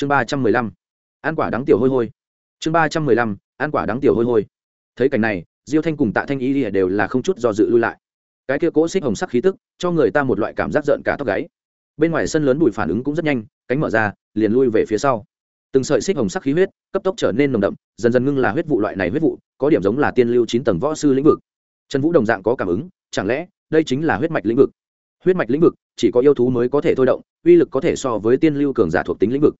chương ba trăm mười lăm, ăn quả đắng tiểu hôi hôi. Chương ba trăm mười lăm, ăn quả đắng tiểu hôi hôi. Thấy cảnh này, diêu thanh cùng tạ thanh y đều là không chút do dự lui lại. Cái kia cỗ xích hồng sắc khí tức, cho người ta một loại cảm giác giận cả tóc gáy. Bên ngoài sân lớn bùi phản ứng cũng rất nhanh, cánh mở ra, liền lui về phía sau. Từng sợi xích hồng sắc khí huyết, cấp tốc trở nên nồng đậm, dần dần ngưng là huyết vụ loại này huyết vụ, có điểm giống là tiên lưu chín tầng võ sư lĩnh vực. Trần vũ đồng dạng có cảm ứng, chẳng lẽ đây chính là huyết mạch lĩnh vực? Huyết mạch lĩnh vực, chỉ có yêu thú mới có thể thôi động, uy lực có thể so với tiên lưu cường giả thuộc tính lĩnh vực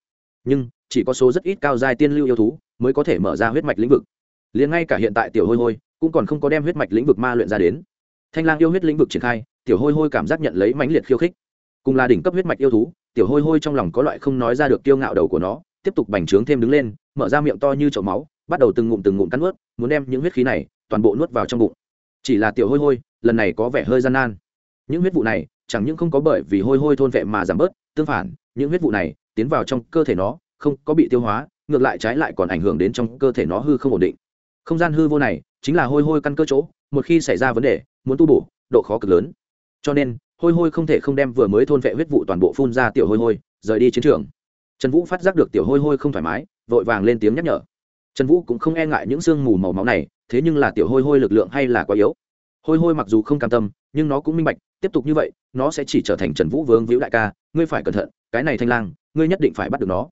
nhưng chỉ có số rất ít cao giai tiên lưu yêu thú mới có thể mở ra huyết mạch lĩnh vực. Liền ngay cả hiện tại tiểu hôi hôi cũng còn không có đem huyết mạch lĩnh vực ma luyện ra đến. Thanh lang yêu huyết lĩnh vực triển khai, tiểu hôi hôi cảm giác nhận lấy mãnh liệt khiêu khích. Cùng là đỉnh cấp huyết mạch yêu thú, tiểu hôi hôi trong lòng có loại không nói ra được tiêu ngạo đầu của nó, tiếp tục bành trướng thêm đứng lên, mở ra miệng to như chậu máu, bắt đầu từng ngụm từng ngụm cắn nuốt, muốn đem những huyết khí này toàn bộ nuốt vào trong bụng. Chỉ là tiểu hôi hôi, lần này có vẻ hơi gian nan. Những huyết vụ này chẳng những không có bởi vì hôi hôi thôn vệ mà giảm bớt, tương phản, những huyết vụ này tiến vào trong cơ thể nó, không có bị tiêu hóa, ngược lại trái lại còn ảnh hưởng đến trong cơ thể nó hư không ổn định. Không gian hư vô này chính là hôi hôi căn cơ chỗ, một khi xảy ra vấn đề, muốn tu bổ, độ khó cực lớn. Cho nên, hôi hôi không thể không đem vừa mới thôn vệ huyết vụ toàn bộ phun ra tiểu hôi hôi, rời đi chiến trường. Trần vũ phát giác được tiểu hôi hôi không thoải mái, vội vàng lên tiếng nhắc nhở. Trần vũ cũng không e ngại những sương mù màu máu này, thế nhưng là tiểu hôi hôi lực lượng hay là quá yếu. Hôi hôi mặc dù không cam tâm, nhưng nó cũng minh bạch, tiếp tục như vậy, nó sẽ chỉ trở thành trần vũ vướng víu đại ca, ngươi phải cẩn thận, cái này thanh lang ngươi nhất định phải bắt được nó.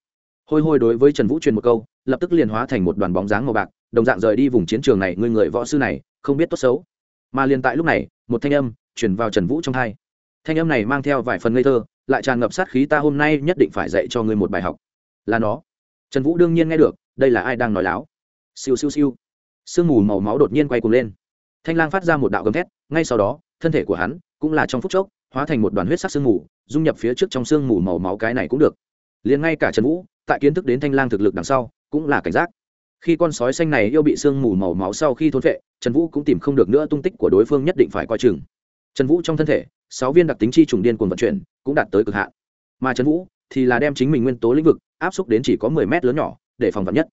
Hôi hôi đối với trần vũ truyền một câu, lập tức liền hóa thành một đoàn bóng dáng màu bạc, đồng dạng rời đi vùng chiến trường này, ngươi người võ sư này, không biết tốt xấu. Mà liền tại lúc này, một thanh âm chuyển vào trần vũ trong hai thanh âm này mang theo vài phần ngây thơ, lại tràn ngập sát khí, ta hôm nay nhất định phải dạy cho ngươi một bài học. Là nó. Trần vũ đương nhiên nghe được, đây là ai đang nói láo? Siêu siêu siêu. Sương mù màu máu đột nhiên quay cuồng lên. Thanh lang phát ra một đạo gầm thét, ngay sau đó, thân thể của hắn cũng là trong phút chốc, hóa thành một đoàn huyết sắc sương mù, dung nhập phía trước trong sương mù màu máu cái này cũng được liền ngay cả trần vũ, tại kiến thức đến thanh lang thực lực đằng sau, cũng là cảnh giác. Khi con sói xanh này yêu bị sương mù màu máu sau khi thốn vệ trần vũ cũng tìm không được nữa tung tích của đối phương nhất định phải coi chừng. Trần vũ trong thân thể, sáu viên đặc tính chi trùng điên cuồng vận chuyển, cũng đạt tới cực hạn. Mà trần vũ thì là đem chính mình nguyên tố lĩnh vực áp xúc đến chỉ có mười mét lớn nhỏ, để phòng vật nhất.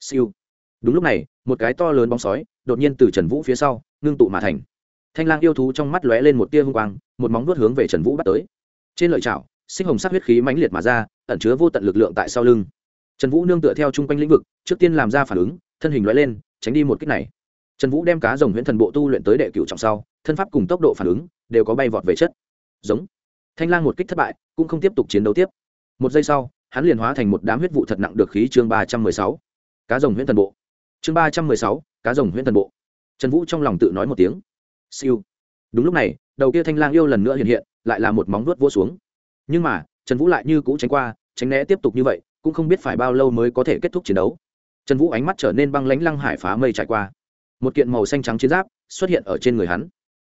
Siêu. Đúng lúc này, một cái to lớn bóng sói đột nhiên từ trần vũ phía sau, ngưng tụ mà thành. Thanh lang yêu thú trong mắt lóe lên một tia hung quang, một móng vuốt hướng về trần vũ bắt tới. Trên lợi chảo sinh hồng sắc huyết khí mãnh liệt mà ra ẩn chứa vô tận lực lượng tại sau lưng. Trần vũ nương tựa theo chung quanh lĩnh vực, trước tiên làm ra phản ứng, thân hình loại lên, tránh đi một kích này. Trần vũ đem cá rồng huyễn thần bộ tu luyện tới đệ cựu trọng sau, thân pháp cùng tốc độ phản ứng đều có bay vọt về chất. Giống. Thanh lang một kích thất bại, cũng không tiếp tục chiến đấu tiếp. Một giây sau, hắn liền hóa thành một đám huyết vụ thật nặng được khí chương ba trăm mười sáu. Cá rồng huyễn thần bộ. Chương ba trăm mười sáu, cá rồng huyễn thần bộ. Trần vũ trong lòng tự nói một tiếng. Siêu. Đúng lúc này, đầu kia thanh lang yêu lần nữa hiện hiện, lại là một móng vuốt vỗ xuống. Nhưng mà trần vũ lại như cũ tránh qua, tránh né tiếp tục như vậy, cũng không biết phải bao lâu mới có thể kết thúc chiến đấu. Trần vũ ánh mắt trở nên băng lánh lăng hải phá mây trải qua. Một kiện màu xanh trắng chiến giáp xuất hiện ở trên người hắn.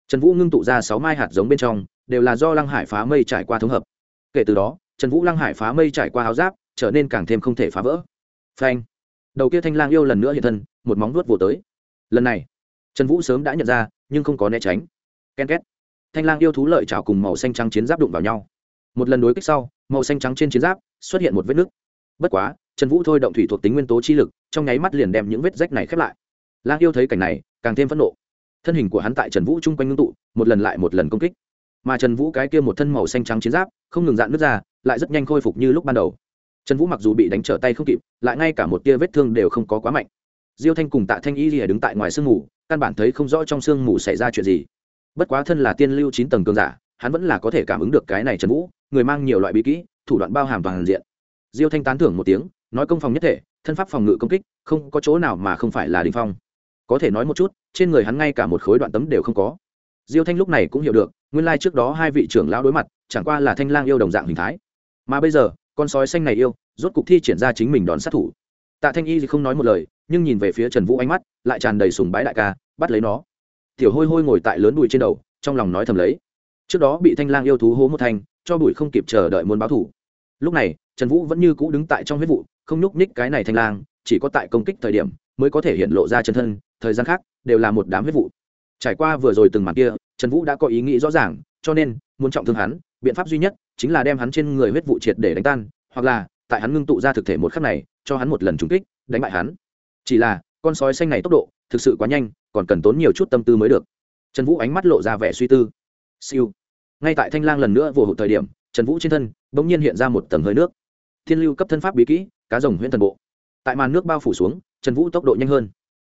Trần vũ ngưng tụ ra sáu mai hạt giống bên trong, đều là do lăng hải phá mây trải qua thống hợp. Kể từ đó, trần vũ lăng hải phá mây trải qua áo giáp trở nên càng thêm không thể phá vỡ. Phanh! Đầu kia thanh lang yêu lần nữa hiện thân, một móng vuốt vồ tới. Lần này, trần vũ sớm đã nhận ra, nhưng không có né tránh. Ken két. Thanh lang yêu thú lợi trào cùng màu xanh trắng chiến giáp đụng vào nhau một lần đối kích sau, màu xanh trắng trên chiến giáp xuất hiện một vết nứt. Bất quá, trần vũ thôi động thủy thuộc tính nguyên tố chi lực, trong nháy mắt liền đem những vết rách này khép lại. Lang yêu thấy cảnh này, càng thêm phẫn nộ. Thân hình của hắn tại trần vũ chung quanh ngưng tụ, một lần lại một lần công kích. Mà trần vũ cái kia một thân màu xanh trắng chiến giáp, không ngừng dạn nước ra, lại rất nhanh khôi phục như lúc ban đầu. Trần vũ mặc dù bị đánh trở tay không kịp, lại ngay cả một tia vết thương đều không có quá mạnh. Diêu thanh cùng tạ thanh y lìa đứng tại ngoài sương mù, căn bản thấy không rõ trong sương mù xảy ra chuyện gì. Bất quá thân là tiên lưu chín tầng cường giả, hắn vẫn là có thể cảm ứng được cái này trần vũ người mang nhiều loại bí kỹ, thủ đoạn bao hàm toàn diện. Diêu thanh tán thưởng một tiếng, nói công phòng nhất thể, thân pháp phòng ngự công kích, không có chỗ nào mà không phải là đình phong. Có thể nói một chút, trên người hắn ngay cả một khối đoạn tấm đều không có. Diêu thanh lúc này cũng hiểu được, nguyên lai trước đó hai vị trưởng lão đối mặt, chẳng qua là thanh lang yêu đồng dạng hình thái. Mà bây giờ, con sói xanh này yêu, rốt cục thi triển ra chính mình đón sát thủ. Tạ thanh y thì không nói một lời, nhưng nhìn về phía trần vũ ánh mắt, lại tràn đầy sùng bái đại ca, bắt lấy nó. Tiểu hôi hôi ngồi tại lớn đùi trên đầu, trong lòng nói thầm lấy. Trước đó bị thanh lang yêu thú hố một thanh cho bụi không kịp chờ đợi muốn báo thủ. Lúc này, trần vũ vẫn như cũ đứng tại trong huyết vụ, không nhúc nhích cái này thanh lang, chỉ có tại công kích thời điểm mới có thể hiện lộ ra chân thân, thời gian khác đều là một đám huyết vụ. Trải qua vừa rồi từng màn kia, trần vũ đã có ý nghĩ rõ ràng, cho nên muốn trọng thương hắn, biện pháp duy nhất chính là đem hắn trên người huyết vụ triệt để đánh tan, hoặc là tại hắn ngưng tụ ra thực thể một khắc này, cho hắn một lần trúng kích, đánh bại hắn. Chỉ là, con sói xanh này tốc độ thực sự quá nhanh, còn cần tốn nhiều chút tâm tư mới được. Trần vũ ánh mắt lộ ra vẻ suy tư. Siêu ngay tại thanh lang lần nữa vô hụt thời điểm, trần vũ trên thân bỗng nhiên hiện ra một tầng hơi nước. Thiên lưu cấp thân pháp bí kỹ, cá rồng huyễn thần bộ. Tại màn nước bao phủ xuống, trần vũ tốc độ nhanh hơn.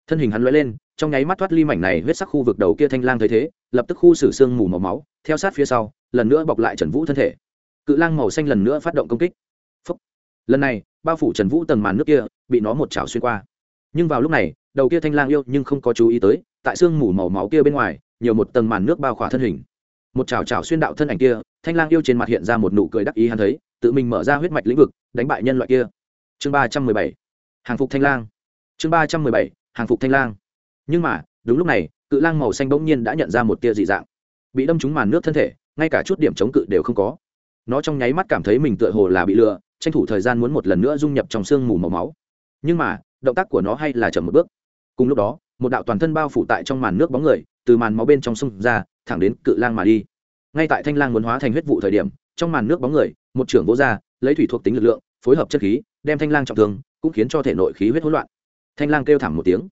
Thân hình hắn lóe lên, trong nháy mắt thoát ly mảnh này huyết sắc khu vực đầu kia thanh lang thấy thế, lập tức khu xử xương mù màu máu, theo sát phía sau, lần nữa bọc lại trần vũ thân thể. Cự lang màu xanh lần nữa phát động công kích. Phúc. lần này, bao phủ trần vũ tầng màn nước kia, bị nó một chảo xuyên qua. Nhưng vào lúc này, đầu kia thanh lang yêu nhưng không có chú ý tới, tại xương mù màu máu kia bên ngoài, nhiều một tầng màn nước bao khỏa thân hình một chảo chảo xuyên đạo thân ảnh kia, thanh lang yêu trên mặt hiện ra một nụ cười đắc ý hắn thấy, tự mình mở ra huyết mạch lĩnh vực, đánh bại nhân loại kia. Chương ba trăm mười bảy, hàng phục thanh lang. Chương ba trăm mười bảy, hàng phục thanh lang. Nhưng mà, đúng lúc này, cự lang màu xanh bỗng nhiên đã nhận ra một tia dị dạng. Bị đâm trúng màn nước thân thể, ngay cả chút điểm chống cự đều không có. Nó trong nháy mắt cảm thấy mình tựa hồ là bị lừa, tranh thủ thời gian muốn một lần nữa dung nhập trong sương mù màu máu. Nhưng mà, động tác của nó hay là chậm một bước. Cùng lúc đó, một đạo toàn thân bao phủ tại trong màn nước bóng người, từ màn máu bên trong sông ra thẳng đến cự lang mà đi. Ngay tại thanh lang muốn hóa thành huyết vụ thời điểm, trong màn nước bóng người, một trưởng vỗ ra, lấy thủy thuộc tính lực lượng, phối hợp chất khí, đem thanh lang trọng thương, cũng khiến cho thể nội khí huyết hỗn loạn. Thanh lang kêu thảm một tiếng.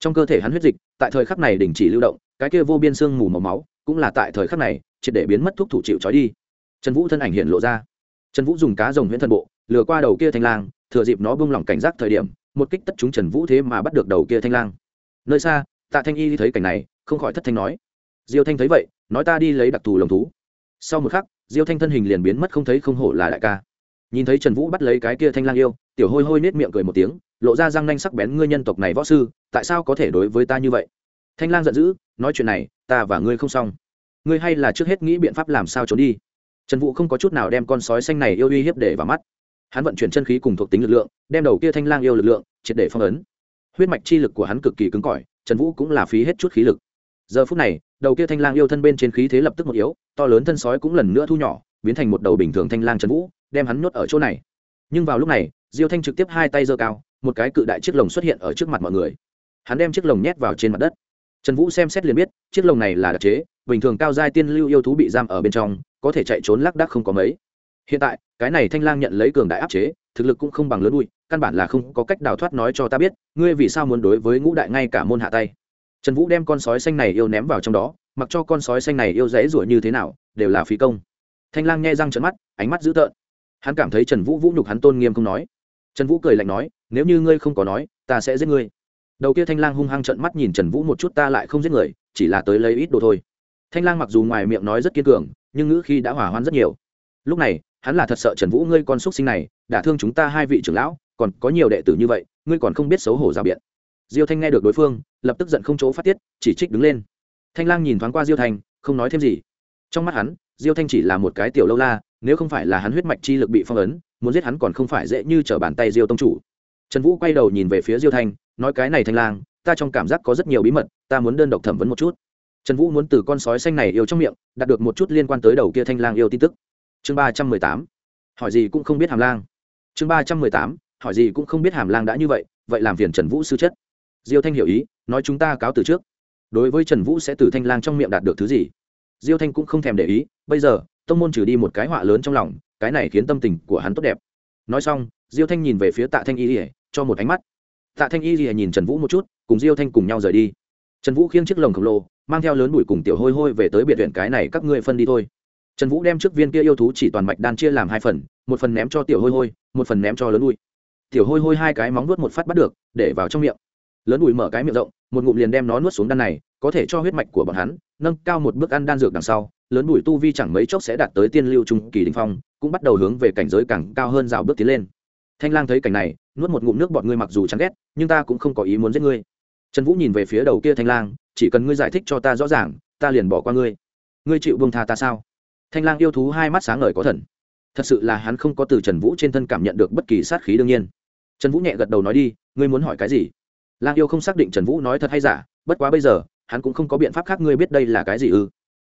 Trong cơ thể hắn huyết dịch, tại thời khắc này đình chỉ lưu động, cái kia vô biên xương mù màu máu, cũng là tại thời khắc này, triệt để biến mất thuốc thủ chịu trói đi. Trần vũ thân ảnh hiện lộ ra. Trần vũ dùng cá rồng huyễn thần bộ, lừa qua đầu kia thanh lang, thừa dịp nó bung lỏng cảnh giác thời điểm, một kích tất chúng trần vũ thế mà bắt được đầu kia thanh lang. Nơi xa, tạ thanh y thấy cảnh này, không khỏi thất thanh nói diêu thanh thấy vậy, nói ta đi lấy đặc thù lồng thú. Sau một khắc, diêu thanh thân hình liền biến mất không thấy không hổ là đại ca. Nhìn thấy trần vũ bắt lấy cái kia thanh lang yêu, tiểu hôi hôi nết miệng cười một tiếng, lộ ra răng nanh sắc bén ngươi nhân tộc này võ sư, tại sao có thể đối với ta như vậy? Thanh lang giận dữ, nói chuyện này, ta và ngươi không xong. Ngươi hay là trước hết nghĩ biện pháp làm sao trốn đi. Trần vũ không có chút nào đem con sói xanh này yêu uy hiếp để vào mắt. Hắn vận chuyển chân khí cùng thuộc tính lực lượng, đem đầu kia thanh lang yêu lực lượng, triệt để phong ấn. Huyết mạch chi lực của hắn cực kỳ cứng cỏi, trần vũ cũng là phí hết chút khí lực giờ phút này, đầu kia thanh lang yêu thân bên trên khí thế lập tức một yếu, to lớn thân sói cũng lần nữa thu nhỏ, biến thành một đầu bình thường thanh lang trần vũ, đem hắn nhốt ở chỗ này. Nhưng vào lúc này, diêu thanh trực tiếp hai tay giơ cao, một cái cự đại chiếc lồng xuất hiện ở trước mặt mọi người. Hắn đem chiếc lồng nhét vào trên mặt đất. Trần vũ xem xét liền biết, chiếc lồng này là đặc chế, bình thường cao giai tiên lưu yêu thú bị giam ở bên trong, có thể chạy trốn lác đác không có mấy. Hiện tại, cái này thanh lang nhận lấy cường đại áp chế, thực lực cũng không bằng lớn bụi, căn bản là không có cách đào thoát nói cho ta biết, ngươi vì sao muốn đối với ngũ đại ngay cả môn hạ tay trần vũ đem con sói xanh này yêu ném vào trong đó, mặc cho con sói xanh này yêu dễ rủa như thế nào, đều là phí công. Thanh lang nghe răng trận mắt, ánh mắt dữ tợn. Hắn cảm thấy trần vũ vũ nhục hắn tôn nghiêm không nói. Trần vũ cười lạnh nói, nếu như ngươi không có nói, ta sẽ giết ngươi. Đầu kia thanh lang hung hăng trận mắt nhìn trần vũ một chút, ta lại không giết người, chỉ là tới lấy ít đồ thôi. Thanh lang mặc dù ngoài miệng nói rất kiên cường, nhưng ngữ khi đã hỏa hoạn rất nhiều. Lúc này, hắn là thật sợ trần vũ ngươi con xúc sinh này, đã thương chúng ta hai vị trưởng lão, còn có nhiều đệ tử như vậy, ngươi còn không biết xấu hổ ra biện diêu thanh nghe được đối phương, lập tức giận không chỗ phát tiết, chỉ trích đứng lên. Thanh lang nhìn thoáng qua diêu thanh, không nói thêm gì. Trong mắt hắn, diêu thanh chỉ là một cái tiểu lâu la, nếu không phải là hắn huyết mạch chi lực bị phong ấn, muốn giết hắn còn không phải dễ như trở bàn tay diêu tông chủ. Trần vũ quay đầu nhìn về phía diêu thanh, nói cái này thanh lang, ta trong cảm giác có rất nhiều bí mật, ta muốn đơn độc thẩm vấn một chút. Trần vũ muốn từ con sói xanh này yêu trong miệng, đạt được một chút liên quan tới đầu kia thanh lang yêu tin tức. Chương ba trăm mười tám. Hỏi gì cũng không biết hàm lang. Chương ba trăm mười tám. Hỏi gì cũng không biết hàm lang đã như vậy vậy làm phiền trần vũ sư chất diêu thanh hiểu ý, nói chúng ta cáo từ trước. Đối với trần vũ sẽ từ thanh lang trong miệng đạt được thứ gì? Diêu thanh cũng không thèm để ý, bây giờ, tông môn trừ đi một cái họa lớn trong lòng, cái này khiến tâm tình của hắn tốt đẹp. Nói xong, diêu thanh nhìn về phía tạ thanh y rỉa cho một ánh mắt. Tạ thanh y rỉa nhìn trần vũ một chút, cùng diêu thanh cùng nhau rời đi. Trần vũ khiêng chiếc lồng khổng lồ, mang theo lớn bụi cùng tiểu hôi hôi về tới biệt viện cái này các ngươi phân đi thôi. Trần vũ đem trước viên kia yêu thú chỉ toàn mạch đan chia làm hai phần, một phần ném cho tiểu hôi hôi, một phần ném cho lớn bụi. Tiểu hôi hôi hai cái móng nuốt một phát bắt được, để vào trong miệng lớn bụi mở cái miệng rộng, một ngụm liền đem nó nuốt xuống đan này, có thể cho huyết mạch của bọn hắn nâng cao một bước ăn đan dược đằng sau, lớn bụi tu vi chẳng mấy chốc sẽ đạt tới tiên lưu trung kỳ đình phong, cũng bắt đầu hướng về cảnh giới càng cao hơn rào bước tiến lên. Thanh lang thấy cảnh này, nuốt một ngụm nước bọn ngươi mặc dù chán ghét, nhưng ta cũng không có ý muốn giết ngươi. Trần vũ nhìn về phía đầu kia thanh lang, chỉ cần ngươi giải thích cho ta rõ ràng, ta liền bỏ qua ngươi. Ngươi chịu buông tha ta sao? Thanh lang yêu thú hai mắt sáng ngời có thần. Thật sự là hắn không có từ trần vũ trên thân cảm nhận được bất kỳ sát khí đương nhiên. Trần vũ nhẹ gật đầu nói đi, ngươi muốn hỏi cái gì? Lang yêu không xác định trần vũ nói thật hay giả, bất quá bây giờ, hắn cũng không có biện pháp khác ngươi biết đây là cái gì ư?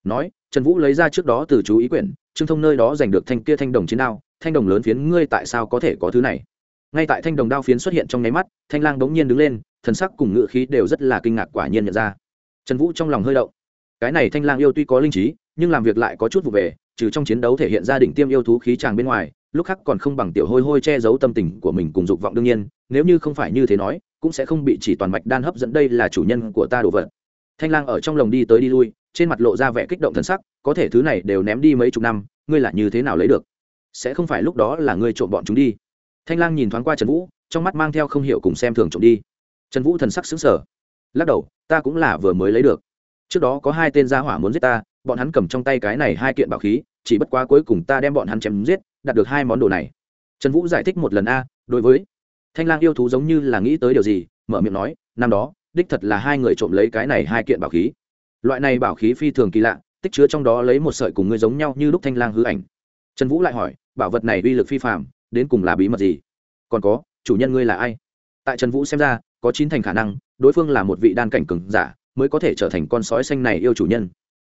Nói, trần vũ lấy ra trước đó từ chú ý quyển, trương thông nơi đó giành được thanh kia thanh đồng chiến đao, thanh đồng lớn phiến ngươi tại sao có thể có thứ này? Ngay tại thanh đồng đao phiến xuất hiện trong nháy mắt, thanh lang bỗng nhiên đứng lên, thần sắc cùng ngự khí đều rất là kinh ngạc quả nhiên nhận ra. Trần vũ trong lòng hơi động. Cái này thanh lang yêu tuy có linh trí, nhưng làm việc lại có chút vụ về, trừ trong chiến đấu thể hiện ra đỉnh tiêm yêu thú khí tràng bên ngoài lúc khác còn không bằng tiểu hôi hôi che giấu tâm tình của mình cùng dục vọng đương nhiên, nếu như không phải như thế nói, cũng sẽ không bị chỉ toàn mạch đan hấp dẫn đây là chủ nhân của ta đồ vật. Thanh lang ở trong lồng đi tới đi lui, trên mặt lộ ra vẻ kích động thần sắc, có thể thứ này đều ném đi mấy chục năm, ngươi là như thế nào lấy được? Sẽ không phải lúc đó là ngươi trộm bọn chúng đi. Thanh lang nhìn thoáng qua trần vũ, trong mắt mang theo không hiểu cùng xem thường trộm đi. Trần vũ thần sắc xứng sở lắc đầu, ta cũng là vừa mới lấy được. Trước đó có hai tên gia hỏa muốn giết ta, bọn hắn cầm trong tay cái này hai kiện bảo khí, chỉ bất quá cuối cùng ta đem bọn hắn chém giết đạt được hai món đồ này. Trần vũ giải thích một lần a, đối với thanh lang yêu thú giống như là nghĩ tới điều gì, mở miệng nói, năm đó, đích thật là hai người trộm lấy cái này hai kiện bảo khí. Loại này bảo khí phi thường kỳ lạ, tích chứa trong đó lấy một sợi cùng người giống nhau như lúc thanh lang hư ảnh. Trần vũ lại hỏi, bảo vật này uy lực phi phạm đến cùng là bí mật gì? Còn có, chủ nhân ngươi là ai? Tại trần vũ xem ra, có chín thành khả năng, đối phương là một vị đan cảnh cường giả, mới có thể trở thành con sói xanh này yêu chủ nhân.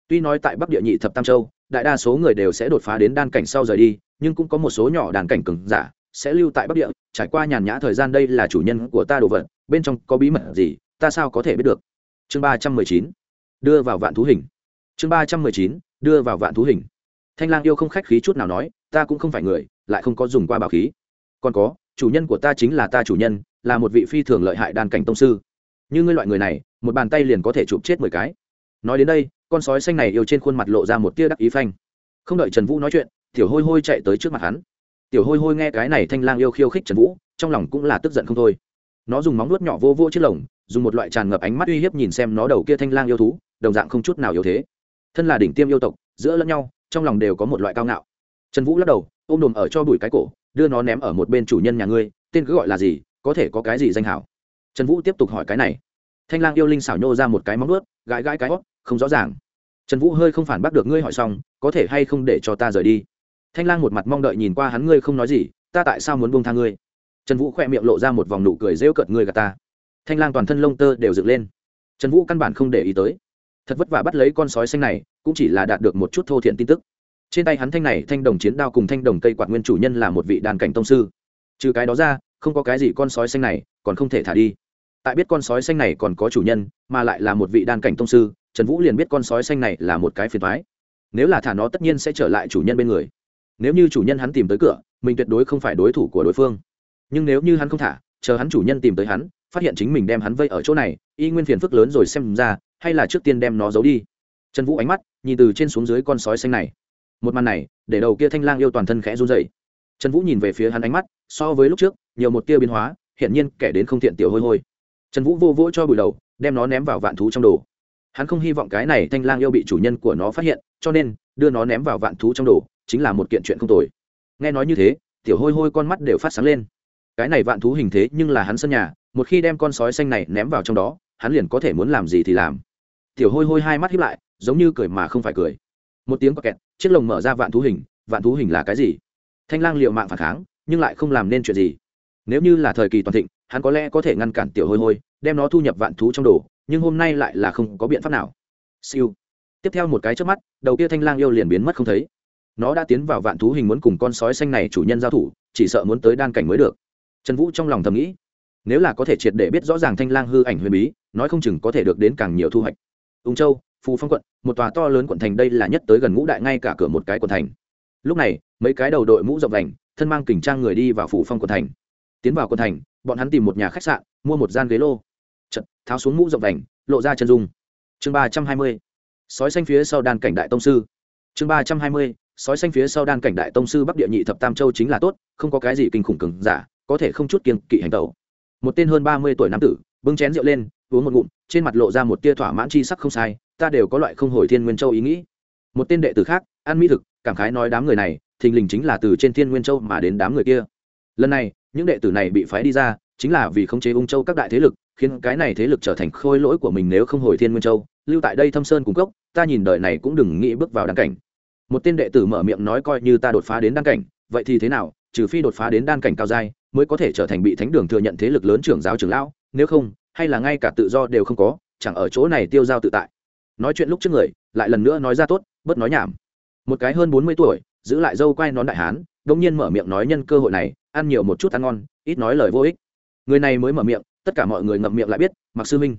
Tuy nói tại bắc địa nhị thập tam châu, đại đa số người đều sẽ đột phá đến đan cảnh sau rời đi nhưng cũng có một số nhỏ đàn cảnh cường giả sẽ lưu tại bắc địa. Trải qua nhàn nhã thời gian, đây là chủ nhân của ta đồ vật, bên trong có bí mật gì, ta sao có thể biết được? Chương ba trăm mười chín, đưa vào vạn thú hình. Chương ba trăm mười chín, đưa vào vạn thú hình. Thanh lang yêu không khách khí chút nào nói, ta cũng không phải người, lại không có dùng qua bảo khí. Còn có, chủ nhân của ta chính là ta chủ nhân, là một vị phi thường lợi hại đàn cảnh tông sư. Như ngươi loại người này, một bàn tay liền có thể chụp chết mười cái. Nói đến đây, con sói xanh này yêu trên khuôn mặt lộ ra một tia đắc ý phanh. Không đợi trần vũ nói chuyện tiểu hôi hôi chạy tới trước mặt hắn. Tiểu hôi hôi nghe cái này thanh lang yêu khiêu khích trần vũ, trong lòng cũng là tức giận không thôi. Nó dùng móng nuốt nhỏ vô vô chiếc lồng, dùng một loại tràn ngập ánh mắt uy hiếp nhìn xem nó đầu kia thanh lang yêu thú, đồng dạng không chút nào yếu thế. Thân là đỉnh tiêm yêu tộc, giữa lẫn nhau, trong lòng đều có một loại cao ngạo. Trần vũ lắc đầu, ôm đồm ở cho bụi cái cổ, đưa nó ném ở một bên chủ nhân nhà ngươi, tên cứ gọi là gì, có thể có cái gì danh hảo? Trần vũ tiếp tục hỏi cái này. Thanh lang yêu linh xảo nhô ra một cái móng nuốt gãi gãi cái hót không rõ ràng. Trần vũ hơi không phản bác được ngươi hỏi xong, có thể hay không để cho ta rời đi? Thanh lang một mặt mong đợi nhìn qua hắn, ngươi không nói gì, ta tại sao muốn buông tha ngươi? Trần vũ khỏe miệng lộ ra một vòng nụ cười rêu cợt, ngươi gà ta. Thanh lang toàn thân lông tơ đều dựng lên. Trần vũ căn bản không để ý tới. Thật vất vả bắt lấy con sói xanh này, cũng chỉ là đạt được một chút thô thiện tin tức. Trên tay hắn thanh này, thanh đồng chiến đao cùng thanh đồng cây quạt nguyên chủ nhân là một vị đàn cảnh tông sư. Trừ cái đó ra, không có cái gì con sói xanh này, còn không thể thả đi. Tại biết con sói xanh này còn có chủ nhân, mà lại là một vị đàn cảnh tông sư, trần vũ liền biết con sói xanh này là một cái phiền thoái nếu là thả nó, tất nhiên sẽ trở lại chủ nhân bên người nếu như chủ nhân hắn tìm tới cửa, mình tuyệt đối không phải đối thủ của đối phương. Nhưng nếu như hắn không thả, chờ hắn chủ nhân tìm tới hắn, phát hiện chính mình đem hắn vây ở chỗ này, y nguyên phiền phức lớn rồi xem ra, hay là trước tiên đem nó giấu đi. Trần vũ ánh mắt, nhìn từ trên xuống dưới con sói xanh này. Một màn này, để đầu kia thanh lang yêu toàn thân khẽ run dậy trần vũ nhìn về phía hắn ánh mắt, so với lúc trước, nhiều một tia biến hóa hiện nhiên kẻ đến không thiện tiểu hôi hôi. Trần vũ vô vỗ cho bụi đầu, đem nó ném vào vạn thú trong đồ. Hắn không hy vọng cái này thanh lang yêu bị chủ nhân của nó phát hiện, cho nên đưa nó ném vào vạn thú trong đồ chính là một kiện chuyện không tồi. Nghe nói như thế, tiểu hôi hôi con mắt đều phát sáng lên. Cái này vạn thú hình thế nhưng là hắn sân nhà, một khi đem con sói xanh này ném vào trong đó, hắn liền có thể muốn làm gì thì làm. Tiểu hôi hôi hai mắt hiếp lại, giống như cười mà không phải cười. Một tiếng có kẹt, chiếc lồng mở ra vạn thú hình, vạn thú hình là cái gì? Thanh lang liệu mạng phản kháng, nhưng lại không làm nên chuyện gì. Nếu như là thời kỳ toàn thịnh, hắn có lẽ có thể ngăn cản tiểu hôi hôi, đem nó thu nhập vạn thú trong đồ, nhưng hôm nay lại là không có biện pháp nào. Siêu. Tiếp theo một cái trước mắt, đầu kia thanh lang yêu liền biến mất không thấy nó đã tiến vào vạn thú hình muốn cùng con sói xanh này chủ nhân giao thủ chỉ sợ muốn tới đan cảnh mới được. Trần vũ trong lòng thầm nghĩ nếu là có thể triệt để biết rõ ràng thanh lang hư ảnh huyền bí nói không chừng có thể được đến càng nhiều thu hoạch. Ung châu phù phong quận một tòa to lớn quận thành đây là nhất tới gần ngũ đại ngay cả cửa một cái quận thành. Lúc này mấy cái đầu đội mũ rộng vành thân mang kình trang người đi vào phủ phong quận thành. Tiến vào quận thành bọn hắn tìm một nhà khách sạn mua một gian ghế lô. Chật, tháo xuống mũ rộng vành lộ ra chân dung. Chương ba trăm hai mươi sói xanh phía sau đan cảnh đại tông sư. Chương ba trăm hai mươi sói xanh phía sau đan cảnh đại tông sư bắc địa nhị thập tam châu chính là tốt, không có cái gì kinh khủng cứng giả, có thể không chút kiên kỵ hành tẩu. Một tên hơn ba mươi tuổi nam tử, bưng chén rượu lên, uống một ngụm, trên mặt lộ ra một tia thỏa mãn chi sắc không sai, ta đều có loại không hồi thiên nguyên châu ý nghĩ. Một tên đệ tử khác ăn mỹ thực, cảm khái nói đám người này, thình lình chính là từ trên thiên nguyên châu mà đến đám người kia. Lần này, những đệ tử này bị phái đi ra, chính là vì khống chế ung châu các đại thế lực, khiến cái này thế lực trở thành khôi lỗi của mình nếu không hồi thiên nguyên châu. Lưu tại đây thâm sơn cung cấp ta nhìn đời này cũng đừng nghĩ bước vào đan cảnh một tên đệ tử mở miệng nói coi như ta đột phá đến đan cảnh, vậy thì thế nào, trừ phi đột phá đến đan cảnh cao giai mới có thể trở thành bị thánh đường thừa nhận thế lực lớn trưởng giáo trưởng lão, nếu không, hay là ngay cả tự do đều không có, chẳng ở chỗ này tiêu giao tự tại. Nói chuyện lúc trước người, lại lần nữa nói ra tốt, bớt nói nhảm. Một cái hơn bốn mươi tuổi, giữ lại dâu quai nón đại hán đông nhiên mở miệng nói nhân cơ hội này, ăn nhiều một chút ăn ngon, ít nói lời vô ích. Người này mới mở miệng, tất cả mọi người ngậm miệng lại biết mặc sư minh.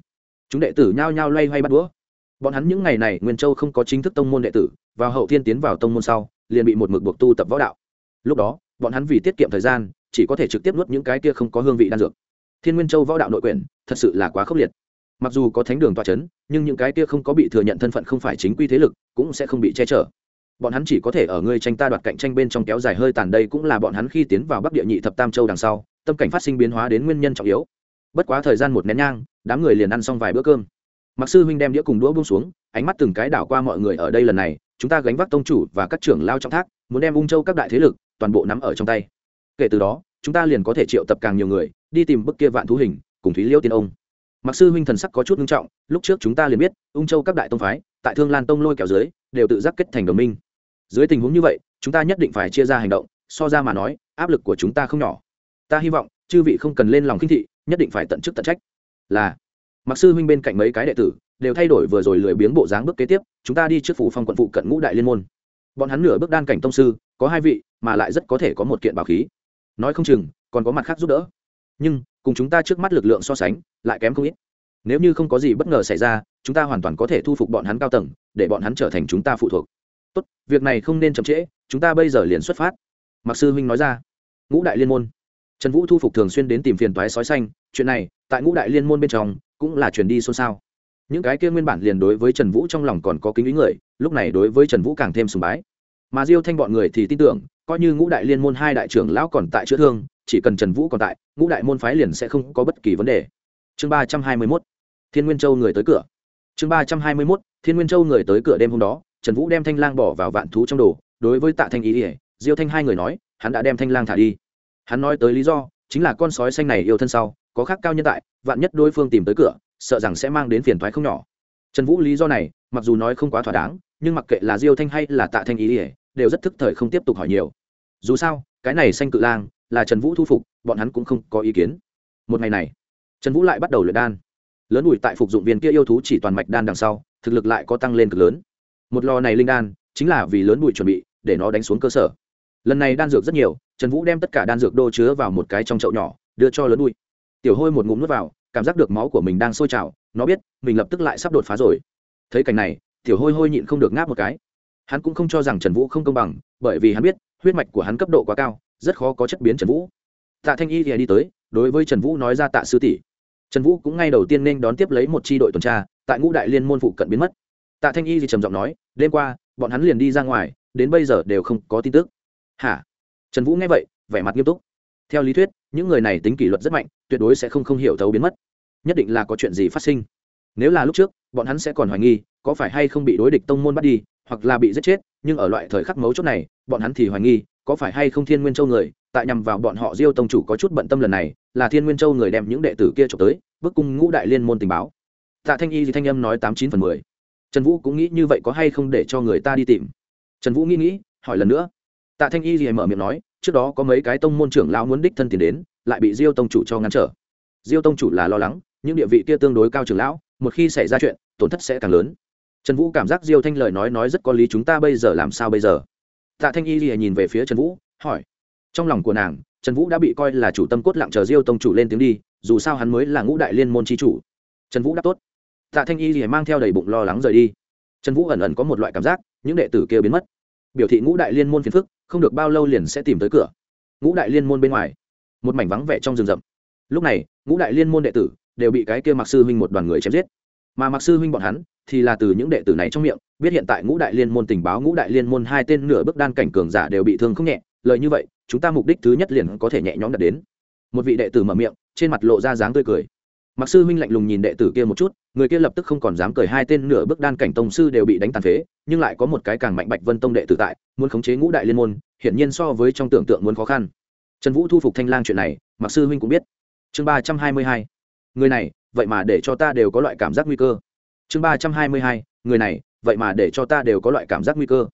Chúng đệ tử nhao nhao loay hoay bắt đũa bọn hắn những ngày này nguyên châu không có chính thức tông môn đệ tử, vào hậu thiên tiến vào tông môn sau, liền bị một mực buộc tu tập võ đạo. Lúc đó, bọn hắn vì tiết kiệm thời gian, chỉ có thể trực tiếp nuốt những cái kia không có hương vị đan dược. Thiên nguyên châu võ đạo nội quyền, thật sự là quá khốc liệt. Mặc dù có thánh đường toa c h ấ n nhưng những cái kia không có bị thừa nhận thân phận không phải chính quy thế lực, cũng sẽ không bị che chở. Bọn hắn chỉ có thể ở ngươi tranh ta đoạt cạnh tranh bên trong kéo dài hơi tàn đây cũng là bọn hắn khi tiến vào bắc địa nhị thập tam châu đằng sau, tâm cảnh phát sinh biến hóa đến nguyên nhân trọng yếu. Bất quá thời gian một nén nhang, đám người liền ăn xong vài bữa cơm mặc sư huynh đem đĩa cùng đũa buông xuống, ánh mắt từng cái đảo qua mọi người ở đây lần này, chúng ta gánh vác tông chủ và các trưởng lao trong thác, muốn đem ung châu các đại thế lực toàn bộ nắm ở trong tay. Kể từ đó, chúng ta liền có thể triệu tập càng nhiều người, đi tìm bức kia vạn thú hình, cùng thúy liêu tiên ông. Mặc sư huynh thần sắc có chút nghiêm trọng, lúc trước chúng ta liền biết, ung châu các đại tông phái, tại thương lan tông lôi kéo dưới, đều tự giác kết thành đồng minh. Dưới tình huống như vậy, chúng ta nhất định phải chia ra hành động, so ra mà nói, áp lực của chúng ta không nhỏ. Ta hy vọng, chư vị không cần lên lòng khinh thị, nhất định phải tận chức tận trách. Là mặc sư huynh bên cạnh mấy cái đệ tử đều thay đổi vừa rồi lười biếng bộ dáng bước kế tiếp, chúng ta đi trước phủ phong quận phụ cận ngũ đại liên môn. Bọn hắn nửa bước đan cảnh tông sư, có hai vị, mà lại rất có thể có một kiện bảo khí. Nói không chừng, còn có mặt khác giúp đỡ. Nhưng, cùng chúng ta trước mắt lực lượng so sánh, lại kém không ít. Nếu như không có gì bất ngờ xảy ra, chúng ta hoàn toàn có thể thu phục bọn hắn cao tầng, để bọn hắn trở thành chúng ta phụ thuộc. Tốt, việc này không nên chậm trễ, chúng ta bây giờ liền xuất phát. Mặc sư huynh nói ra. Ngũ đại liên môn. Trần vũ thu phục thường xuyên đến tìm phiền toái sói xanh, chuyện này, tại ngũ đại liên môn bên trong cũng là truyền đi xôn xao. Những cái kia nguyên bản liền đối với trần vũ trong lòng còn có kính ý người, lúc này đối với trần vũ càng thêm sùng bái. Mà diêu thanh bọn người thì tin tưởng, coi như ngũ đại liên môn hai đại trưởng lão còn tại chữa thương, chỉ cần trần vũ còn tại, ngũ đại môn phái liền sẽ không có bất kỳ vấn đề. Chương ba trăm hai mươi mốt, thiên nguyên châu người tới cửa. Chương ba trăm hai mươi mốt, thiên nguyên châu người tới cửa đêm hôm đó, trần vũ đem thanh lang bỏ vào vạn thú trong đồ, đối với tạ thanh ý ỉa diêu thanh hai người nói, hắn đã đem thanh lang thả đi. Hắn nói tới lý do, chính là con sói xanh này yêu thân sau có khác cao nhân tại, vạn nhất đối phương tìm tới cửa, sợ rằng sẽ mang đến phiền thoái không nhỏ. Trần vũ lý do này, mặc dù nói không quá thỏa đáng, nhưng mặc kệ là diêu thanh hay là tạ thanh ý ỉa đều rất thức thời không tiếp tục hỏi nhiều. Dù sao, cái này xanh cự lang, là trần vũ thu phục, bọn hắn cũng không có ý kiến. Một ngày này, trần vũ lại bắt đầu luyện đan. Lớn ủi tại phục dụng viên kia yêu thú chỉ toàn mạch đan đằng sau, thực lực lại có tăng lên cực lớn. Một lò này linh đan, chính là vì lớn bụi chuẩn bị, để nó đánh xuống cơ sở. Lần này đan dược rất nhiều, trần vũ đem tất cả đan dược đô chứa vào một cái trong chậu nhỏ, đưa cho lớn bụi tiểu hôi một ngụm nuốt vào, cảm giác được máu của mình đang sôi trào, nó biết, mình lập tức lại sắp đột phá rồi. Thấy cảnh này, tiểu hôi hôi nhịn không được ngáp một cái. Hắn cũng không cho rằng trần vũ không công bằng, bởi vì hắn biết, huyết mạch của hắn cấp độ quá cao, rất khó có chất biến trần vũ. Tạ thanh y thì đi tới, đối với trần vũ nói ra tạ sư tỷ. Trần vũ cũng ngay đầu tiên nên đón tiếp lấy một c h i đội tuần tra, tại ngũ đại liên môn phụ cận biến mất. Tạ thanh y thì trầm giọng nói, đêm qua, bọn hắn liền đi ra ngoài, đến bây giờ đều không có tin tức. Hả? Trần vũ nghe vậy, vẻ mặt nghiêm túc theo lý thuyết, những người này tính kỷ luật rất mạnh, tuyệt đối sẽ không không hiểu thấu biến mất. Nhất định là có chuyện gì phát sinh. Nếu là lúc trước, bọn hắn sẽ còn hoài nghi, có phải hay không bị đối địch tông môn bắt đi, hoặc là bị giết chết, nhưng ở loại thời khắc mấu chốt này, bọn hắn thì hoài nghi, có phải hay không thiên nguyên châu người, tại nhằm vào bọn họ diêu tông chủ có chút bận tâm lần này, là thiên nguyên châu người đem những đệ tử kia trộm tới, bức cung ngũ đại liên môn tình báo. Tạ thanh y thì thanh âm nói tám chín phần mười. Trần vũ cũng nghĩ như vậy có hay không để cho người ta đi tìm. Trần vũ nghĩ nghĩ, hỏi lần nữa. Tạ thanh y thì mở miệng nói trước đó có mấy cái tông môn trưởng lão muốn đích thân tiền đến, lại bị diêu tông chủ cho ngăn trở. Diêu tông chủ là lo lắng, những địa vị kia tương đối cao trưởng lão, một khi xảy ra chuyện, tổn thất sẽ càng lớn. Trần vũ cảm giác diêu thanh lời nói nói rất có lý, chúng ta bây giờ làm sao bây giờ? Tạ thanh y thì nhìn về phía trần vũ, hỏi. Trong lòng của nàng, trần vũ đã bị coi là chủ tâm cốt lặng chờ diêu tông chủ lên tiếng đi, dù sao hắn mới là ngũ đại liên môn c chủ. Trần vũ đáp tốt. Tạ thanh y thì mang theo đầy bụng lo lắng rời đi. Trần vũ ẩn ẩn có một loại cảm giác, những đệ tử kia biến mất biểu thị ngũ đại liên môn phiền phức, không được bao lâu liền sẽ tìm tới cửa. Ngũ đại liên môn bên ngoài, một mảnh vắng vẻ trong rừng rậm. Lúc này, ngũ đại liên môn đệ tử đều bị cái kia mặc sư huynh một đoàn người chém giết. Mà mặc sư huynh bọn hắn thì là từ những đệ tử này trong miệng, biết hiện tại ngũ đại liên môn tình báo, ngũ đại liên môn hai tên nửa bước đan cảnh cường giả đều bị thương không nhẹ, lời như vậy, chúng ta mục đích thứ nhất liền có thể nhẹ nhõm đạt đến. Một vị đệ tử mở miệng, trên mặt lộ ra dáng tươi cười. Mặc sư huynh lạnh lùng nhìn đệ tử kia một chút người kia lập tức không còn dám cười, hai tên nửa bước đan cảnh tông sư đều bị đánh tàn phế, nhưng lại có một cái càng mạnh bạch vân tông đệ tử tại, muốn khống chế ngũ đại liên môn, hiển nhiên so với trong tưởng tượng muốn khó khăn. Trần vũ thu phục thanh lang chuyện này mặc sư huynh cũng biết. Chương ba trăm hai mươi hai. Người này, vậy mà để cho ta đều có loại cảm giác nguy cơ. Chương ba trăm hai mươi hai. Người này, vậy mà để cho ta đều có loại cảm giác nguy cơ.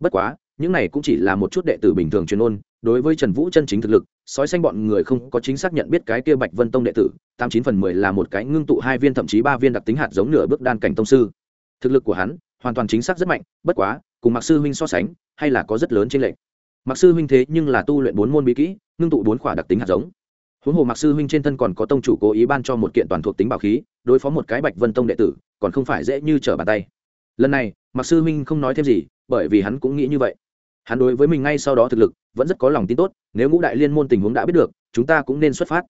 Bất quá, những này cũng chỉ là một chút đệ tử bình thường truyền ôn, đối với trần vũ chân chính thực lực sói xanh bọn người không có chính xác nhận biết cái kia bạch vân tông đệ tử, tám chín phần mười là một cái ngưng tụ hai viên thậm chí ba viên đặc tính hạt giống nửa bước đan cảnh tông sư. Thực lực của hắn hoàn toàn chính xác rất mạnh, bất quá, cùng mặc sư huynh so sánh, hay là có rất lớn trên lệnh mặc sư huynh thế nhưng là tu luyện bốn môn bí kỹ, ngưng tụ bốn khỏa đặc tính hạt giống. Huống hồ mặc sư huynh trên thân còn có tông chủ cố ý ban cho một kiện toàn thuộc tính bảo khí, đối phó một cái bạch vân tông đệ tử, còn không phải dễ như trở bàn tay. Lần này mặc sư huynh không nói thêm gì, bởi vì hắn cũng nghĩ như vậy hắn đối với mình ngay sau đó thực lực vẫn rất có lòng tin tốt, nếu ngũ đại liên môn tình huống đã biết được, chúng ta cũng nên xuất phát.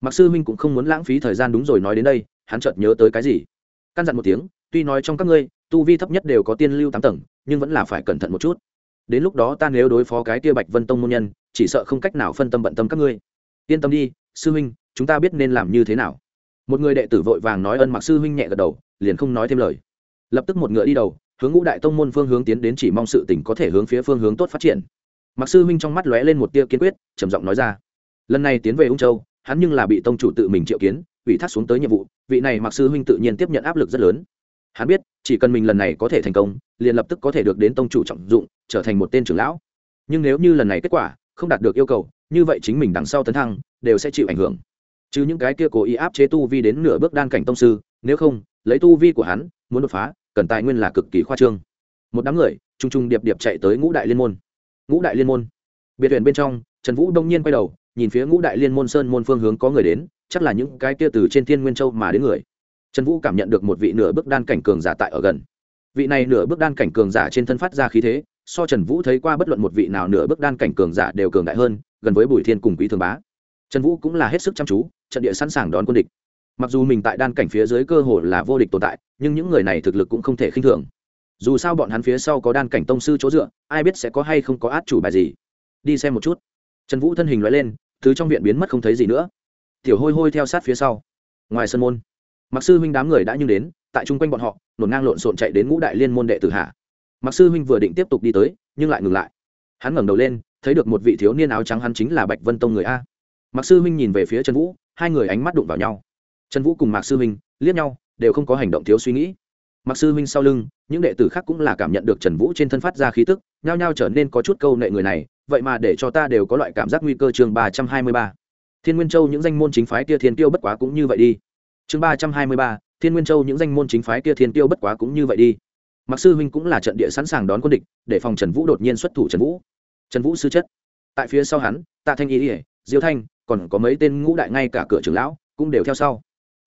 Mặc sư huynh cũng không muốn lãng phí thời gian đúng rồi nói đến đây, hắn chợt nhớ tới cái gì? Căn dặn một tiếng, tuy nói trong các ngươi, tu vi thấp nhất đều có tiên lưu tám tầng, nhưng vẫn là phải cẩn thận một chút. Đến lúc đó ta nếu đối phó cái tia bạch vân tông môn nhân, chỉ sợ không cách nào phân tâm bận tâm các ngươi. Yên tâm đi, sư huynh chúng ta biết nên làm như thế nào. Một người đệ tử vội vàng nói ân mặc sư huynh nhẹ gật đầu, liền không nói thêm lời. Lập tức một ngựa đi đầu hướng ngũ đại tông môn phương hướng tiến đến chỉ mong sự tỉnh có thể hướng phía phương hướng tốt phát triển. Mặc sư huynh trong mắt lóe lên một tia kiên quyết, trầm giọng nói ra. Lần này tiến về ung châu, hắn nhưng là bị tông chủ tự mình triệu kiến, ủy thác xuống tới nhiệm vụ, vị này mặc sư huynh tự nhiên tiếp nhận áp lực rất lớn. Hắn biết, chỉ cần mình lần này có thể thành công, liền lập tức có thể được đến tông chủ trọng dụng, trở thành một tên trưởng lão. Nhưng nếu như lần này kết quả không đạt được yêu cầu, như vậy chính mình đằng sau tấn thăng đều sẽ chịu ảnh hưởng. Chứ những cái kia cố ý áp chế tu vi đến nửa bước đan cảnh tông sư, nếu không, lấy tu vi của hắn, muốn đột phá cần tài nguyên là cực kỳ khoa trương. Một đám người t r u n g t r u n g điệp điệp chạy tới ngũ đại liên môn. Ngũ đại liên môn. Biệt viện bên trong, trần vũ đông nhiên quay đầu, nhìn phía ngũ đại liên môn sơn môn phương hướng có người đến, chắc là những cái kia từ trên thiên nguyên châu mà đến người. Trần vũ cảm nhận được một vị nửa bước đan cảnh cường giả tại ở gần. Vị này nửa bước đan cảnh cường giả trên thân phát ra khí thế, so trần vũ thấy qua bất luận một vị nào nửa bước đan cảnh cường giả đều cường đại hơn, gần với bùi thiên cùng quý thường bá. Trần vũ cũng là hết sức chăm chú, trận địa sẵn sàng đón quân địch mặc dù mình tại đan cảnh phía dưới cơ hồ là vô địch tồn tại, nhưng những người này thực lực cũng không thể khinh thường. Dù sao bọn hắn phía sau có đan cảnh tông sư chỗ dựa, ai biết sẽ có hay không có át chủ bài gì. Đi xem một chút. Trần vũ thân hình loại lên thứ trong viện biến mất không thấy gì nữa. Tiểu hôi hôi theo sát phía sau. Ngoài sân môn mặc sư huynh đám người đã nhưng đến, tại chung quanh bọn họ, nổn ngang lộn xộn chạy đến ngũ đại liên môn đệ tử hạ. Mặc sư huynh vừa định tiếp tục đi tới, nhưng lại ngừng lại. Hắn ngẩng đầu lên, thấy được một vị thiếu niên áo trắng, hắn chính là bạch vân tông người a. Mặc sư huynh nhìn về phía trần vũ, hai người ánh mắt đụng vào nhau trần vũ cùng mạc sư huynh liếc nhau, đều không có hành động thiếu suy nghĩ. Mạc sư huynh sau lưng, những đệ tử khác cũng là cảm nhận được trần vũ trên thân phát ra khí tức, nhao nhao trở nên có chút câu nệ người này, vậy mà để cho ta đều có loại cảm giác nguy cơ chương ba trăm hai mươi ba. Thiên nguyên châu những danh môn chính phái kia thiên tiêu bất quá cũng như vậy đi. Chương ba trăm hai mươi ba, thiên nguyên châu những danh môn chính phái kia thiên tiêu bất quá cũng như vậy đi. Mặc sư huynh cũng là trận địa sẵn sàng đón quân địch, để phòng trần vũ đột nhiên xuất thủ trần vũ. Trần vũ sư chất. Tại phía sau hắn, tạ thanh y ỉa diêu thanh, còn có mấy tên ngũ đại ngay cả cửa trưởng lão, cũng đều theo sau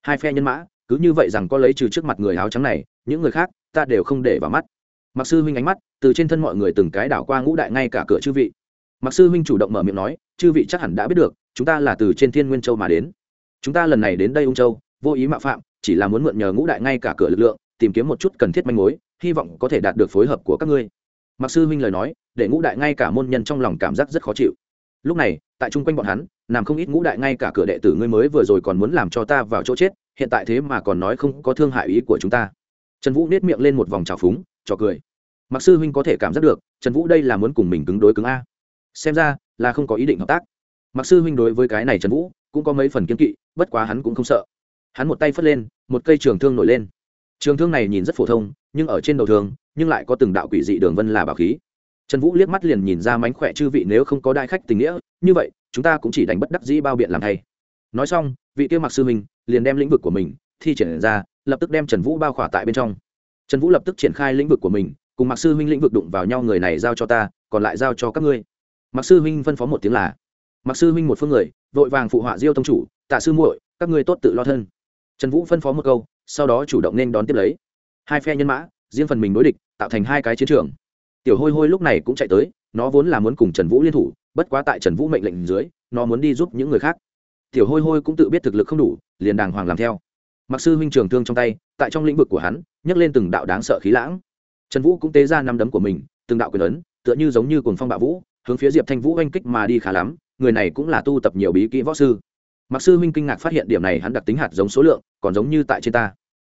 hai phe nhân mã, cứ như vậy rằng có lấy trừ trước mặt người áo trắng này, những người khác, ta đều không để vào mắt. Mặc sư huynh ánh mắt, từ trên thân mọi người từng cái đảo qua ngũ đại ngay cả cửa chư vị. Mặc sư huynh chủ động mở miệng nói, chư vị chắc hẳn đã biết được, chúng ta là từ trên thiên nguyên châu mà đến. Chúng ta lần này đến đây ung châu, vô ý mạo phạm, chỉ là muốn mượn nhờ ngũ đại ngay cả cửa lực lượng, tìm kiếm một chút cần thiết manh mối, hy vọng có thể đạt được phối hợp của các ngươi. Mặc sư huynh lời nói, để ngũ đại ngay cả môn nhân trong lòng cảm giác rất khó chịu. Lúc này tại chung quanh bọn hắn, nằm không ít ngũ đại ngay cả cửa đệ tử ngươi mới vừa rồi còn muốn làm cho ta vào chỗ chết, hiện tại thế mà còn nói không có thương hại ý của chúng ta. Trần vũ nết miệng lên một vòng trào phúng, trò cười. Mặc sư huynh có thể cảm giác được, trần vũ đây là muốn cùng mình cứng đối cứng a. Xem ra, là không có ý định hợp tác. Mặc sư huynh đối với cái này trần vũ, cũng có mấy phần kiên kỵ, bất quá hắn cũng không sợ. Hắn một tay phất lên, một cây trường thương nổi lên. Trường thương này nhìn rất phổ thông, nhưng ở trên đầu thương nhưng lại có từng đạo quỷ dị đường vân là bảo khí trần vũ liếc mắt liền nhìn ra mánh khỏe chư vị nếu không có đại khách tình nghĩa, như vậy, chúng ta cũng chỉ đánh bất đắc dĩ bao biện làm thay. Nói xong, vị kia mặc sư mình liền đem lĩnh vực của mình thi triển ra, lập tức đem trần vũ bao khỏa tại bên trong. Trần vũ lập tức triển khai lĩnh vực của mình, cùng mặc sư huynh lĩnh vực đụng vào nhau người này giao cho ta, còn lại giao cho các ngươi. Mặc sư huynh phân phó một tiếng là, mặc sư huynh một phương người, vội vàng phụ họa diêu tông chủ, tạ sư muội, các ngươi tốt tự lo thân. Trần vũ phân phó một câu, sau đó chủ động nên đón tiếp lấy. Hai phe nhân mã, riêng phần mình đối địch, tạo thành hai cái chiến trường tiểu hôi hôi lúc này cũng chạy tới, nó vốn là muốn cùng trần vũ liên thủ, bất quá tại trần vũ mệnh lệnh dưới, nó muốn đi giúp những người khác. Tiểu hôi hôi cũng tự biết thực lực không đủ, liền đàng hoàng làm theo. Mặc sư huynh trường thương trong tay, tại trong lĩnh vực của hắn, nhấc lên từng đạo đáng sợ khí lãng. Trần vũ cũng tế ra năm đấm của mình, từng đạo quyền ấn, tựa như giống như cồn phong bạo vũ, hướng phía diệp thanh vũ oanh kích mà đi khá lắm, người này cũng là tu tập nhiều bí kỹ võ sư. Mặc sư huynh kinh ngạc phát hiện điểm này hắn đặc tính hạt giống số lượng, còn giống như tại trên ta.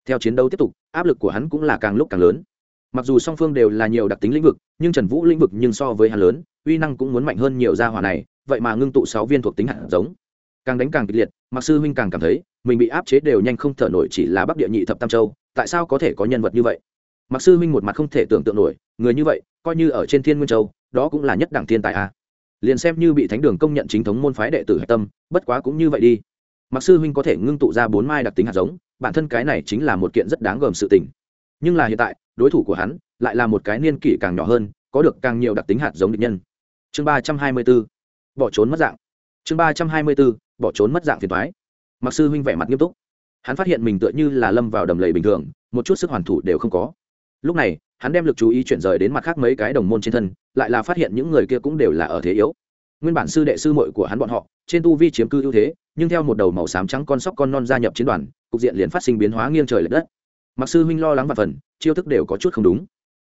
Theo chiến đấu tiếp tục, áp lực của hắn cũng là càng lúc càng lớn mặc dù song phương đều là nhiều đặc tính lĩnh vực, nhưng trần vũ lĩnh vực nhưng so với hắn lớn, uy năng cũng muốn mạnh hơn nhiều gia hỏa này, vậy mà ngưng tụ sáu viên thuộc tính hạt giống. Càng đánh càng kịch liệt mặc sư huynh càng cảm thấy, mình bị áp chế đều nhanh không thở nổi chỉ là bắc địa nhị thập tam châu, tại sao có thể có nhân vật như vậy? Mặc sư huynh một mặt không thể tưởng tượng nổi, người như vậy, coi như ở trên thiên nguyên châu, đó cũng là nhất đẳng thiên tài a liền xem như bị thánh đường công nhận chính thống môn phái đệ tử hạch tâm, bất quá cũng như vậy đi. Mặc sư huynh có thể ngưng tụ ra bốn mai đặc tính hạt giống, bản thân cái này chính là một kiện rất đáng gờm sự tình. Nhưng là hiện tại đối thủ của hắn lại là một cái niên kỷ càng nhỏ hơn, có được càng nhiều đặc tính hạt giống địch nhân. Chương ba trăm hai mươi b ố bỏ trốn mất dạng. Chương ba trăm hai mươi b ố bỏ trốn mất dạng phiền thoái mặc sư huynh vẻ mặt nghiêm túc. Hắn phát hiện mình tựa như là lâm vào đầm lầy bình thường, một chút sức hoàn thủ đều không có. Lúc này, hắn đem l ự c chú ý chuyển rời đến mặt khác mấy cái đồng môn trên thân, lại là phát hiện những người kia cũng đều là ở thế yếu. Nguyên bản sư đệ sư mội của hắn bọn họ, trên tu vi chiếm cư ưu thế, nhưng theo một đầu màu xám trắng con sóc con non gia nhập chiến đoàn, cục diện liền phát sinh biến hóa nghiêng trời l ệ đất. Mặc sư huynh lo lắng và phần chiêu thức đều có chút không đúng.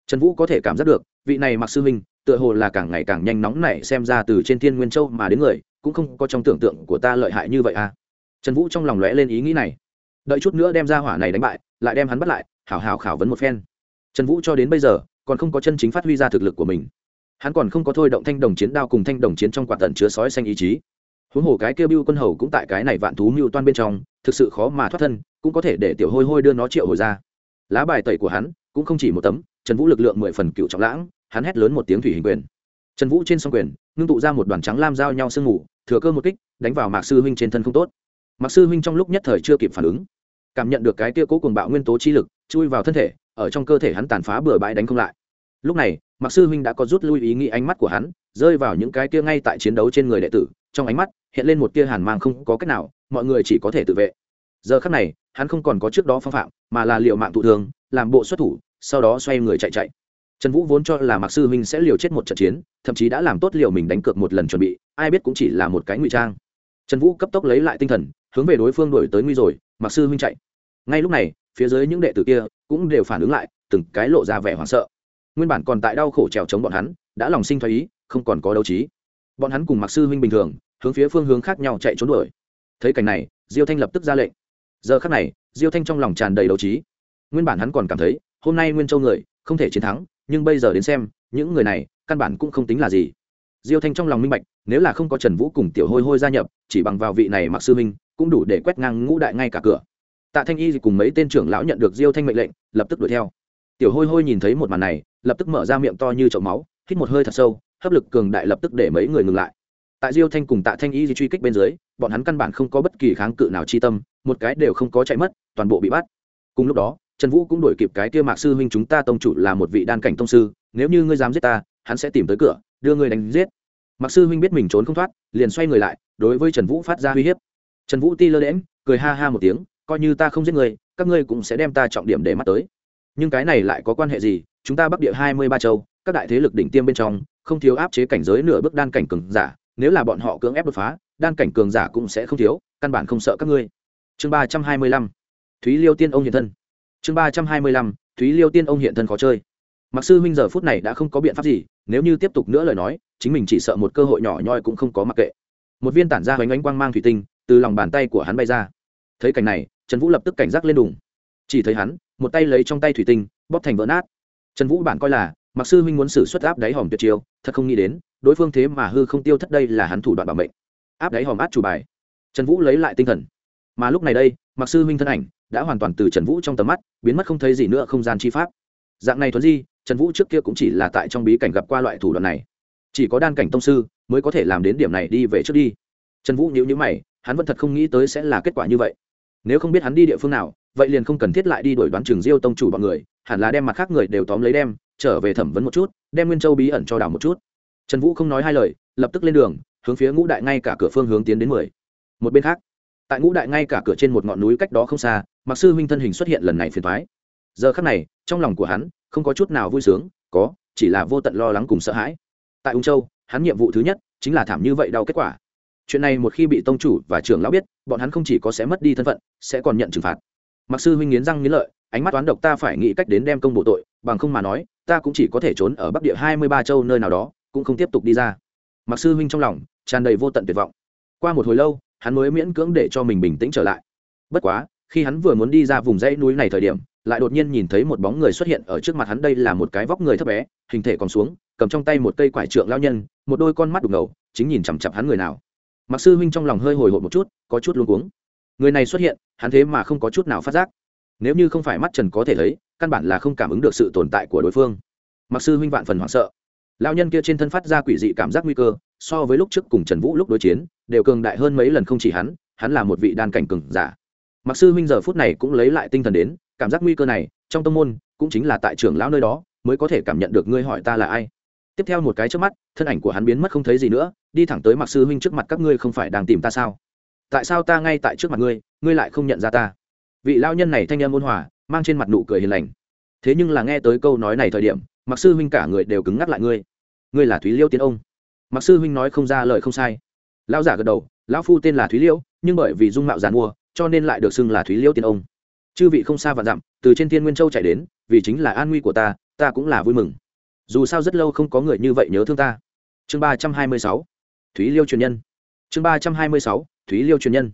Trần vũ có thể cảm giác được, vị này mặc sư huynh tựa hồ là càng ngày càng nhanh nóng nảy xem ra từ trên thiên nguyên châu mà đến người, cũng không có trong tưởng tượng của ta lợi hại như vậy à. Trần vũ trong lòng lóe lên ý nghĩ này. Đợi chút nữa đem ra hỏa này đánh bại, lại đem hắn bắt lại, hảo hảo khảo vấn một phen. Trần vũ cho đến bây giờ, còn không có chân chính phát huy ra thực lực của mình. Hắn còn không có thôi động thanh đồng chiến đao cùng thanh đồng chiến trong quả tận chứa sói xanh ý chí. Huống hồ cái kêu bưu quân hầu cũng tại cái này vạn thú mưu toan bên trong, thực sự khó mà thoát thân, cũng có thể để tiểu hôi hôi đưa nó triệu hồi ra lá bài tẩy của hắn cũng không chỉ một tấm, trần vũ lực lượng mười phần cựu trọng lãng, hắn hét lớn một tiếng thủy hình quyền. Trần vũ trên song quyền, ngưng tụ ra một đoàn trắng lam giao nhau sương mù, thừa cơ một kích, đánh vào mạc sư huynh trên thân không tốt. Mạc sư huynh trong lúc nhất thời chưa kịp phản ứng, cảm nhận được cái tia cố cùng bạo nguyên tố chi lực, chui vào thân thể, ở trong cơ thể hắn tàn phá bừa bãi đánh không lại. Lúc này, mạc sư huynh đã có rút lui ý nghĩ ánh mắt của hắn, rơi vào những cái tia ngay tại chiến đấu trên người đệ tử, trong ánh mắt hiện lên một tia hàn mang không có cách nào, mọi người chỉ có thể tự vệ. Giờ khắc này hắn không còn có trước đó phong phạm, mà là liệu mạng thụ thường làm bộ xuất thủ, sau đó xoay người chạy chạy. Trần vũ vốn cho là mạc sư huynh sẽ liều chết một trận chiến, thậm chí đã làm tốt liều mình đánh cược một lần chuẩn bị, ai biết cũng chỉ là một cái ngụy trang. Trần vũ cấp tốc lấy lại tinh thần, hướng về đối phương đổi tới nguy rồi, mạc sư huynh chạy. Ngay lúc này, phía dưới những đệ tử kia cũng đều phản ứng lại, từng cái lộ ra vẻ hoảng sợ. Nguyên bản còn tại đau khổ trèo chống bọn hắn, đã lòng sinh thoái ý, không còn có đấu trí. Bọn hắn cùng mặc sư huynh bình thường, hướng phía phương hướng khác nhau chạy trốn đuổi. Thấy cảnh này, diêu thanh lập tức ra lệnh giờ khắc này, diêu thanh trong lòng tràn đầy đấu trí. Nguyên bản hắn còn cảm thấy, hôm nay nguyên châu người, không thể chiến thắng, nhưng bây giờ đến xem, những người này, căn bản cũng không tính là gì. Diêu thanh trong lòng minh bạch, nếu là không có trần vũ cùng tiểu hôi hôi gia nhập, chỉ bằng vào vị này mặc sư minh, cũng đủ để quét ngang ngũ đại ngay cả cửa. Tạ thanh y cùng mấy tên trưởng lão nhận được diêu thanh mệnh lệnh, lập tức đuổi theo. Tiểu hôi hôi nhìn thấy một màn này, lập tức mở ra miệng to như chậu máu, hít một hơi thật sâu, hấp lực cường đại lập tức để mấy người ngừng lại tại diêu thanh cùng tạ thanh y truy kích bên dưới, bọn hắn căn bản không có bất kỳ kháng cự nào chi tâm, một cái đều không có chạy mất, toàn bộ bị bắt. Cùng lúc đó, trần vũ cũng đuổi kịp cái kia mạc sư huynh chúng ta tông chủ là một vị đan cảnh tông sư, nếu như ngươi dám giết ta, hắn sẽ tìm tới cửa, đưa ngươi đánh giết. Mạc sư huynh biết mình trốn không thoát, liền xoay người lại, đối với trần vũ phát ra uy hiếp. Trần vũ ti lơ đễm cười ha ha một tiếng, coi như ta không giết người các ngươi cũng sẽ đem ta trọng điểm để mắt tới. Nhưng cái này lại có quan hệ gì? Chúng ta bắc địa hai mươi ba châu, các đại thế lực đỉnh tiêm bên trong, không thiếu áp chế cảnh giới nửa bước đan cảnh cường giả nếu là bọn họ cưỡng ép đột phá, đan cảnh cường giả cũng sẽ không thiếu, căn bản không sợ các ngươi. Chương ba trăm hai mươi lăm. Thúy liêu tiên ông hiện thân. Chương ba trăm hai mươi lăm. Thúy liêu tiên ông hiện thân khó chơi. Mặc sư huynh giờ phút này đã không có biện pháp gì, nếu như tiếp tục nữa lời nói, chính mình chỉ sợ một cơ hội nhỏ nhoi cũng không có mặc kệ. Một viên tản ra hoành ánh quang mang thủy tinh, từ lòng bàn tay của hắn bay ra. Thấy cảnh này, trần vũ lập tức cảnh giác lên đùng. Chỉ thấy hắn, một tay lấy trong tay thủy tinh, bóp thành vỡ nát. Trần vũ bản coi là, mặc sư huynh muốn xử xuất áp đáy hòm tuyệt chiêu, thật không nghĩ đến đối phương thế mà hư không tiêu thất đây là hắn thủ đoạn bảo mệnh. Áp đáy hòm át chủ bài. Trần vũ lấy lại tinh thần. Mà lúc này đây, mặc sư huynh thân ảnh đã hoàn toàn từ trần vũ trong tầm mắt, biến mất không thấy gì nữa, không gian chi pháp. Dạng này thuấn di, trần vũ trước kia cũng chỉ là tại trong bí cảnh gặp qua loại thủ đoạn này. Chỉ có đan cảnh tông sư mới có thể làm đến điểm này đi về trước đi. Trần vũ nhữ nhữ mày, hắn vẫn thật không nghĩ tới sẽ là kết quả như vậy. Nếu không biết hắn đi địa phương nào, vậy liền không cần thiết lại đi đuổi đoán trường diêu tông chủ bọn người, hẳn là đem mặt khác người đều tóm lấy đem, trở về thẩm vấn một chút, đem nguyên châu bí ẩn cho đảo một chút trần vũ không nói hai lời, lập tức lên đường, hướng phía ngũ đại ngay cả cửa phương hướng tiến đến mười. Một bên khác, tại ngũ đại ngay cả cửa trên một ngọn núi cách đó không xa mặc sư huynh thân hình xuất hiện lần này phiền thoái giờ khắc này, trong lòng của hắn, không có chút nào vui sướng, có, chỉ là vô tận lo lắng cùng sợ hãi. Tại ung châu, hắn nhiệm vụ thứ nhất chính là thảm như vậy đau kết quả. Chuyện này một khi bị tông chủ và trưởng lão biết, bọn hắn không chỉ có sẽ mất đi thân phận, sẽ còn nhận trừng phạt. Mặc sư huynh nghiến răng nghiến lợi, ánh mắt toán độc ta phải nghĩ cách đến đem công bộ tội, bằng không mà nói, ta cũng chỉ có thể trốn ở bắc địa hai mươi ba châu nơi nào đó cũng không tiếp tục đi ra. Mặc sư huynh trong lòng tràn đầy vô tận tuyệt vọng. Qua một hồi lâu, hắn mới miễn cưỡng để cho mình bình tĩnh trở lại. Bất quá, khi hắn vừa muốn đi ra vùng dãy núi này thời điểm, lại đột nhiên nhìn thấy một bóng người xuất hiện ở trước mặt hắn. Đây là một cái vóc người thấp bé, hình thể còn xuống, cầm trong tay một cây quải trượng lao nhân, một đôi con mắt đục ngầu, chính nhìn chằm chặp hắn người nào. Mặc sư huynh trong lòng hơi hồi hộp một chút, có chút luống cuống. Người này xuất hiện, hắn thế mà không có chút nào phát giác. Nếu như không phải mắt trần có thể thấy, căn bản là không cảm ứng được sự tồn tại của đối phương. Mặc sư huynh vạn phần hoảng sợ lao nhân kia trên thân phát ra quỷ dị cảm giác nguy cơ, so với lúc trước cùng trần vũ lúc đối chiến, đều cường đại hơn mấy lần không chỉ hắn hắn là một vị đan cảnh cường giả. Mặc sư huynh giờ phút này cũng lấy lại tinh thần đến, cảm giác nguy cơ này, trong tâm môn, cũng chính là tại trưởng lão nơi đó, mới có thể cảm nhận được ngươi hỏi ta là ai. Tiếp theo một cái trước mắt, thân ảnh của hắn biến mất không thấy gì nữa, đi thẳng tới mặc sư huynh trước mặt, các ngươi không phải đang tìm ta sao? Tại sao ta ngay tại trước mặt ngươi ngươi lại không nhận ra ta? Vị lao nhân này thanh em ôn hòa, mang trên mặt nụ cười hiền lành. Thế nhưng là nghe tới câu nói này thời điểm mặc sư huynh cả người đều cứng ngắc lại ngươi ngươi là thúy liêu tiến ông mặc sư huynh nói không ra lời không sai lão giả gật đầu lão phu tên là thúy liêu nhưng bởi vì dung mạo giàn mua cho nên lại được xưng là thúy liêu tiên ông chư vị không xa và dặm từ trên thiên nguyên châu chạy đến vì chính là an nguy của ta ta cũng là vui mừng dù sao rất lâu không có người như vậy nhớ thương ta chương ba trăm hai mươi sáu thúy liêu truyền nhân chương ba trăm hai mươi sáu thúy liêu truyền nhân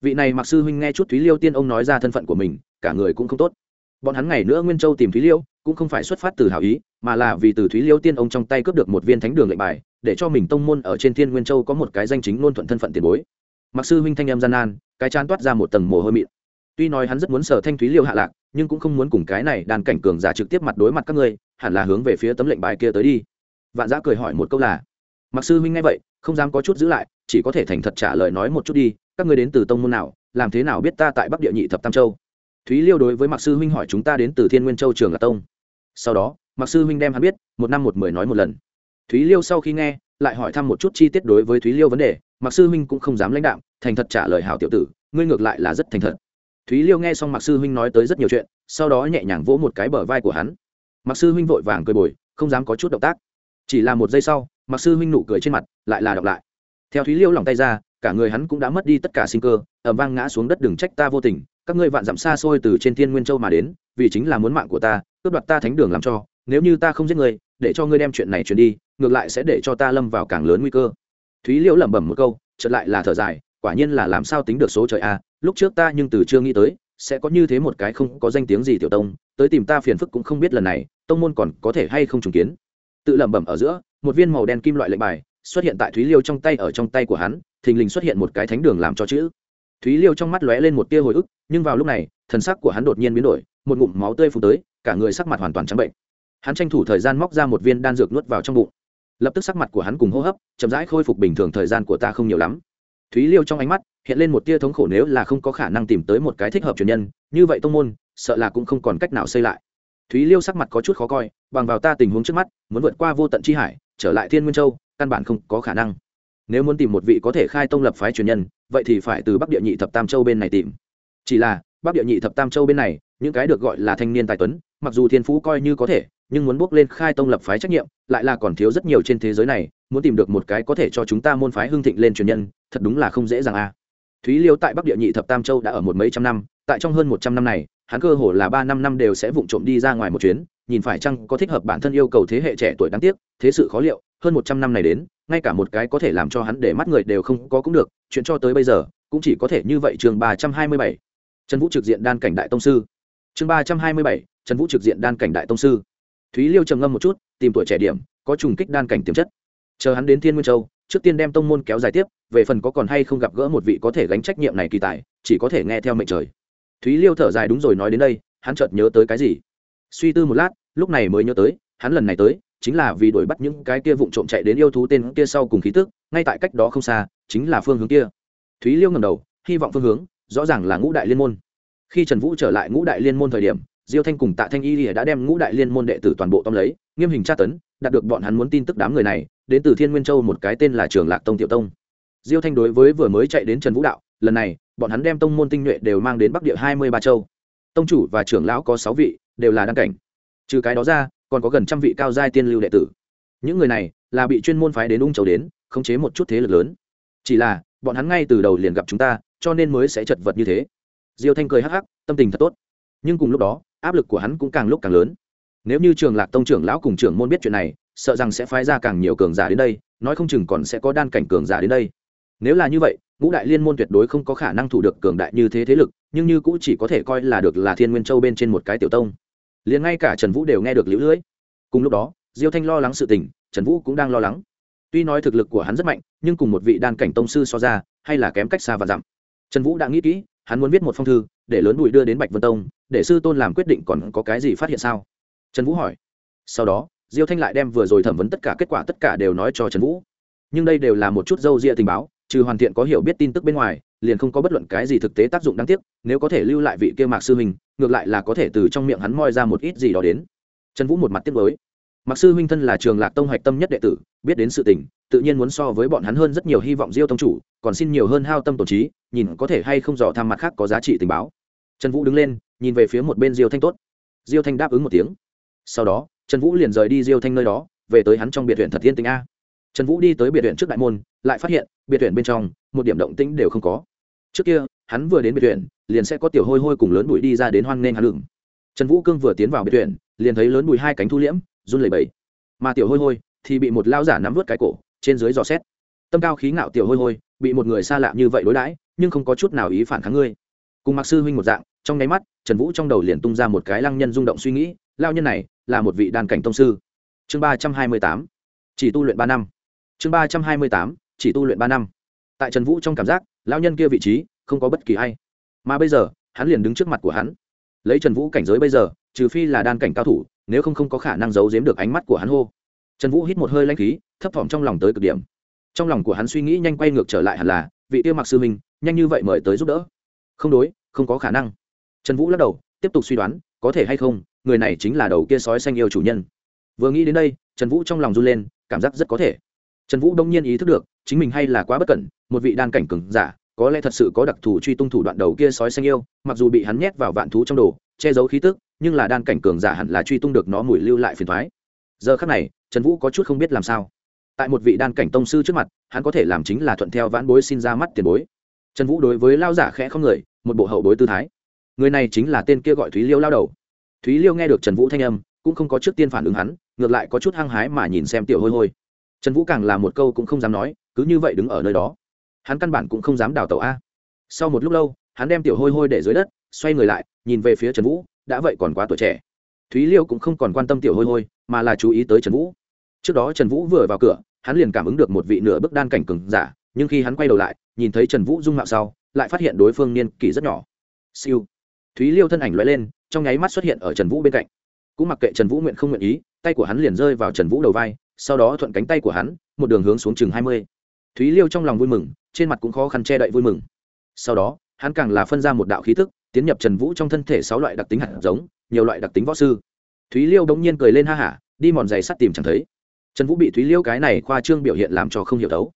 vị này mặc sư huynh nghe chút thúy liêu tiên ông nói ra thân phận của mình cả người cũng không tốt bọn hắn ngày nữa nguyên châu tìm thúy liêu, cũng không phải xuất phát từ hảo ý, mà là vì từ thúy liêu tiên ông trong tay cướp được một viên thánh đường lệnh bài, để cho mình tông môn ở trên thiên nguyên châu có một cái danh chính ngôn thuận thân phận tiền bối. Mặc sư huynh thanh em gian nan, cái chán toát ra một tầng mồ hôi mịn. Tuy nói hắn rất muốn sở thanh thúy liêu hạ lạc, nhưng cũng không muốn cùng cái này đàn cảnh cường giả trực tiếp mặt đối mặt các ngươi, hẳn là hướng về phía tấm lệnh bài kia tới đi. Vạn giã cười hỏi một câu là, mặc sư huynh nghe vậy, không dám có chút giữ lại, chỉ có thể thành thật trả lời nói một chút đi, các ngươi đến từ tông môn nào, làm thế nào biết ta tại bắc địa nhị thập tam châu? Thúy liêu đối với mặc sư huynh hỏi chúng ta đến từ thiên nguyên châu trường lạc tông. Sau đó mặc sư huynh đem hắn biết, một năm một mười nói một lần. Thúy liêu sau khi nghe, lại hỏi thăm một chút chi tiết đối với thúy liêu vấn đề. Mặc sư huynh cũng không dám lãnh đạo thành thật trả lời hảo tiểu tử, ngươi ngược lại là rất thành thật. Thúy liêu nghe xong mặc sư huynh nói tới rất nhiều chuyện, sau đó nhẹ nhàng vỗ một cái bờ vai của hắn. Mặc sư huynh vội vàng cười bồi, không dám có chút động tác. Chỉ là một giây sau mặc sư huynh nụ cười trên mặt lại là đọc lại. Theo thúy liêu lòng tay ra, cả người hắn cũng đã mất đi tất cả sinh cơ ẩm vang ngã xuống đất, đừng trách ta vô tình các ngươi vạn dặm xa xôi từ trên thiên nguyên châu mà đến, vì chính là muốn mạng của ta, cướp đoạt ta thánh đường làm cho, nếu như ta không giết ngươi, để cho ngươi đem chuyện này truyền đi, ngược lại sẽ để cho ta lâm vào càng lớn nguy cơ. Thúy liễu lẩm bẩm một câu, chợt lại là thở dài, quả nhiên là làm sao tính được số trời a, lúc trước ta nhưng từ chưa nghĩ tới, sẽ có như thế một cái không có danh tiếng gì tiểu tông, tới tìm ta phiền phức cũng không biết lần này, tông môn còn có thể hay không trùng kiến. Tự lẩm bẩm ở giữa, một viên màu đen kim loại lệnh bài xuất hiện tại thúy liêu trong tay, ở trong tay của hắn, thình lình xuất hiện một cái thánh đường làm cho chữ thúy liêu trong mắt lóe lên một tia hồi ức, nhưng vào lúc này, thần sắc của hắn đột nhiên biến đổi, một ngụm máu tươi phù tới, cả người sắc mặt hoàn toàn trắng bệnh. Hắn tranh thủ thời gian móc ra một viên đan dược nuốt vào trong bụng. Lập tức sắc mặt của hắn cùng hô hấp, chậm rãi khôi phục bình thường thời gian của ta không nhiều lắm. Thúy liêu trong ánh mắt, hiện lên một tia thống khổ nếu là không có khả năng tìm tới một cái thích hợp truyền nhân, như vậy tông môn, sợ là cũng không còn cách nào xây lại. Thúy liêu sắc mặt có chút khó coi, bằng vào ta tình huống trước mắt, muốn vượt qua vô tận chi hải, trở lại thiên nguyên châu, căn bản không có khả năng nếu muốn tìm một vị có thể khai tông lập phái truyền nhân, vậy thì phải từ bắc địa nhị thập tam châu bên này tìm chỉ là, bắc địa nhị thập tam châu bên này, những cái được gọi là thanh niên tài tuấn, mặc dù thiên phú coi như có thể, nhưng muốn bước lên khai tông lập phái trách nhiệm, lại là còn thiếu rất nhiều trên thế giới này, muốn tìm được một cái có thể cho chúng ta môn phái hưng thịnh lên truyền nhân, thật đúng là không dễ dàng a à. thúy liêu tại bắc địa nhị thập tam châu đã ở một mấy trăm năm, tại trong hơn một trăm năm này, hắn cơ hồ là ba năm năm đều sẽ vụng trộm đi ra ngoài một chuyến, nhìn phải chăng có thích hợp bản thân yêu cầu thế hệ trẻ tuổi đáng tiếc, thế sự khó liệu, hơn một trăm năm này đến ngay cả một cái có thể làm cho hắn để mắt người đều không có cũng được, chuyện cho tới bây giờ, cũng chỉ có thể như vậy chương ba trăm hai mươi bảy. Trần vũ trực diện đan cảnh đại tông sư. Chương ba trăm hai mươi bảy, trần vũ trực diện đan cảnh đại tông sư. Thúy liêu trầm ngâm một chút, tìm tuổi trẻ điểm, có trùng kích đan cảnh tiềm chất. Chờ hắn đến thiên nguyên châu, trước tiên đem tông môn kéo dài tiếp, về phần có còn hay không gặp gỡ một vị có thể gánh trách nhiệm này kỳ tài, chỉ có thể nghe theo mệnh trời. Thúy liêu thở dài đúng rồi nói đến đây, hắn chợt nhớ tới cái gì? Suy tư một lát, lúc này mới nhớ tới, hắn lần này tới chính là vì đuổi bắt những cái kia vụng trộm chạy đến yêu thú tên kia sau cùng khí tức, ngay tại cách đó không xa, chính là phương hướng kia. Thúy liêu ngẩng đầu, hy vọng phương hướng, rõ ràng là ngũ đại liên môn. Khi trần vũ trở lại ngũ đại liên môn thời điểm, diêu thanh cùng tạ thanh y đã đem ngũ đại liên môn đệ tử toàn bộ tóm lấy, nghiêm hình tra tấn, đạt được bọn hắn muốn tin tức đám người này, đến từ thiên nguyên châu một cái tên là trường lạc tông tiểu tông. Diêu thanh đối với vừa mới chạy đến trần vũ đạo, lần này, bọn hắn đem tông môn tinh nhuệ đều mang đến bắc địa hai mươi ba châu. Tông chủ và trưởng lão có sáu vị, đều là đăng cảnh. Trừ cái đó ra còn có gần trăm vị cao giai tiên lưu đệ tử. Những người này là bị chuyên môn phái đến ung châu đến, khống chế một chút thế lực lớn. Chỉ là, bọn hắn ngay từ đầu liền gặp chúng ta, cho nên mới sẽ chật vật như thế. Diêu thanh cười hắc hắc, tâm tình thật tốt. Nhưng cùng lúc đó, áp lực của hắn cũng càng lúc càng lớn. Nếu như trường lạc tông trưởng lão cùng trưởng môn biết chuyện này, sợ rằng sẽ phái ra càng nhiều cường giả đến đây, nói không chừng còn sẽ có đan cảnh cường giả đến đây. Nếu là như vậy, ngũ đại liên môn tuyệt đối không có khả năng thủ được cường đại như thế thế lực, nhưng như cũng chỉ có thể coi là được là thiên nguyên châu bên trên một cái tiểu tông liền ngay cả trần vũ đều nghe được lũ lưỡi cùng lúc đó, diêu thanh lo lắng sự tình, trần vũ cũng đang lo lắng. Tuy nói thực lực của hắn rất mạnh, nhưng cùng một vị đan cảnh tông sư so ra, hay là kém cách xa và dặm. Trần vũ đã nghĩ kỹ, hắn muốn viết một phong thư, để lớn bụi đưa đến bạch vân tông, để sư tôn làm quyết định còn có cái gì phát hiện sao? Trần vũ hỏi. Sau đó, diêu thanh lại đem vừa rồi thẩm vấn tất cả kết quả tất cả đều nói cho trần vũ. Nhưng đây đều là một chút dâu ria tình báo, trừ hoàn thiện có hiểu biết tin tức bên ngoài liền không có bất luận cái gì thực tế tác dụng đáng tiếc, nếu có thể lưu lại vị kia mạc sư huynh ngược lại là có thể từ trong miệng hắn moi ra một ít gì đó đến. Trần vũ một mặt tiếc với mạc sư huynh thân là trường lạc tông hoạch tâm nhất đệ tử, biết đến sự tình, tự nhiên muốn so với bọn hắn hơn rất nhiều hy vọng diêu tông chủ, còn xin nhiều hơn hao tâm tổ trí, nhìn có thể hay không dò tham mặt khác có giá trị tình báo. Trần vũ đứng lên, nhìn về phía một bên diêu thanh tốt. Diêu thanh đáp ứng một tiếng. Sau đó, trần vũ liền rời đi diêu thanh nơi đó, về tới hắn trong biệt huyện thật thiên tình a. Trần vũ đi tới biệt huyện trước đại môn, lại phát hiện, biệt huyện bên trong, một điểm động tĩnh đều không có trước kia hắn vừa đến biệt thuyền, liền sẽ có tiểu hôi hôi cùng lớn bụi đi ra đến hoang nghênh hắn lửng. Trần vũ cương vừa tiến vào biệt thuyền, liền thấy lớn bụi hai cánh thu liễm run lẩy bẩy. Mà tiểu hôi hôi thì bị một lao giả nắm vớt cái cổ trên dưới dò xét. Tâm cao khí ngạo tiểu hôi hôi bị một người xa lạ như vậy đối đãi nhưng không có chút nào ý phản kháng ngươi. Cùng mặc sư huynh một dạng trong nháy mắt trần vũ trong đầu liền tung ra một cái lăng nhân rung động suy nghĩ lao nhân này là một vị đàn cảnh tông sư. Chương ba trăm hai mươi tám chỉ tu luyện ba năm. Chương ba trăm hai mươi tám chỉ tu luyện ba năm. Tại trần vũ trong cảm giác lao nhân kia vị trí không có bất kỳ a i mà bây giờ, hắn liền đứng trước mặt của hắn. Lấy trần vũ cảnh giới bây giờ, trừ phi là đan cảnh cao thủ, nếu không không có khả năng giấu giếm được ánh mắt của hắn hô. Trần vũ hít một hơi lanh khí, thấp thỏm trong lòng tới cực điểm. Trong lòng của hắn suy nghĩ nhanh quay ngược trở lại hẳn là, vị tiêu mặc sư minh, nhanh như vậy mời tới giúp đỡ. Không đối, không có khả năng. Trần vũ lắc đầu, tiếp tục suy đoán, có thể hay không, người này chính là đầu kia sói xanh yêu chủ nhân. Vừa nghĩ đến đây, trần vũ trong lòng run lên, cảm giác rất có thể. Trần vũ đông nhiên ý thức được chính mình hay là quá bất cẩn, một vị đan cảnh cừng giả, có lẽ thật sự có đặc thù truy tung thủ đoạn đầu kia sói xanh yêu, mặc dù bị hắn nhét vào vạn thú trong đồ, che giấu khí tức, nhưng là đan cảnh cường giả hẳn là truy tung được nó mùi lưu lại phiền thoái giờ khắc này, trần vũ có chút không biết làm sao. Tại một vị đan cảnh tông sư trước mặt, hắn có thể làm chính là thuận theo vãn bối xin ra mắt tiền bối. Trần vũ đối với lao giả khẽ không người, một bộ hậu bối tư thái. Người này chính là tên kia gọi thúy liêu lao đầu. Thúy liêu nghe được trần vũ thanh âm, cũng không có trước tiên phản ứng hắn, ngược lại có chút hăng hái mà nhìn xem tiểu hôi hôi. Trần vũ càng là một câu cũng không dám nói cứ như vậy đứng ở nơi đó. Hắn căn bản cũng không dám đào tẩu a. Sau một lúc lâu, hắn đem tiểu hôi hôi để dưới đất, xoay người lại, nhìn về phía trần vũ, đã vậy còn quá tuổi trẻ. Thúy liêu cũng không còn quan tâm tiểu hôi hôi, mà là chú ý tới trần vũ. Trước đó trần vũ vừa vào cửa, hắn liền cảm ứng được một vị nửa bức đan cảnh cừng giả, nhưng khi hắn quay đầu lại, nhìn thấy trần vũ dung mạo sau, lại phát hiện đối phương niên kỷ rất nhỏ. Siêu. Thúy liêu thân ảnh loại lên, trong nháy mắt xuất hiện ở trần vũ bên cạnh. Cũng mặc kệ trần vũ nguyện không nguyện ý, tay của hắn liền rơi vào trần vũ đầu vai, sau đó thuận cánh tay của hắn, một đường hướng xuống chừng hai mươi thúy liêu trong lòng vui mừng, trên mặt cũng khó khăn che đậy vui mừng. Sau đó, hắn càng là phân ra một đạo khí thức tiến nhập trần vũ trong thân thể sáu loại đặc tính hạt giống, nhiều loại đặc tính võ sư. Thúy liêu đ ỗ n g nhiên cười lên ha hả, đi mòn giày sắt tìm chẳng thấy. Trần vũ bị thúy liêu cái này khoa trương biểu hiện làm cho không hiểu đấu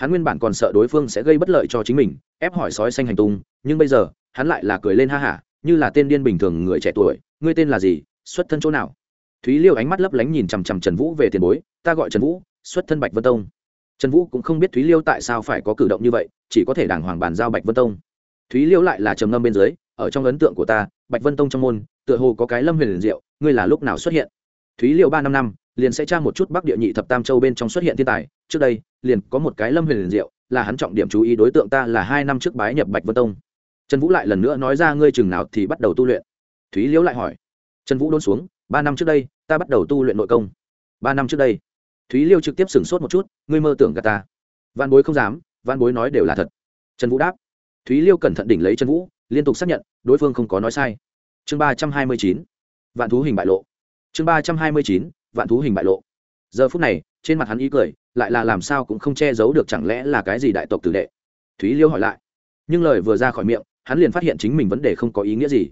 hắn nguyên bản còn sợ đối phương sẽ gây bất lợi cho chính mình, ép hỏi sói xanh hành tung, nhưng bây giờ, hắn lại là cười lên ha hả, như là tên điên bình thường người trẻ tuổi, ngươi tên là gì? Xuất thân chỗ nào? Thúy liêu ánh mắt lấp lánh nhìn chằm chằm trần vũ về tiền bối, ta gọi trần vũ, xuất thân bạch vân tông trần vũ cũng không biết thúy liêu tại sao phải có cử động như vậy, chỉ có thể đàng hoàng bàn giao bạch vân tông. Thúy liêu lại là trầm ngâm bên dưới, ở trong ấn tượng của ta, bạch vân tông trong môn, tựa hồ có cái lâm huyền diệu, ngươi là lúc nào xuất hiện? Thúy liêu ba năm năm, liền sẽ tra một chút bắc địa nhị thập tam châu bên trong xuất hiện thiên tài, trước đây, liền có một cái lâm huyền diệu, là hắn trọng điểm chú ý đối tượng ta là hai năm trước bái nhập bạch vân tông. Trần vũ lại lần nữa nói ra ngươi chừng nào thì bắt đầu tu luyện. Thúy liễu lại hỏi. Trần vũ đôn xuống, ba năm trước đây, ta bắt đầu tu luyện nội công. Ba năm trước đây thúy liêu trực tiếp sửng sốt một chút, ngươi mơ tưởng gà ta? Văn bối không dám văn bối nói đều là thật. Trần vũ đáp. Thúy liêu cẩn thận đỉnh lấy trần vũ, liên tục xác nhận, đối phương không có nói sai. Chương ba trăm hai mươi chín, vạn thú hình bại lộ. Chương ba trăm hai mươi chín, vạn thú hình bại lộ. Giờ phút này, trên mặt hắn ý cười, lại là làm sao cũng không che giấu được chẳng lẽ là cái gì đại tộc tử đệ. Thúy liêu hỏi lại. Nhưng lời vừa ra khỏi miệng, hắn liền phát hiện chính mình vấn đề không có ý nghĩa gì.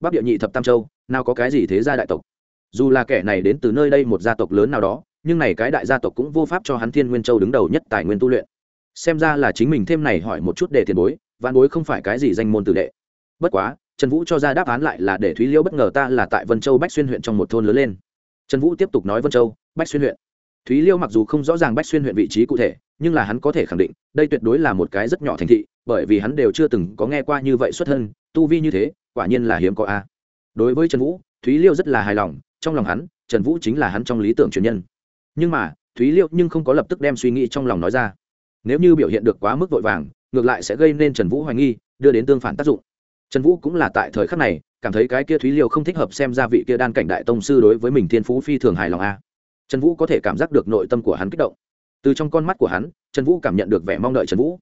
Bắc địa nhị thập tam châu, nào có cái gì thế gia đại tộc? Dù là kẻ này đến từ nơi đây một gia tộc lớn nào đó nhưng này cái đại gia tộc cũng vô pháp cho hắn thiên nguyên châu đứng đầu nhất tài nguyên tu luyện. Xem ra là chính mình thêm này hỏi một chút để tiền bối văn bối không phải cái gì danh môn tử đệ. Bất quá, trần vũ cho ra đáp án lại là để thúy liễu bất ngờ ta là tại vân châu bách xuyên huyện trong một thôn lớn lên. Trần vũ tiếp tục nói vân châu, bách xuyên huyện. Thúy liêu mặc dù không rõ ràng bách xuyên huyện vị trí cụ thể, nhưng là hắn có thể khẳng định, đây tuyệt đối là một cái rất nhỏ thành thị, bởi vì hắn đều chưa từng có nghe qua như vậy xuất thân, tu vi như thế, quả nhiên là hiếm có a. Đối với trần vũ, thúy liêu rất là hài lòng, trong lòng hắn, trần vũ chính là hắn trong lý tưởng truyền nhân nhưng mà, thúy liêu nhưng không có lập tức đem suy nghĩ trong lòng nói ra. Nếu như biểu hiện được quá mức vội vàng, ngược lại sẽ gây nên trần vũ hoài nghi, đưa đến tương phản tác dụng. Trần vũ cũng là tại thời khắc này, cảm thấy cái kia thúy liêu không thích hợp xem ra vị kia đan cảnh đại tông sư đối với mình thiên phú phi thường hài lòng a. Trần vũ có thể cảm giác được nội tâm của hắn kích động. Từ trong con mắt của hắn, trần vũ cảm nhận được vẻ mong đợi trần vũ.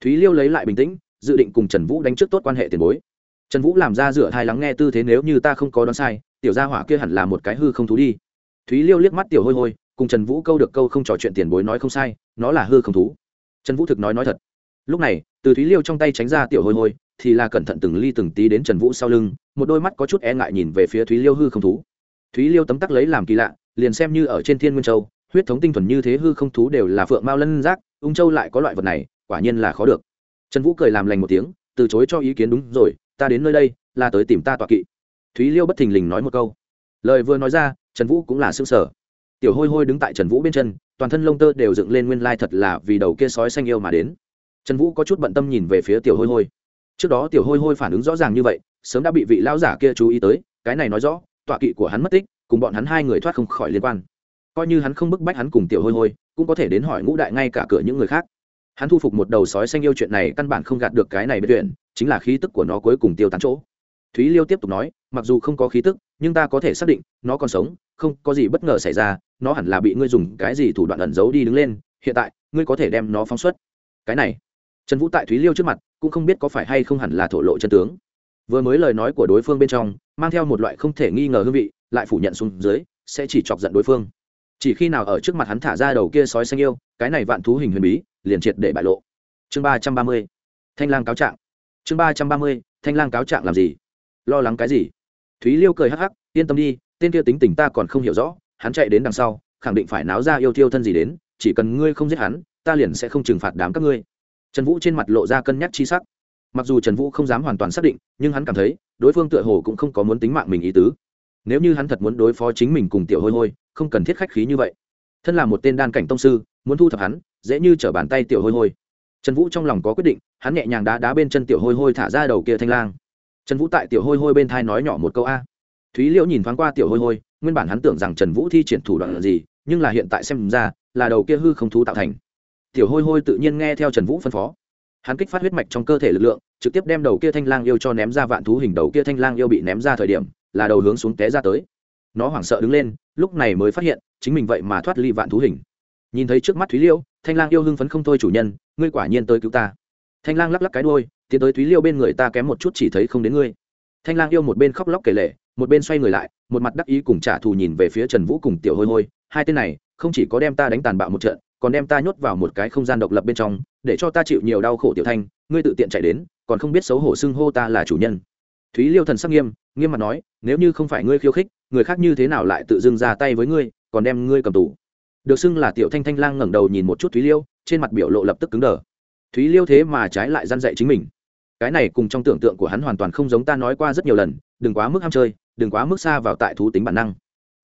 Thúy liêu lấy lại bình tĩnh, dự định cùng trần vũ đánh trước tốt quan hệ tiền bối. Trần vũ làm ra rửa thai lắng nghe tư thế nếu như ta không có đoán sai, tiểu gia hỏa kia hẳn là một cái hư không thú đi. Thúy liêu liếc mắt tiểu hôi hôi cùng trần vũ câu được câu không trò chuyện tiền bối nói không sai, nó là hư không thú. Trần vũ thực nói nói thật. Lúc này, từ thúy liêu trong tay tránh ra tiểu hôi hôi, thì là cẩn thận từng ly từng tí đến trần vũ sau lưng, một đôi mắt có chút e ngại nhìn về phía thúy liêu hư không thú. Thúy liêu tấm tắc lấy làm kỳ lạ, liền xem như ở trên thiên nguyên châu, huyết thống tinh thuần như thế hư không thú đều là phượng mao lân giác, ung châu lại có loại vật này, quả nhiên là khó được. Trần vũ cười làm lành một tiếng, từ chối cho ý kiến đúng rồi, ta đến nơi đây, là tới tìm ta tọa kỵ. Thúy liêu bất thình lình nói một câu. Lời vừa nói ra, trần vũ cũng là xương sở tiểu hôi hôi đứng tại trần vũ bên chân, toàn thân lông tơ đều dựng lên nguyên lai thật là vì đầu kia sói xanh yêu mà đến. Trần vũ có chút bận tâm nhìn về phía tiểu hôi hôi. Trước đó tiểu hôi hôi phản ứng rõ ràng như vậy, sớm đã bị vị lão giả kia chú ý tới, cái này nói rõ, tọa kỵ của hắn mất tích, cùng bọn hắn hai người thoát không khỏi liên quan. Coi như hắn không bức bách hắn cùng tiểu hôi hôi, cũng có thể đến hỏi ngũ đại ngay cả cửa những người khác. Hắn thu phục một đầu sói xanh yêu chuyện này căn bản không gạt được cái này bất tuyển chính là khí tức của nó cuối cùng tiêu tán chỗ. Thúy liêu tiếp tục nói, mặc dù không có khí tức, nhưng ta có thể xác định, nó còn sống không có gì bất ngờ xảy ra, nó hẳn là bị ngươi dùng cái gì thủ đoạn ẩn giấu đi đứng lên, hiện tại, ngươi có thể đem nó phóng xuất. Cái này, trần vũ tại thúy liêu trước mặt, cũng không biết có phải hay không hẳn là thổ lộ chân tướng. Vừa mới lời nói của đối phương bên trong, mang theo một loại không thể nghi ngờ hương vị, lại phủ nhận xuống dưới, sẽ chỉ chọc giận đối phương. Chỉ khi nào ở trước mặt hắn thả ra đầu kia sói xanh yêu, cái này vạn thú hình huyền bí, liền triệt để bại lộ. Chương ba trăm ba mươi, thanh lang cáo trạng. Chương ba trăm ba mươi, thanh lang cáo trạng làm gì? Lo lắng cái gì? Thúy liêu cười hắc hắc, yên tâm đi tên kia tính tình ta còn không hiểu rõ, hắn chạy đến đằng sau, khẳng định phải náo ra yêu thiêu thân gì đến, chỉ cần ngươi không giết hắn, ta liền sẽ không trừng phạt đám các ngươi. Trần vũ trên mặt lộ ra cân nhắc chi sắc. Mặc dù trần vũ không dám hoàn toàn xác định, nhưng hắn cảm thấy, đối phương tựa hồ cũng không có muốn tính mạng mình ý tứ. Nếu như hắn thật muốn đối phó chính mình cùng tiểu hôi hôi, không cần thiết khách khí như vậy. Thân là một tên đan cảnh tông sư, muốn thu thập hắn, dễ như t r ở bàn tay tiểu hôi hôi. Trần vũ trong lòng có quyết định, hắn nhẹ nhàng đá đá bên chân tiểu hôi hôi thả ra đầu kia thanh lang. Trần vũ tại tiểu hôi hôi bên thai nói nhỏ một câu a thúy liễu nhìn thoáng qua tiểu hôi hôi, nguyên bản hắn tưởng rằng trần vũ thi triển thủ đoạn là gì, nhưng là hiện tại xem ra, là đầu kia hư không thú tạo thành. Tiểu hôi hôi tự nhiên nghe theo trần vũ phân phó. Hắn kích phát huyết mạch trong cơ thể lực lượng, trực tiếp đem đầu kia thanh lang yêu cho ném ra vạn thú hình, đầu kia thanh lang yêu bị ném ra thời điểm, là đầu hướng xuống té ra tới. Nó hoảng sợ đứng lên, lúc này mới phát hiện, chính mình vậy mà thoát ly vạn thú hình. Nhìn thấy trước mắt thúy liêu thanh lang yêu hưng phấn không thôi chủ nhân, ngươi quả nhiên tới cứu ta. Thanh lang lắc lắc cái đôi tiến tới thúy liêu bên người ta kém một chút chỉ thấy không đến ngươi. Thanh lang yêu một bên khóc lóc kể lệ một bên xoay người lại, một mặt đắc ý cùng trả thù nhìn về phía trần vũ cùng tiểu hôi hôi, hai tên này, không chỉ có đem ta đánh tàn bạo một trận, còn đem ta nhốt vào một cái không gian độc lập bên trong, để cho ta chịu nhiều đau khổ tiểu thanh, ngươi tự tiện chạy đến, còn không biết xấu hổ xưng hô ta là chủ nhân. Thúy liêu thần sắc nghiêm nghiêm mặt nói, nếu như không phải ngươi khiêu khích, người khác như thế nào lại tự dưng ra tay với ngươi, còn đem ngươi cầm tù. Được xưng là tiểu thanh thanh lang ngẩng đầu nhìn một chút thúy liêu, trên mặt biểu lộ lập tức cứng đờ. Thúy liêu thế mà trái lại răn dạy chính mình. Cái này cùng trong tưởng tượng của hắn hoàn toàn không giống ta nói qua rất nhiều lần, đừng quá mức ham chơi đừng quá mức xa vào tại thú tính bản năng.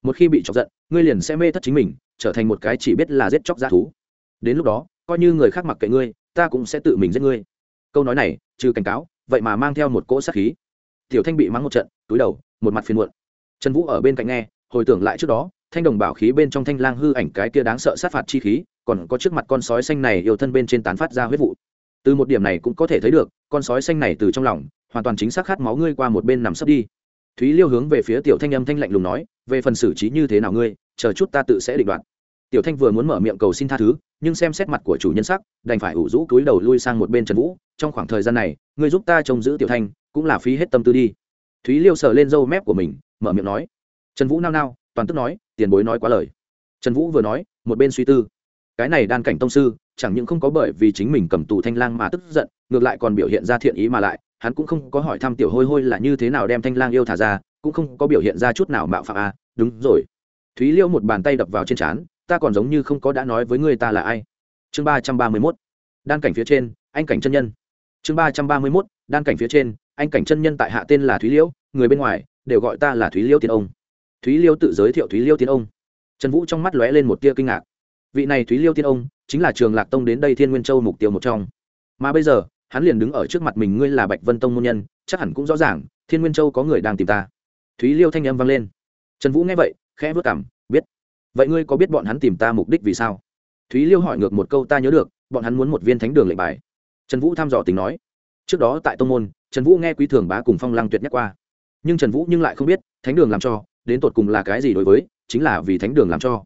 Một khi bị chọc giận, ngươi liền sẽ mê thất chính mình, trở thành một cái chỉ biết là giết chóc g thú. Đến lúc đó, coi như người khác mặc kệ ngươi, ta cũng sẽ tự mình giết ngươi. Câu nói này, trừ cảnh cáo, vậy mà mang theo một cỗ sát khí. Tiểu thanh bị mắng một trận, túi đầu, một mặt phiền muộn. Trần vũ ở bên cạnh nghe, hồi tưởng lại trước đó, thanh đồng bảo khí bên trong thanh lang hư ảnh cái kia đáng sợ sát phạt chi khí, còn có trước mặt con sói xanh này yêu thân bên trên tán phát ra huyết vụ. Từ một điểm này cũng có thể thấy được, con sói xanh này từ trong lòng, hoàn toàn chính xác khát máu ngươi qua một bên nằm sấp đi thúy liêu hướng về phía tiểu thanh âm thanh lạnh lùng nói, về phần xử trí như thế nào ngươi, chờ chút ta tự sẽ định đoạt. Tiểu thanh vừa muốn mở miệng cầu xin tha thứ, nhưng xem xét mặt của chủ nhân sắc, đành phải ủ rũ túi đầu lui sang một bên trần vũ, trong khoảng thời gian này, ngươi giúp ta trông giữ tiểu thanh, cũng là phí hết tâm tư đi. Thúy liêu sờ lên râu mép của mình, mở miệng nói. Trần vũ nao nao, toàn tức nói, tiền bối nói quá lời. Trần vũ vừa nói, một bên suy tư. Cái này đan cảnh tông sư, chẳng những không có bởi vì chính mình cầm tù thanh lang mà tức giận, ngược lại còn biểu hiện ra thiện ý mà lại hắn cũng không có hỏi thăm tiểu hôi hôi là như thế nào đem thanh lang yêu thả ra, cũng không có biểu hiện ra chút nào mạo phạm a. À. đúng rồi. Thúy liêu một bàn tay đập vào trên trán, ta còn giống như không có đã nói với người ta là ai. Chương ba trăm ba mươi mốt. Đan cảnh phía trên, anh cảnh chân nhân. Chương ba trăm ba mươi mốt, đan cảnh phía trên, anh cảnh chân nhân tại hạ tên là thúy liễu, người bên ngoài, đều gọi ta là thúy liễu tiên ông. Thúy liêu tự giới thiệu thúy liêu tiên ông. Trần vũ trong mắt lóe lên một tia kinh ngạc. Vị này thúy liêu tiên ông chính là trường lạc tông đến đây thiên nguyên châu mục tiêu một trong. Mà bây giờ hắn liền đứng ở trước mặt mình ngươi là bạch vân tông môn nhân, chắc hẳn cũng rõ ràng, thiên nguyên châu có người đang tìm ta. Thúy liêu thanh âm vang lên. Trần vũ nghe vậy, khẽ vất cảm biết. Vậy ngươi có biết bọn hắn tìm ta mục đích vì sao? Thúy liêu hỏi ngược một câu ta nhớ được, bọn hắn muốn một viên thánh đường lệnh bài. Trần vũ thăm dò tình nói. Trước đó tại tông môn, trần vũ nghe quý thường bá cùng phong lăng tuyệt nhắc qua. Nhưng trần vũ nhưng lại không biết, thánh đường làm cho, đến tột cùng là cái gì đối với, chính là vì thánh đường làm cho.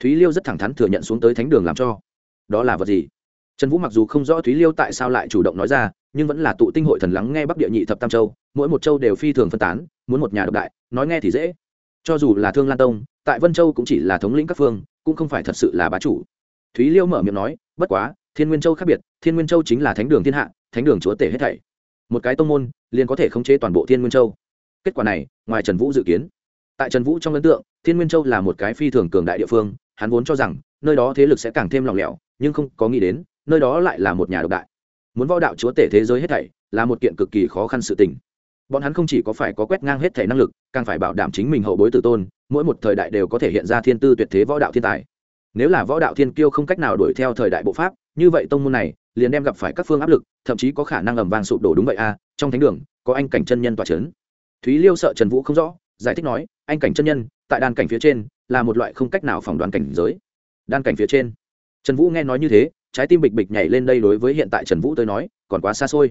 Thúy liêu rất thẳng thắn thừa nhận xuống tới thánh đường làm cho. Đó là vật gì? Trần vũ mặc dù không rõ thúy liêu tại sao lại chủ động nói ra, nhưng vẫn là tụ tinh hội thần lắng nghe bắc địa nhị thập tam châu, mỗi một châu đều phi thường phân tán, muốn một nhà độc đại, nói nghe thì dễ. Cho dù là thương lan tông, tại vân châu cũng chỉ là thống lĩnh các phương, cũng không phải thật sự là bá chủ. Thúy liêu mở miệng nói, bất quá, thiên nguyên châu khác biệt, thiên nguyên châu chính là thánh đường thiên hạ, thánh đường chúa tể hết thảy. Một cái tông môn, liền có thể khống chế toàn bộ thiên nguyên châu. Kết quả này, ngoài trần vũ dự kiến. Tại trần vũ trong ấn tượng, thiên nguyên châu là một cái phi thường cường đại địa phương, hắn vốn cho rằng, nơi đó thế lực sẽ càng thêm lỏng lẻo, nhưng không có nghĩ đến nơi đó lại là một nhà độc đại. Muốn võ đạo chúa tể thế giới hết thảy là một kiện cực kỳ khó khăn sự tình. Bọn hắn không chỉ có phải có quét ngang hết thể năng lực, càng phải bảo đảm chính mình hậu bối tử tôn, mỗi một thời đại đều có thể hiện ra thiên tư tuyệt thế võ đạo thiên tài. Nếu là võ đạo thiên kiêu không cách nào đuổi theo thời đại bộ pháp, như vậy tông môn này liền đem gặp phải các phương áp lực, thậm chí có khả năng ầm vang sụp đổ đúng vậy a, trong thánh đường, có anh cảnh chân nhân tòa trấn thúy liêu sợ trần vũ không rõ, giải thích nói, anh cảnh chân nhân, tại đan cảnh phía trên, là một loại không cách nào phỏng đoán cảnh giới. Đan cảnh phía trên. Trần vũ nghe nói như thế trái tim bịch bịch nhảy lên đây đối với hiện tại trần vũ tới nói, còn quá xa xôi.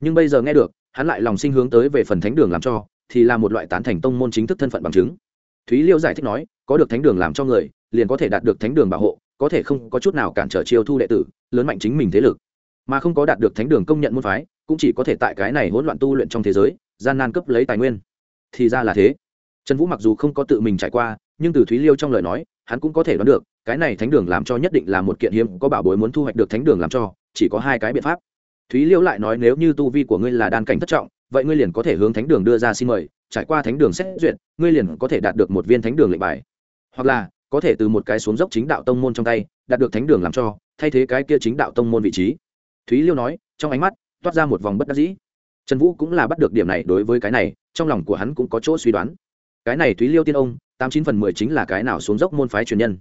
Nhưng bây giờ nghe được, hắn lại lòng sinh hướng tới về phần thánh đường làm cho, thì là một loại tán thành tông môn chính thức thân phận bằng chứng. Thúy liêu giải thích nói, có được thánh đường làm cho người, liền có thể đạt được thánh đường bảo hộ, có thể không có chút nào cản trở chiêu thu đệ tử, lớn mạnh chính mình thế lực. Mà không có đạt được thánh đường công nhận môn phái, cũng chỉ có thể tại cái này hỗn loạn tu luyện trong thế giới, gian nan cấp lấy tài nguyên. Thì ra là thế. Trần vũ mặc dù không có tự mình trải qua nhưng từ thúy liêu trong lời nói, hắn cũng có thể đoán được, cái này thánh đường làm cho nhất định là một kiện hiếm, có bảo bối muốn thu hoạch được thánh đường làm cho, chỉ có hai cái biện pháp. Thúy liêu lại nói nếu như tu vi của ngươi là đan cảnh thất trọng, vậy ngươi liền có thể hướng thánh đường đưa ra xin mời, trải qua thánh đường xét duyệt, ngươi liền có thể đạt được một viên thánh đường lệnh bài. Hoặc là, có thể từ một cái xuống dốc chính đạo tông môn trong tay, đạt được thánh đường làm cho, thay thế cái kia chính đạo tông môn vị trí. Thúy liêu nói, trong ánh mắt, toát ra một vòng bất đắc dĩ. Trần vũ cũng là bắt được điểm này đối với cái này, trong lòng của hắn cũng có chỗ suy đoán. Cái này thúy liêu tiên ông tám chín phần mười chính là cái nào xuống dốc môn phái truyền nhân.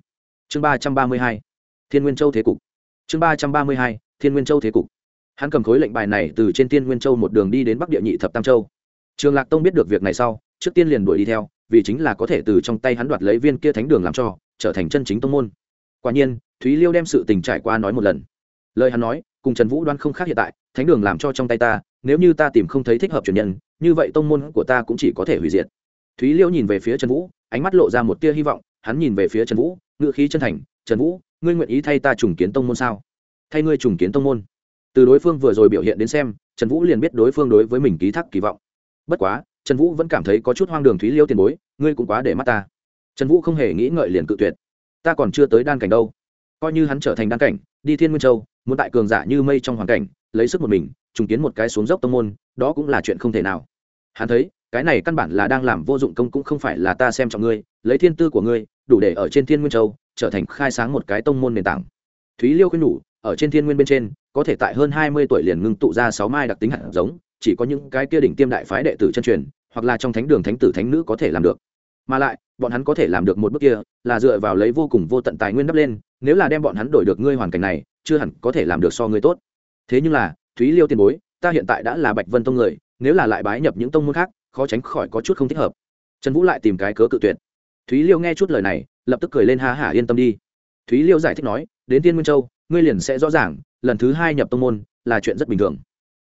Chương ba trăm ba mươi hai, thiên nguyên châu thế cục. Chương ba trăm ba mươi hai, thiên nguyên châu thế cục. Hắn cầm khối lệnh bài này từ trên tiên nguyên châu một đường đi đến bắc địa nhị thập tam châu. Trường lạc tông biết được việc này sau, trước tiên liền đuổi đi theo, vì chính là có thể từ trong tay hắn đoạt lấy viên kia thánh đường làm cho, trở thành chân chính tông môn. Quả nhiên, thúy liêu đem sự tình trải qua nói một lần. Lời hắn nói, cùng trần vũ đoan không khác hiện tại, thánh đường làm cho trong tay ta, nếu như ta tìm không thấy thích hợp truyền nhân, như vậy tông môn của ta cũng chỉ có thể hủy diệt. Thúy liêu nhìn về phía trần vũ ánh mắt lộ ra một tia hy vọng, hắn nhìn về phía trần vũ, ngự khí chân thành, trần vũ, ngươi nguyện ý thay ta trùng kiến tông môn sao? Thay ngươi trùng kiến tông môn? Từ đối phương vừa rồi biểu hiện đến xem, trần vũ liền biết đối phương đối với mình ký thác kỳ vọng. Bất quá, trần vũ vẫn cảm thấy có chút hoang đường thúy liêu tiền bối, ngươi cũng quá để mắt ta. Trần vũ không hề nghĩ ngợi liền cự tuyệt. Ta còn chưa tới đan cảnh đâu. Coi như hắn trở thành đan cảnh, đi thiên nguyên châu, muốn tại cường giả như mây trong hoàn cảnh, lấy sức một mình, trùng kiến một cái xuống dốc tông môn, đó cũng là chuyện không thể nào. Hắn thấy cái này căn bản là đang làm vô dụng công cũng không phải là ta xem trọng ngươi, lấy thiên tư của ngươi, đủ để ở trên thiên nguyên châu trở thành khai sáng một cái tông môn nền tảng. Thúy liêu khuyên nhủ ở trên thiên nguyên bên trên, có thể tại hơn hai mươi tuổi liền ngưng tụ ra sáu mai đặc tính hạt giống, chỉ có những cái kia đỉnh tiêm đại phái đệ tử chân truyền, hoặc là trong thánh đường thánh tử thánh nữ có thể làm được. Mà lại, bọn hắn có thể làm được một bước kia, là dựa vào lấy vô cùng vô tận tài nguyên đắp lên, nếu là đem bọn hắn đổi được ngươi hoàn cảnh này, chưa hẳn có thể làm được so ngươi tốt. Thế nhưng là, thúy liêu tiền bối, ta hiện tại đã là bạch vân tông người, nếu là lại bái nhập những tông môn khác khó tránh khỏi có chút không thích hợp. Trần vũ lại tìm cái cớ cự tuyệt. Thúy liêu nghe chút lời này, lập tức cười lên ha hả yên tâm đi. Thúy liêu giải thích nói, đến tiên nguyên châu, ngươi liền sẽ rõ ràng, lần thứ hai nhập tông môn là chuyện rất bình thường.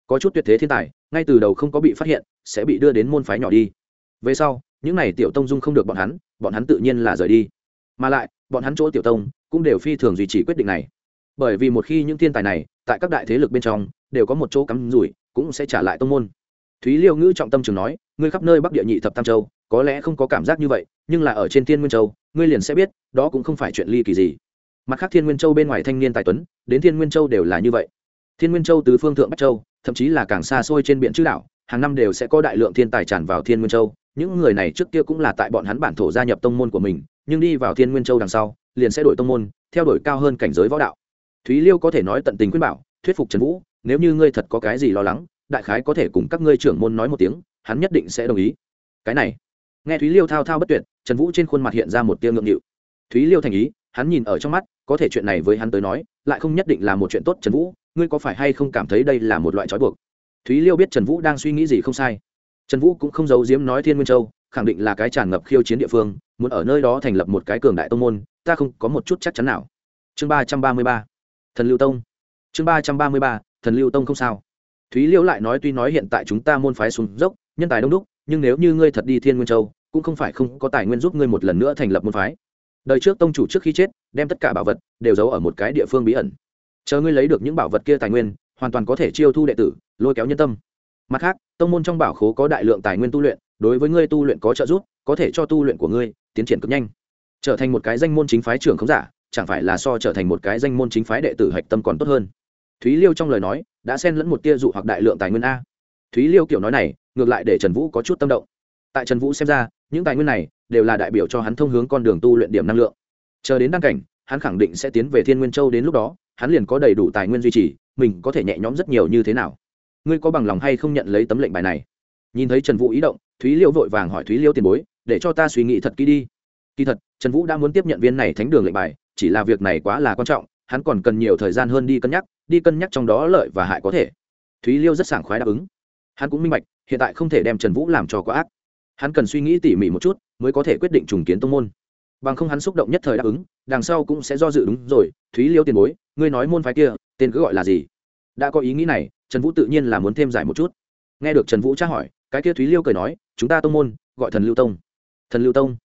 Có chút tuyệt thế thiên tài, ngay từ đầu không có bị phát hiện, sẽ bị đưa đến môn phái nhỏ đi. Về sau, những n à y tiểu tông dung không được bọn hắn bọn hắn tự nhiên là rời đi. Mà lại, bọn hắn chỗ tiểu tông cũng đều phi thường duy trì quyết định này. Bởi vì một khi những thiên tài này, tại các đại thế lực bên trong, đều có một chỗ cắm rủi, cũng sẽ trả lại tông môn. Thúy liêu ngữ trọng tâm trường nói ngươi khắp nơi bắc địa nhị thập tam châu, có lẽ không có cảm giác như vậy, nhưng là ở trên thiên nguyên châu, ngươi liền sẽ biết, đó cũng không phải chuyện ly kỳ gì. Mặt khác thiên nguyên châu bên ngoài thanh niên tài tuấn, đến thiên nguyên châu đều là như vậy. Thiên nguyên châu từ phương thượng bắc châu, thậm chí là càng xa xôi trên biển chữ đảo hàng năm đều sẽ có đại lượng thiên tài tràn vào thiên nguyên châu. Những người này trước kia cũng là tại bọn hắn bản thổ gia nhập tông môn của mình, nhưng đi vào thiên nguyên châu đằng sau, liền sẽ đổi tông môn, theo đuổi cao hơn cảnh giới võ đạo. Thúy liêu có thể nói tận tình khuyên bảo, thuyết phục trần vũ, nếu như ngươi thật có cái gì lo lắng, đại khái có thể cùng các ngươi trưởng môn nói một tiếng hắn nhất định sẽ đồng ý. Cái này, nghe thúy liêu thao thao bất tuyệt, trần vũ trên khuôn mặt hiện ra một tia ngượng nghịu. Thúy liêu thành ý, hắn nhìn ở trong mắt, có thể chuyện này với hắn tới nói, lại không nhất định là một chuyện tốt, trần vũ, ngươi có phải hay không cảm thấy đây là một loại trói buộc? Thúy liêu biết trần vũ đang suy nghĩ gì không sai. Trần vũ cũng không giấu giếm nói thiên nguyên châu, khẳng định là cái tràn ngập khiêu chiến địa phương, muốn ở nơi đó thành lập một cái cường đại tông môn, ta không có một chút chắc chắn nào. Chương ba trăm ba mươi ba, thần lưu tông. Chương ba trăm ba mươi ba, thần lưu tông không sao. Thúy liêu lại nói tuy nói hiện tại chúng ta môn phái xuống dốc nhân tài đông đúc, nhưng nếu như ngươi thật đi thiên nguyên châu, cũng không phải không có tài nguyên giúp ngươi một lần nữa thành lập môn phái. Đời trước tông chủ trước khi chết, đem tất cả bảo vật đều giấu ở một cái địa phương bí ẩn. Chờ ngươi lấy được những bảo vật kia tài nguyên, hoàn toàn có thể chiêu thu đệ tử, lôi kéo nhân tâm. Mặt khác, tông môn trong bảo khố có đại lượng tài nguyên tu luyện, đối với ngươi tu luyện có trợ giúp, có thể cho tu luyện của ngươi tiến triển cực nhanh. Trở thành một cái danh môn chính phái trưởng không giả, chẳng phải là so trở thành một cái danh môn chính phái đệ tử hạch tâm còn tốt hơn. Thúy liêu trong lời nói, đã xen lẫn một tia dụ hoặc đại lượng tài nguyên a thúy liêu kiểu nói này, ngược lại để trần vũ có chút tâm động. Tại trần vũ xem ra, những tài nguyên này đều là đại biểu cho hắn thông hướng con đường tu luyện điểm năng lượng. Chờ đến đăng cảnh, hắn khẳng định sẽ tiến về thiên nguyên châu đến lúc đó, hắn liền có đầy đủ tài nguyên duy trì, mình có thể nhẹ nhõm rất nhiều như thế nào. Ngươi có bằng lòng hay không nhận lấy tấm lệnh bài này? Nhìn thấy trần vũ ý động, thúy liêu vội vàng hỏi thúy liêu tiền bối, để cho ta suy nghĩ thật kỹ đi. Kỳ thật, trần vũ đã muốn tiếp nhận viên này thánh đường lệnh bài, chỉ là việc này quá là quan trọng, hắn còn cần nhiều thời gian hơn đi cân nhắc, đi cân nhắc trong đó lợi và hại có thể. Thúy liêu rất sảng khoái đáp ứng hắn cũng minh bạch, hiện tại không thể đem trần vũ làm cho quá ác. Hắn cần suy nghĩ tỉ mỉ một chút, mới có thể quyết định trùng kiến tông môn. Bằng không hắn xúc động nhất thời đáp ứng, đằng sau cũng sẽ do dự đúng rồi, thúy liêu tiền bối, ngươi nói môn phái kia, tên cứ gọi là gì? Đã có ý nghĩ này, trần vũ tự nhiên là muốn thêm giải một chút. Nghe được trần vũ tra hỏi, cái kia thúy liêu cười nói, chúng ta tông môn, gọi thần lưu tông. Thần lưu tông?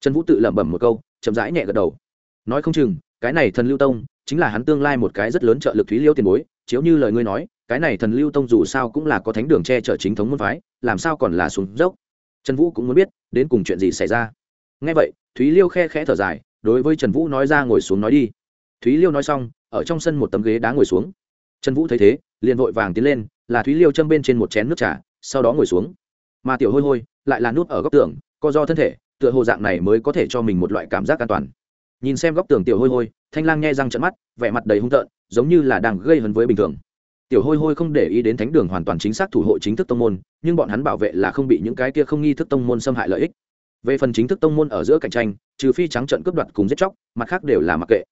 Trần vũ tự lẩm bẩm một câu, chậm rãi nhẹ gật đầu. Nói không chừng, cái này thần lưu tông, chính là hắn tương lai một cái rất lớn trợ lực thúy liêu tiền bối chiếu như lời ngươi nói, cái này thần lưu tông dù sao cũng là có thánh đường che chở chính thống môn phái, làm sao còn là xuống dốc? Trần vũ cũng muốn biết, đến cùng chuyện gì xảy ra? Ngay vậy, thúy liêu khe khẽ thở dài, đối với trần vũ nói ra ngồi xuống nói đi. Thúy liêu nói xong, ở trong sân một tấm ghế đá ngồi xuống. Trần vũ thấy thế, liền vội vàng tiến lên, là thúy liêu châm bên trên một chén nước trà, sau đó ngồi xuống. Mà tiểu hôi hôi lại là nút ở góc tường, co do thân thể, tựa hồ dạng này mới có thể cho mình một loại cảm giác an toàn nhìn xem góc tường tiểu hôi hôi, thanh lang nghe răng trận mắt, vẻ mặt đầy hung tợn, giống như là đang gây hấn với bình thường. Tiểu hôi hôi không để ý đến thánh đường hoàn toàn chính xác thủ hộ chính thức tông môn, nhưng bọn hắn bảo vệ là không bị những cái kia không nghi thức tông môn xâm hại lợi ích. Về phần chính thức tông môn ở giữa cạnh tranh, trừ phi trắng trận cướp đoạt cùng giết chóc, mặt khác đều là mặc kệ.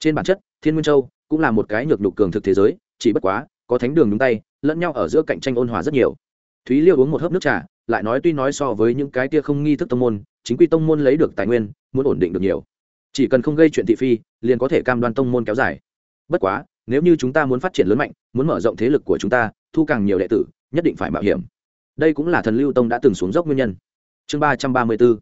Trên bản chất, thiên nguyên châu cũng là một cái nhược nhục cường thực thế giới, chỉ bất quá, có thánh đường đúng tay, lẫn nhau ở giữa cạnh tranh ôn hòa rất nhiều. Thúy liêu uống một hớp nước trà, lại nói tuy nói so với những cái kia không nghi thức tông môn, chính quy tông môn lấy được tài nguyên, muốn ổn định được nhiều chỉ cần không gây chuyện thị phi, liền có thể cam đoan tông môn kéo dài. Bất quá, nếu như chúng ta muốn phát triển lớn mạnh, muốn mở rộng thế lực của chúng ta, thu càng nhiều đệ tử, nhất định phải mạo hiểm. Đây cũng là thần lưu tông đã từng xuống dốc nguyên nhân. Chương ba trăm ba mươi b ố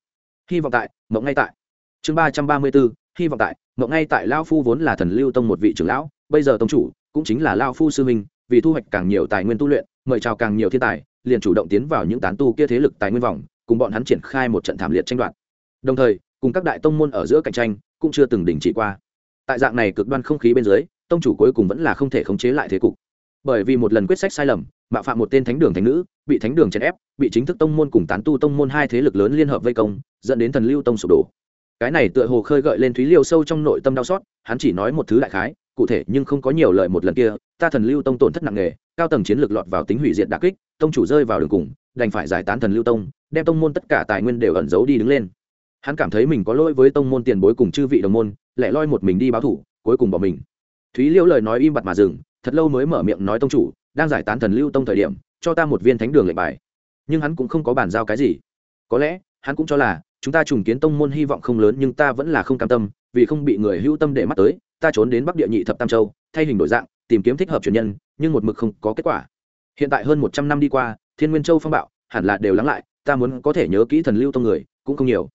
hy vọng tại, mộng ngay tại. Chương ba trăm ba mươi b ố hy vọng tại, mộng ngay tại. Lao phu vốn là thần lưu tông một vị trưởng lão, bây giờ tông chủ, cũng chính là lao phu sư minh vì thu hoạch càng nhiều tài nguyên tu luyện, mời chào càng nhiều thiên tài, liền chủ động tiến vào những tán tu kia thế lực tài nguyên vòng, cùng bọn hắn triển khai một trận thảm liệt tranh đoạt. Đồng thời cùng các đại tông môn ở giữa cạnh tranh cũng chưa từng đình chỉ qua. Tại dạng này cực đoan không khí bên dưới, tông chủ cuối cùng vẫn là không thể khống chế lại thế cục. Bởi vì một lần quyết sách sai lầm, mạo phạm một tên thánh đường thánh nữ, bị thánh đường chèn ép, bị chính thức tông môn cùng tán tu tông môn hai thế lực lớn liên hợp vây công, dẫn đến thần lưu tông sụp đổ. Cái này tựa hồ khơi gợi lên thúy liêu sâu trong nội tâm đau xót, hắn chỉ nói một thứ đại khái, cụ thể nhưng không có nhiều lời một lần kia, ta thần lưu tông tổn thất nặng nề, cao tầng chiến lược lọt vào tính hủy diệt đà kích, tông chủ rơi vào đường cùng, đành phải giải tán thần lưu tông, đem tông môn tất cả tài nguyên đều ẩn giấu đi đứng lên hắn cảm thấy mình có lỗi với tông môn tiền bối cùng chư vị đồng môn, lại loi một mình đi báo thủ, cuối cùng bỏ mình. Thúy liễu lời nói im bặt mà dừng, thật lâu mới mở miệng nói tông chủ, đang giải tán thần lưu tông thời điểm, cho ta một viên thánh đường lệnh bài. Nhưng hắn cũng không có bàn giao cái gì. Có lẽ, hắn cũng cho là, chúng ta trùng kiến tông môn hy vọng không lớn nhưng ta vẫn là không cam tâm, vì không bị người hữu tâm để mắt tới, ta trốn đến bắc địa nhị thập tam châu, thay hình đổi dạng, tìm kiếm thích hợp truyền nhân, nhưng một mực không có kết quả. Hiện tại hơn một trăm năm đi qua, thiên nguyên châu phong bạo, hẳn là đều lắng lại, ta muốn có thể nhớ kỹ thần lưu tông người, cũng không nhiều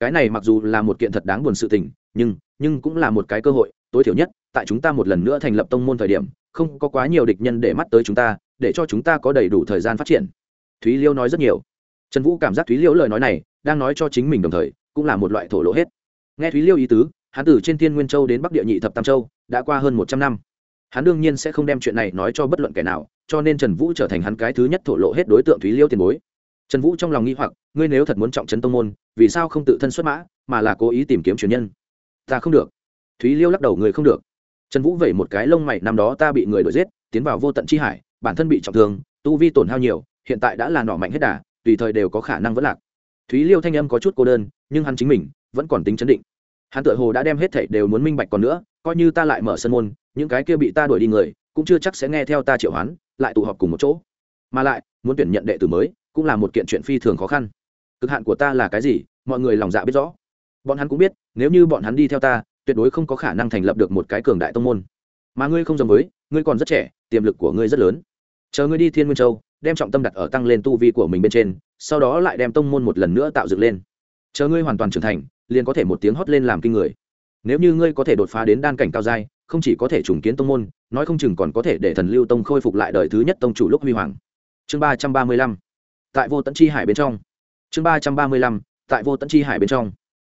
cái này mặc dù là một kiện thật đáng buồn sự tình, nhưng nhưng cũng là một cái cơ hội tối thiểu nhất, tại chúng ta một lần nữa thành lập tông môn thời điểm, không có quá nhiều địch nhân để mắt tới chúng ta, để cho chúng ta có đầy đủ thời gian phát triển. Thúy liêu nói rất nhiều. Trần vũ cảm giác thúy liêu lời nói này, đang nói cho chính mình đồng thời, cũng là một loại thổ lộ hết. Nghe thúy liêu ý tứ, hắn từ trên thiên nguyên châu đến bắc địa nhị thập tam châu, đã qua hơn một trăm năm. Hắn đương nhiên sẽ không đem chuyện này nói cho bất luận kẻ nào, cho nên trần vũ trở thành hắn cái thứ nhất thổ lộ hết đối tượng thúy liêu tiền bối trần vũ trong lòng nghi hoặc, ngươi nếu thật muốn trọng trấn tông môn, vì sao không tự thân xuất mã, mà là cố ý tìm kiếm truyền nhân? Ta không được. Thúy liêu lắc đầu người không được. Trần vũ vẩy một cái lông mày, năm đó ta bị người đuổi giết, tiến vào vô tận chi hải, bản thân bị trọng thương, tu vi tổn hao nhiều, hiện tại đã là nọ mạnh hết đà, tùy thời đều có khả năng vẫn lạc. Thúy liêu thanh âm có chút cô đơn, nhưng hắn chính mình vẫn còn tính chấn định. Hắn tự hồ đã đem hết thảy đều muốn minh bạch còn nữa, coi như ta lại mở sân môn, những cái kia bị ta đuổi đi người, cũng chưa chắc sẽ nghe theo ta triệu hoán, lại tụ họp cùng một chỗ. Mà lại, muốn tuyển nhận đệ tử mới cũng là một kiện chuyện phi thường khó khăn. Cực hạn của ta là cái gì, mọi người lòng dạ biết rõ. Bọn hắn cũng biết, nếu như bọn hắn đi theo ta, tuyệt đối không có khả năng thành lập được một cái cường đại tông môn. Mà ngươi không giống với, ngươi còn rất trẻ, tiềm lực của ngươi rất lớn. Chờ ngươi đi thiên nguyên châu, đem trọng tâm đặt ở tăng lên tu vi của mình bên trên, sau đó lại đem tông môn một lần nữa tạo dựng lên. Chờ ngươi hoàn toàn trưởng thành, liền có thể một tiếng hót lên làm kinh người. Nếu như ngươi có thể đột phá đến đan cảnh cao giai, không chỉ có thể trùng kiến tông môn, nói không chừng còn có thể để thần lưu tông khôi phục lại đời thứ nhất tông chủ lúc huy hoàng. Chương ba trăm ba mươi lăm tại vô tận chi hải bên trong. Chương ba trăm ba mươi lăm, tại vô tận chi hải bên trong.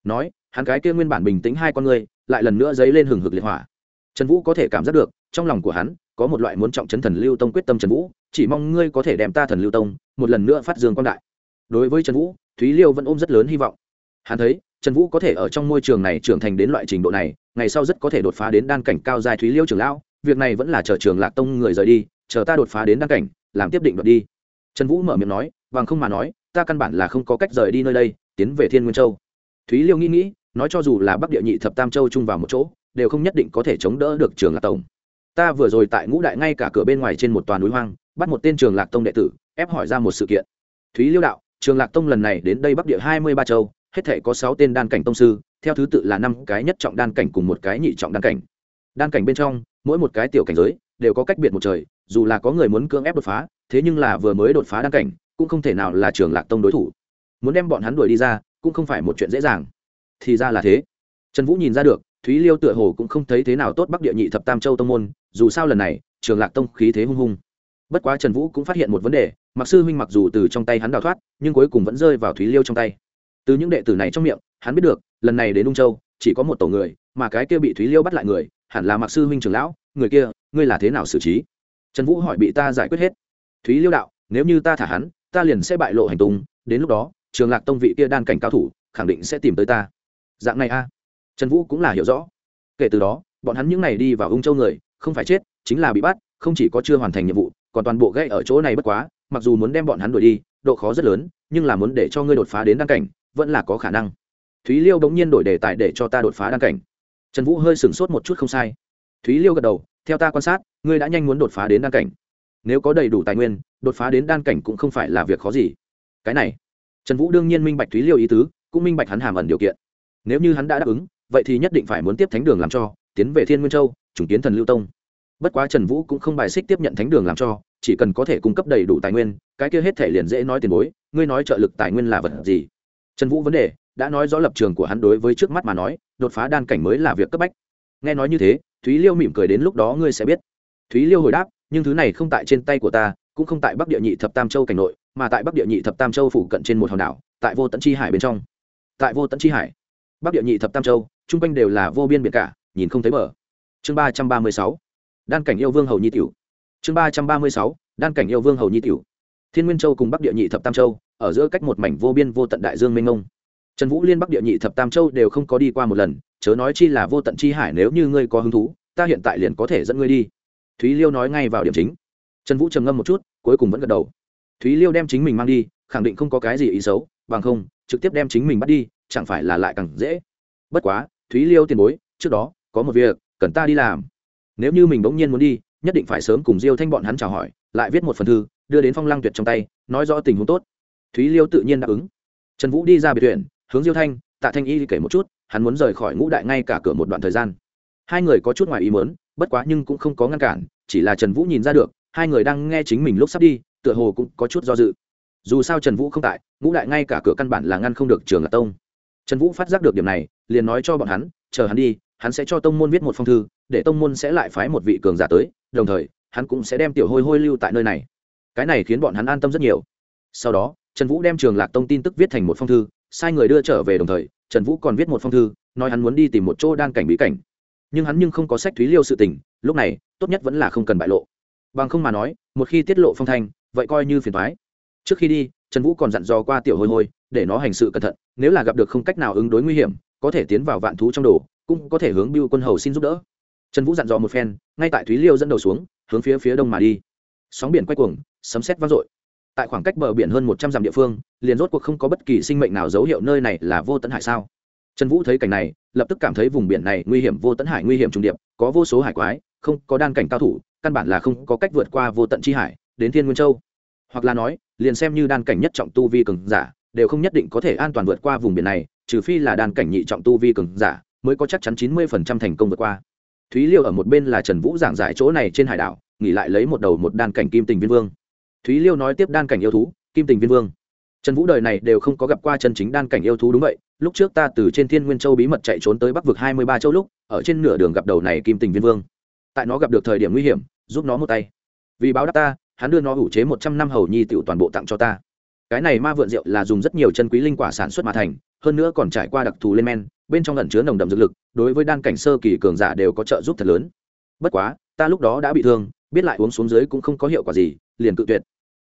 Nói, hắn cái kia nguyên bản bình tĩnh hai con người, lại lần nữa dấy lên hừng hực liệt hỏa. Trần vũ có thể cảm giác được, trong lòng của hắn, có một loại muốn trọng chấn thần lưu tông quyết tâm trần vũ, chỉ mong ngươi có thể đem ta thần lưu tông, một lần nữa phát dương quan đại. Đối với trần vũ, thúy liêu vẫn ôm rất lớn hy vọng. Hắn thấy, trần vũ có thể ở trong môi trường này trưởng thành đến loại trình độ này, ngày sau rất có thể đột phá đến đan cảnh cao dài thúy liêu trưởng lão, việc này vẫn là chờ trường lạc tông người rời đi, chờ ta đột phá đến đan cảnh, làm tiếp định đoạt đi. Trần vũ mở miệng nói bằng không mà nói, ta căn bản là không có cách rời đi nơi đây, tiến về thiên nguyên châu. Thúy liêu nghĩ nghĩ, nói cho dù là bắc địa nhị thập tam châu chung vào một chỗ, đều không nhất định có thể chống đỡ được trường lạc tông. Ta vừa rồi tại ngũ đại ngay cả cửa bên ngoài trên một toàn núi hoang, bắt một tên trường lạc tông đệ tử, ép hỏi ra một sự kiện. Thúy liêu đạo, trường lạc tông lần này đến đây bắc địa hai mươi ba châu, hết thể có sáu tên đan cảnh tông sư, theo thứ tự là năm cái nhất trọng đan cảnh cùng một cái nhị trọng đan cảnh. Đan cảnh bên trong, mỗi một cái tiểu cảnh giới, đều có cách biệt một trời, dù là có người muốn cưỡng ép đột phá, thế nhưng là vừa mới đột phá đan cảnh cũng không thể nào là trường lạc tông đối thủ. Muốn đem bọn hắn đuổi đi ra, cũng không phải một chuyện dễ dàng. Thì ra là thế. Trần vũ nhìn ra được, thúy liêu tựa hồ cũng không thấy thế nào tốt bắc địa nhị thập tam châu tông môn, dù sao lần này, trường lạc tông khí thế hung hung. Bất quá trần vũ cũng phát hiện một vấn đề mặc sư huynh mặc dù từ trong tay hắn đào thoát, nhưng cuối cùng vẫn rơi vào thúy liêu trong tay. Từ những đệ tử này trong miệng, hắn biết được, lần này đến ung châu, chỉ có một tổ người, mà cái kia bị thúy liêu bắt lại người, hẳn là mặc sư huynh trường lão, người kia, ngươi là thế nào xử trí? Trần vũ hỏi bị ta giải quyết hết. Thúy liêu đạo, nếu như ta thả hắn ta liền sẽ bại lộ hành tung, đến lúc đó, trường lạc tông vị kia đan cảnh cao thủ, khẳng định sẽ tìm tới ta. Dạng này a. Trần vũ cũng là hiểu rõ. Kể từ đó, bọn hắn những n à y đi vào ung châu người, không phải chết, chính là bị bắt, không chỉ có chưa hoàn thành nhiệm vụ, còn toàn bộ gây ở chỗ này bất quá, mặc dù muốn đem bọn hắn đuổi đi, độ khó rất lớn, nhưng là muốn để cho ngươi đột phá đến đan cảnh, vẫn là có khả năng. Thúy liêu bỗng nhiên đổi đề tài để cho ta đột phá đan cảnh. Trần vũ hơi sửng sốt một chút không sai. Thúy liêu gật đầu, theo ta quan sát, ngươi đã nhanh muốn đột phá đến đan cảnh nếu có đầy đủ tài nguyên, đột phá đến đan cảnh cũng không phải là việc khó gì. Cái này, trần vũ đương nhiên minh bạch thúy liêu ý tứ, cũng minh bạch hắn hàm ẩn điều kiện. Nếu như hắn đã đáp ứng, vậy thì nhất định phải muốn tiếp thánh đường làm cho, tiến về thiên nguyên châu chủng kiến thần lưu tông. Bất quá trần vũ cũng không bài xích tiếp nhận thánh đường làm cho, chỉ cần có thể cung cấp đầy đủ tài nguyên, cái kia hết thể liền dễ nói tiền bối, ngươi nói trợ lực tài nguyên là vật gì? Trần vũ vấn đề, đã nói rõ lập trường của hắn đối với trước mắt mà nói, đột phá đan cảnh mới là việc cấp bách. Nghe nói như thế, thúy liêu mỉm cười đến lúc đó ngươi sẽ biết. Thúy liêu hồi đáp nhưng thứ này không tại trên tay của ta, cũng không tại bắc địa nhị thập tam châu cảnh nội, mà tại bắc địa nhị thập tam châu phủ cận trên một hòn đảo, tại vô tận chi hải bên trong. Tại vô tận chi hải, bắc địa nhị thập tam châu, chung quanh đều là vô biên biển cả, nhìn không thấy mở chương ba trăm ba mươi sáu, đan cảnh yêu vương hầu nhi tiểu. Chương ba trăm ba mươi sáu, đan cảnh yêu vương hầu nhi tiểu. Thiên nguyên châu cùng bắc địa nhị thập tam châu, ở giữa cách một mảnh vô biên vô tận đại dương mênh mông. Trần vũ liên bắc địa nhị thập tam châu đều không có đi qua một lần, chớ nói chi là vô tận chi hải nếu như ngươi có hứng thú, ta hiện tại liền có thể dẫn ngươi đi thúy liêu nói ngay vào điểm chính. Trần vũ trầm ngâm một chút, cuối cùng vẫn gật đầu. Thúy liêu đem chính mình mang đi, khẳng định không có cái gì ý xấu, bằng không, trực tiếp đem chính mình bắt đi, chẳng phải là lại càng dễ. Bất quá, thúy liêu tiền bối, trước đó, có một việc, cần ta đi làm. Nếu như mình bỗng nhiên muốn đi, nhất định phải sớm cùng diêu thanh bọn hắn chào hỏi, lại viết một phần thư, đưa đến phong lăng tuyệt trong tay, nói rõ tình huống tốt. Thúy liêu tự nhiên đáp ứng. Trần vũ đi ra biệt tuyển hướng diêu thanh, tạ thanh y kể một chút, hắn muốn rời khỏi ngũ đại ngay cả cửa một đoạn thời gian. Hai người có chút ngoài ý mớn bất quá nhưng cũng không có ngăn cản, chỉ là trần vũ nhìn ra được, hai người đang nghe chính mình lúc sắp đi, tựa hồ cũng có chút do dự. Dù sao trần vũ không tại, ngũ đại ngay cả cửa căn bản là ngăn không được trường lạc tông. Trần vũ phát giác được điểm này, liền nói cho bọn hắn, chờ hắn đi, hắn sẽ cho tông môn viết một phong thư, để tông môn sẽ lại phái một vị cường giả tới, đồng thời, hắn cũng sẽ đem tiểu hôi hôi lưu tại nơi này. Cái này khiến bọn hắn an tâm rất nhiều. Sau đó, trần vũ đem trường lạc tông tin tức viết thành một phong thư, sai người đưa trở về đồng thời, trần vũ còn viết một phong thư, nói hắn muốn đi tìm một chỗ đan cảnh bí cảnh nhưng hắn nhưng không có sách thúy liêu sự tình, lúc này, tốt nhất vẫn là không cần bại lộ. Bằng không mà nói, một khi tiết lộ phong thanh, vậy coi như phiền thoái trước khi đi, trần vũ còn dặn dò qua tiểu hôi hôi để nó hành sự cẩn thận, nếu là gặp được không cách nào ứng đối nguy hiểm, có thể tiến vào vạn thú trong đồ, cũng có thể hướng biêu quân hầu xin giúp đỡ. Trần vũ dặn dò một phen, ngay tại thúy liêu dẫn đầu xuống, hướng phía phía đông mà đi. Sóng biển quay cuồng, sấm xét vang dội. Tại khoảng cách bờ biển hơn một trăm dặm địa phương, liền rốt cuộc không có bất kỳ sinh mệnh nào dấu hiệu nơi này là vô tận hải sao trần vũ thấy cảnh này, lập tức cảm thấy vùng biển này nguy hiểm vô tận hải, nguy hiểm trùng điệp, có vô số hải quái, không có đan cảnh cao thủ, căn bản là không có cách vượt qua vô tận chi hải, đến thiên nguyên châu. Hoặc là nói, liền xem như đan cảnh nhất trọng tu vi cường giả, đều không nhất định có thể an toàn vượt qua vùng biển này, trừ phi là đan cảnh nhị trọng tu vi cường giả, mới có chắc chắn chín mươi phần trăm thành công vượt qua. Thúy liêu ở một bên là trần vũ giảng giải chỗ này trên hải đảo, nghỉ lại lấy một đầu một đan cảnh kim tình viên vương. Thúy liêu nói tiếp đan cảnh yêu thú, kim tình viên vương trần vũ đời này đều không có gặp qua chân chính đan cảnh yêu thú đúng vậy, lúc trước ta từ trên thiên nguyên châu bí mật chạy trốn tới bắc vực hai mươi ba châu lúc, ở trên nửa đường gặp đầu này kim tình viên vương. Tại nó gặp được thời điểm nguy hiểm, giúp nó một tay. Vì báo đáp ta, hắn đưa nó ủ chế một trăm năm hầu nhi tiểu toàn bộ tặng cho ta. Cái này ma vượn rượu là dùng rất nhiều chân quý linh quả sản xuất mà thành, hơn nữa còn trải qua đặc thù lên men, bên trong lẩn chứa nồng đậm dược lực, đối với đan cảnh sơ kỳ cường giả đều có trợ giúp thật lớn. Bất quá, ta lúc đó đã bị thương, biết lại uống xuống dưới cũng không có hiệu quả gì, liền cự tuyệt.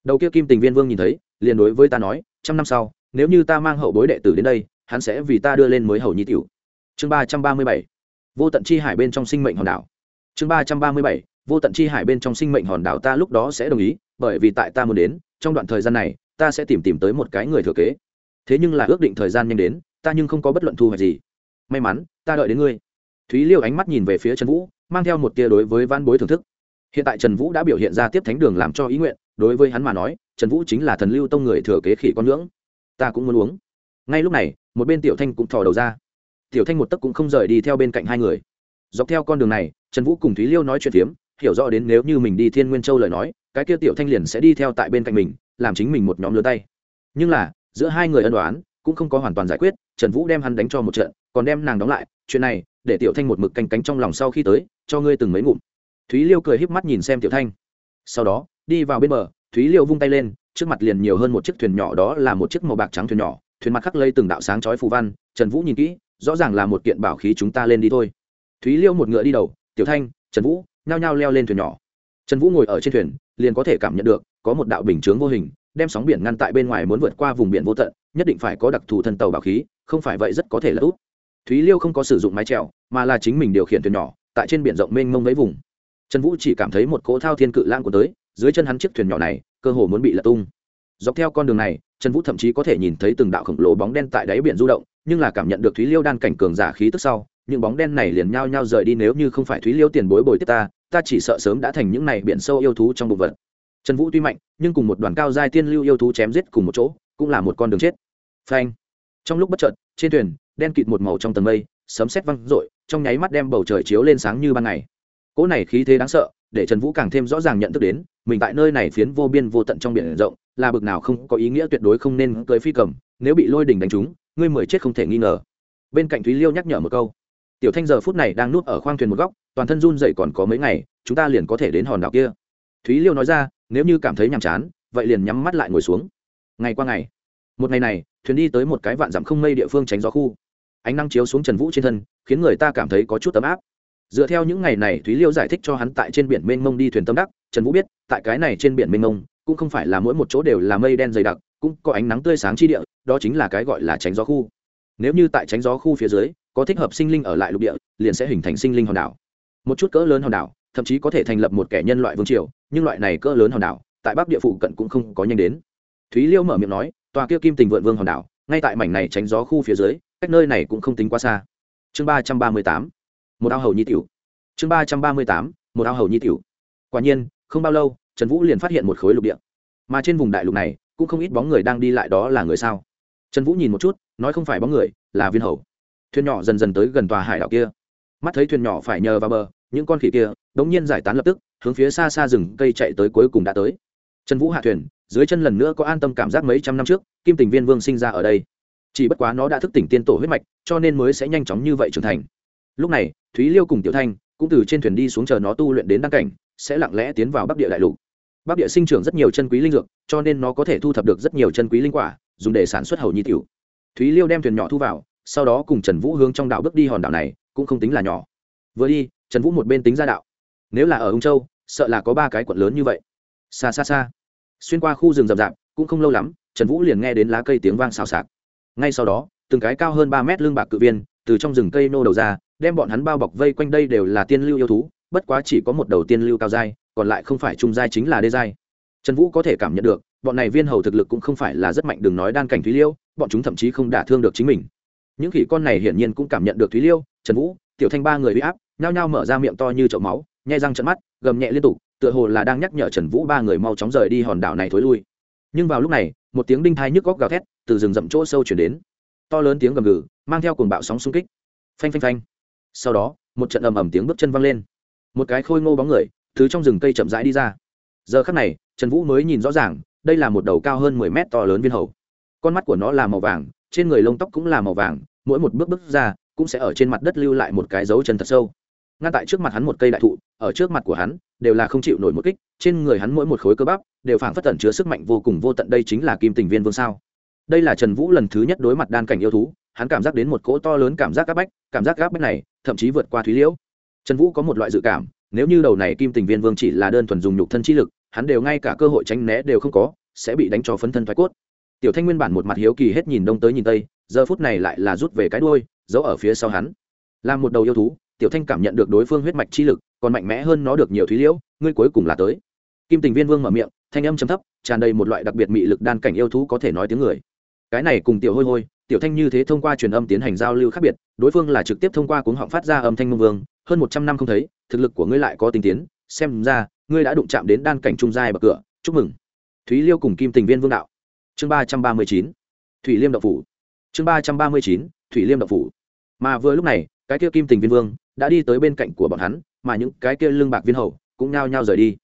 Đầu kia kim tình viên vương nhìn thấy liền đối với ta nói, trăm năm sau, nếu như ta mang hậu bối đệ tử đến đây, hắn sẽ vì ta đưa lên mới hầu nhi tiểu. Chương ba trăm ba mươi bảy, vô tận chi hải bên trong sinh mệnh hòn đảo. Chương ba trăm ba mươi bảy, vô tận chi hải bên trong sinh mệnh hòn đảo ta lúc đó sẽ đồng ý, bởi vì tại ta muốn đến, trong đoạn thời gian này, ta sẽ tìm tìm tới một cái người thừa kế. Thế nhưng là ước định thời gian nhanh đến, ta nhưng không có bất luận thu hoạch gì. May mắn, ta đợi đến ngươi. Thúy liêu ánh mắt nhìn về phía trần vũ, mang theo một tia đối với văn bối thưởng thức. Hiện tại trần vũ đã biểu hiện ra tiếp thánh đường làm cho ý nguyện, đối với hắn mà nói trần vũ chính là thần lưu tông người thừa kế khỉ con ngưỡng. Ta cũng muốn uống. Ngay lúc này, một bên tiểu thanh cũng thò đầu ra. Tiểu thanh một tấc cũng không rời đi theo bên cạnh hai người. Dọc theo con đường này, trần vũ cùng thúy liêu nói chuyện phiếm, hiểu rõ đến nếu như mình đi thiên nguyên châu lời nói, cái kia tiểu thanh liền sẽ đi theo tại bên cạnh mình, làm chính mình một nhóm lứa tay. Nhưng là, giữa hai người ân đoán cũng không có hoàn toàn giải quyết, trần vũ đem hắn đánh cho một trận, còn đem nàng đóng lại. Chuyện này, để tiểu thanh một mực canh cánh trong lòng sau khi tới, cho ngươi từng mấy ngụm. Thúy liêu cười híp mắt nhìn xem tiểu thanh. Sau đó, đi vào bên bờ thúy liêu vung tay lên, trước mặt liền nhiều hơn một chiếc thuyền nhỏ, đó là một chiếc màu bạc trắng thuyền nhỏ. Thuyền mặt khắc lây từng đạo sáng chói phù văn, trần vũ nhìn kỹ, rõ ràng là một kiện bảo khí chúng ta lên đi thôi. Thúy liêu một ngựa đi đầu, tiểu thanh, trần vũ nhao nhao leo lên thuyền nhỏ. Trần vũ ngồi ở trên thuyền, liền có thể cảm nhận được, có một đạo bình chướng vô hình, đem sóng biển ngăn tại bên ngoài muốn vượt qua vùng biển vô tận, nhất định phải có đặc thù thân tàu bảo khí, không phải vậy rất có thể là út. Thúy liêu không có sử dụng mái trèo mà là chính mình điều khiển thuyền nhỏ, tại trên biển rộng mênh mông mấy vùng. Trần vũ chỉ cảm thấy một cỗ thao thiên cự lan của tới dưới chân hắn chiếc thuyền nhỏ này, cơ hồ muốn bị lật tung. Dọc theo con đường này, trần vũ thậm chí có thể nhìn thấy từng đạo khổng lồ bóng đen tại đáy biển du động, nhưng là cảm nhận được thúy liêu đan cảnh cường giả khí tức sau, những bóng đen này liền nhao nhao rời đi nếu như không phải thúy liêu tiền bối bồi tiếp ta ta chỉ sợ sớm đã thành những này biển sâu yêu thú trong bụng vật. Trần vũ tuy mạnh, nhưng cùng một đoàn cao giai tiên lưu yêu thú chém giết cùng một chỗ, cũng là một con đường chết. Phanh! Trong lúc bất chợt, trên thuyền, đen kịt một màu trong tầng mây, sấm sét văng rội trong nháy mắt đem bầu trời chiếu lên sáng như ban ngày. Cỗ này khí thế đáng sợ để trần vũ càng thêm rõ ràng nhận thức đến, mình tại nơi này phiến vô biên vô tận trong biển rộng, là bực nào không có ý nghĩa tuyệt đối không nên cưới phi cầm, nếu bị lôi đình đánh trúng, ngươi mười chết không thể nghi ngờ. Bên cạnh thúy liêu nhắc nhở một câu, tiểu thanh giờ phút này đang nuốt ở khoang thuyền một góc, toàn thân run dậy còn có mấy ngày, chúng ta liền có thể đến hòn đảo kia. Thúy liêu nói ra, nếu như cảm thấy nhàm chán, vậy liền nhắm mắt lại ngồi xuống. Ngày qua ngày, một ngày này, thuyền đi tới một cái vạn dặm không mây địa phương tránh gió khu. Ánh nắng chiếu xuống trần vũ trên thân, khiến người ta cảm thấy có chút ấm áp dựa theo những ngày này thúy liêu giải thích cho hắn tại trên biển mênh mông đi thuyền tâm đắc, trần vũ biết, tại cái này trên biển mênh mông, cũng không phải là mỗi một chỗ đều là mây đen dày đặc, cũng có ánh nắng tươi sáng chi địa, đó chính là cái gọi là tránh gió khu. Nếu như tại tránh gió khu phía dưới, có thích hợp sinh linh ở lại lục địa, liền sẽ hình thành sinh linh hòn đảo. Một chút cỡ lớn hòn đảo, thậm chí có thể thành lập một kẻ nhân loại vương triều, nhưng loại này cỡ lớn hòn đảo, tại bắc địa phụ cận cũng không có nhanh đến. Thúy liêu mở miệng nói, tòa kia kim tình vượn vương hòn đảo, ngay tại mảnh này tránh gió khu phía dưới, cách nơi này cũng không tính quá xa. Chương ba trăm ba mươi tám một ao hầu nhi tiểu. Chương ba trăm ba mươi tám, một ao hầu nhi tiểu. Quả nhiên, không bao lâu, trần vũ liền phát hiện một khối lục địa. Mà trên vùng đại lục này, cũng không ít bóng người đang đi lại đó là người sao? Trần vũ nhìn một chút, nói không phải bóng người, là viên hầu. Thuyền nhỏ dần dần tới gần tòa hải đảo kia. Mắt thấy thuyền nhỏ phải nhờ vào bờ, những con khỉ kia đ ỗ n g nhiên giải tán lập tức, hướng phía xa xa rừng cây chạy tới cuối cùng đã tới. Trần vũ hạ thuyền, dưới chân lần nữa có an tâm cảm giác mấy trăm năm trước, kim tình viên vương sinh ra ở đây. Chỉ bất quá nó đã thức tỉnh tiên tổ huyết mạch, cho nên mới sẽ nhanh chóng như vậy trưởng thành lúc này, thúy liêu cùng tiểu thanh cũng từ trên thuyền đi xuống chờ nó tu luyện đến đăng cảnh, sẽ lặng lẽ tiến vào bắc địa đại lục. Bắc địa sinh trưởng rất nhiều chân quý linh dược, cho nên nó có thể thu thập được rất nhiều chân quý linh quả, dùng để sản xuất hầu nhi tiểu. Thúy liêu đem thuyền nhỏ thu vào, sau đó cùng trần vũ hướng trong đạo bước đi hòn đảo này, cũng không tính là nhỏ. Vừa đi, trần vũ một bên tính ra đạo. Nếu là ở ung châu, sợ là có ba cái quận lớn như vậy. Xa xa xa. Xuyên qua khu rừng rậm rạp, cũng không lâu lắm, trần vũ liền nghe đến lá cây tiếng vang xào xạc. Ngay sau đó, từng cái cao hơn ba mét lương bạc cự viên từ trong rừng cây nô đầu ra, đem bọn hắn bao bọc vây quanh đây đều là tiên lưu yêu thú, bất quá chỉ có một đầu tiên lưu cao giai, còn lại không phải trung giai chính là đê giai. Trần vũ có thể cảm nhận được, bọn này viên hầu thực lực cũng không phải là rất mạnh, đừng nói đan cảnh thúy liêu, bọn chúng thậm chí không đả thương được chính mình. Những khỉ con này hiển nhiên cũng cảm nhận được thúy liêu, trần vũ, tiểu thanh ba người bị áp, nhao nhao mở ra miệng to như chậu máu, nhai răng trận mắt, gầm nhẹ liên tục, tựa hồ là đang nhắc nhở trần vũ ba người mau chóng rời đi hòn đảo này thối lui. Nhưng vào lúc này, một tiếng đinh thai nhức góc gào thét từ rừng rậm chỗ sâu chuyển đến to lớn tiếng gầm gừ, mang theo cuồng bạo sóng xung kích. Phanh phanh phanh. Sau đó, một trận ầm ầm tiếng bước chân văng lên. Một cái khôi ngô bóng người từ trong rừng cây chậm rãi đi ra. Giờ khắc này, trần vũ mới nhìn rõ ràng, đây là một đầu cao hơn mười mét to lớn viên hầu. Con mắt của nó là màu vàng, trên người lông tóc cũng là màu vàng, mỗi một bước bước ra cũng sẽ ở trên mặt đất lưu lại một cái dấu chân thật sâu. Ngăn tại trước mặt hắn một cây đại thụ, ở trước mặt của hắn đều là không chịu nổi một kích, trên người hắn mỗi một khối cơ bắp đều phảng phất tẩn chứa sức mạnh vô cùng vô tận, đây chính là kim tình viên vương sao đây là trần vũ lần thứ nhất đối mặt đan cảnh yêu thú, hắn cảm giác đến một cỗ to lớn cảm giác áp bách, cảm giác áp bách này thậm chí vượt qua thúy liễu. Trần vũ có một loại dự cảm, nếu như đầu này kim tình viên vương chỉ là đơn thuần dùng nhục thân chi lực, hắn đều ngay cả cơ hội tránh né đều không có, sẽ bị đánh cho phấn thân thoái cốt. Tiểu thanh nguyên bản một mặt hiếu kỳ hết nhìn đông tới nhìn tây, giờ phút này lại là rút về cái đuôi, giấu ở phía sau hắn. Làm một đầu yêu thú, tiểu thanh cảm nhận được đối phương huyết mạch chi lực, còn mạnh mẽ hơn nó được nhiều thúy liễu, ngươi cuối cùng là tới. Kim tình viên vương mở miệng, thanh âm chấm thấp, tràn đầy một loại đặc biệt mị lực đan cảnh yêu thú có thể nói tiếng người cái này cùng tiểu hôi hôi, tiểu thanh như thế thông qua truyền âm tiến hành giao lưu khác biệt, đối phương là trực tiếp thông qua cuống họng phát ra âm thanh mông vương, hơn một trăm năm không thấy, thực lực của ngươi lại có tinh tiến, xem ra, ngươi đã đụng chạm đến đan cảnh trung giai bậc cửa, chúc mừng. Thúy liêu cùng kim tình viên vương đạo. Chương ba trăm ba mươi chín. Thủy liêm đậu phủ. Chương ba trăm ba mươi chín, thủy liêm đậu phủ. Mà vừa lúc này, cái kia kim tình viên vương đã đi tới bên cạnh của bọn hắn, mà những cái kia lương bạc viên hầu cũng nhao nhao rời đi.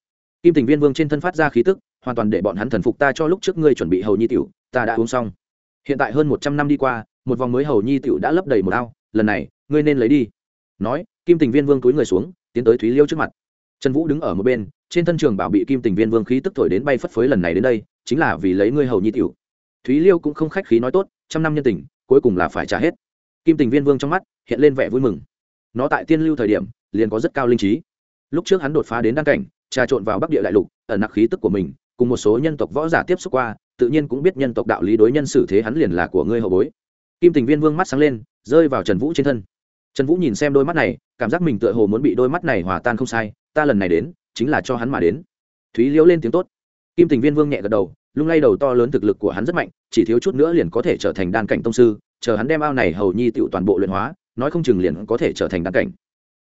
Kim tình viên vương trên thân phát ra khí tức, hoàn toàn để bọn hắn thần phục ta cho lúc trước ngươi chuẩn bị hầu nhi tiểu, ta đã uống xong hiện tại hơn một trăm năm đi qua, một vòng mới hầu nhi tiểu đã lấp đầy một ao, lần này, ngươi nên lấy đi. Nói, kim tình viên vương túi người xuống, tiến tới thúy liêu trước mặt. Trần vũ đứng ở một bên, trên thân trường bảo bị kim tình viên vương khí tức thổi đến bay phất phới lần này đến đây, chính là vì lấy ngươi hầu nhi tiểu. Thúy liêu cũng không khách khí nói tốt, trăm năm nhân tình, cuối cùng là phải trả hết. Kim tình viên vương trong mắt, hiện lên vẻ vui mừng. Nó tại tiên lưu thời điểm, liền có rất cao linh trí. Lúc trước hắn đột phá đến đăng cảnh, trà trộn vào bắc địa đại lục, ẩn nặc khí tức của mình, cùng một số nhân tộc võ giả tiếp xúc qua tự nhiên cũng biết nhân tộc đạo lý đối nhân xử thế hắn liền là của ngươi hậu bối. Kim tình viên vương mắt sáng lên, rơi vào trần vũ trên thân. Trần vũ nhìn xem đôi mắt này, cảm giác mình tựa hồ muốn bị đôi mắt này hòa tan không sai, ta lần này đến, chính là cho hắn mà đến. Thúy liễu lên tiếng tốt. Kim tình viên vương nhẹ gật đầu, lung lay đầu to lớn thực lực của hắn rất mạnh, chỉ thiếu chút nữa liền có thể trở thành đan cảnh tông sư, chờ hắn đem ao này hầu nhi tựu toàn bộ luyện hóa, nói không chừng liền có thể trở thành đan cảnh.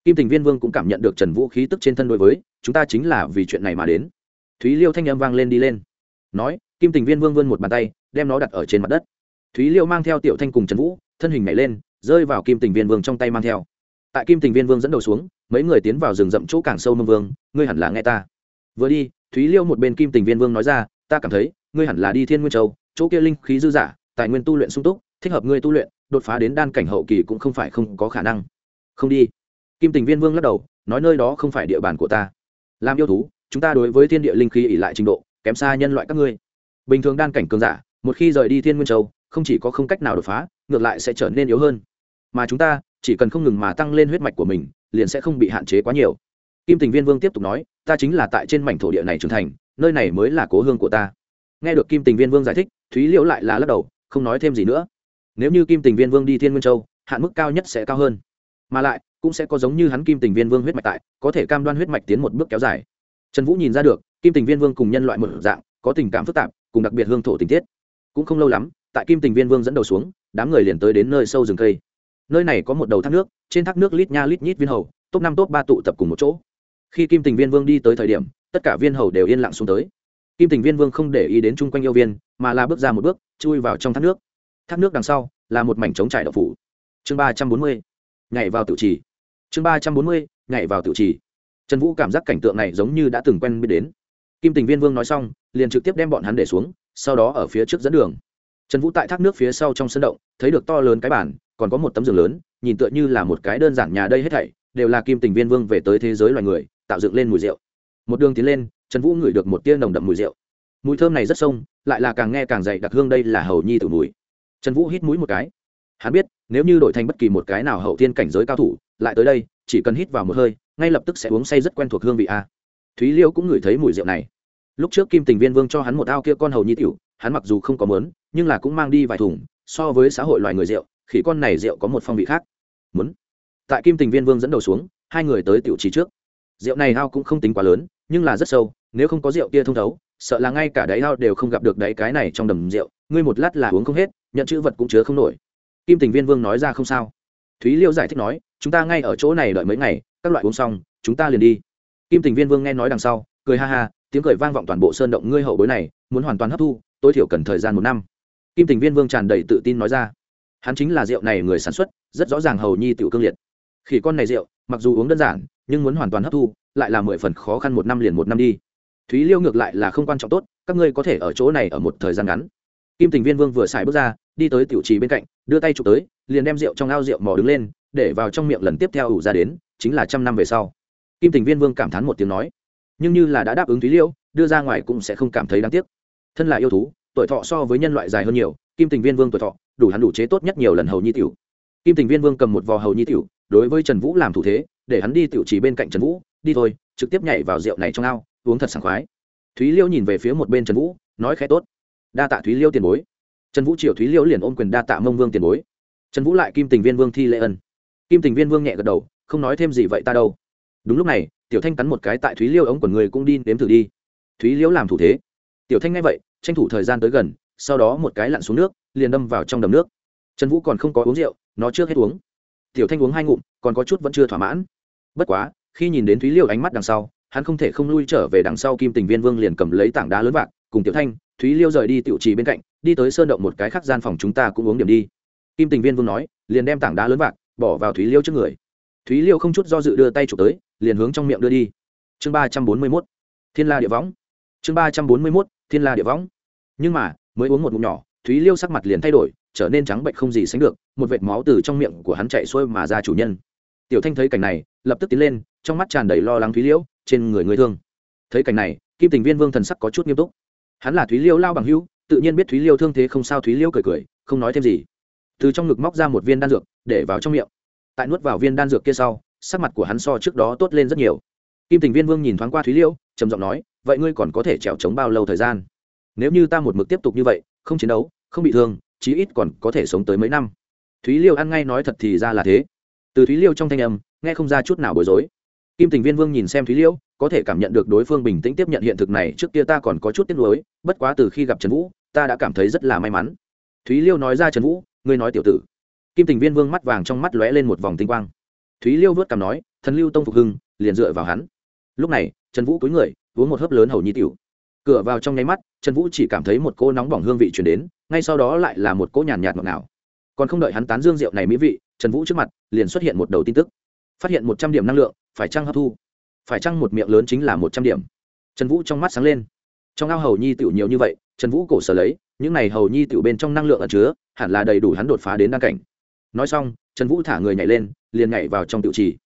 Kim tình viên vương cũng cảm nhận được trần vũ khí tức trên thân đối với, chúng ta chính là vì chuyện này mà đến. Thúy liêu thanh âm vang lên đi lên, nói kim tình viên vương vươn một bàn tay, đem nó đặt ở trên mặt đất. Thúy liêu mang theo tiểu thanh cùng trần vũ, thân hình nhảy lên, rơi vào kim tình viên vương trong tay mang theo. Tại kim tình viên vương dẫn đầu xuống, mấy người tiến vào rừng rậm chỗ càng sâu mông vương, ngươi hẳn là nghe ta. Vừa đi, thúy liêu một bên kim tình viên vương nói ra, ta cảm thấy, ngươi hẳn là đi thiên nguyên châu, chỗ kia linh khí dư giả tài nguyên tu luyện sung túc, thích hợp ngươi tu luyện, đột phá đến đan cảnh hậu kỳ cũng không phải không có khả năng. Không đi. Kim tình viên vương lắc đầu, nói nơi đó không phải địa bàn của ta. Làm yêu thú, chúng ta đối với thiên địa linh khí ỉ lại trình độ, kém xa nhân loại các ngươi bình thường đan cảnh cường giả, một khi rời đi thiên nguyên châu, không chỉ có không cách nào đột phá, ngược lại sẽ trở nên yếu hơn. Mà chúng ta, chỉ cần không ngừng mà tăng lên huyết mạch của mình, liền sẽ không bị hạn chế quá nhiều. Kim tình viên vương tiếp tục nói, ta chính là tại trên mảnh thổ địa này trưởng thành, nơi này mới là cố hương của ta. Nghe được kim tình viên vương giải thích, thúy liễu lại là lắc đầu, không nói thêm gì nữa. Nếu như kim tình viên vương đi thiên nguyên châu, hạn mức cao nhất sẽ cao hơn. Mà lại, cũng sẽ có giống như hắn kim tình viên vương huyết mạch tại, có thể cam đoan huyết mạch tiến một bước kéo dài. Trần vũ nhìn ra được, kim tình viên vương cùng nhân loại một dạng, có tình cảm phức tạp cùng đặc biệt hương thổ tình tiết. Cũng không lâu lắm, tại kim tình viên vương dẫn đầu xuống, đám người liền tới đến nơi sâu rừng cây. Nơi này có một đầu thác nước, trên thác nước lít nha lít nhít viên hầu, top năm, top ba tụ tập cùng một chỗ. Khi kim tình viên vương đi tới thời điểm, tất cả viên hầu đều yên lặng xuống tới. Kim tình viên vương không để ý đến chung quanh yêu viên, mà là bước ra một bước, chui vào trong thác nước. Thác nước đằng sau là một mảnh trống trải đậu phủ. Chương ba trăm bốn mươi, nhảy vào tự trì. Chương ba trăm bốn mươi, nhảy vào tự trì. Trần vũ cảm giác cảnh tượng này giống như đã từng quen biết đến kim tình viên vương nói xong, liền trực tiếp đem bọn hắn để xuống, sau đó ở phía trước dẫn đường. Trần vũ tại thác nước phía sau trong sân động, thấy được to lớn cái bản còn có một tấm giường lớn, nhìn tựa như là một cái đơn giản nhà đây hết thảy, đều là kim tình viên vương về tới thế giới loài người, tạo dựng lên mùi rượu. Một đường tiến lên, trần vũ ngửi được một tia nồng đậm mùi rượu. Mùi thơm này rất sông, lại là càng nghe càng dày đặc hương đây là hầu nhi tử mùi. Trần vũ hít mũi một cái. Hắn biết, nếu như đổi thành bất kỳ một cái nào hậu tiên cảnh giới cao thủ, lại tới đây, chỉ cần hít vào một hơi, ngay lập tức sẽ uống say rất quen thuộc hương vị a thúy liêu cũng ngửi thấy mùi rượu này. Lúc trước kim tình viên vương cho hắn một ao kia con hầu nhi tiểu, hắn mặc dù không có mớn nhưng là cũng mang đi vài thùng, so với xã hội loài người rượu, khỉ con này rượu có một phong vị khác. Muốn. Tại kim tình viên vương dẫn đầu xuống, hai người tới tiểu trì trước. Rượu này ao cũng không tính quá lớn, nhưng là rất sâu, nếu không có rượu kia thông thấu, sợ là ngay cả đáy ao đều không gặp được đáy cái này trong đầm rượu. Ngươi một lát là uống không hết, nhận chữ vật cũng chứa không nổi. Kim tình viên vương nói ra không sao. Thúy liêu giải thích nói, chúng ta ngay ở chỗ này đợi mấy ngày, các loại uống xong, chúng ta liền đi kim tình viên vương nghe nói đằng sau, cười ha ha, tiếng cười vang vọng toàn bộ sơn động ngươi hậu bối này, muốn hoàn toàn hấp thu, tối thiểu cần thời gian một năm. Kim tình viên vương tràn đầy tự tin nói ra. Hắn chính là rượu này người sản xuất, rất rõ ràng hầu nhi tiểu cương liệt. Khỉ con này rượu, mặc dù uống đơn giản, nhưng muốn hoàn toàn hấp thu, lại là mười phần khó khăn một năm liền một năm đi. Thúy liêu ngược lại là không quan trọng tốt, các ngươi có thể ở chỗ này ở một thời gian ngắn. Kim tình viên vương vừa xài bước ra, đi tới tiểu trì bên cạnh, đưa tay chụp tới, liền đem rượu trong ao rượu mò đứng lên, để vào trong miệng lần tiếp theo ủ ra đến, chính là trăm năm về sau kim tình viên vương cảm thán một tiếng nói, nhưng như là đã đáp ứng thúy liêu, đưa ra ngoài cũng sẽ không cảm thấy đáng tiếc. Thân là yêu thú, tuổi thọ so với nhân loại dài hơn nhiều, kim tình viên vương tuổi thọ, đủ hắn đủ chế tốt nhất nhiều lần hầu nhi tiểu. Kim tình viên vương cầm một vò hầu nhi tiểu, đối với trần vũ làm thủ thế, để hắn đi tiểu chỉ bên cạnh trần vũ, đi thôi, trực tiếp nhảy vào rượu này trong ao, uống thật sảng khoái. Thúy liêu nhìn về phía một bên trần vũ, nói khẽ tốt. Đa tạ thúy liêu tiền bối. Trần vũ triều thúy liêu liền ôm quyền đa tạ mông vương tiền bối. Trần vũ lại kim tình viên vương thi lễ ân. Kim tình viên vương nhẹ gật đầu, không nói thêm gì vậy ta đâu đúng lúc này, tiểu thanh cắn một cái tại thúy liêu ống của người cũng đi nếm thử đi. Thúy liêu làm thủ thế. Tiểu thanh nghe vậy, tranh thủ thời gian tới gần, sau đó một cái lặn xuống nước, liền đâm vào trong đầm nước. Trần vũ còn không có uống rượu, nó trước hết uống. Tiểu thanh uống hai ngụm, còn có chút vẫn chưa thỏa mãn. Bất quá, khi nhìn đến thúy liêu ánh mắt đằng sau, hắn không thể không lui trở về đằng sau kim tình viên vương liền cầm lấy tảng đá lớn vạc, cùng tiểu thanh, thúy liêu rời đi tiểu trì bên cạnh, đi tới sơn động một cái khác gian phòng chúng ta cũng uống điểm đi. Kim tình viên vương nói, liền đem tảng đá lớn vạc, bỏ vào thúy liêu trước người thúy liêu không chút do dự đưa tay chụp tới, liền hướng trong miệng đưa đi. Chương ba trăm bốn mươi mốt, thiên la địa võng. Chương ba trăm bốn mươi mốt, thiên la địa võng. Nhưng mà, mới uống một ngụm nhỏ, thúy liêu sắc mặt liền thay đổi, trở nên trắng bệnh không gì sánh được, một vệt máu từ trong miệng của hắn chạy xuôi mà ra chủ nhân. Tiểu thanh thấy cảnh này, lập tức tiến lên, trong mắt tràn đầy lo lắng thúy liêu, trên người người thương. Thấy cảnh này, kim tình viên vương thần sắc có chút nghiêm túc. Hắn là thúy liêu lao bằng hữu, tự nhiên biết thúy liêu thương thế không sao, thúy liêu cười cười, không nói thêm gì. Từ trong ngực móc ra một viên đan dược, để vào trong miệng tại nuốt vào viên đan dược kia sau, sắc mặt của hắn so trước đó tốt lên rất nhiều. Kim tình viên vương nhìn thoáng qua thúy liêu trầm giọng nói, vậy ngươi còn có thể trèo trống bao lâu thời gian? Nếu như ta một mực tiếp tục như vậy, không chiến đấu, không bị thương, chí ít còn có thể sống tới mấy năm. Thúy liêu ăn ngay nói thật thì ra là thế. Từ thúy liêu trong thanh âm, nghe không ra chút nào bối rối. Kim tình viên vương nhìn xem thúy liêu có thể cảm nhận được đối phương bình tĩnh tiếp nhận hiện thực này, trước kia ta còn có chút tiếc nuối, bất quá từ khi gặp trần vũ, ta đã cảm thấy rất là may mắn. Thúy liêu nói ra trần vũ, ngươi nói tiểu tử kim tình viên vương mắt vàng trong mắt lóe lên một vòng tinh quang. Thúy liêu vớt cằm nói, thần lưu tông phục hưng, liền dựa vào hắn. Lúc này, trần vũ cúi người, uống một hớp lớn hầu nhi tiểu. Cửa vào trong nháy mắt, trần vũ chỉ cảm thấy một cô nóng bỏng hương vị chuyển đến, ngay sau đó lại là một cỗ nhàn nhạt ngọt ngào. Còn không đợi hắn tán dương rượu này mỹ vị, trần vũ trước mặt liền xuất hiện một đầu tin tức. Phát hiện một trăm điểm năng lượng, phải trăng hấp thu? Phải chăng một miệng lớn chính là một trăm điểm? Trần vũ trong mắt sáng lên. Trong ao hầu nhi tiểu nhiều như vậy, trần vũ cổ sở lấy, những này hầu nhi tiểu bên trong năng lượng ẩn chứa, hẳn là đầy đủ hắn đột phá đến đăng cảnh nói xong, trần vũ thả người nhảy lên, liền nhảy vào trong tiểu trì.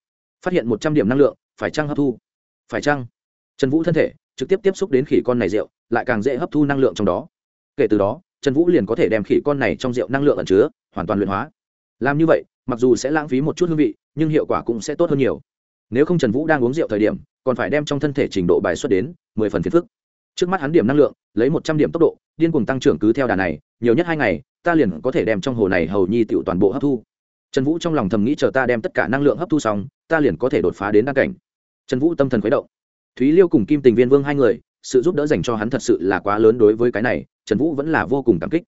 Phát hiện một trăm điểm năng lượng, phải chăng hấp thu? Phải chăng? Trần vũ thân thể trực tiếp tiếp xúc đến khỉ con này rượu, lại càng dễ hấp thu năng lượng trong đó. Kể từ đó, trần vũ liền có thể đem khỉ con này trong rượu năng lượng ẩn chứa, hoàn toàn luyện hóa. Làm như vậy, mặc dù sẽ lãng phí một chút hương vị, nhưng hiệu quả cũng sẽ tốt hơn nhiều. Nếu không trần vũ đang uống rượu thời điểm, còn phải đem trong thân thể trình độ bài xuất đến mười phần phiền phức. Trước mắt hắn điểm năng lượng, lấy một trăm điểm tốc độ, điên cuồng tăng trưởng cứ theo đà này, nhiều nhất hai ngày ta liền có thể đem trong hồ này hầu nhi tựu toàn bộ hấp thu. Trần vũ trong lòng thầm nghĩ chờ ta đem tất cả năng lượng hấp thu xong, ta liền có thể đột phá đến đăng cảnh. Trần vũ tâm thần khuấy động. Thúy liêu cùng kim tình viên vương hai người, sự giúp đỡ dành cho hắn thật sự là quá lớn đối với cái này, trần vũ vẫn là vô cùng cảm kích.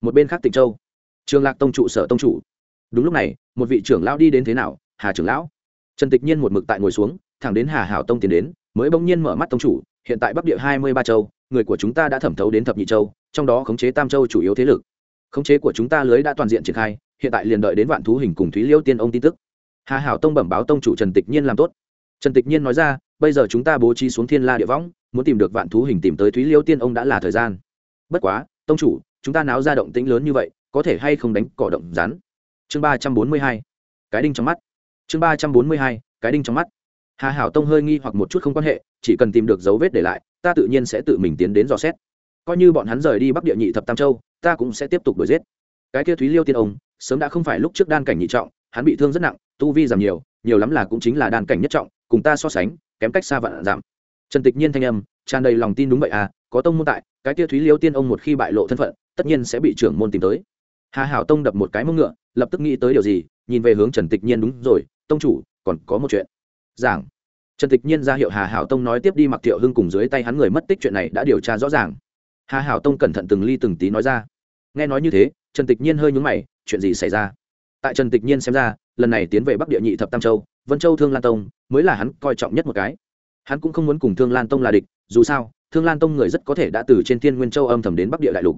Một bên khác tịnh châu, trường lạc tông trụ sở tông chủ. Đúng lúc này, một vị trưởng lão đi đến thế nào? Hà trưởng lão. Trần tịch nhiên một mực tại ngồi xuống, thẳng đến hà hảo tông tiến đến, mới bỗng nhiên mở mắt tông chủ, hiện tại bắc địa hai mươi ba châu, người của chúng ta đã thẩm thấu đến thập nhị châu, trong đó khống chế tam châu chủ yếu thế lực khống chế của chúng ta lưới đã toàn diện triển khai, hiện tại liền đợi đến vạn thú hình cùng thúy liêu tiên ông tin tức. Hà hảo tông bẩm báo tông chủ trần tịch nhiên làm tốt. Trần tịch nhiên nói ra, bây giờ chúng ta bố trí xuống thiên la địa võng, muốn tìm được vạn thú hình tìm tới thúy liêu tiên ông đã là thời gian. Bất quá, tông chủ, chúng ta náo ra động tĩnh lớn như vậy, có thể hay không đánh cỏ động rắn? Chương ba trăm bốn mươi hai, cái đinh trong mắt. Chương ba trăm bốn mươi hai, cái đinh trong mắt. Hà hảo tông hơi nghi hoặc một chút không quan hệ, chỉ cần tìm được dấu vết để lại, ta tự nhiên sẽ tự mình tiến đến dò xét. Coi như bọn hắn rời đi bắc địa nhị thập tam châu ta cũng sẽ tiếp tục đuổi giết. Cái kia thúy liêu tiên ông, sớm đã không phải lúc trước đan cảnh nhị trọng, hắn bị thương rất nặng, tu vi giảm nhiều nhiều lắm là cũng chính là đan cảnh nhất trọng, cùng ta so sánh, kém cách xa vạn giảm. Trần tịch nhiên thanh âm, tràn đầy lòng tin đúng vậy à có tông môn tại, cái kia thúy liêu tiên ông một khi bại lộ thân phận, tất nhiên sẽ bị trưởng môn tìm tới. Hà hảo tông đập một cái mông ngựa, lập tức nghĩ tới điều gì, nhìn về hướng trần tịch nhiên đúng rồi, tông chủ, còn có một chuyện. Giảng. Trần tịch nhiên ra hiệu hà hảo tông nói tiếp đi mặc thiệu hưng cùng dưới tay hắn người mất tích chuyện này đã điều tra rõ ràng hà hảo tông cẩn thận từng ly từng tí nói ra. Nghe nói như thế, trần tịch nhiên hơi nhúng mày, chuyện gì xảy ra? Tại trần tịch nhiên xem ra, lần này tiến về bắc địa nhị thập tam châu, vân châu thương lan tông mới là hắn coi trọng nhất một cái. Hắn cũng không muốn cùng thương lan tông là địch, dù sao, thương lan tông người rất có thể đã từ trên thiên nguyên châu âm thầm đến bắc địa đại lục.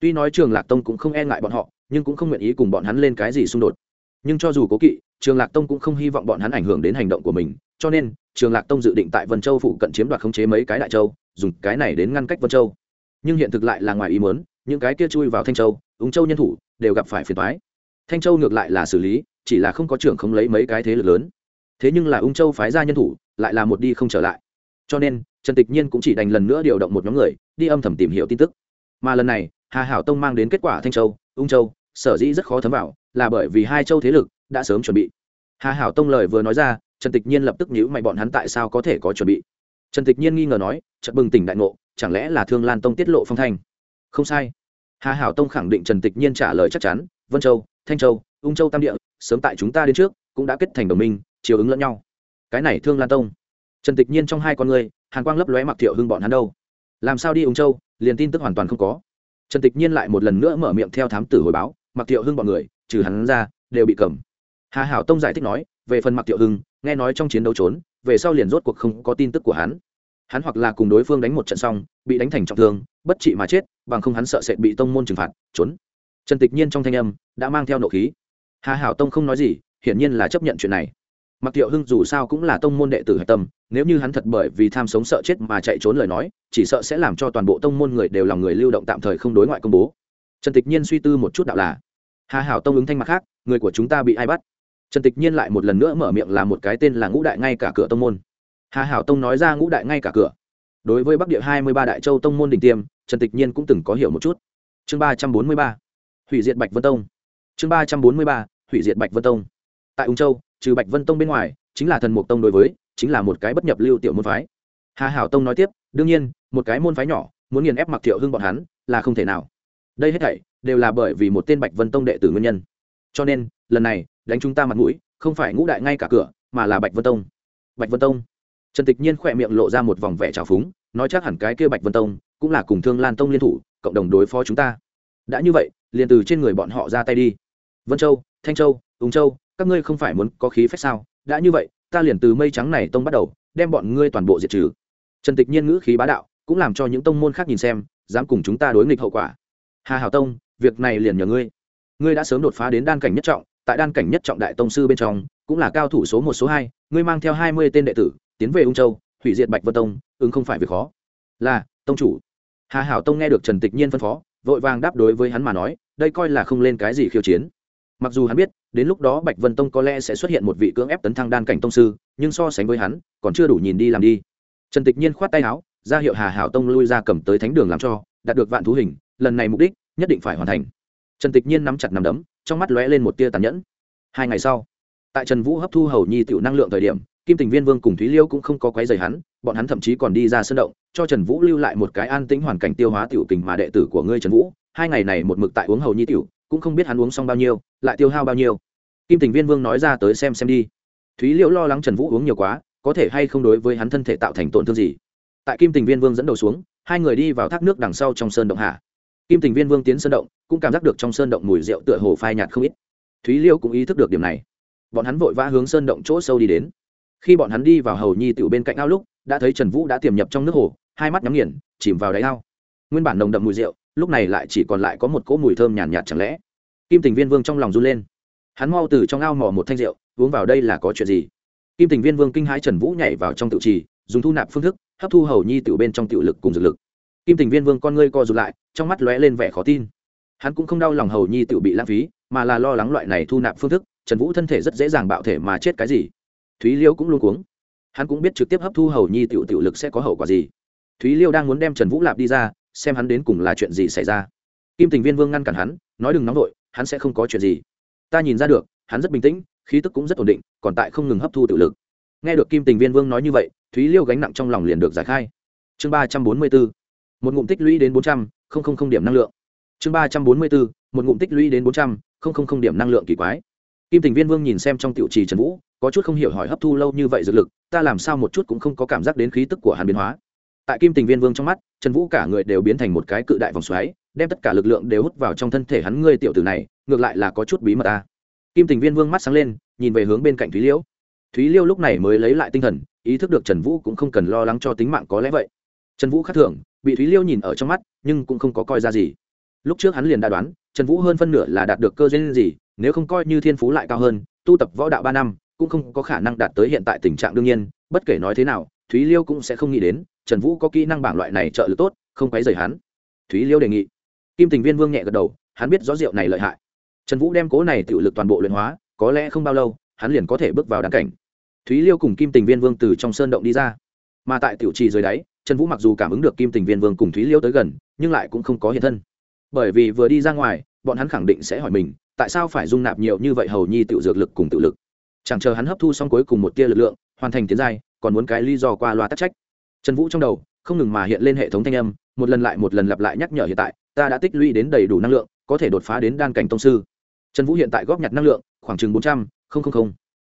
Tuy nói trường lạc tông cũng không e ngại bọn họ, nhưng cũng không nguyện ý cùng bọn hắn lên cái gì xung đột. Nhưng cho dù cố kỵ, trường lạc tông cũng không hy vọng bọn hắn ảnh hưởng đến hành động của mình, cho nên, trường lạc tông dự định tại vân châu phụ cận chiếm đoạt khống chế mấy cái đại châu, dùng cái này đến ngăn cách vân châu nhưng hiện thực lại là ngoài ý muốn, những cái kia chui vào thanh châu ứng châu nhân thủ đều gặp phải phiền thoái thanh châu ngược lại là xử lý, chỉ là không có trưởng không lấy mấy cái thế lực lớn. Thế nhưng là ung châu phái ra nhân thủ lại là một đi không trở lại. Cho nên, trần tịch nhiên cũng chỉ đành lần nữa điều động một nhóm người, đi âm thầm tìm hiểu tin tức. Mà lần này, hà hảo tông mang đến kết quả thanh châu ung châu, sở dĩ rất khó thấm vào, là bởi vì hai châu thế lực đã sớm chuẩn bị. Hà hảo tông lời vừa nói ra, trần tịch nhiên lập tức nhíu mày bọn hắn tại sao có thể có chuẩn bị. Trần tịch nhiên nghi ngờ nói, chợt bừng tỉnh đại ngộ chẳng lẽ là thương lan tông tiết lộ phong thanh? Không sai. Hà hảo tông khẳng định trần tịch nhiên trả lời chắc chắn, vân châu, thanh châu, ung châu tam địa, sớm tại chúng ta đến trước, cũng đã kết thành đồng minh, chiều ứng lẫn nhau. Cái này thương lan tông. Trần tịch nhiên trong hai con người, hàn quang lấp lóe mặc thiệu hưng bọn hắn đâu? Làm sao đi ung châu, liền tin tức hoàn toàn không có. Trần tịch nhiên lại một lần nữa mở miệng theo thám tử hồi báo, mặc thiệu hưng bọn người, trừ hắn ra, đều bị cầm. Hà hảo tông giải thích nói, về phần mặc thiệu hưng, nghe nói trong chiến đấu trốn, về sau liền rốt cuộc không có tin tức của hắn hắn hoặc là cùng đối phương đánh một trận xong, bị đánh thành trọng thương, bất trị mà chết, bằng không hắn sợ sệt bị tông môn trừng phạt, trốn. Trần tịch nhiên trong thanh âm đã mang theo nộ khí. Hà hảo tông không nói gì, hiển nhiên là chấp nhận chuyện này. Mặc thiệu hưng dù sao cũng là tông môn đệ tử hạch tâm, nếu như hắn thật bởi vì tham sống sợ chết mà chạy trốn lời nói, chỉ sợ sẽ làm cho toàn bộ tông môn người đều lòng người lưu động tạm thời không đối ngoại công bố. Trần tịch nhiên suy tư một chút đạo là, hà hảo tông ứng thanh mặt khác, người của chúng ta bị ai bắt? Trần tịch nhiên lại một lần nữa mở miệng là một cái tên là ngũ đại ngay cả cửa tông môn hà hảo tông nói ra ngũ đại ngay cả cửa. Đối với bắc địa hai mươi ba đại châu tông môn đình tiêm, trần tịch nhiên cũng từng có hiểu một chút. Chương ba trăm bốn mươi ba, hủy diệt bạch vân tông. Chương ba trăm bốn mươi ba, hủy diệt bạch vân tông. Tại ung châu, trừ bạch vân tông bên ngoài, chính là thần mục tông đối với, chính là một cái bất nhập lưu tiểu môn phái. Hà hảo tông nói tiếp, đương nhiên, một cái môn phái nhỏ, muốn nghiền ép mặc thiệu hưng bọn hắn, là không thể nào. Đây hết thảy, đều là bởi vì một tên bạch vân tông đệ tử nguyên nhân. Cho nên, lần này, đánh chúng ta mặt mũi, không phải ngũ đại ngay cả cửa, mà là bạch vân tông. Bạch vân tông trần tịch nhiên khỏe miệng lộ ra một vòng vẻ trào phúng, nói chắc hẳn cái kia bạch vân tông cũng là cùng thương lan tông liên thủ, cộng đồng đối phó chúng ta. Đã như vậy, liền từ trên người bọn họ ra tay đi. Vân châu, thanh châu ung châu, các ngươi không phải muốn có khí phách sao? Đã như vậy, ta liền từ mây trắng này tông bắt đầu, đem bọn ngươi toàn bộ diệt trừ. Trần tịch nhiên ngữ khí bá đạo, cũng làm cho những tông môn khác nhìn xem, dám cùng chúng ta đối nghịch hậu quả. Hà hảo tông, việc này liền nhờ ngươi. Ngươi đã sớm đột phá đến đan cảnh nhất trọng, tại đan cảnh nhất trọng đại tông sư bên trong, cũng là cao thủ số một, số hai, ngươi mang theo hai mươi tên đệ tử tiến về ung châu, hủy diệt bạch vân tông, ứng không phải việc khó. Là, tông chủ. Hà hảo tông nghe được trần tịch nhiên phân phó, vội vàng đáp đối với hắn mà nói, đây coi là không lên cái gì khiêu chiến. Mặc dù hắn biết, đến lúc đó bạch vân tông có lẽ sẽ xuất hiện một vị cưỡng ép tấn thăng đan cảnh tông sư, nhưng so sánh với hắn, còn chưa đủ nhìn đi làm đi. Trần tịch nhiên khoát tay áo, ra hiệu hà hảo tông lui ra cầm tới thánh đường làm cho, đạt được vạn thú hình, lần này mục đích, nhất định phải hoàn thành. Trần tịch nhiên nắm chặt nằm đấm, trong mắt lóe lên một tia tàn nhẫn. Hai ngày sau, tại trần vũ hấp thu hầu nhi tiểu năng lượng thời điểm kim tình viên vương cùng thúy liêu cũng không có quấy dày hắn, bọn hắn thậm chí còn đi ra sân động, cho trần vũ lưu lại một cái an tĩnh hoàn cảnh tiêu hóa tiểu tình mà đệ tử của ngươi trần vũ. Hai ngày này một mực tại uống hầu nhi tiểu, cũng không biết hắn uống xong bao nhiêu, lại tiêu hao bao nhiêu. Kim tình viên vương nói ra tới xem xem đi. Thúy liễu lo lắng trần vũ uống nhiều quá, có thể hay không đối với hắn thân thể tạo thành tổn thương gì? Tại kim tình viên vương dẫn đầu xuống, hai người đi vào thác nước đằng sau trong sơn động hạ. Kim tình viên vương tiến sơn động, cũng cảm giác được trong sơn động mùi rượu tựa hồ phai nhạt không ít. Thúy liêu cũng ý thức được điểm này. Bọn hắn vội vã hướng sơn động chỗ sâu đi đến khi bọn hắn đi vào hầu nhi tiểu bên cạnh ao lúc đã thấy trần vũ đã tiềm nhập trong nước hồ hai mắt nhắm nghiền chìm vào đáy ao. Nguyên bản nồng đậm mùi rượu lúc này lại chỉ còn lại có một cỗ mùi thơm nhàn nhạt, nhạt chẳng lẽ. Kim tình viên vương trong lòng run lên. Hắn mau từ trong ao mò một thanh rượu uống vào đây là có chuyện gì? Kim tình viên vương kinh hãi trần vũ nhảy vào trong tự trì dùng thu nạp phương thức hấp thu hầu nhi tiểu bên trong tiểu lực cùng dược lực. Kim tình viên vương con ngươi co rụt lại trong mắt lóe lên vẻ khó tin. Hắn cũng không đau lòng hầu nhi tiểu bị lãng phí mà là lo lắng loại này thu nạp phương thức trần vũ thân thể rất dễ dàng bạo thể mà chết cái gì thúy liêu cũng luôn cuống. Hắn cũng biết trực tiếp hấp thu hầu nhi tiểu tiểu lực sẽ có hậu quả gì. Thúy liêu đang muốn đem trần vũ lạp đi ra, xem hắn đến cùng là chuyện gì xảy ra. Kim tình viên vương ngăn cản hắn, nói đừng nóng vội, hắn sẽ không có chuyện gì. Ta nhìn ra được, hắn rất bình tĩnh, khí tức cũng rất ổn định, còn tại không ngừng hấp thu tự lực. Nghe được kim tình viên vương nói như vậy, thúy liêu gánh nặng trong lòng liền được giải khai. Chương ba trăm bốn mươi bốn một ngụm tích lũy đến bốn trăm linh điểm năng lượng. Chương ba trăm bốn mươi bốn một ngụm tích lũy đến bốn trăm linh điểm năng lượng kỳ quái. Kim tình viên vương nhìn xem trong tiểu trì trần vũ có chút không hiểu hỏi hấp thu lâu như vậy dược lực ta làm sao một chút cũng không có cảm giác đến khí tức của hàn biến hóa. Tại kim tình viên vương trong mắt trần vũ cả người đều biến thành một cái cự đại vòng xoáy đem tất cả lực lượng đều hút vào trong thân thể hắn ngươi tiểu tử này ngược lại là có chút bí mật ta. Kim tình viên vương mắt sáng lên nhìn về hướng bên cạnh thúy liễu. Thúy liêu lúc này mới lấy lại tinh thần ý thức được trần vũ cũng không cần lo lắng cho tính mạng có lẽ vậy. Trần vũ khắc thưởng, bị thúy liêu nhìn ở trong mắt nhưng cũng không có coi ra gì. Lúc trước hắn liền đã đoán trần vũ hơn phân nửa là đạt được cơ duyên gì nếu không coi như thiên phú lại cao hơn tu tập võ đạo ba năm cũng không có khả năng đạt tới hiện tại tình trạng đương nhiên, bất kể nói thế nào, thúy liêu cũng sẽ không nghĩ đến, trần vũ có kỹ năng bảng loại này trợ lực tốt, không quấy rầy hắn. Thúy liêu đề nghị. Kim tình viên vương nhẹ gật đầu, hắn biết rõ rượu này lợi hại. Trần vũ đem cố này tự lực toàn bộ luyện hóa, có lẽ không bao lâu, hắn liền có thể bước vào đáng cảnh. Thúy liêu cùng kim tình viên vương từ trong sơn động đi ra. Mà tại tiểu trì dưới đáy, trần vũ mặc dù cảm ứng được kim tình viên vương cùng thúy liêu tới gần, nhưng lại cũng không có hiện thân. Bởi vì vừa đi ra ngoài, bọn hắn khẳng định sẽ hỏi mình, tại sao phải dung nạp nhiều như vậy hầu nhi tự dược lực cùng tự lực? Chẳng chờ hắn hấp thu xong cuối cùng một tia lực lượng, hoàn thành tiến giai, còn muốn cái lý do qua loa tắc trách. Trần vũ trong đầu, không ngừng mà hiện lên hệ thống thanh âm, một lần lại một lần lặp lại nhắc nhở hiện tại, ta đã tích lũy đến đầy đủ năng lượng, có thể đột phá đến đan cảnh tông sư. Trần vũ hiện tại góp nhặt năng lượng, khoảng chừng bốn trăm linh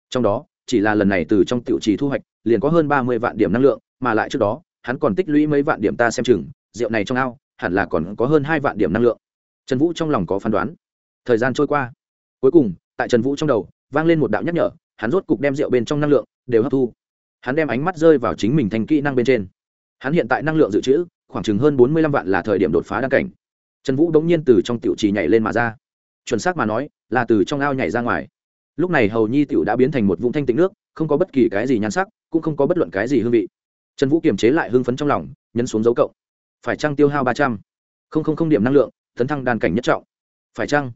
trong đó, chỉ là lần này từ trong tiểu trì thu hoạch, liền có hơn ba mươi vạn điểm năng lượng, mà lại trước đó, hắn còn tích lũy mấy vạn điểm ta xem chừng, rượu này trong ao, hẳn là còn có hơn hai vạn điểm năng lượng. Trần vũ trong lòng có phán đoán. Thời gian trôi qua. Cuối cùng, tại trần vũ trong đầu vang lên một đạo nhắc nhở, hắn rốt cục đem rượu bên trong năng lượng đều hấp thu. Hắn đem ánh mắt rơi vào chính mình thành kỹ năng bên trên. Hắn hiện tại năng lượng dự trữ, khoảng chừng hơn bốn mươi lăm vạn là thời điểm đột phá đăng cảnh. Trần vũ đ n g nhiên từ trong tiểu trì nhảy lên mà ra. Chuẩn xác mà nói, là từ trong ao nhảy ra ngoài. Lúc này hầu nhi tiểu đã biến thành một vũng thanh tịnh nước, không có bất kỳ cái gì nhan sắc, cũng không có bất luận cái gì hương vị. Trần vũ kiềm chế lại hưng phấn trong lòng, nhấn xuống dấu cộng. Phải trăng tiêu hao ba trăm? Không không không điểm năng lượng, tấn thăng đan cảnh nhất trọng. Phải chăng?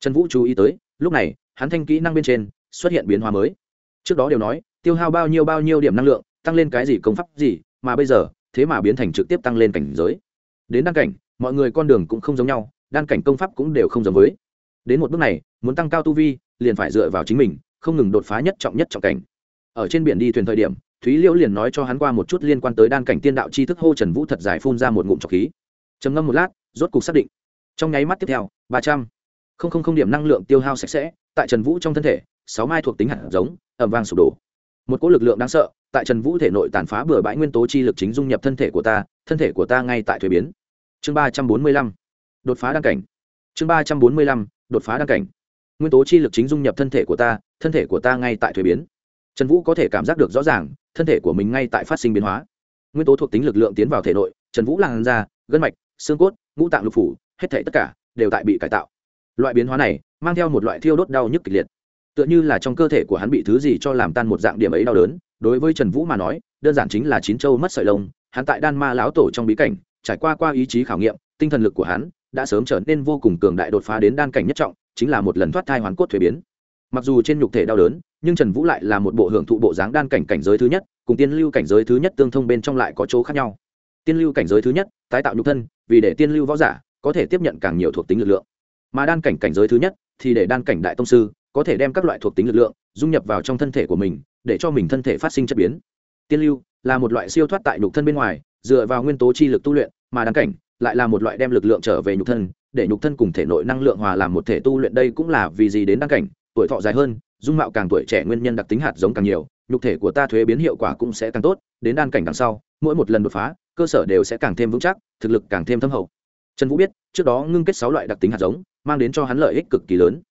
Trần vũ chú ý tới, lúc này hắn thanh kỹ năng bên trên xuất hiện biến hóa mới. Trước đó đều nói, tiêu hao bao nhiêu bao nhiêu điểm năng lượng, tăng lên cái gì công pháp gì, mà bây giờ, thế mà biến thành trực tiếp tăng lên cảnh giới. Đến đan cảnh, mọi người con đường cũng không giống nhau, đan cảnh công pháp cũng đều không giống với. Đến một bước này, muốn tăng cao tu vi, liền phải dựa vào chính mình, không ngừng đột phá nhất trọng nhất trọng cảnh. Ở trên biển đi thuyền thời điểm, thúy liễu liền nói cho hắn qua một chút liên quan tới đan cảnh tiên đạo chi thức hô trần vũ thật dài phun ra một ngụm trọc khí. Trầm ngâm một lát, rốt cục xác định. Trong nháy mắt tiếp theo, ba trăm không không không điểm năng lượng tiêu hao sạch sẽ tại trần vũ trong thân thể, sáu mai thuộc tính hạt giống, ẩm vang sụp đổ. Một cỗ lực lượng đáng sợ, tại trần vũ thể nội tàn phá bừa bãi nguyên tố chi lực chính dung nhập thân thể của ta, thân thể của ta ngay tại thuế biến. Chương ba trăm bốn mươi lăm, đột phá đăng cảnh. Chương ba trăm bốn mươi lăm, đột phá đăng cảnh. Nguyên tố chi lực chính dung nhập thân thể của ta, thân thể của ta ngay tại thuế biến. Trần vũ có thể cảm giác được rõ ràng, thân thể của mình ngay tại phát sinh biến hóa. Nguyên tố thuộc tính lực lượng tiến vào thể nội, trần vũ làn da, gân mạch, xương cốt, ngũ tạng lục phủ, hết thể tất cả đều tại bị cải tạo. Loại biến hóa này mang theo một loại thiêu đốt đau nhức kịch liệt. Tựa như là trong cơ thể của hắn bị thứ gì cho làm tan một dạng điểm ấy đau đớn, đối với trần vũ mà nói, đơn giản chính là chín châu mất sợi lông, hắn tại đan ma lão tổ trong bí cảnh, trải qua qua ý chí khảo nghiệm, tinh thần lực của hắn đã sớm trở nên vô cùng cường đại đột phá đến đan cảnh nhất trọng, chính là một lần thoát thai hoàn cốt thuế biến. Mặc dù trên nhục thể đau đớn, nhưng trần vũ lại là một bộ hưởng thụ bộ dáng đan cảnh cảnh giới thứ nhất, cùng tiên lưu cảnh giới thứ nhất tương thông bên trong lại có chỗ khác nhau. Tiên lưu cảnh giới thứ nhất, tái tạo nhục thân, vì để tiên lưu võ giả có thể tiếp nhận càng nhiều thuộc tính lực lượng. Mà đan cảnh cảnh giới thứ nhất thì để đan cảnh đại tông sư có thể đem các loại thuộc tính lực lượng dung nhập vào trong thân thể của mình, để cho mình thân thể phát sinh chất biến. Tiên lưu là một loại siêu thoát tại nhục thân bên ngoài, dựa vào nguyên tố chi lực tu luyện mà đan cảnh, lại là một loại đem lực lượng trở về nhục thân, để nhục thân cùng thể nội năng lượng hòa làm một thể tu luyện đây cũng là vì gì đến đan cảnh, tuổi thọ dài hơn, dung mạo càng tuổi trẻ nguyên nhân đặc tính hạt giống càng nhiều, nhục thể của ta thuế biến hiệu quả cũng sẽ càng tốt, đến đan cảnh đằng sau, mỗi một lần đột phá, cơ sở đều sẽ càng thêm vững chắc, thực lực càng thêm thâm hậu. Trần vũ biết, trước đó ngưng kết sáu loại đặc tính hạt giống mang đến cho hắn lợi ích cực kỳ lớn.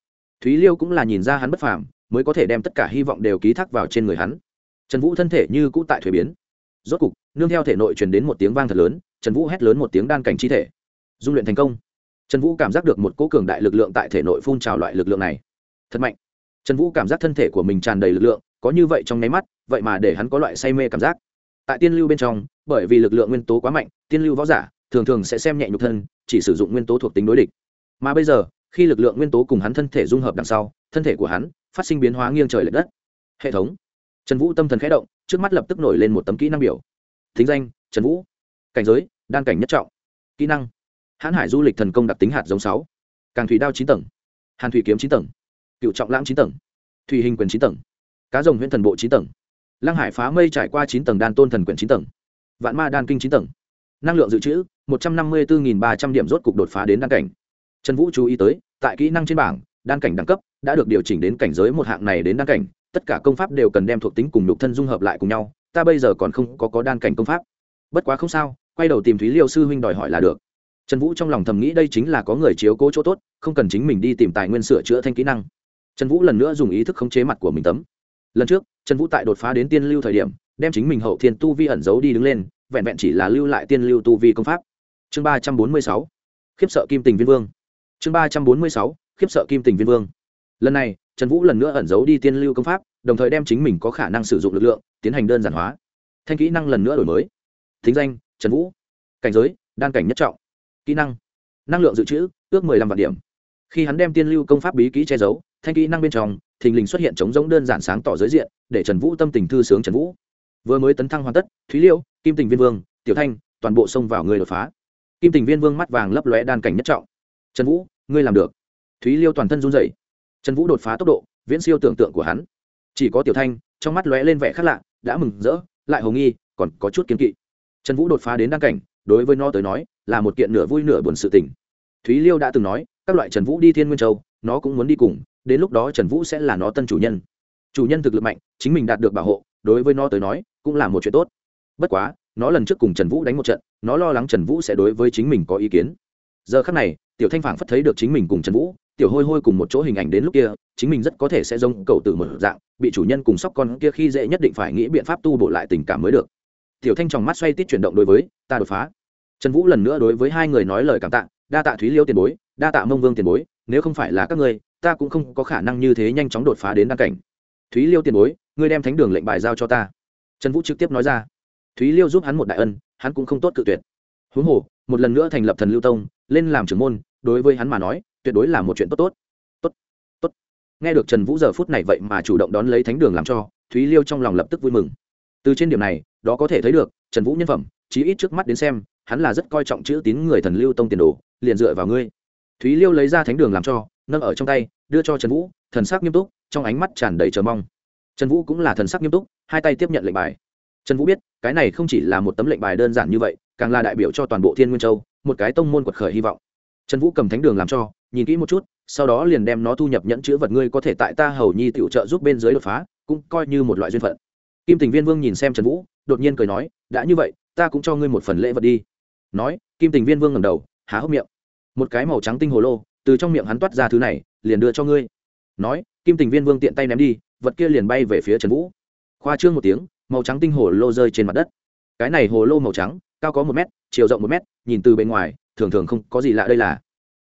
Thúy liêu cũng là nhìn ra hắn bất phàm, mới có thể đem tất cả hy vọng đều ký thác vào trên người hắn. Trần vũ thân thể như cũ tại thuế biến. Rốt cục, nương theo thể nội truyền đến một tiếng vang thật lớn, trần vũ hét lớn một tiếng đan cảnh chi thể. Dung luyện thành công. Trần vũ cảm giác được một cỗ cường đại lực lượng tại thể nội phun trào loại lực lượng này. Thật mạnh. Trần vũ cảm giác thân thể của mình tràn đầy lực lượng, có như vậy trong nháy mắt, vậy mà để hắn có loại say mê cảm giác. Tại tiên lưu bên trong, bởi vì lực lượng nguyên tố quá mạnh, tiên lưu võ giả thường thường sẽ xem nhẹ nhục thân, chỉ sử dụng nguyên tố thuộc tính đối địch mà bây giờ, khi lực lượng nguyên tố cùng hắn thân thể dung hợp đằng sau, thân thể của hắn phát sinh biến hóa nghiêng trời l ệ đất. Hệ thống. Trần vũ tâm thần khẽ động, trước mắt lập tức nổi lên một tấm kỹ năng biểu. Thính danh, trần vũ. Cảnh giới, đan cảnh nhất trọng. Kỹ năng. Hãn hải du lịch thần công đặc tính hạt giống sáu. Càng thủy đao chín tầng. Hàn thủy kiếm chín tầng. Cựu trọng lãng chín tầng. Thủy hình quyền chín tầng. Cá rồng huyện thần bộ chín tầng. Lăng hải phá mây trải qua chín tầng đan tôn thần quyền chín tầng. Vạn ma đan kinh chín tầng. Năng lượng dự trữ, một trăm năm mươi bốn ba trăm điểm rốt cục đột phá đến đan cảnh trần vũ chú ý tới, tại kỹ năng trên bảng, đan cảnh đẳng cấp đã được điều chỉnh đến cảnh giới một hạng này đến đan cảnh, tất cả công pháp đều cần đem thuộc tính cùng nhục thân dung hợp lại cùng nhau, ta bây giờ còn không có có đan cảnh công pháp. Bất quá không sao, quay đầu tìm thúy liêu sư huynh đòi hỏi là được. Trần vũ trong lòng thầm nghĩ đây chính là có người chiếu cố chỗ tốt, không cần chính mình đi tìm tài nguyên sửa chữa thanh kỹ năng. Trần vũ lần nữa dùng ý thức khống chế mặt của mình tấm. Lần trước, trần vũ tại đột phá đến tiên lưu thời điểm, đem chính mình hậu thiên tu vi ẩn giấu đi đứng lên, vẹn vẹn chỉ là lưu lại tiên lưu tu vi công pháp. Chương ba trăm bốn mươi sáu. Khiếp sợ kim tình viên vương chương ba trăm bốn mươi sáu, khiếp sợ kim tình viên vương. Lần này, trần vũ lần nữa ẩn giấu đi tiên lưu công pháp, đồng thời đem chính mình có khả năng sử dụng lực lượng, tiến hành đơn giản hóa. Thanh kỹ năng lần nữa đổi mới. Thính danh, trần vũ. Cảnh giới, đan cảnh nhất trọng. Kỹ năng năng lượng dự trữ, ước mười lăm vạn điểm. Khi hắn đem tiên lưu công pháp bí kỹ che giấu, thanh kỹ năng bên trong, thình lình xuất hiện chống rỗng đơn giản sáng tỏ giới diện, để trần vũ tâm tình thư sướng trần vũ. Vừa mới tấn thăng hoàn tất, thúy liêu, kim tình viên vương, tiểu thanh, toàn bộ xông vào người đột phá. Kim tình viên vương mắt vàng lấp lóe đan cảnh nhất trọng. Trần vũ ngươi làm được. Thúy liêu toàn thân run rẩy. Trần vũ đột phá tốc độ, viễn siêu tưởng tượng của hắn. Chỉ có tiểu thanh, trong mắt lóe lên vẻ khác lạ, đã mừng rỡ, lại hồng nghi, còn có chút kiên kỵ. Trần vũ đột phá đến đăng cảnh, đối với nó tới nói, là một kiện nửa vui nửa buồn sự tình. Thúy liêu đã từng nói, các loại trần vũ đi thiên nguyên châu, nó cũng muốn đi cùng, đến lúc đó trần vũ sẽ là nó tân chủ nhân. Chủ nhân thực lực mạnh, chính mình đạt được bảo hộ, đối với nó tới nói, cũng là một chuyện tốt. Bất quá, nó lần trước cùng trần vũ đánh một trận, nó lo lắng trần vũ sẽ đối với chính mình có ý kiến. Giờ khắc này tiểu thanh phản phất thấy được chính mình cùng trần vũ, tiểu hôi hôi cùng một chỗ hình ảnh đến lúc kia, chính mình rất có thể sẽ giống cầu tử mở dạng, bị chủ nhân cùng sóc con kia khi dễ nhất định phải nghĩ biện pháp tu bổ lại tình cảm mới được. Tiểu thanh tròng mắt xoay tít chuyển động đối với, ta đột phá. Trần vũ lần nữa đối với hai người nói lời cảm tạ, đa tạ thúy liêu tiền bối, đa tạ mông vương tiền bối, nếu không phải là các ngươi, ta cũng không có khả năng như thế nhanh chóng đột phá đến đăng cảnh. Thúy liêu tiền bối, ngươi đem thánh đường lệnh bài giao cho ta. Trần vũ trực tiếp nói ra. Thúy liêu giúp hắn một đại ân, hắn cũng không tốt cự tuyệt. Huống hồ, một lần nữa thành lập thần lưu tông lên làm trưởng môn, đối với hắn mà nói, tuyệt đối là một chuyện tốt tốt. Tốt tốt. Nghe được trần vũ giờ phút này vậy mà chủ động đón lấy thánh đường làm cho, thúy liêu trong lòng lập tức vui mừng. Từ trên điểm này, đó có thể thấy được, trần vũ nhân phẩm, chí ít trước mắt đến xem, hắn là rất coi trọng chữ tín người thần lưu tông tiền đồ, liền dựa vào ngươi. Thúy liêu lấy ra thánh đường làm cho, nâng ở trong tay, đưa cho trần vũ, thần sắc nghiêm túc, trong ánh mắt tràn đầy chờ mong. Trần vũ cũng là thần sắc nghiêm túc, hai tay tiếp nhận lệnh bài. Trần vũ biết, cái này không chỉ là một tấm lệnh bài đơn giản như vậy, càng là đại biểu cho toàn bộ thiên nguyên châu một cái tông môn quật khởi hy vọng. Trần vũ cầm thánh đường làm cho, nhìn kỹ một chút, sau đó liền đem nó thu nhập nhẫn chữ vật ngươi có thể tại ta hầu nhi tiểu trợ giúp bên dưới đột phá, cũng coi như một loại duyên phận. Kim tình viên vương nhìn xem trần vũ, đột nhiên cười nói, đã như vậy, ta cũng cho ngươi một phần lễ vật đi. Nói, kim tình viên vương ngầm đầu, há hốc miệng. Một cái màu trắng tinh hồ lô, từ trong miệng hắn toát ra thứ này, liền đưa cho ngươi. Nói, kim tình viên vương tiện tay ném đi, vật kia liền bay về phía trần vũ. Khoa trương một tiếng, màu trắng tinh hồ lô rơi trên mặt đất cái này hồ lô màu trắng, cao có một mét, chiều rộng một mét, nhìn từ bên ngoài, thường thường không có gì lạ đây là.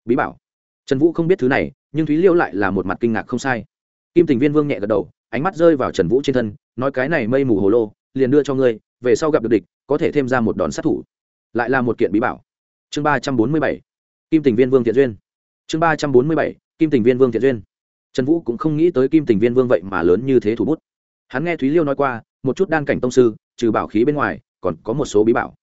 Bí bảo. Trần vũ không biết thứ này, nhưng thúy liêu lại là một mặt kinh ngạc không sai. Kim tình viên vương nhẹ gật đầu, ánh mắt rơi vào trần vũ trên thân, nói cái này mây mù hồ lô, liền đưa cho ngươi, về sau gặp được địch, có thể thêm ra một đòn sát thủ. Lại là một kiện bí bảo. Chương ba trăm bốn mươi bảy. Kim tình viên vương thiện duyên. Chương ba trăm bốn mươi bảy. Kim tình viên vương thiện duyên. Trần vũ cũng không nghĩ tới kim tình viên vương vậy mà lớn như thế thủ bút. Hắn nghe thúy liêu nói qua, một chút đan cảnh tông sư, trừ bảo khí bên ngoài còn có một số bí bảo.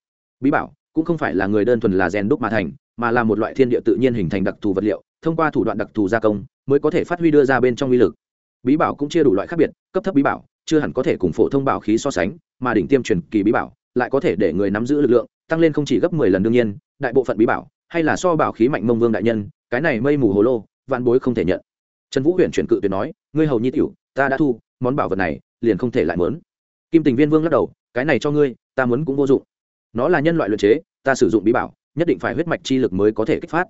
Bí bảo cũng không phải là người đơn thuần là rèn đúc mà thành, mà là một loại thiên địa tự nhiên hình thành đặc thù vật liệu, thông qua thủ đoạn đặc thù gia công mới có thể phát huy đưa ra bên trong uy lực. Bí bảo cũng chia đủ loại khác biệt, cấp thấp bí bảo chưa hẳn có thể cùng phổ thông bảo khí so sánh, mà đỉnh tiêm truyền kỳ bí bảo lại có thể để người nắm giữ lực lượng tăng lên không chỉ gấp mười lần đương nhiên, đại bộ phận bí bảo hay là so bảo khí mạnh mông vương đại nhân, cái này mây mù hồ lô, vạn bối không thể nhận. Trần vũ huyền chuyển cự tuyệt nói, ngươi hầu nhi tiểu, ta đã thu món bảo vật này, liền không thể lại mớn kim tình viên vương lắc đầu, cái này cho ngươi, ta muốn cũng vô dụng. Nó là nhân loại luyện chế, ta sử dụng bí bảo, nhất định phải huyết mạch chi lực mới có thể kích phát.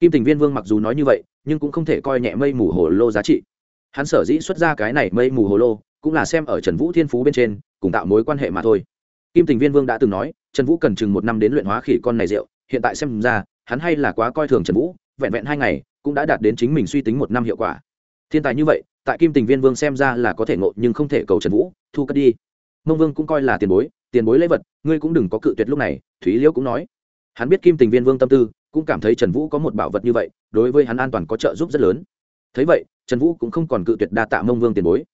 Kim tình viên vương mặc dù nói như vậy, nhưng cũng không thể coi nhẹ mây mù hồ lô giá trị. Hắn sở dĩ xuất ra cái này mây mù hồ lô, cũng là xem ở trần vũ thiên phú bên trên, cùng tạo mối quan hệ mà thôi. Kim tình viên vương đã từng nói, trần vũ cần chừng một năm đến luyện hóa khỉ con này rượu, hiện tại xem ra, hắn hay là quá coi thường trần vũ, vẹn vẹn hai ngày, cũng đã đạt đến chính mình suy tính một năm hiệu quả. Thiên tài như vậy, tại kim tình viên vương xem ra là có thể ngộ nhưng không thể cầu trần vũ, thu cất đi mông vương cũng coi là tiền bối tiền bối lễ vật, ngươi cũng đừng có cự tuyệt lúc này, thúy liễu cũng nói. Hắn biết kim tình viên vương tâm tư, cũng cảm thấy trần vũ có một bảo vật như vậy, đối với hắn an toàn có trợ giúp rất lớn. Thấy vậy, trần vũ cũng không còn cự tuyệt đa tạ mông vương tiền bối.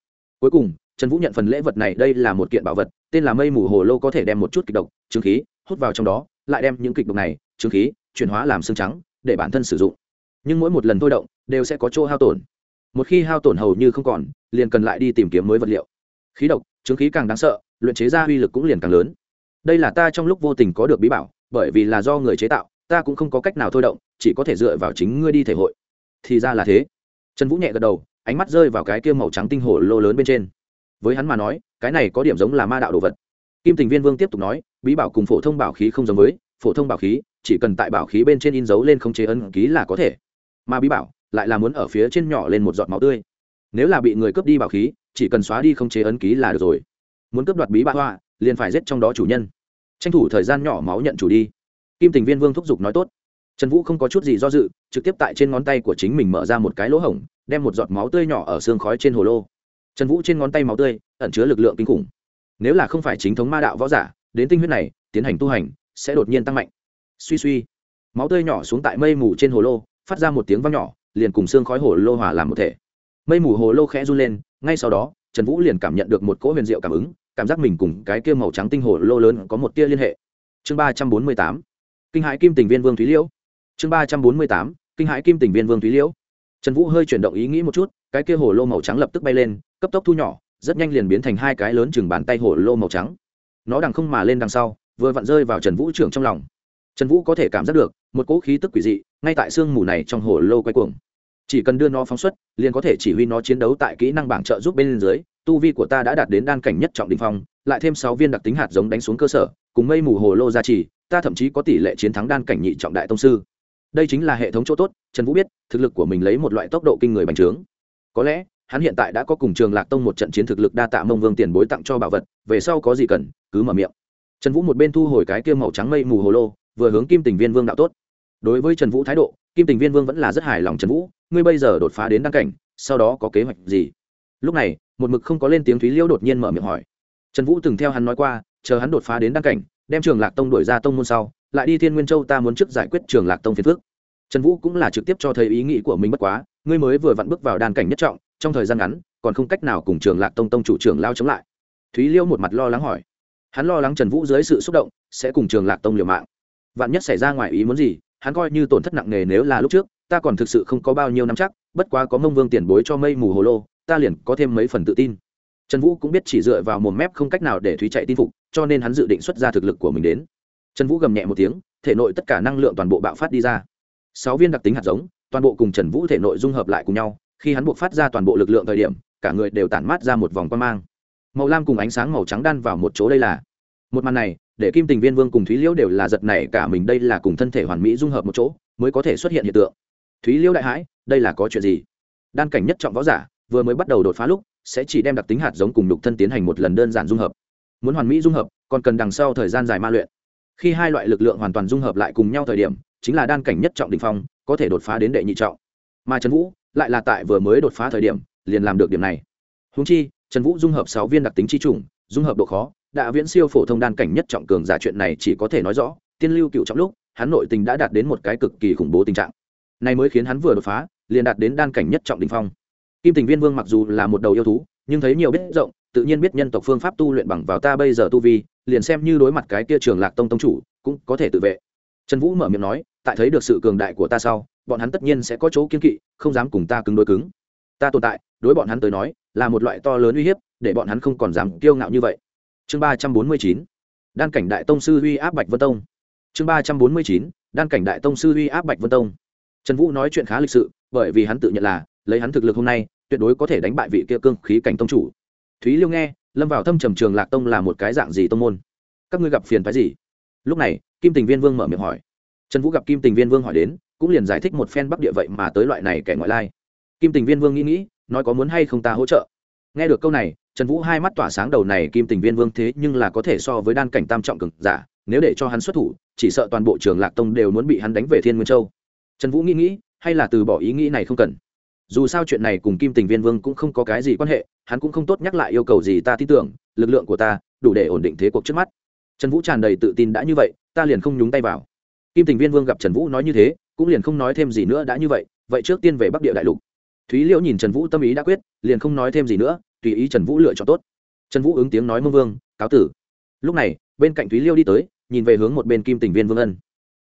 Cuối cùng, trần vũ nhận phần lễ vật này, đây là một kiện bảo vật, tên là mây mù hồ lô có thể đem một chút kịch độc trứng khí, hút vào trong đó, lại đem những kịch độc này trứng khí, chuyển hóa làm xương trắng, để bản thân sử dụng. Nhưng mỗi một lần thôi động, đều sẽ có chỗ hao tổn. Một khi hao tổn hầu như không còn, liền cần lại đi tìm kiếm mới vật liệu. Khí độc chứng khí càng đáng sợ, luyện chế ra uy lực cũng liền càng lớn. Đây là ta trong lúc vô tình có được bí bảo, bởi vì là do người chế tạo, ta cũng không có cách nào thôi động, chỉ có thể dựa vào chính ngươi đi thể hội. Thì ra là thế. Trần vũ nhẹ gật đầu, ánh mắt rơi vào cái kia màu trắng tinh hồ lô lớn bên trên. Với hắn mà nói, cái này có điểm giống là ma đạo đồ vật. Kim tình viên vương tiếp tục nói, bí bảo cùng phổ thông bảo khí không giống với, phổ thông bảo khí, chỉ cần tại bảo khí bên trên in dấu lên không chế ấn ký là có thể. Mà bí bảo lại là muốn ở phía trên nhỏ lên một giọt máu tươi nếu là bị người cướp đi bảo khí, chỉ cần xóa đi không chế ấn ký là được rồi. Muốn cướp đoạt bí bạ hoa, liền phải giết trong đó chủ nhân. Tranh thủ thời gian nhỏ máu nhận chủ đi. Kim tình viên vương thúc giục nói tốt. Trần vũ không có chút gì do dự, trực tiếp tại trên ngón tay của chính mình mở ra một cái lỗ hổng, đem một giọt máu tươi nhỏ ở xương khói trên hồ lô. Trần vũ trên ngón tay máu tươi, ẩn chứa lực lượng kinh khủng. Nếu là không phải chính thống ma đạo võ giả, đến tinh huyết này, tiến hành tu hành, sẽ đột nhiên tăng mạnh. Suy suy. Máu tươi nhỏ xuống tại mây mù trên hồ lô, phát ra một tiếng vang nhỏ, liền cùng xương khói hồ lô hòa làm một thể mây mù hồ lô khẽ run lên, ngay sau đó, trần vũ liền cảm nhận được một cỗ huyền diệu cảm ứng, cảm giác mình cùng cái kia màu trắng tinh hồ lô lớn có một tia liên hệ. Chương ba trăm bốn mươi tám, kinh hãi kim tình viên vương thúy liễu. Chương ba trăm bốn mươi tám, kinh hãi kim tình viên vương thúy liễu. Trần vũ hơi chuyển động ý nghĩ một chút, cái kia hồ lô màu trắng lập tức bay lên, cấp tốc thu nhỏ, rất nhanh liền biến thành hai cái lớn chừng bàn tay hồ lô màu trắng. Nó đằng không mà lên đằng sau, vừa vặn rơi vào trần vũ trưởng trong lòng. Trần vũ có thể cảm giác được, một cỗ khí tức quỷ dị, ngay tại sương mù này trong hồ lô quay cuồng chỉ cần đưa nó phóng xuất, liền có thể chỉ huy nó chiến đấu tại kỹ năng bảng trợ giúp bên dưới. Tu vi của ta đã đạt đến đan cảnh nhất trọng đình phong, lại thêm sáu viên đặc tính hạt giống đánh xuống cơ sở, cùng mây mù hồ lô gia trì, ta thậm chí có tỷ lệ chiến thắng đan cảnh nhị trọng đại tông sư. Đây chính là hệ thống chỗ tốt, trần vũ biết, thực lực của mình lấy một loại tốc độ kinh người bành trướng. Có lẽ, hắn hiện tại đã có cùng trường lạc tông một trận chiến thực lực đa tạ mông vương tiền bối tặng cho bảo vật, về sau có gì cần, cứ mở miệng. Trần vũ một bên thu hồi cái kia màu trắng mây mù hồ lô, vừa hướng kim tình viên vương đạo tốt. Đối với trần vũ thái độ, kim tình viên vương vẫn là rất hài lòng trần vũ ngươi bây giờ đột phá đến đăng cảnh, sau đó có kế hoạch gì? Lúc này, một mực không có lên tiếng thúy liêu đột nhiên mở miệng hỏi. Trần vũ từng theo hắn nói qua, chờ hắn đột phá đến đăng cảnh, đem trường lạc tông đổi ra tông môn sau, lại đi thiên nguyên châu ta muốn trước giải quyết trường lạc tông phiền phước trần vũ cũng là trực tiếp cho thấy ý nghĩ của mình bất quá, ngươi mới vừa vặn bước vào đan cảnh nhất trọng, trong thời gian ngắn, còn không cách nào cùng trường lạc tông tông chủ trưởng lao chống lại. Thúy liêu một mặt lo lắng hỏi. Hắn lo lắng trần vũ dưới sự xúc động, sẽ cùng trường lạc tông liều mạng. Vạn nhất xảy ra ngoài ý muốn gì, hắn coi như tổn thất nặng nề nếu là lúc trước ta còn thực sự không có bao nhiêu năm chắc, bất quá có mông vương tiền bối cho mây mù hồ lô, ta liền có thêm mấy phần tự tin. Trần vũ cũng biết chỉ dựa vào một mép không cách nào để thúy chạy tin phục, cho nên hắn dự định xuất ra thực lực của mình đến. Trần vũ gầm nhẹ một tiếng, thể nội tất cả năng lượng toàn bộ bạo phát đi ra. Sáu viên đặc tính hạt giống, toàn bộ cùng trần vũ thể nội dung hợp lại cùng nhau, khi hắn buộc phát ra toàn bộ lực lượng thời điểm, cả người đều tản mát ra một vòng quan mang. Màu lam cùng ánh sáng màu trắng đan vào một chỗ đây là. Một màn này, để kim tình viên vương cùng thúy liễu đều là giật này cả mình, đây là cùng thân thể hoàn mỹ dung hợp một chỗ, mới có thể xuất hiện hiện tượng thúy liễu đại hãi, đây là có chuyện gì? Đan cảnh nhất trọng võ giả, vừa mới bắt đầu đột phá lúc, sẽ chỉ đem đặc tính hạt giống cùng đục thân tiến hành một lần đơn giản dung hợp. Muốn hoàn mỹ dung hợp, còn cần đằng sau thời gian dài ma luyện. Khi hai loại lực lượng hoàn toàn dung hợp lại cùng nhau thời điểm, chính là đan cảnh nhất trọng đ ỉ n h phong, có thể đột phá đến đệ nhị trọng. Mà trần vũ, lại là tại vừa mới đột phá thời điểm, liền làm được điểm này. Húng chi, trần vũ dung hợp sáu viên đặc tính chi trùng dung hợp độ khó, đã viễn siêu phổ thông đan cảnh nhất trọng cường giả chuyện này chỉ có thể nói rõ, tiên lưu cựu trọng lúc, hắn nội tình đã đạt đến một cái cực kỳ khủng bố tình trạng này mới khiến hắn vừa đột phá, liền đạt đến đan cảnh nhất trọng đình phong. Kim tình viên vương mặc dù là một đầu yêu thú, nhưng thấy nhiều biết rộng, tự nhiên biết nhân tộc phương pháp tu luyện bằng vào ta bây giờ tu vi, liền xem như đối mặt cái kia trường lạc tông tông chủ, cũng có thể tự vệ. Trần vũ mở miệng nói, tại thấy được sự cường đại của ta sau, bọn hắn tất nhiên sẽ có chỗ kiên kỵ, không dám cùng ta cứng đối cứng. Ta tồn tại, đối bọn hắn tới nói, là một loại to lớn uy hiếp, để bọn hắn không còn dám kiêu ngạo như vậy. Chương ba trăm bốn mươi chín, đan cảnh đại tông sư uy áp bạch vân tông. Chương ba trăm bốn mươi chín, đan cảnh đại tông sư uy áp bạch vân tông trần vũ nói chuyện khá lịch sự, bởi vì hắn tự nhận là, lấy hắn thực lực hôm nay, tuyệt đối có thể đánh bại vị kia cương khí cảnh tông chủ. Thúy liêu nghe, lâm vào thâm trầm trường lạc tông là một cái dạng gì tông môn? Các ngươi gặp phiền phái gì? Lúc này, kim tình viên vương mở miệng hỏi. Trần vũ gặp kim tình viên vương hỏi đến, cũng liền giải thích một phen bắc địa vậy mà tới loại này kẻ ngoại lai. Kim tình viên vương nghĩ nghĩ, nói có muốn hay không ta hỗ trợ? Nghe được câu này, trần vũ hai mắt tỏa sáng đầu này kim tình viên vương thế nhưng là có thể so với đan cảnh tam trọng cực giả, nếu để cho hắn xuất thủ, chỉ sợ toàn bộ trường lạc tông đều muốn bị hắn đánh về thiên nguyên châu trần vũ nghĩ nghĩ, hay là từ bỏ ý nghĩ này không cần. Dù sao chuyện này cùng kim tình viên vương cũng không có cái gì quan hệ, hắn cũng không tốt nhắc lại yêu cầu gì ta tin tưởng, lực lượng của ta đủ để ổn định thế cuộc trước mắt. Trần vũ tràn đầy tự tin đã như vậy, ta liền không nhúng tay vào. Kim tình viên vương gặp trần vũ nói như thế, cũng liền không nói thêm gì nữa đã như vậy vậy trước tiên về bắc địa đại lục. Thúy liễu nhìn trần vũ tâm ý đã quyết, liền không nói thêm gì nữa, tùy ý trần vũ lựa chọn tốt. Trần vũ ứng tiếng nói mông vương, cáo tử. Lúc này, bên cạnh thúy liêu đi tới, nhìn về hướng một bên kim tình viên vương ân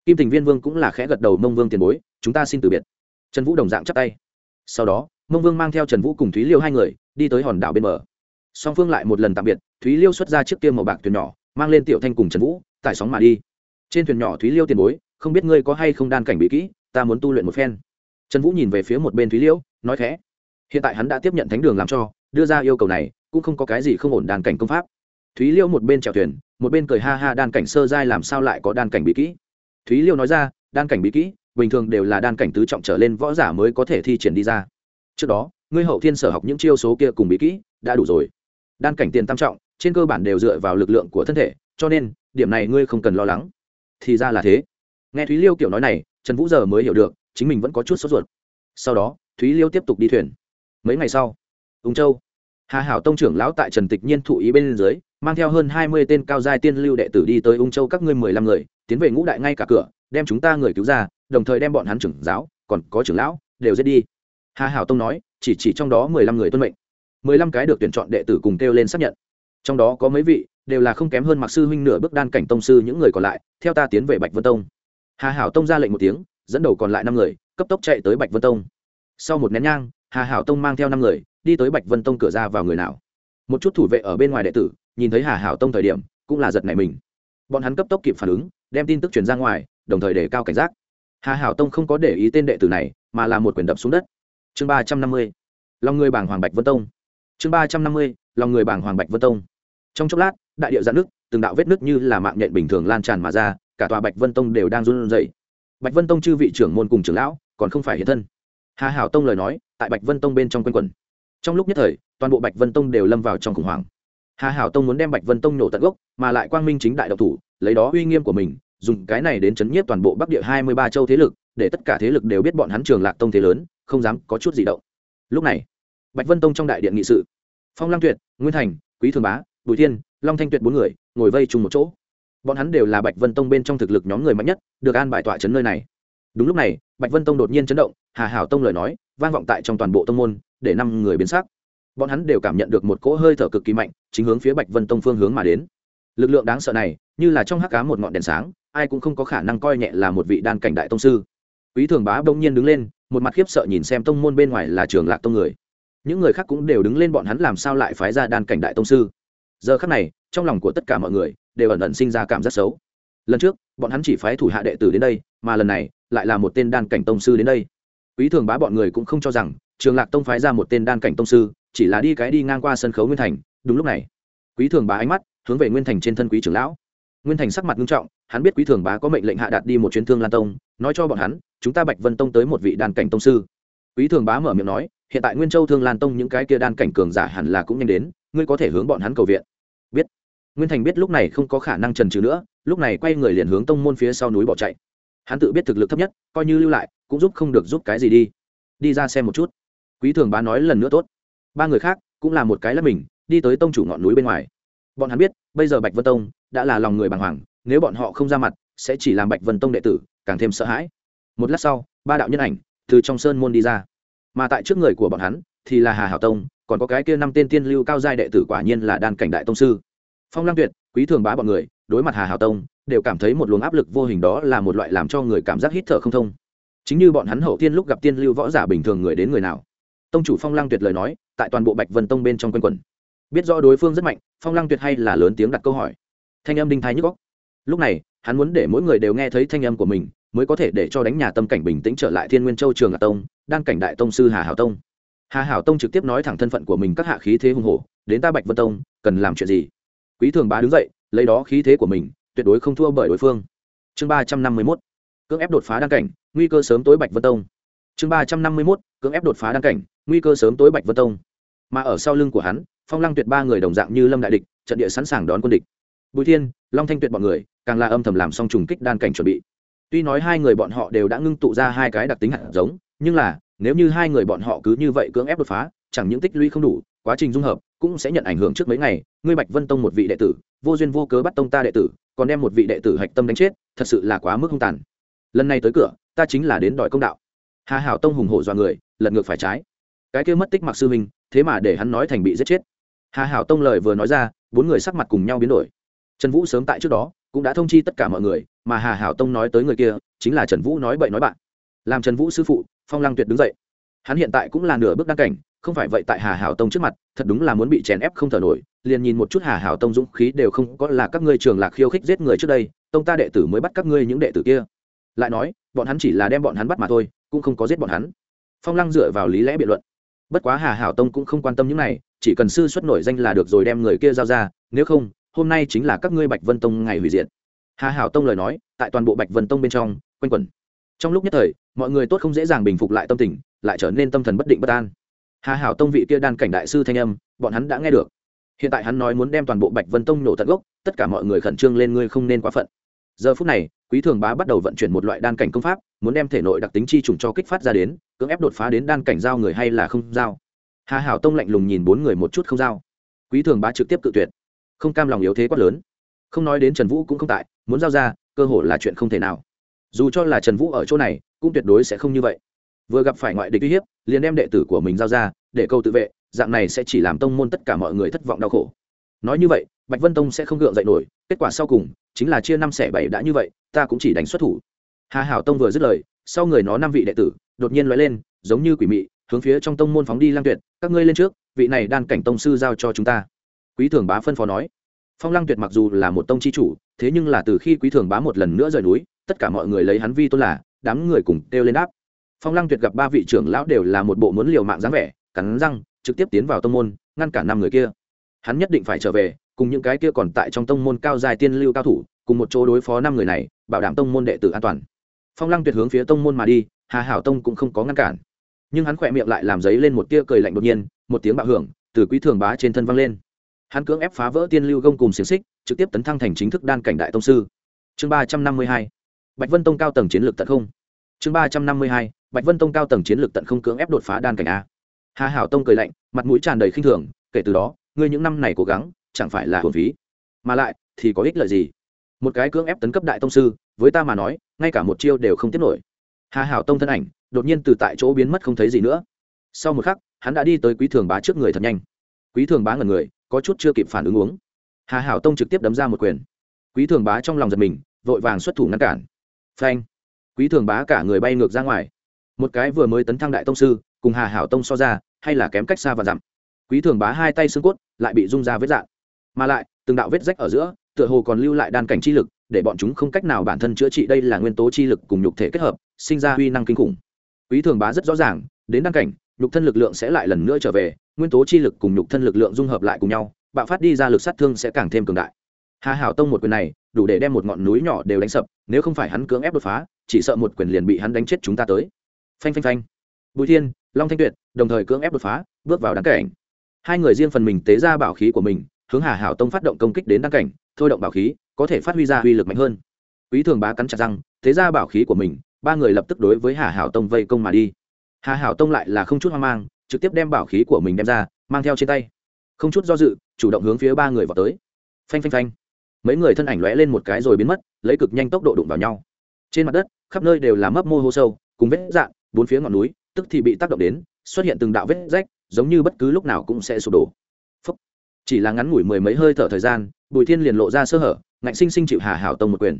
kim tình viên vương cũng là khẽ gật đầu, mông vương tiền bối, chúng ta xin từ biệt. Trần vũ đồng dạng chắp tay. Sau đó, mông vương mang theo trần vũ cùng thúy liêu hai người đi tới hòn đảo bên bờ. Song phương lại một lần tạm biệt, thúy liêu xuất ra chiếc kia màu bạc thuyền nhỏ, mang lên tiểu thanh cùng trần vũ, tải sóng mà đi. Trên thuyền nhỏ, thúy liêu tiền bối, không biết ngươi có hay không đan cảnh bị kỹ, ta muốn tu luyện một phen. Trần vũ nhìn về phía một bên thúy liêu, nói khẽ, hiện tại hắn đã tiếp nhận thánh đường làm cho, đưa ra yêu cầu này, cũng không có cái gì không ổn đan cảnh công pháp. Thúy liêu một bên chèo thuyền, một bên cười ha ha, đan cảnh sơ giai làm sao lại có đan cảnh bị kỹ? Thúy liêu nói ra, đan cảnh bí kỹ, bình thường đều là đan cảnh tứ trọng trở lên võ giả mới có thể thi triển đi ra. Trước đó, ngươi hậu thiên sở học những chiêu số kia cùng bí kỹ đã đủ rồi. Đan cảnh tiền tam trọng, trên cơ bản đều dựa vào lực lượng của thân thể, cho nên, điểm này ngươi không cần lo lắng. Thì ra là thế. Nghe thúy liêu kiểu nói này, trần vũ giờ mới hiểu được, chính mình vẫn có chút sốt ruột. Sau đó, thúy liêu tiếp tục đi thuyền. Mấy ngày sau ung châu, hà hảo tông trưởng lão tại trần tịch nhiên thụ ý bên dưới mang theo hơn hai mươi tên cao giai tiên lưu đệ tử đi tới ung châu các ngươi mười lăm người, tiến về ngũ đại ngay cả cửa, đem chúng ta người cứu ra, đồng thời đem bọn hắn trưởng giáo, còn có trưởng lão, đều giết đi. Hà hảo tông nói, chỉ chỉ trong đó mười lăm người tuân mệnh. Mười lăm cái được tuyển chọn đệ tử cùng kêu lên xác nhận. Trong đó có mấy vị, đều là không kém hơn mặc sư huynh nửa bước đan cảnh tông sư những người còn lại, theo ta tiến về bạch vân tông. Hà hảo tông ra lệnh một tiếng, dẫn đầu còn lại năm người, cấp tốc chạy tới bạch vân tông. Sau một nén nhang, hà hảo tông mang theo năm người, đi tới bạch vân tông cửa ra vào người nào. Một chút thủ vệ ở bên ngoài đệ tử nhìn thấy hà hảo tông thời điểm, cũng là giật nảy mình. Bọn hắn cấp tốc kịp phản ứng, đem tin tức truyền ra ngoài, đồng thời để cao cảnh giác. Hà hảo tông không có để ý tên đệ tử này, mà là một quyền đập xuống đất. Chương ba trăm năm mươi lòng người bảng hoàng bạch vân tông. Chương ba trăm năm mươi lòng người bảng hoàng bạch vân tông. Trong chốc lát, đại điệu dạn nước, từng đạo vết nước như là mạng nhện bình thường lan tràn mà ra, cả tòa bạch vân tông đều đang run rẩy. Bạch vân tông chư vị trưởng môn cùng trưởng lão, còn không phải hiện thân. Hà hảo tông lời nói, tại bạch vân tông bên trong quân quần trong lúc nhất thời, toàn bộ bạch vân tông đều lâm vào trong khủng hoảng hà hảo tông muốn đem bạch vân tông nổ tận gốc, mà lại quang minh chính đại độc thủ, lấy đó uy nghiêm của mình, dùng cái này đến chấn nhiếp toàn bộ bắc địa hai mươi ba châu thế lực, để tất cả thế lực đều biết bọn hắn trường lạc tông thế lớn, không dám có chút gì động. Lúc này, bạch vân tông trong đại điện nghị sự. Phong lăng tuyệt, nguyên thành, quý thường bá, bùi thiên, long thanh tuyệt bốn người, ngồi vây chung một chỗ. Bọn hắn đều là bạch vân tông bên trong thực lực nhóm người mạnh nhất, được an bài tọa trấn nơi này. Đúng lúc này, bạch vân tông đột nhiên chấn động, hà hảo tông lời nói, vang vọng tại trong toàn bộ tông môn, để năm người biến sắc bọn hắn đều cảm nhận được một cỗ hơi thở cực kỳ mạnh, chính hướng phía bạch vân tông phương hướng mà đến. Lực lượng đáng sợ này, như là trong hắc cá một ngọn đèn sáng, ai cũng không có khả năng coi nhẹ là một vị đan cảnh đại tông sư. Quý thường bá bỗng nhiên đứng lên, một mặt khiếp sợ nhìn xem tông môn bên ngoài là trường lạc tông người. Những người khác cũng đều đứng lên bọn hắn làm sao lại phái ra đan cảnh đại tông sư. Giờ khắc này, trong lòng của tất cả mọi người đều ẩn ẩn sinh ra cảm giác xấu. Lần trước, bọn hắn chỉ phái thủ hạ đệ tử đến đây, mà lần này lại là một tên đan cảnh tông sư đến đây. Quý thường bá bọn người cũng không cho rằng trường lạc tông phái ra một tên đan cảnh tông sư chỉ là đi cái đi ngang qua sân khấu nguyên thành, đúng lúc này, quý thường bá ánh mắt hướng về nguyên thành trên thân quý trưởng lão. Nguyên thành sắc mặt nghiêm trọng, hắn biết quý thường bá có mệnh lệnh hạ đạt đi một chuyến thương lan tông, nói cho bọn hắn, chúng ta bạch vân tông tới một vị đan cảnh tông sư. Quý thường bá mở miệng nói, hiện tại nguyên châu thương lan tông những cái kia đan cảnh cường giả hẳn là cũng nhanh đến, ngươi có thể hướng bọn hắn cầu viện. Biết. Nguyên thành biết lúc này không có khả năng trần trừ nữa, lúc này quay người liền hướng tông môn phía sau núi bỏ chạy. Hắn tự biết thực lực thấp nhất, coi như lưu lại, cũng giúp không được giúp cái gì đi. Đi ra xem một chút. Quý thường bá nói lần nữa tốt ba người khác cũng là một cái lắp mình, đi tới tông chủ ngọn núi bên ngoài. Bọn hắn biết, bây giờ bạch vân tông đã là lòng người bàng hoàng, nếu bọn họ không ra mặt, sẽ chỉ làm bạch vân tông đệ tử, càng thêm sợ hãi. Một lát sau, ba đạo nhân ảnh từ trong sơn môn đi ra. Mà tại trước người của bọn hắn thì là hà hảo tông, còn có cái kia năm tên tiên lưu cao giai đệ tử quả nhiên là đan cảnh đại tông sư. Phong lăng tuyệt, quý thường bá bọn người, đối mặt hà hảo tông, đều cảm thấy một luồng áp lực vô hình đó là một loại làm cho người cảm giác hít thở không thông. Chính như bọn hắn hậu tiên lúc gặp tiên lưu võ giả bình thường người đến người nào. Tông chủ phong lăng tuyệt lời nói tại toàn bộ bạch vân tông bên trong quân quẩn. Biết rõ đối phương rất mạnh, phong lăng tuyệt hay là lớn tiếng đặt câu hỏi. Thanh âm đinh thái nhức góc lúc này, hắn muốn để mỗi người đều nghe thấy thanh âm của mình, mới có thể để cho đánh nhà tâm cảnh bình tĩnh trở lại thiên nguyên châu trường hà tông đan cảnh đại tông sư hà hảo tông. Hà hảo tông trực tiếp nói thẳng thân phận của mình các hạ khí thế hùng hổ, đến ta bạch vân tông, cần làm chuyện gì? Quý thường bá đứng dậy, lấy đó khí thế của mình, tuyệt đối không thua bởi đối phương. Chương ba trăm năm mươi mốt, cưỡng ép đột phá đan cảnh, nguy cơ sớm tối bạch vân tông. Chương ba trăm năm mươi mốt, cưỡng ép đột phá đan cảnh, nguy cơ sớm tối bạch vân tông mà ở sau lưng của hắn, phong lăng tuyệt ba người đồng dạng như lâm đại địch, trận địa sẵn sàng đón quân địch. Bùi thiên, long thanh tuyệt bọn người, càng là âm thầm làm xong trùng kích đan cảnh chuẩn bị. Tuy nói hai người bọn họ đều đã ngưng tụ ra hai cái đặc tính hạt giống, nhưng là, nếu như hai người bọn họ cứ như vậy cưỡng ép đột phá, chẳng những tích lũy không đủ, quá trình dung hợp cũng sẽ nhận ảnh hưởng trước mấy ngày. Ngươi bạch vân tông một vị đệ tử, vô duyên vô cớ bắt tông ta đệ tử, còn đem một vị đệ tử hạch tâm đánh chết, thật sự là quá mức hung tàn. Lần này tới cửa, ta chính là đến đòi công đạo. Hà hảo tông hùng hổ dọa người, lật ngược phải trái. Cái kia mất tích mặc sư huynh thế mà để hắn nói thành bị giết chết. Hà hảo tông lời vừa nói ra, bốn người sắc mặt cùng nhau biến đổi. Trần vũ sớm tại trước đó cũng đã thông chi tất cả mọi người, mà hà hảo tông nói tới người kia chính là trần vũ nói bậy nói bạn. Làm trần vũ sư phụ, phong lăng tuyệt đứng dậy. Hắn hiện tại cũng là nửa bước đăng cảnh, không phải vậy tại hà hảo tông trước mặt, thật đúng là muốn bị chèn ép không thở nổi, liền nhìn một chút hà hảo tông dũng khí đều không có là các ngươi trường lạc khiêu khích giết người trước đây, tông ta đệ tử mới bắt các ngươi những đệ tử kia. Lại nói, bọn hắn chỉ là đem bọn hắn bắt mà thôi, cũng không có giết bọn hắn. Phong lăng dựa vào lý lẽ biện luận bất quá hà hảo tông cũng không quan tâm những này, chỉ cần sư xuất nổi danh là được rồi đem người kia giao ra, nếu không, hôm nay chính là các ngươi bạch vân tông ngày hủy diệt. Hà hảo tông lời nói, tại toàn bộ bạch vân tông bên trong, quanh quẩn. Trong lúc nhất thời, mọi người tốt không dễ dàng bình phục lại tâm tình, lại trở nên tâm thần bất định bất an. Hà hảo tông vị kia đan cảnh đại sư thanh âm, bọn hắn đã nghe được. Hiện tại hắn nói muốn đem toàn bộ bạch vân tông nổ tận gốc, tất cả mọi người khẩn trương lên ngươi không nên quá phận giờ phút này, quý thường bá bắt đầu vận chuyển một loại đan cảnh công pháp, muốn đem thể nội đặc tính chi trùng cho kích phát ra đến, cưỡng ép đột phá đến đan cảnh giao người hay là không giao. Hà hảo tông lạnh lùng nhìn bốn người một chút không giao. Quý thường bá trực tiếp cự tuyệt. Không cam lòng yếu thế quá lớn. Không nói đến trần vũ cũng không tại, muốn giao ra, cơ hội là chuyện không thể nào. Dù cho là trần vũ ở chỗ này, cũng tuyệt đối sẽ không như vậy. Vừa gặp phải ngoại địch uy hiếp, liền đem đệ tử của mình giao ra, để câu tự vệ, dạng này sẽ chỉ làm tông môn tất cả mọi người thất vọng đau khổ. Nói như vậy, bạch vân tông sẽ không gượng dậy nổi, kết quả sau cùng chính là chia năm xẻ bảy đã như vậy, ta cũng chỉ đánh xuất thủ. Hà hảo tông vừa dứt lời, sau người nó năm vị đệ tử, đột nhiên loại lên, giống như quỷ mị, hướng phía trong tông môn phóng đi lang tuyệt, các ngươi lên trước, vị này đan cảnh tông sư giao cho chúng ta. Quý thường bá phân phó nói. Phong lăng tuyệt mặc dù là một tông chi chủ, thế nhưng là từ khi quý thường bá một lần nữa rời núi, tất cả mọi người lấy hắn vi tôn là, đám người cùng kêu lên đáp. Phong lăng tuyệt gặp ba vị trưởng lão đều là một bộ muốn liều mạng dáng vẻ, cắn răng, trực tiếp tiến vào tông môn, ngăn cản năm người kia. Hắn nhất định phải trở về cùng những cái kia còn tại trong tông môn cao dài tiên lưu cao thủ, cùng một chỗ đối phó năm người này, bảo đảm tông môn đệ tử an toàn. Phong lăng tuyệt hướng phía tông môn mà đi, hà hảo tông cũng không có ngăn cản. Nhưng hắn khỏe miệng lại làm giấy lên một tia cười lạnh đột nhiên, một tiếng bạo hưởng từ quý thường bá trên thân văng lên. Hắn cưỡng ép phá vỡ tiên lưu gông cùng xiềng xích, trực tiếp tấn thăng thành chính thức đan cảnh đại tông sư. Chương ba trăm năm mươi hai, bạch vân tông cao tầng chiến lược tận không. Chương ba trăm năm mươi hai, bạch vân tông cao tầng chiến lược tận không cưỡng ép đột phá đan cảnh a. Hà hảo tông cười lạnh, mặt mũi tràn đầy khinh thường, kể từ đó, ngươi những năm này cố gắng chẳng phải là hồn phí, mà lại thì có ích lợi gì? Một cái cưỡng ép tấn cấp đại tông sư, với ta mà nói, ngay cả một chiêu đều không tiết nổi. Hà hảo tông thân ảnh đột nhiên từ tại chỗ biến mất không thấy gì nữa. Sau một khắc, hắn đã đi tới quý thường bá trước người thật nhanh. Quý thường bá ngần người, có chút chưa kịp phản ứng uống. Hà hảo tông trực tiếp đấm ra một quyền. Quý thường bá trong lòng giật mình, vội vàng xuất thủ ngăn cản. Phanh! Quý thường bá cả người bay ngược ra ngoài. Một cái vừa mới tấn thăng đại tông sư, cùng hà hảo tông so ra, hay là kém cách xa và dặm. Quý thường bá hai tay xương cốt, lại bị rung ra vết dạn mà lại, từng đạo vết rách ở giữa, tựa hồ còn lưu lại đan cảnh chi lực, để bọn chúng không cách nào bản thân chữa trị. Đây là nguyên tố chi lực cùng nhục thể kết hợp, sinh ra huy năng kinh khủng. Quý thường bá rất rõ ràng, đến đan cảnh, nhục thân lực lượng sẽ lại lần nữa trở về, nguyên tố chi lực cùng nhục thân lực lượng dung hợp lại cùng nhau, bạo phát đi ra lực sát thương sẽ càng thêm cường đại. Hà hảo tông một quyền này, đủ để đem một ngọn núi nhỏ đều đánh sập, nếu không phải hắn cưỡng ép đột phá, chỉ sợ một quyền liền bị hắn đánh chết chúng ta tới. Phanh phanh phanh. Bùi thiên, long thanh tuyệt, đồng thời cưỡng ép đột phá, bước vào đáng cảnh. Hai người riêng phần mình tế ra bảo khí của mình hướng hà hảo tông phát động công kích đến đăng cảnh, thôi động bảo khí, có thể phát huy ra uy lực mạnh hơn. Quý thường bá cắn chặt răng, thế ra bảo khí của mình, ba người lập tức đối với hà hảo tông vây công mà đi. Hà hảo tông lại là không chút hoang mang, trực tiếp đem bảo khí của mình đem ra, mang theo trên tay. Không chút do dự, chủ động hướng phía ba người vào tới. Phanh phanh phanh. Mấy người thân ảnh lóe lên một cái rồi biến mất, lấy cực nhanh tốc độ đụng vào nhau. Trên mặt đất, khắp nơi đều là mấp mô hô sâu, cùng vết dạn bốn phía ngọn núi, tức thì bị tác động đến, xuất hiện từng đạo vết rách, giống như bất cứ lúc nào cũng sẽ sụp đổ chỉ là ngắn ngủi mười mấy hơi thở thời gian, bùi thiên liền lộ ra sơ hở, ngạnh sinh sinh chịu hà hảo tông một quyền.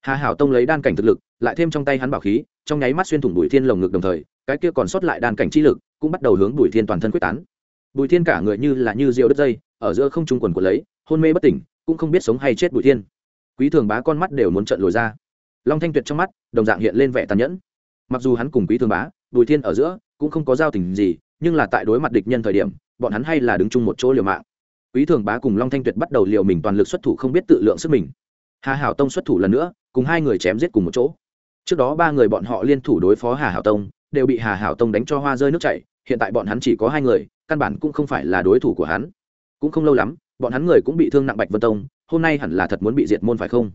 Hà hảo tông lấy đan cảnh thực lực, lại thêm trong tay hắn bảo khí, trong nháy mắt xuyên thủng bùi thiên lồng ngực đồng thời, cái kia còn sót lại đan cảnh chi lực, cũng bắt đầu hướng bùi thiên toàn thân quyết tán. Bùi thiên cả người như là như rượu đất dây, ở giữa không trung quần của lấy, hôn mê bất tỉnh, cũng không biết sống hay chết bùi thiên. Quý thường bá con mắt đều muốn trận lồi ra. Long thanh tuyệt trong mắt, đồng dạng hiện lên vẻ tàn nhẫn. Mặc dù hắn cùng quý thường bá, bùi thiên ở giữa, cũng không có giao tình gì, nhưng là tại đối mặt địch nhân thời điểm, bọn hắn hay là đứng chung một chỗ liều mạng quý thường bá cùng long thanh tuyệt bắt đầu liều mình toàn lực xuất thủ không biết tự lượng sức mình. Hà hảo tông xuất thủ lần nữa, cùng hai người chém giết cùng một chỗ. Trước đó ba người bọn họ liên thủ đối phó hà hảo tông, đều bị hà hảo tông đánh cho hoa rơi nước chảy, hiện tại bọn hắn chỉ có hai người, căn bản cũng không phải là đối thủ của hắn. Cũng không lâu lắm, bọn hắn người cũng bị thương nặng bạch vân tông, hôm nay hẳn là thật muốn bị diệt môn phải không?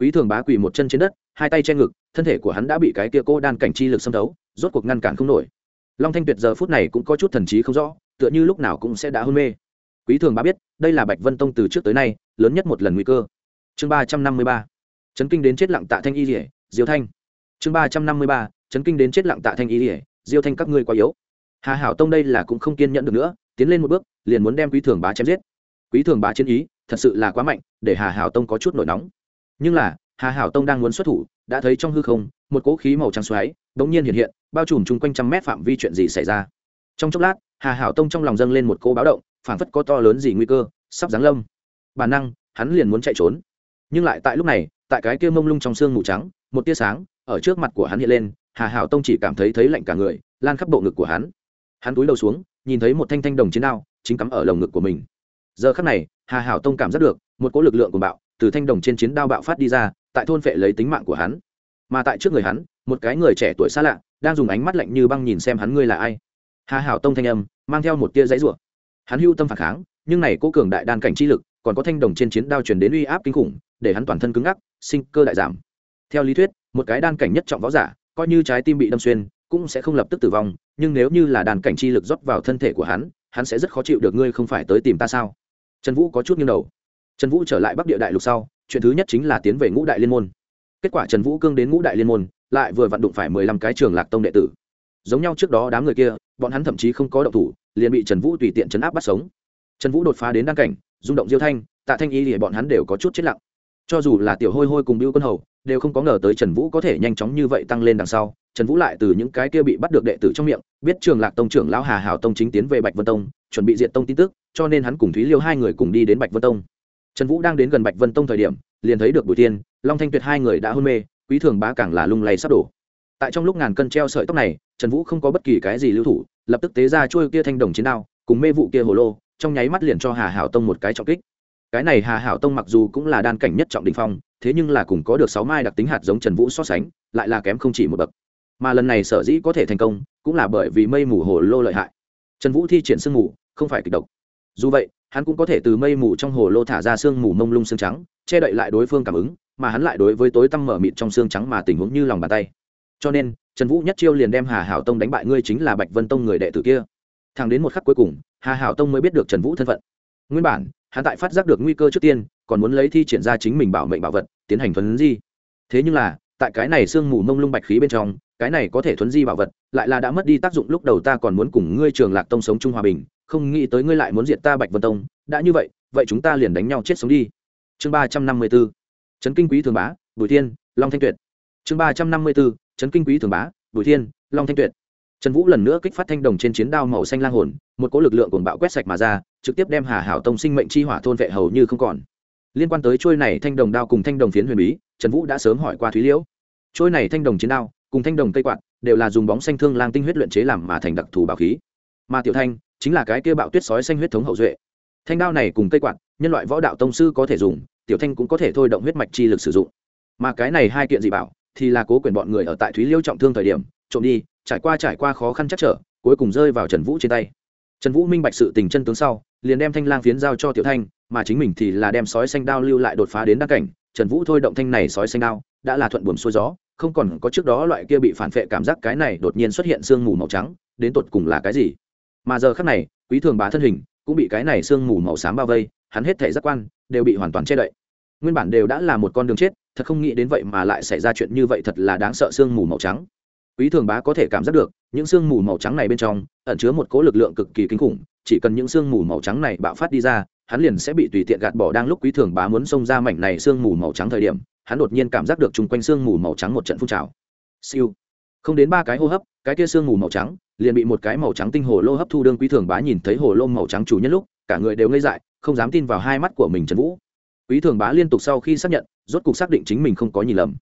Quý thường bá quỳ một chân trên đất, hai tay che ngực, thân thể của hắn đã bị cái kia cô đan cảnh chi lực xâm thấu, rốt cuộc ngăn cản không nổi. Long thanh tuyệt giờ phút này cũng có chút thần trí không rõ, tựa như lúc nào cũng sẽ đã hôn mê quý thường bá biết, đây là bạch vân tông từ trước tới nay lớn nhất một lần nguy cơ. Chương ba trăm năm mươi ba. Chấn kinh đến chết lặng tạ thanh y rỉa diêu thanh. Chương ba trăm năm mươi ba. Chấn kinh đến chết lặng tạ thanh y rỉa diêu thanh các ngươi quá yếu. Hà hảo tông đây là cũng không kiên nhẫn được nữa, tiến lên một bước, liền muốn đem quý thường bá chém giết. Quý thường bá chiến ý, thật sự là quá mạnh, để hà hảo tông có chút nổi nóng. Nhưng là, hà hảo tông đang muốn xuất thủ, đã thấy trong hư không, một cỗ khí màu trắng xoáy đ ỗ n g nhiên hiện hiện, bao trùm chung quanh trăm mét phạm vi chuyện gì xảy ra. Trong chốc lát, hà hảo tông trong lòng dâng lên một cỗ báo động phảng phất có to lớn gì nguy cơ, sắp giáng lâm. Bản năng, hắn liền muốn chạy trốn. Nhưng lại tại lúc này, tại cái kia mông lung trong sương mù trắng, một tia sáng ở trước mặt của hắn hiện lên, hà hảo tông chỉ cảm thấy thấy lạnh cả người, lan khắp bộ ngực của hắn. Hắn túi đầu xuống, nhìn thấy một thanh thanh đồng chiến đao, chính cắm ở lồng ngực của mình. Giờ khắc này, hà hảo tông cảm giác được, một cỗ lực lượng của bạo từ thanh đồng trên chiến đao bạo phát đi ra, tại thôn phệ lấy tính mạng của hắn. Mà tại trước người hắn, một cái người trẻ tuổi xa lạ, đang dùng ánh mắt lạnh như băng nhìn xem hắn ngươi là ai. Hà hảo tông thanh âm, mang theo một tia giấy ruộng hắn hưu tâm phản kháng, nhưng này cố cường đại đan cảnh chi lực, còn có thanh đồng trên chiến đao truyền đến uy áp kinh khủng, để hắn toàn thân cứng ngắc, sinh cơ đại giảm. Theo lý thuyết, một cái đan cảnh nhất trọng võ giả, coi như trái tim bị đâm xuyên, cũng sẽ không lập tức tử vong, nhưng nếu như là đàn cảnh chi lực rót vào thân thể của hắn hắn sẽ rất khó chịu được ngươi không phải tới tìm ta sao? Trần vũ có chút nghiêng đầu. Trần vũ trở lại bắc địa đại lục sau, chuyện thứ nhất chính là tiến về ngũ đại liên môn. Kết quả trần vũ cương đến ngũ đại liên môn, lại vừa vặn đụng phải mười lăm cái trường lạc tông đệ tử. Giống nhau trước đó đám người kia bọn hắn thậm chí không có động thủ, liền bị trần vũ tùy tiện chấn áp bắt sống. Trần vũ đột phá đến đăng cảnh, rung động diêu thanh, tạ thanh y thì bọn hắn đều có chút chết lặng. Cho dù là tiểu hôi hôi cùng biêu quân hầu, đều không có ngờ tới trần vũ có thể nhanh chóng như vậy tăng lên đằng sau. Trần vũ lại từ những cái kia bị bắt được đệ tử trong miệng, biết trường lạc tông trưởng lão hà hảo tông chính tiến về bạch vân tông, chuẩn bị diện tông tin tức, cho nên hắn cùng thúy liêu hai người cùng đi đến bạch vân tông. Trần vũ đang đến gần bạch vân tông thời điểm, liền thấy được bùi tiên long thanh tuyệt hai người đã hôn mê, quý thường bá càng là lung lay sắp đổ tại trong lúc ngàn cân treo sợi tóc này, trần vũ không có bất kỳ cái gì lưu thủ, lập tức tế ra trôi kia thanh đồng chiến đao, cùng mê vụ kia hồ lô, trong nháy mắt liền cho hà hảo tông một cái trọng kích. Cái này hà hảo tông mặc dù cũng là đan cảnh nhất trọng đình phong, thế nhưng là cùng có được sáu mai đặc tính hạt giống trần vũ so sánh, lại là kém không chỉ một bậc. Mà lần này sở dĩ có thể thành công, cũng là bởi vì mây mù hồ lô lợi hại. Trần vũ thi triển sương mù, không phải kịch độc. Dù vậy, hắn cũng có thể từ mây mù trong hồ lô thả ra sương mù mông lung xương trắng, che đậy lại đối phương cảm ứng, mà hắn lại đối với tối tăm mở mịt trong xương trắng mà tình huống như lòng bàn tay cho nên, trần vũ nhất chiêu liền đem hà hảo tông đánh bại ngươi chính là bạch vân tông người đệ tử kia. Thẳng đến một khắc cuối cùng, hà hảo tông mới biết được trần vũ thân phận. Nguyên bản, hắn tại phát giác được nguy cơ trước tiên, còn muốn lấy thi triển ra chính mình bảo mệnh bảo vật, tiến hành thuấn di. Thế nhưng là, tại cái này sương mù mông lung bạch khí bên trong, cái này có thể thuấn di bảo vật, lại là đã mất đi tác dụng lúc đầu ta còn muốn cùng ngươi trường lạc tông sống chung hòa bình, không nghĩ tới ngươi lại muốn diệt ta bạch vân tông. Đã như vậy vậy chúng ta liền đánh nhau chết sống đi. Chương ba trăm năm mươi b ố trấn kinh quý thường bá, bùi thiên, long thanh tuyệt. Chương ba trăm năm mươi b ố trấn kinh quý thường bá, bùi thiên, long thanh tuyệt. Trần vũ lần nữa kích phát thanh đồng trên chiến đao màu xanh lang hồn, một cỗ lực lượng cuồng bạo quét sạch mà ra, trực tiếp đem hà hảo tông sinh mệnh chi hỏa thôn vệ hầu như không còn. Liên quan tới trôi này thanh đồng đao cùng thanh đồng phiến huyền bí, trần vũ đã sớm hỏi qua thúy liễu. Trôi này thanh đồng chiến đao cùng thanh đồng cây quạt đều là dùng bóng xanh thương lang tinh huyết luyện chế làm mà thành đặc thù bảo khí. Mà tiểu thanh chính là cái kia bạo tuyết sói xanh huyết thống hậu duệ. Thanh đao này cùng cây quạt, nhân loại võ đạo tông sư có thể dùng, tiểu thanh cũng có thể thôi động huyết mạch chi lực sử dụng. Mà cái này hai kiện dị bảo thì là cố quyền bọn người ở tại thúy liêu trọng thương thời điểm, trộm đi, trải qua trải qua khó khăn chắc trở, cuối cùng rơi vào trần vũ trên tay. Trần vũ minh bạch sự tình chân tướng sau, liền đem thanh lang phiến giao cho tiểu thanh, mà chính mình thì là đem sói xanh đao lưu lại đột phá đến đăng cảnh. Trần vũ thôi động thanh này sói xanh đao, đã là thuận buồm xuôi gió, không còn có trước đó loại kia bị phản phệ cảm giác cái này đột nhiên xuất hiện sương mù màu trắng, đến tột cùng là cái gì? Mà giờ khắc này, quý thường bá thân hình, cũng bị cái này sương mù màu xám bao vây, hắn hết thể giác quan, đều bị hoàn toàn che đậy nguyên bản đều đã là một con đường chết, thật không nghĩ đến vậy mà lại xảy ra chuyện như vậy thật là đáng sợ sương mù màu trắng. Quý thường bá có thể cảm giác được, những sương mù màu trắng này bên trong, ẩn chứa một cỗ lực lượng cực kỳ kinh khủng, chỉ cần những sương mù màu trắng này bạo phát đi ra, hắn liền sẽ bị tùy tiện gạt bỏ đang lúc quý thường bá muốn xông ra mảnh này sương mù màu trắng thời điểm, hắn đột nhiên cảm giác được chung quanh sương mù màu trắng một trận phun trào. Siêu. Không đến ba cái hô hấp, cái kia sương mù màu trắng liền bị một cái màu trắng tinh hồ lô hấp thu đương quý thường bá nhìn thấy hồ lô màu trắng chủ nhân lúc, cả người đều ngây dại, không dám tin vào hai mắt của mình trần vũ quý thường bá liên tục sau khi xác nhận, rốt cục xác định chính mình không có nhìn lầm.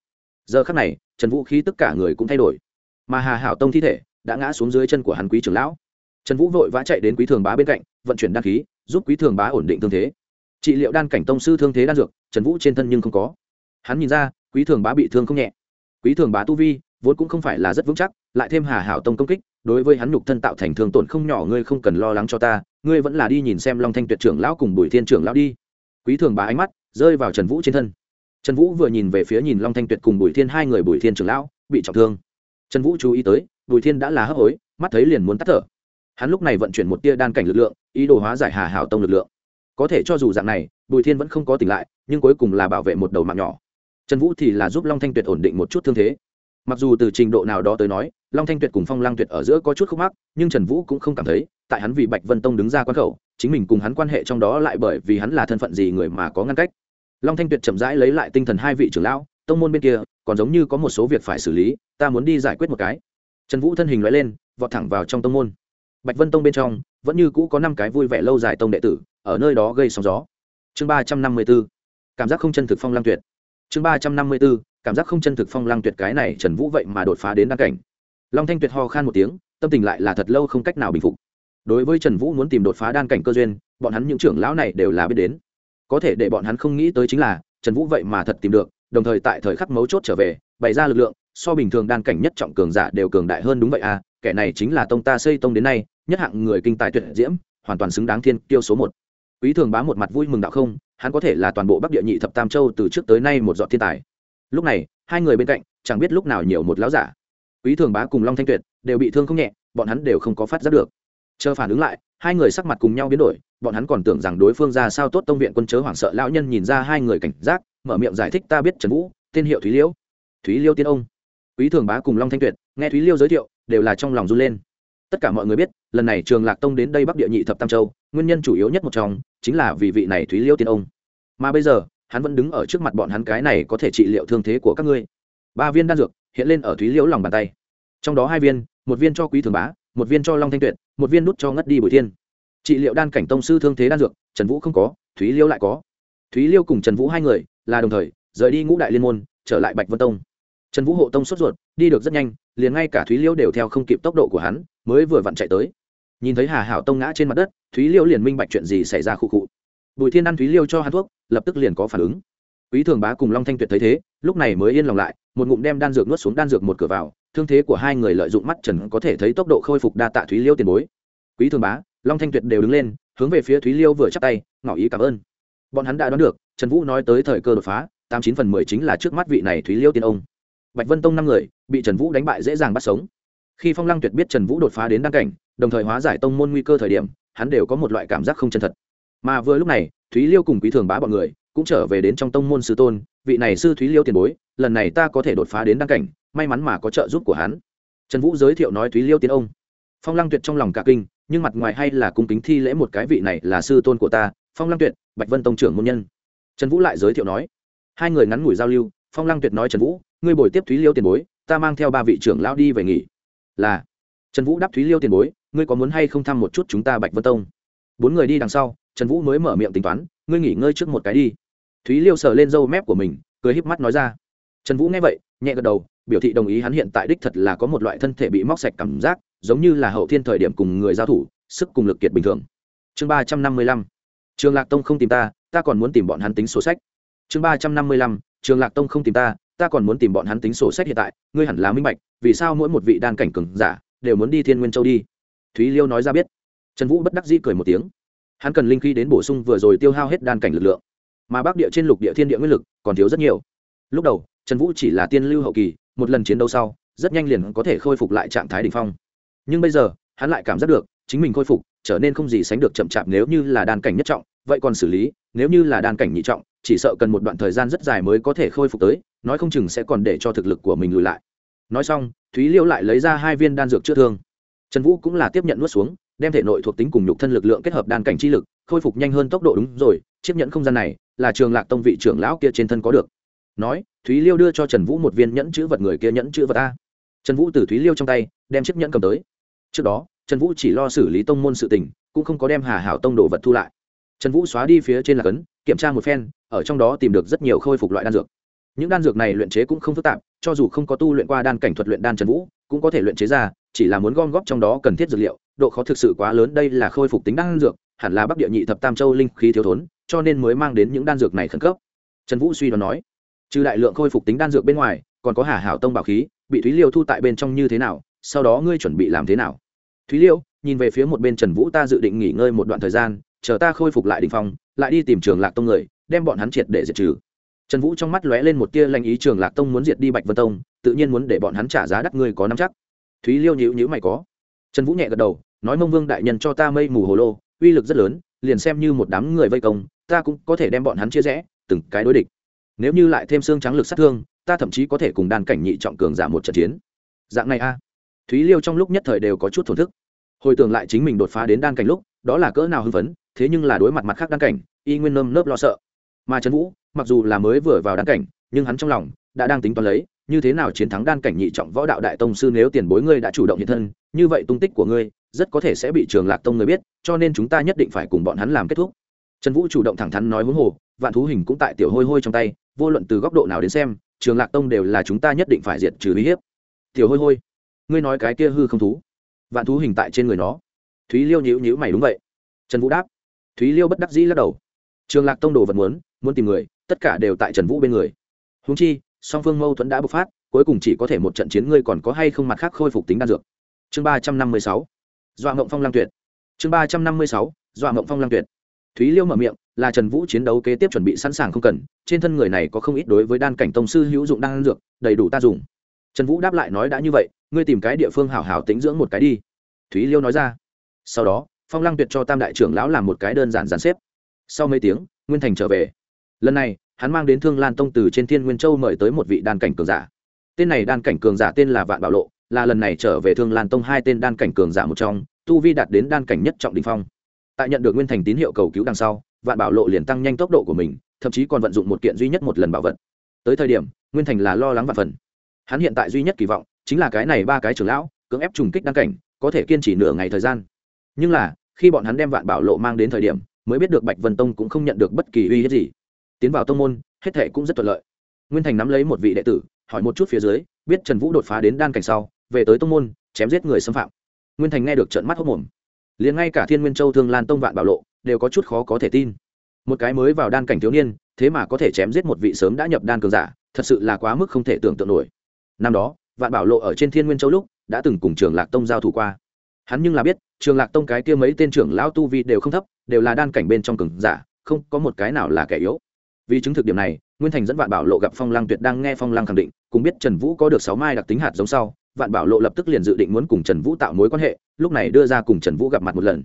Giờ khắc này, trần vũ khí tất cả người cũng thay đổi. Mà hà hảo tông thi thể đã ngã xuống dưới chân của hắn quý trưởng lão. Trần vũ vội vã chạy đến quý thường bá bên cạnh, vận chuyển đăng khí, giúp quý thường bá ổn định thương thế. Trị liệu đan cảnh tông sư thương thế đan dược, trần vũ trên thân nhưng không có. Hắn nhìn ra, quý thường bá bị thương không nhẹ. Quý thường bá tu vi, vốn cũng không phải là rất vững chắc, lại thêm hà hảo tông công kích, đối với hắn nhục thân tạo thành thương tổn không nhỏ, ngươi không cần lo lắng cho ta, ngươi vẫn là đi nhìn xem long thanh tuyệt trưởng lão cùng bùi thiên trưởng lão đi quý thường bá ánh mắt rơi vào trần vũ trên thân. Trần vũ vừa nhìn về phía nhìn long thanh tuyệt cùng bùi thiên, hai người bùi thiên trưởng lão bị trọng thương. Trần vũ chú ý tới, bùi thiên đã là hấp hối, mắt thấy liền muốn tắt thở. Hắn lúc này vận chuyển một tia đan cảnh lực lượng, ý đồ hóa giải hà hảo tông lực lượng. Có thể cho dù dạng này, bùi thiên vẫn không có tỉnh lại, nhưng cuối cùng là bảo vệ một đầu mạng nhỏ. Trần vũ thì là giúp long thanh tuyệt ổn định một chút thương thế. Mặc dù từ trình độ nào đó tới nói, long thanh tuyệt cùng phong lang tuyệt ở giữa có chút khúc mắc, nhưng trần vũ cũng không cảm thấy, tại hắn vì bạch vân tông đứng ra quan khẩu chính mình cùng hắn quan hệ trong đó lại bởi vì hắn là thân phận gì người mà có ngăn cách. Long thanh tuyệt chậm rãi lấy lại tinh thần hai vị trưởng lão, tông môn bên kia, còn giống như có một số việc phải xử lý, ta muốn đi giải quyết một cái. Trần vũ thân hình loại lên, vọt thẳng vào trong tông môn. Bạch vân tông bên trong, vẫn như cũ có năm cái vui vẻ lâu dài tông đệ tử, ở nơi đó gây sóng gió. Chương ba trăm năm mươi b ố cảm giác không chân thực phong lang tuyệt. Chương ba trăm năm mươi b ố cảm giác không chân thực phong lang tuyệt cái này trần vũ vậy mà đột phá đến đăng cảnh. Long thanh tuyệt ho khan một tiếng, tâm tình lại là thật lâu không cách nào bình phục đối với trần vũ muốn tìm đột phá đan cảnh cơ duyên, bọn hắn những trưởng lão này đều là biết đến. Có thể để bọn hắn không nghĩ tới chính là, trần vũ vậy mà thật tìm được, đồng thời tại thời khắc mấu chốt trở về, bày ra lực lượng, so bình thường đan cảnh nhất trọng cường giả đều cường đại hơn đúng vậy à kẻ này chính là tông ta xây tông đến nay, nhất hạng người kinh tài tuyệt diễm, hoàn toàn xứng đáng thiên tiêu số một. Quý thường bá một mặt vui mừng đạo không, hắn có thể là toàn bộ bắc địa nhị thập tam châu từ trước tới nay một dọn thiên tài. Lúc này, hai người bên cạnh, chẳng biết lúc nào nhiều một láo giả. Quý thường bá cùng long thanh tuyệt đều bị thương không nhẹ, bọn hắn đều không có phát giác được chờ phản ứng lại, hai người sắc mặt cùng nhau biến đổi, bọn hắn còn tưởng rằng đối phương ra sao tốt tông viện quân chớ hoảng sợ, lão nhân nhìn ra hai người cảnh giác, mở miệng giải thích, ta biết trần vũ, tên hiệu thúy liễu thúy liêu tiên ông. Quý thường bá cùng long thanh tuyệt, nghe thúy liêu giới thiệu, đều là trong lòng run lên. Tất cả mọi người biết, lần này trường lạc tông đến đây bắc địa nhị thập tam châu, nguyên nhân chủ yếu nhất một trong, chính là vì vị này thúy liêu tiên ông. Mà bây giờ, hắn vẫn đứng ở trước mặt bọn hắn, cái này có thể trị liệu thương thế của các ngươi. Ba viên đan dược hiện lên ở thúy liễu lòng bàn tay. Trong đó hai viên, một viên cho quý thường bá một viên cho long thanh tuyệt, một viên nút cho ngất đi bùi thiên. Trị liệu đan cảnh tông sư thương thế đan dược, trần vũ không có, thúy liêu lại có. Thúy liêu cùng trần vũ hai người, là đồng thời, rời đi ngũ đại liên môn, trở lại bạch vân tông. Trần vũ hộ tông sốt ruột, đi được rất nhanh, liền ngay cả thúy liêu đều theo không kịp tốc độ của hắn, mới vừa vặn chạy tới. Nhìn thấy hà hảo tông ngã trên mặt đất, thúy liêu liền minh bạch chuyện gì xảy ra khu cụ bùi thiên ăn thúy liêu cho hắn thuốc, lập tức liền có phản ứng. Quý thường bá cùng long thanh tuyệt thấy thế, lúc này mới yên lòng lại, một ngụm đem đan dược nuốt xuống đan dược một cửa vào thương thế của hai người lợi dụng mắt trần có thể thấy tốc độ khôi phục đa tạ thúy liêu tiền bối quý thường bá long thanh tuyệt đều đứng lên hướng về phía thúy liêu vừa chắp tay ngỏ ý cảm ơn bọn hắn đã đoán được trần vũ nói tới thời cơ đột phá tám chín phần mười chính là trước mắt vị này thúy liêu tiên ông bạch vân tông năm người bị trần vũ đánh bại dễ dàng bắt sống khi phong lăng tuyệt biết trần vũ đột phá đến đăng cảnh đồng thời hóa giải tông môn nguy cơ thời điểm hắn đều có một loại cảm giác không chân thật mà vừa lúc này thúy liêu cùng quý thường bá bọn người cũng trở về đến trong tông môn sư tôn vị này sư thúy liêu tiền bối lần này ta có thể đột phá đến đăng cảnh may mắn mà có trợ giúp của hắn. Trần vũ giới thiệu nói thúy liêu tiến ông. Phong lăng tuyệt trong lòng cả kinh, nhưng mặt ngoài hay là cung kính thi lễ một cái vị này là sư tôn của ta, phong lăng tuyệt, bạch vân tông trưởng môn nhân. Trần vũ lại giới thiệu nói, hai người ngắn ngủi giao lưu, phong lăng tuyệt nói trần vũ, ngươi bồi tiếp thúy liêu tiền bối, ta mang theo ba vị trưởng lão đi về nghỉ. Là, trần vũ đáp thúy liêu tiền bối, ngươi có muốn hay không thăm một chút chúng ta bạch vân tông? Bốn người đi đằng sau, trần vũ mới mở miệng tính toán, ngươi nghỉ ngơi trước một cái đi. Thúy liêu sờ lên râu mép của mình, cười híp mắt nói ra. Trần vũ nghe vậy, nhẹ gật đầu biểu thị đồng ý hắn hiện tại đích thật là có một loại thân thể bị móc sạch cảm giác, giống như là hậu thiên thời điểm cùng người giao thủ, sức cùng lực kiệt bình thường. Chương ba trăm năm mươi lăm. Trường lạc tông không tìm ta ta còn muốn tìm bọn hắn tính sổ sách. Chương ba trăm năm mươi lăm. Trường lạc tông không tìm ta ta còn muốn tìm bọn hắn tính sổ sách hiện tại, ngươi hẳn là minh bạch, vì sao mỗi một vị đan cảnh cường giả đều muốn đi thiên nguyên châu đi? Thúy liêu nói ra biết. Trần vũ bất đắc dĩ cười một tiếng. Hắn cần linh khí đến bổ sung vừa rồi tiêu hao hết đan cảnh lực lượng. Mà bắc địa trên lục địa thiên địa nguyên lực còn thiếu rất nhiều. Lúc đầu, trần vũ chỉ là tiên lưu hậu kỳ một lần chiến đấu sau, rất nhanh liền có thể khôi phục lại trạng thái đ ỉ n h phong. Nhưng bây giờ, hắn lại cảm giác được, chính mình khôi phục, trở nên không gì sánh được chậm chạp nếu như là đan cảnh nhất trọng, vậy còn xử lý, nếu như là đan cảnh nhị trọng, chỉ sợ cần một đoạn thời gian rất dài mới có thể khôi phục tới, nói không chừng sẽ còn để cho thực lực của mình lùi lại. Nói xong, thúy liêu lại lấy ra hai viên đan dược chữa thương. Trần vũ cũng là tiếp nhận nuốt xuống, đem thể nội thuộc tính cùng nhục thân lực lượng kết hợp đan cảnh chi lực, khôi phục nhanh hơn tốc độ đúng rồi, chiếc nhẫn không gian này là trường lạc tông vị trưởng lão kia trên thân có được nói, thúy liêu đưa cho trần vũ một viên nhẫn chữ vật người kia nhẫn chữ vật a. Trần vũ từ thúy liêu trong tay, đem chiếc nhẫn cầm tới. Trước đó, trần vũ chỉ lo xử lý tông môn sự tình, cũng không có đem hà hảo tông đồ vật thu lại. Trần vũ xóa đi phía trên là cấn, kiểm tra một phen, ở trong đó tìm được rất nhiều khôi phục loại đan dược. Những đan dược này luyện chế cũng không phức tạp, cho dù không có tu luyện qua đan cảnh thuật luyện đan trần vũ, cũng có thể luyện chế ra, chỉ là muốn gom góp trong đó cần thiết dược liệu, độ khó thực sự quá lớn, đây là khôi phục tính đan dược, hẳn là bắc địa nhị thập tam châu linh khí thiếu thốn, cho nên mới mang đến những đan dược này khẩn cấp. Trần vũ suy đoán nói trừ đại lượng khôi phục tính đan dược bên ngoài, còn có hà hảo tông bảo khí, bị thúy liêu thu tại bên trong như thế nào, sau đó ngươi chuẩn bị làm thế nào? Thúy liêu, nhìn về phía một bên trần vũ ta dự định nghỉ ngơi một đoạn thời gian, chờ ta khôi phục lại đình phong, lại đi tìm trường lạc tông người, đem bọn hắn triệt để diệt trừ. Trần vũ trong mắt lóe lên một tia lanh ý, trường lạc tông muốn diệt đi bạch vân tông, tự nhiên muốn để bọn hắn trả giá đắt ngươi có nắm chắc. Thúy liêu nhữ nhữ mày có. Trần vũ nhẹ gật đầu, nói mông vương đại nhân cho ta mây mù hồ lô, uy lực rất lớn, liền xem như một đám người vây công, ta cũng có thể đem bọn hắn chia rẽ, từng cái đối địch nếu như lại thêm xương trắng lực sát thương, ta thậm chí có thể cùng đàn cảnh nhị trọng cường giảm một trận chiến. Dạng này a. Thúy liêu trong lúc nhất thời đều có chút thổn thức. Hồi tưởng lại chính mình đột phá đến đan cảnh lúc, đó là cỡ nào hưng phấn, thế nhưng là đối mặt mặt khác đan cảnh, y nguyên nơm nớp lo sợ. Mà trần vũ, mặc dù là mới vừa vào đan cảnh, nhưng hắn trong lòng đã đang tính toán lấy, như thế nào chiến thắng đan cảnh nhị trọng võ đạo đại tông sư nếu tiền bối ngươi đã chủ động hiện thân, như vậy tung tích của ngươi, rất có thể sẽ bị trường lạc tông người biết, cho nên chúng ta nhất định phải cùng bọn hắn làm kết thúc. Trần vũ chủ động thẳng thắn nói huống hồ vạn thú hình cũng tại tiểu hôi hôi trong tay, vô luận từ góc độ nào đến xem, trường lạc tông đều là chúng ta nhất định phải diệt trừ uy hiếp. Tiểu hôi hôi, ngươi nói cái kia hư không thú, vạn thú hình tại trên người nó. Thúy liêu nhữ nhữ mày đúng vậy. Trần vũ đáp. Thúy liêu bất đắc dĩ lắc đầu. Trường lạc tông đồ vật muốn muốn tìm người, tất cả đều tại trần vũ bên người. Húng chi, song phương mâu thuẫn đã bộc phát, cuối cùng chỉ có thể một trận chiến ngươi còn có hay không mặt khác khôi phục tính đan dược. Chương ba trăm năm mươi sáu. Dọa mộng phong lang tuyệt. Chương ba trăm năm mươi sáu. Dọa mộng phong lang tuyệt thúy liêu mở miệng, là trần vũ chiến đấu kế tiếp chuẩn bị sẵn sàng không cần, trên thân người này có không ít đối với đan cảnh tông sư hữu dụng đan dược, đầy đủ ta dùng. Trần vũ đáp lại nói đã như vậy, ngươi tìm cái địa phương hảo hảo tính dưỡng một cái đi. Thúy liêu nói ra. Sau đó, phong lăng tuyệt cho tam đại trưởng lão làm một cái đơn giản dàn xếp. Sau mấy tiếng, nguyên thành trở về. Lần này, hắn mang đến thương lan tông từ trên thiên nguyên châu mời tới một vị đan cảnh cường giả. Tên này đan cảnh cường giả tên là vạn bảo lộ, là lần này trở về thương lan tông hai tên đan cảnh cường giả một trong, tu vi đạt đến đan cảnh nhất trọng đình phong tại nhận được nguyên thành tín hiệu cầu cứu đằng sau, vạn bảo lộ liền tăng nhanh tốc độ của mình, thậm chí còn vận dụng một kiện duy nhất một lần bảo vật. Tới thời điểm, nguyên thành là lo lắng vạn phần. Hắn hiện tại duy nhất kỳ vọng chính là cái này ba cái trưởng lão, cưỡng ép trùng kích đan cảnh, có thể kiên trì nửa ngày thời gian. Nhưng là, khi bọn hắn đem vạn bảo lộ mang đến thời điểm, mới biết được bạch vân tông cũng không nhận được bất kỳ uy hiếp gì. Tiến vào tông môn, hết thệ cũng rất thuận lợi. Nguyên thành nắm lấy một vị đệ tử, hỏi một chút phía dưới, biết trần vũ đột phá đến đan cảnh sau, về tới tông môn, chém giết người xâm phạm. Nguyên thành nghe được trận mắt hốc mồm liền ngay cả thiên nguyên châu thương lan tông vạn bảo lộ đều có chút khó có thể tin. Một cái mới vào đan cảnh thiếu niên, thế mà có thể chém giết một vị sớm đã nhập đan cường giả, thật sự là quá mức không thể tưởng tượng nổi. Năm đó, vạn bảo lộ ở trên thiên nguyên châu lúc, đã từng cùng trường lạc tông giao thủ qua. Hắn nhưng là biết, trường lạc tông cái kia mấy tên trưởng lão tu vi đều không thấp, đều là đan cảnh bên trong cường giả, không có một cái nào là kẻ yếu. Vì chứng thực điểm này, nguyên thành dẫn vạn bảo lộ gặp phong lăng tuyệt đang nghe phong lăng khẳng định, cùng biết trần vũ có được sáu mai đặc tính hạt giống sau vạn bảo lộ lập tức liền dự định muốn cùng trần vũ tạo mối quan hệ lúc này đưa ra cùng trần vũ gặp mặt một lần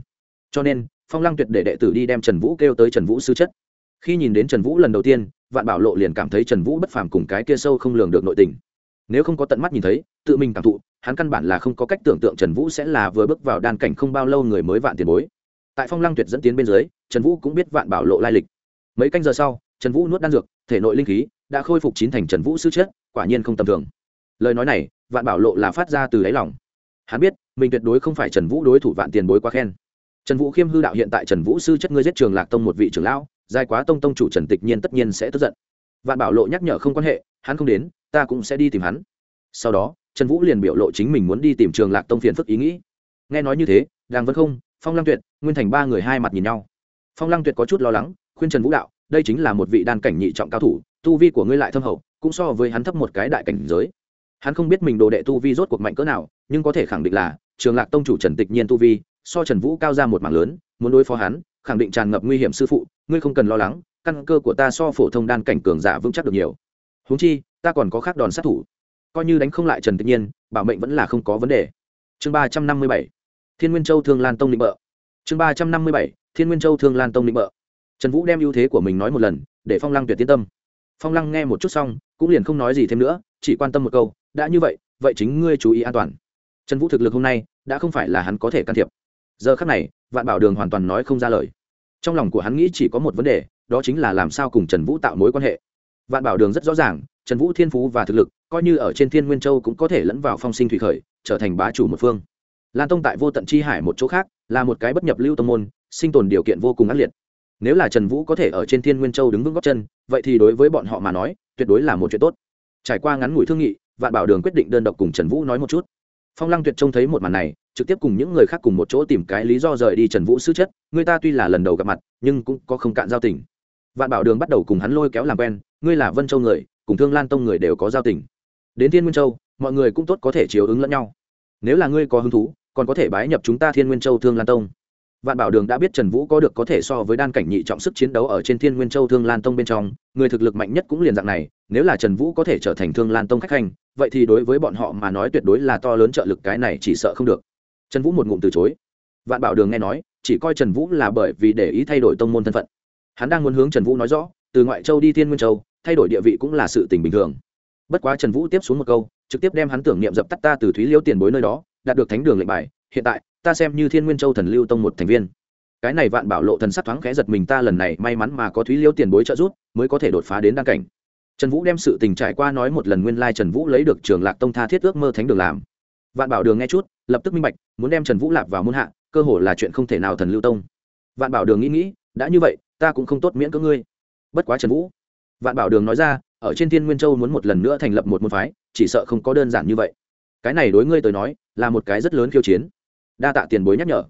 cho nên phong lăng tuyệt để đệ tử đi đem trần vũ kêu tới trần vũ sư chất khi nhìn đến trần vũ lần đầu tiên vạn bảo lộ liền cảm thấy trần vũ bất phàm cùng cái kia sâu không lường được nội tình nếu không có tận mắt nhìn thấy tự mình cảm thụ hắn căn bản là không có cách tưởng tượng trần vũ sẽ là vừa bước vào đan cảnh không bao lâu người mới vạn tiền bối tại phong lăng tuyệt dẫn tiến bên dưới trần vũ cũng biết vạn bảo lộ lai lịch mấy canh giờ sau trần vũ nuốt đan dược thể nội linh khí đã khôi phục chín thành trần vũ sư chết quả nhiên không tầm thường lời nói này, vạn bảo lộ là phát ra từ đáy lòng. Hắn biết, mình tuyệt đối không phải trần vũ đối thủ vạn tiền bối quá khen. Trần vũ khiêm hư đạo hiện tại trần vũ sư chất ngươi giết trường lạc tông một vị trưởng lão dài quá tông tông chủ trần tịch nhiên tất nhiên sẽ tức giận. Vạn bảo lộ nhắc nhở không quan hệ, hắn không đến, ta cũng sẽ đi tìm hắn. Sau đó, trần vũ liền biểu lộ chính mình muốn đi tìm trường lạc tông phiền phức ý nghĩ. Nghe nói như thế, đàng vân không, phong lăng tuyệt, nguyên thành ba người hai mặt nhìn nhau. Phong lăng tuyệt có chút lo lắng, khuyên trần vũ đạo, đây chính là một vị đan cảnh nhị trọng cao thủ, tu vi của ngươi lại thâm hậu, cũng so với hắn thấp một cái đại cảnh giới hắn không biết mình đồ đệ tu vi rốt cuộc mạnh cỡ nào, nhưng có thể khẳng định là trường lạc tông chủ trần tịch nhiên tu vi, so trần vũ cao ra một mảng lớn, muốn đối phó hắn, khẳng định tràn ngập nguy hiểm sư phụ, ngươi không cần lo lắng, căn cơ của ta so phổ thông đan cảnh cường giả vững chắc được nhiều. Húng chi, ta còn có khác đòn sát thủ. Coi như đánh không lại trần tịch nhiên, bảo mệnh vẫn là không có vấn đề. Chương ba trăm năm mươi bảy, thiên nguyên châu thương lan tông định bợ. Chương ba trăm năm mươi bảy, thiên nguyên châu thương lan tông định bợ. Trần vũ đem ưu thế của mình nói một lần, để phong lăng tuyệt tiến tâm. Phong lăng nghe một chút xong, cũng liền không nói gì thêm nữa, chỉ quan tâm một câu đã như vậy vậy chính ngươi chú ý an toàn. Trần vũ thực lực hôm nay, đã không phải là hắn có thể can thiệp. Giờ khắc này, vạn bảo đường hoàn toàn nói không ra lời. Trong lòng của hắn nghĩ chỉ có một vấn đề, đó chính là làm sao cùng trần vũ tạo mối quan hệ. Vạn bảo đường rất rõ ràng, trần vũ thiên phú và thực lực, coi như ở trên thiên nguyên châu cũng có thể lẫn vào phong sinh thủy khởi, trở thành bá chủ một phương. Lan tông tại vô tận chi hải một chỗ khác, là một cái bất nhập lưu tông môn, sinh tồn điều kiện vô cùng ác liệt. Nếu là trần vũ có thể ở trên thiên nguyên châu đứng vững góc chân, vậy thì đối với bọn họ mà nói, tuyệt đối là một chuyện tốt. Trải qua ngắn ngủi thương nghị vạn bảo đường quyết định đơn độc cùng trần vũ nói một chút. Phong lăng tuyệt trông thấy một màn này, trực tiếp cùng những người khác cùng một chỗ tìm cái lý do rời đi trần vũ sư chất, người ta tuy là lần đầu gặp mặt, nhưng cũng có không cạn giao tình. Vạn bảo đường bắt đầu cùng hắn lôi kéo làm quen, ngươi là vân châu người, cùng thương lan tông người đều có giao tình. Đến thiên nguyên châu, mọi người cũng tốt có thể chiếu ứng lẫn nhau. Nếu là ngươi có hứng thú, còn có thể bái nhập chúng ta thiên nguyên châu thương lan tông. Vạn bảo đường đã biết trần vũ có được có thể so với đan cảnh nhị trọng sức chiến đấu ở trên thiên nguyên châu thương lan tông bên trong, người thực lực mạnh nhất cũng liền dạng này, nếu là trần vũ có thể trở thành thương lan tông khách hành vậy thì đối với bọn họ mà nói tuyệt đối là to lớn trợ lực, cái này chỉ sợ không được. Trần vũ một ngụm từ chối. Vạn bảo đường nghe nói, chỉ coi trần vũ là bởi vì để ý thay đổi tông môn thân phận. Hắn đang muốn hướng trần vũ nói rõ, từ ngoại châu đi thiên nguyên châu, thay đổi địa vị cũng là sự tình bình thường. Bất quá trần vũ tiếp xuống một câu, trực tiếp đem hắn tưởng niệm dập tắt ta từ thúy liêu tiền bối nơi đó, đạt được thánh đường lệnh bài, hiện tại, ta xem như thiên nguyên châu thần lưu tông một thành viên. Cái này vạn bảo lộ thần sắc thoáng khẽ giật mình, ta lần này may mắn mà có thúy liêu tiền bối trợ giúp, mới có thể đột phá đến đăng cảnh trần vũ đem sự tình trải qua nói một lần nguyên lai trần vũ lấy được trường lạc tông tha thiết ước mơ thánh đường làm. Vạn bảo đường nghe chút, lập tức minh bạch, muốn đem trần vũ lạp vào muôn hạ, cơ hồ là chuyện không thể nào thần lưu tông. Vạn bảo đường nghĩ nghĩ, đã như vậy, ta cũng không tốt miễn cưỡng ngươi. Bất quá trần vũ. Vạn bảo đường nói ra, ở trên thiên nguyên châu muốn một lần nữa thành lập một môn phái, chỉ sợ không có đơn giản như vậy. Cái này đối ngươi tới nói, là một cái rất lớn khiêu chiến. Đa tạ tiền bối nhắc nhở.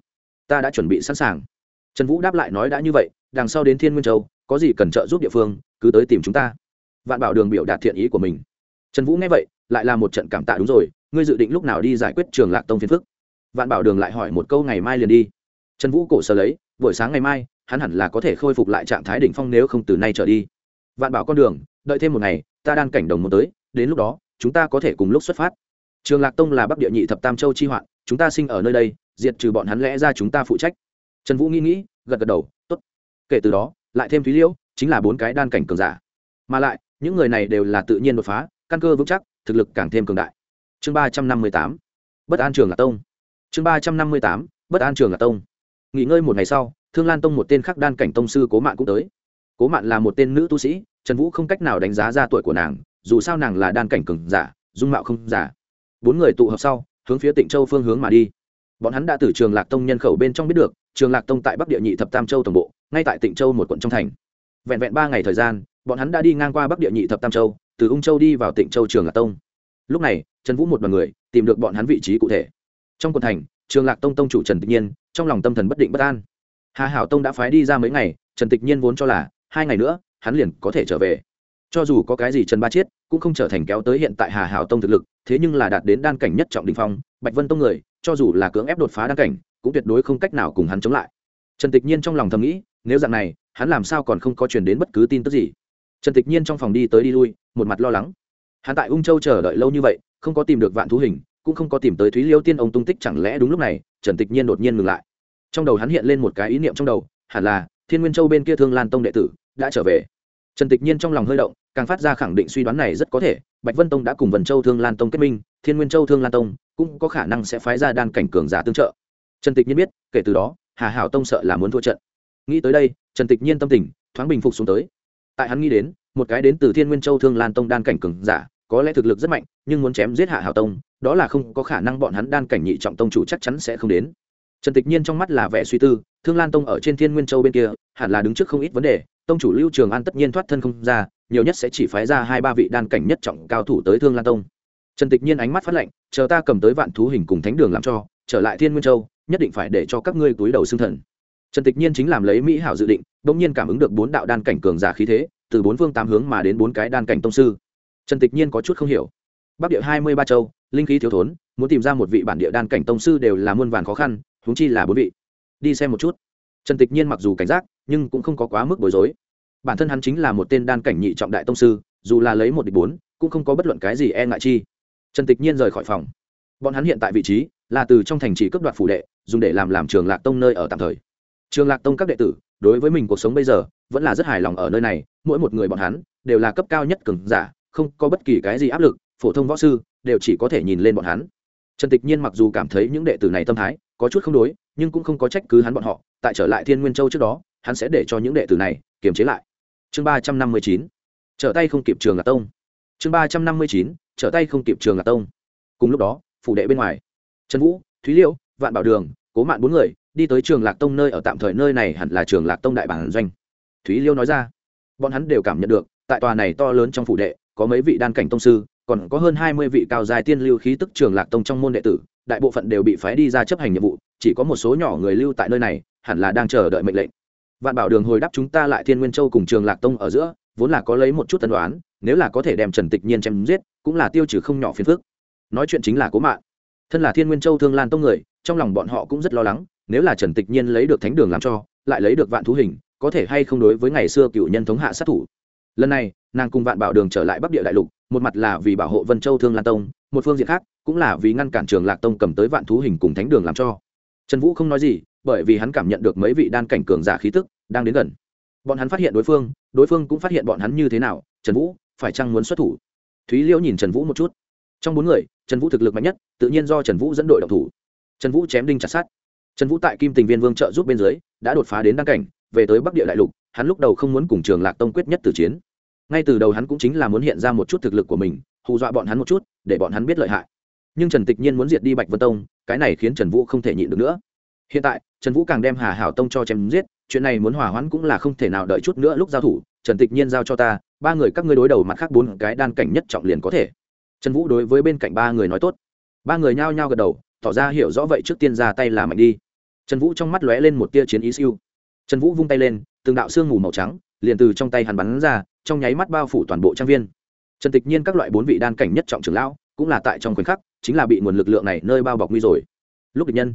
Ta đã chuẩn bị sẵn sàng. Trần vũ đáp lại nói đã như vậy, đằng sau đến thiên nguyên châu, có gì cần trợ giúp địa phương, cứ tới tìm chúng ta vạn bảo đường biểu đạt thiện ý của mình. Trần vũ nghe vậy, lại là một trận cảm tạ đúng rồi, ngươi dự định lúc nào đi giải quyết trường lạc tông phiền phức? Vạn bảo đường lại hỏi một câu ngày mai liền đi. Trần vũ cổ sở lấy, buổi sáng ngày mai, hắn hẳn là có thể khôi phục lại trạng thái đỉnh phong nếu không từ nay trở đi. Vạn bảo con đường, đợi thêm một ngày, ta đang cảnh đồng muốn tới, đến lúc đó, chúng ta có thể cùng lúc xuất phát. Trường lạc tông là bắc địa nhị thập tam châu chi hoạn, chúng ta sinh ở nơi đây, diệt trừ bọn hắn lẽ ra chúng ta phụ trách. Trần vũ nghĩ nghĩ, gật gật đầu t ố t kể từ đó, lại thêm thúy liễu, chính là bốn cái đan cảnh cường giả. Mà lại những người này đều là tự nhiên đột phá, căn cơ vững chắc, thực lực càng thêm cường đại. Chương ba trăm năm mươi tám, bất an trường là tông. Chương ba trăm năm mươi tám, bất an trường là tông. Nghỉ ngơi một ngày sau, thương lan tông một tên khác đan cảnh tông sư cố mạng cũng tới. Cố mạng là một tên nữ tu sĩ, trần vũ không cách nào đánh giá ra tuổi của nàng, dù sao nàng là đan cảnh cường giả, dung mạo không giả. Bốn người tụ hợp sau, hướng phía tịnh châu phương hướng mà đi. Bọn hắn đã từ trường lạc tông nhân khẩu bên trong biết được, trường lạc tông tại bắc địa nhị thập tam châu tổng bộ, ngay tại tịnh châu một quận trong thành vẹn vẹn ba ngày thời gian, bọn hắn đã đi ngang qua bắc địa nhị thập tam châu, từ ung châu đi vào tịnh châu trường lạc tông. Lúc này, trần vũ một đ o à n người tìm được bọn hắn vị trí cụ thể. Trong quần thành, trường lạc tông tông chủ trần tịch nhiên, trong lòng tâm thần bất định bất an. Hà hảo tông đã phái đi ra mấy ngày, trần tịch nhiên vốn cho là hai ngày nữa, hắn liền có thể trở về. Cho dù có cái gì trần ba chiết, cũng không trở thành kéo tới hiện tại hà hảo tông thực lực, thế nhưng là đạt đến đan cảnh nhất trọng đình phong, bạch vân tông người, cho dù là cưỡng ép đột phá đan cảnh, cũng tuyệt đối không cách nào cùng hắn chống lại. Trần tịch nhiên trong lòng thầm nghĩ, nếu dạng này hắn làm sao còn không có truyền đến bất cứ tin tức gì? Trần tịch nhiên trong phòng đi tới đi lui, một mặt lo lắng. Hắn tại ung châu chờ đợi lâu như vậy, không có tìm được vạn thú hình, cũng không có tìm tới thúy liêu tiên ông tung tích chẳng lẽ đúng lúc này, trần tịch nhiên đột nhiên ngừng lại. Trong đầu hắn hiện lên một cái ý niệm trong đầu, hẳn là, thiên nguyên châu bên kia thương lan tông đệ tử đã trở về. Trần tịch nhiên trong lòng hơi động, càng phát ra khẳng định suy đoán này rất có thể, bạch vân tông đã cùng vần châu thương lan tông kết minh, thiên nguyên châu thương lan tông cũng có khả năng sẽ phái ra đan cảnh cường giả tương trợ. Trần tịch nhiên biết, kể từ đó, hà hảo tông sợ là muốn thua trận nghĩ tới đây, trần tịch nhiên tâm tình, thoáng bình phục xuống tới. Tại hắn nghĩ đến, một cái đến từ thiên nguyên châu thương lan tông đan cảnh cường giả, có lẽ thực lực rất mạnh, nhưng muốn chém giết hạ hảo tông, đó là không có khả năng bọn hắn đan cảnh nhị trọng tông chủ chắc chắn sẽ không đến. Trần tịch nhiên trong mắt là vẻ suy tư, thương lan tông ở trên thiên nguyên châu bên kia, hẳn là đứng trước không ít vấn đề, tông chủ lưu trường an tất nhiên thoát thân không ra, nhiều nhất sẽ chỉ phái ra hai ba vị đan cảnh nhất trọng cao thủ tới thương lan tông. Trần tịch nhiên ánh mắt phát lệnh chờ ta cầm tới vạn thú hình cùng thánh đường làm cho, trở lại thiên nguyên châu, nhất định phải để cho các ngươi túi đầu xương thần trần tịch nhiên chính làm lấy mỹ hảo dự định đ ỗ n g nhiên cảm ứng được bốn đạo đan cảnh cường giả khí thế, từ bốn phương tám hướng mà đến bốn cái đan cảnh tông sư. Trần tịch nhiên có chút không hiểu. Bắc địa hai mươi ba châu, linh khí thiếu thốn, muốn tìm ra một vị bản địa đan cảnh tông sư đều là muôn vàn khó khăn, huống chi là bốn vị. Đi xem một chút. Trần tịch nhiên mặc dù cảnh giác, nhưng cũng không có quá mức bối rối. Bản thân hắn chính là một tên đan cảnh nhị trọng đại tông sư, dù là lấy một địch bốn, cũng không có bất luận cái gì e ngại chi. Trần tịch nhiên rời khỏi phòng. Bọn hắn hiện tại vị trí là từ trong thành trì cấp đoạt phủ đệ, dùng để làm làm trường lạc tông nơi ở tạm thời trường lạc tông các đệ tử, đối với mình cuộc sống bây giờ, vẫn là rất hài lòng ở nơi này. Mỗi một người bọn hắn, đều là cấp cao nhất cường giả, không có bất kỳ cái gì áp lực, phổ thông võ sư, đều chỉ có thể nhìn lên bọn hắn. Trần tịch nhiên mặc dù cảm thấy những đệ tử này tâm thái, có chút không đối, nhưng cũng không có trách cứ hắn bọn họ. Tại trở lại thiên nguyên châu trước đó, hắn sẽ để cho những đệ tử này kiềm chế lại. Chương ba trăm năm mươi chín, trở tay không kịp trường lạc tông. Chương ba trăm năm mươi chín, trở tay không kịp trường lạc tông. Cùng lúc đó, phủ đệ bên ngoài, trần vũ, thúy liêu vạn bảo đường, cố mạn bốn người đi tới trường lạc tông nơi ở tạm thời nơi này hẳn là trường lạc tông đại bản doanh. Thúy liêu nói ra. Bọn hắn đều cảm nhận được, tại tòa này to lớn trong phủ đệ, có mấy vị đan cảnh tông sư, còn có hơn hai mươi vị cao dài tiên lưu khí tức trường lạc tông trong môn đệ tử, đại bộ phận đều bị phái đi ra chấp hành nhiệm vụ, chỉ có một số nhỏ người lưu tại nơi này, hẳn là đang chờ đợi mệnh lệnh. Vạn bảo đường hồi đáp chúng ta lại thiên nguyên châu cùng trường lạc tông ở giữa, vốn là có lấy một chút tân đoán nếu là có thể đem trần tịch nhiên chém giết, cũng là tiêu trừ không nhỏ phiền phức. Nói chuyện chính là cố mạng. Thân là thiên nguyên châu thương lan tông người, trong lòng bọn họ cũng rất lo lắng nếu là trần tịch nhiên lấy được thánh đường làm cho, lại lấy được vạn thú hình, có thể hay không đối với ngày xưa cựu nhân thống hạ sát thủ? Lần này, nàng cùng vạn bảo đường trở lại bắc địa đại lục, một mặt là vì bảo hộ vân châu thương lan tông, một phương diện khác cũng là vì ngăn cản trường lạc tông cầm tới vạn thú hình cùng thánh đường làm cho. Trần vũ không nói gì, bởi vì hắn cảm nhận được mấy vị đan cảnh cường giả khí tức đang đến gần. Bọn hắn phát hiện đối phương đối phương cũng phát hiện bọn hắn như thế nào, trần vũ, phải chăng muốn xuất thủ? Thúy liễu nhìn trần vũ một chút. Trong bốn người, trần vũ thực lực mạnh nhất, tự nhiên do trần vũ dẫn đội độc thủ. Trần vũ chém đinh chặt sát trần vũ tại kim tình viên vương trợ giúp bên dưới, đã đột phá đến đăng cảnh, về tới bắc địa đại lục, hắn lúc đầu không muốn cùng trường lạc tông quyết nhất từ chiến. Ngay từ đầu hắn cũng chính là muốn hiện ra một chút thực lực của mình, hù dọa bọn hắn một chút, để bọn hắn biết lợi hại. Nhưng trần tịch nhiên muốn diệt đi bạch vân tông, cái này khiến trần vũ không thể nhịn được nữa. Hiện tại, trần vũ càng đem hà hảo tông cho chém giết, chuyện này muốn hòa hoãn cũng là không thể nào đợi chút nữa lúc giao thủ, trần tịch nhiên giao cho ta, ba người các ngươi đối đầu mặt khác bốn cái đan cảnh nhất trọng liền có thể. Trần vũ đối với bên cạnh ba người nói tốt. Ba người nhao nhao gật đầu, tỏ ra hiểu rõ vậy trước tiên ra tay là mạnh đi trần vũ trong mắt lóe lên một tia chiến ý siêu. Trần vũ vung tay lên, từng đạo xương mù màu trắng liền từ trong tay hắn bắn ra, trong nháy mắt bao phủ toàn bộ trang viên. Trần tịch nhiên các loại bốn vị đan cảnh nhất trọng trưởng lão cũng là tại trong khoảnh khắc, chính là bị nguồn lực lượng này nơi bao bọc nguy rồi. Lúc địch nhân,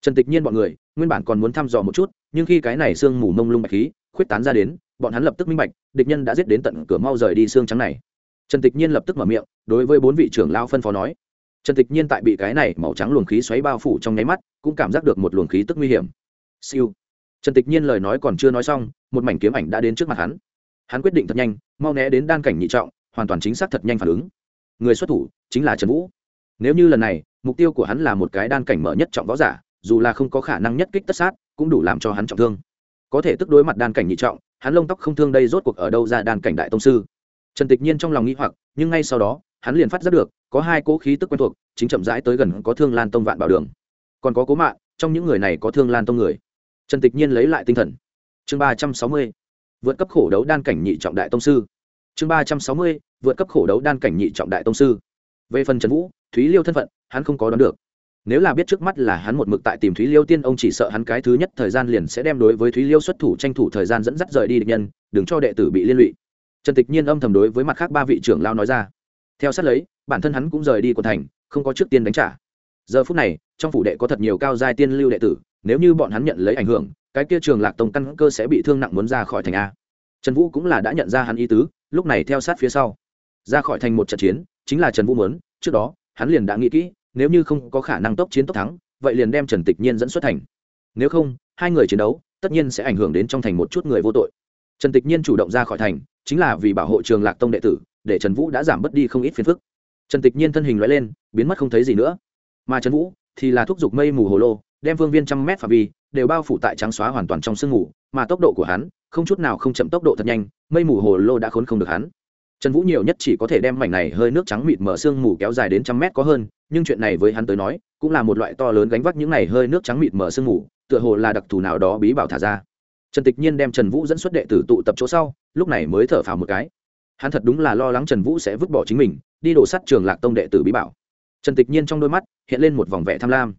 trần tịch nhiên bọn người nguyên bản còn muốn thăm dò một chút, nhưng khi cái này sương mù mông lung bạch khí khuyết tán ra đến, bọn hắn lập tức minh bạch, địch nhân đã giết đến tận cửa mau rời đi xương trắng này. Trần tịch nhiên lập tức mở miệng, đối với bốn vị trưởng lao phân phó nói trần tịch nhiên tại bị cái này màu trắng luồng khí xoáy bao phủ trong nháy mắt, cũng cảm giác được một luồng khí tức nguy hiểm. Siêu. Trần tịch nhiên lời nói còn chưa nói xong, một mảnh kiếm ảnh đã đến trước mặt hắn. Hắn quyết định thật nhanh, mau né đến đan cảnh nhị trọng, hoàn toàn chính xác thật nhanh phản ứng. Người xuất thủ chính là trần vũ. Nếu như lần này, mục tiêu của hắn là một cái đan cảnh mở nhất trọng võ giả, dù là không có khả năng nhất kích tất sát, cũng đủ làm cho hắn trọng thương. Có thể tức đối mặt đan cảnh nhị trọng, hắn lông tóc không thương đây rốt cuộc ở đâu ra đan cảnh đại tông sư? Trần tịch nhiên trong lòng nghĩ hoặc, nhưng ngay sau đó hắn liền phát giác được, có hai cỗ khí tức quen thuộc, chính chậm rãi tới gần có thương lan tông vạn bảo đường. Còn có cố mạng, trong những người này có thương lan tông người. Trần tịch nhiên lấy lại tinh thần. Chương ba trăm sáu mươi, vượt cấp khổ đấu đan cảnh nhị trọng đại tông sư. Chương ba trăm sáu mươi, vượt cấp khổ đấu đan cảnh nhị trọng đại tông sư. Về phần trần vũ, thúy liêu thân phận, hắn không có đoán được. Nếu là biết trước mắt là hắn một mực tại tìm thúy liêu tiên, ông chỉ sợ hắn cái thứ nhất thời gian liền sẽ đem đối với thúy liêu xuất thủ tranh thủ thời gian dẫn dắt rời đi địch nhân, đừng cho đệ tử bị liên lụy. Trần tịch nhiên âm thầm đối với mặt khác ba vị trưởng lao nói ra theo sát lấy, bản thân hắn cũng rời đi quận thành, không có trước tiên đánh trả. Giờ phút này, trong phủ đệ có thật nhiều cao giai tiên lưu đệ tử, nếu như bọn hắn nhận lấy ảnh hưởng, cái kia trường lạc tông căn cơ sẽ bị thương nặng muốn ra khỏi thành a. Trần vũ cũng là đã nhận ra hắn ý tứ, lúc này theo sát phía sau. Ra khỏi thành một trận chiến, chính là trần vũ muốn. trước đó, hắn liền đã nghĩ kỹ, nếu như không có khả năng tốc chiến tốc thắng, vậy liền đem trần tịch nhiên dẫn xuất thành. Nếu không, hai người chiến đấu, tất nhiên sẽ ảnh hưởng đến trong thành một chút người vô tội. Trần tịch nhiên chủ động ra khỏi thành, chính là vì bảo hộ trường lạc tông đệ tử để trần vũ đã giảm bớt đi không ít phiền phức. Trần tịch nhiên thân hình loại lên, biến mất không thấy gì nữa. Mà trần vũ thì là thúc giục mây mù hồ lô, đem vương viên trăm mét phạm vi đều bao phủ tại trắng xóa hoàn toàn trong sương mù, mà tốc độ của hắn không chút nào không chậm tốc độ thật nhanh, mây mù hồ lô đã khốn không được hắn. Trần vũ nhiều nhất chỉ có thể đem mảnh này hơi nước trắng mịt mở sương mù kéo dài đến trăm mét có hơn, nhưng chuyện này với hắn tới nói, cũng là một loại to lớn gánh vác những này hơi nước trắng mịt mở sương mù, tựa hồ là đặc thù nào đó bí bảo thả ra. Trần tịch nhiên đem trần vũ dẫn xuất đệ tử tụ tập chỗ sau, lúc này mới thở phào một cái hắn thật đúng là lo lắng trần vũ sẽ vứt bỏ chính mình, đi đổ sắt trường lạc tông đệ tử bí bảo. Trần tịch nhiên trong đôi mắt hiện lên một vòng vẻ tham lam.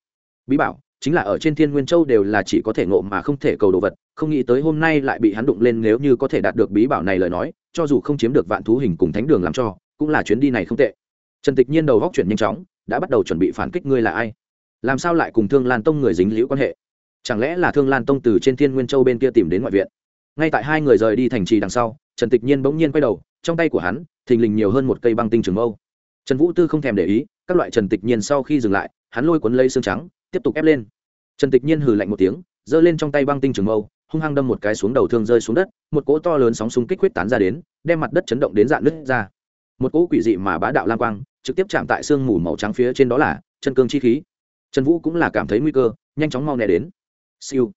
Bí bảo, chính là ở trên thiên nguyên châu đều là chỉ có thể ngộ mà không thể cầu đồ vật, không nghĩ tới hôm nay lại bị hắn đụng lên nếu như có thể đạt được bí bảo này lời nói, cho dù không chiếm được vạn thú hình cùng thánh đường làm cho, cũng là chuyến đi này không tệ. Trần tịch nhiên đầu góc chuyển nhanh chóng, đã bắt đầu chuẩn bị phản kích ngươi là ai? Làm sao lại cùng thương lan tông người dính liễu quan hệ? Chẳng lẽ là thương lan tông từ trên thiên nguyên châu bên kia tìm đến ngoại viện? Ngay tại hai người rời đi thành trì đằng sau, trần tịch nhiên bỗng nhiên quay đầu trong tay của hắn, thình lình nhiều hơn một cây băng tinh trường mâu. Trần vũ tư không thèm để ý, các loại trần tịch nhiên sau khi dừng lại, hắn lôi cuốn lấy xương trắng, tiếp tục ép lên. Trần tịch nhiên hừ lạnh một tiếng, giơ lên trong tay băng tinh trường mâu, hung hăng đâm một cái xuống đầu thương rơi xuống đất, một cỗ to lớn sóng súng kích huyết tán ra đến, đem mặt đất chấn động đến dạn nứt ra. Một cỗ quỷ dị mà bá đạo lang quang, trực tiếp chạm tại xương mù màu trắng phía trên đó là chân cương chi khí. Trần vũ cũng là cảm thấy nguy cơ, nhanh chóng mau nè đến. Siêu.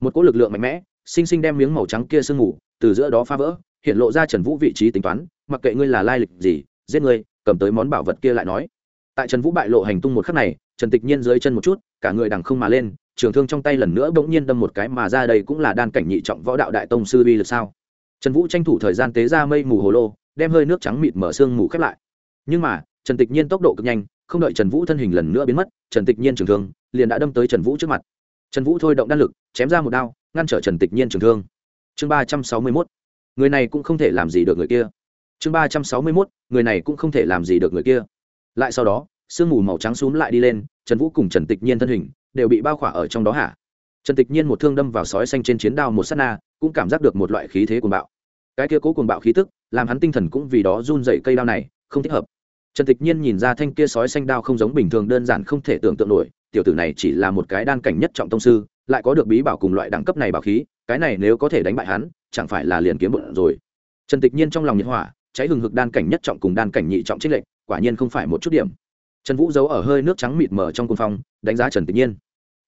Một cỗ lực lượng mạnh mẽ sinh sinh đem miếng màu trắng kia sương mù từ giữa đó phá vỡ hiện lộ ra trần vũ vị trí tính toán, mặc kệ ngươi là lai lịch gì, giết ngươi, cầm tới món bảo vật kia lại nói. Tại trần vũ bại lộ hành tung một khắc này, trần tịch nhiên dưới chân một chút, cả người đằng không mà lên, trường thương trong tay lần nữa bỗng nhiên đâm một cái mà ra đây cũng là đan cảnh nhị trọng võ đạo đại tông sư uy lực sao. Trần vũ tranh thủ thời gian tế ra mây mù hồ lô, đem hơi nước trắng mịt mở xương mù khép lại. Nhưng mà, trần tịch nhiên tốc độ cực nhanh, không đợi trần vũ thân hình lần nữa biến mất, trần tịch nhiên trường thương liền đã đâm tới trần vũ trước mặt. Trần vũ thôi động đan lực, chém ra một đao, ngăn trở trần tịch nhiên trường thương. Chương ba trăm sáu mươi mốt người này cũng không thể làm gì được người kia. Chương ba trăm sáu mươi mốt, người này cũng không thể làm gì được người kia. Lại sau đó, sương mù màu trắng xúm lại đi lên, trần vũ cùng trần tịch nhiên thân hình đều bị bao khỏa ở trong đó hả? Trần tịch nhiên một thương đâm vào sói xanh trên chiến đao một s á t na, cũng cảm giác được một loại khí thế cuồng bạo. Cái kia cố cuồng bạo khí tức, làm hắn tinh thần cũng vì đó run dậy cây đao này, không thích hợp. Trần tịch nhiên nhìn ra thanh kia sói xanh đao không giống bình thường đơn giản không thể tưởng tượng nổi, tiểu tử này chỉ là một cái đan cảnh nhất trọng tông sư, lại có được bí bảo cùng loại đẳng cấp này bảo khí cái này nếu có thể đánh bại hắn, chẳng phải là liền kiếm bụng rồi. Trần tịch nhiên trong lòng nhiệt hỏa, cháy hừng hực đan cảnh nhất trọng cùng đan cảnh nhị trọng trích lệnh quả nhiên không phải một chút điểm. Trần vũ giấu ở hơi nước trắng mịt mờ trong cung phong, đánh giá trần tịch nhiên.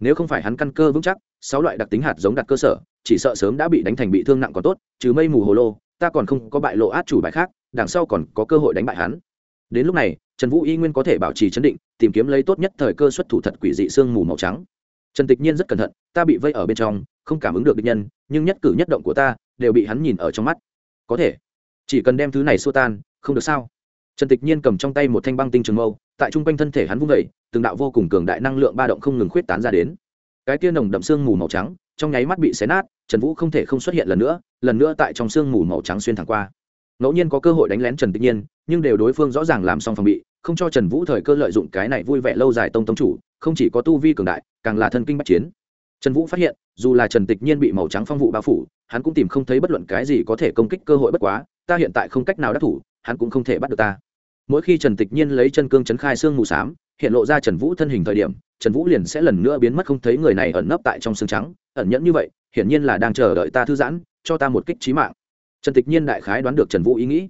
Nếu không phải hắn căn cơ vững chắc, sáu loại đặc tính hạt giống đặt cơ sở, chỉ sợ sớm đã bị đánh thành bị thương nặng còn tốt, trừ mây mù hồ lô, ta còn không có bại lộ át chủ bài khác, đằng sau còn có cơ hội đánh bại hắn. Đến lúc này, trần vũ y nguyên có thể bảo trì chấn định, tìm kiếm lấy tốt nhất thời cơ xuất thủ thật quỷ dị sương mù màu trắng trần tịch nhiên rất cẩn thận, ta bị vây ở bên trong, không cảm ứng được địch nhân, nhưng nhất cử nhất động của ta đều bị hắn nhìn ở trong mắt. Có thể. Chỉ cần đem thứ này xua tan, không được sao? Trần tịch nhiên cầm trong tay một thanh băng tinh trường mâu, tại trung quanh thân thể hắn vung vẩy từng đạo vô cùng cường đại năng lượng ba động không ngừng khuyết tán ra đến. Cái tia nồng đậm sương mù màu trắng, trong nháy mắt bị xé nát, trần vũ không thể không xuất hiện lần nữa lần nữa tại trong sương mù màu trắng xuyên thẳng qua. Ngẫu nhiên có cơ hội đánh lén trần tịch nhiên, nhưng đều đối phương rõ ràng làm xong phòng bị không cho trần vũ thời cơ lợi dụng cái này vui vẻ lâu dài tông tông chủ, không chỉ có tu vi cường đại, càng là thân kinh bách chiến. Trần vũ phát hiện, dù là trần tịch nhiên bị màu trắng phong vụ bao phủ, hắn cũng tìm không thấy bất luận cái gì có thể công kích cơ hội bất quá, ta hiện tại không cách nào đắc thủ, hắn cũng không thể bắt được ta. Mỗi khi trần tịch nhiên lấy chân cương chấn khai xương mù s á m hiện lộ ra trần vũ thân hình thời điểm, trần vũ liền sẽ lần nữa biến mất không thấy người này ẩn nấp tại trong xương trắng, ẩn nhẫn như vậy, hiển nhiên là đang chờ đợi ta thư giãn, cho ta một kích trí mạng. Trần tịch nhiên đại khái đoán được trần vũ ý nghĩ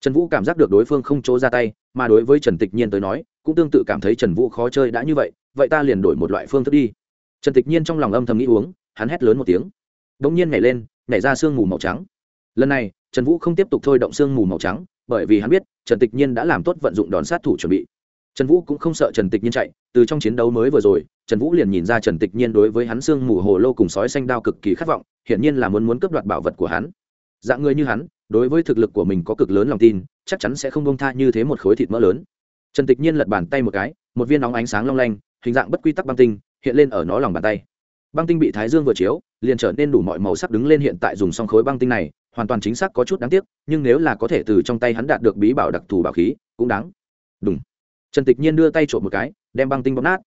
trần vũ cảm giác được đối phương không chỗ ra tay, mà đối với trần tịch nhiên tới nói, cũng tương tự cảm thấy trần vũ khó chơi đã như vậy vậy ta liền đổi một loại phương thức đi. Trần tịch nhiên trong lòng âm thầm nghĩ uống, hắn hét lớn một tiếng. Đ ỗ n g nhiên nhảy lên, nhảy ra sương mù màu trắng. Lần này, trần vũ không tiếp tục thôi động sương mù màu trắng, bởi vì hắn biết, trần tịch nhiên đã làm tốt vận dụng đòn sát thủ chuẩn bị. Trần vũ cũng không sợ trần tịch nhiên chạy, từ trong chiến đấu mới vừa rồi, trần vũ liền nhìn ra trần tịch nhiên đối với hắn sương mù hồ lô cùng sói xanh đao cực kỳ khát vọng, hiển nhiên là muốn muốn cướp đoạt bảo vật của hắn. Dạng người như hắn đối với thực lực của mình có cực lớn lòng tin, chắc chắn sẽ không bông tha như thế một khối thịt mỡ lớn. Trần tịch nhiên lật bàn tay một cái, một viên nóng ánh sáng long lanh, hình dạng bất quy tắc băng tinh, hiện lên ở nó lòng bàn tay. Băng tinh bị thái dương vừa chiếu, liền trở nên đủ mọi màu sắc đứng lên hiện tại dùng xong khối băng tinh này, hoàn toàn chính xác có chút đáng tiếc, nhưng nếu là có thể từ trong tay hắn đạt được bí bảo đặc thù bảo khí, cũng đáng. Đúng trần tịch nhiên đưa tay trộm một cái, đem băng tinh bóp nát.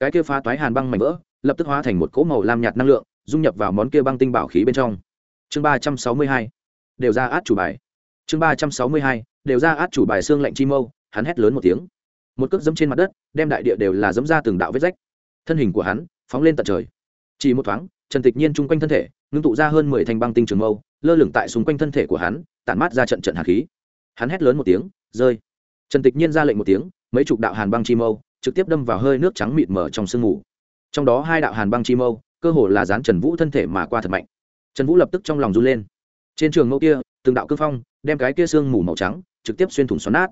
Cái kia phá toái hàn băng mảnh vỡ, lập tức hóa thành một cỗ màu lam nhạt năng lượng, dung nhập vào món kia băng tinh bảo khí bên trong. Chương ba trăm sáu mươi hai đều ra át chủ bài. Chương ba trăm sáu mươi hai, đều ra át chủ bài xương lạnh chi mâu, hắn hét lớn một tiếng. Một cước dẫm trên mặt đất, đem đại địa đều là dẫm ra từng đạo vết rách. Thân hình của hắn phóng lên tận trời. Chỉ một thoáng, trần tịch nhiên chung quanh thân thể, ngưng tụ ra hơn mười thanh băng tinh trường mâu, lơ lửng tại xung quanh thân thể của hắn, tản mát ra trận trận hạt khí. Hắn hét lớn một tiếng, rơi! Trần tịch nhiên ra lệnh một tiếng, mấy chục đạo hàn băng chi mâu trực tiếp đâm vào hơi nước trắng mịt mở trong sương mù. Trong đó hai đạo hàn băng chi mâu, cơ hồ là dán trần vũ thân thể mà qua thật mạnh. Trần vũ lập tức trong lòng run lên trên trường mẫu kia, từng đạo cương phong, đem cái kia sương mù màu trắng, trực tiếp xuyên thủng xoắn nát.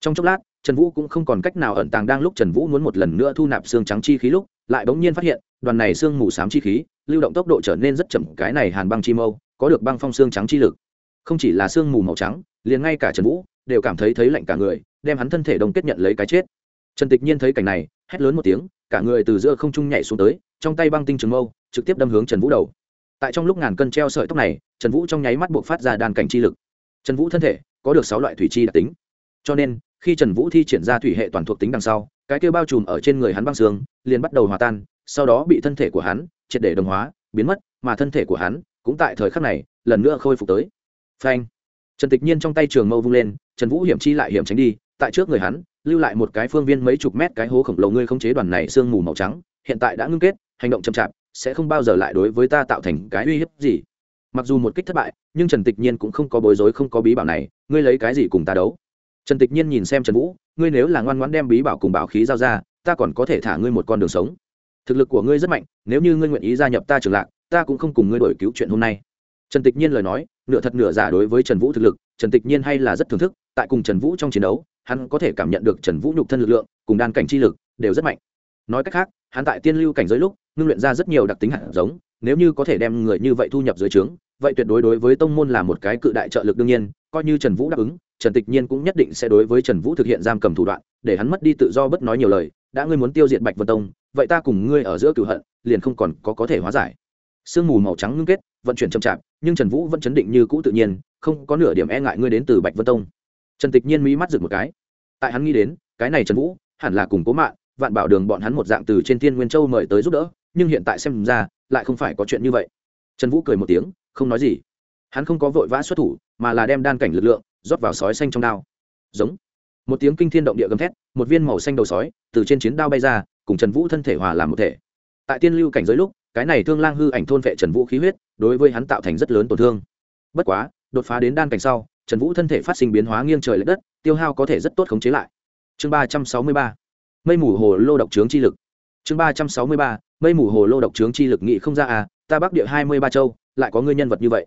Trong chốc lát, trần vũ cũng không còn cách nào ẩn tàng đang lúc trần vũ muốn một lần nữa thu nạp xương trắng chi khí lúc, lại bỗng nhiên phát hiện, đoàn này xương mù xám chi khí, lưu động tốc độ trở nên rất chậm, cái này hàn băng chi mâu, có được băng phong xương trắng chi lực. Không chỉ là xương mù màu trắng, liền ngay cả trần vũ đều cảm thấy thấy lạnh cả người, đem hắn thân thể đồng kết nhận lấy cái chết. Trần tịch nhiên thấy cảnh này, hét lớn một tiếng, cả người từ giữa không trung nhảy xuống tới, trong tay băng tinh trường mâu, trực tiếp đâm hướng trần vũ đầu tại trong lúc ngàn cân treo sợi tóc này, trần vũ trong nháy mắt buộc phát ra đàn cảnh chi lực. Trần vũ thân thể có được sáu loại thủy chi đặc tính. Cho nên, khi trần vũ thi triển ra thủy hệ toàn thuộc tính đằng sau, cái kêu bao trùm ở trên người hắn băng xương liền bắt đầu hòa tan, sau đó bị thân thể của hắn triệt để đồng hóa, biến mất, mà thân thể của hắn cũng tại thời khắc này lần nữa khôi phục tới. Phanh! Trần tịch nhiên trong tay trường mâu vung lên, trần vũ hiểm chi lại hiểm tránh đi, tại trước người hắn lưu lại một cái phương viên mấy chục mét cái hố khổng lồ ngươi không chế đoàn này sương mù màu trắng, hiện tại đã ngưng kết, hành động chậm chạp sẽ không bao giờ lại đối với ta tạo thành cái uy hiếp gì. Mặc dù một kích thất bại, nhưng trần tịch nhiên cũng không có bối rối, không có bí bảo này. Ngươi lấy cái gì cùng ta đấu? Trần tịch nhiên nhìn xem trần vũ, ngươi nếu là ngoan ngoãn đem bí bảo cùng bảo khí giao ra, ta còn có thể thả ngươi một con đường sống. Thực lực của ngươi rất mạnh, nếu như ngươi nguyện ý gia nhập ta trường lạc, ta cũng không cùng ngươi đổi cứu chuyện hôm nay. Trần tịch nhiên lời nói, nửa thật nửa giả đối với trần vũ thực lực, trần tịch nhiên hay là rất thưởng thức, tại cùng trần vũ trong chiến đấu, hắn có thể cảm nhận được trần vũ nhục thân lực lượng, cùng đan cảnh chi lực, đều rất mạnh. Nói cách khác hắn tại tiên lưu cảnh giới lúc, ngưng luyện ra rất nhiều đặc tính hạt giống, nếu như có thể đem người như vậy thu nhập dưới trướng, vậy tuyệt đối đối với tông môn là một cái cự đại trợ lực đương nhiên, coi như trần vũ đáp ứng, trần tịch nhiên cũng nhất định sẽ đối với trần vũ thực hiện giam cầm thủ đoạn, để hắn mất đi tự do bất nói nhiều lời, đã ngươi muốn tiêu diệt bạch vân tông, vậy ta cùng ngươi ở giữa cửu hận, liền không còn có có thể hóa giải. Sương mù màu trắng ngưng kết, vận chuyển chậm chạp, nhưng trần vũ vẫn chấn định như cũ tự nhiên, không có nửa điểm e ngại ngươi đến từ bạch vân tông. Trần tịch nhiên mỹ mắt rực một cái. Tại hắn nghĩ đến, cái này trần vũ hẳn là cùng cố mạng vạn bảo đường bọn hắn một dạng từ trên thiên nguyên châu mời tới giúp đỡ, nhưng hiện tại xem ra, lại không phải có chuyện như vậy. Trần vũ cười một tiếng, không nói gì. Hắn không có vội vã xuất thủ, mà là đem đan cảnh lực lượng rót vào sói xanh trong đao. Giống. Một tiếng kinh thiên động địa gầm thét, một viên màu xanh đầu sói từ trên chiến đao bay ra, cùng trần vũ thân thể hòa làm một thể. Tại tiên lưu cảnh giới lúc, cái này thương lang hư ảnh thôn vệ trần vũ khí huyết, đối với hắn tạo thành rất lớn tổn thương. Bất quá, đột phá đến đan cảnh sau, trần vũ thân thể phát sinh biến hóa nghiêng trời l ệ đất, tiêu hao có thể rất tốt khống chế lại. Chương ba trăm sáu mươi ba mây mù hồ lô độc trướng chi lực. Chương ba trăm sáu mươi ba, mây mù hồ lô độc trướng chi lực nghị không ra à ta bắc địa hai mươi ba châu, lại có ngươi nhân vật như vậy.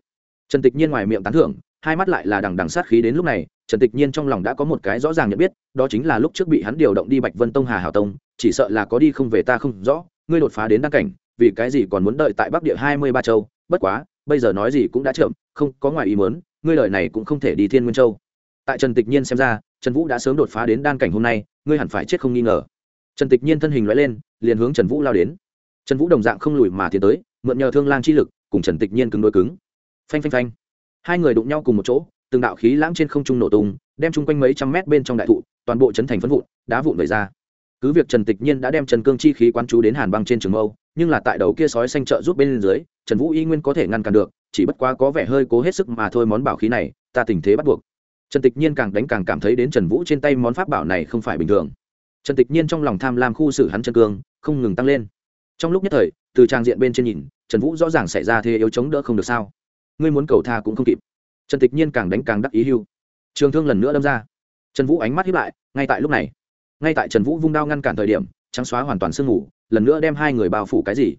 Trần tịch nhiên ngoài miệng tán thưởng, hai mắt lại là đằng đằng sát khí đến lúc này, trần tịch nhiên trong lòng đã có một cái rõ ràng nhận biết, đó chính là lúc trước bị hắn điều động đi bạch vân tông hà hảo tông, chỉ sợ là có đi không về ta không rõ, ngươi đột phá đến đăng cảnh, vì cái gì còn muốn đợi tại bắc địa hai mươi ba châu? Bất quá, bây giờ nói gì cũng đã chậm, không có ngoài ý muốn, ngươi lời này cũng không thể đi thiên nguyên châu. Tại trần tịch nhiên xem ra trần vũ đã sớm đột phá đến đan cảnh hôm nay, ngươi hẳn phải chết không nghi ngờ. Trần tịch nhiên thân hình loại lên, liền hướng trần vũ lao đến. Trần vũ đồng dạng không lùi mà tiến tới, mượn nhờ thương lang chi lực, cùng trần tịch nhiên cứng đôi cứng. Phanh phanh phanh. Hai người đụng nhau cùng một chỗ, từng đạo khí lãng trên không trung nổ tung, đem chung quanh mấy trăm mét bên trong đại thụ, toàn bộ chấn thành phân vụn, đá vụn vẩy ra. Cứ việc trần tịch nhiên đã đem trần cương chi khí quán chú đến hàn băng trên trường mâu, nhưng là tại đầu kia sói xanh trợ giúp bên dưới, trần vũ y nguyên có thể ngăn cản được, chỉ bất quá có vẻ hơi cố hết sức mà thôi món bảo khí này, ta tình thế bắt buộc trần tịch nhiên càng đánh càng cảm thấy đến trần vũ trên tay món pháp bảo này không phải bình thường. Trần tịch nhiên trong lòng tham lam khu xử hắn chân cương, không ngừng tăng lên. Trong lúc nhất thời, từ trang diện bên trên nhìn, trần vũ rõ ràng xảy ra thế yếu chống đỡ không được sao. Ngươi muốn cầu tha cũng không kịp. Trần tịch nhiên càng đánh càng đắc ý hưu. Trường thương lần nữa đâm ra. Trần vũ ánh mắt hiếp lại, ngay tại lúc này. Ngay tại trần vũ vung đao ngăn cản thời điểm, trắng xóa hoàn toàn sương mù, lần nữa đem hai người bao phủ cái gì.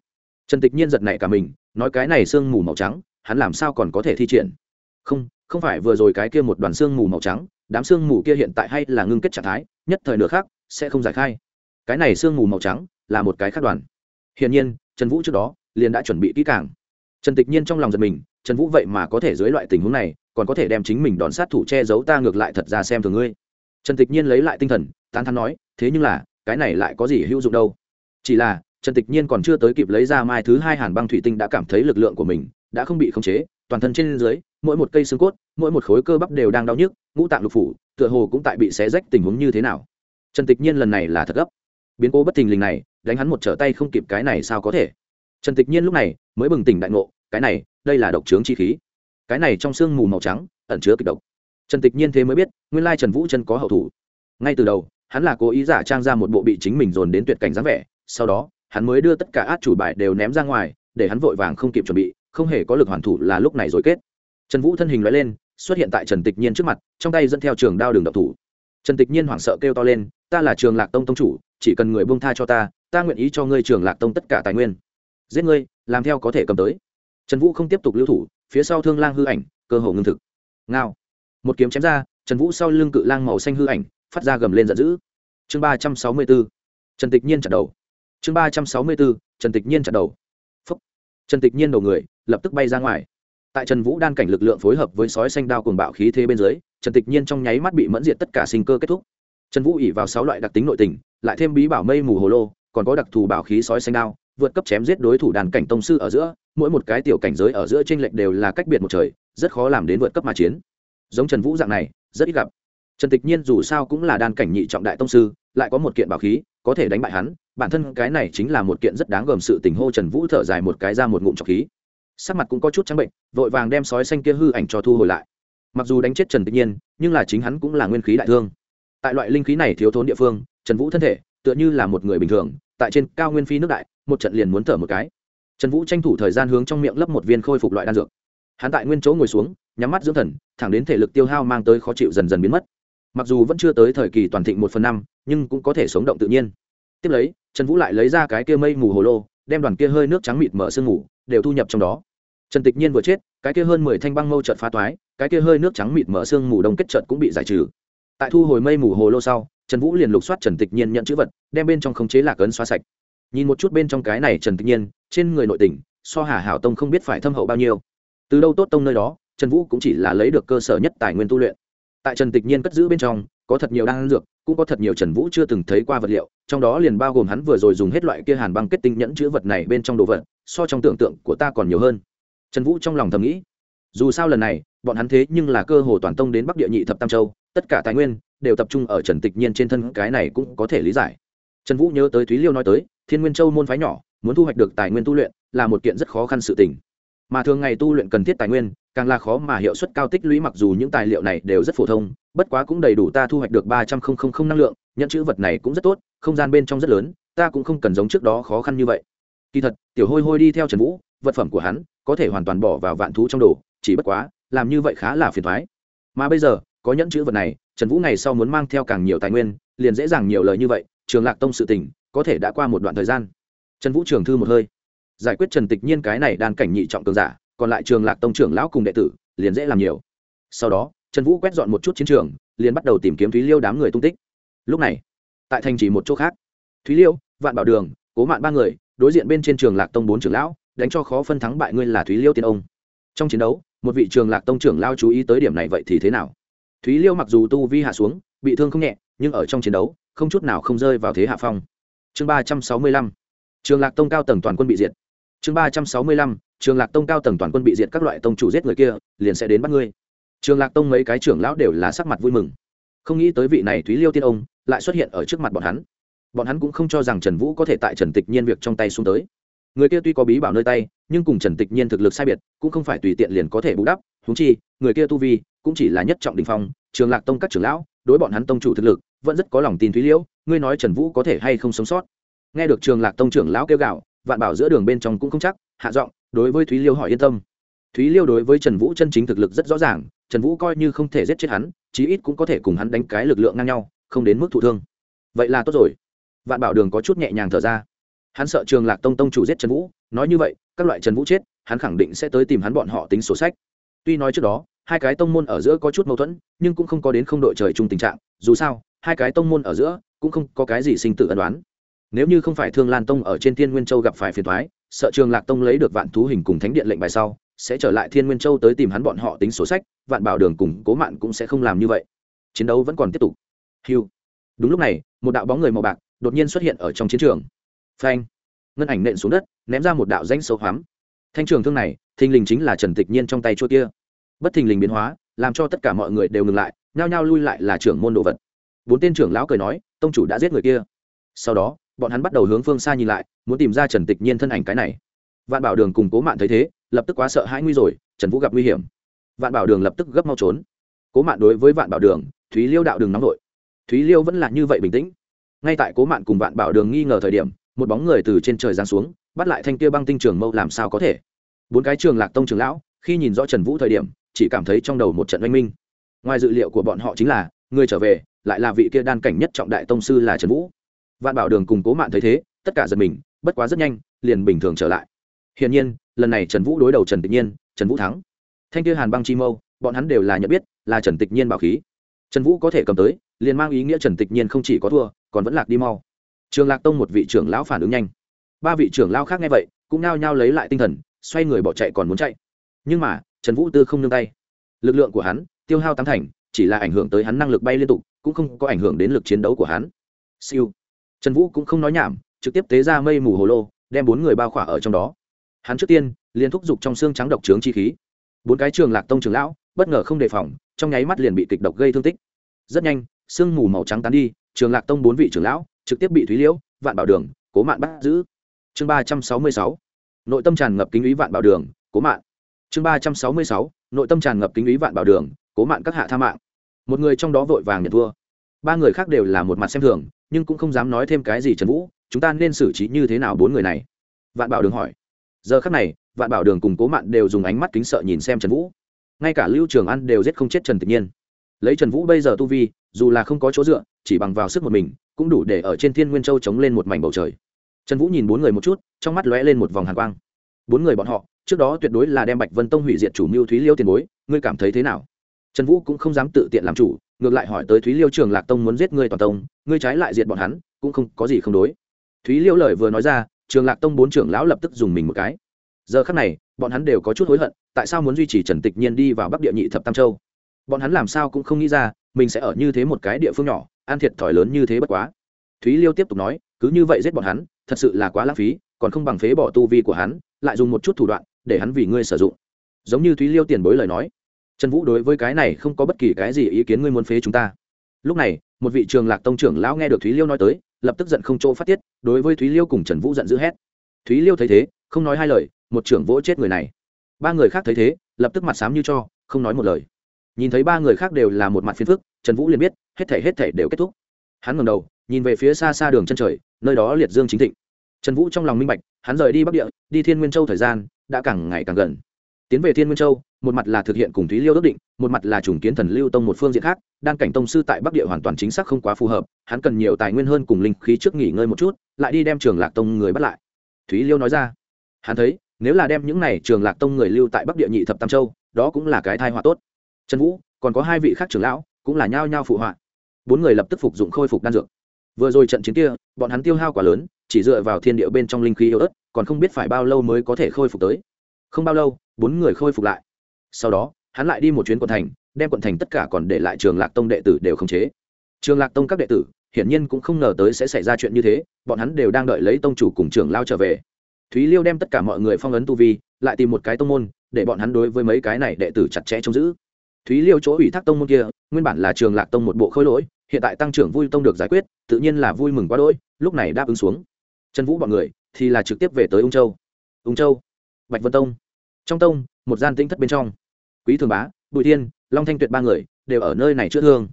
Trần tịch nhiên giật nảy cả mình, nói cái này sương mù màu trắng, hắn làm sao còn có thể thi triển? Không không phải vừa rồi cái kia một đoàn xương mù màu trắng, đám xương mù kia hiện tại hay là ngưng kết trạng thái, nhất thời nửa khác sẽ không giải khai. Cái này xương mù màu trắng là một cái khác đoàn. Hiển nhiên, trần vũ trước đó liền đã chuẩn bị kỹ càng. Trần tịch nhiên trong lòng giật mình, trần vũ vậy mà có thể dưới loại tình huống này, còn có thể đem chính mình đón sát thủ che giấu ta ngược lại thật ra xem thường ngươi. Trần tịch nhiên lấy lại tinh thần, tán thắn nói, thế nhưng là, cái này lại có gì hữu dụng đâu. Chỉ là, trần tịch nhiên còn chưa tới kịp lấy ra mai thứ hai hàn băng thủy tinh đã cảm thấy lực lượng của mình đã không bị khống chế toàn thân trên dưới, mỗi một cây xương cốt, mỗi một khối cơ bắp đều đang đau nhức, ngũ tạng lục phủ, tựa hồ cũng tại bị xé rách tình huống như thế nào. Trần tịch nhiên lần này là thật gấp. Biến cố bất thình lình này, đánh hắn một trở tay không kịp cái này sao có thể. Trần tịch nhiên lúc này mới bừng tỉnh đại ngộ, cái này, đây là độc trướng chi khí. Cái này trong sương mù màu trắng, ẩn chứa kịch độc. Trần tịch nhiên thế mới biết, nguyên lai trần vũ chân có hậu thủ. Ngay từ đầu, hắn là cố ý giả trang ra một bộ bị chính mình dồn đến tuyệt cảnh dáng vẻ, sau đó, hắn mới đưa tất cả át chủ bài đều ném ra ngoài, để hắn vội vàng không kịp chuẩn bị không hề có lực hoàn thủ là lúc này rồi kết. Trần vũ thân hình loại lên, xuất hiện tại trần tịch nhiên trước mặt, trong tay dẫn theo trường đao đường độc thủ. Trần tịch nhiên hoảng sợ kêu to lên, ta là trường lạc tông tông chủ, chỉ cần người buông tha cho ta ta nguyện ý cho ngươi trường lạc tông tất cả tài nguyên. Giết ngươi, làm theo có thể cầm tới. Trần vũ không tiếp tục lưu thủ, phía sau thương lang hư ảnh, cơ hồ ngưng thực. Ngao. Một kiếm chém ra, trần vũ sau lưng cự lang màu xanh hư ảnh, phát ra gầm lên giận dữ. Chương ba trăm sáu mươi b ố trần tịch nhiên chặt đầu. Chương ba trăm sáu mươi b ố trần tịch nhiên chặt đầu. Phúc. Trần tịch nhiên đầu người lập tức bay ra ngoài. Tại trần vũ đan cảnh lực lượng phối hợp với sói xanh đao cùng bạo khí thế bên dưới, trần tịch nhiên trong nháy mắt bị mẫn diệt tất cả sinh cơ kết thúc. Trần vũ ỉ vào sáu loại đặc tính nội tình, lại thêm bí bảo mây mù hồ lô, còn có đặc thù bảo khí sói xanh đao, vượt cấp chém giết đối thủ đàn cảnh tông sư ở giữa, mỗi một cái tiểu cảnh giới ở giữa tranh lệch đều là cách biệt một trời, rất khó làm đến vượt cấp mà chiến. Giống trần vũ dạng này, rất ít gặp. Trần tịch nhiên dù sao cũng là đan cảnh nhị trọng đại tông sư, lại có một kiện bảo khí, có thể đánh bại hắn, bản thân cái này chính là một kiện rất đáng gờm sự tình hô trần vũ thở dài một cái ra một ngụm trọc khí sắc mặt cũng có chút trắng bệnh, vội vàng đem sói xanh kia hư ảnh cho thu hồi lại. Mặc dù đánh chết trần Tự nhiên, nhưng là chính hắn cũng là nguyên khí đại thương. Tại loại linh khí này thiếu thốn địa phương, trần vũ thân thể tựa như là một người bình thường, tại trên cao nguyên phi nước đại, một trận liền muốn thở một cái. Trần vũ tranh thủ thời gian hướng trong miệng lấp một viên khôi phục loại đan dược. Hắn tại nguyên chỗ ngồi xuống, nhắm mắt dưỡng thần, thẳng đến thể lực tiêu hao mang tới khó chịu dần dần biến mất. Mặc dù vẫn chưa tới thời kỳ toàn thịnh một phần năm, nhưng cũng có thể sống động tự nhiên. Tiếp lấy, trần vũ lại lấy ra cái kia mây mù hồ lô đem đoàn kia hơi nước trắng mịt mở sương mù, đều thu nhập trong đó. Trần tịch nhiên vừa chết, cái kia hơn mười thanh băng mâu trợt phá toái, cái kia hơi nước trắng mịt mở sương mù đông kết trợt cũng bị giải trừ. Tại thu hồi mây mù hồ lô sau, trần vũ liền lục soát trần tịch nhiên nhận chữ vật, đem bên trong khống chế lạc ấn xóa sạch. Nhìn một chút bên trong cái này trần tịch nhiên, trên người nội tỉnh so hà hảo tông không biết phải thâm hậu bao nhiêu. Từ đâu tốt tông nơi đó, trần vũ cũng chỉ là lấy được cơ sở nhất tài nguyên tu luyện. Tại trần tịch nhiên cất giữ bên trong, có thật nhiều đan dược cũng có thật nhiều trần vũ chưa từng thấy qua vật liệu, trong đó liền bao gồm hắn vừa rồi dùng hết loại kia hàn băng kết tinh nhẫn chữ vật này bên trong đồ vật, so trong tưởng tượng của ta còn nhiều hơn. Trần vũ trong lòng thầm nghĩ, dù sao lần này, bọn hắn thế nhưng là cơ hồ toàn tông đến bắc địa nhị thập tam châu, tất cả tài nguyên đều tập trung ở trần tịch nhiên trên thân, cái này cũng có thể lý giải. Trần vũ nhớ tới thúy liêu nói tới, thiên nguyên châu môn phái nhỏ, muốn thu hoạch được tài nguyên tu luyện là một kiện rất khó khăn sự tình. Mà thường ngày tu luyện cần thiết tài nguyên, càng là khó mà hiệu suất cao tích lũy, mặc dù những tài liệu này đều rất phổ thông bất quá cũng đầy đủ ta thu hoạch được ba trăm linh năng lượng nhận chữ vật này cũng rất tốt, không gian bên trong rất lớn, ta cũng không cần giống trước đó khó khăn như vậy. Kỳ thật, tiểu hôi hôi đi theo trần vũ, vật phẩm của hắn có thể hoàn toàn bỏ vào vạn thú trong đồ, chỉ bất quá, làm như vậy khá là phiền thoái mà bây giờ, có nhẫn chữ vật này, trần vũ ngày sau muốn mang theo càng nhiều tài nguyên, liền dễ dàng nhiều lời như vậy, trường lạc tông sự tỉnh có thể đã qua một đoạn thời gian. Trần vũ trường thư một hơi. Giải quyết trần tịch nhiên cái này đan cảnh nhị trọng cường giả, còn lại trường lạc tông trưởng lão cùng đệ tử, liền dễ làm nhiều. Sau đó trần vũ quét dọn một chút chiến trường, liền bắt đầu tìm kiếm thúy liêu đám người tung tích. Lúc này, tại thành chỉ một chỗ khác, thúy liêu, vạn bảo đường, cố mạn ba người, đối diện bên trên trường lạc tông bốn trưởng lão, đánh cho khó phân thắng bại ngươi là thúy liêu tiên ông. Trong chiến đấu, một vị trường lạc tông trưởng lao chú ý tới điểm này vậy thì thế nào? Thúy liêu mặc dù tu vi hạ xuống, bị thương không nhẹ, nhưng ở trong chiến đấu, không chút nào không rơi vào thế hạ phong. Chương ba trăm sáu mươi lăm, trường lạc tông cao tầng toàn quân bị diệt. Chương ba trăm sáu mươi lăm, trường lạc tông cao tầng toàn quân bị diệt các loại tông chủ giết người kia, liền sẽ đến bắt ngươi trường lạc tông mấy cái trưởng lão đều là sắc mặt vui mừng. Không nghĩ tới vị này thúy liêu tiên ông lại xuất hiện ở trước mặt bọn hắn. Bọn hắn cũng không cho rằng trần vũ có thể tại trần tịch nhiên việc trong tay xuống tới. Người kia tuy có bí bảo nơi tay, nhưng cùng trần tịch nhiên thực lực sai biệt, cũng không phải tùy tiện liền có thể bù đắp. Húng chi, người kia tu vi cũng chỉ là nhất trọng đình phong, trường lạc tông các trưởng lão, đối bọn hắn tông chủ thực lực, vẫn rất có lòng tin thúy liễu ngươi nói trần vũ có thể hay không sống sót? Nghe được trường lạc tông trưởng lão kêu gạo vạn bảo giữa đường bên trong cũng không chắc, hạ giọng, đối với thúy liêu hỏi yên tâm. Thúy liêu đối với trần vũ chân chính thực lực rất rõ ràng trần vũ coi như không thể giết chết hắn, chí ít cũng có thể cùng hắn đánh cái lực lượng ngang nhau, không đến mức thụ thương. Vậy là tốt rồi. Vạn bảo đường có chút nhẹ nhàng thở ra. Hắn sợ trường lạc tông tông chủ giết trần vũ, nói như vậy, các loại trần vũ chết, hắn khẳng định sẽ tới tìm hắn bọn họ tính sổ sách. Tuy nói trước đó, hai cái tông môn ở giữa có chút mâu thuẫn, nhưng cũng không có đến không đội trời chung tình trạng, dù sao, hai cái tông môn ở giữa cũng không có cái gì sinh tử ân đoán nếu như không phải thương lan tông ở trên thiên nguyên châu gặp phải phiền thoái sợ trường lạc tông lấy được vạn thú hình cùng thánh điện lệnh bài sau sẽ trở lại thiên nguyên châu tới tìm hắn bọn họ tính sổ sách, vạn bảo đường cùng cố mạn cũng sẽ không làm như vậy. Chiến đấu vẫn còn tiếp tục. Hiu đúng lúc này, một đạo bóng người màu bạc đột nhiên xuất hiện ở trong chiến trường. Phanh. Ngân ảnh nện xuống đất, ném ra một đạo danh sâu hoắm. Thanh trường thương này, thình lình chính là trần tịch nhiên trong tay chua kia. Bất thình lình biến hóa, làm cho tất cả mọi người đều ngừng lại, nhao nhao lui lại là trưởng môn đồ vật. Bốn tên trưởng lão cười nói, tông chủ đã giết người kia. Sau đó, bọn hắn bắt đầu hướng phương xa nhìn lại, muốn tìm ra trần tịch nhiên thân ảnh cái này vạn bảo đường cùng cố mạn thấy thế, lập tức quá sợ hãi nguy rồi, trần vũ gặp nguy hiểm. Vạn bảo đường lập tức gấp mau trốn. Cố mạn đối với vạn bảo đường, thúy liêu đạo đường nóng nội. Thúy liêu vẫn là như vậy bình tĩnh. Ngay tại cố mạn cùng vạn bảo đường nghi ngờ thời điểm, một bóng người từ trên trời giáng xuống, bắt lại thanh kia băng tinh trường mâu làm sao có thể. Bốn cái trường lạc tông trường lão, khi nhìn rõ trần vũ thời điểm, chỉ cảm thấy trong đầu một trận oanh minh. Ngoài dự liệu của bọn họ chính là, người trở về, lại là vị kia đan cảnh nhất trọng đại tông sư là trần vũ. Vạn bảo đường cùng cố mạn thấy thế, tất cả giật mình, bất quá rất nhanh, liền bình thường trở lại hiển nhiên, lần này trần vũ đối đầu trần tịch nhiên, trần vũ thắng. Thanh kia hàn băng chi mâu, bọn hắn đều là nhận biết, là trần tịch nhiên bảo khí. Trần vũ có thể cầm tới, liền mang ý nghĩa trần tịch nhiên không chỉ có thua, còn vẫn lạc đi mau. Trường lạc tông một vị trưởng lão phản ứng nhanh. Ba vị trưởng lão khác nghe vậy, cũng nao nhao lấy lại tinh thần, xoay người bỏ chạy còn muốn chạy. Nhưng mà, trần vũ tư không nương tay. Lực lượng của hắn, tiêu hao tám thành, chỉ là ảnh hưởng tới hắn năng lực bay liên tục, cũng không có ảnh hưởng đến lực chiến đấu của hắn. Siêu. Trần vũ cũng không nói nhảm, trực tiếp tế ra mây mù hồ lô, đem bốn người bao khỏa ở trong đó hắn trước tiên, liền thúc giục trong xương trắng độc trướng chi khí. Bốn cái trường lạc tông trường lão, bất ngờ không đề phòng, trong nháy mắt liền bị kịch độc gây thương tích. Rất nhanh sương mù màu trắng tán đi, trường lạc tông bốn vị trưởng lão, trực tiếp bị thúy liễu, vạn bảo đường, cố mạn bắt giữ. Chương ba trăm sáu mươi sáu, nội tâm tràn ngập kính ý vạn bảo đường, cố mạn. Chương ba trăm sáu mươi sáu, nội tâm tràn ngập kính ý vạn bảo đường, cố mạn các hạ tha mạng. Một người trong đó vội vàng nhận thua. Ba người khác đều là một mặt xem thường, nhưng cũng không dám nói thêm cái gì trần vũ, chúng ta nên xử trí như thế nào bốn người này? Vạn bảo đường hỏi giờ khắc này, vạn bảo đường cùng cố mạn đều dùng ánh mắt kính sợ nhìn xem trần vũ. Ngay cả lưu trường ăn đều giết không chết trần tự nhiên. Lấy trần vũ bây giờ tu vi, dù là không có chỗ dựa, chỉ bằng vào sức một mình, cũng đủ để ở trên thiên nguyên châu chống lên một mảnh bầu trời. Trần vũ nhìn bốn người một chút, trong mắt lóe lên một vòng hàn quang. Bốn người bọn họ, trước đó tuyệt đối là đem bạch vân tông hủy diệt chủ mưu thúy liêu tiền bối, ngươi cảm thấy thế nào? Trần vũ cũng không dám tự tiện làm chủ, ngược lại hỏi tới thúy liêu trường lạc tông muốn giết ngươi toàn tông, ngươi trái lại diệt bọn hắn, cũng không có gì không đối. Thúy liêu lời vừa nói ra trường lạc tông bốn trưởng lão lập tức dùng mình một cái. Giờ khắc này, bọn hắn đều có chút hối hận, tại sao muốn duy trì trần tịch nhiên đi vào bắc địa nhị thập tam châu? Bọn hắn làm sao cũng không nghĩ ra, mình sẽ ở như thế một cái địa phương nhỏ, ăn thiệt thòi lớn như thế bất quá. Thúy liêu tiếp tục nói, cứ như vậy giết bọn hắn, thật sự là quá lãng phí, còn không bằng phế bỏ tu vi của hắn, lại dùng một chút thủ đoạn, để hắn vì ngươi sử dụng. Giống như thúy liêu tiền bối lời nói, trần vũ đối với cái này không có bất kỳ cái gì ý kiến ngươi muốn phế chúng ta. Lúc này, một vị trường lạc tông trưởng lão nghe được thúy liêu nói tới lập tức giận không chỗ phát tiết, đối với thúy liêu cùng trần vũ giận dữ hét. Thúy liêu thấy thế, không nói hai lời, một trưởng vỗ chết người này. Ba người khác thấy thế, lập tức mặt sám như cho, không nói một lời. Nhìn thấy ba người khác đều là một mặt phiền phức, trần vũ liền biết, hết thể hết thể đều kết thúc. Hắn ngầm đầu, nhìn về phía xa xa đường chân trời, nơi đó liệt dương chính thịnh. Trần vũ trong lòng minh bạch, hắn rời đi bắc địa, đi thiên nguyên châu thời gian, đã càng ngày càng gần tiến về thiên nguyên châu, một mặt là thực hiện cùng thúy liêu ước định, một mặt là trùng kiến thần lưu tông một phương diện khác đan cảnh tông sư tại bắc địa hoàn toàn chính xác không quá phù hợp, hắn cần nhiều tài nguyên hơn cùng linh khí trước nghỉ ngơi một chút, lại đi đem trường lạc tông người bắt lại. Thúy liêu nói ra, hắn thấy, nếu là đem những này trường lạc tông người lưu tại bắc địa nhị thập tam châu, đó cũng là cái thai họa tốt. Trần vũ, còn có hai vị khác trưởng lão, cũng là nhao nhao phụ họa. Bốn người lập tức phục dụng khôi phục đan dược. Vừa rồi trận chiến kia, bọn hắn tiêu hao quá lớn, chỉ dựa vào thiên địa bên trong linh khí yếu ớt, còn không biết phải bao lâu mới có thể khôi phục tới không bao lâu, bốn người khôi phục lại. Sau đó, hắn lại đi một chuyến quận thành, đem quận thành tất cả còn để lại trường lạc tông đệ tử đều khống chế. Trường lạc tông các đệ tử, hiển nhiên cũng không ngờ tới sẽ xảy ra chuyện như thế, bọn hắn đều đang đợi lấy tông chủ cùng trưởng lao trở về. Thúy liêu đem tất cả mọi người phong ấn tu vi, lại tìm một cái tông môn, để bọn hắn đối với mấy cái này đệ tử chặt chẽ trông giữ. Thúy liêu chỗ ủy thác tông môn kia, nguyên bản là trường lạc tông một bộ khôi lỗi, hiện tại tăng trưởng vui tông được giải quyết, tự nhiên là vui mừng quá đỗi, lúc này đáp ứng xuống. Trần vũ bọn người thì là trực tiếp về tới ung châu. Ung châu bạch vân tông trong tông một gian tinh thất bên trong quý thường bá bùi thiên long thanh tuyệt ba người đều ở nơi này chữa thương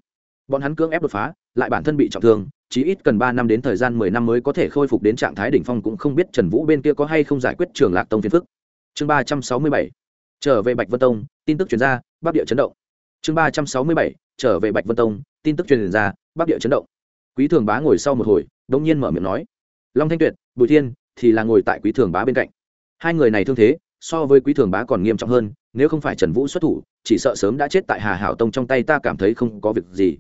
bọn hắn cưỡng ép đột phá lại bản thân bị trọng thương chí ít cần ba năm đến thời gian mười năm mới có thể khôi phục đến trạng thái đỉnh phong cũng không biết Trần Vũ bên kia có hay không giải quyết Trường Lạc Tông phiền phức. Chương ba trăm sáu mươi bảy Trở về Bạch Vân Tông, tin tức truyền ra, Bắc Địa chấn động. Chương ba trăm sáu mươi bảy Trở về Bạch Vân Tông, tin tức truyền ra, Bắc Địa chấn động. Quý Thường Bá ngồi sau một hồi, đột nhiên mở miệng nói: "Long Thanh Tuyệt, Bùi Thiên thì là ngồi tại Quý Thường Bá bên cạnh. Hai người này thương thế, so với Quý Thường Bá còn nghiêm trọng hơn, nếu không phải Trần Vũ xuất thủ, chỉ sợ sớm đã chết tại Hà Hảo Tông trong tay ta cảm thấy không có việc gì."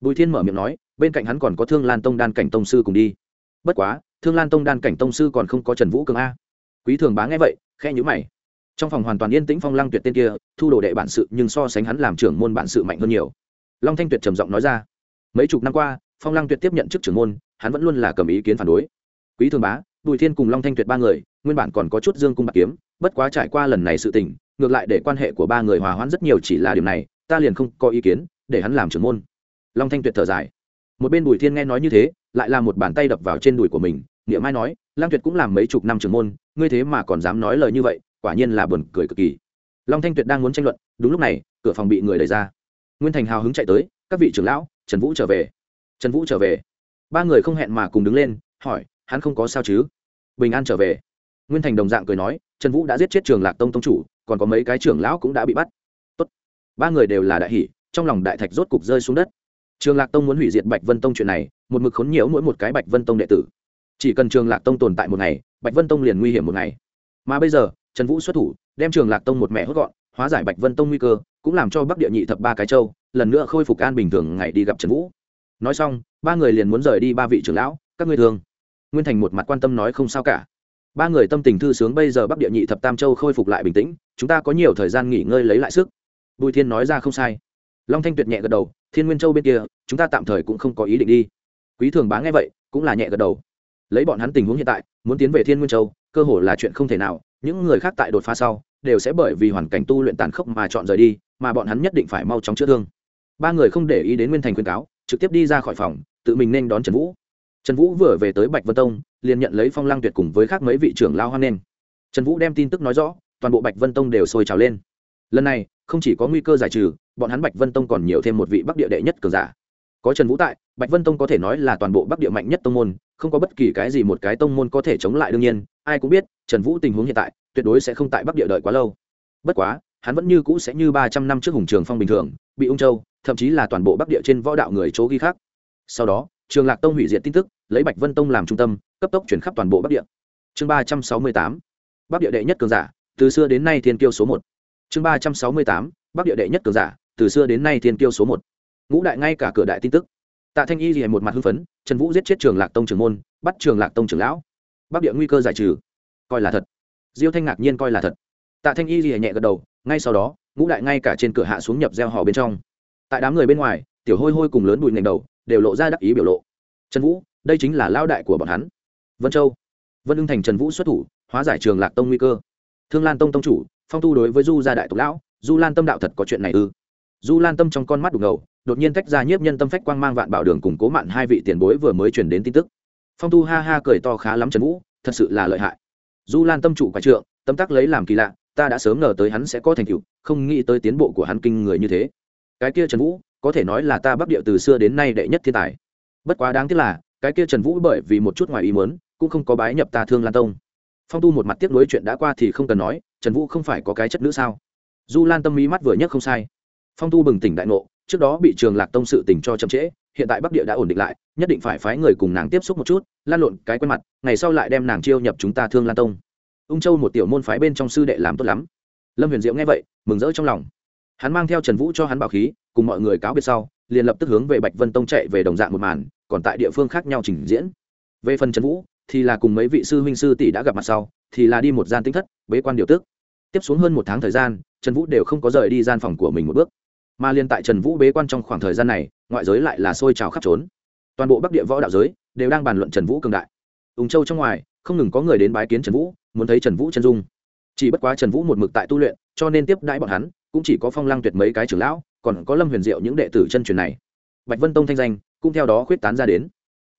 Bùi Thiên mở miệng nói, bên cạnh hắn còn có thương lan tông đan cảnh tông sư cùng đi. Bất quá thương lan tông đan cảnh tông sư còn không có trần vũ cường a. Quý thường bá nghe vậy khe nhữ mày. Trong phòng hoàn toàn yên tĩnh phong lăng tuyệt tên kia thu đồ đệ bản sự nhưng so sánh hắn làm trưởng môn bản sự mạnh hơn nhiều. Long thanh tuyệt trầm giọng nói ra. Mấy chục năm qua phong lăng tuyệt tiếp nhận chức trưởng môn hắn vẫn luôn là cầm ý kiến phản đối. Quý thường bá bùi thiên cùng long thanh tuyệt ba người nguyên bản còn có chút dương cung bạc kiếm, bất quá trải qua lần này sự tình, ngược lại để quan hệ của ba người hòa hoãn rất nhiều chỉ là điểm này, ta liền không có ý kiến, để hắn làm trưởng môn. Long thanh tuyệt thở dài. Một bên bùi thiên nghe nói như thế, lại là một bàn tay đập vào trên đùi của mình niệm mai nói lang tuyệt cũng làm mấy chục năm trưởng môn, ngươi thế mà còn dám nói lời như vậy, quả nhiên là buồn cười cực kỳ. Long thanh tuyệt đang muốn tranh luận, đúng lúc này, cửa phòng bị người đẩy ra. Nguyên thành hào hứng chạy tới, các vị trưởng lão, trần vũ trở về. Trần vũ trở về. Ba người không hẹn mà cùng đứng lên, hỏi, hắn không có sao chứ? Bình an trở về nguyên thành đồng dạng cười nói, trần vũ đã giết chết trường lạc tông tông chủ, còn có mấy cái trưởng lão cũng đã bị bắt. Tốt. ba người đều là đại hỷ trong lòng đại thạch rốt cục rơi xuống đất. Trường lạc tông muốn hủy diệt bạch vân tông chuyện này, một mực khốn nhiễu mỗi một cái bạch vân tông đệ tử. Chỉ cần trường lạc tông tồn tại một ngày, bạch vân tông liền nguy hiểm một ngày. Mà bây giờ, trần vũ xuất thủ, đem trường lạc tông một mẹ hốt gọn, hóa giải bạch vân tông nguy cơ, cũng làm cho bắc địa nhị thập ba cái châu lần nữa khôi phục an bình thường ngày đi gặp trần vũ. Nói xong, ba người liền muốn rời đi ba vị trưởng lão, các ngươi thường nguyên thành một mặt quan tâm nói không sao cả ba người tâm tình thư sướng bây giờ bắc địa nhị thập tam châu khôi phục lại bình tĩnh, chúng ta có nhiều thời gian nghỉ ngơi lấy lại sức. Bùi thiên nói ra không sai. Long thanh tuyệt nhẹ gật đầu, thiên nguyên châu bên kia, chúng ta tạm thời cũng không có ý định đi. Quý thường bá nghe vậy, cũng là nhẹ gật đầu. Lấy bọn hắn tình huống hiện tại, muốn tiến về thiên nguyên châu, cơ hồ là chuyện không thể nào, những người khác tại đột phá sau, đều sẽ bởi vì hoàn cảnh tu luyện tàn khốc mà chọn rời đi, mà bọn hắn nhất định phải mau chóng chữa thương. Ba người không để ý đến nguyên thành khuyên cáo, trực tiếp đi ra khỏi phòng, tự mình nên đón trần vũ trần vũ vừa về tới bạch vân tông, liền nhận lấy phong lang tuyệt cùng với khác mấy vị trưởng lao hoan nghênh. Trần vũ đem tin tức nói rõ, toàn bộ bạch vân tông đều sôi trào lên. Lần này, không chỉ có nguy cơ giải trừ, bọn hắn bạch vân tông còn nhiều thêm một vị bắc địa đệ nhất cường giả. Có trần vũ tại, bạch vân tông có thể nói là toàn bộ bắc địa mạnh nhất tông môn, không có bất kỳ cái gì một cái tông môn có thể chống lại đương nhiên, ai cũng biết, trần vũ tình huống hiện tại, tuyệt đối sẽ không tại bắc địa đợi quá lâu. Bất quá, hắn vẫn như cũ sẽ như ba trăm năm trước hùng trường phong bình thường, bị ung châu, thậm chí là toàn bộ bắc địa trên võ đạo người chỗ ghi khác sau đó trường lạc tông hủy diệt tin tức, lấy bạch vân tông làm trung tâm, cấp tốc chuyển khắp toàn bộ bắc địa. Chương ba trăm sáu mươi tám, bắc địa đệ nhất cường giả, từ xưa đến nay thiên kiêu số một. Chương ba trăm sáu mươi tám, bắc địa đệ nhất cường giả, từ xưa đến nay thiên kiêu số một. Ngũ đại ngay cả cửa đại tin tức. Tạ thanh y gì một mặt hưng phấn, trần vũ giết chết trường lạc tông trưởng môn, bắt trường lạc tông trưởng lão. Bắc địa nguy cơ giải trừ. Coi là thật. Diêu thanh ngạc nhiên coi là thật. Tạ thanh y gì nhẹ gật đầu, ngay sau đó, ngũ đại ngay cả trên cửa hạ xuống nhập gieo họ bên trong. Tại đám người bên ngoài, tiểu hôi hôi cùng lớn bụi ngành đầu đều lộ ra đắc ý biểu lộ. Trần vũ, đây chính là lao đại của bọn hắn. Vân châu. Vân ưng thành trần vũ xuất thủ, hóa giải trường lạc tông nguy cơ. Thương lan tông tông chủ, phong tu đối với du gia đại tộc lão, du lan tâm đạo thật có chuyện này ư? Du lan tâm trong con mắt đục ngầu, đột nhiên tách ra nhiếp nhân tâm phách quang mang vạn bảo đường củng cố mạn hai vị tiền bối vừa mới truyền đến tin tức. Phong tu ha ha cười to khá lắm trần vũ, thật sự là lợi hại. Du lan tâm chủ quả trượng, tâm tắc lấy làm kỳ lạ, ta đã sớm ngờ tới hắn sẽ có thành tựu, không nghĩ tới tiến bộ của hắn kinh người như thế. Cái kia trần vũ có thể nói là ta bắc địa từ xưa đến nay đệ nhất thiên tài. Bất quá đáng tiếc là, cái kia trần vũ bởi vì một chút ngoài ý muốn, cũng không có bái nhập ta thương lan tông. Phong tu một mặt tiếp nối chuyện đã qua thì không cần nói, trần vũ không phải có cái chất nữ sao? Du lan tâm mỹ mắt vừa nhất không sai. Phong tu bừng tỉnh đại ngộ, trước đó bị trường lạc tông sự tình cho chậm trễ, hiện tại bắc địa đã ổn định lại, nhất định phải phái người cùng nàng tiếp xúc một chút, lan lộn cái quen mặt, ngày sau lại đem nàng chiêu nhập chúng ta thương lan tông. Ung châu một tiểu môn phái bên trong sư đệ làm tốt lắm. Lâm huyền diệu nghe vậy, mừng rỡ trong lòng. Hắn mang theo trần vũ cho hắn bảo khí cùng mọi người cáo biệt sau, liền lập tức hướng về bạch vân tông chạy về đồng dạng một màn, còn tại địa phương khác nhau trình diễn. Về phần trần vũ, thì là cùng mấy vị sư huynh sư tỷ đã gặp mặt sau, thì là đi một gian tinh thất, bế quan điều tước. Tiếp xuống hơn một tháng thời gian, trần vũ đều không có rời đi gian phòng của mình một bước. Mà liên tại trần vũ bế quan trong khoảng thời gian này, ngoại giới lại là sôi trào khắp trốn. Toàn bộ bắc địa võ đạo giới đều đang bàn luận trần vũ cường đại. Ung châu trong ngoài, không ngừng có người đến bái kiến trần vũ, muốn thấy trần vũ chân dung. Chỉ bất quá trần vũ một mực tại tu luyện, cho nên tiếp đãi bọn hắn cũng chỉ có phong lăng tuyệt mấy cái trưởng lão, còn có lâm huyền diệu những đệ tử chân truyền này. Bạch vân tông thanh danh cũng theo đó khuyết tán ra đến.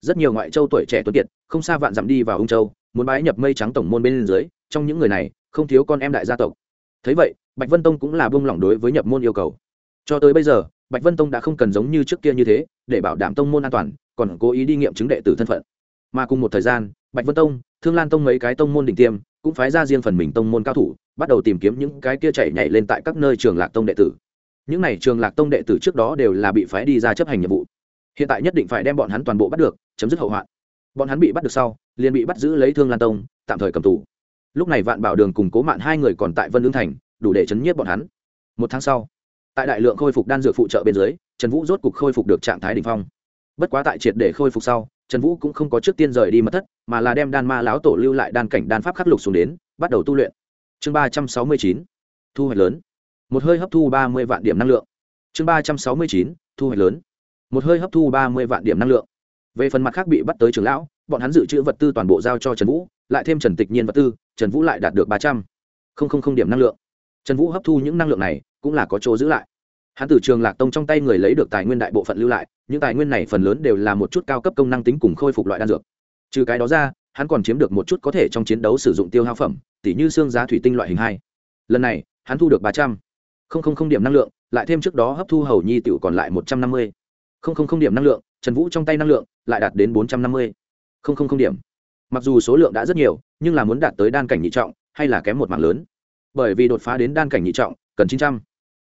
Rất nhiều ngoại châu tuổi trẻ tuấn kiệt, không xa vạn dặm đi vào ung châu, muốn bái nhập mây trắng tổng môn bên dưới, trong những người này không thiếu con em đại gia tộc. Thấy vậy, bạch vân tông cũng là buông lỏng đối với nhập môn yêu cầu. Cho tới bây giờ, bạch vân tông đã không cần giống như trước kia như thế, để bảo đảm tông môn an toàn, còn cố ý đi nghiệm chứng đệ tử thân phận. Mà cùng một thời gian, bạch vân tông, thương lan tông mấy cái tông môn đỉnh tiêm cũng phái ra riêng phần mình tông môn cao thủ, bắt đầu tìm kiếm những cái kia chạy nhảy lên tại các nơi trường lạc tông đệ tử. Những n à y trường lạc tông đệ tử trước đó đều là bị phái đi ra chấp hành nhiệm vụ. Hiện tại nhất định phải đem bọn hắn toàn bộ bắt được, chấm dứt hậu hoạn. Bọn hắn bị bắt được sau, liền bị bắt giữ lấy thương lan tông, tạm thời cầm tù. Lúc này vạn bảo đường cùng cố mạn hai người còn tại vân lương thành, đủ để chấn nhiếp bọn hắn. Một tháng sau, tại đại lượng khôi phục đan dược phụ trợ bên dưới, trần vũ rốt cục khôi phục được trạng thái đ ỉ n h phong. Bất quá tại triệt để khôi phục sau trần vũ cũng không có trước tiên rời đi mất thất, mà là đem đan ma lão tổ lưu lại đan cảnh đan pháp khắc lục xuống đến, bắt đầu tu luyện. Chương ba trăm sáu mươi chín, thu hoạch lớn. Một hơi hấp thu ba mươi vạn điểm năng lượng. Chương ba trăm sáu mươi chín, thu hoạch lớn. Một hơi hấp thu ba mươi vạn điểm năng lượng. Về phần mặt khác bị bắt tới trường lão, bọn hắn dự trữ vật tư toàn bộ giao cho trần vũ, lại thêm trần tịch nhiên vật tư, trần vũ lại đạt được ba trăm. Linh điểm năng lượng. Trần vũ hấp thu những năng lượng này, cũng là có chỗ giữ lại hắn từ trường lạc tông trong tay người lấy được tài nguyên đại bộ phận lưu lại, những tài nguyên này phần lớn đều là một chút cao cấp công năng tính cùng khôi phục loại đan dược. Trừ cái đó ra, hắn còn chiếm được một chút có thể trong chiến đấu sử dụng tiêu hao phẩm, tỉ như xương giá thủy tinh loại hình hai. Lần này, hắn thu được ba trăm. Linh điểm năng lượng, lại thêm trước đó hấp thu hầu nhi tiểu còn lại một trăm năm mươi. Không không không điểm năng lượng, trần vũ trong tay năng lượng lại đạt đến bốn trăm năm mươi. Không không không điểm. Mặc dù số lượng đã rất nhiều, nhưng là muốn đạt tới đan cảnh nhị trọng, hay là kém một mảng lớn. Bởi vì đột phá đến đan cảnh nhị trọng, cần chín trăm.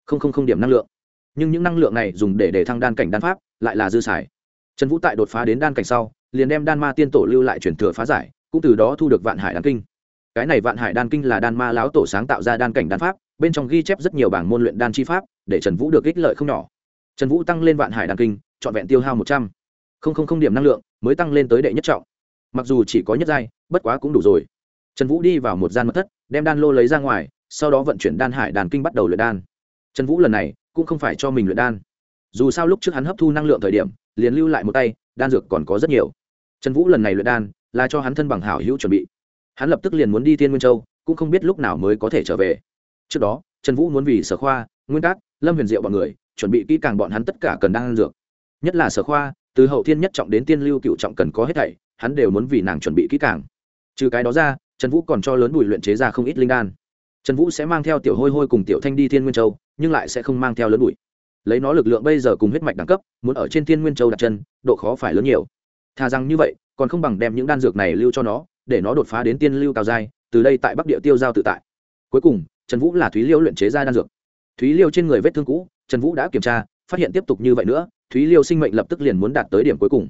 Không không không điểm năng lượng nhưng những năng lượng này dùng để để thăng đan cảnh đan pháp lại là dư xài. Trần vũ tại đột phá đến đan cảnh sau, liền đem đan ma tiên tổ lưu lại chuyển thừa phá giải, cũng từ đó thu được vạn hải đan kinh. Cái này vạn hải đan kinh là đan ma lão tổ sáng tạo ra đan cảnh đan pháp, bên trong ghi chép rất nhiều bảng môn luyện đan chi pháp, để trần vũ được ích lợi không nhỏ. Trần vũ tăng lên vạn hải đan kinh, trọn vẹn tiêu hao một trăm. Linh điểm năng lượng, mới tăng lên tới đệ nhất trọng. Mặc dù chỉ có nhất giai, bất quá cũng đủ rồi. Trần vũ đi vào một gian mật thất, đem đan lô lấy ra ngoài, sau đó vận chuyển đan hải đàn kinh bắt đầu luyện đan. Trần vũ lần này cũng không phải cho mình luyện đan. Dù sao lúc trước hắn hấp thu năng lượng thời điểm, liền lưu lại một tay, đan dược còn có rất nhiều. Trần vũ lần này luyện đan, là cho hắn thân bằng hảo hữu chuẩn bị. Hắn lập tức liền muốn đi thiên nguyên châu, cũng không biết lúc nào mới có thể trở về. Trước đó, trần vũ muốn vì sở khoa, nguyên cát, lâm huyền diệu bọn người, chuẩn bị kỹ càng bọn hắn tất cả cần đan dược. Nhất là sở khoa, từ hậu thiên nhất trọng đến tiên lưu cựu trọng cần có hết thảy, hắn đều muốn vì nàng chuẩn bị kỹ càng. Trừ cái đó ra, trần vũ còn cho lớn bùi luyện chế ra không ít linh đan trần vũ sẽ mang theo tiểu hôi hôi cùng tiểu thanh đi thiên nguyên châu, nhưng lại sẽ không mang theo lớn bụi. Lấy nó lực lượng bây giờ cùng huyết mạch đẳng cấp, muốn ở trên thiên nguyên châu đặt chân, độ khó phải lớn nhiều. Thà rằng như vậy, còn không bằng đem những đan dược này lưu cho nó, để nó đột phá đến tiên lưu cao giai, từ đây tại bắc địa tiêu giao tự tại. Cuối cùng, trần vũ là thúy liêu luyện chế ra đan dược. Thúy liêu trên người vết thương cũ, trần vũ đã kiểm tra, phát hiện tiếp tục như vậy nữa, thúy liêu sinh mệnh lập tức liền muốn đạt tới điểm cuối cùng.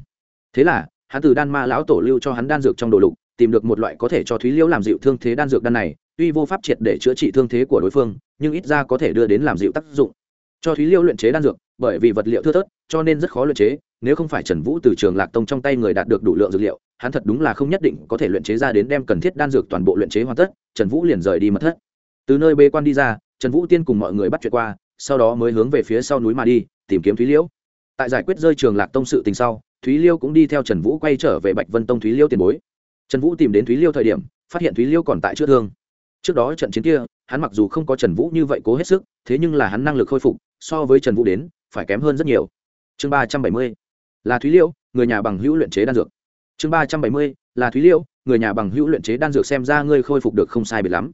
Thế là, hắn từ đan ma lão tổ lưu cho hắn đan dược trong đồ lục tìm được một loại có thể cho thúy liêu làm dịu thương thế đan dược đan này, tuy vô pháp triệt để chữa trị thương thế của đối phương, nhưng ít ra có thể đưa đến làm dịu tác dụng. Cho thúy liêu luyện chế đan dược, bởi vì vật liệu thưa thớt, cho nên rất khó luyện chế, nếu không phải trần vũ từ trường lạc tông trong tay người đạt được đủ lượng dược liệu, hắn thật đúng là không nhất định có thể luyện chế ra đến đem cần thiết đan dược toàn bộ luyện chế hoàn tất, trần vũ liền rời đi mật thất. Từ nơi bê quan đi ra, trần vũ tiên cùng mọi người bắt chuyện qua, sau đó mới hướng về phía sau núi mà đi, tìm kiếm thúy liễu. Tại giải quyết rơi trường lạc tông sự tình sau, thúy liêu cũng đi theo trần vũ quay trở về bạch vân tông thúy liêu tiền bối trần vũ tìm đến thúy liêu thời điểm, phát hiện thúy liêu còn tại chữa thương. Trước đó trận chiến kia, hắn mặc dù không có trần vũ như vậy cố hết sức, thế nhưng là hắn năng lực khôi phục, so với trần vũ đến, phải kém hơn rất nhiều. Chương ba trăm bảy mươi, là thúy liêu, người nhà bằng hữu luyện chế đan dược. Chương ba trăm bảy mươi, là thúy liêu, người nhà bằng hữu luyện chế đan dược xem ra ngươi khôi phục được không sai biệt lắm.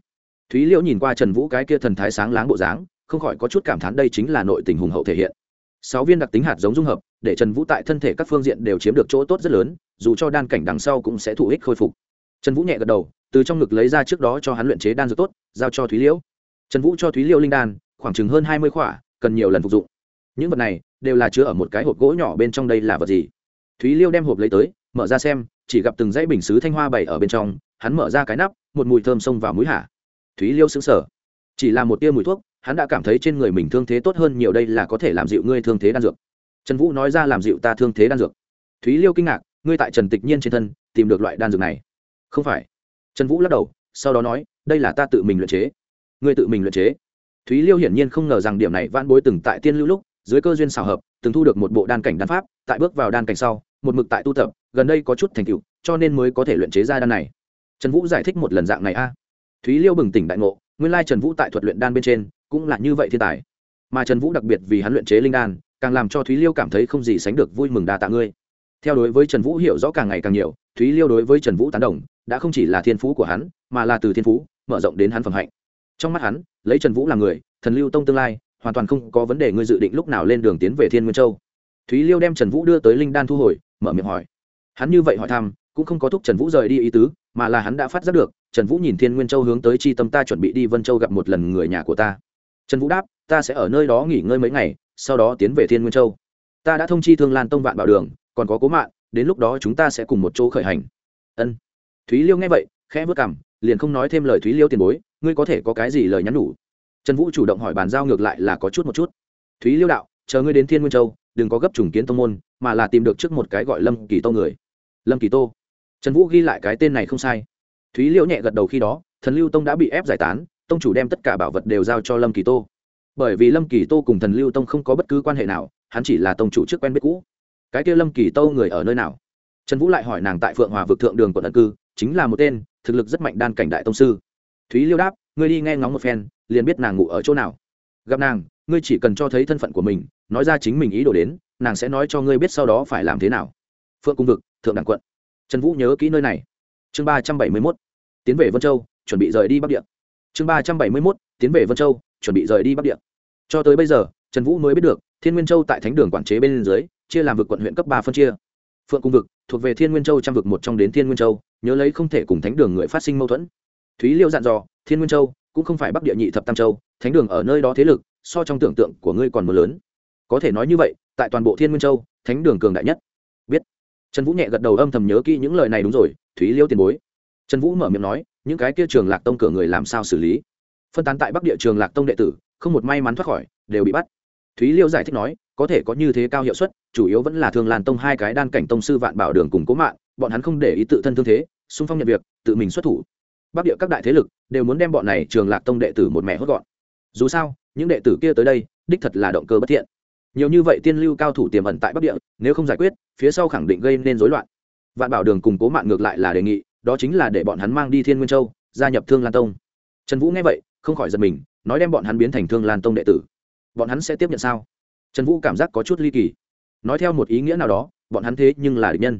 Thúy liễu nhìn qua trần vũ cái kia thần thái sáng láng bộ dáng, không khỏi có chút cảm thán đây chính là nội tình hùng hậu thể hiện. Sáu viên đặc tính hạt giống dung hợp để trần vũ tại thân thể các phương diện đều chiếm được chỗ tốt rất lớn, dù cho đan cảnh đằng sau cũng sẽ thụ ích khôi phục. Trần vũ nhẹ gật đầu, từ trong ngực lấy ra trước đó cho hắn luyện chế đan dược tốt, giao cho thúy liễu. Trần vũ cho thúy liễu linh đan, khoảng chừng hơn hai mươi khỏa, cần nhiều lần phục dụng. Những vật này đều là chứa ở một cái hộp gỗ nhỏ bên trong đây là vật gì? Thúy liêu đem hộp lấy tới, mở ra xem, chỉ gặp từng dãy bình xứ thanh hoa bày ở bên trong, hắn mở ra cái nắp, một mùi thơm xông vào mũi hả thúy liêu xứng sở chỉ là một tia mùi thuốc, hắn đã cảm thấy trên người mình thương thế tốt hơn nhiều, đây là có thể làm dịu ngươi thương thế đan dược trần vũ nói ra làm dịu ta thương thế đan dược. Thúy liêu kinh ngạc, ngươi tại trần tịch nhiên trên thân, tìm được loại đan dược này. Không phải. Trần vũ lắc đầu, sau đó nói, đây là ta tự mình luyện chế. Ngươi tự mình luyện chế. Thúy liêu hiển nhiên không ngờ rằng điểm này van bối từng tại tiên lưu lúc, dưới cơ duyên xào hợp, từng thu được một bộ đan cảnh đan pháp, tại bước vào đan cảnh sau, một mực tại tu tập, gần đây có chút thành tựu, cho nên mới có thể luyện chế ra đan này. Trần vũ giải thích một lần dạng này a. Thúy liêu bừng tỉnh đại ngộ, nguyên lai trần vũ tại thuật luyện đan bên trên, cũng là như vậy thiên tài. Mà trần vũ đặc biệt vì hắn luyện chế linh đan càng làm cho thúy liêu cảm thấy không gì sánh được vui mừng đa tạ ngươi theo đối với trần vũ hiểu rõ càng ngày càng nhiều thúy liêu đối với trần vũ tán đồng đã không chỉ là thiên phú của hắn mà là từ thiên phú mở rộng đến hắn phẩm hạnh trong mắt hắn lấy trần vũ làm người thần lưu tông tương lai hoàn toàn không có vấn đề ngươi dự định lúc nào lên đường tiến về thiên nguyên châu thúy liêu đem trần vũ đưa tới linh đan thu hồi mở miệng hỏi hắn như vậy hỏi thăm cũng không có thúc trần vũ rời đi ý tứ mà là hắn đã phát giác được trần vũ nhìn thiên nguyên châu hướng tới chi tâm ta chuẩn bị đi vân châu gặp một lần người nhà của ta trần vũ đáp ta sẽ ở nơi đó nghỉ ngơi mấy ngày sau đó tiến về thiên nguyên châu. Ta đã thông chi thương lan tông vạn bảo đường, còn có cố mạng đến lúc đó chúng ta sẽ cùng một chỗ khởi hành. Ân. Thúy liêu nghe vậy, khẽ vất cảm liền không nói thêm lời thúy liêu tiền bối, ngươi có thể có cái gì lời nhắn nhủ? Trần vũ chủ động hỏi bàn giao ngược lại là có chút một chút. Thúy liêu đạo, chờ ngươi đến thiên nguyên châu, đừng có gấp trùng kiến tông môn, mà là tìm được trước một cái gọi lâm kỳ tô người. Lâm kỳ tô. Trần vũ ghi lại cái tên này không sai. Thúy liễu nhẹ gật đầu khi đó, thần lưu tông đã bị ép giải tán, tông chủ đem tất cả bảo vật đều giao cho lâm kỳ tô bởi vì lâm kỳ tô cùng thần lưu tông không có bất cứ quan hệ nào, hắn chỉ là tông chủ trước quen biết cũ. Cái kia lâm kỳ tô người ở nơi nào? Trần vũ lại hỏi nàng tại phượng hòa vực thượng đường quận ẩn cư, chính là một tên, thực lực rất mạnh đan cảnh đại tông sư. Thúy liêu đáp, ngươi đi nghe ngóng một phen, liền biết nàng ngủ ở chỗ nào. Gặp nàng, ngươi chỉ cần cho thấy thân phận của mình, nói ra chính mình ý đồ đến, nàng sẽ nói cho ngươi biết sau đó phải làm thế nào. Phượng cung vực, thượng đẳng quận. Trần vũ nhớ kỹ nơi này. Chương ba trăm bảy mươi mốt, tiến về vân châu, chuẩn bị rời đi bắc địa. Chương ba trăm bảy mươi mốt, tiến về vân châu, chuẩn bị rời đi bắc địa cho tới bây giờ, trần vũ mới biết được, thiên nguyên châu tại thánh đường quản chế bên dưới, chia làm vực quận huyện cấp ba phân chia. Phượng cung vực, thuộc về thiên nguyên châu trăm vực một trong đến thiên nguyên châu, nhớ lấy không thể cùng thánh đường người phát sinh mâu thuẫn. Thúy liêu dặn dò, thiên nguyên châu cũng không phải bắc địa nhị thập tam châu, thánh đường ở nơi đó thế lực, so trong tưởng tượng của ngươi còn mưa lớn. Có thể nói như vậy, tại toàn bộ thiên nguyên châu, thánh đường cường đại nhất. Biết. Trần vũ nhẹ gật đầu âm thầm nhớ kỹ những lời này đúng rồi, thúy liêu tiền bối. Trần vũ mở miệng nói, những cái kia trường lạc tông cửa người làm sao xử lý? Phân tán tại bắc địa trường lạc tông đệ tử không một may mắn thoát khỏi, đều bị bắt. Thúy liêu giải thích nói, có thể có như thế cao hiệu suất, chủ yếu vẫn là thương lan tông hai cái đan cảnh tông sư vạn bảo đường cùng cố mạng, bọn hắn không để ý tự thân thương thế, xung phong nhận việc, tự mình xuất thủ. Bắc địa các đại thế lực đều muốn đem bọn này trường lạc tông đệ tử một mẹ hốt gọn. Dù sao, những đệ tử kia tới đây, đích thật là động cơ bất thiện. Nhiều như vậy tiên lưu cao thủ tiềm ẩn tại bắc địa, nếu không giải quyết, phía sau khẳng định gây nên rối loạn. Vạn bảo đường cùng cố mạng ngược lại là đề nghị, đó chính là để bọn hắn mang đi thiên nguyên châu, gia nhập thương lan tông. Trần vũ nghe vậy, không khỏi giật mình nói đem bọn hắn biến thành thương lan tông đệ tử bọn hắn sẽ tiếp nhận sao trần vũ cảm giác có chút ly kỳ nói theo một ý nghĩa nào đó bọn hắn thế nhưng là địch nhân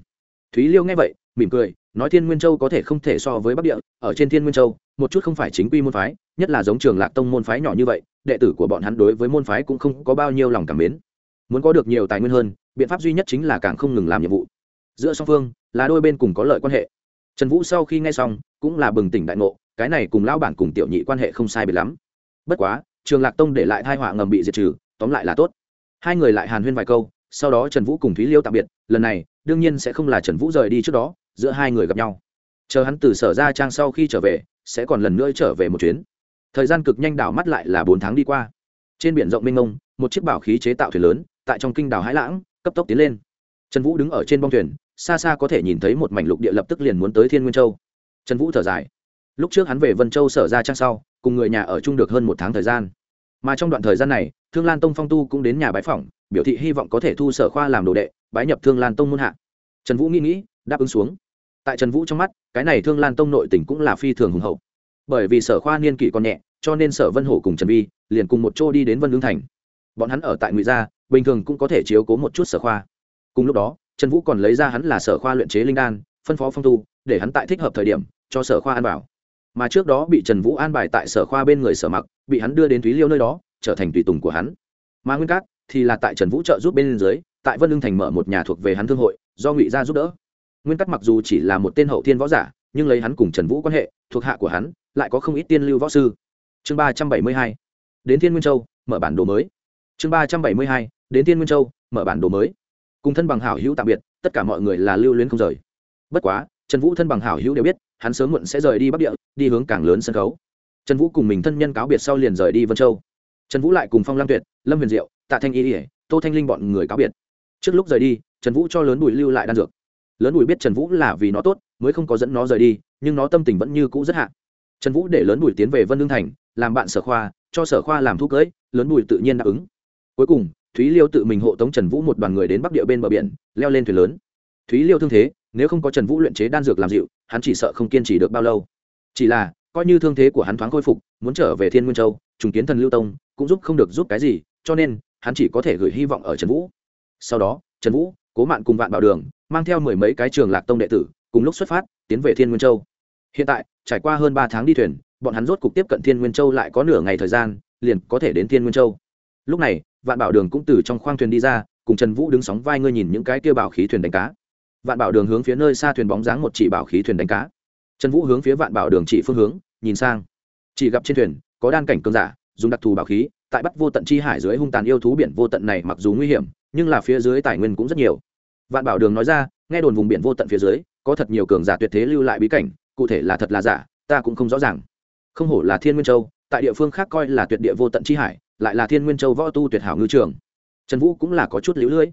thúy liêu nghe vậy mỉm cười nói thiên nguyên châu có thể không thể so với bắc địa ở trên thiên nguyên châu một chút không phải chính quy môn phái nhất là giống trường lạc tông môn phái nhỏ như vậy đệ tử của bọn hắn đối với môn phái cũng không có bao nhiêu lòng cảm mến muốn có được nhiều tài nguyên hơn biện pháp duy nhất chính là càng không ngừng làm nhiệm vụ giữa song phương là đôi bên cùng có lợi quan hệ trần vũ sau khi nghe xong cũng là bừng tỉnh đại ngộ cái này cùng Lão bản cùng tiểu nhị quan hệ không sai biệt lắm bất quá, trường lạc tông để lại thai họa ngầm bị diệt trừ, tóm lại là tốt. Hai người lại hàn huyên vài câu, sau đó trần vũ cùng thúy liêu tạm biệt, lần này, đương nhiên sẽ không là trần vũ rời đi trước đó, giữa hai người gặp nhau. Chờ hắn từ sở ra trang sau khi trở về, sẽ còn lần nữa trở về một chuyến. Thời gian cực nhanh đảo mắt lại là bốn tháng đi qua. Trên biển rộng mênh mông, một chiếc bảo khí chế tạo thuyền lớn, tại trong kinh đảo hải lãng, cấp tốc tiến lên. Trần vũ đứng ở trên bong thuyền, xa xa có thể nhìn thấy một mảnh lục địa lập tức liền muốn tới thiên nguyên châu. Trần vũ thở dài. Lúc trước hắn về vân châu sở ra trang sau cùng người nhà ở chung được hơn một tháng thời gian. Mà trong đoạn thời gian này, thương lan tông phong tu cũng đến nhà bái phỏng, biểu thị hy vọng có thể thu sở khoa làm đồ đệ, bái nhập thương lan tông muôn hạ. Trần vũ nghĩ nghĩ, đáp ứng xuống. Tại trần vũ trong mắt, cái này thương lan tông nội tỉnh cũng là phi thường hùng hậu. Bởi vì sở khoa niên kỷ còn nhẹ, cho nên sở vân hổ cùng trần vi liền cùng một chỗ đi đến vân lương thành. Bọn hắn ở tại ngụy gia, bình thường cũng có thể chiếu cố một chút sở khoa. Cùng lúc đó, trần vũ còn lấy ra hắn là sở khoa luyện chế linh đan, phân phó phong tu, để hắn tại thích hợp thời điểm, cho sở khoa an bảo mà trước đó bị trần vũ an bài tại sở khoa bên người sở mặc, bị hắn đưa đến thúy liêu nơi đó, trở thành tùy tùng của hắn. Mà nguyên cát thì là tại trần vũ trợ giúp bên dưới, tại vân lương thành mở một nhà thuộc về hắn thương hội, do ngụy gia giúp đỡ. Nguyên cát mặc dù chỉ là một tên hậu thiên võ giả, nhưng lấy hắn cùng trần vũ quan hệ, thuộc hạ của hắn, lại có không ít tiên lưu võ sư. Chương ba trăm bảy mươi hai, đến thiên nguyên châu, mở bản đồ mới. Chương ba trăm bảy mươi hai, đến thiên nguyên châu, mở bản đồ mới. Cùng thân bằng hảo hữu tạm biệt, tất cả mọi người là lưu luyến không rời. Bất quá, trần vũ thân bằng hảo hữu đều biết hắn sớm muộn sẽ rời đi bắc địa, đi hướng càng lớn sân khấu. Trần vũ cùng mình thân nhân cáo biệt sau liền rời đi vân châu. Trần vũ lại cùng phong lam tuyệt, lâm huyền diệu, tạ thanh y ỉa tô thanh linh bọn người cáo biệt. Trước lúc rời đi, trần vũ cho lớn bùi lưu lại đan dược. Lớn bùi biết trần vũ là vì nó tốt, mới không có dẫn nó rời đi, nhưng nó tâm tình vẫn như cũ rất hạ. Trần vũ để lớn bùi tiến về vân lương thành, làm bạn sở khoa, cho sở khoa làm thuốc cưỡi lớn bùi tự nhiên đáp ứng. Cuối cùng, thúy liêu tự mình hộ tống trần vũ một đoàn người đến bắc địa bên bờ biển, leo lên thuyền lớn. Thúy liêu thương thế nếu không có trần vũ luyện chế đan dược làm dịu, hắn chỉ sợ không kiên trì được bao lâu. Chỉ là, coi như thương thế của hắn thoáng khôi phục, muốn trở về thiên nguyên châu, trùng kiến thần lưu tông, cũng giúp không được giúp cái gì, cho nên, hắn chỉ có thể gửi hy vọng ở trần vũ. Sau đó, trần vũ, cố mạn cùng vạn bảo đường, mang theo mười mấy cái trường lạc tông đệ tử, cùng lúc xuất phát, tiến về thiên nguyên châu. Hiện tại, trải qua hơn ba tháng đi thuyền, bọn hắn rốt cục tiếp cận thiên nguyên châu lại có nửa ngày thời gian, liền có thể đến thiên nguyên châu. Lúc này, vạn bảo đường cũng từ trong khoang thuyền đi ra, cùng trần vũ đứng sóng vai ngươi nhìn những cái kia bảo khí thuyền đánh cá vạn bảo đường hướng phía nơi xa thuyền bóng dáng một chỉ bảo khí thuyền đánh cá. Trần vũ hướng phía vạn bảo đường chỉ phương hướng, nhìn sang. Chỉ gặp trên thuyền, có đan cảnh cơn giả, dùng đặc thù bảo khí, tại bắt vô tận chi hải dưới hung tàn yêu thú biển vô tận này mặc dù nguy hiểm, nhưng là phía dưới tài nguyên cũng rất nhiều. Vạn bảo đường nói ra, nghe đồn vùng biển vô tận phía dưới, có thật nhiều cường giả tuyệt thế lưu lại bí cảnh, cụ thể là thật là giả, ta cũng không rõ ràng. Không hổ là thiên nguyên châu, tại địa phương khác coi là tuyệt địa vô tận chi hải, lại là thiên nguyên châu võ tu tuyệt hảo ngư trường. Trần vũ cũng là có chút lũ lưỡi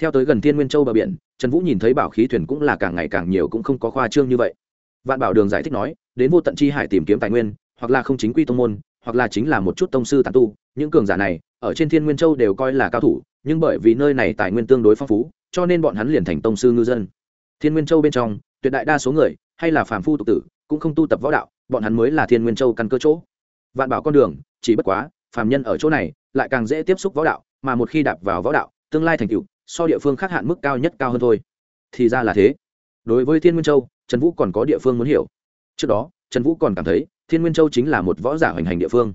theo tới gần thiên nguyên châu bờ biển trần vũ nhìn thấy bảo khí thuyền cũng là càng ngày càng nhiều cũng không có khoa trương như vậy. Vạn bảo đường giải thích nói, đến vô tận chi hải tìm kiếm tài nguyên, hoặc là không chính quy tông môn, hoặc là chính là một chút tông sư tàn tu, những cường giả này, ở trên thiên nguyên châu đều coi là cao thủ, nhưng bởi vì nơi này tài nguyên tương đối phong phú, cho nên bọn hắn liền thành tông sư ngư dân. Thiên nguyên châu bên trong, tuyệt đại đa số người, hay là phàm phu tục tử, cũng không tu tập võ đạo, bọn hắn mới là thiên nguyên châu căn cơ chỗ. Vạn bảo con đường, chỉ bất quá, phàm nhân ở chỗ này, lại càng dễ tiếp xúc võ đạo, mà một khi đạp vào võ đạo, tương lai thành tựu so địa phương khác hạn mức cao nhất cao hơn thôi. Thì ra là thế. Đối với thiên nguyên châu, trần vũ còn có địa phương muốn hiểu. Trước đó, trần vũ còn cảm thấy thiên nguyên châu chính là một võ giả hoành hành địa phương.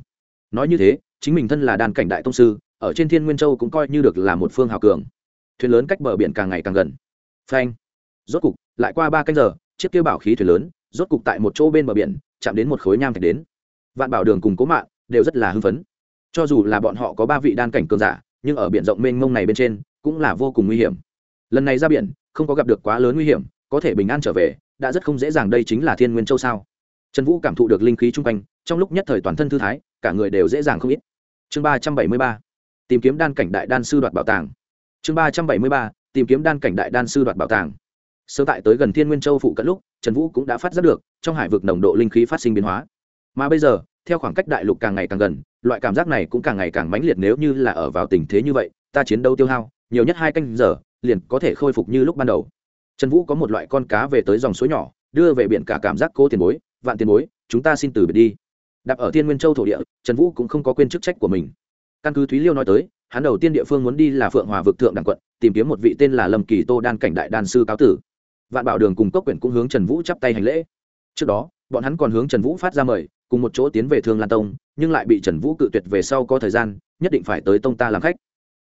Nói như thế, chính mình thân là đàn cảnh đại tông sư, ở trên thiên nguyên châu cũng coi như được là một phương hào cường. Thuyền lớn cách bờ biển càng ngày càng gần. Phanh. Rốt cục, lại qua ba canh giờ, chiếc kia bảo khí thuyền lớn, rốt cục tại một chỗ bên bờ biển, chạm đến một khối nham thạch đến. Vạn bảo đường cùng cố mạng đều rất là hưng phấn. Cho dù là bọn họ có ba vị đan cảnh cường giả, nhưng ở biển rộng mênh mông này bên trên cũng là vô cùng nguy hiểm. Lần này ra biển, không có gặp được quá lớn nguy hiểm, có thể bình an trở về, đã rất không dễ dàng đây chính là thiên nguyên châu sao? Trần vũ cảm thụ được linh khí chung quanh, trong lúc nhất thời toàn thân thư thái, cả người đều dễ dàng không ít. Chương ba trăm bảy mươi ba, tìm kiếm đan cảnh đại đan sư đoạt bảo tàng. Chương ba trăm bảy mươi ba, tìm kiếm đan cảnh đại đan sư đoạt bảo tàng. Sơ tại tới gần thiên nguyên châu phụ cận lúc, trần vũ cũng đã phát giác được, trong hải vực nồng độ linh khí phát sinh biến hóa. Mà bây giờ, theo khoảng cách đại lục càng ngày càng gần, loại cảm giác này cũng càng ngày càng mãnh liệt nếu như là ở vào tình thế như vậy, ta chiến đấu tiêu hao nhiều nhất hai canh giờ, liền có thể khôi phục như lúc ban đầu. Trần vũ có một loại con cá về tới dòng suối nhỏ, đưa về biển cả cảm giác cố tiền bối, vạn tiền bối, chúng ta xin từ biệt đi. Đạp ở thiên nguyên châu thổ địa, trần vũ cũng không có quên chức trách của mình. Căn cứ thúy liêu nói tới, hắn đầu tiên địa phương muốn đi là phượng hòa vực thượng đẳng quận, tìm kiếm một vị tên là lâm kỳ tô đan cảnh đại đan sư cáo tử. Vạn bảo đường cùng cốc quyển cũng hướng trần vũ chắp tay hành lễ. Trước đó, bọn hắn còn hướng trần vũ phát ra mời, cùng một chỗ tiến về thương lan tông, nhưng lại bị trần vũ cự tuyệt về sau có thời gian, nhất định phải tới tông ta làm khách.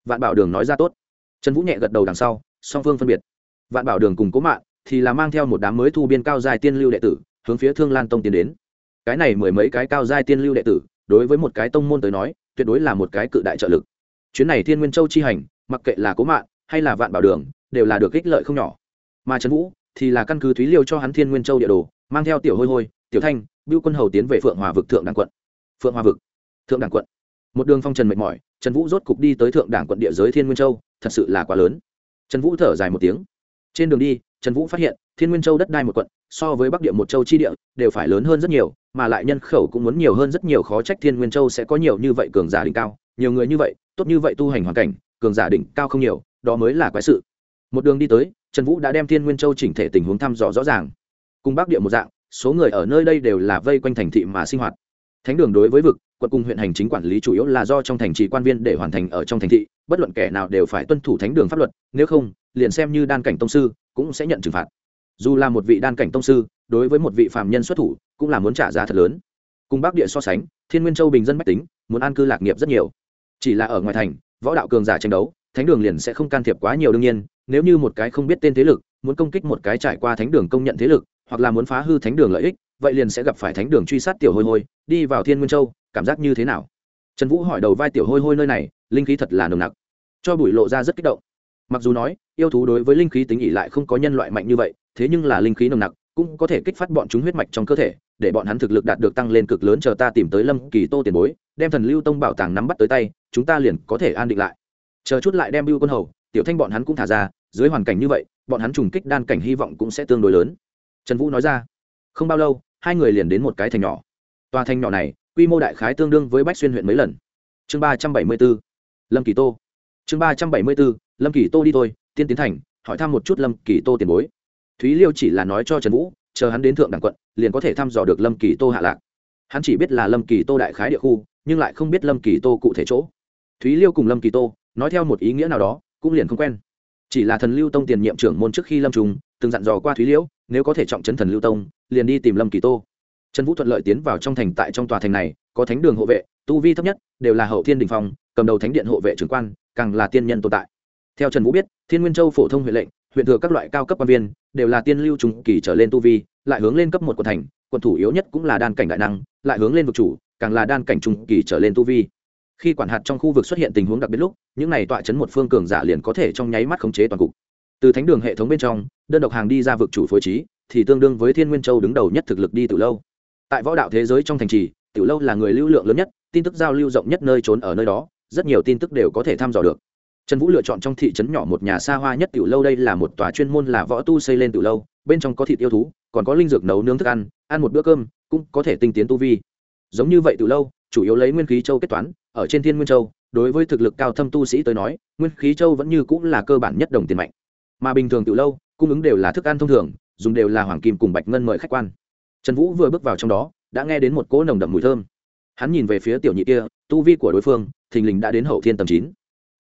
Vạn bảo đường nói ra tốt trần vũ nhẹ gật đầu đằng sau, song phương phân biệt. Vạn bảo đường cùng cố mạng thì là mang theo một đám mới thu biên cao giai tiên lưu đệ tử, hướng phía thương lan tông tiến đến. Cái này mười mấy cái cao giai tiên lưu đệ tử, đối với một cái tông môn tới nói, tuyệt đối là một cái cự đại trợ lực. Chuyến này thiên nguyên châu chi hành, mặc kệ là cố mạng hay là vạn bảo đường, đều là được ích lợi không nhỏ. Mà trần vũ thì là căn cứ thúy liêu cho hắn thiên nguyên châu địa đồ, mang theo tiểu hôi hôi, tiểu thanh, bưu quân hầu tiến về phượng hòa vực thượng đảng quận. Phượng hòa vực, thượng đảng quận. Một đường phong trần mệt mỏi, trần vũ rốt cục đi tới thượng đảng quận địa giới thiên nguyên châu thật sự là quá lớn. Trần vũ thở dài một tiếng. Trên đường đi, trần vũ phát hiện thiên nguyên châu đất đai một quận, so với bắc địa một châu chi địa, đều phải lớn hơn rất nhiều, mà lại nhân khẩu cũng muốn nhiều hơn rất nhiều, khó trách thiên nguyên châu sẽ có nhiều như vậy cường giả đỉnh cao. Nhiều người như vậy, tốt như vậy tu hành hoàn cảnh, cường giả đỉnh cao không nhiều, đó mới là quái sự. Một đường đi tới, trần vũ đã đem thiên nguyên châu chỉnh thể tình huống thăm dò rõ ràng. Cùng bắc địa một dạng, số người ở nơi đây đều là vây quanh thành thị mà sinh hoạt. Thánh đường đối với vực quận cùng huyện hành chính quản lý chủ yếu là do trong thành trì quan viên để hoàn thành ở trong thành thị, bất luận kẻ nào đều phải tuân thủ thánh đường pháp luật, nếu không, liền xem như đan cảnh tông sư cũng sẽ nhận trừng phạt. Dù là một vị đan cảnh tông sư, đối với một vị phạm nhân xuất thủ cũng là muốn trả giá thật lớn. Cùng bắc địa so sánh, thiên nguyên châu bình dân bách tính, muốn an cư lạc nghiệp rất nhiều. Chỉ là ở ngoài thành, võ đạo cường giả tranh đấu, thánh đường liền sẽ không can thiệp quá nhiều đương nhiên, nếu như một cái không biết tên thế lực, muốn công kích một cái trải qua thánh đường công nhận thế lực, hoặc là muốn phá hư thánh đường lợi ích vậy liền sẽ gặp phải thánh đường truy sát tiểu hôi hôi, đi vào thiên nguyên châu, cảm giác như thế nào? Trần vũ hỏi đầu vai tiểu hôi hôi nơi này, linh khí thật là nồng nặc. Cho bụi lộ ra rất kích động. Mặc dù nói, yêu thú đối với linh khí tính ỉ lại không có nhân loại mạnh như vậy, thế nhưng là linh khí nồng nặc, cũng có thể kích phát bọn chúng huyết mạch trong cơ thể, để bọn hắn thực lực đạt được tăng lên cực lớn chờ ta tìm tới lâm kỳ tô tiền bối, đem thần lưu tông bảo tàng nắm bắt tới tay, chúng ta liền có thể an định lại. Chờ chút lại đem bưu quân hầu, tiểu thanh bọn hắn cũng thả ra, dưới hoàn cảnh như vậy, bọn hắn trùng kích đan cảnh hy vọng cũng sẽ tương đối lớn. Trần vũ nói ra. Không bao lâu hai người liền đến một cái thành nhỏ. Tòa thành nhỏ này, quy mô đại khái tương đương với bách xuyên huyện mấy lần. Chương ba trăm bảy mươi b ố lâm kỳ tô. Chương ba trăm bảy mươi b ố lâm kỳ tô đi thôi, tiên tiến thành, hỏi thăm một chút lâm kỳ tô tiền bối. Thúy liêu chỉ là nói cho trần vũ, chờ hắn đến thượng đẳng quận, liền có thể thăm dò được lâm kỳ tô hạ lạc. Hắn chỉ biết là lâm kỳ tô đại khái địa khu, nhưng lại không biết lâm kỳ tô cụ thể chỗ. Thúy liêu cùng lâm kỳ tô, nói theo một ý nghĩa nào đó, cũng liền không quen. Chỉ là thần lưu tông tiền nhiệm trưởng môn trước khi lâm trùng từng dặn dò qua thúy liễu nếu có thể trọng chấn thần lưu tông, liền đi tìm lâm kỳ tô. Trần vũ thuận lợi tiến vào trong thành tại trong tòa thành này, có thánh đường hộ vệ, tu vi thấp nhất đều là hậu thiên đình phong, cầm đầu thánh điện hộ vệ trưởng quan, càng là tiên nhân tồn tại. Theo trần vũ biết, thiên nguyên châu phổ thông huyện lệnh, huyện thừa các loại cao cấp quan viên, đều là tiên lưu trùng kỳ trở lên tu vi, lại hướng lên cấp một quận thành, quận thủ yếu nhất cũng là đan cảnh đại năng, lại hướng lên vực chủ, càng là đan cảnh trùng kỳ trở lên tu vi. Khi quản hạt trong khu vực xuất hiện tình huống đặc biệt lúc, những này tọa chấn một phương cường giả liền có thể trong nháy mắt khống chế toàn cục. Từ thánh đường hệ thống bên trong đơn độc hàng đi ra vực chủ phối trí, thì tương đương với thiên nguyên châu đứng đầu nhất thực lực đi từ lâu. Tại võ đạo thế giới trong thành trì tiểu lâu là người lưu lượng lớn nhất, tin tức giao lưu rộng nhất nơi trốn ở nơi đó, rất nhiều tin tức đều có thể thăm dò được. Trần vũ lựa chọn trong thị trấn nhỏ một nhà xa hoa nhất tiểu lâu đây là một tòa chuyên môn là võ tu xây lên tiểu lâu, bên trong có thịt yêu thú, còn có linh dược nấu nướng thức ăn ăn một bữa cơm, cũng có thể tinh tiến tu vi. Giống như vậy tiểu lâu, chủ yếu lấy nguyên khí châu kết toán, ở trên thiên nguyên châu, đối với thực lực cao thâm tu sĩ tới nói, nguyên khí châu vẫn như cũng là cơ bản nhất đồng tiền mạnh. Mà bình thường tiểu lâu cung ứng đều là thức ăn thông thường, dùng đều là hoàng kim cùng bạch ngân mời khách quan. Trần vũ vừa bước vào trong đó, đã nghe đến một cỗ nồng đậm mùi thơm. Hắn nhìn về phía tiểu nhị kia, tu vi của đối phương, thình lình đã đến hậu thiên tầm chín.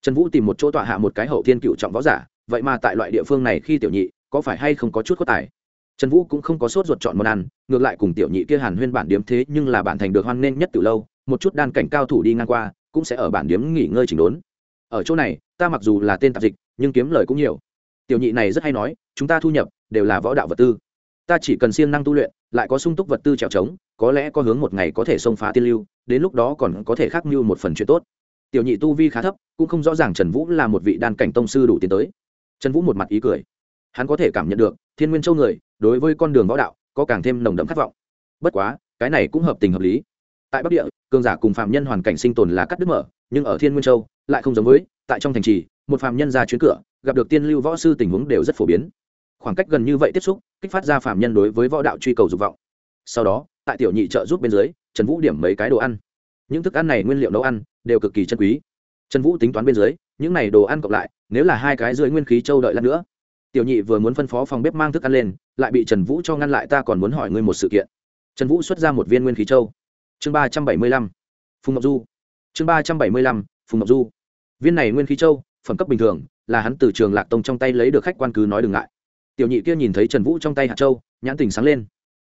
Trần vũ tìm một chỗ tọa hạ một cái hậu thiên cựu trọng võ giả, vậy mà tại loại địa phương này khi tiểu nhị, có phải hay không có chút có tài? Trần vũ cũng không có sốt ruột chọn món ăn, ngược lại cùng tiểu nhị kia hàn huyên bản điếm thế nhưng là bản thành được hoan nghênh nhất từ lâu, một chút đan cảnh cao thủ đi ngang qua, cũng sẽ ở bản điếm nghỉ ngơi chỉnh đốn. Ở chỗ này, ta mặc dù là tên tạp dịch, nhưng kiếm lời cũng nhiều. Tiểu nhị này rất hay nói chúng ta thu nhập đều là võ đạo vật tư. Ta chỉ cần siêng năng tu luyện, lại có sung túc vật tư trèo trống, có lẽ có hướng một ngày có thể xông phá tiên lưu, đến lúc đó còn có thể khác mưu một phần chuyện tốt. Tiểu nhị tu vi khá thấp, cũng không rõ ràng trần vũ là một vị đan cảnh tông sư đủ tiến tới. Trần vũ một mặt ý cười. Hắn có thể cảm nhận được, thiên nguyên châu người, đối với con đường võ đạo, có càng thêm nồng đậm khát vọng. Bất quá, cái này cũng hợp tình hợp lý. Tại bắc địa, cường giả cùng phạm nhân hoàn cảnh sinh tồn là cắt đứt mở, nhưng ở thiên nguyên châu, lại không giống với, tại trong thành trì, một phạm nhân ra chuyến cửa, gặp được tiên lưu võ sư tình huống đều rất phổ biến khoảng cách gần như vậy tiếp xúc, kích phát ra phạm nhân đối với võ đạo truy cầu dục vọng. Sau đó, tại tiểu nhị trợ giúp bên dưới, trần vũ điểm mấy cái đồ ăn. Những thức ăn này nguyên liệu nấu ăn đều cực kỳ chân quý. Trần vũ tính toán bên dưới, những này đồ ăn cộng lại, nếu là hai cái dưới nguyên khí châu đợi lát nữa. Tiểu nhị vừa muốn phân phó phòng bếp mang thức ăn lên, lại bị trần vũ cho ngăn lại, ta còn muốn hỏi ngươi một sự kiện. Trần vũ xuất ra một viên nguyên khí châu. Chương ba trăm bảy mươi lăm, phùng ngọc du. Chương ba trăm bảy mươi lăm, phùng ngọc du. Viên này nguyên khí châu, phẩm cấp bình thường, là hắn từ trường lạc tông trong tay lấy được khách quan cứ nói đừng ngại tiểu nhị kia nhìn thấy trần vũ trong tay hạt châu, nhãn tình sáng lên.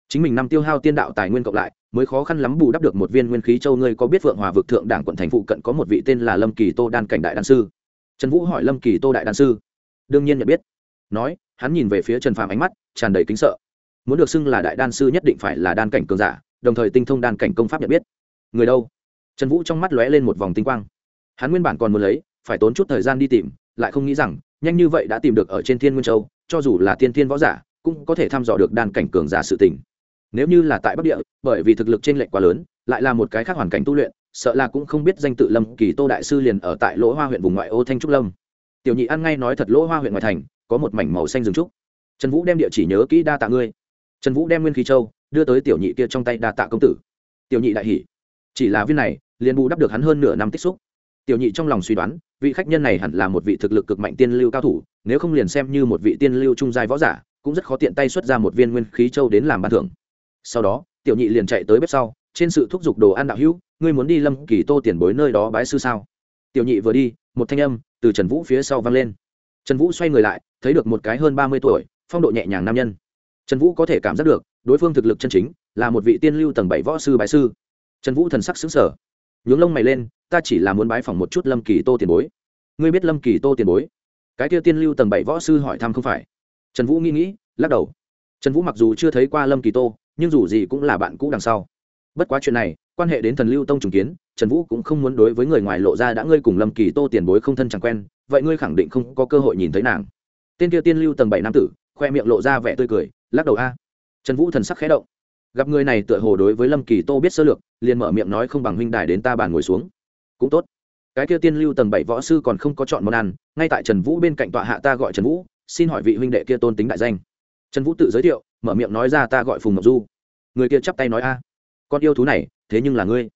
Chính mình năm tiêu hao tiên đạo tài nguyên cộng lại, mới khó khăn lắm bù đắp được một viên nguyên khí châu. Ngươi có biết vượng hòa vực thượng đảng quận thành phụ cận có một vị tên là lâm kỳ tô đan cảnh đại đan sư? Trần vũ hỏi lâm kỳ tô đại đan sư. Đương nhiên nhận biết. Nói, hắn nhìn về phía trần phàm ánh mắt, tràn đầy kính sợ. Muốn được xưng là đại đan sư nhất định phải là đan cảnh cường giả, đồng thời tinh thông đan cảnh công pháp nhận biết. Người đâu? Trần vũ trong mắt lóe lên một vòng tinh quang. Hắn nguyên bản còn muốn lấy, phải tốn chút thời gian đi tìm, lại không nghĩ rằng, nhanh như vậy đã tìm được ở trên thiên nguyên châu cho dù là tiên thiên võ giả, cũng có thể thăm dò được đan cảnh cường giả sự tình. Nếu như là tại bắc địa, bởi vì thực lực t r ê n lệch quá lớn, lại là một cái khác hoàn cảnh tu luyện, sợ là cũng không biết danh tự lâm kỳ tô đại sư liền ở tại lỗ hoa huyện vùng ngoại ô thanh trúc lâm. Tiểu nhị ăn ngay nói thật lỗ hoa huyện ngoại thành, có một mảnh màu xanh rừng trúc. Trần vũ đem địa chỉ nhớ kỹ đa tạ ngươi. Trần vũ đem nguyên khí châu, đưa tới tiểu nhị kia trong tay đa tạ công tử. Tiểu nhị đại hỉ. chỉ là viên này, liền bù đắp được hắn hơn nửa năm tích xúc tiểu nhị trong lòng suy đoán, vị khách nhân này hẳn là một vị thực lực cực mạnh tiên lưu cao thủ, nếu không liền xem như một vị tiên lưu trung giai võ giả, cũng rất khó tiện tay xuất ra một viên nguyên khí châu đến làm bàn thưởng. Sau đó, tiểu nhị liền chạy tới bếp sau, trên sự thúc giục đồ ăn đạo hữu, ngươi muốn đi lâm kỳ tô tiền bối nơi đó bái sư sao? Tiểu nhị vừa đi, một thanh âm từ trần vũ phía sau vang lên. Trần vũ xoay người lại, thấy được một cái hơn ba mươi tuổi, phong độ nhẹ nhàng nam nhân. Trần vũ có thể cảm giác được, đối phương thực lực chân chính, là một vị tiên lưu tầng bảy võ sư bái sư. Trần vũ thần sắc xứng sở nhướng lông mày lên ta chỉ là muốn bái phỏng một chút lâm kỳ tô tiền bối. Ngươi biết lâm kỳ tô tiền bối? Cái kia tiên lưu tầng bảy võ sư hỏi thăm không phải? Trần vũ nghĩ nghĩ, lắc đầu. Trần vũ mặc dù chưa thấy qua lâm kỳ tô, nhưng dù gì cũng là bạn cũ đằng sau. Bất quá chuyện này, quan hệ đến thần lưu tông trùng kiến, trần vũ cũng không muốn đối với người ngoài lộ ra đã ngươi cùng lâm kỳ tô tiền bối không thân chẳng quen, vậy ngươi khẳng định không có cơ hội nhìn thấy nàng. Tên kia tiên lưu tầng bảy nam tử, khoe miệng lộ ra vẻ tươi cười, lắc đầu a. Trần vũ thần sắc khẽ động. Gặp người này tựa hồ đối với lâm kỳ tô biết sơ lược, liền mở miệng nói không bằng huynh đài đến ta bàn ngồi xuống cũng tốt. Cái kia tiên lưu tầng bảy võ sư còn không có chọn món ăn, ngay tại trần vũ bên cạnh tọa hạ ta gọi trần vũ, xin hỏi vị huynh đệ kia tôn tính đại danh. Trần vũ tự giới thiệu, mở miệng nói ra ta gọi phùng ngọc du. Người kia chắp tay nói a. Con yêu thú này, thế nhưng là ngươi.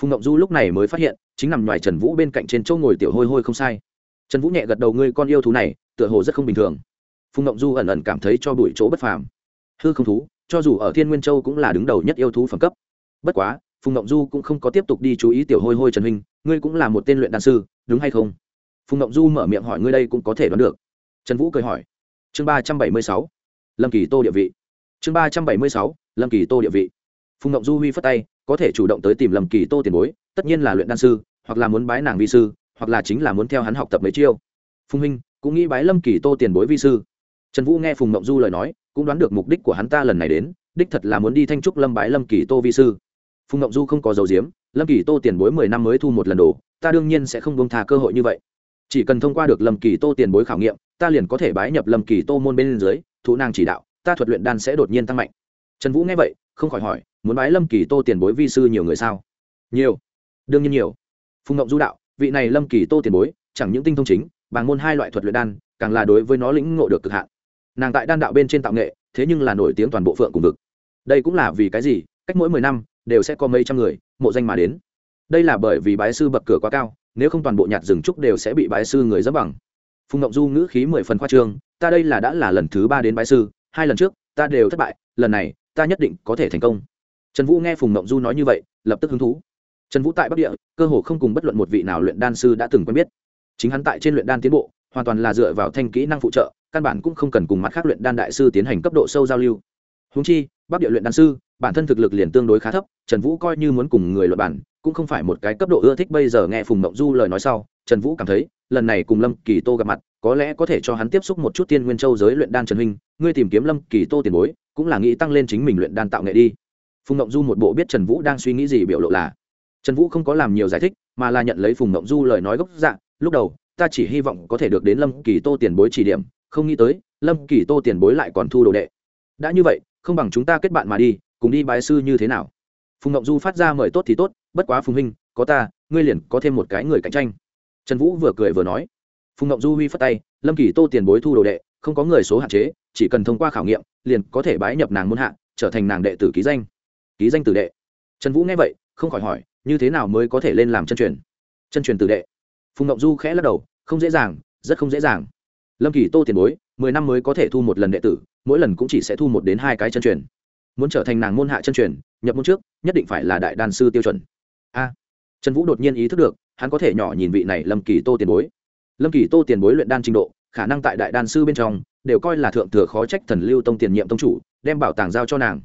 Phùng ngọc du lúc này mới phát hiện, chính nằm ngoài trần vũ bên cạnh trên chỗ ngồi tiểu hôi hôi không sai. Trần vũ nhẹ gật đầu ngươi con yêu thú này, tựa hồ rất không bình thường. Phùng ngọc du ẩn ẩn cảm thấy cho bụi chỗ bất phàm. Hư không thú, cho dù ở thiên nguyên châu cũng là đứng đầu nhất yêu thú phẩm cấp. Bất quá phùng ngọc du cũng không có tiếp tục đi chú ý tiểu hôi hôi trần huynh, ngươi cũng là một tên luyện đan sư, đúng hay không? Phùng ngọc du mở miệng hỏi ngươi đây cũng có thể đoán được. Trần vũ cười hỏi. Chương ba trăm bảy mươi sáu. Lâm kỳ tô địa vị. Chương ba trăm bảy mươi sáu. Lâm kỳ tô địa vị. Phùng ngọc du huy phất tay, có thể chủ động tới tìm lâm kỳ tô tiền bối, tất nhiên là luyện đan sư, hoặc là muốn bái nàng vi sư, hoặc là chính là muốn theo hắn học tập mấy chiêu. Phùng huynh, cũng nghĩ bái lâm kỳ tô tiền bối vi sư. Trần vũ nghe phùng ngọc du lời nói, cũng đoán được mục đích của hắn ta lần này đến, đích thật là muốn đi thanh trúc lâm bái lâm kỳ tô vi sư phùng Ngộng du không có dầu diếm, lâm kỳ tô tiền bối mười năm mới thu một lần đồ, ta đương nhiên sẽ không bông thà cơ hội như vậy. Chỉ cần thông qua được lâm kỳ tô tiền bối khảo nghiệm, ta liền có thể bái nhập lâm kỳ tô môn bên dưới, thụ nàng chỉ đạo, ta thuật luyện đan sẽ đột nhiên tăng mạnh. Trần vũ nghe vậy, không khỏi hỏi, muốn bái lâm kỳ tô tiền bối vi sư nhiều người sao? Nhiều. Đương nhiên nhiều. Phùng ngọc du đạo, vị này lâm kỳ tô tiền bối, chẳng những tinh thông chính, bằng môn hai loại thuật luyện đan, càng là đối với nó lĩnh ngộ được cực hạn. Nàng tại đan đạo bên trên tạo nghệ, thế nhưng là nổi tiếng toàn bộ phượng cùng vực. Đây cũng là vì cái gì? Cách mỗi mười năm đều sẽ có mấy trăm người, mộ danh mà đến. Đây là bởi vì bái sư bậc cửa quá cao, nếu không toàn bộ nhạt rừng trúc đều sẽ bị bái sư người dẫm bằng. Phùng ngọc du ngữ khí mười phần khoa trương, ta đây là đã là lần thứ ba đến bái sư, hai lần trước, ta đều thất bại, lần này, ta nhất định có thể thành công. Trần vũ nghe phùng ngọc du nói như vậy, lập tức hứng thú. Trần vũ tại bắc địa, cơ hồ không cùng bất luận một vị nào luyện đan sư đã từng quen biết. Chính hắn tại trên luyện đan tiến bộ, hoàn toàn là dựa vào thanh kỹ năng phụ trợ, căn bản cũng không cần cùng mặt khác luyện đan đại sư tiến hành cấp độ sâu giao lưu. Húng chi bắc địa luyện đan sư, bản thân thực lực liền tương đối khá thấp, trần vũ coi như muốn cùng người luận bản cũng không phải một cái cấp độ ưa thích bây giờ nghe phùng mộng du lời nói sau, trần vũ cảm thấy, lần này cùng lâm kỳ tô gặp mặt, có lẽ có thể cho hắn tiếp xúc một chút tiên nguyên châu giới luyện đan trần huynh, ngươi tìm kiếm lâm kỳ tô tiền bối, cũng là nghĩ tăng lên chính mình luyện đan tạo nghệ đi. Phùng ngộng du một bộ biết trần vũ đang suy nghĩ gì biểu lộ là, trần vũ không có làm nhiều giải thích, mà là nhận lấy phùng ngộng du lời nói gốc dạng lúc đầu, ta chỉ hy vọng có thể được đến lâm kỳ tô tiền bối chỉ điểm, không nghĩ tới, lâm kỳ tô tiền bối lại còn thu đồ đệ. Đã như vậy không bằng chúng ta kết bạn mà đi, cùng đi bái sư như thế nào? Phùng ngộng du phát ra mời tốt thì tốt, bất quá phùng huynh có ta, ngươi liền có thêm một cái người cạnh tranh. Trần vũ vừa cười vừa nói. Phùng ngộng du huy phất tay, lâm kỳ tô tiền bối thu đồ đệ, không có người số hạn chế, chỉ cần thông qua khảo nghiệm, liền có thể bái nhập nàng muôn hạ, trở thành nàng đệ tử ký danh. Ký danh tử đệ. Trần vũ nghe vậy, không khỏi hỏi, như thế nào mới có thể lên làm chân truyền? Chân truyền tử đệ. Phùng ngộng du khẽ lắc đầu, không dễ dàng, rất không dễ dàng. Lâm kỳ tô tiền bối mười năm mới có thể thu một lần đệ tử, mỗi lần cũng chỉ sẽ thu một đến hai cái chân truyền. Muốn trở thành nàng môn hạ chân truyền, nhập môn trước, nhất định phải là đại đan sư tiêu chuẩn. A. Trần vũ đột nhiên ý thức được, hắn có thể nhỏ nhìn vị này lâm kỳ tô tiền bối. Lâm kỳ tô tiền bối luyện đan trình độ, khả năng tại đại đan sư bên trong, đều coi là thượng thừa khó trách thần lưu tông tiền nhiệm tông chủ, đem bảo tàng giao cho nàng.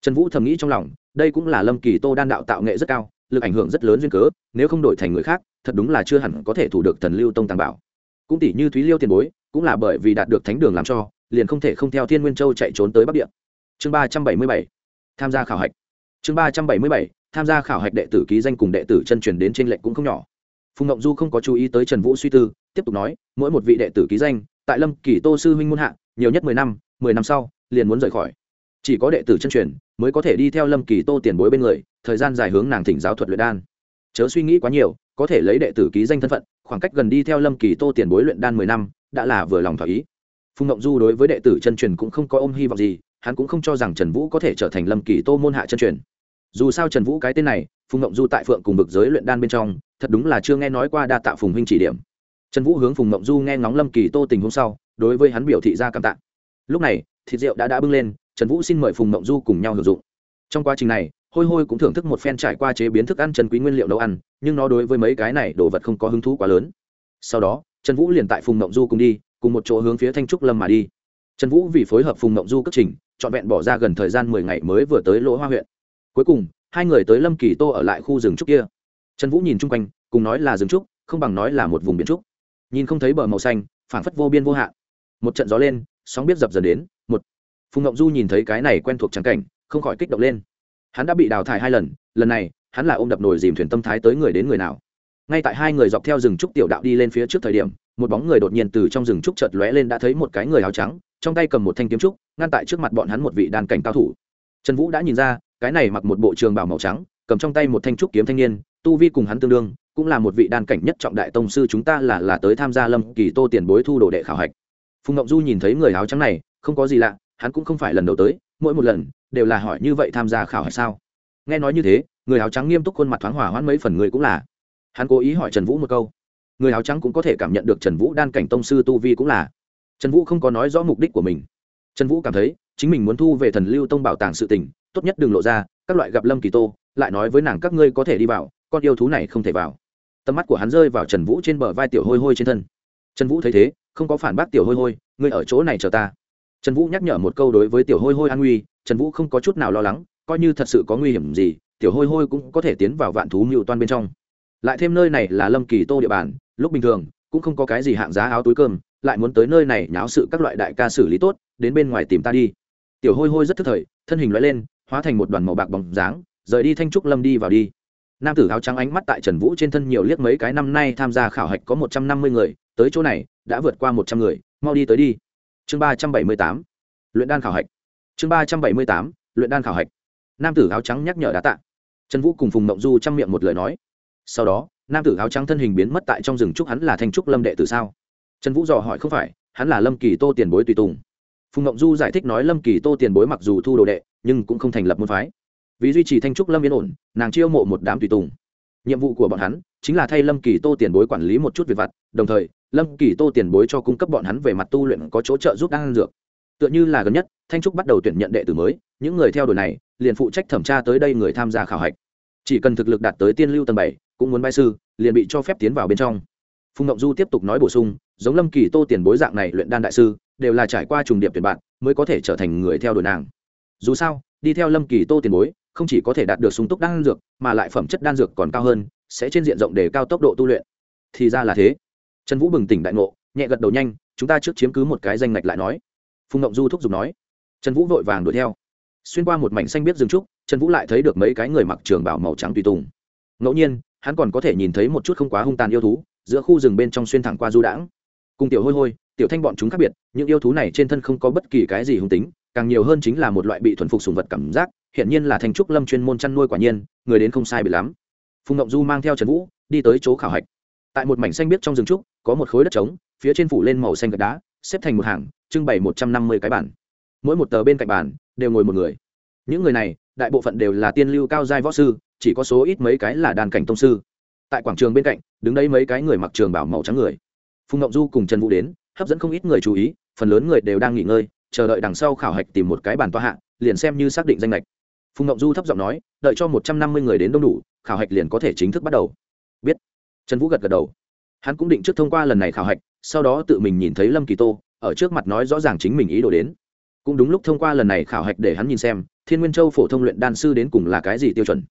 Trần vũ thầm nghĩ trong lòng, đây cũng là lâm kỳ tô đan đạo tạo nghệ rất cao, lực ảnh hưởng rất lớn duyên cớ, nếu không đổi thành người khác, thật đúng là chưa hẳn có thể thủ được thần lưu tông tàng bảo cũng tỷ như thúy liêu tiền bối, cũng là bởi vì đạt được thánh đường làm cho, liền không thể không theo thiên nguyên châu chạy trốn tới bắc địa. Chương ba trăm bảy mươi bảy, tham gia khảo hạch. Chương ba trăm bảy mươi bảy, tham gia khảo hạch đệ tử ký danh cùng đệ tử chân truyền đến trên lệnh cũng không nhỏ. Phùng ngộng du không có chú ý tới trần vũ suy tư, tiếp tục nói, mỗi một vị đệ tử ký danh, tại lâm kỳ tô sư huynh muôn hạ, nhiều nhất mười năm mười năm sau, liền muốn rời khỏi. Chỉ có đệ tử chân truyền, mới có thể đi theo lâm kỳ tô tiền bối bên người, thời gian dài hướng nàng thỉnh giáo thuật luyện đan chớ suy nghĩ quá nhiều, có thể lấy đệ tử ký danh thân phận, khoảng cách gần đi theo lâm kỳ tô tiền bối luyện đan mười năm, đã là vừa lòng thỏa ý. Phùng ngộng du đối với đệ tử chân truyền cũng không có ôm hy vọng gì, hắn cũng không cho rằng trần vũ có thể trở thành lâm kỳ tô môn hạ chân truyền. Dù sao trần vũ cái tên này, phùng ngộng du tại phượng cùng vực giới luyện đan bên trong, thật đúng là chưa nghe nói qua đa tạ phùng huynh chỉ điểm. Trần vũ hướng phùng ngộng du nghe ngóng lâm kỳ tô tình hôm sau, đối với hắn biểu thị ra cảm tạ. Lúc này, thịt rượu đã đã bưng lên, trần vũ xin mời phùng ngộng du cùng nhau hưởng dụng. Trong quá trình này hôi hôi cũng thưởng thức một phen trải qua chế biến thức ăn trần quý nguyên liệu nấu ăn, nhưng nó đối với mấy cái này đồ vật không có hứng thú quá lớn. Sau đó, trần vũ liền tại phùng mộng du cùng đi, cùng một chỗ hướng phía thanh trúc lâm mà đi. Trần vũ vì phối hợp phùng mộng du cất trình, trọn vẹn bỏ ra gần thời gian mười ngày mới vừa tới lỗ hoa huyện. Cuối cùng, hai người tới lâm kỳ tô ở lại khu rừng trúc kia. Trần vũ nhìn chung quanh, cùng nói là rừng trúc, không bằng nói là một vùng biển trúc. Nhìn không thấy bờ màu xanh, phảng phất vô biên vô hạn. Một trận gió lên, sóng biết dập dần đến, một. Phùng ngọc du nhìn thấy cái này quen thuộc trắng cảnh, không khỏi kích động lên hắn đã bị đào thải hai lần lần này, hắn là ôm đập nồi dìm thuyền tâm thái tới người đến người nào. Ngay tại hai người dọc theo rừng trúc tiểu đạo đi lên phía trước thời điểm, một bóng người đột nhiên từ trong rừng trúc chợt lóe lên đã thấy một cái người áo trắng, trong tay cầm một thanh kiếm trúc, ngăn tại trước mặt bọn hắn một vị đàn cảnh cao thủ. Trần vũ đã nhìn ra, cái này mặc một bộ trường bảo màu trắng, cầm trong tay một thanh trúc kiếm thanh niên, tu vi cùng hắn tương đương, cũng là một vị đan cảnh nhất trọng đại tông sư chúng ta là là tới tham gia lâm kỳ tô tiền bối thu đồ đệ khảo hạch. Phùng ngọc du nhìn thấy người áo trắng này, không có gì lạ, hắn cũng không phải lần đầu tới, mỗi một lần đều là hỏi như vậy tham gia khảo hạch sao? Nghe nói như thế, người áo trắng nghiêm túc khuôn mặt thoáng hỏa hoãn mấy phần người cũng là. Hắn cố ý hỏi trần vũ một câu. Người áo trắng cũng có thể cảm nhận được trần vũ đan cảnh tông sư tu vi cũng là. Trần vũ không có nói rõ mục đích của mình. Trần vũ cảm thấy, chính mình muốn thu về thần lưu tông bảo tàng sự tình, tốt nhất đừng lộ ra, các loại gặp lâm kỳ tô, lại nói với nàng các ngươi có thể đi vào, con yêu thú này không thể vào. Tầm mắt của hắn rơi vào trần vũ trên bờ vai tiểu hôi hôi trên thân. Trần vũ thấy thế, không có phản bác tiểu hôi hôi, ngươi ở chỗ này chờ ta. Trần vũ nhắc nhở một câu đối với tiểu hôi hôi an nguy trần vũ không có chút nào lo lắng, coi như thật sự có nguy hiểm gì, tiểu hôi hôi cũng có thể tiến vào vạn thú mưu toan bên trong. Lại thêm nơi này là lâm kỳ tô địa bàn, lúc bình thường, cũng không có cái gì hạng giá áo túi cơm, lại muốn tới nơi này nháo sự các loại đại ca xử lý tốt, đến bên ngoài tìm ta đi. Tiểu hôi hôi rất thức thời, thân hình loại lên, hóa thành một đoàn màu bạc bóng dáng, rời đi thanh trúc lâm đi vào đi. Nam tử áo trắng ánh mắt tại trần vũ trên thân nhiều liếc mấy cái năm nay tham gia khảo hạch có một trăm năm mươi người, tới chỗ này, đã vượt qua một trăm người, mau đi tới đi. Chương ba trăm bảy mươi tám, luyện đan khảo hạch chương ba trăm bảy mươi tám, luyện đan khảo hạch. Nam tử áo trắng nhắc nhở đá tạ. Trần vũ cùng phùng mộng du chăm miệng một lời nói. Sau đó, nam tử áo trắng thân hình biến mất tại trong rừng trúc hắn là thanh trúc lâm đệ tử sao? Trần vũ dò hỏi không phải, hắn là lâm kỳ tô tiền bối tùy tùng. Phùng ngộng du giải thích nói lâm kỳ tô tiền bối mặc dù thu đồ đệ, nhưng cũng không thành lập môn phái. Vì duy trì thanh trúc lâm yên ổn, nàng chiêu mộ một đám tùy tùng. Nhiệm vụ của bọn hắn chính là thay lâm kỳ tô tiền bối quản lý một chút việc vặt, đồng thời, lâm kỳ tô tiền bối cho cung cấp bọn hắn về mặt tu luyện có chỗ trợ giúp đang dược tựa như là gần nhất, thanh trúc bắt đầu tuyển nhận đệ tử mới, những người theo đuổi này, liền phụ trách thẩm tra tới đây người tham gia khảo hạch. Chỉ cần thực lực đạt tới tiên lưu tầng bảy, cũng muốn bay sư, liền bị cho phép tiến vào bên trong. Phùng ngọc du tiếp tục nói bổ sung, giống lâm kỳ tô tiền bối dạng này luyện đan đại sư, đều là trải qua trùng điệp tuyển bạn, mới có thể trở thành người theo đuổi nàng. Dù sao, đi theo lâm kỳ tô tiền bối, không chỉ có thể đạt được sung túc đan dược, mà lại phẩm chất đan dược còn cao hơn, sẽ trên diện rộng để cao tốc độ tu luyện. Thì ra là thế. Trần vũ bừng tỉnh đại ngộ, nhẹ gật đầu nhanh, chúng ta trước chiếm cứ một cái danh ngạch lại nói phùng ngộng du thúc giục nói, trần vũ vội vàng đuổi theo. xuyên qua một mảnh xanh biết rừng trúc, trần vũ lại thấy được mấy cái người mặc trường bảo màu trắng tùy tùng. ngẫu nhiên, hắn còn có thể nhìn thấy một chút không quá hung tàn yêu thú, giữa khu rừng bên trong xuyên thẳng qua du đãng. cùng tiểu hôi hôi, tiểu thanh bọn chúng khác biệt, những yêu thú này trên thân không có bất kỳ cái gì hung tính, càng nhiều hơn chính là một loại bị thuần phục sùng vật cảm giác hiện nhiên là thành trúc lâm chuyên môn chăn nuôi quả nhiên, người đến không sai bị lắm. phùng ngộng du mang theo trần vũ, đi tới chỗ khảo hạch. tại một mảnh xanh biếc trong rừng trúc, có một khối đất trống, phía trên phủ lên màu xanh gạch đá xếp thành một hàng, trưng bày một trăm năm mươi cái bản mỗi một tờ bên cạnh bản đều ngồi một người. Những người này, đại bộ phận đều là tiên lưu cao giai võ sư, chỉ có số ít mấy cái là đàn cảnh tông sư. Tại quảng trường bên cạnh, đứng đấy mấy cái người mặc trường bảo màu trắng người. Phùng ngọc du cùng trần vũ đến, hấp dẫn không ít người chú ý, phần lớn người đều đang nghỉ ngơi, chờ đợi đằng sau khảo hạch tìm một cái bàn toa hạ, liền xem như xác định danh lệch phùng ngọc du thấp giọng nói, đợi cho một trăm năm mươi người đến đông đủ, khảo hạch liền có thể chính thức bắt đầu. Biết. Trần vũ gật gật đầu. Hắn cũng định trước thông qua lần này khảo hạch sau đó tự mình nhìn thấy lâm kỳ tô, ở trước mặt nói rõ ràng chính mình ý đồ đến. Cũng đúng lúc thông qua lần này khảo hạch để hắn nhìn xem, thiên nguyên châu phổ thông luyện đan sư đến cùng là cái gì tiêu chuẩn.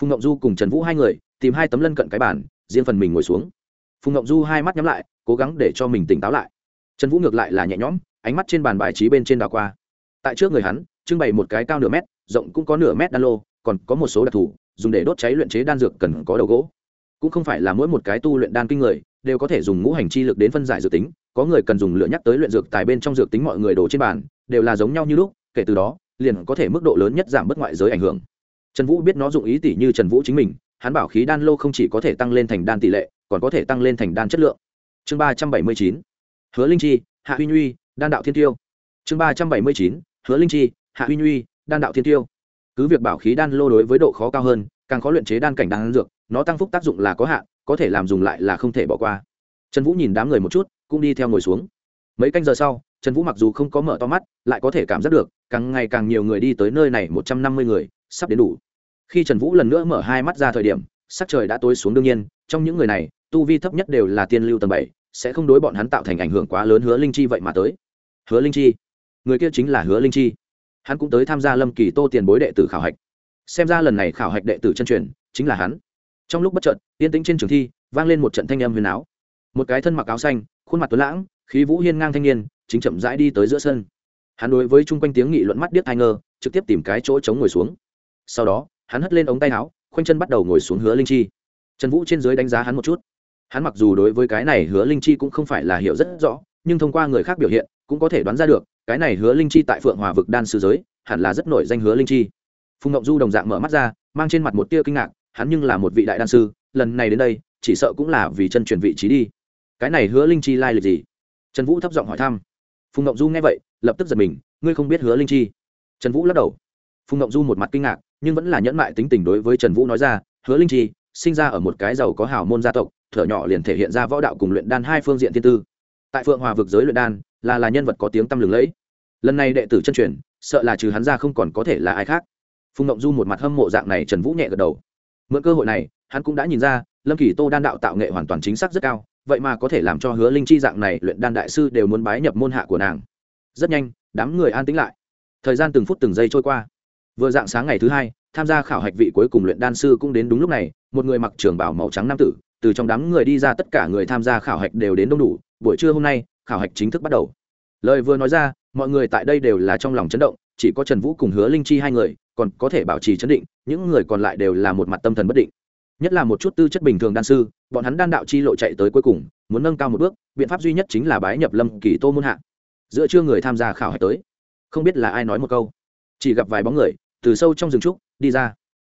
Phùng ngọc du cùng trần vũ hai người, tìm hai tấm lân cận cái bàn, riêng phần mình ngồi xuống. Phùng ngọc du hai mắt nhắm lại, cố gắng để cho mình tỉnh táo lại. Trần vũ ngược lại là nhẹ nhõm, ánh mắt trên bàn bài trí bên trên đảo qua. Tại trước người hắn, trưng bày một cái cao nửa mét, rộng cũng có nửa mét đan lô, còn có một số đặc thù, dùng để đốt cháy luyện chế đan dược cần có đầu gỗ. Cũng không phải là mỗi một cái tu luyện đan kinh người đều có thể dùng ngũ hành chi lực đến phân giải dược tính, có người cần dùng lựa nhắc tới luyện dược tài bên trong dược tính mọi người đổ trên bàn, đều là giống nhau như lúc, kể từ đó, liền có thể mức độ lớn nhất giảm bớt ngoại giới ảnh hưởng. Trần vũ biết nó dụng ý tỷ như trần vũ chính mình, hắn bảo khí đan lô không chỉ có thể tăng lên thành đan tỷ lệ, còn có thể tăng lên thành đan chất lượng. Chương ba trăm bảy mươi chín, hứa linh chi, hạ huy nhuy, đan đạo thiên tiêu. Chương ba trăm bảy mươi chín, hứa linh chi, hạ huy nhuy, đan đạo thiên tiêu. Cứ việc bảo khí đan lô đối với độ khó cao hơn, càng khó luyện chế đan cảnh đan dược, nó tăng phúc tác dụng là có hạn có thể làm dùng lại là không thể bỏ qua. Trần vũ nhìn đám người một chút, cũng đi theo ngồi xuống. Mấy canh giờ sau, trần vũ mặc dù không có mở to mắt, lại có thể cảm giác được, càng ngày càng nhiều người đi tới nơi này một trăm năm mươi người, sắp đến đủ. Khi trần vũ lần nữa mở hai mắt ra thời điểm, sắc trời đã tối xuống đương nhiên, trong những người này, tu vi thấp nhất đều là tiên lưu tầng bảy, sẽ không đối bọn hắn tạo thành ảnh hưởng quá lớn hứa linh chi vậy mà tới. Hứa linh chi? Người kia chính là hứa linh chi. Hắn cũng tới tham gia lâm kỳ tô tiền bối đệ tử khảo hạch. Xem ra lần này khảo hạch đệ tử chân truyền, chính là hắn trong lúc bất trợn yên tĩnh trên trường thi, vang lên một trận thanh âm huyền áo. Một cái thân mặc áo xanh, khuôn mặt tuấn lãng, khí vũ hiên ngang thanh niên, chính chậm rãi đi tới giữa sân. Hắn đối với chung quanh tiếng nghị luận mắt điếc hai ngơ trực tiếp tìm cái chỗ chống ngồi xuống. Sau đó, hắn hất lên ống tay áo, khoanh chân bắt đầu ngồi xuống hứa linh chi. Trần vũ trên dưới đánh giá hắn một chút. Hắn mặc dù đối với cái này hứa linh chi cũng không phải là hiểu rất rõ, nhưng thông qua người khác biểu hiện, cũng có thể đoán ra được, cái này hứa linh chi tại phượng hòa vực đan sư giới, hẳn là rất nổi danh hứa linh chi. Phùng ngọc du đồng dạng mở mắt ra, mang trên mặt một tia kinh ngạc hắn nhưng là một vị đại đan sư, lần này đến đây, chỉ sợ cũng là vì chân truyền vị trí đi. Cái này hứa linh chi lai lịch gì? Trần vũ thấp giọng hỏi thăm. Phùng ngọc du nghe vậy, lập tức giật mình, ngươi không biết hứa linh chi? Trần vũ lắc đầu. Phùng ngọc du một mặt kinh ngạc, nhưng vẫn là nhẫn mại tính tình đối với trần vũ nói ra, hứa linh chi, sinh ra ở một cái giàu có hào môn gia tộc, thở nhỏ liền thể hiện ra võ đạo cùng luyện đan hai phương diện thiên tư. Tại phượng hòa vực giới luyện đan, là là nhân vật có tiếng tăm lừng lẫy. Lần này đệ tử chân truyền, sợ là trừ hắn ra không còn có thể là ai khác. Phùng ngọc du một mặt hâm mộ dạng này trần vũ nhẹ gật đầu mượn cơ hội này, hắn cũng đã nhìn ra, lâm kỳ tô đan đạo tạo nghệ hoàn toàn chính xác rất cao, vậy mà có thể làm cho hứa linh chi dạng này luyện đan đại sư đều muốn bái nhập môn hạ của nàng. Rất nhanh, đám người an tĩnh lại. Thời gian từng phút từng giây trôi qua. Vừa dạng sáng ngày thứ hai, tham gia khảo hạch vị cuối cùng luyện đan sư cũng đến đúng lúc này, một người mặc trường bảo màu trắng nam tử, từ trong đám người đi ra tất cả người tham gia khảo hạch đều đến đông đủ, buổi trưa hôm nay, khảo hạch chính thức bắt đầu. Lời vừa nói ra, mọi người tại đây đều là trong lòng chấn động chỉ có trần vũ cùng hứa linh chi hai người, còn có thể bảo trì chấn định, những người còn lại đều là một mặt tâm thần bất định. Nhất là một chút tư chất bình thường đan sư, bọn hắn đan đạo chi lộ chạy tới cuối cùng, muốn nâng cao một bước, biện pháp duy nhất chính là bái nhập lâm kỳ tô môn hạ. Giữa chưa người tham gia khảo hạch tới. Không biết là ai nói một câu. Chỉ gặp vài bóng người, từ sâu trong rừng trúc, đi ra.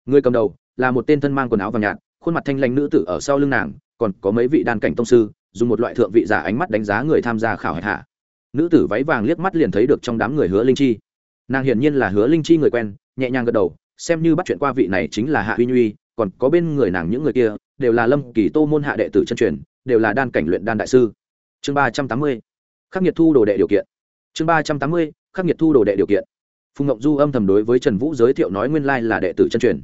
Người cầm đầu, là một tên thân mang quần áo vàng nhạt, khuôn mặt thanh lãnh nữ tử ở sau lưng nàng, còn có mấy vị đan cảnh tông sư, dùng một loại thượng vị giả ánh mắt đánh giá người tham gia khảo hạch hạ. Nữ tử váy vàng liếc mắt liền thấy được trong đám người hứa linh chi nàng hiển nhiên là hứa linh chi người quen, nhẹ nhàng gật đầu, xem như bắt chuyện qua vị này chính là hạ huy nhuy, còn có bên người nàng những người kia, đều là lâm kỳ tô môn hạ đệ tử chân truyền, đều là đan cảnh luyện đan đại sư. Chương ba trăm tám mươi, khắc nghiệt thu đồ đệ điều kiện. Chương ba trăm tám mươi, khắc nghiệt thu đồ đệ điều kiện. Phùng ngọc du âm thầm đối với trần vũ giới thiệu nói nguyên lai là đệ tử chân truyền.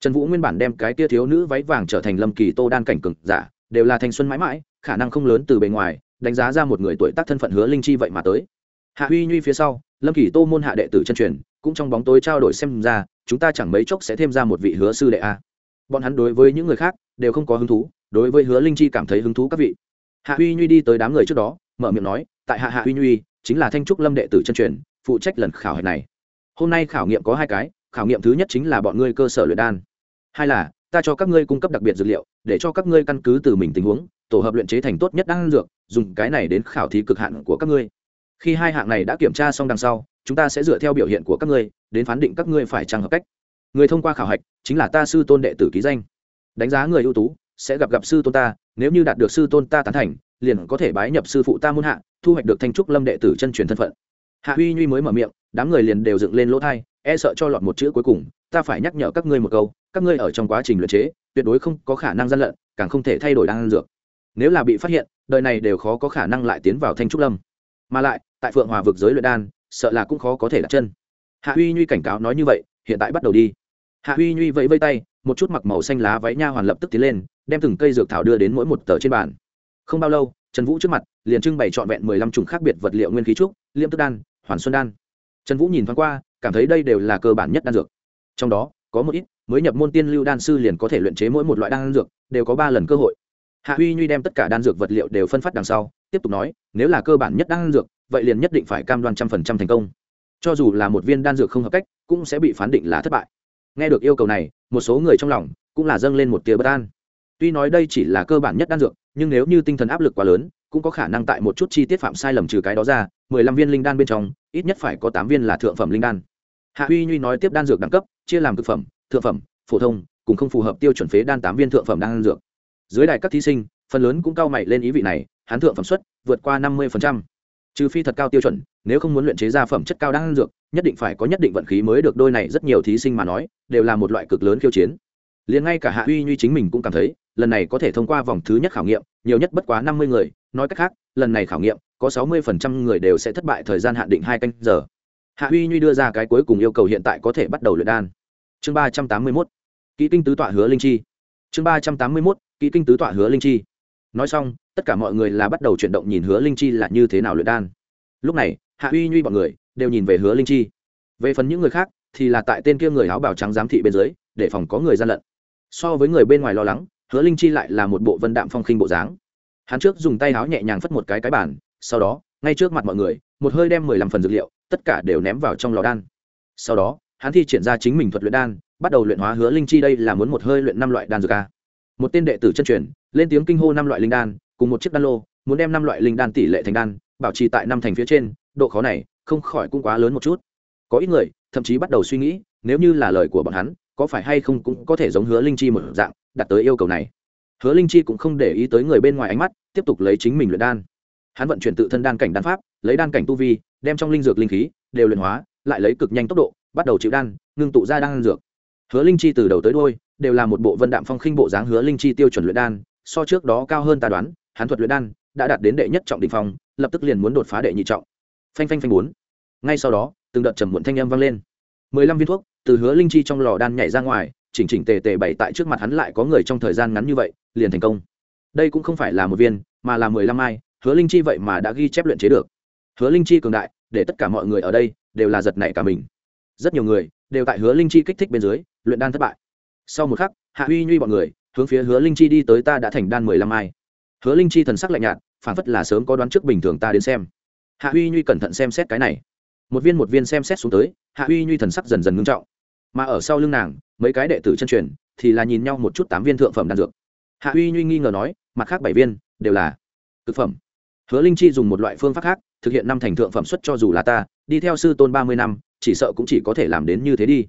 Trần vũ nguyên bản đem cái tia thiếu nữ váy vàng trở thành lâm kỳ tô đan cảnh cực giả, đều là thanh xuân mãi mãi, khả năng không lớn từ bề ngoài, đánh giá ra một người tuổi tác thân phận hứa linh chi vậy mà tới. Hạ huy nhuy phía sau lâm kỳ tô môn hạ đệ tử chân truyền, cũng trong bóng tối trao đổi xem ra, chúng ta chẳng mấy chốc sẽ thêm ra một vị hứa sư đệ a. Bọn hắn đối với những người khác, đều không có hứng thú, đối với hứa linh chi cảm thấy hứng thú các vị. Hạ huy nhuy đi tới đám người trước đó, mở miệng nói, tại hạ hạ huy nhuy, chính là thanh trúc lâm đệ tử chân truyền, phụ trách lần khảo hạch này. Hôm nay khảo nghiệm có hai cái, khảo nghiệm thứ nhất chính là bọn ngươi cơ sở luyện đan. Hai là, ta cho các ngươi cung cấp đặc biệt dược liệu, để cho các ngươi căn cứ từ mình tình huống, tổ hợp luyện chế thành tốt nhất đan dược, dùng cái này đến khảo thí cực hạn của các ngươi khi hai hạng này đã kiểm tra xong đằng sau, chúng ta sẽ dựa theo biểu hiện của các ngươi, đến phán định các ngươi phải trang hợp cách. Người thông qua khảo hạch, chính là ta sư tôn đệ tử ký danh. Đánh giá người ưu tú, sẽ gặp gặp sư tôn ta, nếu như đạt được sư tôn ta tán thành, liền có thể bái nhập sư phụ ta muôn hạ, thu hoạch được thanh trúc lâm đệ tử chân truyền thân phận. Hạ huy nhuy mới mở miệng, đám người liền đều dựng lên lỗ thai e sợ cho lọt một chữ cuối cùng, ta phải nhắc nhở các ngươi một câu, các ngươi ở trong quá trình luyện chế, tuyệt đối không có khả năng gian lận, càng không thể thay đổi đan dược. Nếu là bị phát hiện, đời này đều khó có khả năng lại tiến vào thanh trúc lâm mà lại, tại phượng hòa vực giới luyện đan, sợ là cũng khó có thể đặt chân. Hạ huy nhuy cảnh cáo nói như vậy, hiện tại bắt đầu đi. Hạ huy nhuy vẫy vây tay, một chút mặc màu xanh lá váy nha hoàn lập tức tiến lên, đem từng cây dược thảo đưa đến mỗi một tờ trên bàn. Không bao lâu, trần vũ trước mặt, liền trưng bày trọn vẹn mười lăm chủng khác biệt vật liệu nguyên khí trúc liêm tức đan, hoàn xuân đan. Trần vũ nhìn thoáng qua, cảm thấy đây đều là cơ bản nhất đan dược. Trong đó, có một ít mới nhập môn tiên lưu đan sư liền có thể luyện chế mỗi một loại đan dược, đều có ba lần cơ hội. Hạ huy nhuy đem tất cả đan dược vật liệu đều phân phát đằng sau tiếp tục nói, nếu là cơ bản nhất đan dược, vậy liền nhất định phải cam đoan trăm phần trăm thành công. Cho dù là một viên đan dược không hợp cách, cũng sẽ bị phán định là thất bại. Nghe được yêu cầu này, một số người trong lòng cũng là dâng lên một tia bất an. Tuy nói đây chỉ là cơ bản nhất đan dược, nhưng nếu như tinh thần áp lực quá lớn, cũng có khả năng tại một chút chi tiết phạm sai lầm trừ cái đó ra, mười lăm viên linh đan bên trong, ít nhất phải có tám viên là thượng phẩm linh đan. Hạ huy nhuy nói tiếp đan dược đẳng cấp, chia làm thực phẩm, thượng phẩm, phổ thông, cùng không phù hợp tiêu chuẩn phế đan tám viên thượng phẩm đan dược. Dưới đài các thí sinh phần lớn cũng cao mày lên ý vị này, hán thượng phẩm suất vượt qua năm mươi trừ phi thật cao tiêu chuẩn, nếu không muốn luyện chế ra phẩm chất cao đan dược, nhất định phải có nhất định vận khí mới được đôi này rất nhiều thí sinh mà nói, đều là một loại cực lớn khiêu chiến. Liền ngay cả hạ uy như chính mình cũng cảm thấy, lần này có thể thông qua vòng thứ nhất khảo nghiệm, nhiều nhất bất quá năm mươi người, nói cách khác, lần này khảo nghiệm, có sáu mươi phần trăm người đều sẽ thất bại thời gian hạn định hai canh giờ. Hạ uy như đưa ra cái cuối cùng yêu cầu hiện tại có thể bắt đầu luyện đan. Chương ba trăm tám mươi mốt, kỹ kinh tứ tọa hứa linh chi. Chương ba trăm tám mươi mốt, kỹ kinh tứ tọa hứa linh chi nói xong, tất cả mọi người là bắt đầu chuyển động nhìn hứa linh chi là như thế nào luyện đan. Lúc này, hạ uy nhuy bọn người đều nhìn về hứa linh chi. Về phần những người khác thì là tại tên kia người áo bào trắng giám thị bên dưới, để phòng có người gian lận. So với người bên ngoài lo lắng, hứa linh chi lại là một bộ vân đạm phong khinh bộ dáng. Hắn trước dùng tay áo nhẹ nhàng phất một cái cái bản sau đó, ngay trước mặt mọi người, một hơi đem mười lăm phần dược liệu, tất cả đều ném vào trong lò đan. Sau đó, hắn thi triển ra chính mình thuật luyện đan, bắt đầu luyện hóa hứa linh chi đây là muốn một hơi luyện năm loại đan dược ca một tên đệ tử chân truyền lên tiếng kinh hô năm loại linh đan, cùng một chiếc đan lô, muốn đem năm loại linh đan tỷ lệ thành đan, bảo trì tại năm thành phía trên, độ khó này không khỏi cũng quá lớn một chút. Có ít người thậm chí bắt đầu suy nghĩ, nếu như là lời của bọn hắn, có phải hay không cũng có thể giống hứa linh chi một dạng, đặt tới yêu cầu này. Hứa linh chi cũng không để ý tới người bên ngoài ánh mắt, tiếp tục lấy chính mình luyện đan. Hắn vận chuyển tự thân đan cảnh đan pháp, lấy đan cảnh tu vi, đem trong linh dược linh khí đều luyện hóa, lại lấy cực nhanh tốc độ, bắt đầu chịu đan, ngưng tụ ra đan dược. Hứa linh chi từ đầu tới đôi đều là một bộ vân đạm phong khinh bộ dáng hứa linh chi tiêu chuẩn luyện đan so trước đó cao hơn ta đoán hắn thuật luyện đan đã đạt đến đệ nhất trọng đ ỉ n h phong, lập tức liền muốn đột phá đệ nhị trọng. Phanh phanh phanh bốn. Ngay sau đó, từng đợt trầm muộn thanh âm vang lên. Mười lăm viên thuốc từ hứa linh chi trong lò đan nhảy ra ngoài, chỉnh chỉnh tề tề bày tại trước mặt hắn lại có người trong thời gian ngắn như vậy, liền thành công. Đây cũng không phải là một viên, mà là mười lăm mai hứa linh chi vậy mà đã ghi chép luyện chế được. Hứa linh chi cường đại, để tất cả mọi người ở đây đều là giật nảy cả mình. Rất nhiều người đều tại hứa linh chi kích thích bên dưới, luyện đan thất bại. Sau một khắc, hạ huy nhuy bọn người hướng phía hứa linh chi đi tới ta đã thành đan mười lăm mai. hứa linh chi thần sắc lạnh nhạt, phản phất là sớm có đoán trước bình thường ta đến xem. Hạ huy nhuy cẩn thận xem xét cái này. Một viên một viên xem xét xuống tới, hạ huy nhuy thần sắc dần dần ngưng trọng. Mà ở sau lưng nàng, mấy cái đệ tử chân truyền thì là nhìn nhau một chút tám viên thượng phẩm đan dược. Hạ huy nhuy nghi ngờ nói, mặt khác bảy viên đều là thực phẩm. Hứa linh chi dùng một loại phương pháp khác, thực hiện năm thành thượng phẩm xuất cho dù là ta, đi theo sư tôn ba mươi năm, chỉ sợ cũng chỉ có thể làm đến như thế đi.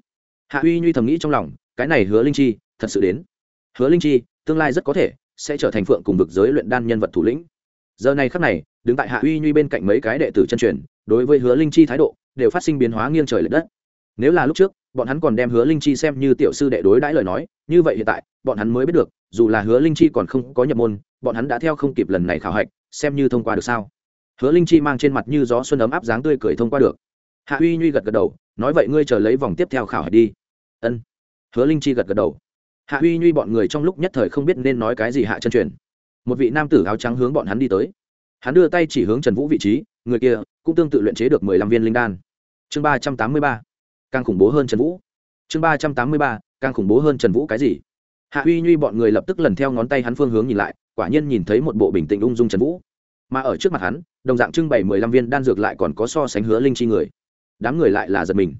Hạ huy nhuy thầm nghĩ trong lòng, cái này hứa linh chi thật sự đến hứa linh chi, tương lai rất có thể sẽ trở thành phượng cùng vực giới luyện đan nhân vật thủ lĩnh. Giờ này khắc này, đứng tại hạ uy nhuy bên cạnh mấy cái đệ tử chân truyền, đối với hứa linh chi thái độ đều phát sinh biến hóa nghiêng trời l ệ đất. Nếu là lúc trước, bọn hắn còn đem hứa linh chi xem như tiểu sư đệ đối đãi lời nói, như vậy hiện tại, bọn hắn mới biết được, dù là hứa linh chi còn không có nhập môn, bọn hắn đã theo không kịp lần này khảo hạch, xem như thông qua được sao? Hứa linh chi mang trên mặt như gió xuân ấm áp dáng tươi cười thông qua được. Hạ uy nhuy gật gật đầu, nói vậy ngươi chờ lấy vòng tiếp theo khảo hạch đi. Ân. Hứa linh chi gật gật đầu hạ huy nhuy bọn người trong lúc nhất thời không biết nên nói cái gì hạ chân truyền. Một vị nam tử áo trắng hướng bọn hắn đi tới. Hắn đưa tay chỉ hướng trần vũ vị trí, người kia cũng tương tự luyện chế được mười lăm viên linh đan. Chương ba trăm tám mươi ba. Càng khủng bố hơn trần vũ. Chương ba trăm tám mươi ba, càng khủng bố hơn trần vũ cái gì? Hạ uy nhuy bọn người lập tức lần theo ngón tay hắn phương hướng nhìn lại, quả nhiên nhìn thấy một bộ bình tĩnh ung dung trần vũ. Mà ở trước mặt hắn, đồng dạng trưng bày mười lăm viên đan dược lại còn có so sánh hứa linh chi người. Đám người lại là giật mình.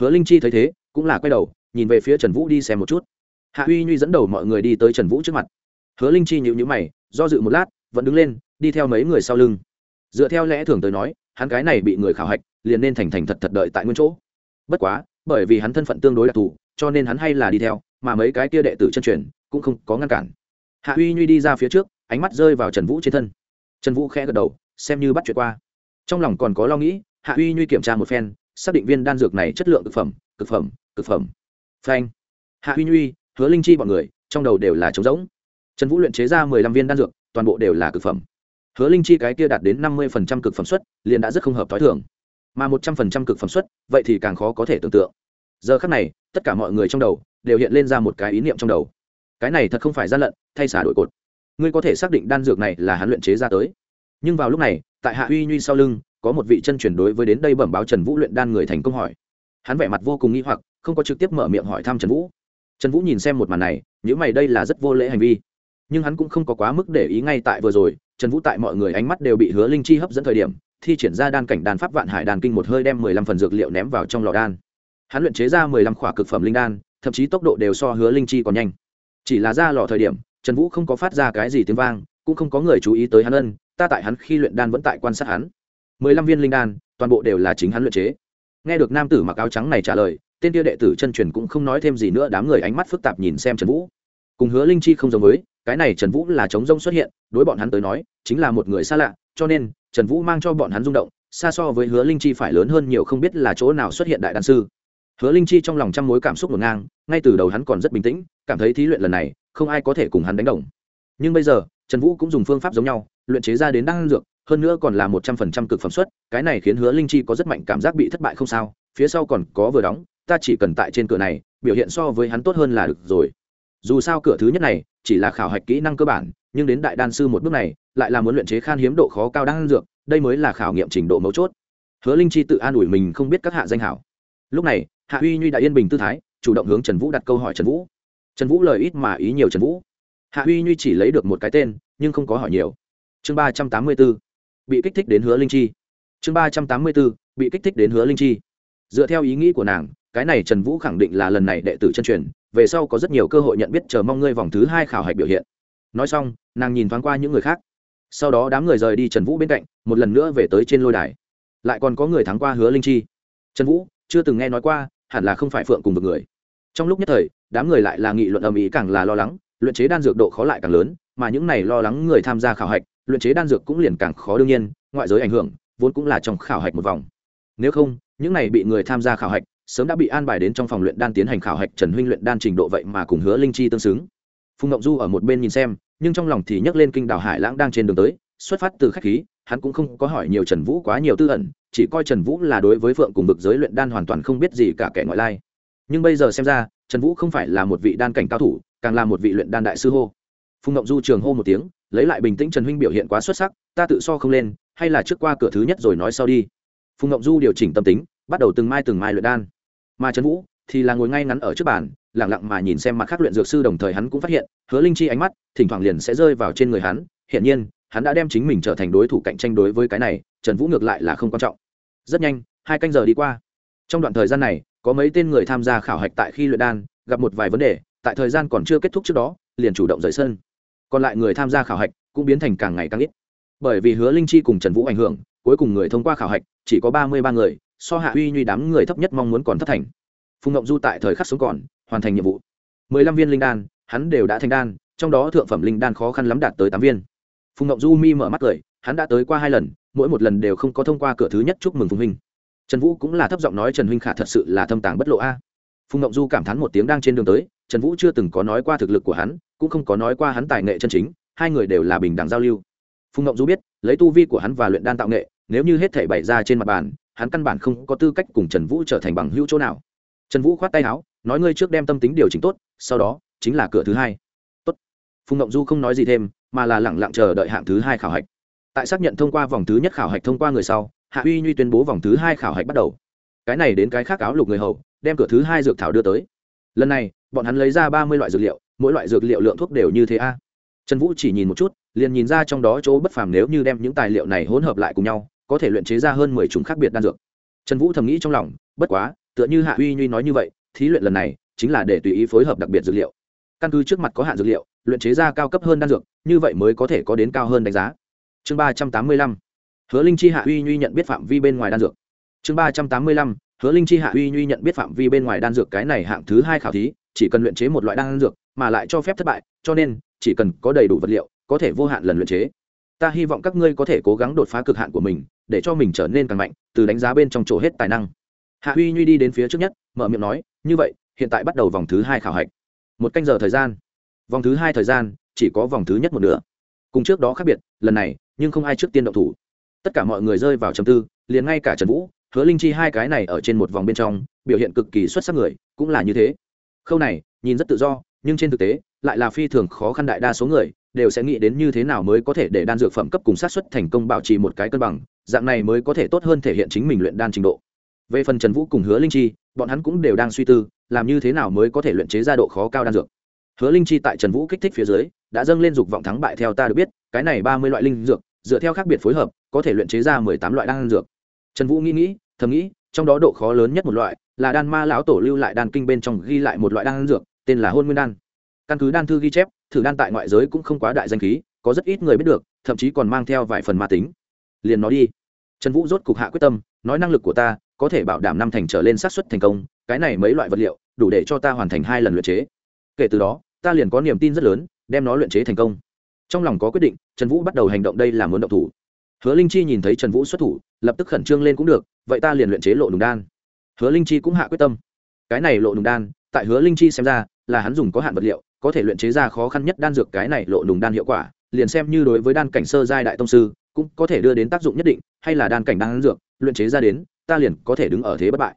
Hứa linh chi thấy thế, cũng là quay đầu, nhìn về phía trần vũ đi xem một chút hạ uy nhuy dẫn đầu mọi người đi tới trần vũ trước mặt. Hứa linh chi nhịu nhữ mày, do dự một lát, vẫn đứng lên, đi theo mấy người sau lưng. Dựa theo lẽ thường tới nói, hắn cái này bị người khảo hạch, liền nên thành thành thật thật đợi tại nguyên chỗ. Bất quá, bởi vì hắn thân phận tương đối đặc thù, cho nên hắn hay là đi theo, mà mấy cái kia đệ tử chân truyền cũng không có ngăn cản. Hạ uy nhuy đi ra phía trước, ánh mắt rơi vào trần vũ trên thân. Trần vũ khẽ gật đầu, xem như bắt chuyện qua. Trong lòng còn có lo nghĩ, hạ uy nhuy kiểm tra một phen, xác định viên đan dược này chất lượng thực phẩm thực phẩm thực phẩm. Phanh. Hạ uy nhuy hứa linh chi bọn người, trong đầu đều là trống rỗng. Trần vũ luyện chế ra mười lăm viên đan dược, toàn bộ đều là cực phẩm. Hứa linh chi cái kia đạt đến năm mươi phần trăm cực phẩm suất, liền đã rất không hợp t h ó i thường. Mà một trăm phần trăm cực phẩm suất, vậy thì càng khó có thể tưởng tượng. Giờ khắc này, tất cả mọi người trong đầu đều hiện lên ra một cái ý niệm trong đầu. Cái này thật không phải gian lận, thay xả đổi cột. Ngươi có thể xác định đan dược này là hắn luyện chế ra tới. Nhưng vào lúc này, tại hạ uy nhuy sau lưng, có một vị chân chuyển đối với đến đây bẩm báo trần vũ luyện đan người thành công hỏi. Hắn vẻ mặt vô cùng nghi hoặc, không có trực tiếp mở miệng hỏi thăm trần vũ trần vũ nhìn xem một màn này những mày, đây là rất vô lễ hành vi. Nhưng hắn cũng không có quá mức để ý ngay tại vừa rồi, trần vũ tại mọi người ánh mắt đều bị hứa linh chi hấp dẫn thời điểm, thi triển ra đan cảnh đan pháp vạn hải đan kinh một hơi đem mười lăm phần dược liệu ném vào trong lò đan. Hắn luyện chế ra mười lăm khỏa cực phẩm linh đan, thậm chí tốc độ đều so hứa linh chi còn nhanh. Chỉ là ra lò thời điểm, trần vũ không có phát ra cái gì tiếng vang, cũng không có người chú ý tới hắn ân, ta tại hắn khi luyện đan vẫn tại quan sát hắn. Mười lăm viên linh đan, toàn bộ đều là chính hắn luyện chế. Nghe được nam tử mặc áo trắng này trả lời tên kia đệ tử chân truyền cũng không nói thêm gì nữa, đám người ánh mắt phức tạp nhìn xem trần vũ. Cùng hứa linh chi không giống với, cái này trần vũ là chống rông xuất hiện, đối bọn hắn tới nói, chính là một người xa lạ, cho nên trần vũ mang cho bọn hắn rung động, xa so với hứa linh chi phải lớn hơn nhiều không biết là chỗ nào xuất hiện đại đan sư. Hứa linh chi trong lòng trăm mối cảm xúc ngổn ngang, ngay từ đầu hắn còn rất bình tĩnh, cảm thấy thí luyện lần này, không ai có thể cùng hắn đánh đồng. Nhưng bây giờ, trần vũ cũng dùng phương pháp giống nhau, luyện chế ra đến đan dược, hơn nữa còn là một trăm phần trăm cực phẩm suất, cái này khiến hứa linh chi có rất mạnh cảm giác bị thất bại không sao, phía sau còn có vừa đóng ta chỉ cần tại trên cửa này, biểu hiện so với hắn tốt hơn là được rồi. Dù sao cửa thứ nhất này, chỉ là khảo hạch kỹ năng cơ bản, nhưng đến đại đan sư một bước này, lại là muốn luyện chế khan hiếm độ khó cao đan dược, đây mới là khảo nghiệm trình độ mấu chốt. Hứa linh chi tự an ủi mình không biết các hạ danh hảo. Lúc này, hạ uy nhuy đã yên bình tư thái, chủ động hướng trần vũ đặt câu hỏi trần vũ. Trần vũ lời ít mà ý nhiều trần vũ. Hạ uy nhuy chỉ lấy được một cái tên, nhưng không có hỏi nhiều. Chương ba trăm tám mươi b ố bị kích thích đến hứa linh chi. Chương ba trăm tám mươi b ố bị kích thích đến hứa linh chi. Dựa theo ý nghĩ của nàng cái này trần vũ khẳng định là lần này đệ tử chân truyền, về sau có rất nhiều cơ hội nhận biết chờ mong ngươi vòng thứ hai khảo hạch biểu hiện. Nói xong, nàng nhìn thoáng qua những người khác. Sau đó đám người rời đi trần vũ bên cạnh, một lần nữa về tới trên lôi đài. Lại còn có người thắng qua hứa linh chi. Trần vũ, chưa từng nghe nói qua, hẳn là không phải phượng cùng một người. Trong lúc nhất thời, đám người lại là nghị luận âm ý càng là lo lắng, luyện chế đan dược độ khó lại càng lớn, mà những này lo lắng người tham gia khảo hạch, luyện chế đan dược cũng liền càng khó đương nhiên, ngoại giới ảnh hưởng, vốn cũng là trong khảo hạch một vòng. Nếu không, những này bị người tham gia khảo hạch sớm đã bị an bài đến trong phòng luyện đan tiến hành khảo hạch trần huynh luyện đan trình độ vậy mà cùng hứa linh chi tương xứng. Phùng ngọc du ở một bên nhìn xem, nhưng trong lòng thì nhấc lên kinh đảo hải lãng đang trên đường tới, xuất phát từ khách khí, hắn cũng không có hỏi nhiều trần vũ quá nhiều tư ẩn, chỉ coi trần vũ là đối với phượng cùng vực giới luyện đan hoàn toàn không biết gì cả kẻ ngoại lai. Nhưng bây giờ xem ra, trần vũ không phải là một vị đan cảnh cao thủ, càng là một vị luyện đan đại sư hô. Phùng ngọc du trường hô một tiếng, lấy lại bình tĩnh trần huynh biểu hiện quá xuất sắc, ta tự so không lên, hay là trước qua cửa thứ nhất rồi nói sau đi. Phùng ngọc du điều chỉnh tâm tính, bắt đầu từng mai từng mai luyện đan mà trần vũ thì là ngồi ngay ngắn ở trước bàn lẳng lặng mà nhìn xem mặt khác luyện dược sư đồng thời hắn cũng phát hiện, hứa linh chi ánh mắt thỉnh thoảng liền sẽ rơi vào trên người hắn, hiển nhiên, hắn đã đem chính mình trở thành đối thủ cạnh tranh đối với cái này, trần vũ ngược lại là không quan trọng. Rất nhanh, hai canh giờ đi qua. Trong đoạn thời gian này, có mấy tên người tham gia khảo hạch tại khi luyện đan, gặp một vài vấn đề, tại thời gian còn chưa kết thúc trước đó, liền chủ động rời sân. Còn lại người tham gia khảo hạch cũng biến thành càng ngày càng ít. Bởi vì hứa linh chi cùng trần vũ ảnh hưởng, cuối cùng người thông qua khảo hạch chỉ có ba mươi ba người so hạ uy nhuy đám người thấp nhất mong muốn còn thất thành. Phùng ngộng du tại thời khắc sống còn, hoàn thành nhiệm vụ. Mười lăm viên linh đan, hắn đều đã thành đan, trong đó thượng phẩm linh đan khó khăn lắm đạt tới tám viên. Phùng ngộng du mi mở mắt cười, hắn đã tới qua hai lần, mỗi một lần đều không có thông qua cửa thứ nhất chúc mừng phùng huynh. Trần vũ cũng là thấp giọng nói trần huynh khả thật sự là thâm tàng bất lộ a. Phùng ngộng du cảm thán một tiếng đang trên đường tới, trần vũ chưa từng có nói qua thực lực của hắn, cũng không có nói qua hắn tài nghệ chân chính, hai người đều là bình đẳng giao lưu. Phùng ngộng du biết, lấy tu vi của hắn và luyện đan tạo nghệ, nếu như hết thể bày ra trên mặt bàn hắn căn bản không có tư cách cùng trần vũ trở thành bằng hữu chỗ nào. Trần vũ khoát tay áo, nói ngươi trước đem tâm tính điều chỉnh tốt, sau đó, chính là cửa thứ hai. Tốt. phùng ngộng du không nói gì thêm, mà là lẳng lặng chờ đợi hạng thứ hai khảo hạch. Tại xác nhận thông qua vòng thứ nhất khảo hạch thông qua người sau, hạ uy nhuy tuyên bố vòng thứ hai khảo hạch bắt đầu. Cái này đến cái khác áo lục người hầu, đem cửa thứ hai dược thảo đưa tới. Lần này, bọn hắn lấy ra ba mươi loại dược liệu, mỗi loại dược liệu lượng thuốc đều như thế a. Trần vũ chỉ nhìn một chút, liền nhìn ra trong đó chỗ bất phàm nếu như đem những tài liệu này hỗn hợp lại cùng nhau có thể luyện chế ra hơn mười chủng khác biệt đan dược. Trần vũ thầm nghĩ trong lòng, bất quá, tựa như hạ uy nhuy nói như vậy, thí luyện lần này chính là để tùy ý phối hợp đặc biệt dược liệu. Căn cứ trước mặt có hạn dược liệu, luyện chế ra cao cấp hơn đan dược, như vậy mới có thể có đến cao hơn đánh giá. Chương ba trăm tám mươi lăm, hứa linh chi hạ uy nhuy nhận biết phạm vi bên ngoài đan dược. Chương ba trăm tám mươi lăm, hứa linh chi hạ uy nhuy nhận biết phạm vi bên ngoài đan dược cái này hạng thứ hai khảo thí, chỉ cần luyện chế một loại đan dược, mà lại cho phép thất bại, cho nên chỉ cần có đầy đủ vật liệu, có thể vô hạn lần luyện chế. Ta hy vọng các ngươi có thể cố gắng đột phá cực hạn của mình để cho mình trở nên càng mạnh, từ đánh giá bên trong chỗ hết tài năng. Hạ Huy nhuy đi đến phía trước nhất, mở miệng nói, như vậy, hiện tại bắt đầu vòng thứ hai khảo hạch. Một canh giờ thời gian. Vòng thứ hai thời gian, chỉ có vòng thứ nhất một nửa. Cùng trước đó khác biệt, lần này, nhưng không ai trước tiên động thủ. Tất cả mọi người rơi vào trầm tư, liền ngay cả trần vũ, hứa linh chi hai cái này ở trên một vòng bên trong, biểu hiện cực kỳ xuất sắc người, cũng là như thế. Khâu này, nhìn rất tự do nhưng trên thực tế, lại là phi thường khó khăn đại đa số người, đều sẽ nghĩ đến như thế nào mới có thể để đan dược phẩm cấp cùng sát xuất thành công bảo trì một cái cân bằng, dạng này mới có thể tốt hơn thể hiện chính mình luyện đan trình độ. Về phần trần vũ cùng hứa linh chi, bọn hắn cũng đều đang suy tư, làm như thế nào mới có thể luyện chế ra độ khó cao đan dược. Hứa linh chi tại trần vũ kích thích phía dưới, đã dâng lên dục vọng thắng bại theo ta được biết, cái này ba mươi loại linh dược, dựa theo khác biệt phối hợp, có thể luyện chế ra mười tám loại đan dược. Trần vũ nghĩ nghĩ, thầm nghĩ, trong đó độ khó lớn nhất một loại, là đan ma lão tổ lưu lại đan kinh bên trong ghi lại một loại đan dược tên là hôn nguyên đan. Căn cứ đan thư ghi chép, thử đan tại ngoại giới cũng không quá đại danh khí, có rất ít người biết được, thậm chí còn mang theo vài phần ma tính. Liền nói đi. Trần vũ rốt cục hạ quyết tâm, nói năng lực của ta có thể bảo đảm năm thành trở lên xác suất thành công, cái này mấy loại vật liệu, đủ để cho ta hoàn thành hai lần luyện chế. Kể từ đó, ta liền có niềm tin rất lớn, đem nó luyện chế thành công. Trong lòng có quyết định, trần vũ bắt đầu hành động đây là muốn động thủ. Hứa linh chi nhìn thấy trần vũ xuất thủ, lập tức khẩn trương lên cũng được, vậy ta liền luyện chế lộ đùng đan. Hứa linh chi cũng hạ quyết tâm. Cái này lộ đùng đan, tại hứa linh chi xem ra là hắn dùng có hạn vật liệu, có thể luyện chế ra khó khăn nhất đan dược cái này lộ đùng đan hiệu quả, liền xem như đối với đan cảnh sơ giai đại tông sư, cũng có thể đưa đến tác dụng nhất định, hay là đan cảnh đan dược, luyện chế ra đến, ta liền có thể đứng ở thế bất bại.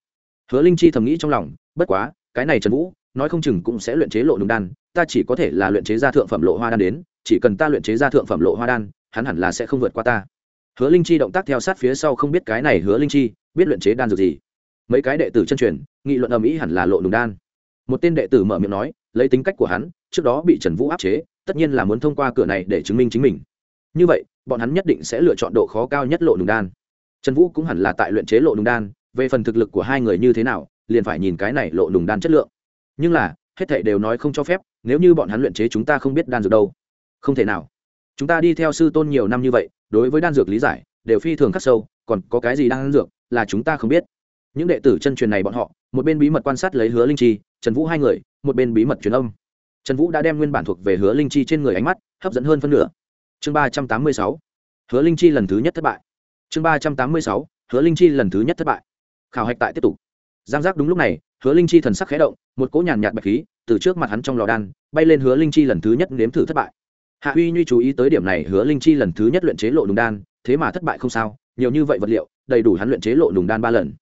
Hứa linh chi thầm nghĩ trong lòng, bất quá, cái này trần vũ, nói không chừng cũng sẽ luyện chế lộ đùng đan, ta chỉ có thể là luyện chế ra thượng phẩm lộ hoa đan đến, chỉ cần ta luyện chế ra thượng phẩm lộ hoa đan, hắn hẳn là sẽ không vượt qua ta. Hứa linh chi động tác theo sát phía sau không biết cái này hứa linh chi, biết luyện chế đan dược gì. Mấy cái đệ tử chân truyền, nghị luận ầm ĩ hẳn là lộ đùng đan một tên đệ tử mở miệng nói, lấy tính cách của hắn, trước đó bị trần vũ áp chế, tất nhiên là muốn thông qua cửa này để chứng minh chính mình. Như vậy, bọn hắn nhất định sẽ lựa chọn độ khó cao nhất lộ nùng đan. Trần vũ cũng hẳn là tại luyện chế lộ nùng đan, về phần thực lực của hai người như thế nào, liền phải nhìn cái này lộ nùng đan chất lượng. Nhưng là, hết thảy đều nói không cho phép, nếu như bọn hắn luyện chế chúng ta không biết đan dược đâu. Không thể nào. Chúng ta đi theo sư tôn nhiều năm như vậy, đối với đan dược lý giải, đều phi thường khắc sâu, còn có cái gì đan dược là chúng ta không biết. Những đệ tử chân truyền này bọn họ, một bên bí mật quan sát lấy hứa linh chi trần vũ hai người, một bên bí mật truyền âm. Trần vũ đã đem nguyên bản thuộc về hứa linh chi trên người ánh mắt hấp dẫn hơn phân nửa. Chương ba trăm tám mươi sáu. Hứa linh chi lần thứ nhất thất bại. Chương ba trăm tám mươi sáu. Hứa linh chi lần thứ nhất thất bại. Khảo hạch tại tiếp tục. Giang giác đúng lúc này, hứa linh chi thần sắc khẽ động, một cỗ nhàn nhạt bạch khí từ trước mặt hắn trong lò đan bay lên hứa linh chi lần thứ nhất nếm thử thất bại. Hạ Huy nhuy chú ý tới điểm này, hứa linh chi lần thứ nhất luyện chế lộ nùng đan, thế mà thất bại không sao, nhiều như vậy vật liệu, đầy đủ hắn luyện chế lộ nùng đan ba lần.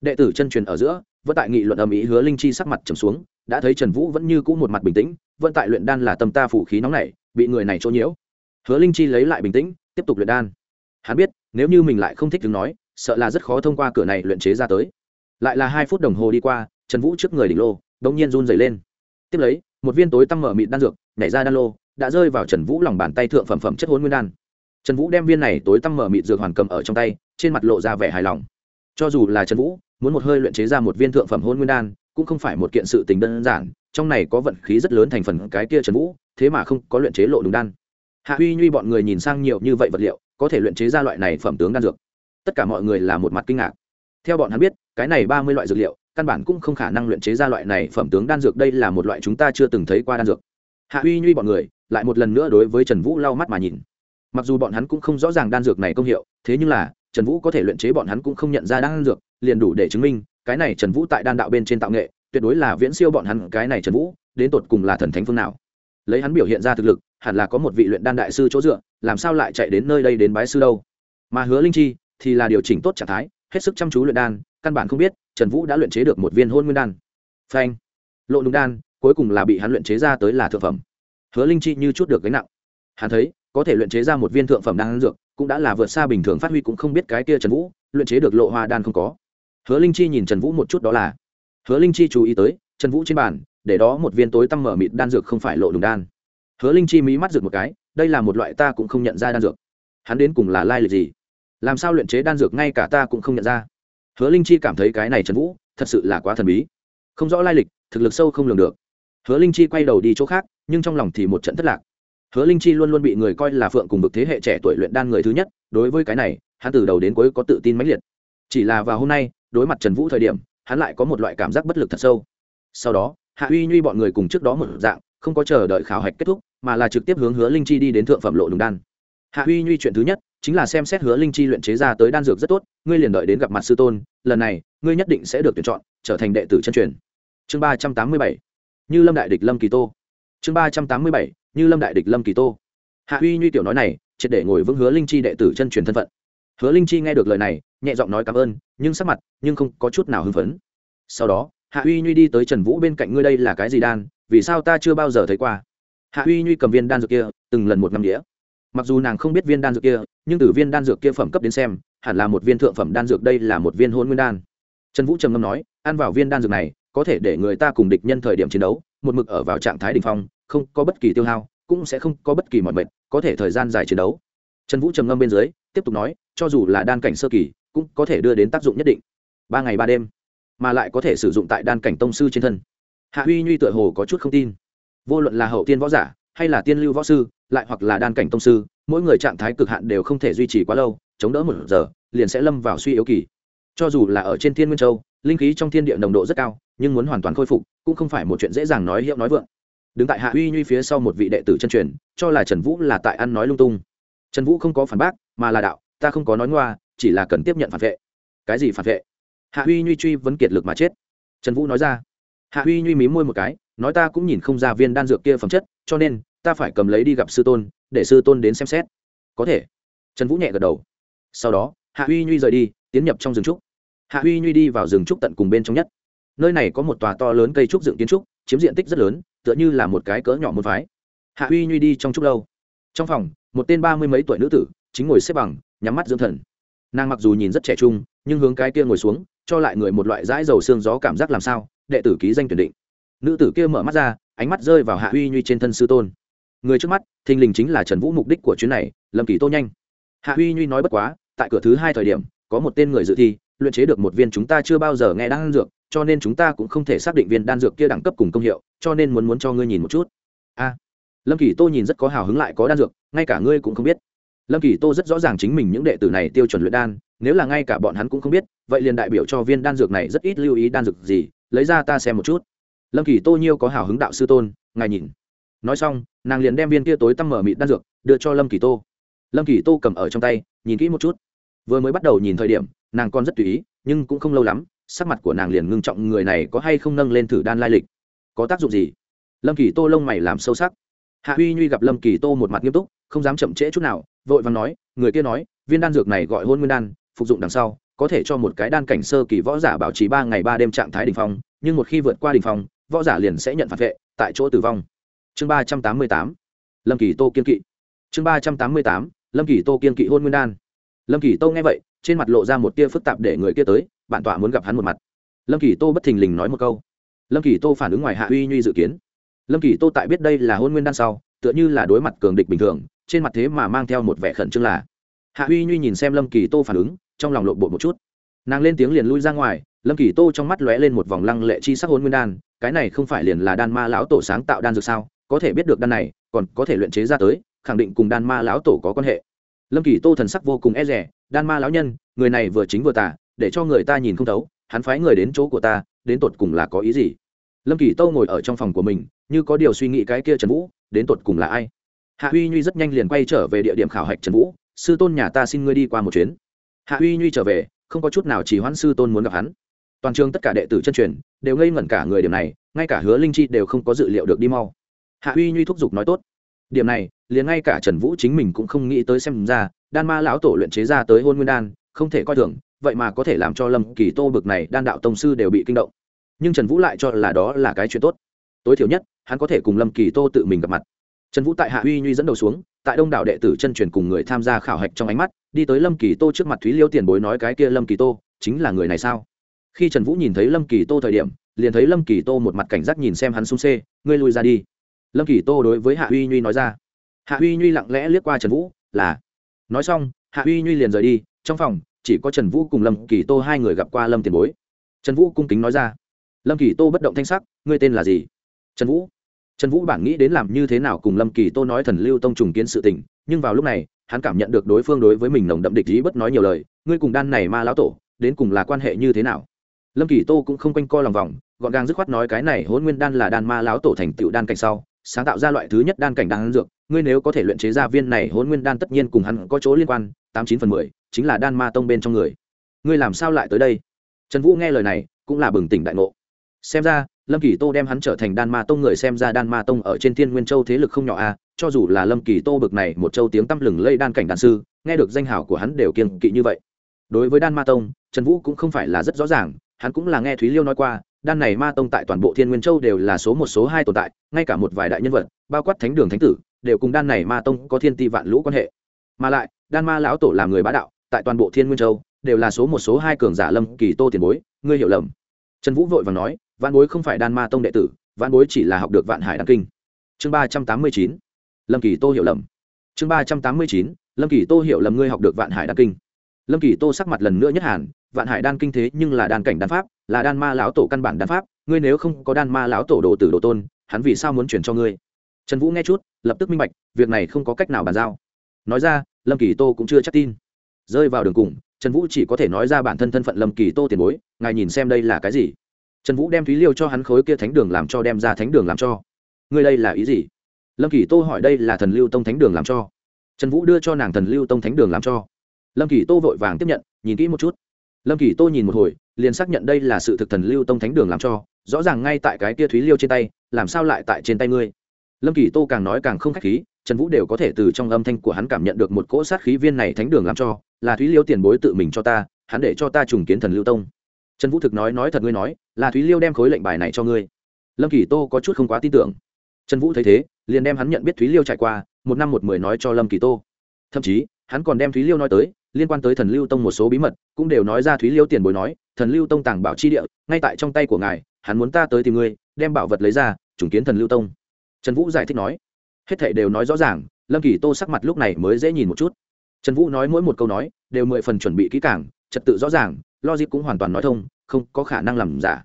Đệ tử chân truyền ở giữa vẫn tại nghị luận âm ý hứa linh chi sắc mặt trầm xuống, đã thấy trần vũ vẫn như cũ một mặt bình tĩnh, vẫn tại luyện đan là tâm ta phủ khí nóng này bị người này chỗ nhiễu. Hứa linh chi lấy lại bình tĩnh, tiếp tục luyện đan. Hắn biết, nếu như mình lại không thích đứng nói, sợ là rất khó thông qua cửa này luyện chế ra tới. Lại là hai phút đồng hồ đi qua, trần vũ trước người đỉnh lô đ ỗ n g nhiên run dày lên. Tiếp lấy, một viên tối tăm mở mịn đan dược, nhảy ra đan lô, đã rơi vào trần vũ lòng bàn tay thượng phẩm phẩm chất hôn nguyên đan. Trần vũ đem viên này tối tăm mở mịt dược hoàn cầm ở trong tay, trên mặt lộ ra vẻ hài lòng. Cho dù là trần vũ muốn một hơi luyện chế ra một viên thượng phẩm hôn nguyên đan, cũng không phải một kiện sự tình đơn giản, trong này có vận khí rất lớn thành phần cái kia trần vũ, thế mà không có luyện chế lộ đúng đan. Hạ huy nhuy bọn người nhìn sang nhiều như vậy vật liệu, có thể luyện chế ra loại này phẩm tướng đan dược. Tất cả mọi người là một mặt kinh ngạc. Theo bọn hắn biết, cái này ba mươi loại dược liệu, căn bản cũng không khả năng luyện chế ra loại này phẩm tướng đan dược, đây là một loại chúng ta chưa từng thấy qua đan dược. Hạ huy nhuy bọn người lại một lần nữa đối với trần vũ lau mắt mà nhìn. Mặc dù bọn hắn cũng không rõ ràng đan dược này công hiệu, thế nhưng là, trần vũ có thể luyện chế bọn hắn cũng không nhận ra đan dược liền đủ để chứng minh, cái này trần vũ tại đan đạo bên trên tạo nghệ, tuyệt đối là viễn siêu bọn hắn cái này trần vũ, đến tột cùng là thần thánh phương nào. Lấy hắn biểu hiện ra thực lực, hẳn là có một vị luyện đan đại sư chỗ dựa, làm sao lại chạy đến nơi đây đến bái sư đâu? Mà hứa linh chi thì là điều chỉnh tốt trạng thái, hết sức chăm chú luyện đan, căn bản không biết trần vũ đã luyện chế được một viên hôn nguyên đan. Phanh! Lộ đúng đan, cuối cùng là bị hắn luyện chế ra tới là thượng phẩm. Hứa linh chi như chút được gánh nặng. Hắn thấy, có thể luyện chế ra một viên thượng phẩm đan dược, cũng đã là vượt xa bình thường, phát huy cũng không biết cái kia trần vũ, luyện chế được lộ hoa đan không có hứa linh chi nhìn trần vũ một chút đó là, hứa linh chi chú ý tới, trần vũ trên bàn, để đó một viên tối tăm mở mịt đan dược không phải lộ đùng đan. Hứa linh chi mí mắt rực một cái, đây là một loại ta cũng không nhận ra đan dược. Hắn đến cùng là lai lịch gì? Làm sao luyện chế đan dược ngay cả ta cũng không nhận ra? Hứa linh chi cảm thấy cái này trần vũ, thật sự là quá thần bí. Không rõ lai lịch, thực lực sâu không lường được. Hứa linh chi quay đầu đi chỗ khác, nhưng trong lòng thì một trận thất lạc. Hứa linh chi luôn luôn bị người coi là phượng cùng vực thế hệ trẻ tuổi luyện đan người thứ nhất, đối với cái này, hắn từ đầu đến cuối có tự tin mãnh liệt. Chỉ là vào hôm nay đối mặt trần vũ thời điểm, hắn lại có một loại cảm giác bất lực thật sâu. Sau đó, hạ uy nhuy bọn người cùng trước đó một dạng, không có chờ đợi khảo hạch kết thúc, mà là trực tiếp hướng hứa linh chi đi đến thượng phẩm lộ đùng đan. Hạ uy nhuy chuyện thứ nhất, chính là xem xét hứa linh chi luyện chế ra tới đan dược rất tốt, ngươi liền đợi đến gặp mặt sư tôn, lần này, ngươi nhất định sẽ được tuyển chọn, trở thành đệ tử chân truyền. Chương ba trăm tám mươi bảy, như lâm đại địch lâm kỳ tô. Chương ba trăm tám mươi bảy, như lâm đại địch lâm kỳ tô. Hạ uy nhuy tiểu nói này, triệt để ngồi vững hứa linh chi đệ tử chân truyền thân phận. Hứa linh chi nghe được lời này nhẹ giọng nói cảm ơn, nhưng sắc mặt, nhưng không có chút nào hưng phấn. Sau đó, hạ uy nhuy đi tới trần vũ bên cạnh ngươi đây là cái gì đan, vì sao ta chưa bao giờ thấy qua? Hạ uy nhuy cầm viên đan dược kia, từng lần một năm đĩa mặc dù nàng không biết viên đan dược kia, nhưng từ viên đan dược kia phẩm cấp đến xem, hẳn là một viên thượng phẩm đan dược đây là một viên hôn nguyên đan. Trần vũ trầm ngâm nói, ăn vào viên đan dược này, có thể để người ta cùng địch nhân thời điểm chiến đấu, một mực ở vào trạng thái đ ỉ n h phong, không có bất kỳ tiêu hao, cũng sẽ không có bất kỳ mọi mệnh có thể thời gian dài chiến đấu. Trần vũ trầm ngâm bên dưới, tiếp tục nói, cho dù là đan cảnh sơ kỳ cũng có thể đưa đến tác dụng nhất định. Ba ngày ba đêm, mà lại có thể sử dụng tại đan cảnh tông sư trên thân. Hạ huy nhuy tựa hồ có chút không tin. Vô luận là hậu tiên võ giả, hay là tiên lưu võ sư, lại hoặc là đan cảnh tông sư, mỗi người trạng thái cực hạn đều không thể duy trì quá lâu, chống đỡ một giờ, liền sẽ lâm vào suy yếu kỳ. Cho dù là ở trên thiên nguyên châu, linh khí trong thiên địa nồng độ rất cao, nhưng muốn hoàn toàn khôi phục, cũng không phải một chuyện dễ dàng nói hiệu nói vượng. Đứng tại hạ uy nhuy phía sau một vị đệ tử chân truyền, cho là trần vũ là tại ăn nói lung tung. Trần vũ không có phản bác, mà là đạo, ta không có nói ngoa chỉ là cần tiếp nhận phản vệ. Cái gì phản vệ? Hạ Huy nhuy truy vấn kiệt lực mà chết. Trần vũ nói ra. Hạ Huy nhuy mí môi một cái, nói ta cũng nhìn không ra viên đan dược kia phẩm chất, cho nên, ta phải cầm lấy đi gặp sư tôn, để sư tôn đến xem xét. Có thể. Trần vũ nhẹ gật đầu. Sau đó, hạ huy nhuy rời đi, tiến nhập trong rừng trúc. Hạ huy nhuy đi vào rừng trúc tận cùng bên trong nhất. Nơi này có một tòa to lớn cây trúc dựng kiến trúc, chiếm diện tích rất lớn, tựa như là một cái cỡ nhỏ môn phái. Hạ huy nhuy đi trong trúc lâu. Trong phòng, một tên ba mươi mấy tuổi nữ tử, chính ngồi xếp bằng, nhắm mắt dưỡng thần nàng mặc dù nhìn rất trẻ trung, nhưng hướng cái kia ngồi xuống, cho lại người một loại dãi dầu xương gió cảm giác làm sao, đệ tử ký danh tuyển định. Nữ tử kia mở mắt ra, ánh mắt rơi vào hạ huy nhuy trên thân sư tôn. Người trước mắt, thình lình chính là trần vũ mục đích của chuyến này, lâm kỳ tô nhanh. Hạ huy nhuy nói bất quá, tại cửa thứ hai thời điểm, có một tên người dự thi, luyện chế được một viên chúng ta chưa bao giờ nghe đan dược, cho nên chúng ta cũng không thể xác định viên đan dược kia đẳng cấp cùng công hiệu, cho nên muốn muốn cho ngươi nhìn một chút. A. Lâm kỳ tô nhìn rất có hào hứng lại có đan dược, ngay cả ngươi cũng không biết lâm kỳ tô rất rõ ràng chính mình những đệ tử này tiêu chuẩn luyện đan, nếu là ngay cả bọn hắn cũng không biết, vậy liền đại biểu cho viên đan dược này rất ít lưu ý đan dược gì, lấy ra ta xem một chút. Lâm kỳ tô nhiêu có hào hứng đạo sư tôn, ngài nhìn. Nói xong, nàng liền đem viên kia tối tăm mở mịt đan dược, đưa cho lâm kỳ tô. Lâm kỳ tô cầm ở trong tay, nhìn kỹ một chút. Vừa mới bắt đầu nhìn thời điểm, nàng còn rất tùy ý, nhưng cũng không lâu lắm, sắc mặt của nàng liền ngưng trọng, người này có hay không nâng lên thử đan lai lịch? Có tác dụng gì? Lâm kỳ tô lông mày làm sâu sắc. Hạ huy nhuy gặp lâm kỳ tô một mặt nghiêm túc, không dám chậm trễ chút nào vội vàng nói, người kia nói, viên đan dược này gọi hôn nguyên đan, phục dụng đằng sau, có thể cho một cái đan cảnh sơ kỳ võ giả bảo trì ba ngày ba đêm trạng thái đình phong, nhưng một khi vượt qua đình phong, võ giả liền sẽ nhận phạt vệ, tại chỗ tử vong. Chương ba trăm tám mươi tám, lâm kỳ tô kiên kỵ. Chương ba trăm tám mươi tám, lâm kỳ tô kiên kỵ hôn nguyên đan. Lâm kỳ tô nghe vậy, trên mặt lộ ra một tia phức tạp để người kia tới, bản tọa muốn gặp hắn một mặt. Lâm kỳ tô bất thình lình nói một câu. Lâm kỳ tô phản ứng ngoài hạ uy nhuy dự kiến. Lâm kỳ tô tại biết đây là hôn nguyên đan sau, tựa như là đối mặt cường địch bình thường trên mặt thế mà mang theo một vẻ khẩn trương là, hạ uy nhuy nhìn xem lâm kỳ tô phản ứng, trong lòng lộn bộ một chút. Nàng lên tiếng liền lui ra ngoài, lâm kỳ tô trong mắt lóe lên một vòng lăng lệ chi sắc hôn nguyên đan, cái này không phải liền là đan ma lão tổ sáng tạo đan dược sao? Có thể biết được đan này, còn có thể luyện chế ra tới, khẳng định cùng đan ma lão tổ có quan hệ. Lâm kỳ tô thần sắc vô cùng e rẻ đan ma lão nhân, người này vừa chính vừa tả để cho người ta nhìn không thấu, hắn phái người đến chỗ của ta, đến tột cùng là có ý gì? Lâm kỳ tô ngồi ở trong phòng của mình, như có điều suy nghĩ cái kia trần vũ, đến tột cùng là ai? Hạ huy nhuy rất nhanh liền quay trở về địa điểm khảo hạch trần vũ, sư tôn nhà ta xin ngươi đi qua một chuyến. Hạ huy nhuy trở về, không có chút nào chỉ hoãn sư tôn muốn gặp hắn. Toàn trường tất cả đệ tử chân truyền đều ngây ngẩn cả người điểm này, ngay cả hứa linh chi đều không có dự liệu được đi mau. Hạ huy nhuy thúc giục nói tốt, điểm này, liền ngay cả trần vũ chính mình cũng không nghĩ tới xem ra, đan ma lão tổ luyện chế ra tới hôn nguyên đan, không thể coi thường, vậy mà có thể làm cho lâm kỳ tô bực này đan đạo tông sư đều bị kinh động. Nhưng trần vũ lại cho là đó là cái chuyện tốt. Tối thiểu nhất, hắn có thể cùng lâm kỳ tô tự mình gặp mặt trần vũ tại hạ huy nhuy dẫn đầu xuống, tại đông đảo đệ tử chân truyền cùng người tham gia khảo hạch trong ánh mắt, đi tới lâm kỳ tô trước mặt thúy liêu tiền bối nói cái kia lâm kỳ tô, chính là người này sao? Khi trần vũ nhìn thấy lâm kỳ tô thời điểm, liền thấy lâm kỳ tô một mặt cảnh giác nhìn xem hắn xung xê ngươi lui ra đi. Lâm kỳ tô đối với hạ uy nhuy nói ra. Hạ uy nhuy lặng lẽ liếc qua trần vũ, là. Nói xong, hạ uy nhuy liền rời đi, trong phòng, chỉ có trần vũ cùng lâm kỳ tô hai người gặp qua lâm tiền bối. Trần vũ cung kính nói ra. Lâm kỳ tô bất động thanh sắc, ngươi tên là gì? Trần vũ trần vũ bản nghĩ đến làm như thế nào cùng lâm kỳ tô nói thần lưu tông trùng kiến sự tình, nhưng vào lúc này, hắn cảm nhận được đối phương đối với mình nồng đậm địch ý bất nói nhiều lời, ngươi cùng đan này ma lão tổ, đến cùng là quan hệ như thế nào? Lâm kỳ tô cũng không quanh co lòng vòng, gọn gàng dứt khoát nói cái này hôn nguyên đan là đan ma lão tổ thành tựu đan cảnh sau, sáng tạo ra loại thứ nhất đan cảnh đan dược, ngươi nếu có thể luyện chế ra viên này hôn nguyên đan tất nhiên cùng hắn có chỗ liên quan, tám chín phần mười, chính là đan ma tông bên trong người. Ngươi làm sao lại tới đây? Trần vũ nghe lời này, cũng là bừng tỉnh đại ngộ. Xem ra lâm kỳ tô đem hắn trở thành đan ma tông người xem ra đan ma tông ở trên thiên nguyên châu thế lực không nhỏ a cho dù là lâm kỳ tô bực này một châu tiếng tăm lừng lây đan cảnh đàn sư, nghe được danh hảo của hắn đều kiên kỵ như vậy. Đối với đan ma tông, trần vũ cũng không phải là rất rõ ràng, hắn cũng là nghe thúy liêu nói qua, đan này ma tông tại toàn bộ thiên nguyên châu đều là số một số hai tồn tại, ngay cả một vài đại nhân vật, bao quát thánh đường thánh tử, đều cùng đan này ma tông có thiên ti vạn lũ quan hệ. Mà lại, đan ma lão tổ là người bá đạo, tại toàn bộ thiên nguyên châu, đều là số một số hai cường giả lâm kỳ tô tiền bối, ngươi hiểu lầm. Trần vũ vội và nói vạn bối không phải đan ma tông đệ tử, vạn bối chỉ là học được vạn hải đăng kinh. Chương ba trăm tám mươi chín, lâm kỳ tô hiểu lầm. Chương ba trăm tám mươi chín, lâm kỳ tô hiểu lầm ngươi học được vạn hải đăng kinh. Lâm kỳ tô sắc mặt lần nữa nhất hàn, vạn hải đan kinh thế nhưng là đan cảnh đan pháp, là đan ma lão tổ căn bản đan pháp, ngươi nếu không có đan ma lão tổ đồ tử đồ tôn, hắn vì sao muốn chuyển cho ngươi? Trần vũ nghe chút, lập tức minh bạch, việc này không có cách nào bàn giao. Nói ra, lâm kỳ tô cũng chưa chắc tin. Rơi vào đường cùng, trần vũ chỉ có thể nói ra bản thân thân phận lâm kỳ tô tiền bối, ngài nhìn xem đây là cái gì? Trần vũ đem thúy liêu cho hắn khối kia thánh đường làm cho đem ra thánh đường làm cho. Ngươi đây là ý gì? Lâm kỳ tô hỏi đây là thần lưu tông thánh đường làm cho. Trần vũ đưa cho nàng thần lưu tông thánh đường làm cho. Lâm kỳ tô vội vàng tiếp nhận, nhìn kỹ một chút. Lâm kỳ tô nhìn một hồi, liền xác nhận đây là sự thực thần lưu tông thánh đường làm cho, rõ ràng ngay tại cái kia thúy liêu trên tay, làm sao lại tại trên tay ngươi? Lâm kỳ tô càng nói càng không k h á c h khí, trần vũ đều có thể từ trong âm thanh của hắn cảm nhận được một cỗ sát khí viên này thánh đường làm cho, là thúy liêu tiền bối tự mình cho ta, hắn để cho ta trùng kiến thần lưu tông trần vũ thực nói nói thật ngươi nói, là thúy liêu đem khối lệnh bài này cho ngươi. Lâm kỳ tô có chút không quá tin tưởng. Trần vũ thấy thế, liền đem hắn nhận biết thúy liêu trải qua, một năm một mười nói cho lâm kỳ tô. Thậm chí, hắn còn đem thúy liêu nói tới, liên quan tới thần lưu tông một số bí mật, cũng đều nói ra thúy liêu tiền bối nói, thần lưu tông tàng bảo chi địa, ngay tại trong tay của ngài, hắn muốn ta tới tìm ngươi, đem bảo vật lấy ra chủng kiến thần lưu tông. Trần vũ giải thích nói. Hết thảy đều nói rõ ràng, lâm kỳ tô sắc mặt lúc này mới dễ nhìn một chút. Trần vũ nói mỗi một câu nói, đều mười phần chuẩn bị kỹ càng, trật tự rõ ràng logic cũng hoàn toàn nói thông, không có khả năng làm giả.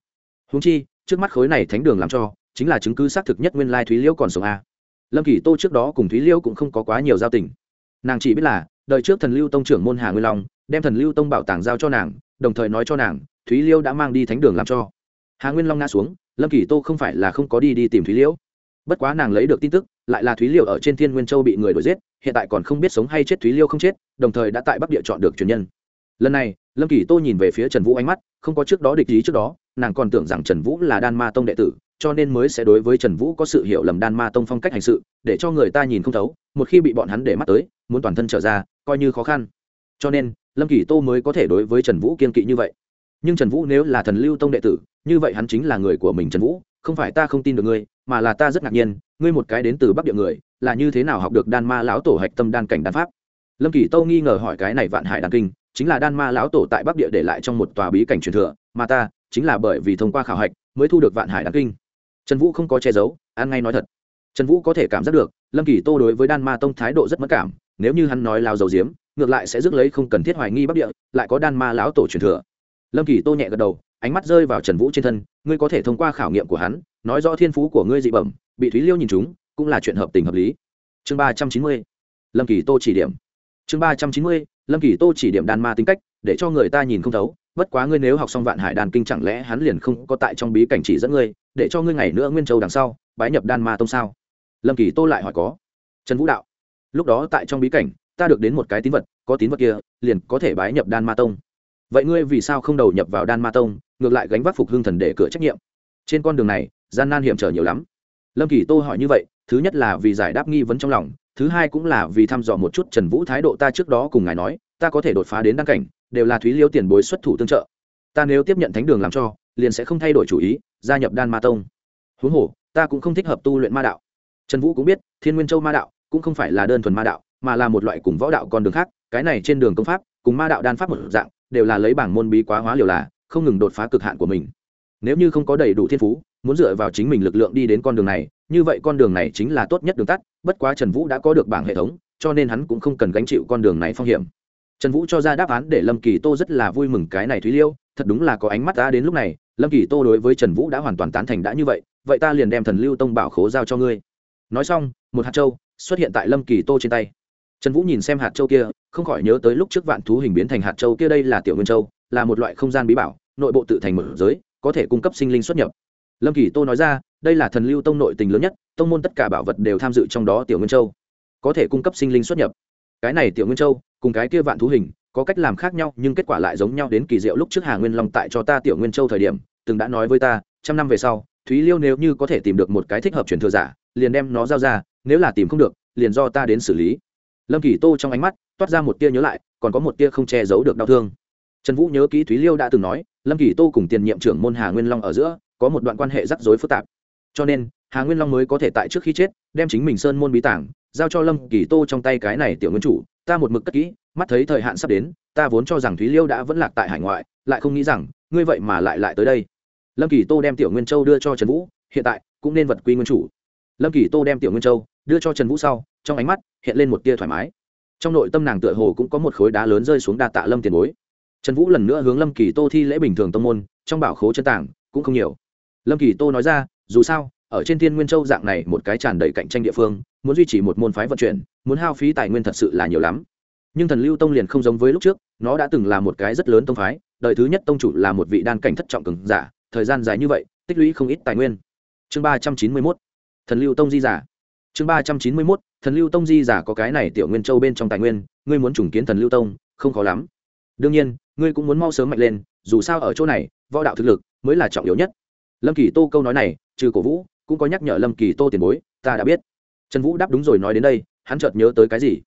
Húng chi, trước mắt khối này thánh đường làm cho, chính là chứng cứ xác thực nhất nguyên lai thúy liễu còn sống a lâm kỳ tô trước đó cùng thúy liễu cũng không có quá nhiều giao tình. Nàng chỉ biết là, đời trước thần lưu tông trưởng môn hà nguyên long, đem thần lưu tông bảo tàng giao cho nàng, đồng thời nói cho nàng, thúy liễu đã mang đi thánh đường làm cho. Hà nguyên long ngã xuống, lâm kỳ tô không phải là không có đi đi tìm thúy liễu bất quá nàng lấy được tin tức, lại là thúy liễu ở trên thiên nguyên châu bị người đuổi giết, hiện tại còn không biết sống hay chết thúy liêu không chết, đồng thời đã tại bắc địa chọn được truyền nhân lần này, lâm kỳ tô nhìn về phía trần vũ ánh mắt, không có trước đó địch ý trước đó, nàng còn tưởng rằng trần vũ là đan ma tông đệ tử, cho nên mới sẽ đối với trần vũ có sự hiểu lầm đan ma tông phong cách hành sự, để cho người ta nhìn không thấu, một khi bị bọn hắn để mắt tới, muốn toàn thân trở ra, coi như khó khăn. Cho nên, lâm kỳ tô mới có thể đối với trần vũ kiên kỵ như vậy. Nhưng trần vũ nếu là thần lưu tông đệ tử, như vậy hắn chính là người của mình trần vũ, không phải ta không tin được ngươi, mà là ta rất ngạc nhiên, ngươi một cái đến từ bắc địa người, là như thế nào học được đan ma lão tổ hạch tâm đan cảnh đan pháp? Lâm kỳ tô nghi ngờ hỏi cái này vạn hải đan kinh chính là đan ma lão tổ tại bắc địa để lại trong một tòa bí cảnh truyền thừa, mà ta chính là bởi vì thông qua khảo hạch mới thu được vạn hải đan kinh. Trần vũ không có che giấu, an ngay nói thật. Trần vũ có thể cảm giác được, lâm kỳ tô đối với đan ma tông thái độ rất mất cảm, nếu như hắn nói lao dầu diếm, ngược lại sẽ rước lấy không cần thiết hoài nghi bắc địa, lại có đan ma lão tổ truyền thừa. Lâm kỳ tô nhẹ gật đầu, ánh mắt rơi vào trần vũ trên thân, ngươi có thể thông qua khảo nghiệm của hắn, nói rõ thiên phú của ngươi dị bẩm, bị thúy liêu nhìn chúng cũng là chuyện hợp tình hợp lý. Chương ba trăm chín mươi, lâm kỳ tô chỉ điểm chương ba trăm chín mươi, lâm kỳ tô chỉ điểm đan ma tính cách, để cho người ta nhìn không thấu. Bất quá ngươi nếu học xong vạn hải đàn kinh chẳng lẽ hắn liền không có tại trong bí cảnh chỉ dẫn ngươi, để cho ngươi ngày nữa nguyên châu đằng sau, bái nhập đan ma tông sao? Lâm kỳ tô lại hỏi có. Trần vũ đạo, lúc đó tại trong bí cảnh, ta được đến một cái tín vật, có tín vật kia, liền có thể bái nhập đan ma tông. Vậy ngươi vì sao không đầu nhập vào đan ma tông, ngược lại gánh vác phục hương thần để cửa trách nhiệm? Trên con đường này, gian nan hiểm trở nhiều lắm. Lâm kỳ tô hỏi như vậy, thứ nhất là vì giải đáp nghi vấn trong lòng thứ hai cũng là vì thăm dò một chút trần vũ thái độ ta trước đó cùng ngài nói, ta có thể đột phá đến đăng cảnh, đều là thúy liêu tiền bối xuất thủ tương trợ. Ta nếu tiếp nhận thánh đường làm cho, liền sẽ không thay đổi chủ ý, gia nhập đan ma tông. Huống hồ, ta cũng không thích hợp tu luyện ma đạo. Trần vũ cũng biết, thiên nguyên châu ma đạo cũng không phải là đơn thuần ma đạo, mà là một loại cùng võ đạo con đường khác, cái này trên đường công pháp, cùng ma đạo đan pháp một dạng, đều là lấy bảng môn bí quá hóa liều là, không ngừng đột phá cực hạn của mình. Nếu như không có đầy đủ thiên phú, muốn dựa vào chính mình lực lượng đi đến con đường này, như vậy con đường này chính là tốt nhất đường tắt bất quá trần vũ đã có được bảng hệ thống, cho nên hắn cũng không cần gánh chịu con đường này phong hiểm. Trần vũ cho ra đáp án để lâm kỳ tô rất là vui mừng cái này thúy liêu, thật đúng là có ánh mắt ta đến lúc này, lâm kỳ tô đối với trần vũ đã hoàn toàn tán thành đã như vậy vậy ta liền đem thần lưu tông bảo khố giao cho ngươi. Nói xong, một hạt châu xuất hiện tại lâm kỳ tô trên tay. Trần vũ nhìn xem hạt châu kia, không khỏi nhớ tới lúc trước vạn thú hình biến thành hạt châu kia đây là tiểu nguyên châu, là một loại không gian bí bảo, nội bộ tự thành một giới, có thể cung cấp sinh linh xuất nhập. Lâm kỳ tô nói ra đây là thần lưu tông nội tình lớn nhất, tông môn tất cả bảo vật đều tham dự trong đó tiểu nguyên châu. Có thể cung cấp sinh linh xuất nhập. Cái này tiểu nguyên châu, cùng cái kia vạn thú hình, có cách làm khác nhau, nhưng kết quả lại giống nhau đến kỳ diệu lúc trước hà nguyên long tại cho ta tiểu nguyên châu thời điểm, từng đã nói với ta, trăm năm về sau, thúy liêu nếu như có thể tìm được một cái thích hợp truyền thừa giả, liền đem nó giao ra, nếu là tìm không được, liền do ta đến xử lý. Lâm kỳ tô trong ánh mắt, toát ra một tia nhớ lại, còn có một tia không che giấu được đau thương. Trần vũ nhớ kỹ thúy liêu đã từng nói, lâm kỳ tô cùng tiền nhiệm trưởng môn hà nguyên long ở giữa, có một đoạn quan hệ rắc rối phức tạp cho nên, hà nguyên long mới có thể tại trước khi chết, đem chính mình sơn môn bí tảng, giao cho lâm kỳ tô trong tay cái này tiểu nguyên chủ. Ta một mực cất kỹ, mắt thấy thời hạn sắp đến, ta vốn cho rằng thúy liêu đã vẫn lạc tại hải ngoại, lại không nghĩ rằng, ngươi vậy mà lại lại tới đây. Lâm kỳ tô đem tiểu nguyên châu đưa cho trần vũ, hiện tại cũng nên vật quy nguyên chủ. Lâm kỳ tô đem tiểu nguyên châu đưa cho trần vũ sau, trong ánh mắt hiện lên một tia thoải mái. Trong nội tâm nàng tựa hồ cũng có một khối đá lớn rơi xuống đa tạ lâm tiền bối. Trần vũ lần nữa hướng lâm kỳ tô thi lễ bình thường tông môn, trong bảo khố chân tảng cũng không nhiều. Lâm kỳ tô nói ra dù sao, ở trên thiên nguyên châu dạng này một cái tràn đầy cạnh tranh địa phương, muốn duy trì một môn phái vận chuyển, muốn hao phí tài nguyên thật sự là nhiều lắm. Nhưng thần lưu tông liền không giống với lúc trước, nó đã từng là một cái rất lớn tông phái, đời thứ nhất tông chủ là một vị đan cảnh thất trọng cường giả, thời gian dài như vậy, tích lũy không ít tài nguyên. Chương ba trăm chín mươi mốt, thần lưu tông di giả. Chương ba trăm chín mươi mốt, thần lưu tông di giả có cái này tiểu nguyên châu bên trong tài nguyên, ngươi muốn trùng kiến thần lưu tông, không khó lắm. Đương nhiên, ngươi cũng muốn mau sớm mạnh lên, dù sao ở chỗ này, võ đạo thực lực mới là trọng yếu nhất. Lâm kỳ tô câu nói này trừ cổ vũ, cũng có nhắc nhở lâm kỳ tô tiền bối, ta đã biết. Trần vũ đáp đúng rồi nói đến đây, hắn chợt nhớ tới cái gì?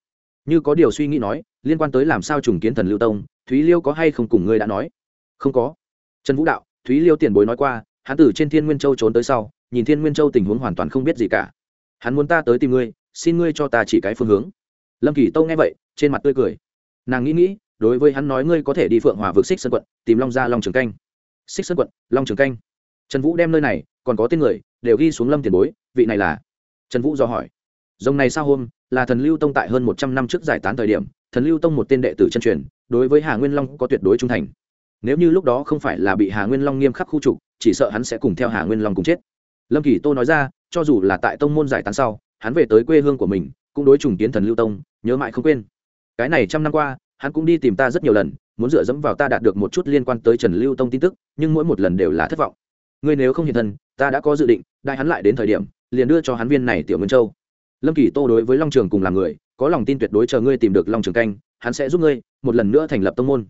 Như có điều suy nghĩ nói, liên quan tới làm sao trùng kiến thần lưu tông, thúy liêu có hay không cùng ngươi đã nói? Không có. Trần vũ đạo, thúy liêu tiền bối nói qua, hắn từ trên thiên nguyên châu trốn tới sau, nhìn thiên nguyên châu tình huống hoàn toàn không biết gì cả. Hắn muốn ta tới tìm ngươi, xin ngươi cho ta chỉ cái phương hướng. Lâm kỳ tâu nghe vậy, trên mặt tươi cười. Nàng nghĩ nghĩ, đối với hắn nói ngươi có thể đi phượng hòa vực xích sơn quận, tìm long ra long trường canh. Xích sơn quận, long trường canh. Trần vũ đem nơi này còn có tên người, đều ghi xuống lâm tiền bối, vị này là? Trần vũ do hỏi. Dòng này sao hôm, là thần lưu tông tại hơn một trăm năm trước giải tán thời điểm, thần lưu tông một tên đệ tử chân truyền, đối với hà nguyên long có tuyệt đối trung thành. Nếu như lúc đó không phải là bị hà nguyên long nghiêm khắc khu trục, chỉ sợ hắn sẽ cùng theo hà nguyên long cùng chết. Lâm kỳ tô nói ra, cho dù là tại tông môn giải tán sau, hắn về tới quê hương của mình, cũng đối trùng tiến thần lưu tông, nhớ mãi không quên. Cái này trăm năm qua, hắn cũng đi tìm ta rất nhiều lần, muốn dựa dẫm vào ta đạt được một chút liên quan tới trần lưu tông tin tức, nhưng mỗi một lần đều là thất vọng ngươi nếu không hiện thân, ta đã có dự định, đại hắn lại đến thời điểm, liền đưa cho hắn viên này tiểu nguyên châu. Lâm kỳ tô đối với long trường cùng là người, có lòng tin tuyệt đối chờ ngươi tìm được long trường canh, hắn sẽ giúp ngươi một lần nữa thành lập tông môn.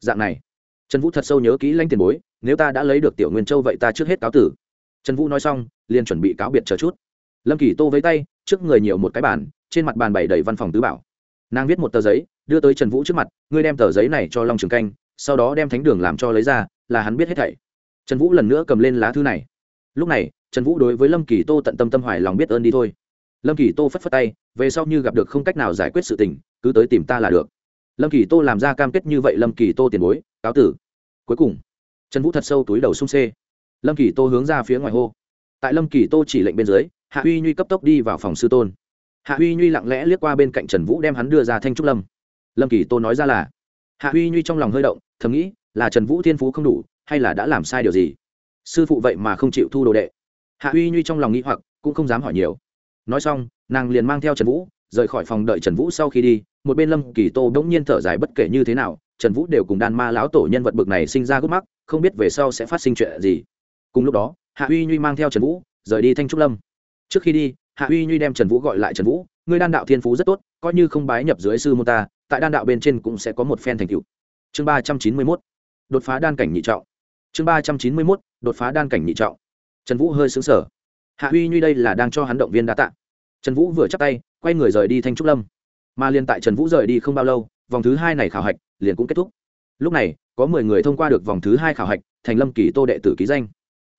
Dạng này, trần vũ thật sâu nhớ kỹ lanh tiền bối, nếu ta đã lấy được tiểu nguyên châu vậy ta trước hết cáo tử. Trần vũ nói xong, liền chuẩn bị cáo biệt chờ chút. Lâm kỳ tô với tay, trước người nhiều một cái bàn, trên mặt bàn bày đầy văn phòng tứ bảo. Nàng viết một tờ giấy, đưa tới trần vũ trước mặt, ngươi đem tờ giấy này cho long trường canh, sau đó đem thánh đường làm cho lấy ra, là hắn biết hết thảy trần vũ lần nữa cầm lên lá thư này. Lúc này, trần vũ đối với lâm kỳ tô tận tâm tâm hoài lòng biết ơn đi thôi. Lâm kỳ tô phất phất tay, về sau như gặp được không cách nào giải quyết sự tình, cứ tới tìm ta là được. Lâm kỳ tô làm ra cam kết như vậy lâm kỳ tô tiền bối, cáo tử. Cuối cùng, trần vũ thật sâu túi đầu sung xê. Lâm kỳ tô hướng ra phía ngoài hô. Tại lâm kỳ tô chỉ lệnh bên dưới, hạ huy nhuy cấp tốc đi vào phòng sư tôn. Hạ huy nhuy lặng lẽ liếc qua bên cạnh trần vũ đem hắn đưa ra thanh trúc lâm. Lâm kỳ tô nói ra là, hạ huy nhuy trong lòng hơi động, thầm nghĩ là trần vũ thiên phú không đủ hay là đã làm sai điều gì? Sư phụ vậy mà không chịu thu đồ đệ. Hạ huy nhuy trong lòng nghĩ hoặc, cũng không dám hỏi nhiều. Nói xong, nàng liền mang theo trần vũ, rời khỏi phòng đợi trần vũ sau khi đi, một bên lâm kỳ tô đ ỗ n g nhiên thở dài bất kể như thế nào, trần vũ đều cùng đan ma lão tổ nhân vật bực này sinh ra gốc mắc, không biết về sau sẽ phát sinh chuyện gì. Cùng lúc đó, hạ huy nhuy mang theo trần vũ, rời đi thanh trúc lâm. Trước khi đi, hạ huy nhuy đem trần vũ gọi lại trần vũ, ngươi đan đạo thiên phú rất tốt, coi như không bái nhập dưới sư môn ta, tại đan đạo bên trên cũng sẽ có một phen thành cựu chương ba trăm chín mươi mốt, đột phá đan cảnh nhị trọng chương ba trăm chín mươi mốt, đột phá đan cảnh nhị trọng. Trần vũ hơi xứng sở hạ huy như đây là đang cho hắn động viên đa ạ trần vũ vừa chắc tay, quay người rời đi thanh trúc lâm. Mà liền tại trần vũ rời đi không bao lâu, vòng thứ hai này khảo hạch liền cũng kết thúc. Lúc này, có mười người thông qua được vòng thứ hai khảo hạch, thành lâm kỳ tô đệ tử ký danh.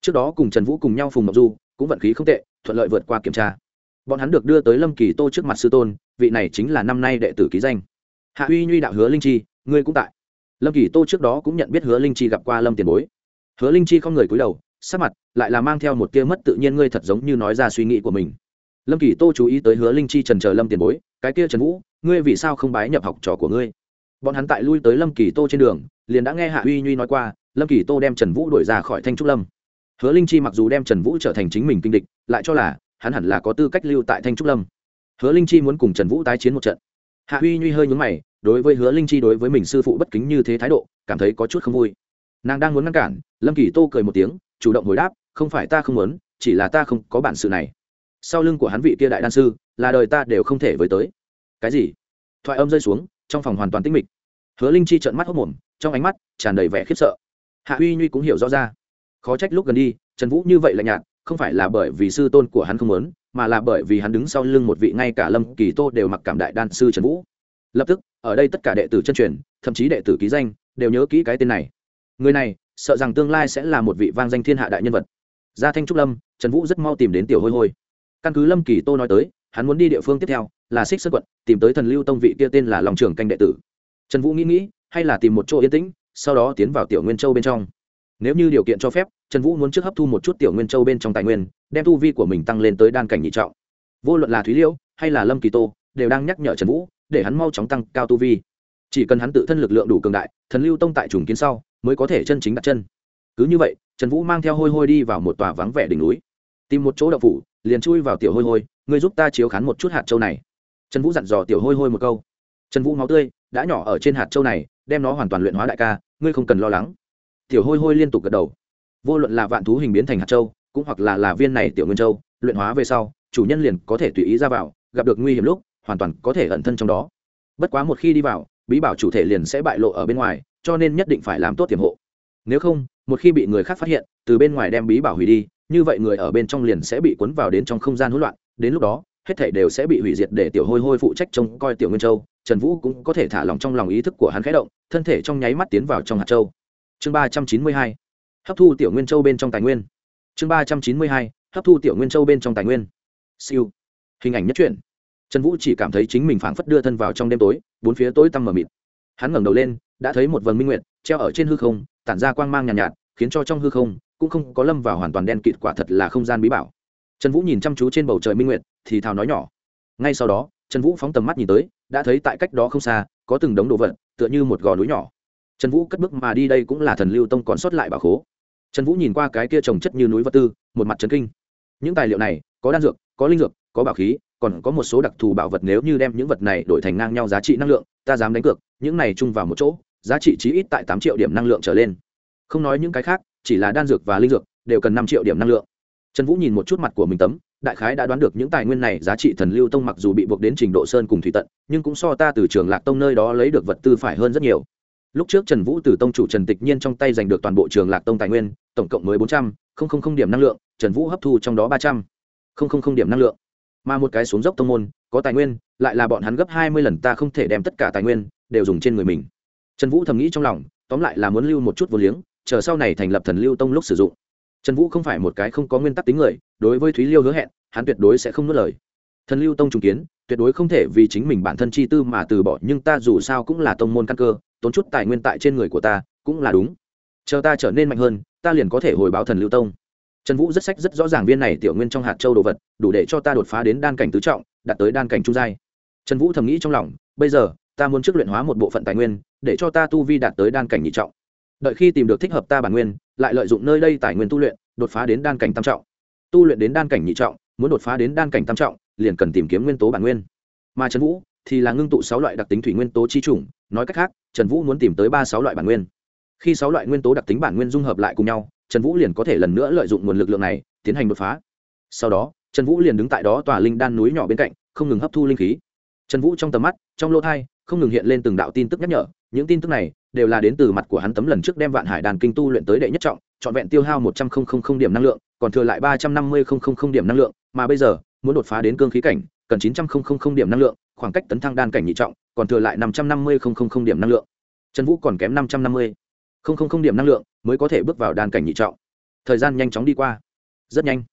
Trước đó cùng trần vũ cùng nhau phùng ngọc du, cũng vận khí không tệ, thuận lợi vượt qua kiểm tra. Bọn hắn được đưa tới lâm kỳ tô trước mặt sư tôn, vị này chính là năm nay đệ tử ký danh. Hạ huy nhuy đạo hứa linh chi, ngươi cũng tại. Lâm kỳ tô trước đó cũng nhận biết hứa linh chi gặp qua lâm tiền bối hứa linh chi không người cúi đầu, sắc mặt lại là mang theo một tia mất tự nhiên ngươi thật giống như nói ra suy nghĩ của mình. Lâm kỳ tô chú ý tới hứa linh chi trần chờ lâm tiền bối, cái kia trần vũ, ngươi vì sao không bái nhập học trò của ngươi? Bọn hắn tại lui tới lâm kỳ tô trên đường, liền đã nghe hạ uy nhuy nói qua, lâm kỳ tô đem trần vũ đuổi ra khỏi thanh trúc lâm. Hứa linh chi mặc dù đem trần vũ trở thành chính mình kinh địch, lại cho là hắn hẳn là có tư cách lưu tại thanh trúc lâm. Hứa linh chi muốn cùng trần vũ tái chiến một trận. Hạ uy nhuy hơi nhúng mày, đối với hứa linh chi đối với mình sư phụ bất kính như thế thái độ, cảm thấy có chút không vui nàng đang muốn ngăn cản, lâm kỳ tô cười một tiếng, chủ động hồi đáp, không phải ta không muốn, chỉ là ta không có bản sự này. Sau lưng của hắn vị kia đại đan sư, là đời ta đều không thể với tới. Cái gì? Thoại âm rơi xuống, trong phòng hoàn toàn tĩnh mịch. Hứa linh chi trợn mắt hốc mồm, trong ánh mắt tràn đầy vẻ khiếp sợ. Hạ uy nhuy cũng hiểu rõ ra. Khó trách lúc gần đi, trần vũ như vậy lạnh nhạt, không phải là bởi vì sư tôn của hắn không muốn, mà là bởi vì hắn đứng sau lưng một vị ngay cả lâm kỳ tô đều mặc cảm đại đan sư trần vũ. Lập tức, ở đây tất cả đệ tử chân truyền, thậm chí đệ tử ký danh, đều nhớ kỹ cái tên này người này, sợ rằng tương lai sẽ là một vị vang danh thiên hạ đại nhân vật. Gia thanh trúc lâm, trần vũ rất mau tìm đến tiểu hôi hôi. Căn cứ lâm kỳ tô nói tới, hắn muốn đi địa phương tiếp theo, là xích sơn quận, tìm tới thần lưu tông vị kia tên là lòng trường canh đệ tử. Trần vũ nghĩ nghĩ, hay là tìm một chỗ yên tĩnh, sau đó tiến vào tiểu nguyên châu bên trong. Nếu như điều kiện cho phép, trần vũ muốn trước hấp thu một chút tiểu nguyên châu bên trong tài nguyên, đem tu vi của mình tăng lên tới đan cảnh nhị trọng. Vô luận là thúy liễu, hay là lâm kỳ tô, đều đang nhắc nhở trần vũ, để hắn mau chóng tăng cao tu vi. Chỉ cần hắn tự thân lực lượng đủ cường đại, thần lưu tông tại trùng kiến sau mới có thể chân chính đặt chân. Cứ như vậy, trần vũ mang theo hôi hôi đi vào một tòa vắng vẻ đỉnh núi. Tìm một chỗ đậu phủ, liền chui vào tiểu hôi hôi, ngươi giúp ta chiếu khán một chút hạt châu này. Trần vũ dặn dò tiểu hôi hôi một câu. Trần vũ máu tươi, đã nhỏ ở trên hạt châu này, đem nó hoàn toàn luyện hóa đại ca, ngươi không cần lo lắng. Tiểu hôi hôi liên tục gật đầu. Vô luận là vạn thú hình biến thành hạt châu, cũng hoặc là là viên này tiểu nguyên châu, luyện hóa về sau, chủ nhân liền có thể tùy ý ra vào, gặp được nguy hiểm lúc, hoàn toàn có thể ẩn thân trong đó. Bất quá một khi đi vào bí bảo chủ thể liền sẽ bại lộ ở bên ngoài, cho nên nhất định phải làm tốt tiềm hộ. Nếu không, một khi bị người khác phát hiện, từ bên ngoài đem bí bảo hủy đi, như vậy người ở bên trong liền sẽ bị cuốn vào đến trong không gian hỗn loạn, đến lúc đó, hết thảy đều sẽ bị hủy diệt để tiểu hôi hôi phụ trách trông coi tiểu nguyên châu. Trần vũ cũng có thể thả lòng trong lòng ý thức của hắn khẽ động, thân thể trong nháy mắt tiến vào trong hạt châu. Chương ba trăm chín mươi hai, hấp thu tiểu nguyên châu bên trong tài nguyên. Chương ba trăm chín mươi hai, hấp thu tiểu nguyên châu bên trong tài nguyên. Siêu. Hình ảnh nhất truyện. Trần vũ chỉ cảm thấy chính mình phảng phất đưa thân vào trong đêm tối bốn phía tối tăm mờ mịt. Hắn ngẩng đầu lên đã thấy một vầng minh nguyệt treo ở trên hư không tản ra quang mang nhàn nhạt, nhạt khiến cho trong hư không cũng không có lâm vào hoàn toàn đen kịt quả thật là không gian bí bảo. Trần vũ nhìn chăm chú trên bầu trời minh nguyệt thì thào nói nhỏ. Ngay sau đó trần vũ phóng tầm mắt nhìn tới đã thấy tại cách đó không xa có từng đống đồ vật tựa như một gò núi nhỏ. Trần vũ cất bước mà đi đây cũng là thần lưu tông còn sót lại bảo khố. Trần vũ nhìn qua cái kia trồng chất như núi vật tư một mặt trấn kinh. Những tài liệu này có đan dược có linh dược có bảo khí còn có một số đặc thù bảo vật nếu như đem những vật này đổi thành ngang nhau giá trị năng lượng, ta dám đánh cược, những này chung vào một chỗ, giá trị chí ít tại tám triệu điểm năng lượng trở lên. Không nói những cái khác, chỉ là đan dược và linh dược, đều cần năm triệu điểm năng lượng. Trần vũ nhìn một chút mặt của mình tấm, đại khái đã đoán được những tài nguyên này giá trị thần lưu tông mặc dù bị buộc đến trình độ sơn cùng thủy tận, nhưng cũng so ta từ trường lạc tông nơi đó lấy được vật tư phải hơn rất nhiều. Lúc trước trần vũ từ tông chủ trần tịch nhiên trong tay giành được toàn bộ trường lạc tông tài nguyên, tổng cộng mới bốn trăm linh điểm năng lượng, trần vũ hấp thu trong đó ba trăm linh điểm năng lượng mà một cái xuống dốc tông môn, có tài nguyên, lại là bọn hắn gấp hai mươi lần ta không thể đem tất cả tài nguyên đều dùng trên người mình. Trần vũ thầm nghĩ trong lòng, tóm lại là muốn lưu một chút vô liếng, chờ sau này thành lập thần lưu tông lúc sử dụng. Trần vũ không phải một cái không có nguyên tắc tính người, đối với thúy liêu hứa hẹn, hắn tuyệt đối sẽ không nuốt lời. Thần lưu tông trùng kiến, tuyệt đối không thể vì chính mình bản thân chi tư mà từ bỏ, nhưng ta dù sao cũng là tông môn căn cơ, tốn chút tài nguyên tại trên người của ta, cũng là đúng. Chờ ta trở nên mạnh hơn, ta liền có thể hồi báo thần lưu tông trần vũ rất sách rất rõ ràng viên này tiểu nguyên trong hạt châu đồ vật, đủ để cho ta đột phá đến đan cảnh tứ trọng, đạt tới đan cảnh trung giai. Trần vũ thầm nghĩ trong lòng, bây giờ, ta muốn trước luyện hóa một bộ phận tài nguyên, để cho ta tu vi đạt tới đan cảnh nhị trọng. Đợi khi tìm được thích hợp ta bản nguyên, lại lợi dụng nơi đây tài nguyên tu luyện, đột phá đến đan cảnh tam trọng. Tu luyện đến đan cảnh nhị trọng, muốn đột phá đến đan cảnh tam trọng, liền cần tìm kiếm nguyên tố bản nguyên. Mà trần vũ thì là ngưng tụ sáu loại đặc tính thủy nguyên tố chi chủng, nói cách khác, trần vũ muốn tìm tới ba sáu loại bản nguyên. Khi sáu loại nguyên tố đặc tính bản nguyên dung hợp lại cùng nhau trần vũ liền có thể lần nữa lợi dụng nguồn lực lượng này tiến hành đột phá sau đó trần vũ liền đứng tại đó tòa linh đan núi nhỏ bên cạnh không ngừng hấp thu linh khí trần vũ trong tầm mắt trong lỗ thai không ngừng hiện lên từng đạo tin tức nhắc nhở những tin tức này đều là đến từ mặt của hắn tấm lần trước đem vạn hải đàn kinh tu luyện tới đệ nhất trọng trọn vẹn tiêu hao một trăm linh điểm năng lượng còn thừa lại ba trăm năm mươi điểm năng lượng mà bây giờ muốn đột phá đến cương khí cảnh cần chín trăm linh điểm năng lượng khoảng cách tấn thăng đan cảnh nhị trọng còn thừa lại năm trăm năm mươi điểm năng lượng trần vũ còn kém năm trăm năm mươi điểm năng lượng mới có thể bước vào đan cảnh nhị trọng. Thời gian nhanh chóng đi qua. Rất nhanh.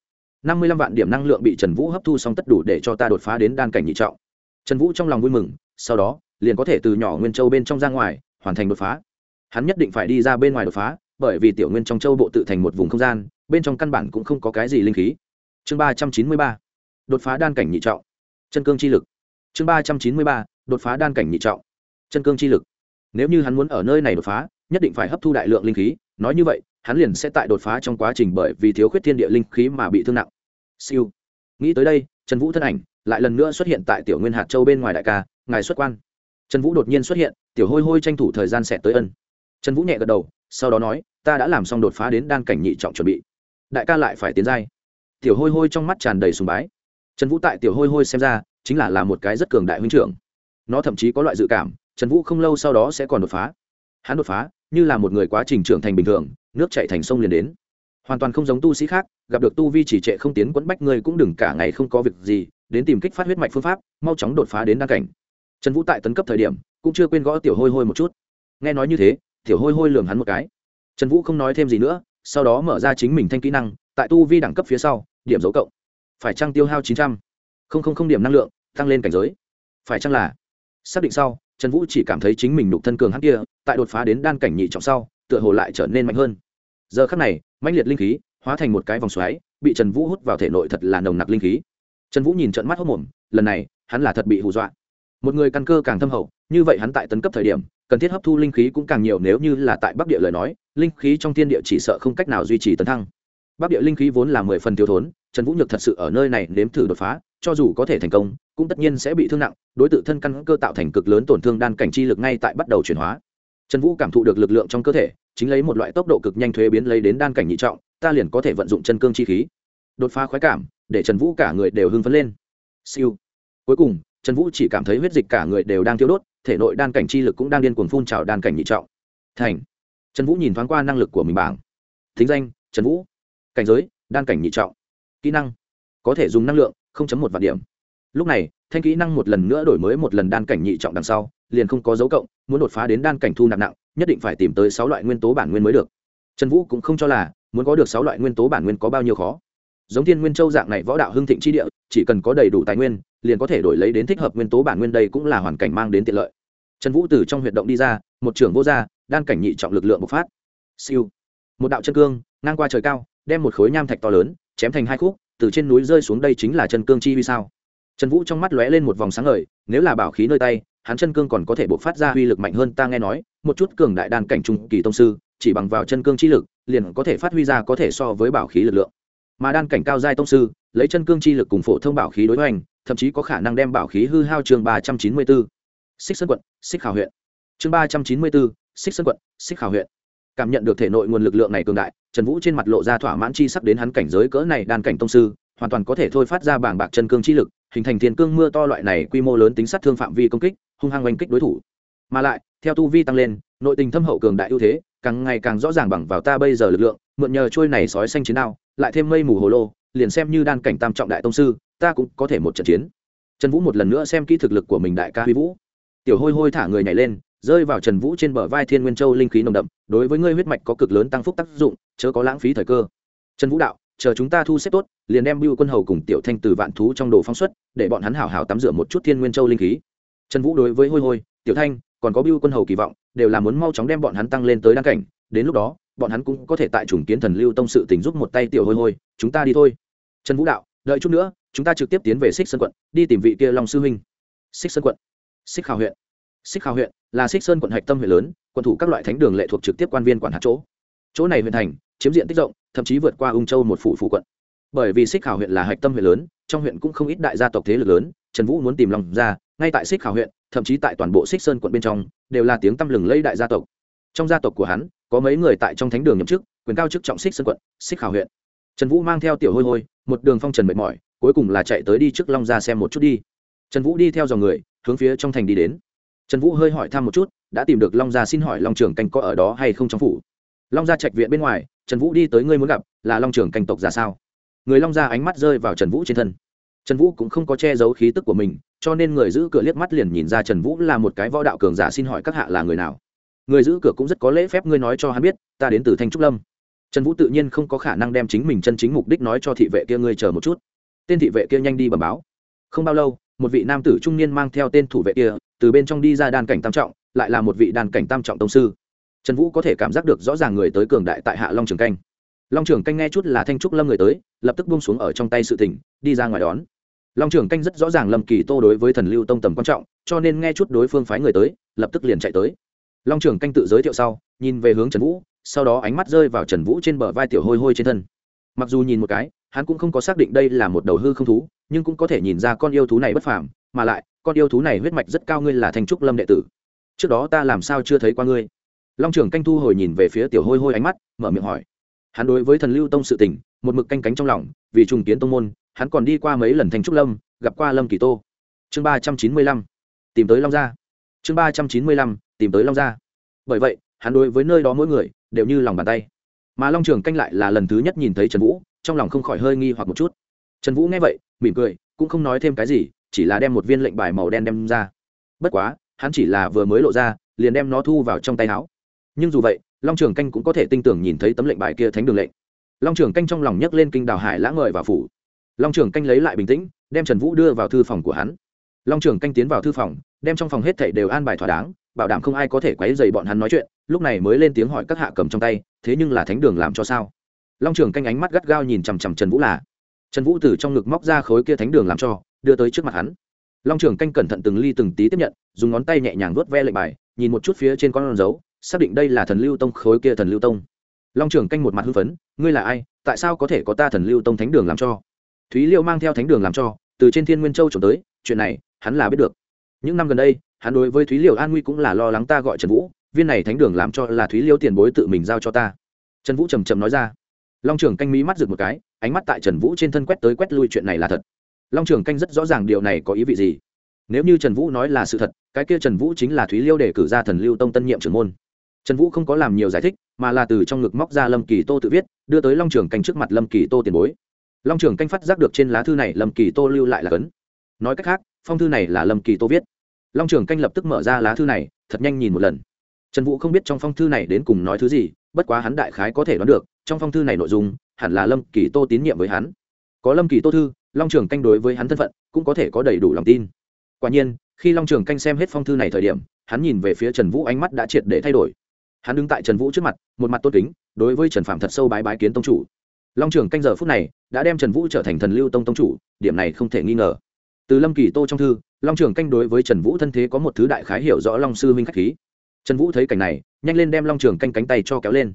Năm mươi lăm vạn điểm năng lượng bị trần vũ hấp thu xong tất đủ để cho ta đột phá đến đan cảnh nhị trọng. Trần vũ trong lòng vui mừng, sau đó, liền có thể từ nhỏ nguyên châu bên trong ra ngoài, hoàn thành đột phá. Hắn nhất định phải đi ra bên ngoài đột phá, bởi vì tiểu nguyên trong châu bộ tự thành một vùng không gian, bên trong căn bản cũng không có cái gì linh khí. Chương ba trăm chín mươi ba. Đột phá đan cảnh nhị trọng. Chân cương chi lực. Chương ba trăm chín mươi ba. Đột phá đan cảnh nhị trọng. Chân cương chi lực. Nếu như hắn muốn ở nơi này đột phá nhất định phải hấp thu đại lượng linh khí, nói như vậy, hắn liền sẽ tại đột phá trong quá trình bởi vì thiếu khuyết thiên địa linh khí mà bị thương nặng. Siêu. Nghĩ tới đây, trần vũ thân ảnh lại lần nữa xuất hiện tại tiểu nguyên hạt châu bên ngoài đại ca, ngài xuất quan. Trần vũ đột nhiên xuất hiện, tiểu hôi hôi tranh thủ thời gian sẽ tới ân. Trần vũ nhẹ gật đầu, sau đó nói, ta đã làm xong đột phá đến đan cảnh nhị trọng chuẩn bị. Đại ca lại phải tiến giai. Tiểu hôi hôi trong mắt tràn đầy sùng bái. Trần vũ tại tiểu hôi hôi xem ra, chính là là một cái rất cường đại huynh trưởng. Nó thậm chí có loại dự cảm, trần vũ không lâu sau đó sẽ còn đột phá. Hắn đột phá như là một người quá trình trưởng thành bình thường, nước chạy thành sông liền đến. Hoàn toàn không giống tu sĩ khác, gặp được tu vi chỉ trệ không tiến quẫn bách ngươi cũng đừng cả ngày không có việc gì, đến tìm kích phát huyết mạch phương pháp, mau chóng đột phá đến đăng cảnh. Trần vũ tại tấn cấp thời điểm, cũng chưa quên gõ tiểu hôi hôi một chút. Nghe nói như thế, tiểu hôi hôi lường hắn một cái. Trần vũ không nói thêm gì nữa, sau đó mở ra chính mình thanh kỹ năng, tại tu vi đẳng cấp phía sau, điểm dấu cộng. Phải trăng tiêu hao chín trăm? Linh điểm năng lượng, tăng lên cảnh giới. Phải chăng là? Xác định sau trần vũ chỉ cảm thấy chính mình nục thân cường hắn kia, tại đột phá đến đan cảnh nhị trọng sau, tựa hồ lại trở nên mạnh hơn. Giờ khắc này, mãnh liệt linh khí hóa thành một cái vòng xoáy, bị trần vũ hút vào thể nội thật là nồng nặc linh khí. Trần vũ nhìn trận mắt hốc mồm, lần này, hắn là thật bị hù dọa. Một người căn cơ càng thâm hậu, như vậy hắn tại tấn cấp thời điểm, cần thiết hấp thu linh khí cũng càng nhiều nếu như là tại bắc địa lời nói, linh khí trong thiên địa chỉ sợ không cách nào duy trì tấn thăng. Bắc địa linh khí vốn là mười phần thiếu thốn, trần vũ nhược thật sự ở nơi này nếm thử đột phá cho dù có thể thành công, cũng tất nhiên sẽ bị thương nặng, đối t thân căn cơ tạo thành cực lớn tổn thương đan cảnh chi lực ngay tại bắt đầu chuyển hóa. Trần vũ cảm thụ được lực lượng trong cơ thể, chính lấy một loại tốc độ cực nhanh thuế biến lấy đến đan cảnh nhị trọng, ta liền có thể vận dụng chân cương chi khí. Đột phá khoái cảm, để trần vũ cả người đều hưng phấn lên. Siêu. Cuối cùng, trần vũ chỉ cảm thấy huyết dịch cả người đều đang thiêu đốt, thể nội đan cảnh chi lực cũng đang điên cuồng phun trào đan cảnh nhị trọng. Thành. Trần vũ nhìn thoáng qua năng lực của mình bảng. Thính danh, trần vũ. Cảnh giới, đan cảnh nhị trọng. Kỹ năng, có thể dùng năng lượng một vạn điểm. Lúc này, thanh kỹ năng một lần nữa đổi mới một lần đan cảnh nhị trọng đằng sau, liền không có dấu cộng, muốn đột phá đến đan cảnh thu nạp nặng, nhất định phải tìm tới sáu loại nguyên tố bản nguyên mới được. Trần vũ cũng không cho là, muốn có được sáu loại nguyên tố bản nguyên có bao nhiêu khó. Giống thiên nguyên châu dạng này võ đạo hưng thịnh chi địa, chỉ cần có đầy đủ tài nguyên, liền có thể đổi lấy đến thích hợp nguyên tố bản nguyên đây cũng là hoàn cảnh mang đến tiện lợi. Trần vũ từ trong huyệt động đi ra, một trưởng vô gia, đan cảnh nhị trọng lực lượng bộc phát. Siêu. Một đạo chân cương, ngang qua trời cao, đem một khối nham thạch to lớn, chém thành hai khúc từ trên núi rơi xuống đây chính là chân cương chi vì sao? Trần vũ trong mắt lóe lên một vòng sáng ngời, nếu là bảo khí nơi tay, hắn chân cương còn có thể bộc phát ra uy lực mạnh hơn ta nghe nói, một chút cường đại đan cảnh trung kỳ tông sư, chỉ bằng vào chân cương chi lực, liền có thể phát huy ra có thể so với bảo khí lực lượng. Mà đan cảnh cao giai tông sư, lấy chân cương chi lực cùng phổ thông bảo khí đối hoành, thậm chí có khả năng đem bảo khí hư hao chương ba trăm chín mươi bốn. Xích sơn quận, xích khảo huyện. Chương ba trăm chín mươi bốn, xích sơn quận, xích khảo huyện cảm nhận được thể nội nguồn lực lượng này cường đại, trần vũ trên mặt lộ ra thỏa mãn chi sắp đến hắn cảnh giới cỡ này đan cảnh tông sư, hoàn toàn có thể thôi phát ra bảng bạc chân cương chi lực, hình thành thiên cương mưa to loại này quy mô lớn tính sát thương phạm vi công kích, hung hăng oanh kích đối thủ. Mà lại, theo tu vi tăng lên, nội tình thâm hậu cường đại ưu thế, càng ngày càng rõ ràng bằng vào ta bây giờ lực lượng, mượn nhờ trôi này sói xanh chiến đao, lại thêm mây mù hồ lô, liền xem như đan cảnh tam trọng đại tông sư, ta cũng có thể một trận chiến. Trần vũ một lần nữa xem kỹ thực lực của mình đại ca huy vũ. Tiểu hôi hôi thả người nhảy lên rơi vào trần vũ trên bờ vai thiên nguyên châu linh khí nồng đậm, đối với ngươi huyết mạch có cực lớn tăng phúc tác dụng, chớ có lãng phí thời cơ. Trần vũ đạo, chờ chúng ta thu xếp tốt, liền đem bưu quân hầu cùng tiểu thanh từ vạn thú trong đồ phong xuất, để bọn hắn hảo hảo tắm rửa một chút thiên nguyên châu linh khí. Trần vũ đối với hôi hôi, tiểu thanh, còn có bưu quân hầu kỳ vọng, đều là muốn mau chóng đem bọn hắn tăng lên tới đăng cảnh, đến lúc đó, bọn hắn cũng có thể tại chủng kiến thần lưu tông sự tình giúp một tay tiểu hôi hôi, chúng ta đi thôi. Trần vũ đạo, đợi chút nữa, chúng ta trực tiếp tiến về xích sơn quận, đi tìm vị kia long sư huynh. Xích sơn quận, xích khảo huyện xích khảo huyện là xích sơn quận hạch tâm huyện lớn, quận thủ các loại thánh đường lệ thuộc trực tiếp quan viên quản hạt chỗ. Chỗ này huyện thành, chiếm diện tích rộng, thậm chí vượt qua ung châu một phủ phủ quận. Bởi vì xích khảo huyện là hạch tâm huyện lớn, trong huyện cũng không ít đại gia tộc thế lực lớn, trần vũ muốn tìm lòng ra, ngay tại xích khảo huyện, thậm chí tại toàn bộ xích sơn quận bên trong, đều là tiếng tăm lừng lây đại gia tộc. Trong gia tộc của hắn, có mấy người tại trong thánh đường nhậm chức, quyền cao chức trọng xích sơn quận, xích khảo huyện. Trần vũ mang theo tiểu hôi hôi, một đường phong trần mệt mỏi, cuối cùng là chạy tới đi trước long ra xem một chút đi. Trần vũ đi theo dòng người, hướng phía trong thành đi đến trần vũ hơi hỏi thăm một chút, đã tìm được long gia xin hỏi long trưởng canh có ở đó hay không trong phủ. Long gia trạch viện bên ngoài, trần vũ đi tới ngươi muốn gặp, là long trưởng canh tộc ra sao? Người long gia ánh mắt rơi vào trần vũ trên thân. Trần vũ cũng không có che giấu khí tức của mình, cho nên người giữ cửa liếc mắt liền nhìn ra trần vũ là một cái võ đạo cường giả xin hỏi các hạ là người nào. Người giữ cửa cũng rất có lễ phép, ngươi nói cho hắn biết, ta đến từ thanh trúc lâm. Trần vũ tự nhiên không có khả năng đem chính mình chân chính mục đích nói cho thị vệ kia, ngươi chờ một chút. Tên thị vệ kia nhanh đi bẩm báo. Không bao lâu một vị nam tử trung niên mang theo tên thủ vệ kia, từ bên trong đi ra đan cảnh tam trọng, lại là một vị đan cảnh tam trọng tông sư. Trần vũ có thể cảm giác được rõ ràng người tới cường đại tại hạ long trường canh. Long trường canh nghe chút là thanh trúc lâm người tới, lập tức buông xuống ở trong tay sự tỉnh đi ra ngoài đón. Long trường canh rất rõ ràng lâm kỳ tô đối với thần lưu tông tầm quan trọng, cho nên nghe chút đối phương phái người tới, lập tức liền chạy tới. Long trường canh tự giới thiệu sau, nhìn về hướng trần vũ, sau đó ánh mắt rơi vào trần vũ trên bờ vai tiểu hôi hôi trên thân. Mặc dù nhìn một cái, hắn cũng không có xác định đây là một đầu hư không thú nhưng cũng có thể nhìn ra con yêu thú này bất phàm, mà lại, con yêu thú này huyết mạch rất cao, ngươi là thanh trúc lâm đệ tử. Trước đó ta làm sao chưa thấy qua ngươi? Long trưởng canh thu hồi nhìn về phía tiểu hôi hôi ánh mắt, mở miệng hỏi. Hắn đối với thần lưu tông sự tình, một mực canh cánh trong lòng, vì trùng kiến tông môn, hắn còn đi qua mấy lần thanh trúc lâm, gặp qua lâm kỳ tô. Chương ba trăm chín mươi lăm, tìm tới long gia. Chương ba trăm chín mươi lăm, tìm tới long gia. Bởi vậy, hắn đối với nơi đó mỗi người, đều như lòng bàn tay. Mà long trường canh lại là lần thứ nhất nhìn thấy trần vũ, trong lòng không khỏi hơi nghi hoặc một chút. Trần vũ nghe vậy mỉm cười, cũng không nói thêm cái gì, chỉ là đem một viên lệnh bài màu đen đem ra. Bất quá, hắn chỉ là vừa mới lộ ra, liền đem nó thu vào trong tay áo. Nhưng dù vậy, long trường canh cũng có thể tin tưởng nhìn thấy tấm lệnh bài kia thánh đường lệnh. Long trường canh trong lòng nhấc lên kinh đào hải lãng ngời và phủ. Long trường canh lấy lại bình tĩnh, đem trần vũ đưa vào thư phòng của hắn. Long trường canh tiến vào thư phòng, đem trong phòng hết thảy đều an bài thỏa đáng, bảo đảm không ai có thể quấy dày bọn hắn nói chuyện, lúc này mới lên tiếng hỏi các hạ cầm trong tay, thế nhưng là thánh đường làm cho sao? Long trường canh ánh mắt gắt gao nhìn chằm chằm trần vũ là trần vũ từ trong ngực móc ra khối kia thánh đường làm cho, đưa tới trước mặt hắn. Long trường canh cẩn thận từng ly từng tí tiếp nhận, dùng ngón tay nhẹ nhàng vuốt ve lệnh bài, nhìn một chút phía trên con dấu, xác định đây là thần lưu tông, khối kia thần lưu tông. Long trường canh một mặt hưng phấn, ngươi là ai? Tại sao có thể có ta thần lưu tông thánh đường làm cho? Thúy liêu mang theo thánh đường làm cho, từ trên thiên nguyên châu trốn tới, chuyện này, hắn là biết được. Những năm gần đây, hắn đối với thúy liêu an nguy cũng là lo lắng ta gọi trần vũ, viên này thánh đường làm cho là thúy liêu tiền bối tự mình giao cho ta. Trần vũ trầm trầm nói ra long trường canh mỹ mắt rực một cái, ánh mắt tại trần vũ trên thân quét tới quét lui chuyện này là thật. Long trường canh rất rõ ràng điều này có ý vị gì. Nếu như trần vũ nói là sự thật, cái kia trần vũ chính là thúy liêu để cử ra thần lưu tông tân nhiệm trưởng môn. Trần vũ không có làm nhiều giải thích, mà là từ trong ngực móc ra lâm kỳ tô tự viết, đưa tới long trường canh trước mặt lâm kỳ tô tiền bối. Long trường canh phát giác được trên lá thư này lâm kỳ tô lưu lại là cấn. Nói cách khác, phong thư này là lâm kỳ tô viết. Long trường canh lập tức mở ra lá thư này, thật nhanh nhìn một lần. Trần vũ không biết trong phong thư này đến cùng nói thứ gì, bất quá hắn đại khái có thể đoán được trong phong thư này nội dung, hẳn là lâm kỳ tô tín nhiệm với hắn. Có lâm kỳ tô thư, long trường canh đối với hắn thân phận cũng có thể có đầy đủ lòng tin. Quả nhiên, khi long trường canh xem hết phong thư này thời điểm, hắn nhìn về phía trần vũ ánh mắt đã triệt để thay đổi. Hắn đứng tại trần vũ trước mặt, một mặt tốt kính, đối với trần phạm thật sâu bái bái kiến tông chủ. Long trường canh giờ phút này đã đem trần vũ trở thành thần lưu tông tông chủ, điểm này không thể nghi ngờ. Từ lâm kỳ tô trong thư, long trường canh đối với trần vũ thân thế có một thứ đại khái hiểu rõ long sư huynh k h á c h khí. Trần vũ thấy cảnh này, nhanh lên đem long trường canh cánh tay cho kéo lên.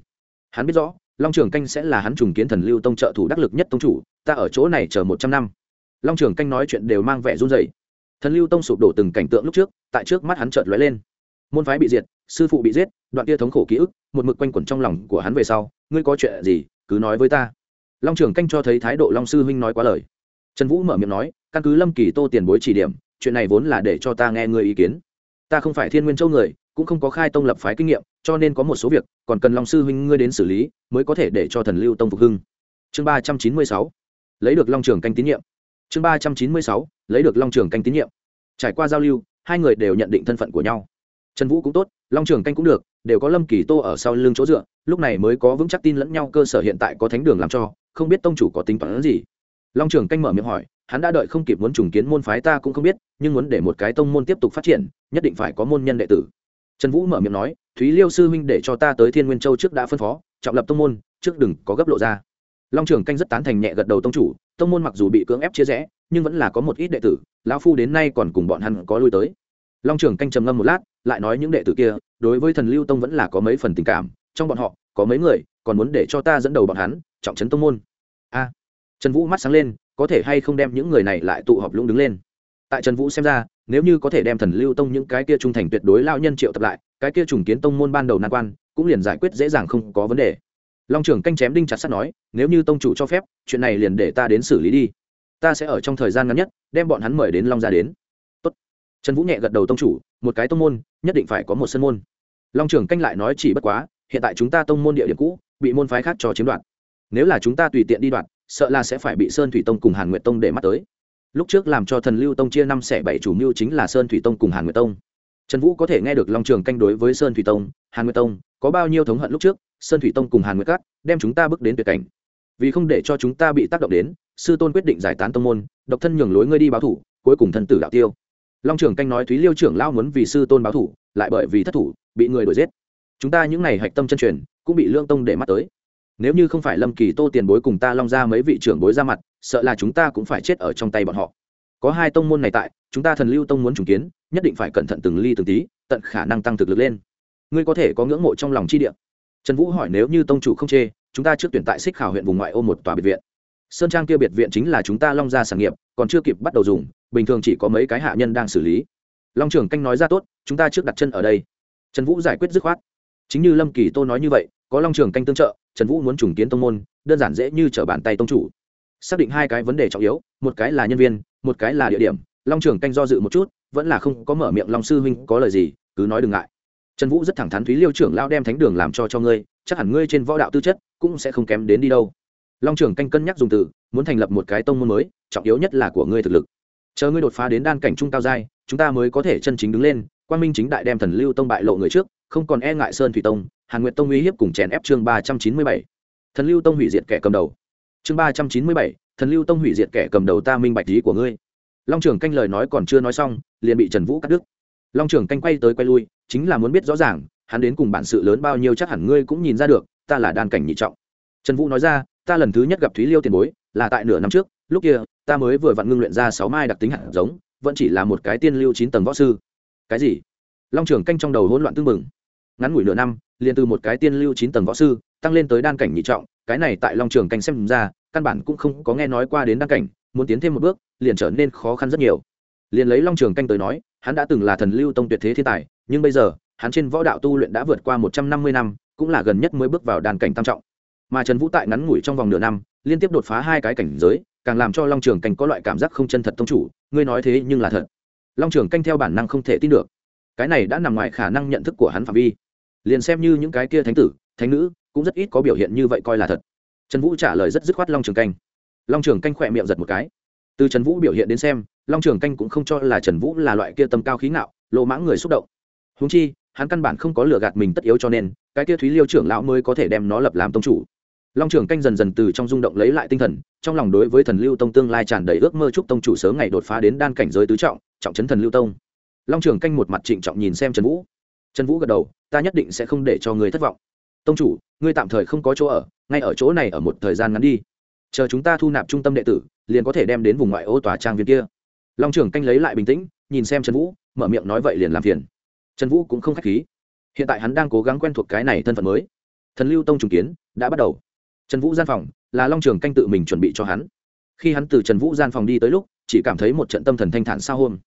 Hắn biết rõ long trường canh sẽ là hắn trùng kiến thần lưu tông trợ thủ đắc lực nhất tông chủ, ta ở chỗ này chờ một trăm năm. Long trường canh nói chuyện đều mang vẻ run dày thần lưu tông sụp đổ từng cảnh tượng lúc trước, tại trước mắt hắn chợt lóe lên. Môn phái bị diệt, sư phụ bị giết, đoạn kia thống khổ ký ức, một mực quanh quẩn trong lòng của hắn về sau, ngươi có chuyện gì, cứ nói với ta. Long trường canh cho thấy thái độ long sư huynh nói quá lời. Trần vũ mở miệng nói, căn cứ lâm kỳ tô tiền bối chỉ điểm, chuyện này vốn là để cho ta nghe người ý kiến. Ta không phải thiên nguyên châu người cũng không có khai tông lập phái kinh nghiệm, cho nên có một số việc còn cần long sư huynh ngươi đến xử lý, mới có thể để cho thần lưu tông phục hưng. Chương ba trăm chín mươi sáu, lấy được long trường canh tín nhiệm. Chương ba trăm chín mươi sáu, lấy được long trường canh tín nhiệm. Trải qua giao lưu, hai người đều nhận định thân phận của nhau. Trần vũ cũng tốt, long trường canh cũng được, đều có lâm kỳ tô ở sau lưng chỗ dựa, lúc này mới có vững chắc tin lẫn nhau cơ sở hiện tại có thánh đường làm cho, không biết tông chủ có tính toán gì. Long trường canh mở miệng hỏi, hắn đã đợi không kịp muốn trùng kiến môn phái ta cũng không biết, nhưng muốn để một cái tông môn tiếp tục phát triển, nhất định phải có môn nhân đệ tử trần vũ mở miệng nói, thúy liêu sư huynh để cho ta tới thiên nguyên châu trước đã phân phó, trọng lập tông môn, trước đừng có gấp lộ ra. Long trường canh rất tán thành nhẹ gật đầu tông chủ, tông môn mặc dù bị cưỡng ép chia rẽ, nhưng vẫn là có một ít đệ tử, lão phu đến nay còn cùng bọn hắn có lui tới. Long trường canh trầm ngâm một lát, lại nói những đệ tử kia, đối với thần lưu tông vẫn là có mấy phần tình cảm, trong bọn họ, có mấy người, còn muốn để cho ta dẫn đầu bọn hắn, trọng trấn tông môn. A. Trần vũ mắt sáng lên, có thể hay không đem những người này lại tụ họp lũng đứng lên tại trần vũ xem ra, nếu như có thể đem thần lưu tông những cái kia trung thành tuyệt đối lao nhân triệu tập lại, cái kia trùng kiến tông môn ban đầu nan quan, cũng liền giải quyết dễ dàng không có vấn đề. Long trưởng canh chém đinh chặt sắt nói, nếu như tông chủ cho phép, chuyện này liền để ta đến xử lý đi. Ta sẽ ở trong thời gian ngắn nhất, đem bọn hắn mời đến long gia đến. Tốt. trần vũ nhẹ gật đầu tông chủ, một cái tông môn, nhất định phải có một sân môn. Long trưởng canh lại nói chỉ bất quá, hiện tại chúng ta tông môn địa điểm cũ, bị môn phái khác cho chiếm đoạt. Nếu là chúng ta tùy tiện đi đoạt, sợ là sẽ phải bị sơn thủy tông cùng hàn nguyệt tông để mắt tới lúc trước làm cho thần lưu tông chia năm xẻ bảy chủ mưu chính là sơn thủy tông cùng hàn nguyệt tông. Trần vũ có thể nghe được long trường canh đối với sơn thủy tông, hàn nguyệt tông, có bao nhiêu thống hận lúc trước, sơn thủy tông cùng hàn nguyệt cát đem chúng ta bước đến tuyệt cảnh. Vì không để cho chúng ta bị tác động đến, sư tôn quyết định giải tán tông môn, độc thân nhường lối ngươi đi báo thủ, cuối cùng thân tử đạo tiêu. Long trường canh nói thúy liêu trưởng lao muốn vì sư tôn báo thủ, lại bởi vì thất thủ, bị người đuổi giết. Chúng ta những n à y hạch tâm chân truyền, cũng bị lương tông để mắt tới nếu như không phải lâm kỳ tô tiền bối cùng ta long ra mấy vị trưởng bối ra mặt, sợ là chúng ta cũng phải chết ở trong tay bọn họ. Có hai tông môn này tại, chúng ta thần lưu tông muốn trùng kiến, nhất định phải cẩn thận từng ly từng tí, tận khả năng tăng thực lực lên. Ngươi có thể có ngưỡng mộ trong lòng chi địa. Trần vũ hỏi nếu như tông chủ không chê, chúng ta trước tuyển tại xích khảo huyện vùng ngoại ô một tòa biệt viện. Sơn trang kia biệt viện chính là chúng ta long gia sản nghiệp, còn chưa kịp bắt đầu dùng, bình thường chỉ có mấy cái hạ nhân đang xử lý. Long trưởng canh nói ra tốt, chúng ta trước đặt chân ở đây. Trần vũ giải quyết dứt khoát. Chính như lâm kỳ tô nói như vậy, có long trưởng canh tương trợ trần vũ muốn trùng kiến tông môn, đơn giản dễ như t r ở bàn tay tông chủ. Xác định hai cái vấn đề trọng yếu, một cái là nhân viên, một cái là địa điểm, long trường canh do dự một chút, vẫn là không có mở miệng long sư huynh có lời gì, cứ nói đừng ngại. Trần vũ rất thẳng thắn thúy liêu trưởng lao đem thánh đường làm cho cho ngươi, chắc hẳn ngươi trên võ đạo tư chất cũng sẽ không kém đến đi đâu. Long trường canh cân nhắc dùng từ, muốn thành lập một cái tông môn mới, trọng yếu nhất là của ngươi thực lực. Chờ ngươi đột phá đến đan cảnh trung cao giai, chúng ta mới có thể chân chính đứng lên quan minh chính đại đem thần lưu tông bại lộ người trước, không còn e ngại sơn thủy tông hàn nguyệt tông uy hiếp cùng chèn ép chương ba trăm chín mươi bảy. Thần lưu tông hủy diệt kẻ cầm đầu. Chương ba trăm chín mươi bảy, thần lưu tông hủy diệt kẻ cầm đầu ta minh bạch lý của ngươi. Long trường canh lời nói còn chưa nói xong, liền bị trần vũ cắt đứt. Long trường canh quay tới quay lui, chính là muốn biết rõ ràng, hắn đến cùng bản sự lớn bao nhiêu chắc hẳn ngươi cũng nhìn ra được, ta là đan cảnh nhị trọng. Trần vũ nói ra, ta lần thứ nhất gặp thúy liêu tiền bối, là tại nửa năm trước, lúc kia, ta mới vừa vặn ngưng luyện ra sáu mai đặc tính hạt giống, vẫn chỉ là một cái tiên lưu chín tầng võ sư. Cái gì? Long trường canh trong đầu hỗn loạn tương mừng ngắn ngủi nửa năm liền từ một cái tiên lưu chín tầng võ sư, tăng lên tới đan cảnh nhị trọng, cái này tại long trường canh xem ra, căn bản cũng không có nghe nói qua đến đan cảnh, muốn tiến thêm một bước, liền trở nên khó khăn rất nhiều. Liền lấy long trường canh tới nói, hắn đã từng là thần lưu tông tuyệt thế thiên tài, nhưng bây giờ, hắn trên võ đạo tu luyện đã vượt qua một trăm năm mươi năm, cũng là gần nhất mới bước vào đan cảnh tam trọng. Mà trần vũ tại ngắn ngủi trong vòng nửa năm, liên tiếp đột phá hai cái cảnh giới, càng làm cho long trường canh có loại cảm giác không chân thật tông chủ, ngươi nói thế nhưng là thật. Long trường canh theo bản năng không thể tin được. Cái này đã nằm ngoài khả năng nhận thức của hắn phạm vi liền xem như những cái kia thánh tử, thánh nữ, cũng rất ít có biểu hiện như vậy coi là thật. Trần vũ trả lời rất dứt khoát long trường canh. Long trường canh khỏe miệng giật một cái. Từ trần vũ biểu hiện đến xem, long trường canh cũng không cho là trần vũ là loại kia tâm cao khí ngạo lộ mãng người xúc động. Húng chi, hắn căn bản không có lừa gạt mình tất yếu cho nên, cái kia thúy liêu trưởng lão mới có thể đem nó lập làm tông chủ. Long trường canh dần dần từ trong rung động lấy lại tinh thần, trong lòng đối với thần lưu tông tương lai tràn đầy ước mơ chúc tông chủ sớm ngày đột phá đến đan cảnh giới tứ trọng trọng chấn thần lưu tông. Long trường canh một mặt trịnh trọng nhìn xem trần vũ. Trần vũ gật đầu ta nhất định sẽ không để cho người thất vọng. Tông chủ, ngươi tạm thời không có chỗ ở, ngay ở chỗ này ở một thời gian ngắn đi. Chờ chúng ta thu nạp trung tâm đệ tử, liền có thể đem đến vùng ngoại ô tòa trang viên kia. Long trưởng canh lấy lại bình tĩnh, nhìn xem trần vũ, mở miệng nói vậy liền làm phiền. Trần vũ cũng không k h á c h khí. Hiện tại hắn đang cố gắng quen thuộc cái này thân phận mới. Thần lưu tông trùng kiến, đã bắt đầu. Trần vũ gian phòng, là long trường canh tự mình chuẩn bị cho hắn. Khi hắn từ trần vũ gian phòng đi tới lúc, chỉ cảm thấy một trận tâm thần thanh thản sao hôm.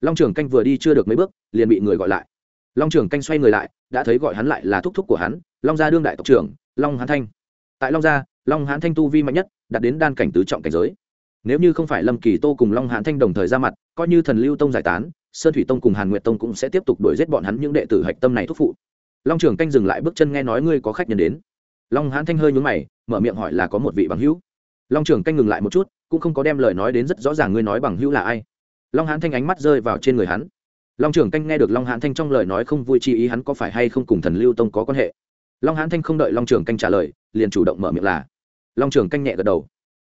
Long trường canh vừa đi chưa được mấy bước, liền bị người gọi lại long trường canh xoay người lại, đã thấy gọi hắn lại là thúc thúc của hắn, long gia đương đại tộc trưởng, long hán thanh. Tại long gia, long hán thanh tu vi mạnh nhất, đạt đến đan cảnh tứ trọng cảnh giới. Nếu như không phải lâm kỳ tô cùng long hán thanh đồng thời ra mặt, coi như thần lưu tông giải tán, sơn thủy tông cùng hàn nguyệt tông cũng sẽ tiếp tục đuổi giết bọn hắn những đệ tử hạch tâm này thúc phụ. Long trường canh dừng lại bước chân nghe nói ngươi có khách nhân đến. Long hán thanh hơi nhún mày, mở miệng hỏi là có một vị bằng hữu. Long trường canh ngừng lại một chút, cũng không có đem lời nói đến rất rõ ràng ngươi nói bằng hữu là ai. Long hán thanh ánh mắt rơi vào trên người hắn long trường canh nghe được long hán thanh trong lời nói không vui chi ý, hắn có phải hay không cùng thần lưu tông có quan hệ? Long hán thanh không đợi long trường canh trả lời, liền chủ động mở miệng là. Long trường canh nhẹ gật đầu.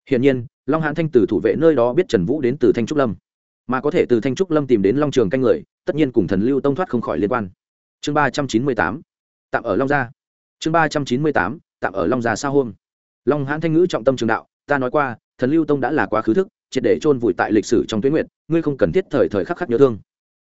Hiển nhiên, long hán thanh từ thủ vệ nơi đó biết trần vũ đến từ thanh trúc lâm. Mà có thể từ thanh trúc lâm tìm đến long trường canh người, tất nhiên cùng thần lưu tông thoát không khỏi liên quan. Chương ba trăm chín mươi tám. Tạm ở long gia. Chương ba trăm chín mươi tám. Tạm ở long gia sao hôm long hán thanh ngữ trọng tâm trường đạo, ta nói qua, thần lưu tông đã là quá khứ thức, triệt để chôn vùi tại lịch sử trong tuyến nguyện ngươi không cần thiết thời thời khắc khắc nhớ thương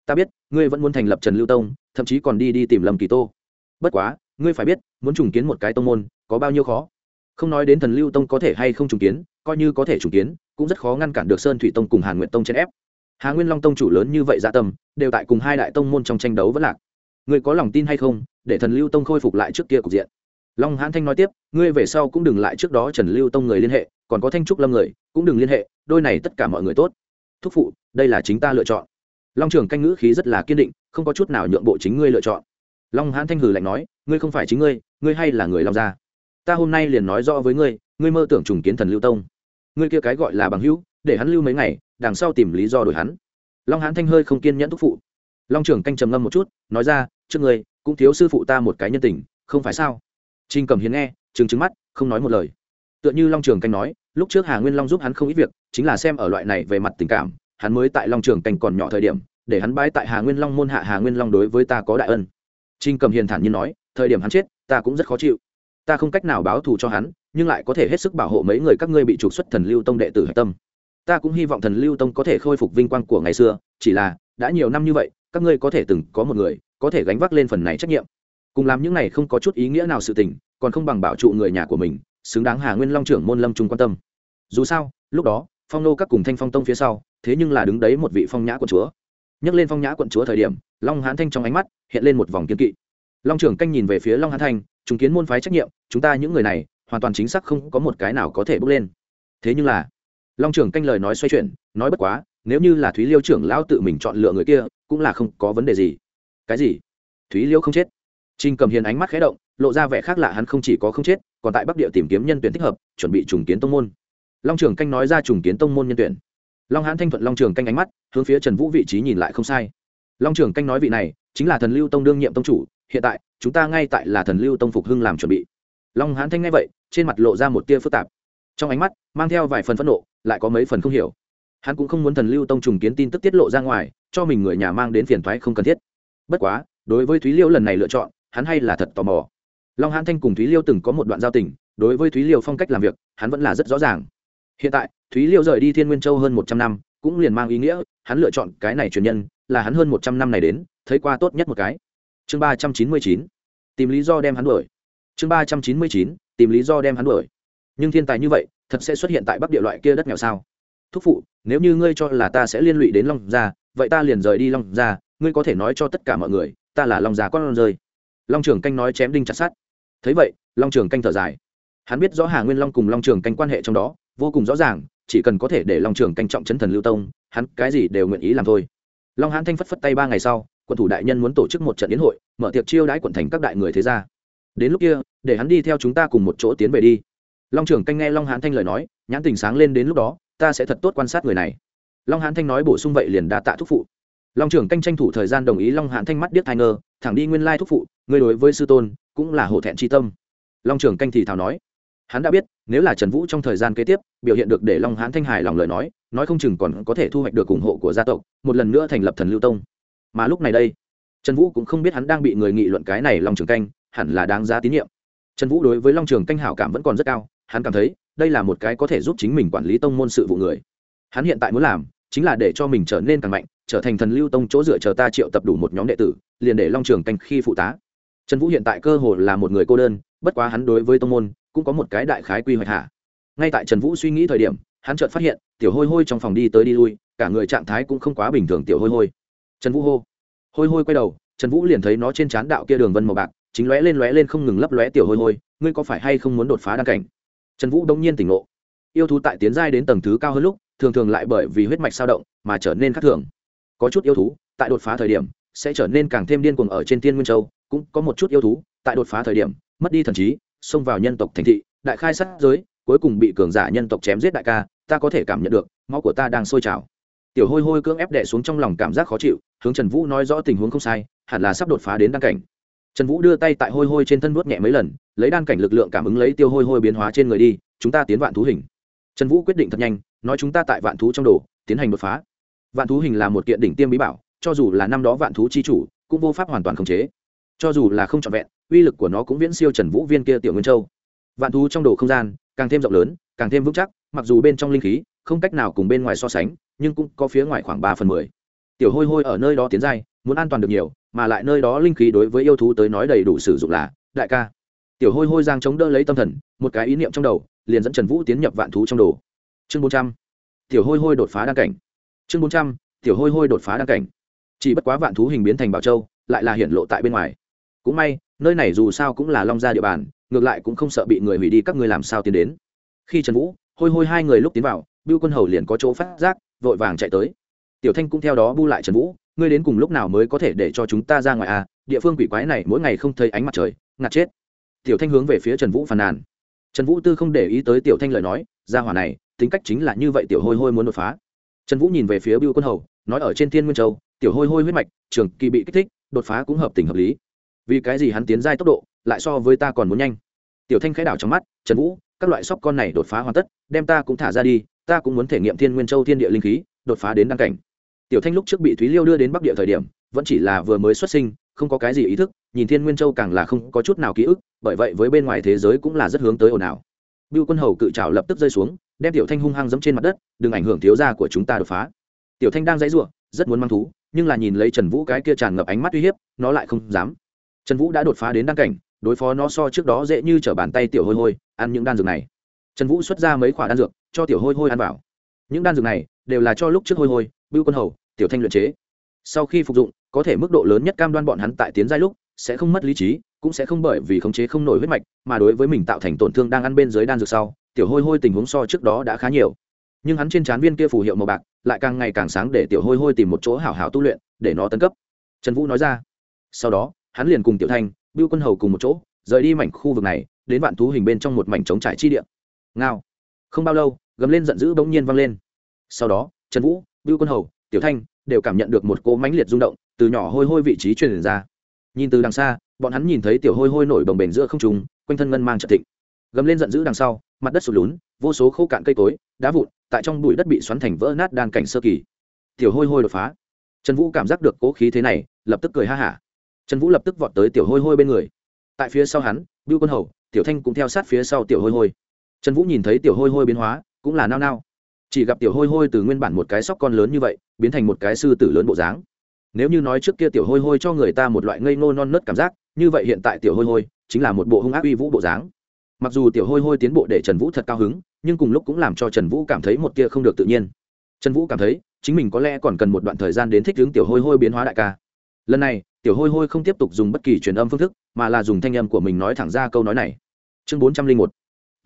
ta biết, ngươi vẫn muốn thành lập trần lưu tông, thậm chí còn đi đi tìm lâm kỳ tô. Bất quá, ngươi phải biết, muốn trùng kiến một cái tông môn, có bao nhiêu khó? Không nói đến thần lưu tông có thể hay không trùng kiến, coi như có thể trùng kiến, cũng rất khó ngăn cản được sơn thủy tông cùng hàn nguyện tông chèn ép. Hà nguyên long tông chủ lớn như vậy dạ tâm, đều tại cùng hai đại tông môn trong tranh đấu vẫn lạc. Ngươi có lòng tin hay không, để thần lưu tông khôi phục lại trước kia cục diện? Long hãn thanh nói tiếp, ngươi về sau cũng đừng lại trước đó trần lưu tông người liên hệ, còn có thanh trúc lâm người, cũng đừng liên hệ, đôi này tất cả mọi người tốt. Thúc phụ, đây là chính ta lựa chọn long trường canh ngữ khí rất là kiên định, không có chút nào nhượng bộ chính ngươi lựa chọn. Long hãn thanh hử lạnh nói, ngươi không phải chính ngươi ngươi hay là người long gia. Ta hôm nay liền nói rõ với ngươi ngươi mơ tưởng trùng kiến thần lưu tông. Ngươi kia cái gọi là bằng hữu, để hắn lưu mấy ngày, đằng sau tìm lý do đổi hắn. Long hãn thanh hơi không kiên nhẫn thúc phụ. Long trường canh trầm ngâm một chút, nói ra, trước ngươi, cũng thiếu sư phụ ta một cái nhân tình, không phải sao? Trinh cầm hiến nghe, trừng trừng mắt, không nói một lời. Tựa như long trường canh nói, lúc trước hà nguyên long giúp hắn không ít việc, chính là xem ở loại này về mặt tình cảm hắn mới tại long trường cành còn nhỏ thời điểm, để hắn bái tại hà nguyên long môn hạ hà nguyên long đối với ta có đại ân. Trinh cầm hiền thản nhiên nói, thời điểm hắn chết, ta cũng rất khó chịu. Ta không cách nào báo thù cho hắn, nhưng lại có thể hết sức bảo hộ mấy người các ngươi bị trục xuất thần lưu tông đệ tử hạch tâm. Ta cũng hy vọng thần lưu tông có thể khôi phục vinh quang của ngày xưa, chỉ là, đã nhiều năm như vậy, các ngươi có thể từng có một người, có thể gánh vác lên phần này trách nhiệm. Cùng làm những này không có chút ý nghĩa nào sự tình, còn không bằng bảo trụ người nhà của mình, xứng đáng hà nguyên long trưởng môn lâm trung quan tâm. Dù sao, lúc đó, phong nô các cùng thanh phong tông phía sau thế nhưng là đứng đấy một vị phong nhã quận chúa. Nhắc lên phong nhã quận chúa thời điểm, long hán thanh trong ánh mắt hiện lên một vòng kiên kỵ. Long trưởng canh nhìn về phía long hán thanh chúng kiến môn phái trách nhiệm, chúng ta những người này, hoàn toàn chính xác không có một cái nào có thể bước lên. Thế nhưng là, long trưởng canh lời nói xoay chuyển, nói bất quá, nếu như là thúy liêu trưởng lão tự mình chọn lựa người kia, cũng là không có vấn đề gì. Cái gì? Thúy liêu không chết. Trinh cầm hiền ánh mắt khé động, lộ ra vẻ khác lạ hắn không chỉ có không chết, còn tại bắc địa tìm kiếm nhân tuyển thích hợp, chuẩn bị trùng kiến tông môn. Long trưởng canh nói ra trùng kiến tông môn nhân tuyển long hãn thanh thuận long trường canh ánh mắt, hướng phía trần vũ vị trí nhìn lại không sai. Long trường canh nói vị này, chính là thần lưu tông đương nhiệm tông chủ, hiện tại, chúng ta ngay tại là thần lưu tông phục hưng làm chuẩn bị. Long hãn thanh nghe vậy, trên mặt lộ ra một tia phức tạp. Trong ánh mắt, mang theo vài phần phẫn nộ, lại có mấy phần không hiểu. Hắn cũng không muốn thần lưu tông trùng kiến tin tức tiết lộ ra ngoài, cho mình người nhà mang đến phiền thoái không cần thiết. Bất quá, đối với thúy liêu lần này lựa chọn, hắn hay là thật tò mò. Long hãn thanh cùng thúy liêu từng có một đoạn giao tình, đối với thúy liêu phong cách làm việc, hắn vẫn là rất rõ ràng. Hiện tại thúy liêu rời đi thiên nguyên châu hơn một trăm năm, cũng liền mang ý nghĩa, hắn lựa chọn cái này truyền nhân, là hắn hơn một trăm năm này đến, thấy qua tốt nhất một cái. Chương ba trăm chín mươi chín, tìm lý do đem hắn đuổi. Chương ba trăm chín mươi chín, tìm lý do đem hắn đuổi. Nhưng thiên tài như vậy, thật sẽ xuất hiện tại bắc địa loại kia đất nghèo sao? Thúc phụ, nếu như ngươi cho là ta sẽ liên lụy đến long gia, vậy ta liền rời đi long gia, ngươi có thể nói cho tất cả mọi người, ta là long gia con rơi. Long trường canh nói chém đinh chặt sát thấy vậy, long trường canh thở dài. Hắn biết rõ hà nguyên long cùng long trường canh quan hệ trong đó vô cùng rõ ràng, chỉ cần có thể để long trường canh trọng chấn thần lưu tông, hắn cái gì đều nguyện ý làm thôi. Long hán thanh phất phất tay ba ngày sau, quận thủ đại nhân muốn tổ chức một trận yến hội, mở tiệc chiêu đãi quận thành các đại người thế gia. Đến lúc kia, để hắn đi theo chúng ta cùng một chỗ tiến về đi. Long trường canh nghe long hán thanh lời nói, nhãn tình sáng lên đến lúc đó, ta sẽ thật tốt quan sát người này. Long hán thanh nói bổ sung vậy liền đã tạ thúc phụ. Long trường canh tranh thủ thời gian đồng ý long hán thanh mắt điếc thai ngơ, thẳng đi nguyên lai thúc phụ, người đối với sư tôn, cũng là hổ thẹn tri tâm. Long trường canh thì thào nói, hắn đã biết nếu là trần vũ trong thời gian kế tiếp biểu hiện được để long hán thanh Hải lòng lời nói nói không chừng còn có thể thu hoạch được ủng hộ của gia tộc, một lần nữa thành lập thần lưu tông. Mà lúc này đây, trần vũ cũng không biết hắn đang bị người nghị luận cái này long trường canh, hẳn là đáng giá tín nhiệm. Trần vũ đối với long trường canh hảo cảm vẫn còn rất cao, hắn cảm thấy đây là một cái có thể giúp chính mình quản lý tông môn sự vụ người. Hắn hiện tại muốn làm chính là để cho mình trở nên càng mạnh, trở thành thần lưu tông chỗ dựa chờ ta triệu tập đủ một nhóm đệ tử, liền để long trường canh khi phụ tá. Trần vũ hiện tại cơ hồ là một người cô đơn, bất quá hắn đối với tông môn cũng có một cái đại khái quy hoạch hạ. Ngay tại trần vũ suy nghĩ thời điểm, hắn chợt phát hiện, tiểu hôi hôi trong phòng đi tới đi lui, cả người trạng thái cũng không quá bình thường tiểu hôi hôi. Trần vũ hô. Hôi hôi quay đầu, trần vũ liền thấy nó trên trán đạo kia đường vân màu bạc, chính lóe lên lóe lên không ngừng lấp lóe tiểu hôi hôi, ngươi có phải hay không muốn đột phá đăng cảnh? Trần vũ đông nhiên tỉnh ngộ. Yêu thú tại tiến giai đến tầng thứ cao hơn lúc, thường thường lại bởi vì huyết mạch sao động mà trở nên khác thường. Có chút yêu thú, tại đột phá thời điểm, sẽ trở nên càng thêm điên cuồng ở trên thiên nguyên châu, cũng có một chút yêu thú, tại đột phá thời điểm, mất đi thần trí xông vào nhân tộc thành thị, đại khai sát giới, cuối cùng bị cường giả nhân tộc chém giết đại ca, ta có thể cảm nhận được, máu của ta đang sôi trào. Tiểu hôi hôi cưỡng ép đẻ xuống trong lòng cảm giác khó chịu, hướng trần vũ nói rõ tình huống không sai, hẳn là sắp đột phá đến đan cảnh. Trần vũ đưa tay tại hôi hôi trên thân vuốt nhẹ mấy lần, lấy đan cảnh lực lượng cảm ứng lấy tiêu hôi hôi biến hóa trên người đi, chúng ta tiến vạn thú hình. Trần vũ quyết định thật nhanh, nói chúng ta tại vạn thú trong đồ, tiến hành đột phá. Vạn thú hình là một kiện đỉnh tiêm bí bảo, cho dù là năm đó vạn thú chi chủ, cũng vô pháp hoàn toàn khống chế. Cho dù là không trọn vẹn uy lực của nó cũng viễn siêu trần vũ viên kia tiểu nguyên châu. Vạn thú trong đồ không gian, càng thêm rộng lớn, càng thêm vững chắc, mặc dù bên trong linh khí, không cách nào cùng bên ngoài so sánh, nhưng cũng có phía ngoài khoảng ba phần mười. Tiểu hôi hôi ở nơi đó tiến dai muốn an toàn được nhiều, mà lại nơi đó linh khí đối với yêu thú tới nói đầy đủ sử dụng là, đại ca. Tiểu hôi hôi giang chống đỡ lấy tâm thần, một cái ý niệm trong đầu, liền dẫn trần vũ tiến nhập vạn thú trong đồ. Chương bốn trăm. Tiểu hôi hôi đột phá đăng cảnh. Chương bốn trăm. Tiểu hôi hôi đột phá đăng cảnh. Chỉ bất quá vạn thú hình biến thành bảo châu, lại là hiện lộ tại bên ngoài. Cũng may nơi này dù sao cũng là long gia địa bàn, ngược lại cũng không sợ bị người hủy đi, các ngươi làm sao tiến đến? Khi trần vũ hôi hôi hai người lúc tiến vào, bưu quân hầu liền có chỗ phát giác, vội vàng chạy tới. Tiểu thanh cũng theo đó bu lại trần vũ, ngươi đến cùng lúc nào mới có thể để cho chúng ta ra ngoài à? Địa phương quỷ quái này mỗi ngày không thấy ánh mặt trời, ngạt chết. Tiểu thanh hướng về phía trần vũ phàn nàn. Trần vũ tư không để ý tới tiểu thanh lời nói ra hỏa này, tính cách chính là như vậy tiểu hôi hôi muốn đột phá. Trần vũ nhìn về phía bưu quân hầu, nói ở trên thiên nguyên châu, tiểu hôi hôi huyết mạch, trường kỳ bị kích thích, đột phá cũng hợp tình hợp lý vì cái gì hắn tiến giai tốc độ lại so với ta còn muốn nhanh tiểu thanh khẽ đảo trong mắt trần vũ các loại sóc con này đột phá hoàn tất đem ta cũng thả ra đi ta cũng muốn thể nghiệm thiên nguyên châu thiên địa linh khí đột phá đến đăng cảnh tiểu thanh lúc trước bị thúy liêu đưa đến bắc địa thời điểm vẫn chỉ là vừa mới xuất sinh không có cái gì ý thức nhìn thiên nguyên châu càng là không có chút nào ký ức bởi vậy với bên ngoài thế giới cũng là rất hướng tới ồn ào Bưu Quân Hầu cự trảo lập tức rơi xuống, đem Tiểu Thanh hung hăng giẫm trên mặt đất, đừng ảnh hưởng thiếu gia của chúng ta đột phá. Tiểu Thanh đang dãy rủa, rất muốn mang thú, nhưng là nhìn lấy Trần Vũ cái kia tràn ngập ánh mắt uy hiếp, nó lại không dám. Trần Vũ đã đột phá đến đan cảnh, đối phó nó so trước đó dễ như trở bàn tay tiểu hôi hôi, ăn những đan dược này. Trần Vũ xuất ra mấy quả đan dược, cho tiểu hôi hôi ăn vào. Những đan dược này đều là cho lúc trước hôi hôi, Bưu Quân Hầu, Tiểu Thanh luyện chế. Sau khi phục dụng, có thể mức độ lớn nhất cam đoan bọn hắn tại tiến giai lúc sẽ không mất lý trí, cũng sẽ không bởi vì khống chế không nổi huyết mạch mà đối với mình tạo thành tổn thương đang ăn bên dưới đan dược sau tiểu hôi hôi tình huống so trước đó đã khá nhiều nhưng hắn trên trán viên kia phù hiệu màu bạc lại càng ngày càng sáng để tiểu hôi hôi tìm một chỗ hảo hảo tu luyện để nó tấn cấp trần vũ nói ra sau đó hắn liền cùng tiểu thanh, bưu quân hầu cùng một chỗ, rời đi mảnh khu vực này, đến vạn thú hình bên trong một mảnh trống trải chi địa. Ngao. Không bao lâu, gầm lên giận dữ bỗng nhiên vang lên. Sau đó, trần vũ, bưu quân hầu, tiểu thanh đều cảm nhận được một cỗ mãnh liệt rung động từ nhỏ hôi hôi vị trí truyền ra. Nhìn từ đằng xa, bọn hắn nhìn thấy tiểu hôi hôi nổi bồng bềnh giữa không trùng quanh thân ngân mang trật thịnh. Gầm lên giận dữ đằng sau, mặt đất sụt lún, vô số khô cạn cây cối, đá vụn, tại trong bụi đất bị xoắn thành vỡ nát đan cảnh sơ kỳ. Tiểu hôi hôi đột phá. Trần vũ cảm giác được cố khí thế này, lập tức cười ha hả trần vũ lập tức vọt tới tiểu hôi hôi bên người. Tại phía sau hắn, bưu quân hầu, tiểu thanh cũng theo sát phía sau tiểu hôi hôi. Trần vũ nhìn thấy tiểu hôi hôi biến hóa, cũng là nao nao. Chỉ gặp tiểu hôi hôi từ nguyên bản một cái sóc con lớn như vậy, biến thành một cái sư tử lớn bộ dáng. Nếu như nói trước kia tiểu hôi hôi cho người ta một loại ngây ngô non nớt cảm giác, như vậy hiện tại tiểu hôi hôi chính là một bộ hung ác uy vũ bộ dáng. Mặc dù tiểu hôi hôi tiến bộ để trần vũ thật cao hứng, nhưng cùng lúc cũng làm cho trần vũ cảm thấy một kia không được tự nhiên. Trần vũ cảm thấy, chính mình có lẽ còn cần một đoạn thời gian đến thích hướng tiểu hôi hôi biến hóa đại ca. Lần này tiểu hôi hôi không tiếp tục dùng bất kỳ truyền âm phương thức, mà là dùng thanh âm của mình nói thẳng ra câu nói này. Chương bốn trăm linh một,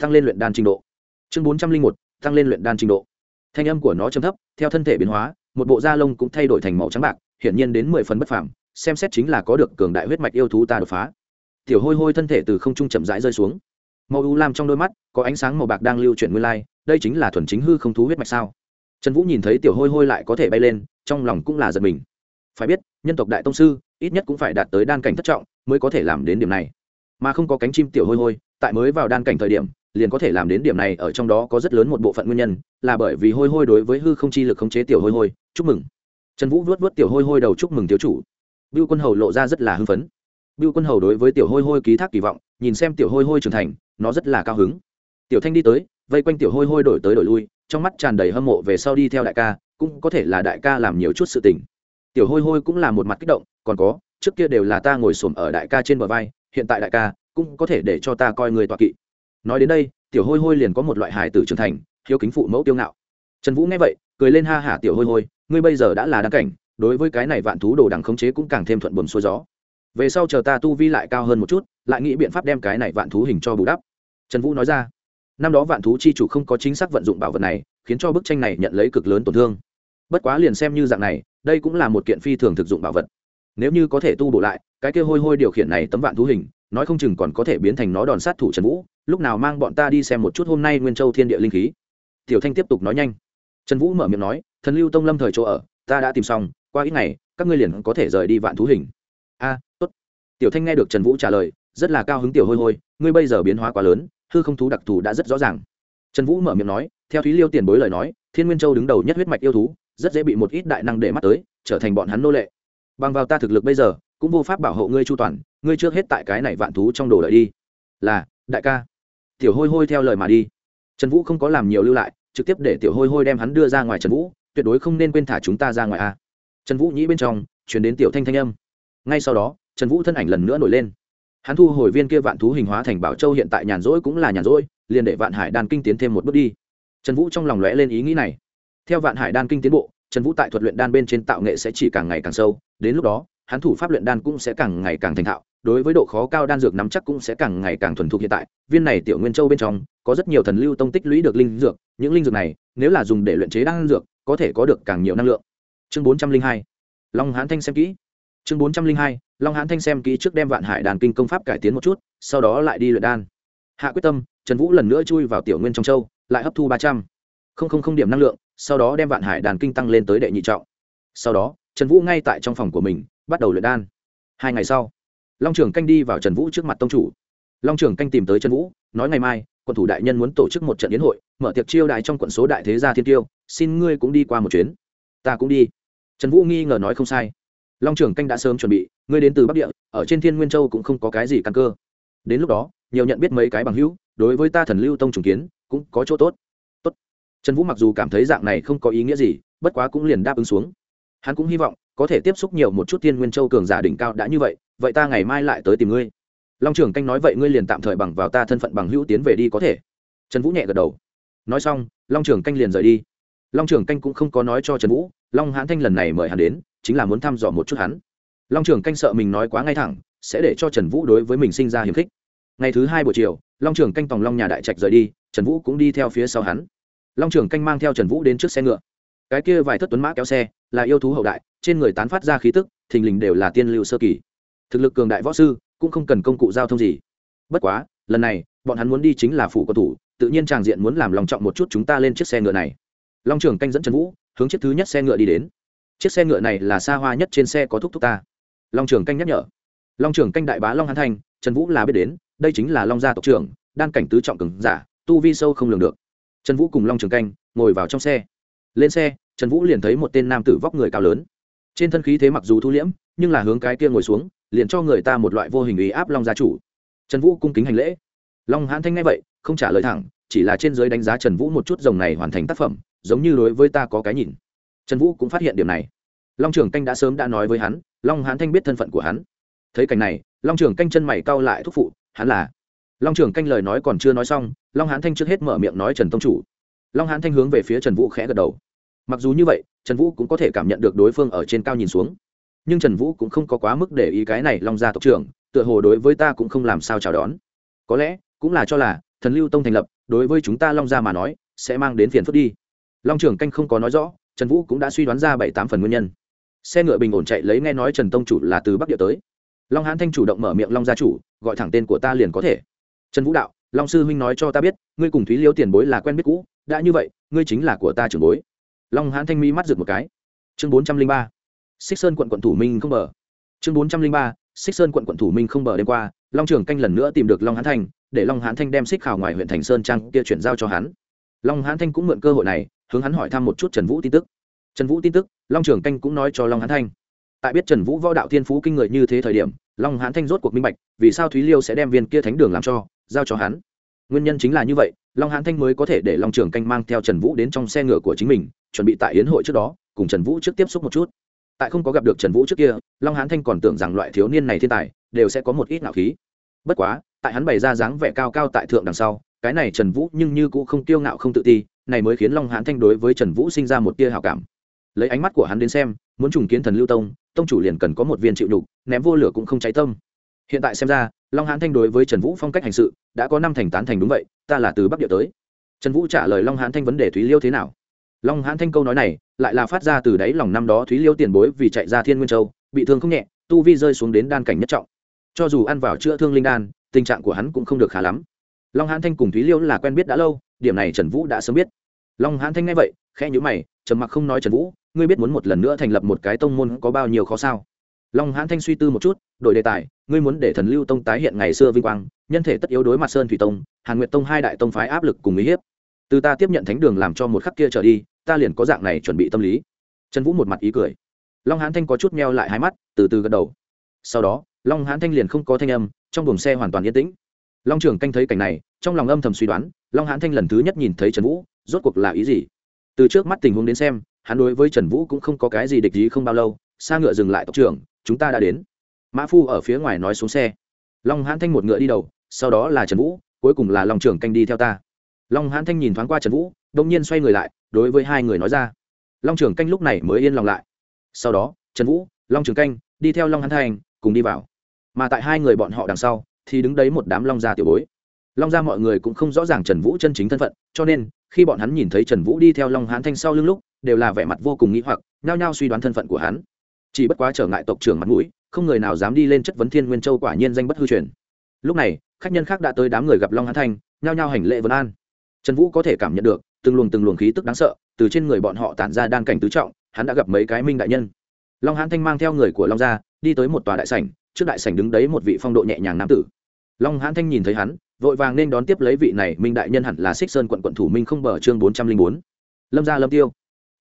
tăng lên luyện đan trình độ. Chương bốn trăm linh một, tăng lên luyện đan trình độ. Thanh âm của nó chấm thấp, theo thân thể biến hóa, một bộ da lông cũng thay đổi thành màu trắng bạc, hiển nhiên đến mười phần bất phàm, xem xét chính là có được cường đại huyết mạch yêu thú ta đột phá. Tiểu hôi hôi thân thể từ không trung chậm rãi rơi xuống. Màu u lam trong đôi mắt, có ánh sáng màu bạc đang lưu chuyển nguyên lai, đây chính là thuần chính hư không thú huyết mạch sao? Trần vũ nhìn thấy tiểu hôi hôi lại có thể bay lên, trong lòng cũng là giật mình. Phải biết, nhân tộc đại tông sư ít nhất cũng phải đạt tới đan cảnh thất trọng mới có thể làm đến điểm này. Mà không có cánh chim tiểu hôi hôi, tại mới vào đan cảnh thời điểm, liền có thể làm đến điểm này ở trong đó có rất lớn một bộ phận nguyên nhân, là bởi vì hôi hôi đối với hư không chi lực khống chế tiểu hôi hôi. Chúc mừng. Trần vũ vuốt vuốt tiểu hôi hôi đầu chúc mừng thiếu chủ. Bưu quân hầu lộ ra rất là hưng phấn. Bưu quân hầu đối với tiểu hôi hôi ký thác kỳ vọng, nhìn xem tiểu hôi hôi trưởng thành, nó rất là cao hứng. Tiểu thanh đi tới, vây quanh tiểu hôi hôi đổi tới đổi lui, trong mắt tràn đầy hâm mộ về sau đi theo đại ca, cũng có thể là đại ca làm nhiều chút sự tình. Tiểu hôi hôi cũng là một mặt kích động còn có, trước kia đều là ta ngồi xổm ở đại ca trên bờ vai, hiện tại đại ca cũng có thể để cho ta coi người tọa kỵ. Nói đến đây, tiểu hôi hôi liền có một loại hài tử trưởng thành, hiếu kính phụ mẫu tiêu ngạo. Trần vũ nghe vậy, cười lên ha hả tiểu hôi hôi, ngươi bây giờ đã là đăng cảnh, đối với cái này vạn thú đồ đằng khống chế cũng càng thêm thuận buồm xuôi gió. Về sau chờ ta tu vi lại cao hơn một chút, lại nghĩ biện pháp đem cái này vạn thú hình cho bù đắp. Trần vũ nói ra, năm đó vạn thú chi chủ không có chính xác vận dụng bảo vật này, khiến cho bức tranh này nhận lấy cực lớn tổn thương. Bất quá liền xem như dạng này, đây cũng là một kiện phi thường thực dụng bảo vật nếu như có thể tu bổ lại, cái kia hôi hôi điều khiển này tấm vạn thú hình, nói không chừng còn có thể biến thành nó đòn sát thủ trần vũ, lúc nào mang bọn ta đi xem một chút hôm nay nguyên châu thiên địa linh khí. Tiểu thanh tiếp tục nói nhanh. Trần vũ mở miệng nói, thần lưu tông lâm thời chỗ ở, ta đã tìm xong, qua ít ngày, các ngươi liền có thể rời đi vạn thú hình. A, tốt. Tiểu thanh nghe được trần vũ trả lời, rất là cao hứng tiểu hôi hôi, ngươi bây giờ biến hóa quá lớn, hư không thú đặc thù đã rất rõ ràng. Trần vũ mở miệng nói, theo thúy liêu tiền bối lời nói, thiên nguyên châu đứng đầu nhất huyết mạch yêu thú, rất dễ bị một ít đại năng để mắt tới, trở thành bọn hắn nô lệ bằng vào ta thực lực bây giờ, cũng vô pháp bảo hộ ngươi chu toàn, ngươi trước hết tại cái này vạn thú trong đồ đợi đi. Là, đại ca. Tiểu hôi hôi theo lời mà đi. Trần vũ không có làm nhiều lưu lại, trực tiếp để tiểu hôi hôi đem hắn đưa ra ngoài trần vũ, tuyệt đối không nên quên thả chúng ta ra ngoài a trần vũ nhĩ bên trong chuyển đến tiểu thanh thanh âm. Ngay sau đó, trần vũ thân ảnh lần nữa nổi lên. Hắn thu hồi viên kia vạn thú hình hóa thành bảo châu hiện tại nhàn rỗi cũng là nhàn rỗi, liền để vạn hải đan kinh tiến thêm một bước đi. Trần vũ trong lòng lóe lên ý nghĩ này. Theo vạn hải đan kinh tiến bộ trần vũ tại thuật luyện đan bên trên tạo nghệ sẽ chỉ càng ngày càng sâu, đến lúc đó, hắn thủ pháp luyện đan cũng sẽ càng ngày càng thành thạo, đối với độ khó cao đan dược nắm chắc cũng sẽ càng ngày càng thuần thục hiện tại, viên này tiểu nguyên châu bên trong, có rất nhiều thần lưu tông tích lũy được linh dược, những linh dược này, nếu là dùng để luyện chế đan dược, có thể có được càng nhiều năng lượng. Chương bốn trăm linh hai, long hán thanh xem kỹ. Chương bốn trăm linh hai, long hán thanh xem kỹ trước đem vạn hải đàn kinh công pháp cải tiến một chút, sau đó lại đi luyện đan. Hạ quyết tâm, trần vũ lần nữa chui vào tiểu nguyên trong châu, lại hấp thu ba trăm. Linh điểm năng lượng sau đó đem vạn hải đàn kinh tăng lên tới đệ nhị trọng. Sau đó, trần vũ ngay tại trong phòng của mình, bắt đầu luyện đan. Hai ngày sau, long trường canh đi vào trần vũ trước mặt tông chủ. Long trường canh tìm tới trần vũ, nói ngày mai, quận thủ đại nhân muốn tổ chức một trận yến hội, mở tiệc chiêu đại trong quận số đại thế gia thiên tiêu, xin ngươi cũng đi qua một chuyến. Ta cũng đi. Trần vũ nghi ngờ nói không sai. Long trường canh đã sớm chuẩn bị, ngươi đến từ bắc địa, ở trên thiên nguyên châu cũng không có cái gì căn cơ. Đến lúc đó, nhiều nhận biết mấy cái bằng hữu, đối với ta thần lưu tông trùng kiến, cũng có chỗ tốt trần vũ mặc dù cảm thấy dạng này không có ý nghĩa gì, bất quá cũng liền đáp ứng xuống. Hắn cũng hy vọng, có thể tiếp xúc nhiều một chút Tiên nguyên châu cường giả đỉnh cao đã như vậy vậy ta ngày mai lại tới tìm ngươi. Long trưởng canh nói vậy ngươi liền tạm thời bằng vào ta thân phận bằng hữu tiến về đi có thể. Trần vũ nhẹ gật đầu. Nói xong, long trưởng canh liền rời đi. Long trưởng canh cũng không có nói cho trần vũ, long hãn thanh lần này mời hắn đến, chính là muốn thăm dò một chút hắn. Long trưởng canh sợ mình nói quá ngay thẳng, sẽ để cho trần vũ đối với mình sinh ra hiềm khích. Ngày thứ hai buổi chiều, long trưởng canh tòng long nhà đại trạch rời đi, trần vũ cũng đi theo phía sau hắn long trưởng canh mang theo trần vũ đến trước xe ngựa cái kia vài thất tuấn mã kéo xe là yêu thú hậu đại trên người tán phát ra khí tức thình lình đều là tiên lưu sơ kỳ thực lực cường đại võ sư cũng không cần công cụ giao thông gì bất quá lần này bọn hắn muốn đi chính là phủ quân thủ tự nhiên tràng diện muốn làm lòng trọng một chút chúng ta lên chiếc xe ngựa này long trưởng canh dẫn trần vũ hướng chiếc thứ nhất xe ngựa đi đến chiếc xe ngựa này là xa hoa nhất trên xe có thúc thúc ta long trưởng canh nhắc nhở long trưởng canh đại bá long hán thanh trần vũ là biết đến đây chính là long gia tộc trưởng đan cảnh tứ trọng cường giả tu vi sâu không lường được trần vũ cùng long Trường canh ngồi vào trong xe. Lên xe, trần vũ liền thấy một tên nam tử vóc người cao lớn. Trên thân khí thế mặc dù thu liễm, nhưng là hướng cái kia ngồi xuống, liền cho người ta một loại vô hình ý áp long gia chủ. Trần vũ cung kính hành lễ. Long hãn thanh ngay vậy, không trả lời thẳng, chỉ là trên giới đánh giá trần vũ một chút dòng này hoàn thành tác phẩm, giống như đối với ta có cái nhìn. Trần vũ cũng phát hiện điểm này. Long Trường canh đã sớm đã nói với hắn, long hãn thanh biết thân phận của hắn. Thấy cảnh này, long Trường canh chân mày cau lại thúc phụ, hắn là. Long Trường canh lời nói còn chưa nói xong long Hán thanh trước hết mở miệng nói trần tông chủ. Long Hán thanh hướng về phía trần vũ khẽ gật đầu. Mặc dù như vậy, trần vũ cũng có thể cảm nhận được đối phương ở trên cao nhìn xuống. Nhưng trần vũ cũng không có quá mức để ý cái này long gia tộc trưởng, tựa hồ đối với ta cũng không làm sao chào đón. Có lẽ, cũng là cho là, thần lưu tông thành lập, đối với chúng ta long gia mà nói, sẽ mang đến phiền phức đi. Long trưởng canh không có nói rõ, trần vũ cũng đã suy đoán ra bảy tám phần nguyên nhân. Xe ngựa bình ổn chạy lấy nghe nói trần tông chủ là từ bắc địa tới. Long hán thanh chủ động mở miệng long gia chủ, gọi thẳng tên của ta liền có thể. Trần vũ đạo long sư huynh nói cho ta biết, ngươi cùng thúy liêu tiền bối là quen biết cũ, đã như vậy, ngươi chính là của ta trưởng bối. Long hán thanh mỹ mắt rực một cái. Chương bốn trăm linh ba. Xích sơn quận quận thủ minh không bờ. Chương bốn trăm linh ba. Xích sơn quận quận thủ minh không bờ đêm qua, long trưởng canh lần nữa tìm được long hán thanh, để long hán thanh đem xích khảo ngoài huyện thành sơn trang kia chuyển giao cho hắn. Long hán thanh cũng mượn cơ hội này, hướng hắn hỏi thăm một chút trần vũ tin tức. Trần vũ tin tức, long trưởng canh cũng nói cho long hán thanh. Tại biết trần vũ võ đạo thiên phú kinh người như thế thời điểm, long hán thanh rốt cuộc minh bạch, vì sao thúy liêu sẽ đem viên kia thánh đường làm cho giao cho hắn. Nguyên nhân chính là như vậy, long hán thanh mới có thể để long Trường canh mang theo trần vũ đến trong xe ngựa của chính mình, chuẩn bị tại yến hội trước đó, cùng trần vũ trước tiếp xúc một chút. Tại không có gặp được trần vũ trước kia, long hán thanh còn tưởng rằng loại thiếu niên này thiên tài, đều sẽ có một ít nạo khí. Bất quá, tại hắn bày ra dáng vẻ cao cao tại thượng đằng sau, cái này trần vũ nhưng như cũng không kiêu ngạo không tự ti, này mới khiến long hán thanh đối với trần vũ sinh ra một tia hào cảm. Lấy ánh mắt của hắn đến xem, muốn trùng kiến thần lưu tông tông chủ liền cần có một viên chịu nhục ném vô lửa cũng không cháy tâm hiện tại xem ra, long hán thanh đối với trần vũ phong cách hành sự đã có năm thành tán thành đúng vậy, ta là từ bắc địa tới. Trần vũ trả lời long hán thanh vấn đề thúy liêu thế nào? Long hán thanh câu nói này lại là phát ra từ đáy lòng năm đó thúy liêu tiền bối vì chạy ra thiên nguyên châu, bị thương không nhẹ, tu vi rơi xuống đến đan cảnh nhất trọng. Cho dù ăn vào chữa thương linh đan, tình trạng của hắn cũng không được khá lắm. Long hán thanh cùng thúy liêu là quen biết đã lâu, điểm này trần vũ đã sớm biết. Long hán thanh nghe vậy, khẽ nhữ mày, trầm mặc không nói trần vũ, ngươi biết muốn một lần nữa thành lập một cái tông môn có bao nhiêu khó sao? Long hán thanh suy tư một chút, đổi đề tài, ngươi muốn để thần lưu tông tái hiện ngày xưa vinh quang, nhân thể tất yếu đối mặt sơn thủy tông, hàn nguyệt tông hai đại tông phái áp lực cùng uy hiếp. Từ ta tiếp nhận thánh đường làm cho một khắc kia trở đi, ta liền có dạng này chuẩn bị tâm lý. Trần vũ một mặt ý cười. Long hán thanh có chút meo lại hai mắt, từ từ gật đầu. Sau đó, long hán thanh liền không có thanh âm, trong buồng xe hoàn toàn yên tĩnh. Long trường canh thấy cảnh này, trong lòng âm thầm suy đoán, long hán thanh lần thứ nhất nhìn thấy trần vũ, rốt cuộc là ý gì? Từ trước mắt tình huống đến xem, hắn đối với trần vũ cũng không có cái gì địch ý không bao lâu xa ngựa dừng lại tộc trưởng, chúng ta đã đến. Mã phu ở phía ngoài nói xuống xe. Long hán thanh một ngựa đi đầu, sau đó là trần vũ, cuối cùng là long trưởng canh đi theo ta. Long hán thanh nhìn thoáng qua trần vũ, đông nhiên xoay người lại, đối với hai người nói ra. Long trưởng canh lúc này mới yên lòng lại. Sau đó, trần vũ, long trưởng canh, đi theo long hán thanh, cùng đi vào. Mà tại hai người bọn họ đằng sau, thì đứng đấy một đám long gia tiểu bối. Long gia mọi người cũng không rõ ràng trần vũ chân chính thân phận, cho nên, khi bọn hắn nhìn thấy trần vũ đi theo long hán thanh sau lưng lúc, đều là vẻ mặt vô cùng nghĩ hoặc, nhao nhao suy đoán thân phận của hắn chỉ bất quá trở ngại tộc trưởng mặt mũi, không người nào dám đi lên chất vấn thiên nguyên châu quả nhiên danh bất hư truyền. Lúc này, khách nhân khác đã tới đám người gặp long hán thanh, nhao nhao hành lệ vân an. Trần vũ có thể cảm nhận được, từng luồng từng luồng khí tức đáng sợ, từ trên người bọn họ tản ra đan cảnh tứ trọng, hắn đã gặp mấy cái minh đại nhân. Long hán thanh mang theo người của long gia, đi tới một tòa đại sảnh, trước đại sảnh đứng đấy một vị phong độ nhẹ nhàng nam tử. Long hán thanh nhìn thấy hắn, vội vàng nên đón tiếp lấy vị này minh đại nhân hẳn là xích sơn quận quận thủ minh không bờ chương bốn trăm linh bốn. Lâm gia lâm tiêu.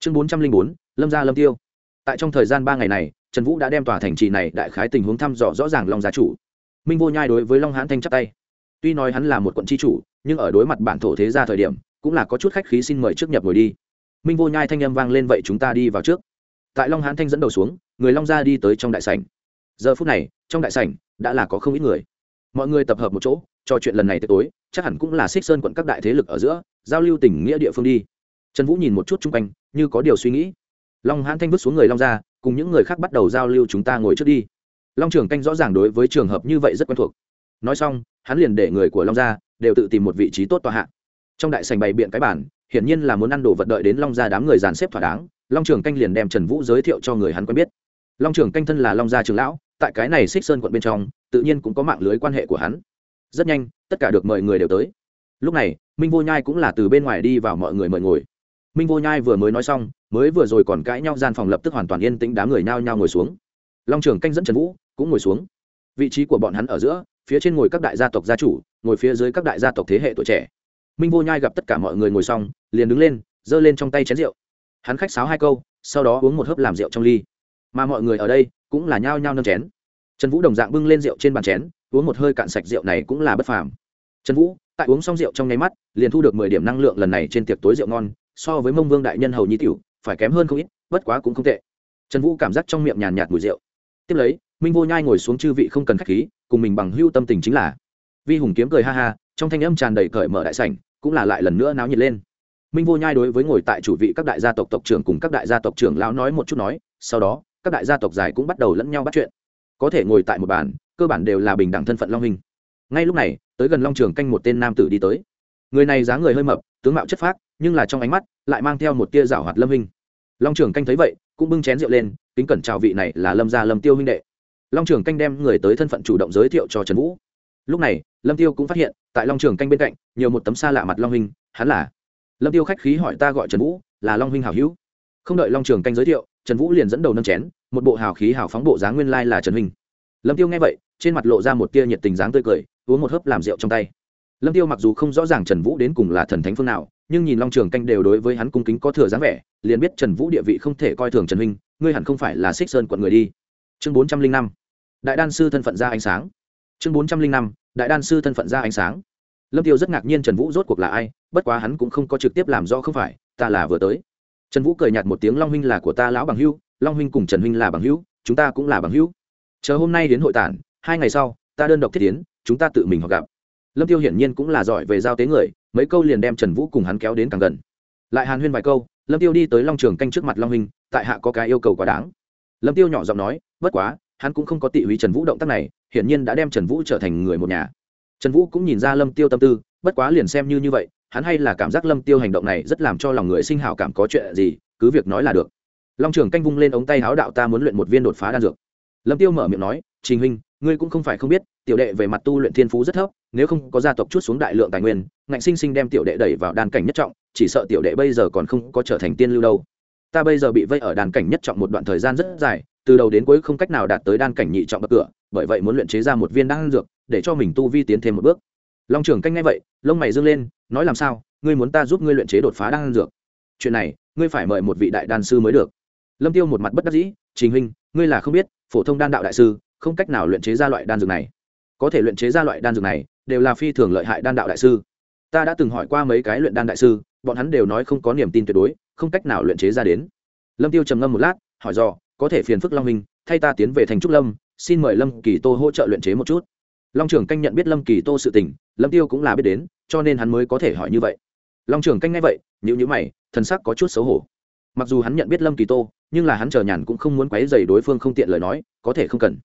Chương bốn trăm linh bốn, lâm gia lâm tiêu tại trong thời gian ba ngày này, trần vũ đã đem tòa thành trì này đại khái tình huống thăm dò rõ ràng long gia chủ. Minh vô nhai đối với long hãn thanh chắp tay. Tuy nói hắn là một quận tri chủ, nhưng ở đối mặt bản thổ thế gia thời điểm, cũng là có chút khách khí xin mời trước nhập ngồi đi. Minh vô nhai thanh âm vang lên vậy chúng ta đi vào trước. Tại long hãn thanh dẫn đầu xuống, người long gia đi tới trong đại sảnh. Giờ phút này, trong đại sảnh đã là có không ít người. Mọi người tập hợp một chỗ, trò chuyện lần này tới tối, chắc hẳn cũng là xích sơn quận các đại thế lực ở giữa, giao lưu tình nghĩa địa phương đi. Trần vũ nhìn một chút chung quanh, như có điều suy nghĩ long hãn thanh vứt xuống người long gia cùng những người khác bắt đầu giao lưu chúng ta ngồi trước đi. Long trường canh rõ ràng đối với trường hợp như vậy rất quen thuộc. Nói xong, hắn liền để người của long gia đều tự tìm một vị trí tốt tòa hạ. Trong đại sành bày biện cái bản hiển nhiên là muốn ăn đồ vật đợi đến long gia đám người dàn xếp thỏa đáng, long trường canh liền đem trần vũ giới thiệu cho người hắn quen biết. Long trường canh thân là long gia trường lão, tại cái này xích sơn quận bên trong, tự nhiên cũng có mạng lưới quan hệ của hắn. Rất nhanh, tất cả được mời người đều tới. Lúc này, minh vô nhai cũng là từ bên ngoài đi vào mọi người mời ngồi minh vô nhai vừa mới nói xong, mới vừa rồi còn cãi nhau, gian phòng lập tức hoàn toàn yên tĩnh, đám người nhao nhao ngồi xuống. Long trường canh dẫn trần vũ cũng ngồi xuống. Vị trí của bọn hắn ở giữa, phía trên ngồi các đại gia tộc gia chủ, ngồi phía dưới các đại gia tộc thế hệ tuổi trẻ. Minh vô nhai gặp tất cả mọi người ngồi xong, liền đứng lên, giơ lên trong tay chén rượu. Hắn khách sáo hai câu, sau đó uống một hớp làm rượu trong ly. Mà mọi người ở đây cũng là nhao nhao nâng chén. Trần vũ đồng dạng bưng lên rượu trên bàn chén, uống một hơi cạn sạch rượu này cũng là bất phàm. Trần vũ, tại uống xong rượu trong nháy mắt, liền thu được mười điểm năng lượng lần này trên tiệc tối rượu ngon so với mông vương đại nhân hầu nhi tiểu, phải kém hơn không ít, bất quá cũng không tệ. Trần vũ cảm giác trong miệng nhàn nhạt mùi rượu. Tiếp lấy, minh vô nhai ngồi xuống chư vị không cần k h á c h khí, cùng mình bằng hưu tâm tình chính là vi hùng kiếm cười ha ha, trong thanh âm tràn đầy cởi mở đại sảnh, cũng là lại lần nữa náo nhiệt lên. Minh vô nhai đối với ngồi tại chủ vị các đại gia tộc tộc trưởng cùng các đại gia tộc trưởng lão nói một chút nói, sau đó, các đại gia tộc dài cũng bắt đầu lẫn nhau bắt chuyện. Có thể ngồi tại một bàn, cơ bản đều là bình đẳng thân phận long hình. Ngay lúc này, tới gần long trường canh một tên nam tử đi tới. Người này dáng người hơi mập, tướng mạo chất phác nhưng là trong ánh mắt lại mang theo một tia rảo hoạt lâm hình. Long trường canh thấy vậy, cũng bưng chén rượu lên, kính cẩn chào vị này là lâm gia lâm tiêu huynh đệ. Long trường canh đem người tới thân phận chủ động giới thiệu cho trần vũ. Lúc này, lâm tiêu cũng phát hiện, tại long trường canh bên cạnh, nhiều một tấm xa lạ mặt long hình, hắn là lâm tiêu khách khí hỏi ta gọi trần vũ, là long huynh hảo hữu. Không đợi long trường canh giới thiệu, trần vũ liền dẫn đầu nâng chén, một bộ hào khí hào phóng bộ dáng nguyên lai là trần huynh lâm tiêu nghe vậy, trên mặt lộ ra một tia nhiệt tình dáng tươi cười, uống một hớp làm rượu trong tay lâm tiêu mặc dù không rõ ràng trần vũ đến cùng là thần thánh phương nào, nhưng nhìn long trường canh đều đối với hắn cung kính có thừa dáng vẻ, liền biết trần vũ địa vị không thể coi thường trần huynh, ngươi hẳn không phải là xích sơn quận người đi. Chương bốn trăm linh năm. Đại đan sư thân phận ra ánh sáng. Chương bốn trăm linh năm. Đại đan sư thân phận ra ánh sáng. Lâm tiêu rất ngạc nhiên trần vũ rốt cuộc là ai, bất quá hắn cũng không có trực tiếp làm rõ không phải, ta là vừa tới. Trần vũ cười nhạt một tiếng, long huynh là của ta lão bằng hữu, long huynh cùng trần huynh là bằng hữu, chúng ta cũng là bằng hữu. Chờ hôm nay đến hội tản, hai ngày sau, ta đơn độc thiết tiến, chúng ta tự mình họ gặp lâm tiêu hiển nhiên cũng là giỏi về giao tế người, mấy câu liền đem trần vũ cùng hắn kéo đến càng gần. Lại hàn huyên vài câu, lâm tiêu đi tới long trường canh trước mặt long hình tại hạ có cái yêu cầu quá đáng. Lâm tiêu nhỏ giọng nói, bất quá, hắn cũng không có tị húy trần vũ động tác này, hiển nhiên đã đem trần vũ trở thành người một nhà. Trần vũ cũng nhìn ra lâm tiêu tâm tư, bất quá liền xem như như vậy, hắn hay là cảm giác lâm tiêu hành động này rất làm cho lòng người sinh hảo cảm có chuyện gì, cứ việc nói là được. Long trường canh vung lên ống tay háo đạo ta muốn luyện một viên đột phá đan dược. Lâm tiêu mở miệng nói, trình huynh ngươi cũng không phải không biết, tiểu đệ về mặt tu luyện thiên phú rất thấp, nếu không có gia tộc chút xuống đại lượng tài nguyên, ngạnh sinh sinh đem tiểu đệ đẩy vào đan cảnh nhất trọng, chỉ sợ tiểu đệ bây giờ còn không có trở thành tiên lưu đâu. Ta bây giờ bị vây ở đan cảnh nhất trọng một đoạn thời gian rất dài, từ đầu đến cuối không cách nào đạt tới đan cảnh nhị trọng bậc cửa, bởi vậy muốn luyện chế ra một viên đan dược, để cho mình tu vi tiến thêm một bước. Long trưởng canh ngay vậy, lông mày dương lên, nói làm sao, ngươi muốn ta giúp ngươi luyện chế đột phá đan dược? Chuyện này, ngươi phải mời một vị đại đan sư mới được. Lâm tiêu một mặt bất đắc dĩ, trình huynh, ngươi là không biết, phổ thông đan đạo đại sư không cách nào luyện chế ra loại đan dược này. Có thể luyện chế ra loại đan dược này, đều là phi thường lợi hại đan đạo đại sư. Ta đã từng hỏi qua mấy cái luyện đan đại sư, bọn hắn đều nói không có niềm tin tuyệt đối, không cách nào luyện chế ra đến. Lâm tiêu trầm ngâm một lát, hỏi dò, có thể phiền phức long minh, thay ta tiến về thành trúc lâm, xin mời lâm kỳ tô hỗ trợ luyện chế một chút. Long trưởng canh nhận biết lâm kỳ tô sự tình, lâm tiêu cũng là biết đến, cho nên hắn mới có thể hỏi như vậy. Long trưởng canh nghe vậy nhữ nhữ mày, thần sắc có chút xấu hổ. Mặc dù hắn nhận biết lâm kỳ tô, nhưng là hắn chờ nhàn cũng không muốn quấy dày đối phương không tiện lời nói, có thể không cần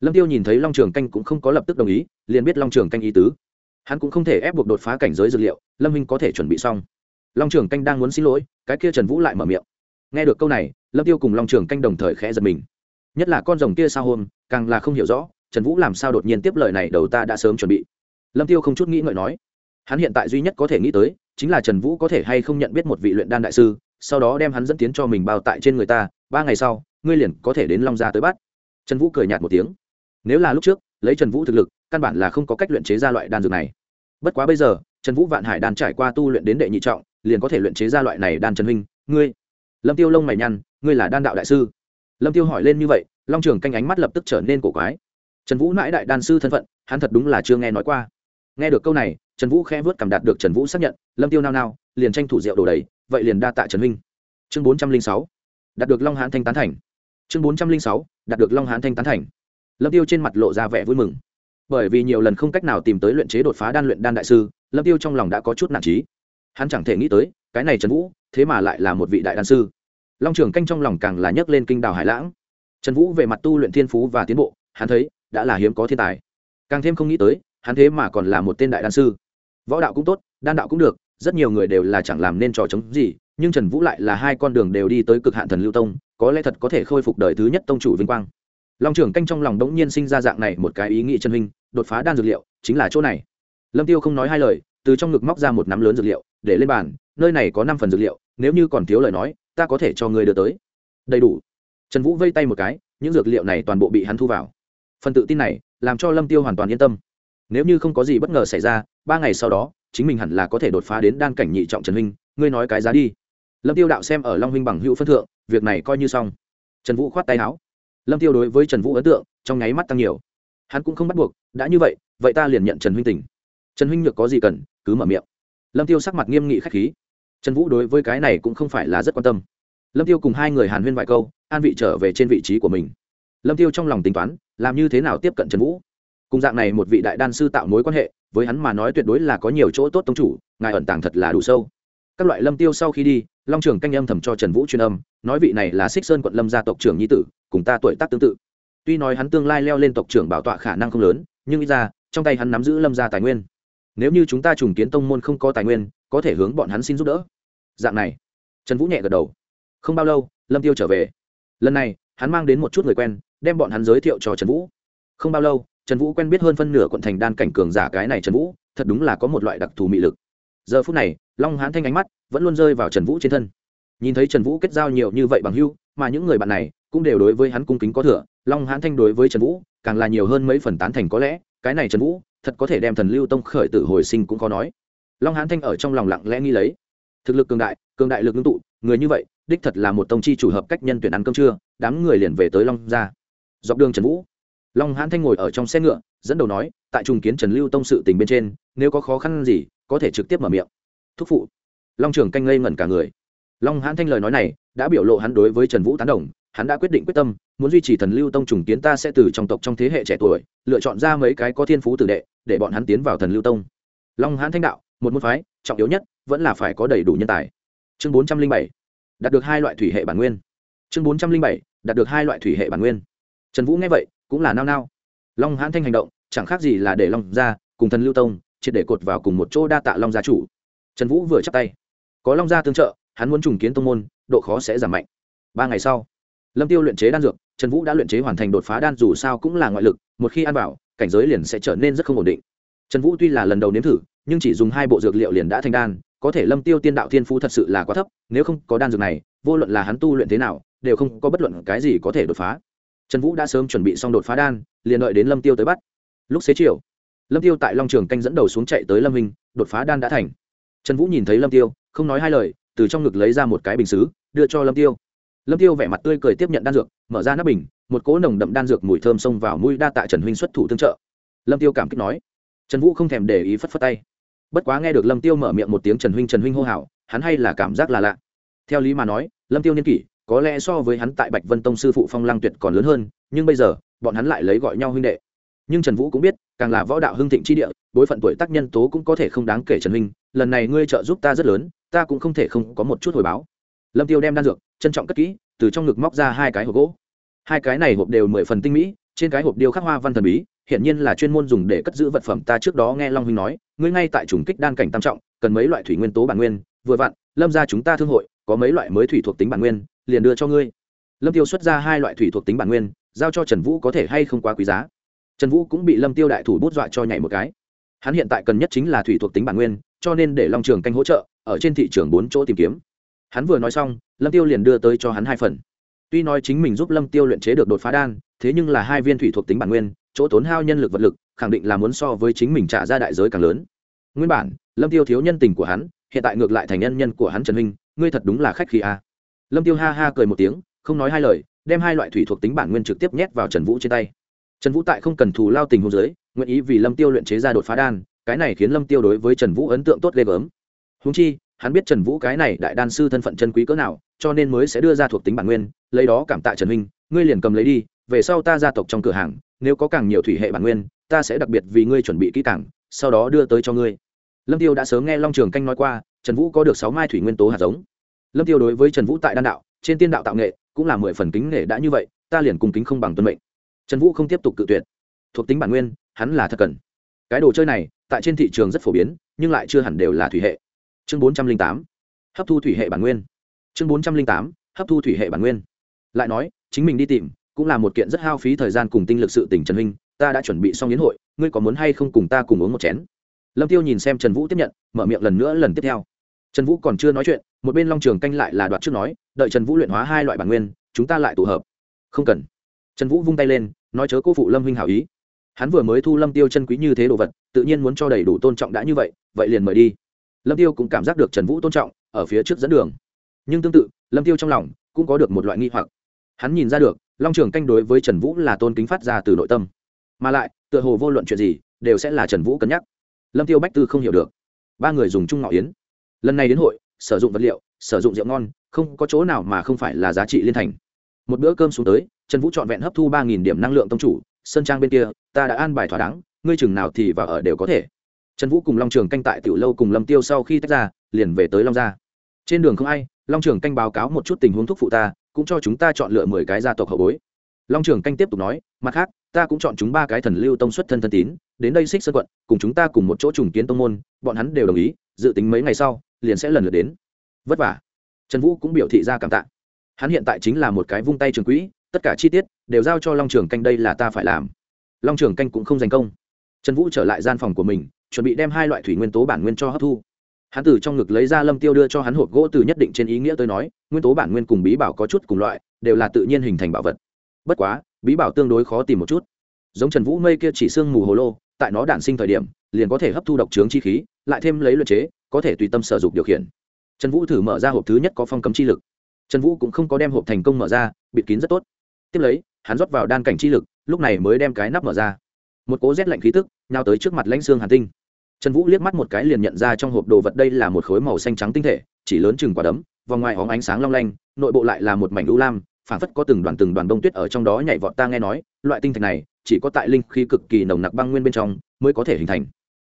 lâm tiêu nhìn thấy long trường canh cũng không có lập tức đồng ý, liền biết long trường canh ý tứ. Hắn cũng không thể ép buộc đột phá cảnh giới dược liệu, lâm minh có thể chuẩn bị xong. Long trường canh đang muốn xin lỗi, cái kia trần vũ lại mở miệng. Nghe được câu này, lâm tiêu cùng long trường canh đồng thời khẽ giật mình. Nhất là con rồng kia sao hôm, càng là không hiểu rõ, trần vũ làm sao đột nhiên tiếp lời này đầu ta đã sớm chuẩn bị. Lâm tiêu không chút nghĩ ngợi nói. Hắn hiện tại duy nhất có thể nghĩ tới, chính là trần vũ có thể hay không nhận biết một vị luyện đan đại sư, sau đó đem hắn dẫn tiến cho mình bao tại trên người ta, ba ngày sau, ngươi liền có thể đến long gia tới bắt. Trần vũ cười nhạt một tiếng nếu là lúc trước, lấy trần vũ thực lực, căn bản là không có cách luyện chế ra loại đan dược này. Bất quá bây giờ, trần vũ vạn hải đan trải qua tu luyện đến đệ nhị trọng, liền có thể luyện chế ra loại này đan trần huynh, ngươi. Lâm tiêu lông mày nhăn, ngươi là đan đạo đại sư. Lâm tiêu hỏi lên như vậy, long trường canh ánh mắt lập tức trở nên cổ quái. Trần vũ mãi đại đan sư thân phận, hắn thật đúng là chưa nghe nói qua. Nghe được câu này, trần vũ khẽ vớt cảm đạt được trần vũ xác nhận, lâm tiêu nao nao, liền tranh thủ rượu đồ đầy, vậy liền đa tạ trần huynh. Chương bốn trăm linh sáu, đạt được long hãn thanh tán thành. Chương bốn trăm linh sáu, đạt được long hãn thanh tán thành lâm tiêu trên mặt lộ ra vẻ vui mừng. Bởi vì nhiều lần không cách nào tìm tới luyện chế đột phá đan luyện đan đại sư, lâm tiêu trong lòng đã có chút nản trí. Hắn chẳng thể nghĩ tới, cái này trần vũ, thế mà lại là một vị đại đan sư. Long trường canh trong lòng càng là nhấc lên kinh đào hải lãng. Trần vũ về mặt tu luyện thiên phú và tiến bộ, hắn thấy, đã là hiếm có thiên tài. Càng thêm không nghĩ tới, hắn thế mà còn là một tên đại đan sư. Võ đạo cũng tốt, đan đạo cũng được, rất nhiều người đều là chẳng làm nên trò chống gì, nhưng trần vũ lại là hai con đường đều đi tới cực hạn thần lưu tông, có lẽ thật có thể khôi phục đời thứ nhất tông chủ vinh quang long trưởng canh trong lòng đống nhiên sinh ra dạng này một cái ý nghĩ chân hình, đột phá đan dược liệu chính là chỗ này. Lâm tiêu không nói hai lời từ trong ngực móc ra một nắm lớn dược liệu để lên bàn nơi này có năm phần dược liệu nếu như còn thiếu lời nói ta có thể cho người đưa tới. Đầy đủ. Trần vũ vây tay một cái những dược liệu này toàn bộ bị hắn thu vào. Phần tự tin này làm cho lâm tiêu hoàn toàn yên tâm. Nếu như không có gì bất ngờ xảy ra ba ngày sau đó chính mình hẳn là có thể đột phá đến đan cảnh nhị trọng trần huynh ngươi nói cái giá đi. Lâm tiêu đạo xem ở long huynh bằng hữu phân thượng việc này coi như xong. Trần vũ khoát tay áo lâm tiêu đối với trần vũ ấn tượng trong nháy mắt tăng nhiều. Hắn cũng không bắt buộc, đã như vậy vậy ta liền nhận trần huynh tỉnh trần huynh nhược có gì cần, cứ mở miệng. Lâm tiêu sắc mặt nghiêm nghị khách khí. Trần vũ đối với cái này cũng không phải là rất quan tâm. Lâm tiêu cùng hai người hàn huyên vài câu, an vị trở về trên vị trí của mình. Lâm tiêu trong lòng tính toán, làm như thế nào tiếp cận trần vũ? Cùng dạng này một vị đại đan sư tạo mối quan hệ, với hắn mà nói tuyệt đối là có nhiều chỗ tốt tông chủ, ngài ẩn tàng thật là đủ sâu. Các loại lâm tiêu sau khi đi, long trường canh âm thầm cho trần vũ truyền âm, nói vị này là xích sơn quận lâm gia tộc trưởng nhi tử cùng ta tuổi tác tương tự. Tuy nói hắn tương lai leo lên tộc trưởng bảo tọa khả năng không lớn, nhưng ít ra, trong tay hắn nắm giữ lâm gia tài nguyên. Nếu như chúng ta trùng kiến tông môn không có tài nguyên, có thể hướng bọn hắn xin giúp đỡ. Dạng này, trần vũ nhẹ gật đầu. Không bao lâu, lâm tiêu trở về. Lần này, hắn mang đến một chút người quen, đem bọn hắn giới thiệu cho trần vũ. Không bao lâu, trần vũ quen biết hơn phân nửa quận thành đan cảnh cường giả cái này trần vũ, thật đúng là có một loại đặc thù mị lực. Giờ phút này, long hán thanh ánh mắt vẫn luôn rơi vào trần vũ trên thân. Nhìn thấy trần vũ kết giao nhiều như vậy bằng hưu, mà những người bạn này cũng đều đối với hắn cung kính có thừa, long hán thanh đối với trần vũ, càng là nhiều hơn mấy phần tán thành có lẽ, cái này trần vũ, thật có thể đem thần lưu tông khởi tử hồi sinh cũng khó nói. Long hán thanh ở trong lòng lặng lẽ nghi lấy. Thực lực cường đại cường đại lực ngưng tụ, người như vậy, đích thật là một tông chi chủ hợp cách nhân tuyển ăn cơm trưa, đám người liền về tới long ra dọc đường trần vũ, long hán thanh ngồi ở trong xe ngựa, dẫn đầu nói, tại trùng kiến trần lưu tông sự tình bên trên, nếu có khó khăn gì, có thể trực tiếp mở miệng. Thúc phụ. Long trường canh ngây ngẩn cả người. Long hán thanh lời nói này, đã biểu lộ hắn đối với trần vũ tán đồng hắn đã quyết định quyết tâm, muốn duy trì thần lưu tông trùng kiến ta sẽ từ trong tộc trong thế hệ trẻ tuổi, lựa chọn ra mấy cái có thiên phú tử đệ, để bọn hắn tiến vào thần lưu tông. Long hán thanh đạo, một môn phái, trọng yếu nhất, vẫn là phải có đầy đủ nhân tài. Chương bốn trăm linh bảy, đạt được hai loại thủy hệ bản nguyên. Chương bốn trăm linh bảy, đạt được hai loại thủy hệ bản nguyên. Trần vũ nghe vậy, cũng là nao nao. Long hãn thanh hành động, chẳng khác gì là để long ra, cùng thần lưu tông, triệt để cột vào cùng một chỗ đa tạ long gia chủ. Trần vũ vừa chắp tay. Có long gia tương trợ, hắn muốn trùng kiến tông môn, độ khó sẽ giảm mạnh. Ba ngày sau lâm tiêu luyện chế đan dược trần vũ đã luyện chế hoàn thành đột phá đan dù sao cũng là ngoại lực một khi ăn vào cảnh giới liền sẽ trở nên rất không ổn định. Trần vũ tuy là lần đầu nếm thử nhưng chỉ dùng hai bộ dược liệu liền đã thành đan có thể lâm tiêu tiên đạo thiên phú thật sự là quá thấp nếu không có đan dược này vô luận là hắn tu luyện thế nào đều không có bất luận cái gì có thể đột phá. Trần vũ đã sớm chuẩn bị xong đột phá đan liền đợi đến lâm tiêu tới bắt. Lúc xế chiều lâm tiêu tại long trường canh dẫn đầu xuống chạy tới lâm Minh, đột phá đan đã thành. Trần vũ nhìn thấy lâm tiêu không nói hai lời từ trong ngực lấy ra một cái bình xứ đưa cho lâm tiêu lâm tiêu vẻ mặt tươi cười tiếp nhận đan dược, mở ra nắp bình, một cỗ nồng đậm đan dược mùi thơm xông vào mũi đa tạ trần huynh xuất thủ tương trợ. Lâm tiêu cảm kích nói. Trần vũ không thèm để ý phất phất tay. Bất quá nghe được lâm tiêu mở miệng một tiếng trần huynh trần huynh hô hào, hắn hay là cảm giác là lạ. Theo lý mà nói, lâm tiêu niên kỷ, có lẽ so với hắn tại bạch vân tông sư phụ phong lăng tuyệt còn lớn hơn, nhưng bây giờ, bọn hắn lại lấy gọi nhau huynh đệ. Nhưng trần vũ cũng biết, càng là võ đạo hưng thịnh chi địa, bối phận tuổi tác nhân tố cũng có thể không đáng kể trần huynh, lần này ngươi trợ giúp ta rất lớn, ta cũng không thể không có một chút hồi báo lâm tiêu đem đan dược, trân trọng cất kỹ, từ trong ngực móc ra hai cái hộp gỗ. Hai cái này hộp đều mười phần tinh mỹ, trên cái hộp điêu khắc hoa văn thần bí hiện nhiên là chuyên môn dùng để cất giữ vật phẩm ta trước đó nghe long huynh nói, ngươi ngay tại trùng kích đan cảnh tam trọng, cần mấy loại thủy nguyên tố bản nguyên, vừa vặn, lâm ra chúng ta thương hội, có mấy loại mới thủy thuộc tính bản nguyên, liền đưa cho ngươi. Lâm tiêu xuất ra hai loại thủy thuộc tính bản nguyên, giao cho trần vũ có thể hay không quá quý giá. Trần vũ cũng bị lâm tiêu đại thủ bút dọa cho nhảy một cái. Hắn hiện tại cần nhất chính là thủy thuộc tính bản nguyên, cho nên để long trường canh hỗ trợ, ở trên thị trường bốn chỗ tìm kiếm hắn vừa nói xong, lâm tiêu liền đưa tới cho hắn hai phần. Tuy nói chính mình giúp lâm tiêu luyện chế được đột phá đan, thế nhưng là hai viên thủy thuộc tính bản nguyên, chỗ tốn hao nhân lực vật lực, khẳng định là muốn so với chính mình trả ra đại giới càng lớn. Nguyên bản, lâm tiêu thiếu nhân tình của hắn, hiện tại ngược lại thành nhân nhân của hắn trần huynh, ngươi thật đúng là khách khí a. Lâm tiêu ha ha cười một tiếng, không nói hai lời, đem hai loại thủy thuộc tính bản nguyên trực tiếp nhét vào trần vũ trên tay. Trần vũ tại không cần thù lao tình hôn giới nguyện ý vì lâm tiêu luyện chế ra đột phá đan, cái này khiến lâm tiêu đối với trần vũ ấn tượng tốt ghê gớm. Húng chi hắn biết trần vũ cái này đại đan sư thân phận chân quý cỡ nào, cho nên mới sẽ đưa ra thuộc tính bản nguyên, lấy đó cảm tạ trần minh ngươi liền cầm lấy đi, về sau ta gia tộc trong cửa hàng, nếu có càng nhiều thủy hệ bản nguyên, ta sẽ đặc biệt vì ngươi chuẩn bị kỹ càng, sau đó đưa tới cho ngươi. Lâm tiêu đã sớm nghe long trường canh nói qua, trần vũ có được sáu mai thủy nguyên tố hạt giống. Lâm tiêu đối với trần vũ tại đan đạo, trên tiên đạo tạo nghệ, cũng là mười phần kính nghệ đã như vậy, ta liền cùng kính không bằng tuân mệnh. Trần vũ không tiếp tục cự tuyệt. Thuộc tính bản nguyên, hắn là thật cần. Cái đồ chơi này, tại trên thị trường rất phổ biến, nhưng lại chưa hẳn đều là thủy hệ chương bốn trăm linh tám, hấp thu thủy hệ bản nguyên. Chương bốn trăm linh tám, hấp thu thủy hệ bản nguyên. Lại nói, chính mình đi tìm, cũng là một kiện rất hao phí thời gian cùng tinh lực sự tỉnh trần huynh, ta đã chuẩn bị xong yến hội, ngươi có muốn hay không cùng ta cùng uống một chén? Lâm tiêu nhìn xem trần vũ tiếp nhận, mở miệng lần nữa lần tiếp theo. Trần vũ còn chưa nói chuyện, một bên long trường canh lại là đoạt trước nói, đợi trần vũ luyện hóa hai loại bản nguyên, chúng ta lại tụ hợp. Không cần. Trần vũ vung tay lên, nói chớ cô phụ lâm huynh hảo ý. Hắn vừa mới thu lâm tiêu chân quý như thế đồ vật, tự nhiên muốn cho đầy đủ tôn trọng đã như vậy vậy liền mời đi lâm tiêu cũng cảm giác được trần vũ tôn trọng ở phía trước dẫn đường. Nhưng tương tự, lâm tiêu trong lòng cũng có được một loại nghi hoặc. Hắn nhìn ra được, long trường canh đối với trần vũ là tôn kính phát ra từ nội tâm. Mà lại, tựa hồ vô luận chuyện gì, đều sẽ là trần vũ cân nhắc. Lâm tiêu bách tư không hiểu được. Ba người dùng chung ngọ yến. Lần này đến hội, sử dụng vật liệu, sử dụng rượu ngon, không có chỗ nào mà không phải là giá trị liên thành. Một bữa cơm xuống tới, trần vũ trọn vẹn hấp thu ba nghìn điểm năng lượng tông chủ, sân trang bên kia, ta đã an bài thỏa đáng, ngươi chừng nào thì vào ở đều có thể trần vũ cùng long trường canh tại tiểu lâu cùng lâm tiêu sau khi tách ra, liền về tới long gia. Trên đường không ai, long trường canh báo cáo một chút tình huống thúc phụ ta, cũng cho chúng ta chọn lựa mười cái gia tộc hậu bối. Long trường canh tiếp tục nói, mặt khác, ta cũng chọn chúng ba cái thần lưu tông xuất thân thân tín, đến đây xích sơn quận, cùng chúng ta cùng một chỗ trùng kiến tông môn, bọn hắn đều đồng ý, dự tính mấy ngày sau, liền sẽ lần lượt đến. Vất vả. Trần vũ cũng biểu thị ra cảm tạ. Hắn hiện tại chính là một cái vung tay trường quỹ, tất cả chi tiết đều giao cho long trường canh đây là ta phải làm. Long trường canh cũng không giành công trần vũ trở lại gian phòng của mình, chuẩn bị đem hai loại thủy nguyên tố bản nguyên cho hấp thu. Hắn từ trong ngực lấy ra lâm tiêu đưa cho hắn hộp gỗ từ nhất định trên ý nghĩa tôi nói, nguyên tố bản nguyên cùng bí bảo có chút cùng loại, đều là tự nhiên hình thành bảo vật. Bất quá, bí bảo tương đối khó tìm một chút. Giống trần vũ mây kia chỉ xương mù hồ lô, tại nó đản sinh thời điểm, liền có thể hấp thu độc trướng chi khí, lại thêm lấy luật chế, có thể tùy tâm sở dụng điều khiển. Trần vũ thử mở ra hộp thứ nhất có phong cấm chi lực. Trần vũ cũng không có đem hộp thành công mở ra, bịt kín rất tốt. Tiếp lấy, hắn rót vào đan cảnh chi lực, lúc này mới đem cái nắp mở ra một cố rét lạnh khí tức, nhào tới trước mặt lãnh xương hàn tinh. Trần vũ liếc mắt một cái liền nhận ra trong hộp đồ vật đây là một khối màu xanh trắng tinh thể, chỉ lớn chừng quả đấm, vòng ngoài hóng ánh sáng long lanh, nội bộ lại là một mảnh lũ lam phản phất có từng đoàn từng đoàn bông tuyết ở trong đó nhảy vọt ta nghe nói, loại tinh thạch này, chỉ có tại linh khí cực kỳ nồng nặc băng nguyên bên trong mới có thể hình thành.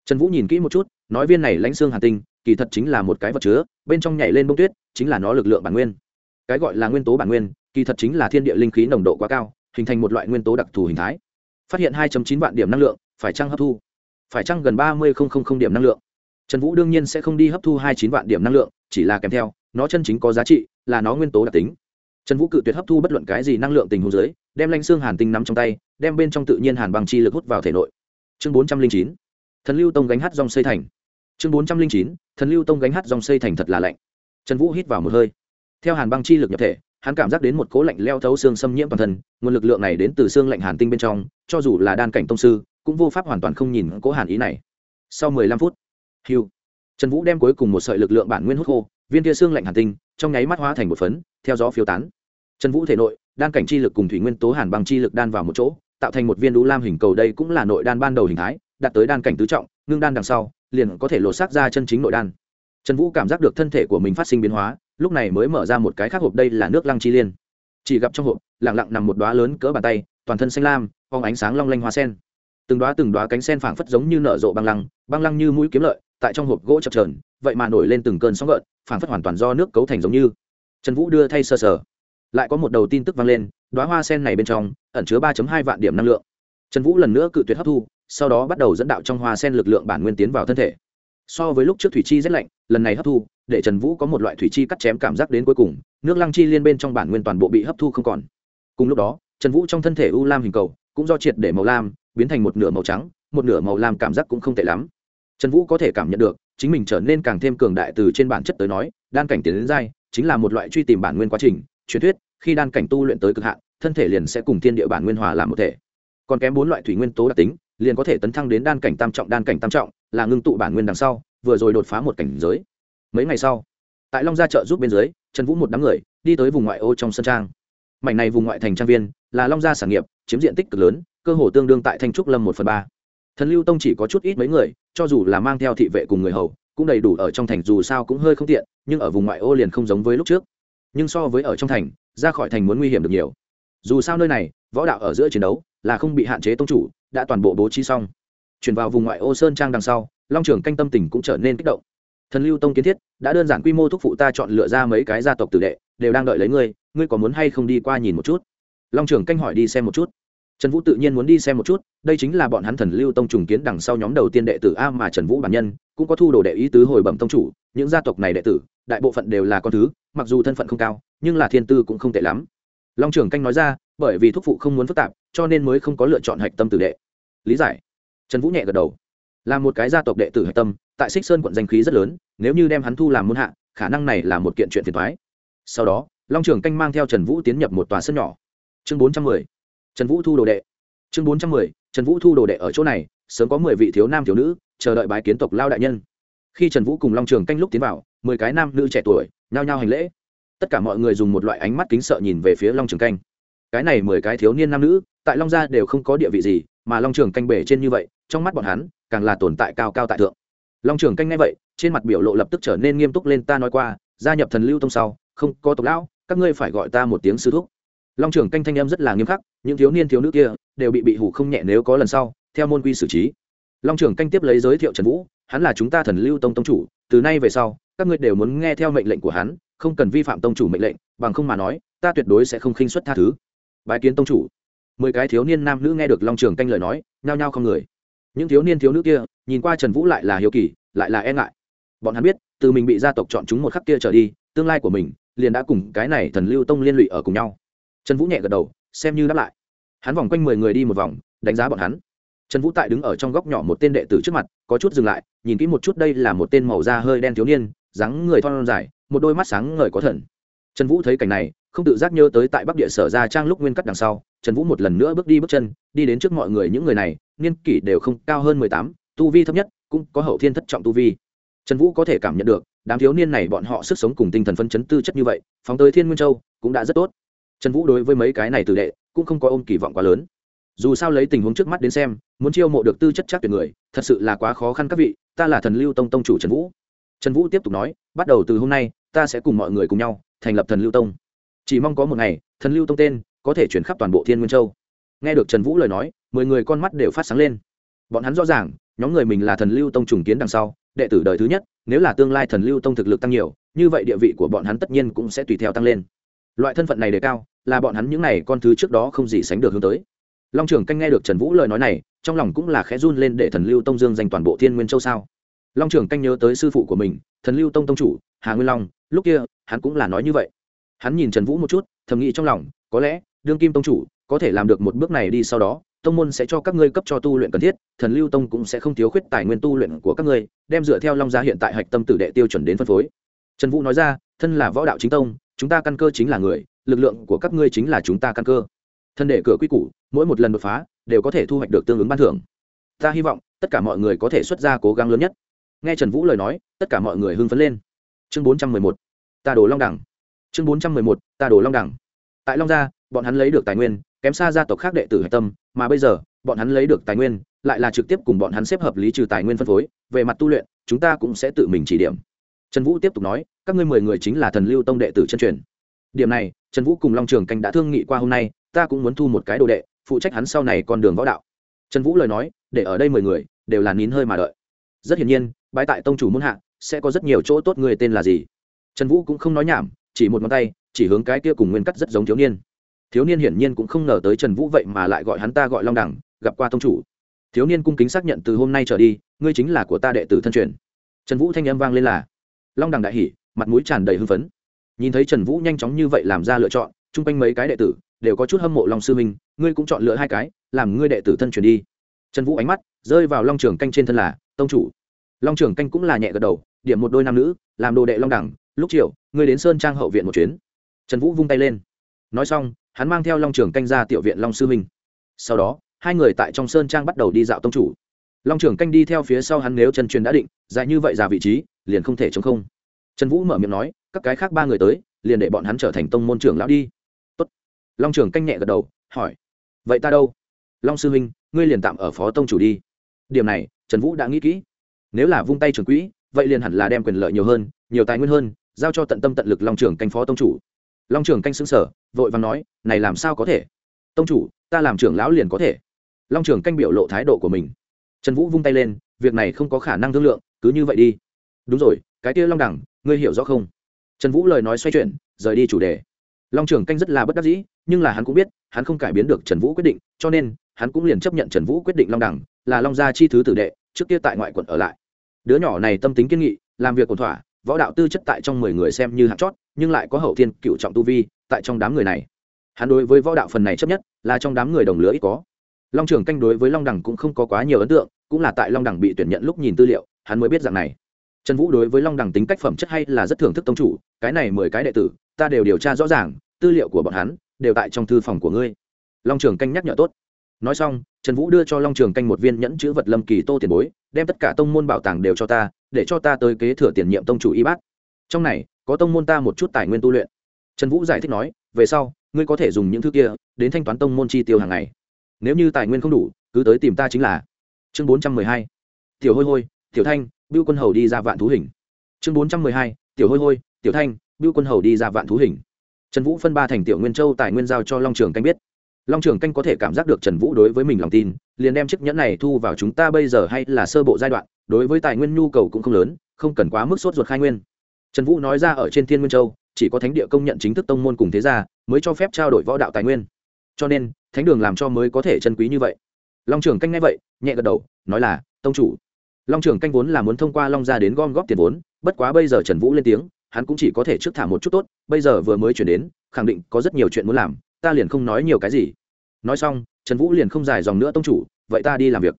Trần vũ nhìn kỹ một chút, nói viên này lãnh xương hàn tinh, kỳ thật chính là một cái vật chứa, bên trong nhảy lên bông tuyết, chính là nó lực lượng bản nguyên. Cái gọi là nguyên tố bản nguyên, kỳ thật chính là thiên địa linh khí nồng độ quá cao, hình thành một loại nguyên tố đặc thù hình thái phát hiện 2 chín vạn điểm năng lượng, phải chăng hấp thu? Phải chăng gần ba mươi điểm năng lượng? Trần vũ đương nhiên sẽ không đi hấp thu 2 chín vạn điểm năng lượng, chỉ là kèm theo, nó chân chính có giá trị là nó nguyên tố đặc tính. Trần vũ cự tuyệt hấp thu bất luận cái gì năng lượng tình huống dưới, đem Lãnh xương hàn tinh nắm trong tay, đem bên trong tự nhiên hàn bằng chi lực hút vào thể nội. Chương bốn trăm linh chín. Thần lưu tông gánh hát dòng xây thành. Chương bốn trăm linh chín. Thần lưu tông gánh hát dòng xây thành thật là lạnh. Trần vũ hít vào một hơi. Theo hàn băng chi lực nhập thể hắn cảm giác đến một cố lạnh leo thấu xương xâm nhiễm toàn thân, nguồn lực lượng này đến từ xương lạnh hàn tinh bên trong, cho dù là đan cảnh tông sư, cũng vô pháp hoàn toàn không nhìn cố hàn ý này. Sau mười lăm phút, hiu, trần vũ đem cuối cùng một sợi lực lượng bản nguyên hút khô, viên kia xương lạnh hàn tinh trong nháy mắt hóa thành một phấn, theo gió phiêu tán. Trần vũ thể nội, đan cảnh chi lực cùng thủy nguyên tố hàn bằng chi lực đan vào một chỗ, tạo thành một viên đũ lam hình cầu đây cũng là nội đan ban đầu hình thái, đạt tới đan cảnh tứ trọng, ngưng đan đằng sau, liền có thể lột xác ra chân chính nội đan. Trần vũ cảm giác được thân thể của mình phát sinh biến hóa lúc này mới mở ra một cái khác hộp, đây là nước lăng chi liên. Chỉ gặp trong hộp lẳng lặng nằm một đoá lớn cỡ bàn tay, toàn thân xanh lam phóng ánh sáng long lanh hoa sen. Từng đoá từng đoá cánh sen phảng phất giống như nở rộ băng lăng băng lăng như mũi kiếm lợi, tại trong hộp gỗ chập trờn vậy mà nổi lên từng cơn sóng gợn, phảng phất hoàn toàn do nước cấu thành giống như. Trần vũ đưa thay sơ sở lại có một đầu tin tức vang lên đoá hoa sen này bên trong, ẩn chứa ba hai vạn điểm năng lượng. Trần vũ lần nữa cự tuyệt hấp thu, sau đó bắt đầu dẫn đạo trong hoa sen lực lượng bản nguyên tiến vào thân thể so với lúc trước thủy chi rét lạnh, lần này hấp thu, để trần vũ có một loại thủy chi cắt chém cảm giác đến cuối cùng, nước lăng chi liên bên trong bản nguyên toàn bộ bị hấp thu không còn. Cùng lúc đó, trần vũ trong thân thể u lam hình cầu, cũng do triệt để màu lam, biến thành một nửa màu trắng, một nửa màu lam cảm giác cũng không tệ lắm. Trần vũ có thể cảm nhận được, chính mình trở nên càng thêm cường đại từ trên bản chất tới nói, đan cảnh tiến đến dai chính là một loại truy tìm bản nguyên quá trình, truyền thuyết, khi đan cảnh tu luyện tới cực hạn, thân thể liền sẽ cùng thiên địa bản nguyên hòa làm một thể. Còn kém bốn loại thủy nguyên tố đặc tính, liền có thể tấn thăng đến đan cảnh tam trọng, đan cảnh tam trọng là ngưng tụ bản nguyên đằng sau, vừa rồi đột phá một cảnh giới. Mấy ngày sau, tại long gia chợ giúp bên dưới, trần vũ một đám người đi tới vùng ngoại ô trong sân trang. Mảnh này vùng ngoại thành trang viên là long gia sản nghiệp, chiếm diện tích cực lớn, cơ hồ tương đương tại thanh trúc lâm một phần ba. Thần lưu tông chỉ có chút ít mấy người, cho dù là mang theo thị vệ cùng người hầu, cũng đầy đủ ở trong thành dù sao cũng hơi không tiện, nhưng ở vùng ngoại ô liền không giống với lúc trước. Nhưng so với ở trong thành, ra khỏi thành muốn nguy hiểm được nhiều. Dù sao nơi này, võ đạo ở giữa chiến đấu là không bị hạn chế tông chủ, đã toàn bộ bố trí xong chuyển vào vùng ngoại ô sơn trang đằng sau, long trưởng canh tâm tình cũng trở nên kích động. Thần lưu tông kiến thiết, đã đơn giản quy mô thúc phụ ta chọn lựa ra mấy cái gia tộc tử đệ, đều đang đợi lấy ngươi ngươi có muốn hay không đi qua nhìn một chút? Long trưởng canh hỏi đi xem một chút. Trần vũ tự nhiên muốn đi xem một chút, đây chính là bọn hắn thần lưu tông trùng kiến đằng sau nhóm đầu tiên đệ tử a mà trần vũ bản nhân, cũng có thu đồ đệ ý tứ hồi bẩm tông chủ, những gia tộc này đệ tử, đại bộ phận đều là con thứ, mặc dù thân phận không cao, nhưng là thiên tư cũng không tệ lắm. Long trưởng canh nói ra, bởi vì thúc phụ không muốn phức tạp, cho nên mới không có lựa chọn hạch tâm tử đệ. Lý giải trần vũ nhẹ gật đầu. Là một cái gia tộc đệ tử hạch tâm, tại xích sơn quận danh khí rất lớn, nếu như đem hắn thu làm môn hạ, khả năng này là một kiện chuyện phiền thoái sau đó, long Trường canh mang theo trần vũ tiến nhập một tòa sân nhỏ. Chương bốn trăm mười. Trần vũ thu đồ đệ. Chương bốn trăm mười, trần vũ thu đồ đệ ở chỗ này, sớm có mười vị thiếu nam thiếu nữ, chờ đợi bái kiến tộc lao đại nhân. Khi trần vũ cùng long trường canh lúc tiến vào, mười cái nam nữ trẻ tuổi, nhao nhao hành lễ. Tất cả mọi người dùng một loại ánh mắt kính sợ nhìn về phía long trường canh. Cái này mười cái thiếu niên nam nữ, tại long gia đều không có địa vị gì mà long trường canh bể trên như vậy, trong mắt bọn hắn, càng là tồn tại cao cao tại thượng. Long trường canh ngay vậy, trên mặt biểu lộ lập tức trở nên nghiêm túc lên ta nói qua, gia nhập thần lưu tông sau, không có tộc lão, các ngươi phải gọi ta một tiếng sư thúc. Long trường canh thanh em rất là nghiêm khắc, những thiếu niên thiếu nữ kia, đều bị bị hủ không nhẹ nếu có lần sau, theo môn quy xử trí. Long trường canh tiếp lấy giới thiệu trần vũ, hắn là chúng ta thần lưu tông tông chủ, từ nay về sau, các ngươi đều muốn nghe theo mệnh lệnh của hắn, không cần vi phạm tông chủ mệnh lệnh, bằng không mà nói, ta tuyệt đối sẽ không khinh xuất tha thứ. Bái kiến tông chủ mười cái thiếu niên nam nữ nghe được long trường canh lời nói, nhao nhao không người. Những thiếu niên thiếu nữ kia, nhìn qua trần vũ lại là hiếu kỳ, lại là e ngại. Bọn hắn biết, từ mình bị gia tộc chọn chúng một khắc kia trở đi, tương lai của mình, liền đã cùng cái này thần lưu tông liên lụy ở cùng nhau. Trần vũ nhẹ gật đầu, xem như đáp lại. Hắn vòng quanh mười người đi một vòng, đánh giá bọn hắn. Trần vũ tại đứng ở trong góc nhỏ một tên đệ tử trước mặt, có chút dừng lại, nhìn kỹ một chút đây là một tên màu da hơi đen thiếu niên, dáng người thon dài, một đôi mắt sáng ngời có thần trần vũ thấy cảnh này, không tự giác nhớ tới tại bắc địa sở ra trang lúc nguyên cắt đằng sau, trần vũ một lần nữa bước đi bước chân, đi đến trước mọi người những người này, niên kỷ đều không cao hơn mười tám, tu vi thấp nhất, cũng có hậu thiên thất trọng tu vi. Trần vũ có thể cảm nhận được, đám thiếu niên này bọn họ sức sống cùng tinh thần phân chấn tư chất như vậy, phóng tới thiên nguyên châu, cũng đã rất tốt. Trần vũ đối với mấy cái này tử đệ, cũng không có ôm kỳ vọng quá lớn. Dù sao lấy tình huống trước mắt đến xem, muốn chiêu mộ được tư chất chắc tuyệt người, thật sự là quá khó khăn các vị, ta là thần lưu tông tông chủ trần vũ trần vũ tiếp tục nói, bắt đầu từ hôm nay, ta sẽ cùng mọi người cùng nhau thành lập thần lưu tông. Chỉ mong có một ngày, thần lưu tông tên có thể chuyển khắp toàn bộ thiên nguyên châu. Nghe được trần vũ lời nói, mười người con mắt đều phát sáng lên. Bọn hắn rõ ràng, nhóm người mình là thần lưu tông trùng kiến đằng sau, đệ tử đời thứ nhất, nếu là tương lai thần lưu tông thực lực tăng nhiều, như vậy địa vị của bọn hắn tất nhiên cũng sẽ tùy theo tăng lên. Loại thân phận này đề cao, là bọn hắn những n à y con thứ trước đó không gì sánh được hướng tới. Long trưởng canh nghe được trần vũ lời nói này, trong lòng cũng là khẽ run lên để thần lưu tông dương danh toàn bộ thiên nguyên châu sao? Long trưởng canh nhớ tới sư phụ của mình, thần lưu tông tông chủ, hà nguyên long, lúc kia, hắn cũng là nói như vậy. Hắn nhìn trần vũ một chút, thầm nghĩ trong lòng, có lẽ, đương kim tông chủ, có thể làm được một bước này đi sau đó, tông môn sẽ cho các ngươi cấp cho tu luyện cần thiết, thần lưu tông cũng sẽ không thiếu khuyết tài nguyên tu luyện của các ngươi, đem dựa theo long gia hiện tại hạch tâm tử đệ tiêu chuẩn đến phân phối. Trần vũ nói ra, thân là võ đạo chính tông, chúng ta căn cơ chính là người, lực lượng của các ngươi chính là chúng ta căn cơ. Thân để cửa quy củ, mỗi một lần đột phá, đều có thể thu hoạch được tương ứng ban thưởng. Ta hy vọng, tất cả mọi người có thể xuất ra cố gắng lớn nhất nghe trần vũ lời nói, tất cả mọi người hưng phấn lên. Chương bốn trăm mười một, ta đồ long đẳng. Chương bốn trăm mười một, ta đồ long đẳng. Tại long gia, bọn hắn lấy được tài nguyên, kém xa gia tộc khác đệ tử hạch tâm, mà bây giờ, bọn hắn lấy được tài nguyên, lại là trực tiếp cùng bọn hắn xếp hợp lý trừ tài nguyên phân phối, về mặt tu luyện, chúng ta cũng sẽ tự mình chỉ điểm. Trần vũ tiếp tục nói, các ngươi mười người chính là thần lưu tông đệ tử chân truyền. Điểm này, trần vũ cùng long trường canh đã thương nghị qua hôm nay, ta cũng muốn thu một cái đồ đệ, phụ trách hắn sau này con đường võ đạo. Trần vũ lời nói, để ở đây mười người, đều là nín hơi mà đợi. Rất hiển nhiên bái tại tông chủ môn hạ, sẽ có rất nhiều chỗ tốt người tên là gì? Trần vũ cũng không nói nhảm, chỉ một ngón tay, chỉ hướng cái kia cùng nguyên cắt rất giống thiếu niên. Thiếu niên hiển nhiên cũng không ngờ tới trần vũ vậy mà lại gọi hắn ta gọi long đẳng, gặp qua tông chủ. Thiếu niên cung kính xác nhận từ hôm nay trở đi, ngươi chính là của ta đệ tử thân truyền. Trần vũ thanh âm vang lên là, long đẳng đại hỉ, mặt mũi tràn đầy hưng phấn. Nhìn thấy trần vũ nhanh chóng như vậy làm ra lựa chọn, chung quanh mấy cái đệ tử đều có chút hâm mộ long sư minh, ngươi cũng chọn lựa hai cái, làm ngươi đệ tử thân truyền đi. Trần vũ ánh mắt rơi vào long trường canh trên thân là, tông chủ long trường canh cũng là nhẹ gật đầu, điểm một đôi nam nữ, làm đồ đệ long đẳng. Lúc chiều, người đến sơn trang hậu viện một chuyến. Trần vũ vung tay lên. Nói xong, hắn mang theo long trường canh ra tiểu viện long sư minh. Sau đó, hai người tại trong sơn trang bắt đầu đi dạo tông chủ. Long trường canh đi theo phía sau hắn nếu trần truyền đã định, dài như vậy ra vị trí, liền không thể chống không. Trần vũ mở miệng nói, các cái khác ba người tới, liền để bọn hắn trở thành tông môn trưởng lão đi. Tốt. long trường canh nhẹ gật đầu, hỏi, vậy ta đâu? Long sư huynh ngươi liền tạm ở phó tông chủ đi. Điểm này, trần vũ đã nghĩ kỹ nếu là vung tay trường quỹ, vậy liền hẳn là đem quyền lợi nhiều hơn, nhiều tài nguyên hơn, giao cho tận tâm tận lực long trường canh phó tông chủ. Long trường canh xứng sở vội và nói, này làm sao có thể? Tông chủ, ta làm trưởng lão liền có thể. Long trường canh biểu lộ thái độ của mình. Trần vũ vung tay lên, việc này không có khả năng thương lượng, cứ như vậy đi. Đúng rồi, cái kia long đẳng, ngươi hiểu rõ không? Trần vũ lời nói xoay chuyển, rời đi chủ đề. Long trường canh rất là bất đắc dĩ, nhưng là hắn cũng biết, hắn không cải biến được trần vũ quyết định, cho nên, hắn cũng liền chấp nhận trần vũ quyết định long đẳng, là long gia chi thứ tử đệ, trước kia tại ngoại quận ở lại đứa nhỏ này tâm tính kiên nghị, làm việc ổn thỏa, võ đạo tư chất tại trong mười người xem như hạt chót, nhưng lại có hậu thiên cựu trọng tu vi tại trong đám người này. Hắn đối với võ đạo phần này chấp nhất, là trong đám người đồng lứa ít có. Long trường canh đối với long đẳng cũng không có quá nhiều ấn tượng, cũng là tại long đẳng bị tuyển nhận lúc nhìn tư liệu, hắn mới biết rằng này. Trần vũ đối với long đẳng tính cách phẩm chất hay là rất thưởng thức tông chủ, cái này mười cái đệ tử, ta đều điều tra rõ ràng, tư liệu của bọn hắn đều tại trong thư phòng của ngươi. Long trường canh nhắc nhở tốt nói xong, trần vũ đưa cho long trường canh một viên nhẫn chữ vật lâm kỳ tô tiền bối, đem tất cả tông môn bảo tàng đều cho ta, để cho ta tới kế thừa tiền nhiệm tông chủ y bát trong này, có tông môn ta một chút tài nguyên tu luyện. Trần vũ giải thích nói, về sau, ngươi có thể dùng những thứ kia đến thanh toán tông môn chi tiêu hàng ngày. Nếu như tài nguyên không đủ, cứ tới tìm ta chính là. Chương bốn trăm mười hai. Tiểu hôi hôi, tiểu thanh, bưu quân hầu đi ra vạn thú hình. Chương bốn trăm mười hai. Tiểu hôi hôi, tiểu thanh, bưu quân hầu đi ra vạn thú hình. Trần vũ phân ba thành tiểu nguyên châu tài nguyên giao cho long trường canh biết long trường canh có thể cảm giác được trần vũ đối với mình lòng tin, liền đem chiếc nhẫn này thu vào chúng ta bây giờ hay là sơ bộ giai đoạn, đối với tài nguyên nhu cầu cũng không lớn, không cần quá mức sốt ruột khai nguyên. Trần vũ nói ra ở trên thiên nguyên châu, chỉ có thánh địa công nhận chính thức tông môn cùng thế gia, mới cho phép trao đổi võ đạo tài nguyên. Cho nên, thánh đường làm cho mới có thể chân quý như vậy. Long trường canh nghe vậy, nhẹ gật đầu, nói là, tông chủ. Long trường canh vốn là muốn thông qua long gia đến gom góp tiền vốn, bất quá bây giờ trần vũ lên tiếng, hắn cũng chỉ có thể trước thả một chút tốt, bây giờ vừa mới chuyển đến, khẳng định có rất nhiều chuyện muốn làm ta liền không nói nhiều cái gì. Nói xong, trần vũ liền không dài dòng nữa tông chủ, vậy ta đi làm việc.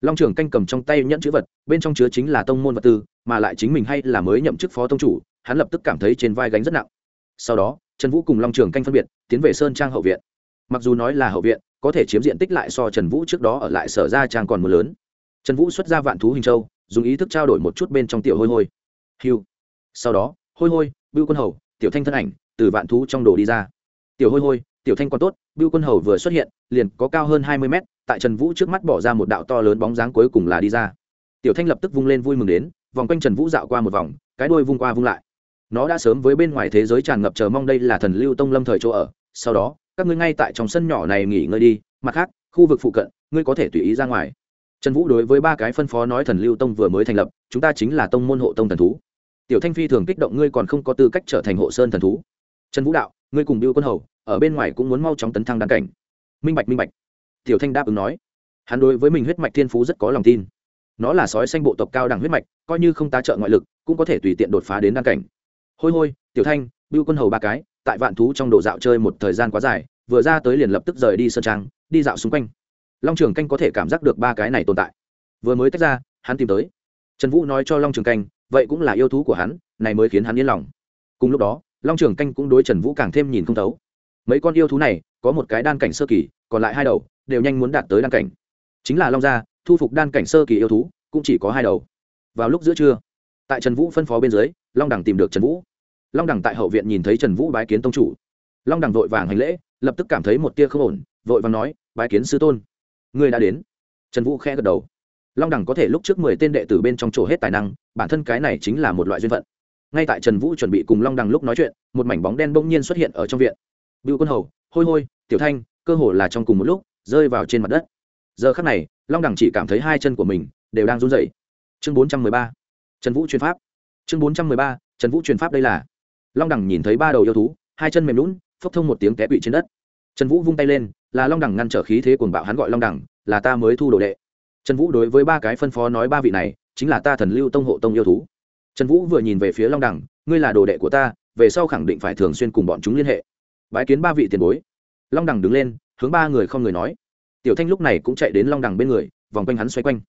Long trường canh cầm trong tay nhẫn chữ vật, bên trong chứa chính là tông môn vật tư, mà lại chính mình hay là mới nhậm chức phó tông chủ, hắn lập tức cảm thấy trên vai gánh rất nặng. Sau đó, trần vũ cùng long trường canh phân biệt, tiến về sơn trang hậu viện. Mặc dù nói là hậu viện, có thể chiếm diện tích lại so trần vũ trước đó ở lại sở ra trang còn mưa lớn. Trần vũ xuất ra vạn thú hình châu, dùng ý thức trao đổi một chút bên trong tiểu hôi hôi. Hiu. Sau đó, hôi hôi, bưu quân hầu, tiểu thanh thân ảnh, từ vạn thú trong đồ đi ra. Tiểu hôi hôi tiểu thanh còn tốt, bưu quân hầu vừa xuất hiện, liền có cao hơn hai mươi mét, tại trần vũ trước mắt bỏ ra một đạo to lớn bóng dáng cuối cùng là đi ra. Tiểu thanh lập tức vung lên vui mừng đến, vòng quanh trần vũ dạo qua một vòng, cái đuôi vung qua vung lại. Nó đã sớm với bên ngoài thế giới tràn ngập chờ mong đây là thần lưu tông lâm thời chỗ ở, sau đó, các ngươi ngay tại trong sân nhỏ này nghỉ ngơi đi, mặt khác, khu vực phụ cận, ngươi có thể tùy ý ra ngoài. Trần vũ đối với ba cái phân phó nói thần lưu tông vừa mới thành lập, chúng ta chính là tông môn hộ tông thần thú. Tiểu thanh phi thường kích động, ngươi còn không có tư cách trở thành hộ sơn thần thú. Trần vũ đạo, ngươi cùng biêu quân hầu ở bên ngoài cũng muốn mau chóng tấn thăng đan cảnh. Minh bạch minh bạch. Tiểu thanh đáp ứng nói. Hắn đối với mình huyết mạch thiên phú rất có lòng tin. Nó là sói xanh bộ tộc cao đẳng huyết mạch, coi như không tá trợ ngoại lực, cũng có thể tùy tiện đột phá đến đan cảnh. Hôi hôi, tiểu thanh, bưu quân hầu ba cái, tại vạn thú trong đồ dạo chơi một thời gian quá dài, vừa ra tới liền lập tức rời đi sơn trang, đi dạo xung quanh. Long trường canh có thể cảm giác được ba cái này tồn tại. Vừa mới tách ra, hắn tìm tới. Trần vũ nói cho long trường canh, vậy cũng là yêu thú của hắn, này mới khiến hắn yên lòng. Cùng lúc đó, long trường canh cũng đối trần vũ càng thêm nhìn không thấu mấy con yêu thú này, có một cái đan cảnh sơ kỳ, còn lại hai đầu đều nhanh muốn đạt tới đan cảnh. Chính là long gia, thu phục đan cảnh sơ kỳ yêu thú, cũng chỉ có hai đầu. Vào lúc giữa trưa, tại trần vũ phân phó bên dưới, long đẳng tìm được trần vũ. Long đẳng tại hậu viện nhìn thấy trần vũ bái kiến tông chủ. Long đẳng vội vàng hành lễ, lập tức cảm thấy một tia không ổn, vội vàng nói, bái kiến sư tôn người đã đến. Trần vũ khẽ gật đầu. Long đẳng có thể lúc trước mười tên đệ tử bên trong chỗ hết tài năng, bản thân cái này chính là một loại duyên phận. Ngay tại trần vũ chuẩn bị cùng long đằng lúc nói chuyện, một mảnh bóng đen bỗng nhiên xuất hiện ở trong viện bưu quân hầu, hôi hôi, tiểu thanh, cơ hồ là trong cùng một lúc, rơi vào trên mặt đất. Giờ khắc này, long đẳng chỉ cảm thấy hai chân của mình đều đang run rẩy. Chương bốn trăm mười ba, trần vũ truyền pháp. Chương bốn trăm mười ba, trần vũ truyền pháp đây là. Long đẳng nhìn thấy ba đầu yêu thú, hai chân mềm lún phốc thông một tiếng té quỵ trên đất. Trần vũ vung tay lên, là long đẳng ngăn trở khí thế cuồng bạo hắn gọi long đẳng là ta mới thu đồ đệ. Trần vũ đối với ba cái phân phó nói ba vị này, chính là ta thần lưu tông hộ tông yêu thú. Trần vũ vừa nhìn về phía long đẳng ngươi là đồ đệ của ta, về sau khẳng định phải thường xuyên cùng bọn chúng liên hệ bái kiến ba vị tiền bối. Long đẳng đứng lên, hướng ba người không người nói. Tiểu thanh lúc này cũng chạy đến long đẳng bên người, vòng quanh hắn xoay quanh.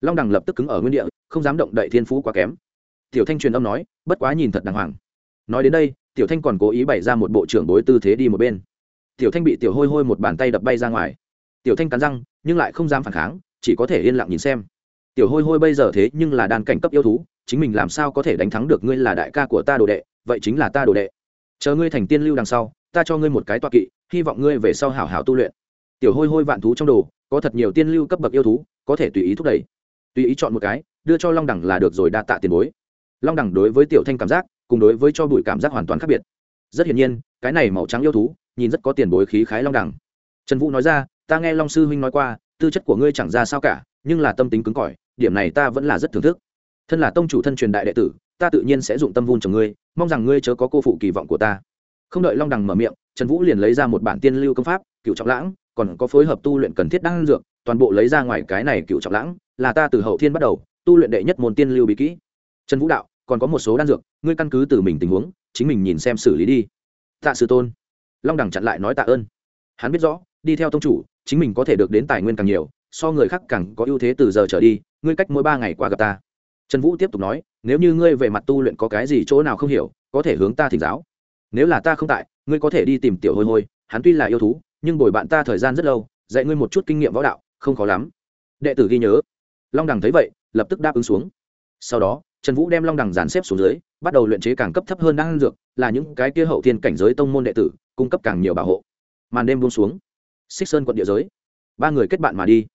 Long đẳng lập tức cứng ở nguyên địa, không dám động đậy thiên phú quá kém. Tiểu thanh truyền âm nói, bất quá nhìn thật đàng hoàng. Nói đến đây, tiểu thanh còn cố ý bày ra một bộ trưởng bối tư thế đi một bên. Tiểu thanh bị tiểu hôi hôi một bàn tay đập bay ra ngoài. Tiểu thanh cắn răng, nhưng lại không dám phản kháng, chỉ có thể yên lặng nhìn xem. Tiểu hôi hôi bây giờ thế nhưng là đàn cảnh cấp yêu thú, chính mình làm sao có thể đánh thắng được ngươi là đại ca của ta đồ đệ, vậy chính là ta đồ đệ. Chờ ngươi thành tiên lưu đằng sau ta cho ngươi một cái toa kỵ, hy vọng ngươi về sau hảo hảo tu luyện. Tiểu hôi hôi vạn thú trong đồ, có thật nhiều tiên lưu cấp bậc yêu thú, có thể tùy ý thúc đẩy. Tùy ý chọn một cái, đưa cho long đẳng là được rồi đa tạ tiền bối. Long đẳng đối với tiểu thanh cảm giác, cùng đối với cho bụi cảm giác hoàn toàn khác biệt. Rất hiển nhiên, cái này màu trắng yêu thú, nhìn rất có tiền bối khí khái long đẳng. Trần vũ nói ra, ta nghe long sư huynh nói qua, tư chất của ngươi chẳng ra sao cả, nhưng là tâm tính cứng cỏi, điểm này ta vẫn là rất thưởng thức. Thân là tông chủ thân truyền đại đệ tử, ta tự nhiên sẽ dụng tâm vun trồng ngươi, mong rằng ngươi chớ có cô phụ kỳ vọng của ta không đợi long đằng mở miệng, trần vũ liền lấy ra một bản tiên lưu công pháp cựu trọng lãng, còn có phối hợp tu luyện cần thiết đan dược, toàn bộ lấy ra ngoài cái này cựu trọng lãng, là ta từ hậu thiên bắt đầu, tu luyện đệ nhất môn tiên lưu bí kỹ. Trần vũ đạo, còn có một số đan dược, ngươi căn cứ từ mình tình huống, chính mình nhìn xem xử lý đi. Tạ sư tôn. Long đằng chặn lại nói tạ ơn. Hắn biết rõ, đi theo tông chủ, chính mình có thể được đến tài nguyên càng nhiều, so người khác càng có ưu thế từ giờ trở đi, ngươi cách mỗi ba ngày qua gặp ta. Trần vũ tiếp tục nói, nếu như ngươi về mặt tu luyện có cái gì chỗ nào không hiểu, có thể hướng ta thỉnh giáo nếu là ta không tại, ngươi có thể đi tìm tiểu hôi hôi, hắn tuy là yêu thú, nhưng bồi bạn ta thời gian rất lâu, dạy ngươi một chút kinh nghiệm võ đạo, không khó lắm. Đệ tử ghi nhớ. Long đằng thấy vậy, lập tức đáp ứng xuống. Sau đó, trần vũ đem long đằng dàn xếp xuống dưới, bắt đầu luyện chế càng cấp thấp hơn đang dược, là những cái kia hậu thiên cảnh giới tông môn đệ tử, cung cấp càng nhiều bảo hộ. Màn đêm buông xuống. Xích sơn quận địa giới. Ba người kết bạn mà đi.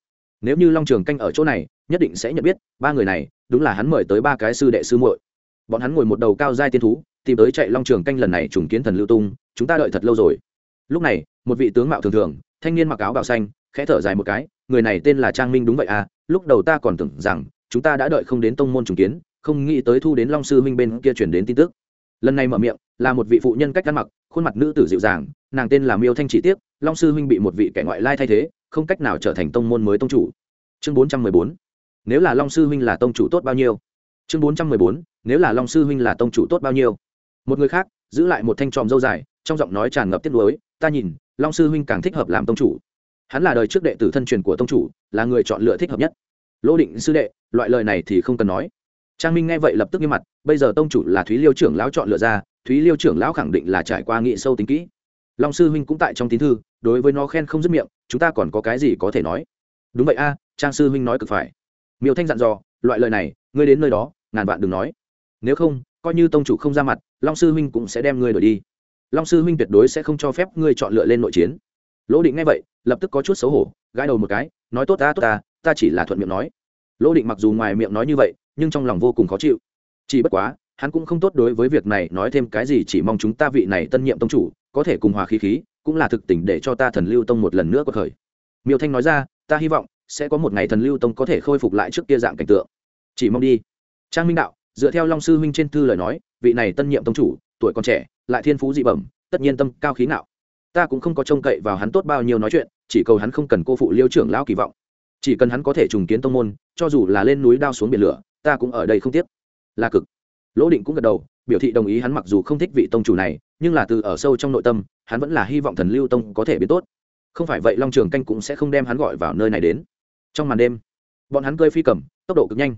Nếu như long trường canh ở chỗ này, nhất định sẽ nhận biết, ba người này, đúng là hắn mời tới ba cái sư đệ sư muội. Bọn hắn ngồi một đầu cao giai tiên thú tìm tới chạy long trường canh lần này trùng kiến thần lưu tung, chúng ta đợi thật lâu rồi. Lúc này, một vị tướng mạo thường thường, thanh niên mặc áo bào xanh, khẽ thở dài một cái, người này tên là trang minh đúng vậy à lúc đầu ta còn tưởng rằng, chúng ta đã đợi không đến tông môn trùng kiến, không nghĩ tới thu đến long sư minh bên kia chuyển đến tin tức. Lần này mở miệng, là một vị phụ nhân cách ăn mặc, khuôn mặt nữ tử dịu dàng, nàng tên là miêu thanh chỉ tiếc, long sư huynh bị một vị kẻ ngoại lai thay thế, không cách nào trở thành tông môn mới tông chủ. Chương bốn trăm mười bốn, nếu là long sư huynh là tông chủ tốt bao nhiêu? Chương bốn trăm mười bốn, nếu là long sư huynh là tông chủ tốt bao nhiêu? Một người khác, giữ lại một thanh tròm dâu dài, trong giọng nói tràn ngập tiếc nuối, ta nhìn, long sư huynh càng thích hợp làm tông chủ. Hắn là đời trước đệ tử thân truyền của tông chủ, là người chọn lựa thích hợp nhất. Lỗ định sư đệ, loại lời này thì không cần nói. Trang minh nghe vậy lập tức nghiêm mặt, bây giờ tông chủ là thúy liêu trưởng lão chọn lựa ra, thúy liêu trưởng lão khẳng định là trải qua nghị sâu tính kỹ. Long sư huynh cũng tại trong tín thư, đối với nó khen không dứt miệng, chúng ta còn có cái gì có thể nói? Đúng vậy a, trang sư huynh nói cực phải. Miêu thanh dặn dò, loại lời này, ngươi đến nơi đó, ngàn vạn đừng nói. Nếu không coi như tông chủ không ra mặt, long sư huynh cũng sẽ đem ngươi đổi đi. Long sư huynh tuyệt đối sẽ không cho phép ngươi chọn lựa lên nội chiến. Lỗ định nghe vậy, lập tức có chút xấu hổ, gãi đầu một cái, nói tốt ta tốt ta ta chỉ là thuận miệng nói. Lỗ định mặc dù ngoài miệng nói như vậy, nhưng trong lòng vô cùng khó chịu. Chỉ bất quá, hắn cũng không tốt đối với việc này nói thêm cái gì, chỉ mong chúng ta vị này tân nhiệm tông chủ có thể cùng hòa khí khí, cũng là thực tình để cho ta thần lưu tông một lần nữa có khởi. Miêu thanh nói ra, ta hy vọng sẽ có một ngày thần lưu tông có thể khôi phục lại trước kia dạng cảnh tượng. Chỉ mong đi. Trang minh đạo dựa theo long sư huynh trên thư lời nói, vị này tân nhiệm tông chủ, tuổi còn trẻ, lại thiên phú dị bẩm, tất nhiên tâm cao khí não ta cũng không có trông cậy vào hắn tốt bao nhiêu nói chuyện, chỉ cầu hắn không cần cô phụ liêu trưởng lão kỳ vọng. Chỉ cần hắn có thể trùng kiến tông môn, cho dù là lên núi đao xuống biển lửa, ta cũng ở đây không tiếc. Là cực. Lỗ định cũng gật đầu, biểu thị đồng ý hắn mặc dù không thích vị tông chủ này, nhưng là từ ở sâu trong nội tâm, hắn vẫn là hy vọng thần lưu tông có thể biến tốt. Không phải vậy long trường canh cũng sẽ không đem hắn gọi vào nơi này đến. Trong màn đêm, bọn hắn cơi phi cầm, tốc độ cực nhanh.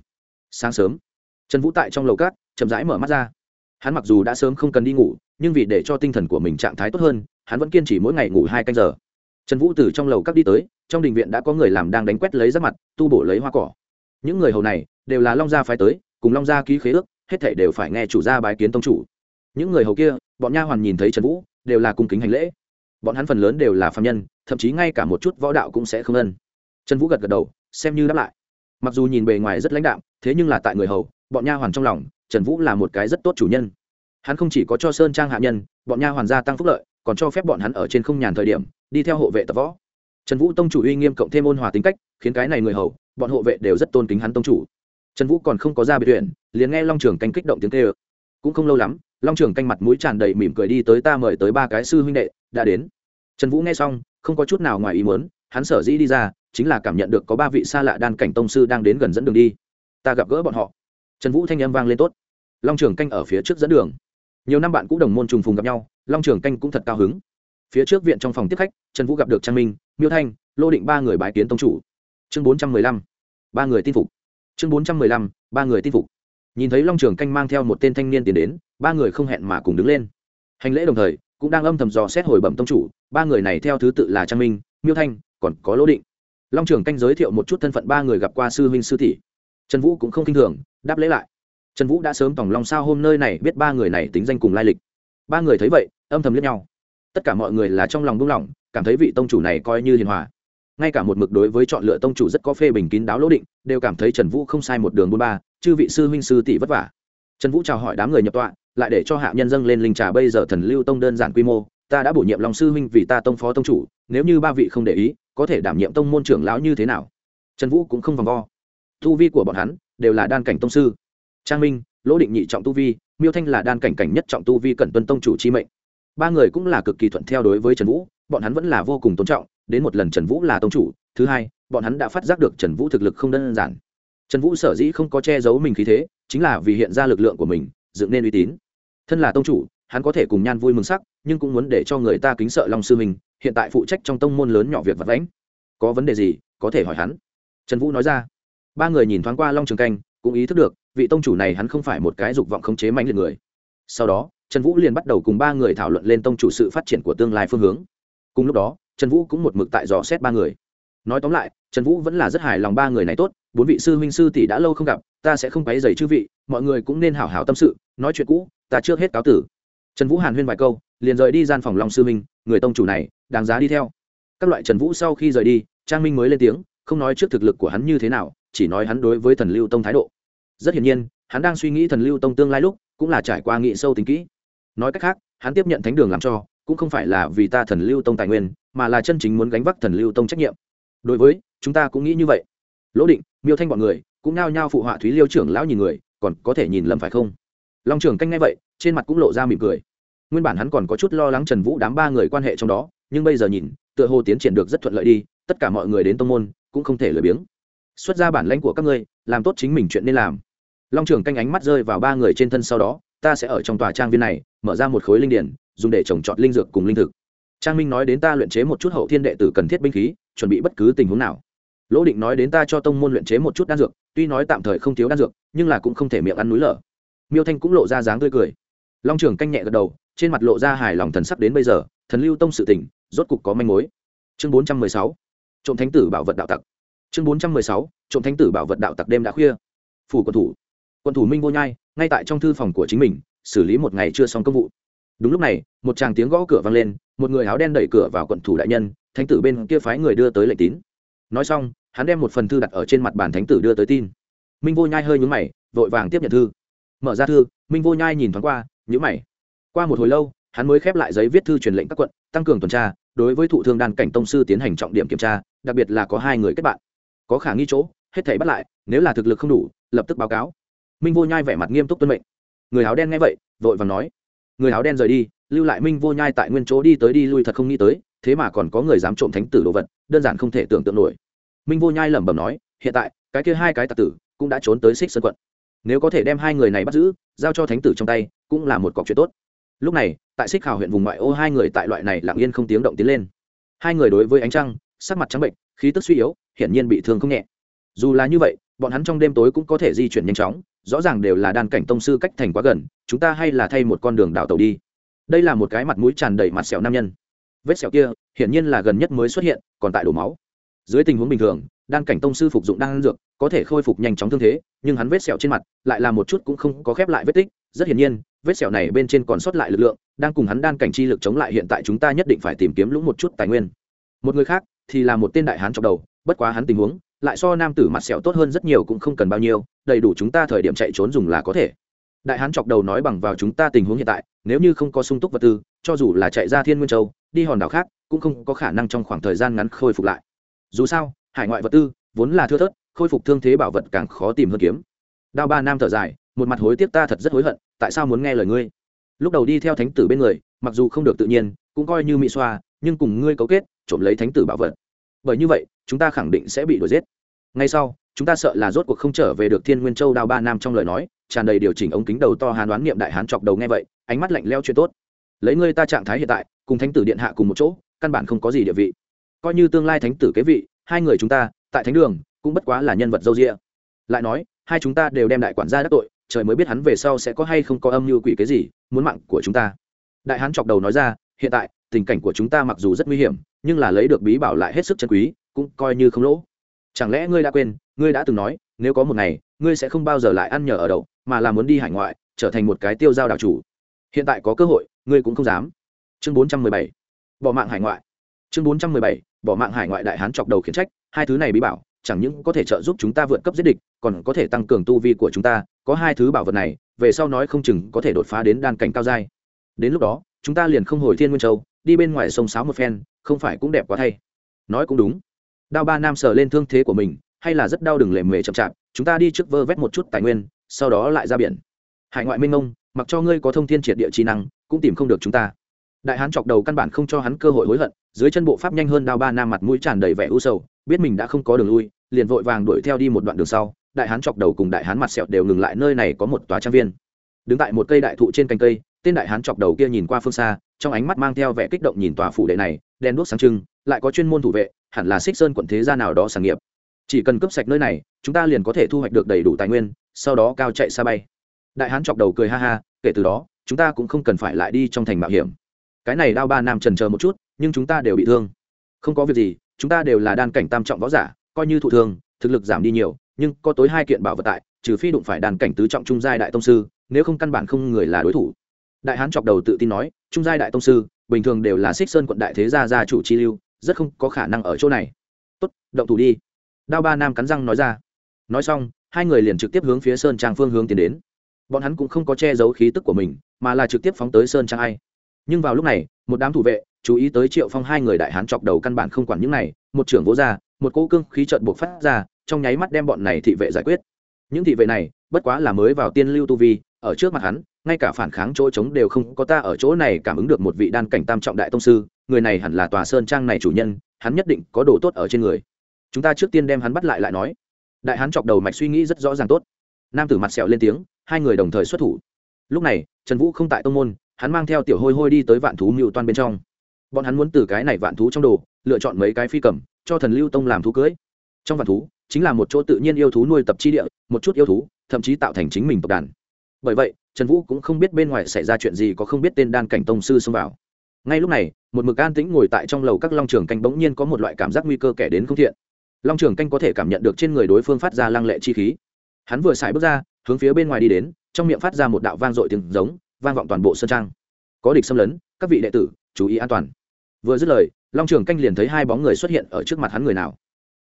Sáng sớm trần vũ tại trong lầu cát, chậm rãi mở mắt ra. Hắn mặc dù đã sớm không cần đi ngủ, nhưng vì để cho tinh thần của mình trạng thái tốt hơn, hắn vẫn kiên trì mỗi ngày ngủ hai canh giờ. Trần vũ từ trong lầu cát đi tới, trong đình viện đã có người làm đang đánh quét lấy rác mặt, tu bổ lấy hoa cỏ. Những người hầu này đều là long gia phái tới, cùng long gia ký khế ước, hết thảy đều phải nghe chủ gia bái kiến tông chủ. Những người hầu kia, bọn nha hoàn nhìn thấy trần vũ, đều là cung kính hành lễ. Bọn hắn phần lớn đều là phạm nhân, thậm chí ngay cả một chút võ đạo cũng sẽ không ân. Trần vũ gật gật đầu, xem như đáp lại. Mặc dù nhìn bề ngoài rất lãnh đạm, thế nhưng là tại người hầu bọn nha hoàn trong lòng, trần vũ là một cái rất tốt chủ nhân. Hắn không chỉ có cho sơn trang hạ nhân, bọn nha hoàn gia tăng phúc lợi, còn cho phép bọn hắn ở trên không nhàn thời điểm, đi theo hộ vệ tập võ. Trần vũ tông chủ uy nghiêm cộng thêm ôn hòa tính cách, khiến cái này người hầu, bọn hộ vệ đều rất tôn kính hắn tông chủ. Trần vũ còn không có ra biệt tuyển liền nghe long trường canh kích động tiếng tê ơ cũng không lâu lắm, long trường canh mặt mũi tràn đầy mỉm cười đi tới ta mời tới ba cái sư huynh đệ, đã đến. Trần vũ nghe xong, không có chút nào ngoài ý muốn, hắn sở dĩ đi ra, chính là cảm nhận được có ba vị xa lạ đan cảnh tông sư đang đến gần dẫn đường đi. Ta gặp gỡ bọn họ trần vũ thanh âm vang lên tốt. Long trường canh ở phía trước dẫn đường. Nhiều năm bạn cũ đồng môn trùng phùng gặp nhau, long trường canh cũng thật cao hứng. Phía trước viện trong phòng tiếp khách, trần vũ gặp được trang minh, miêu thanh, lô định ba người bái kiến tông chủ. Chương bốn trăm mười lăm, ba người tin phục. Chương bốn trăm mười lăm, ba người tin phục. Nhìn thấy long trường canh mang theo một tên thanh niên tiến đến, ba người không hẹn mà cùng đứng lên. Hành lễ đồng thời, cũng đang âm thầm dò xét hồi bẩm tông chủ, ba người này theo thứ tự là trang minh, miêu thanh, còn có lỗ định. Long trường canh giới thiệu một chút thân phận ba người gặp qua sư huynh sư tỷ. Trần vũ cũng không k i n h thường đáp lễ lại. Trần vũ đã sớm tòng long sao hôm nơi này biết ba người này tính danh cùng lai lịch. Ba người thấy vậy, âm thầm lẫn nhau. Tất cả mọi người là trong lòng buông lỏng, cảm thấy vị tông chủ này coi như hiền hòa. Ngay cả một mực đối với chọn lựa tông chủ rất có phê bình kín đáo lỗ định, đều cảm thấy trần vũ không sai một đường bốn ba, chư vị sư huynh sư tỷ vất vả. Trần vũ chào hỏi đám người nhập tọa, lại để cho hạ nhân dâng lên linh trà bây giờ thần lưu tông đơn giản quy mô, ta đã bổ nhiệm lòng sư huynh vì ta tông phó tông chủ, nếu như ba vị không để ý, có thể đảm nhiệm tông môn trưởng lão như thế nào? Trần vũ cũng không vòng vo. Tu vi của bọn hắn đều là đan cảnh tông sư. Trang minh, lỗ định nhị trọng tu vi, miêu thanh là đan cảnh cảnh nhất trọng tu vi cẩn tuân tông chủ chi mệnh. Ba người cũng là cực kỳ thuận theo đối với trần vũ, bọn hắn vẫn là vô cùng tôn trọng, đến một lần trần vũ là tông chủ, thứ hai, bọn hắn đã phát giác được trần vũ thực lực không đơn giản. Trần vũ sở dĩ không có che giấu mình khí thế, chính là vì hiện ra lực lượng của mình, dựng nên uy tín. Thân là tông chủ, hắn có thể cùng nhan vui mừng sắc, nhưng cũng muốn để cho người ta kính sợ lòng sư mình hiện tại phụ trách trong tông môn lớn nhỏ việc vật lãnh có vấn đề gì, có thể hỏi hắn. Trần vũ nói ra ba người nhìn thoáng qua long trường canh, cũng ý thức được, vị tông chủ này hắn không phải một cái dục vọng khống chế mạnh liệt người. Sau đó, trần vũ liền bắt đầu cùng ba người thảo luận lên tông chủ sự phát triển của tương lai phương hướng. Cùng lúc đó, trần vũ cũng một mực tại dò xét ba người. Nói tóm lại, trần vũ vẫn là rất hài lòng ba người này tốt, bốn vị sư huynh sư tỷ đã lâu không gặp, ta sẽ không quấy dày chư vị, mọi người cũng nên hảo hảo tâm sự, nói chuyện cũ, ta trước hết cáo tử. Trần vũ hàn huyên vài câu, liền rời đi gian phòng long sư minh, người tông chủ này, đáng giá đi theo. Các loại trần vũ sau khi rời đi, trang minh mới lên tiếng, không nói trước thực lực của hắn như thế nào chỉ nói hắn đối với thần lưu tông thái độ. Rất hiển nhiên, hắn đang suy nghĩ thần lưu tông tương lai lúc, cũng là trải qua nghị sâu tính kỹ. Nói cách khác, hắn tiếp nhận thánh đường làm cho, cũng không phải là vì ta thần lưu tông tài nguyên, mà là chân chính muốn gánh vác thần lưu tông trách nhiệm. Đối với, chúng ta cũng nghĩ như vậy. Lỗ định, miêu thanh bọn người, cũng nao nhao phụ họa thúy liêu trưởng lão nhìn người, còn có thể nhìn lầm phải không? Long trưởng canh ngay vậy, trên mặt cũng lộ ra mỉm cười. Nguyên bản hắn còn có chút lo lắng trần vũ đám ba người quan hệ trong đó, nhưng bây giờ nhìn, tựa hồ tiến triển được rất thuận lợi đi, tất cả mọi người đến tông môn, cũng không thể lười biếng xuất ra bản lãnh của các ngươi, làm tốt chính mình chuyện nên làm. Long trưởng canh ánh mắt rơi vào ba người trên thân sau đó, ta sẽ ở trong tòa trang viên này, mở ra một khối linh điển, dùng để trồng trọt linh dược cùng linh thực. Trang minh nói đến ta luyện chế một chút hậu thiên đệ tử cần thiết binh khí, chuẩn bị bất cứ tình huống nào. Lỗ định nói đến ta cho tông môn luyện chế một chút đan dược, tuy nói tạm thời không thiếu đan dược, nhưng là cũng không thể miệng ăn núi lở. Miêu thanh cũng lộ ra dáng tươi cười. Long trường canh nhẹ gật đầu, trên mặt lộ ra hài lòng thần sắc đến bây giờ, thần lưu tông sự tỉnh rốt cục có manh mối. Chương bốn trăm mười sáu, trộm thánh tử bảo vật đạo tặc chương bốn trăm mười sáu, trộm thánh tử bảo vật đạo tặc đêm đã khuya. Phủ quân thủ. Quân thủ minh vô nhai, ngay tại trong thư phòng của chính mình, xử lý một ngày chưa xong công vụ. Đúng lúc này, một tràng tiếng gõ cửa vang lên, một người áo đen đẩy cửa vào quận thủ đại nhân, thánh tử bên kia phái người đưa tới lệnh tín. Nói xong, hắn đem một phần thư đặt ở trên mặt bàn thánh tử đưa tới tin. Minh vô nhai hơi nhúng mày, vội vàng tiếp nhận thư. Mở ra thư, minh vô nhai nhìn thoáng qua nhữ mày. Qua một hồi lâu, hắn mới khép lại giấy viết thư truyền lệnh các quận, tăng cường tuần tra, đối với thụ thương đan cảnh tông sư tiến hành trọng điểm kiểm tra, đặc biệt là có hai người kết bạn có khả nghi chỗ, hết thảy bắt lại, nếu là thực lực không đủ, lập tức báo cáo. Minh vô nhai vẻ mặt nghiêm túc tuân mệnh. Người áo đen nghe vậy, vội vàng nói, người áo đen rời đi, lưu lại minh vô nhai tại nguyên chỗ đi tới đi lui thật không nghĩ tới, thế mà còn có người dám trộm thánh tử đồ vật, đơn giản không thể tưởng tượng nổi. Minh vô nhai lẩm bẩm nói, hiện tại, cái kia hai cái tặc tử cũng đã trốn tới xích sơn quận. Nếu có thể đem hai người này bắt giữ, giao cho thánh tử trong tay, cũng là một cọc chuyện tốt. Lúc này, tại xích hào huyện vùng ngoại ô, hai người tại loại này lặng yên không tiếng động tiến lên. Hai người đối với ánh trăng, sắc mặt trắng bệnh, khí tức suy yếu hiển nhiên bị thương không nhẹ. Dù là như vậy, bọn hắn trong đêm tối cũng có thể di chuyển nhanh chóng, rõ ràng đều là đan cảnh tông sư cách thành quá gần, chúng ta hay là thay một con đường đảo tàu đi. Đây là một cái mặt mũi tràn đầy mặt sẹo nam nhân. Vết sẹo kia, hiển nhiên là gần nhất mới xuất hiện, còn tại đổ máu. Dưới tình huống bình thường, đan cảnh tông sư phục dụng đan dược, có thể khôi phục nhanh chóng thương thế, nhưng hắn vết sẹo trên mặt lại là một chút cũng không có khép lại vết tích. Rất hiển nhiên, vết sẹo này bên trên còn sót lại lực lượng, đang cùng hắn đan cảnh chi lực chống lại hiện tại chúng ta nhất định phải tìm kiếm lũng một chút tài nguyên. Một người khác thì là một tên đại hán trong đầu bất quá hắn tình huống, lại so nam tử mặt sẹo tốt hơn rất nhiều cũng không cần bao nhiêu, đầy đủ chúng ta thời điểm chạy trốn dùng là có thể. Đại hán chọc đầu nói bằng vào chúng ta tình huống hiện tại, nếu như không có sung túc vật tư, cho dù là chạy ra thiên nguyên châu, đi hòn đảo khác, cũng không có khả năng trong khoảng thời gian ngắn khôi phục lại. Dù sao, hải ngoại vật tư, vốn là thưa thớt, khôi phục thương thế bảo vật càng khó tìm hơn kiếm. Đao ba nam thở dài, một mặt hối tiếc ta thật rất hối hận, tại sao muốn nghe lời ngươi? Lúc đầu đi theo thánh tử bên người, mặc dù không được tự nhiên, cũng coi như mỹ xoa, nhưng cùng ngươi cấu kết, trộm lấy thánh tử bảo vật. Bởi như vậy chúng ta khẳng định sẽ bị đuổi giết. Ngay sau, chúng ta sợ là rốt cuộc không trở về được thiên nguyên châu đao ba nam trong lời nói, tràn đầy điều chỉnh ống kính đầu to hàn đoán niệm đại hán chọc đầu nghe vậy, ánh mắt lạnh leo chuyện tốt. Lấy ngươi ta trạng thái hiện tại, cùng thánh tử điện hạ cùng một chỗ, căn bản không có gì địa vị. Coi như tương lai thánh tử kế vị, hai người chúng ta, tại thánh đường, cũng bất quá là nhân vật dâu rịa lại nói, hai chúng ta đều đem đại quản gia đắc tội, trời mới biết hắn về sau sẽ có hay không có âm mưu quỷ cái gì, muốn mạng của chúng ta. Đại hán chọc đầu nói ra, hiện tại, tình cảnh của chúng ta mặc dù rất nguy hiểm, nhưng là lấy được bí bảo lại hết sức chân quý cũng coi như không lỗ. Chẳng lẽ ngươi đã quên, ngươi đã từng nói, nếu có một ngày, ngươi sẽ không bao giờ lại ăn nhờ ở đậu, mà là muốn đi hải ngoại, trở thành một cái tiêu giao đảo chủ. Hiện tại có cơ hội, ngươi cũng không dám. Chương bốn trăm mười bảy. Bỏ mạng hải ngoại. Chương bốn trăm mười bảy. Bỏ mạng hải ngoại đại hán chọc đầu khiển trách, hai thứ này bí bảo, chẳng những có thể trợ giúp chúng ta vượt cấp giết địch, còn có thể tăng cường tu vi của chúng ta. Có hai thứ bảo vật này, về sau nói không chừng có thể đột phá đến đan cảnh cao dai đến lúc đó, chúng ta liền không hồi thiên nguyên châu, đi bên ngoài sông sáo một phen, không phải cũng đẹp quá thay. Nói cũng đúng đao ba nam sờ lên thương thế của mình, hay là rất đau đừng lề mề chậm chạp, chúng ta đi trước vơ vét một chút tài nguyên, sau đó lại ra biển. Hải ngoại minh ông, mặc cho ngươi có thông thiên triệt địa trí năng, cũng tìm không được chúng ta. Đại hán chọc đầu căn bản không cho hắn cơ hội hối hận, dưới chân bộ pháp nhanh hơn đao ba nam mặt mũi tràn đầy vẻ u sầu, biết mình đã không có đường lui, liền vội vàng đuổi theo đi một đoạn đường sau, đại hán chọc đầu cùng đại hán mặt sẹo đều ngừng lại nơi này có một tòa trang viên. Đứng tại một cây đại thụ trên cành cây, tên đại hán chọc đầu kia nhìn qua phương xa, trong ánh mắt mang theo vẻ kích động nhìn tòa phủ đệ này đen đuốc sáng trưng, lại có chuyên môn thủ vệ hẳn là xích sơn quận thế gia nào đó sản nghiệp. Chỉ cần cấp sạch nơi này, chúng ta liền có thể thu hoạch được đầy đủ tài nguyên, sau đó cao chạy xa bay. Đại hán chọc đầu cười ha ha, kể từ đó, chúng ta cũng không cần phải lại đi trong thành mạo hiểm. Cái này đao ba nam trần chờ một chút, nhưng chúng ta đều bị thương. Không có việc gì, chúng ta đều là đan cảnh tam trọng võ giả, coi như thụ thương, thực lực giảm đi nhiều, nhưng có tối hai kiện bảo vật tại, trừ phi đụng phải đan cảnh tứ trọng trung giai đại tông sư, nếu không căn bản không người là đối thủ. Đại hán chọc đầu tự tin nói, trung giai đại tông sư, bình thường đều là xích sơn quận đại thế gia gia chủ chi lưu rất không có khả năng ở chỗ này. Tốt, động thủ đi. Đao ba nam cắn răng nói ra. Nói xong, hai người liền trực tiếp hướng phía sơn trang phương hướng tiến đến. Bọn hắn cũng không có che giấu khí tức của mình, mà là trực tiếp phóng tới sơn trang ai. Nhưng vào lúc này, một đám thủ vệ, chú ý tới triệu phong hai người đại hán chọc đầu căn bản không quản những này, một trưởng vỗ ra, một cỗ cương khí trợn buộc phát ra, trong nháy mắt đem bọn này thị vệ giải quyết. Những thị vệ này, bất quá là mới vào tiên lưu tu vi, ở trước mặt hắn ngay cả phản kháng chỗ trống đều không có ta ở chỗ này cảm ứng được một vị đan cảnh tam trọng đại tông sư, người này hẳn là tòa sơn trang này chủ nhân, hắn nhất định có đồ tốt ở trên người. Chúng ta trước tiên đem hắn bắt lại lại nói. Đại hắn chọc đầu mạch suy nghĩ rất rõ ràng tốt. Nam tử mặt sẹo lên tiếng, hai người đồng thời xuất thủ. Lúc này, trần vũ không tại tông môn, hắn mang theo tiểu hôi hôi đi tới vạn thú mưu toan bên trong. Bọn hắn muốn từ cái này vạn thú trong đồ, lựa chọn mấy cái phi cầm, cho thần lưu tông làm thú cưới. Trong vạn thú, chính là một chỗ tự nhiên yêu thú nuôi tập chi địa, một chút yêu thú, thậm chí tạo thành chính mình tộc đàn. Bởi vậy trần vũ cũng không biết bên ngoài xảy ra chuyện gì, có không biết tên đan cảnh tông sư xông vào. Ngay lúc này, một mực an tĩnh ngồi tại trong lầu các long trường canh bỗng nhiên có một loại cảm giác nguy cơ kẻ đến không thiện. Long trường canh có thể cảm nhận được trên người đối phương phát ra lăng lệ chi khí. Hắn vừa xài bước ra, hướng phía bên ngoài đi đến, trong miệng phát ra một đạo vang dội tiếng giống, vang vọng toàn bộ sân trang. Có địch xâm lấn, các vị đệ tử, chú ý an toàn. Vừa dứt lời, long trường canh liền thấy hai bóng người xuất hiện ở trước mặt hắn người nào.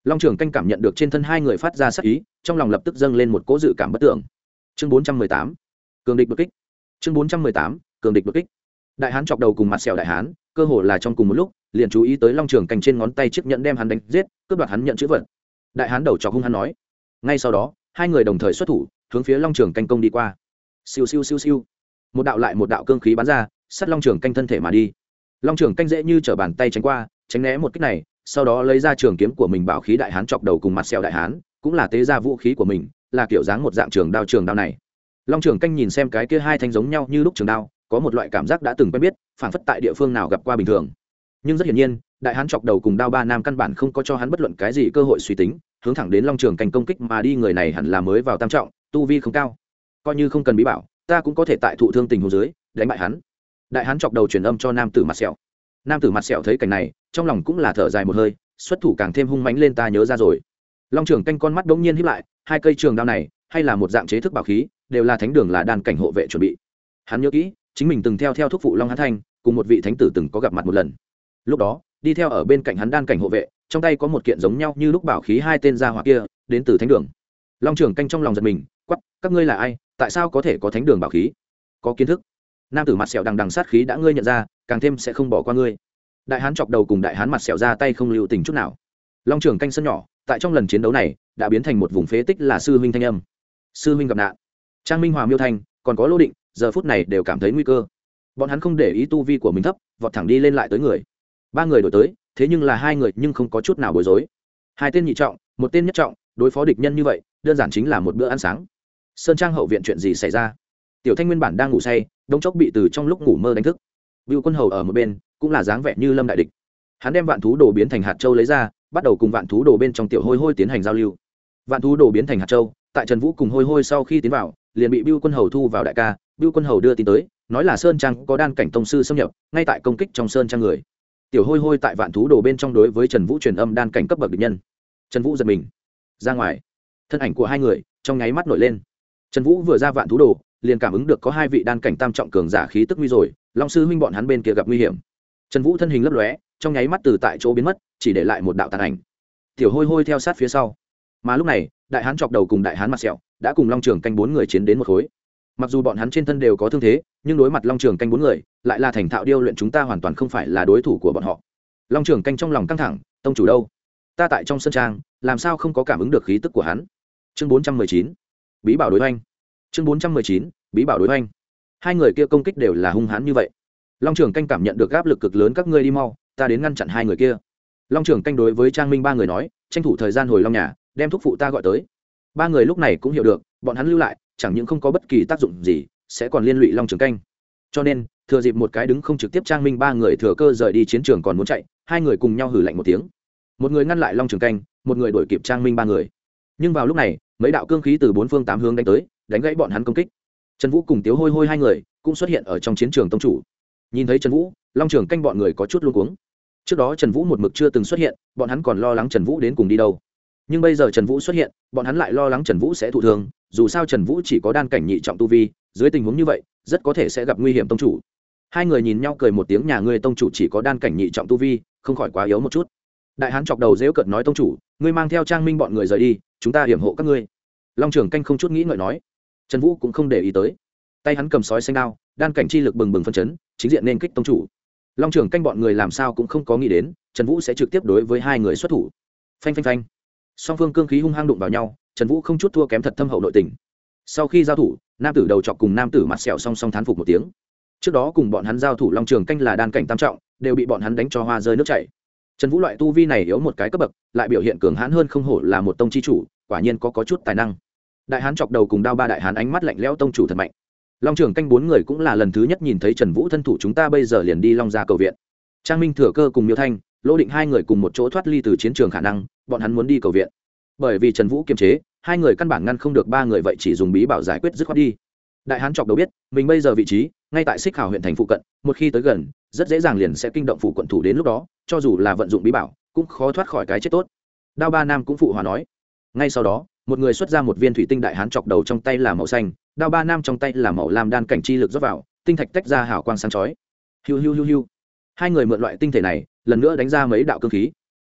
Long trường canh cảm nhận được trên thân hai người phát ra sắc ý, trong lòng lập tức dâng lên một cố dự cảm bất tưởng. Chương bốn trăm mười tám cường địch bực kích. Chương bốn trăm mười tám, cường địch bực kích. Đại hán chọc đầu cùng mặt sẹo đại hán, cơ hồ là trong cùng một lúc, liền chú ý tới long trường canh trên ngón tay chiếc nhẫn đem hắn đánh giết, cướp đoạt hắn nhận chữ vật. Đại hán đầu chọc hung hắn nói. Ngay sau đó, hai người đồng thời xuất thủ, hướng phía long trường canh công đi qua. Siêu siêu siêu siêu. Một đạo lại một đạo cương khí bắn ra sắt long trường canh thân thể mà đi. Long trường canh dễ như t r ở bàn tay tránh qua, tránh né một cách này, sau đó lấy ra trường kiếm của mình bảo khí đại hán chọc đầu cùng mặt sẹo đại hán, cũng là tế ra vũ khí của mình, là kiểu dáng một dạng trường đao trường đao này long trường canh nhìn xem cái kia hai thanh giống nhau như lúc trường đao, có một loại cảm giác đã từng quen biết phản phất tại địa phương nào gặp qua bình thường. Nhưng rất hiển nhiên, đại hán chọc đầu cùng đao ba nam căn bản không có cho hắn bất luận cái gì cơ hội suy tính, hướng thẳng đến long trường canh công kích mà đi, người này hẳn là mới vào tam trọng, tu vi không cao. Coi như không cần bí bảo, ta cũng có thể tại thụ thương tình hồ dưới, đánh bại hắn. Đại hán chọc đầu truyền âm cho nam tử mặt sẹo. Nam tử mặt sẹo thấy cảnh này, trong lòng cũng là thở dài một hơi, xuất thủ càng thêm hung mánh lên ta nhớ ra rồi. Long trường canh con mắt đ ỗ n g nhiên hiếp lại, hai cây trường đao này, hay là một dạng chế thức bảo khí đều là thánh đường là đàn cảnh hộ vệ chuẩn bị. Hắn nhớ kỹ, chính mình từng theo theo thúc phụ long hán thanh, cùng một vị thánh tử từng có gặp mặt một lần. Lúc đó, đi theo ở bên cạnh hắn đan cảnh hộ vệ, trong tay có một kiện giống nhau như lúc bảo khí hai tên gia hỏa kia, đến từ thánh đường. Long trưởng canh trong lòng giật mình quắp các ngươi là ai? Tại sao có thể có thánh đường bảo khí? Có kiến thức. Nam tử mặt sẹo đằng đằng sát khí đã ngươi nhận ra, càng thêm sẽ không bỏ qua ngươi. Đại hán chọc đầu cùng đại hán mặt sẹo ra tay không lưu tình chút nào. Long trưởng canh sân nhỏ, tại trong lần chiến đấu này, đã biến thành một vùng phế tích là sư huynh thanh âm. Sư huynh gặp nạn trang minh hòa miêu thanh, còn có lô định, giờ phút này đều cảm thấy nguy cơ. Bọn hắn không để ý tu vi của mình thấp, vọt thẳng đi lên lại tới người. Ba người đổi tới, thế nhưng là hai người nhưng không có chút nào bối rối. Hai tên nhị trọng, một tên nhất trọng, đối phó địch nhân như vậy, đơn giản chính là một bữa ăn sáng. Sơn trang hậu viện chuyện gì xảy ra? Tiểu thanh nguyên bản đang ngủ say đông chốc bị từ trong lúc ngủ mơ đánh thức. Vựu quân hầu ở một bên, cũng là dáng vẻ như lâm đại địch. Hắn đem vạn thú đồ biến thành hạt châu lấy ra, bắt đầu cùng vạn thú đồ bên trong tiểu hôi hôi tiến hành giao lưu. Vạn thú đồ biến thành hạt châu, tại trần vũ cùng hôi hôi sau khi tiến vào liền bị Bưu quân hầu thu vào đại ca, Bưu quân hầu đưa tin tới, nói là sơn trang có đan cảnh tông sư xâm nhập, ngay tại công kích trong sơn trang người. Tiểu hôi hôi tại vạn thú đồ bên trong đối với trần vũ truyền âm đan cảnh cấp bậc địch nhân. Trần vũ giật mình. Ra ngoài. Thân ảnh của hai người trong nháy mắt nổi lên. Trần vũ vừa ra vạn thú đồ, liền cảm ứng được có hai vị đan cảnh tam trọng cường giả khí tức nguy rồi, long sư huynh bọn hắn bên kia gặp nguy hiểm. Trần vũ thân hình lấp lóe, trong nháy mắt từ tại chỗ biến mất, chỉ để lại một đạo tàn ảnh. Tiểu hôi hôi theo sát phía sau. Mà lúc này, đại hán chọc đầu cùng đại hán mặt sẹo đã cùng long trường canh bốn người chiến đến một khối. Mặc dù bọn hắn trên thân đều có thương thế, nhưng đối mặt long trường canh bốn người, lại là thành thạo điêu luyện chúng ta hoàn toàn không phải là đối thủ của bọn họ. Long trường canh trong lòng căng thẳng, tông chủ đâu? Ta tại trong sân trang, làm sao không có cảm ứng được khí tức của hắn? Chương bốn trăm mười chín, bí bảo đối oanh chương bốn trăm mười chín, bí bảo đối oanh hai người kia công kích đều là hung hãn như vậy. Long trường canh cảm nhận được áp lực cực lớn các ngươi đi mau, ta đến ngăn chặn hai người kia. Long trường canh đối với trang minh ba người nói, tranh thủ thời gian hồi long nhà, đem thúc phụ ta gọi tới ba người lúc này cũng hiểu được, bọn hắn lưu lại, chẳng những không có bất kỳ tác dụng gì, sẽ còn liên lụy long trường canh. Cho nên, thừa dịp một cái đứng không trực tiếp trang minh ba người thừa cơ rời đi chiến trường còn muốn chạy, hai người cùng nhau hử lạnh một tiếng. Một người ngăn lại long trường canh, một người đuổi kịp trang minh ba người. Nhưng vào lúc này, mấy đạo cương khí từ bốn phương tám hướng đánh tới, đánh gãy bọn hắn công kích. Trần vũ cùng tiếu hôi hôi hai người cũng xuất hiện ở trong chiến trường tông chủ. Nhìn thấy trần vũ, long trường canh bọn người có chút luôn cuống. Trước đó trần vũ một mực chưa từng xuất hiện, bọn hắn còn lo lắng trần vũ đến cùng đi đâu nhưng bây giờ trần vũ xuất hiện, bọn hắn lại lo lắng trần vũ sẽ thụ thương, dù sao trần vũ chỉ có đan cảnh nhị trọng tu vi, dưới tình huống như vậy, rất có thể sẽ gặp nguy hiểm tông chủ. Hai người nhìn nhau cười một tiếng nhà ngươi tông chủ chỉ có đan cảnh nhị trọng tu vi, không khỏi quá yếu một chút. Đại hán chọc đầu dễu cợt nói tông chủ, ngươi mang theo trang minh bọn người rời đi, chúng ta hiểm hộ các ngươi. Long trưởng canh không chút nghĩ ngợi nói. Trần vũ cũng không để ý tới. Tay hắn cầm sói xanh đao, đan cảnh chi lực bừng bừng phân chấn, chính diện nên kích tông chủ. Long trưởng canh bọn người làm sao cũng không có nghĩ đến, trần vũ sẽ trực tiếp đối với hai người xuất thủ. Phanh phanh phanh song phương cương khí hung hăng đụng vào nhau trần vũ không chút thua kém thật thâm hậu nội tình. Sau khi giao thủ nam tử đầu chọc cùng nam tử mặt sẹo song song thán phục một tiếng. Trước đó cùng bọn hắn giao thủ long trường canh là đan cảnh tam trọng đều bị bọn hắn đánh cho hoa rơi nước chảy. Trần vũ loại tu vi này yếu một cái cấp bậc lại biểu hiện cường hãn hơn không hổ là một tông chi chủ quả nhiên có, có chút tài năng. Đại hán chọc đầu cùng đao ba đại hán ánh mắt lạnh lẽo tông chủ thật mạnh. Long trường canh bốn người cũng là lần thứ nhất nhìn thấy trần vũ thân thủ chúng ta bây giờ liền đi long ra cầu viện. Trang minh thừa cơ cùng miêu thanh lỗ định hai người cùng một chỗ thoát ly từ chiến trường khả năng, bọn hắn muốn đi cầu viện. Bởi vì trần vũ kiềm chế, hai người căn bản ngăn không được ba người vậy chỉ dùng bí bảo giải quyết dứt khoát đi. Đại hán chọc đầu biết, mình bây giờ vị trí, ngay tại xích hào huyện thành phụ cận, một khi tới gần, rất dễ dàng liền sẽ kinh động phụ quận thủ đến lúc đó, cho dù là vận dụng bí bảo, cũng khó thoát khỏi cái chết tốt. Đao ba nam cũng phụ hòa nói. Ngay sau đó, một người xuất ra một viên thủy tinh đại hán chọc đầu trong tay là màu xanh, đao ba nam trong tay là màu lam đan cảnh chi lực rót vào, tinh thạch tách ra hào quang sáng chói. Hiu hiu hiu hiu. Hai người mượn loại tinh thể này lần nữa đánh ra mấy đạo cương khí.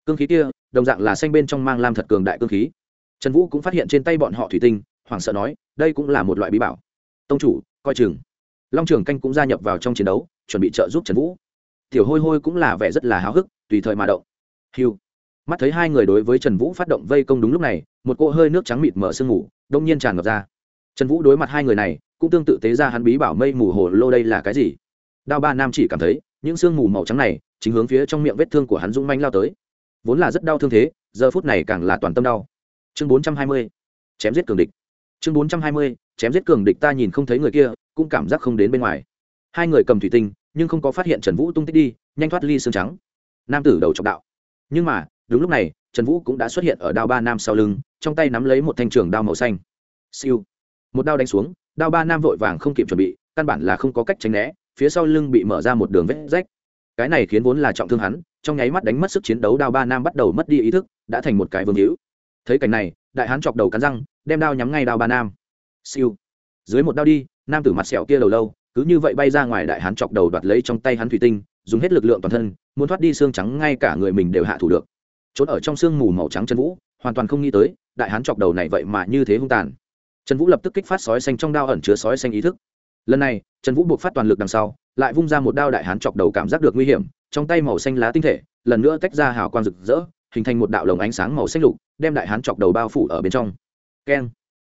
Cương khí kia, đồng dạng là xanh bên trong mang lam thật cường đại cương khí. Trần vũ cũng phát hiện trên tay bọn họ thủy tinh, hoảng sợ nói, đây cũng là một loại bí bảo. Tông chủ, coi chừng. Long trường canh cũng gia nhập vào trong chiến đấu, chuẩn bị trợ giúp trần vũ. Tiểu hôi hôi cũng là vẻ rất là háo hức, tùy thời mà động. Hiu mắt thấy hai người đối với trần vũ phát động vây công đúng lúc này, một cỗ hơi nước trắng mịt mở sương mù, đông nhiên tràn ngập ra. Trần vũ đối mặt hai người này, cũng tương tự tế ra hắn bí bảo mây mù hồ lô đây là cái gì? Đao ba nam chỉ cảm thấy những sương mù màu trắng này chính hướng phía trong miệng vết thương của hắn dũng manh lao tới. Vốn là rất đau thương thế, giờ phút này càng là toàn tâm đau. Chương bốn trăm hai mươi, chém giết cường địch. Chương bốn trăm hai mươi, chém giết cường địch ta nhìn không thấy người kia, cũng cảm giác không đến bên ngoài. Hai người cầm thủy tinh, nhưng không có phát hiện trần vũ tung tích đi, nhanh thoát ly xương trắng. Nam tử đầu trọng đạo. Nhưng mà, đúng lúc này, trần vũ cũng đã xuất hiện ở đao ba nam sau lưng, trong tay nắm lấy một thanh trường đao màu xanh. Siêu. Một đao đánh xuống, đao ba nam vội vàng không kịp chuẩn bị, căn bản là không có cách tránh né phía sau lưng bị mở ra một đường vết rách. Cái này khiến vốn là trọng thương hắn, trong nháy mắt đánh mất sức chiến đấu, đao ba nam bắt đầu mất đi ý thức, đã thành một cái vương hữu. Thấy cảnh này, đại hán chọc đầu cắn răng, đem đao nhắm ngay đao ba nam. Siêu. Dưới một đao đi, nam tử mặt sẹo kia đầu lâu, cứ như vậy bay ra ngoài đại hán chọc đầu đoạt lấy trong tay hắn thủy tinh, dùng hết lực lượng toàn thân, muốn thoát đi xương trắng ngay cả người mình đều hạ thủ được. Trốn ở trong xương mù màu trắng chân vũ, hoàn toàn không nghĩ tới, đại hán chọc đầu này vậy mà như thế hung tàn. Trần vũ lập tức kích phát sói xanh trong đao ẩn chứa sói xanh ý thức lần này, trần vũ buộc phát toàn lực đằng sau, lại vung ra một đao đại hán chọc đầu cảm giác được nguy hiểm, trong tay màu xanh lá tinh thể, lần nữa tách ra hào quang rực rỡ, hình thành một đạo lồng ánh sáng màu xanh lục, đem đại hán chọc đầu bao phủ ở bên trong. Keng.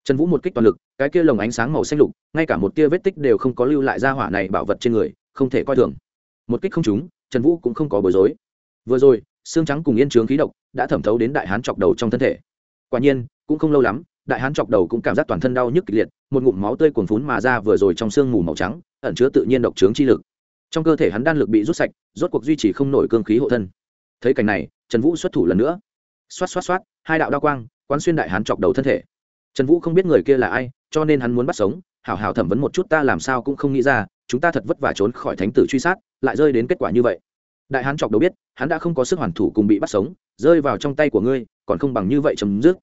Trần vũ một kích toàn lực, cái kia lồng ánh sáng màu xanh lục, ngay cả một tia vết tích đều không có lưu lại ra hỏa này bảo vật trên người, không thể coi thường. Một kích không trúng, trần vũ cũng không có bối rối. Vừa rồi, xương trắng cùng yên trướng khí độc đã thẩm thấu đến đại hán chọc đầu trong thân thể. Quả nhiên, cũng không lâu lắm, đại hán chọc đầu cũng cảm giác toàn thân đau nhức kịch liệt một ngụm máu tươi cuồn phún mà ra vừa rồi trong sương mù màu trắng, ẩn chứa tự nhiên độc trướng chi lực. Trong cơ thể hắn đan lực bị rút sạch, rốt cuộc duy trì không nổi cương khí hộ thân. Thấy cảnh này, trần vũ xuất thủ lần nữa. Xoát xoát xoát, hai đạo đao quang, quán xuyên đại hán chọc đầu thân thể. Trần vũ không biết người kia là ai, cho nên hắn muốn bắt sống. Hảo hảo thẩm vấn một chút ta làm sao cũng không nghĩ ra, chúng ta thật vất vả trốn khỏi thánh tử truy sát, lại rơi đến kết quả như vậy. Đại hán chọc đầu biết, hắn đã không có sức hoàn thủ cùng bị bắt sống, rơi vào trong tay của ngươi, còn không bằng như vậy chấm dứt.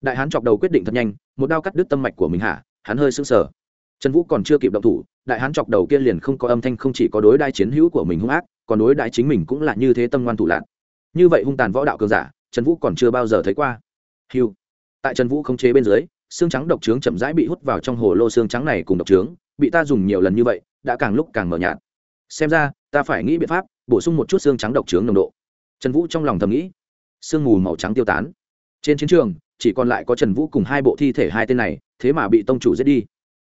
Đại hán chọc đầu quyết định thật nhanh, một đao cắt đứt tâm mạch của mình hả hắn hơi sững sờ. Trần vũ còn chưa kịp động thủ, đại hán chọc đầu kia liền không có âm thanh, không chỉ có đối đai chiến hữu của mình hung ác, còn đối đãi chính mình cũng là như thế tâm ngoan thủ lạc như vậy hung tàn võ đạo cường giả, trần vũ còn chưa bao giờ thấy qua. Hiu tại trần vũ khống chế bên dưới, xương trắng độc trướng chậm rãi bị hút vào trong hồ lô xương trắng này cùng độc trướng, bị ta dùng nhiều lần như vậy, đã càng lúc càng mờ nhạt. Xem ra, ta phải nghĩ biện pháp bổ sung một chút xương trắng độc trướng nồng độ. Trần vũ trong lòng thầm nghĩ. Sương mù màu trắng tiêu tán. Trên chiến trường chỉ còn lại có trần vũ cùng hai bộ thi thể hai tên này, thế mà bị tông chủ giết đi.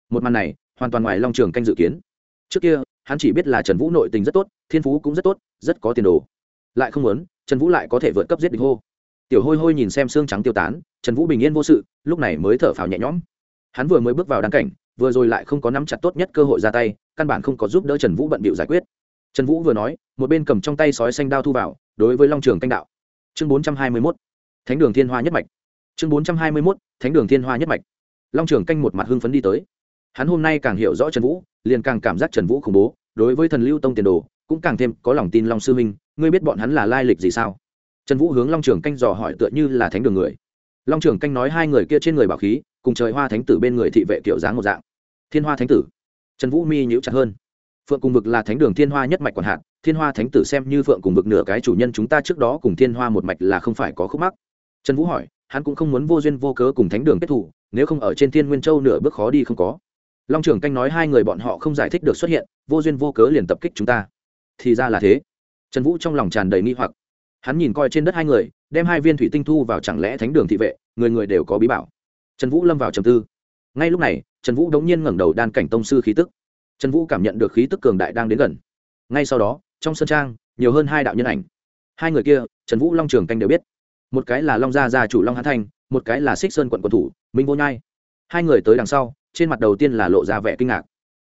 Một màn này, hoàn toàn ngoài long trường canh dự kiến. Trước kia, hắn chỉ biết là trần vũ nội tình rất tốt, thiên phú cũng rất tốt, rất có tiền đồ. Lại không muốn, trần vũ lại có thể vượt cấp giết địch hô. Tiểu hôi hôi nhìn xem xương trắng tiêu tán, trần vũ bình yên vô sự, lúc này mới thở phào nhẹ nhõm. Hắn vừa mới bước vào đăng cảnh, vừa rồi lại không có nắm chặt tốt nhất cơ hội ra tay, căn bản không có giúp đỡ trần vũ bận bịu giải quyết. Trần vũ vừa nói, một bên cầm trong tay sói xanh đao thu vào, đối với long trường canh đạo. Chương bốn trăm hai mươi mốt, thánh đường thiên hoa nhất mạch chương bốn trăm hai mươi mốt, thánh đường thiên hoa nhất mạch. Long trường canh một mặt hưng phấn đi tới. Hắn hôm nay càng hiểu rõ trần vũ, liền càng cảm giác trần vũ khủng bố, đối với thần lưu tông tiền đồ, cũng càng thêm có lòng tin long sư minh, ngươi biết bọn hắn là lai lịch gì sao? Trần vũ hướng long trường canh dò hỏi tựa như là thánh đường người. Long trường canh nói hai người kia trên người bảo khí, cùng trời hoa thánh tử bên người thị vệ kiểu dáng một dạng. Thiên hoa thánh tử. Trần vũ mi nhíu chặt hơn. Phượng cùng vực là thánh đường thiên hoa nhất mạch quản hạt, thiên hoa thánh tử xem như phượng cùng vực nửa cái chủ nhân chúng ta trước đó cùng thiên hoa một mạch là không phải có khúc mắc. Trần vũ hỏi hắn cũng không muốn vô duyên vô cớ cùng thánh đường kết thủ, nếu không ở trên thiên nguyên châu nửa bước khó đi không có. Long trường canh nói hai người bọn họ không giải thích được xuất hiện, vô duyên vô cớ liền tập kích chúng ta. Thì ra là thế. Trần vũ trong lòng tràn đầy nghi hoặc. Hắn nhìn coi trên đất hai người, đem hai viên thủy tinh thu vào chẳng lẽ thánh đường thị vệ, người người đều có bí bảo. Trần vũ lâm vào trầm tư. Ngay lúc này, trần vũ đống nhiên ngẩng đầu đan cảnh tông sư khí tức. Trần vũ cảm nhận được khí tức cường đại đang đến gần. Ngay sau đó, trong sân trang, nhiều hơn hai đạo nhân ảnh. Hai người kia, trần vũ long trường canh đều biết một cái là long gia gia chủ long hán thanh, một cái là xích sơn quận quận thủ, minh vô nhai. Hai người tới đằng sau, trên mặt đầu tiên là lộ ra vẻ kinh ngạc.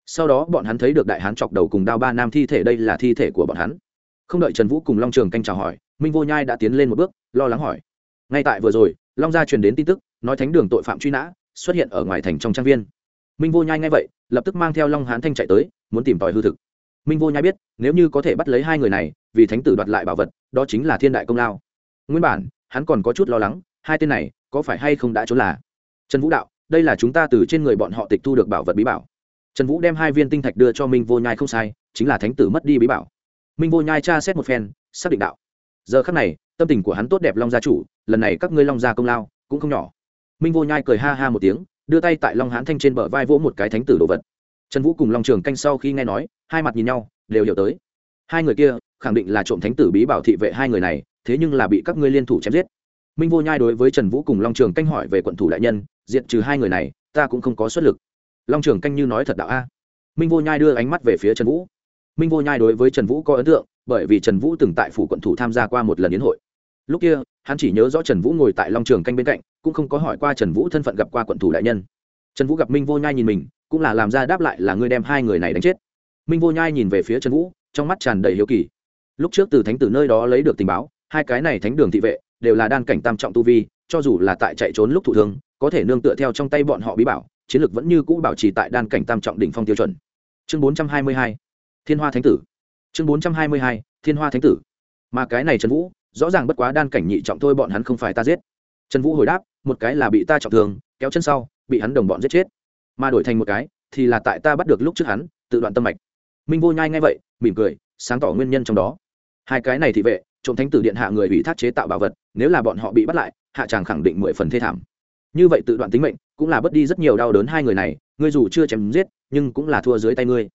Sau đó bọn hắn thấy được đại hán chọc đầu cùng đao ba nam thi thể, đây là thi thể của bọn hắn. Không đợi trần vũ cùng long trường canh chào hỏi, minh vô nhai đã tiến lên một bước, lo lắng hỏi. Ngay tại vừa rồi, long gia truyền đến tin tức, nói thánh đường tội phạm truy nã, xuất hiện ở ngoài thành trong trang viên. Minh vô nhai ngay vậy, lập tức mang theo long hán thanh chạy tới, muốn tìm tòi hư thực. Minh vô nhai biết, nếu như có thể bắt lấy hai người này, vì thánh tử đoạt lại bảo vật, đó chính là thiên đại công lao. Nguyên bản hắn còn có chút lo lắng, hai tên này có phải hay không đã trốn là? Trần vũ đạo, đây là chúng ta từ trên người bọn họ tịch thu được bảo vật bí bảo. Trần vũ đem hai viên tinh thạch đưa cho minh vô nhai không sai, chính là thánh tử mất đi bí bảo. Minh vô nhai tra xét một phen, xác định đạo. Giờ khắc này, tâm tình của hắn tốt đẹp long gia chủ, lần này các ngươi long gia công lao cũng không nhỏ. Minh vô nhai cười ha ha một tiếng, đưa tay tại long hán thanh trên bờ vai vỗ một cái thánh tử đồ vật. Trần vũ cùng long trường canh sau khi nghe nói, hai mặt nhìn nhau, đều hiểu tới. Hai người kia khẳng định là trộm thánh tử bí bảo thị vệ hai người này thế nhưng là bị các ngươi liên thủ chém giết. Minh vô nhai đối với trần vũ cùng long trường canh hỏi về quận thủ đại nhân diện trừ hai người này, ta cũng không có xuất lực. Long trường canh như nói thật đạo a. Minh vô nhai đưa ánh mắt về phía trần vũ. Minh vô nhai đối với trần vũ có ấn tượng, bởi vì trần vũ từng tại phủ quận thủ tham gia qua một lần yến hội. Lúc kia, hắn chỉ nhớ rõ trần vũ ngồi tại long trường canh bên cạnh, cũng không có hỏi qua trần vũ thân phận gặp qua quận thủ đại nhân. Trần vũ gặp minh vô nhai nhìn mình, cũng là làm ra đáp lại là ngươi đem hai người này đánh chết. Minh vô nhai nhìn về phía trần vũ, trong mắt tràn đầy hiếu kỳ. Lúc trước từ thánh tử nơi đó lấy được tình báo hai cái này thánh đường thị vệ đều là đan cảnh tam trọng tu vi, cho dù là tại chạy trốn lúc thụ thương, có thể nương tựa theo trong tay bọn họ bí bảo, chiến lược vẫn như cũ bảo trì tại đan cảnh tam trọng đỉnh phong tiêu chuẩn. Chương bốn trăm hai mươi hai, thiên hoa thánh tử. Chương bốn trăm hai mươi hai, thiên hoa thánh tử. Mà cái này trần vũ, rõ ràng bất quá đan cảnh nhị trọng thôi bọn hắn không phải ta giết. Trần vũ hồi đáp, một cái là bị ta trọng thương, kéo chân sau, bị hắn đồng bọn giết chết. Mà đổi thành một cái, thì là tại ta bắt được lúc trước hắn, tự đoạn tâm mạch. Minh vô nhai ngay vậy, mỉm cười, sáng tỏ nguyên nhân trong đó. Hai cái này thì vệ trộm thánh tử điện hạ người bị thác chế tạo bảo vật, nếu là bọn họ bị bắt lại, hạ tràng khẳng định mười phần thê thảm. Như vậy tự đoạn tính mệnh, cũng là bất đi rất nhiều đau đớn hai người này, ngươi dù chưa chém giết, nhưng cũng là thua dưới tay ngươi.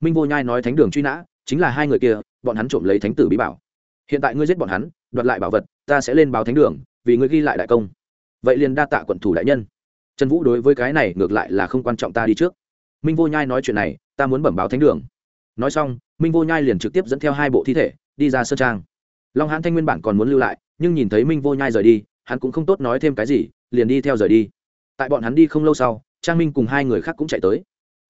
Minh vô nhai nói thánh đường truy nã, chính là hai người kia, bọn hắn trộm lấy thánh tử bí bảo. Hiện tại ngươi giết bọn hắn, đoạt lại bảo vật, ta sẽ lên báo thánh đường, vì ngươi ghi lại đại công. Vậy liền đa tạ quận thủ đại nhân. Trần vũ đối với cái này ngược lại là không quan trọng ta đi trước. Minh vô nhai nói chuyện này, ta muốn bẩm báo thánh đường. Nói xong, minh vô nhai liền trực tiếp dẫn theo hai bộ thi thể, đi ra sơn trang long hãn thanh nguyên bản còn muốn lưu lại, nhưng nhìn thấy minh vô nhai rời đi, hắn cũng không tốt nói thêm cái gì, liền đi theo rời đi. Tại bọn hắn đi không lâu sau, trang minh cùng hai người khác cũng chạy tới.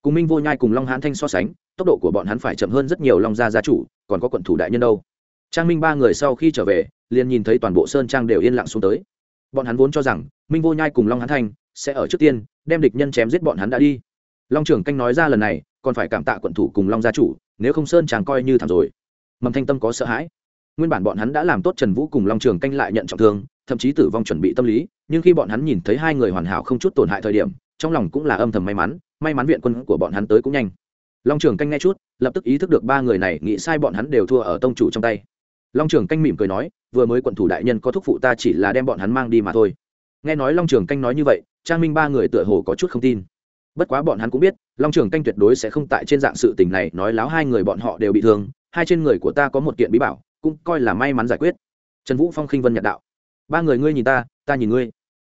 Cùng minh vô nhai cùng long hãn thanh so sánh, tốc độ của bọn hắn phải chậm hơn rất nhiều long gia gia chủ, còn có quận thủ đại nhân đâu. Trang minh ba người sau khi trở về, liền nhìn thấy toàn bộ sơn trang đều yên lặng xuống tới. Bọn hắn vốn cho rằng, minh vô nhai cùng long hãn thanh sẽ ở trước tiên, đem địch nhân chém giết bọn hắn đã đi. Long trưởng canh nói ra lần này, còn phải cảm tạ quận thủ cùng long gia chủ, nếu không sơn chàng coi như thảm rồi. Mầm thanh tâm có sợ hãi nguyên bản bọn hắn đã làm tốt trần vũ cùng long trường canh lại nhận trọng thương, thậm chí tử vong chuẩn bị tâm lý, nhưng khi bọn hắn nhìn thấy hai người hoàn hảo không chút tổn hại thời điểm, trong lòng cũng là âm thầm may mắn may mắn viện quân của bọn hắn tới cũng nhanh. Long trường canh nghe chút, lập tức ý thức được ba người này nghĩ sai bọn hắn đều thua ở tông chủ trong tay. Long trường canh mỉm cười nói, vừa mới quận thủ đại nhân có thúc phụ ta chỉ là đem bọn hắn mang đi mà thôi. Nghe nói long trường canh nói như vậy, trang minh ba người tựa hồ có chút không tin. Bất quá bọn hắn cũng biết, long trường canh tuyệt đối sẽ không tại trên dạng sự tình này nói láo hai người bọn họ đều bị thương, hai trên người của ta có một kiện bí bảo cũng coi là may mắn giải quyết. Trần vũ phong khinh vân nhật đạo. Ba người ngươi nhìn ta ta nhìn ngươi.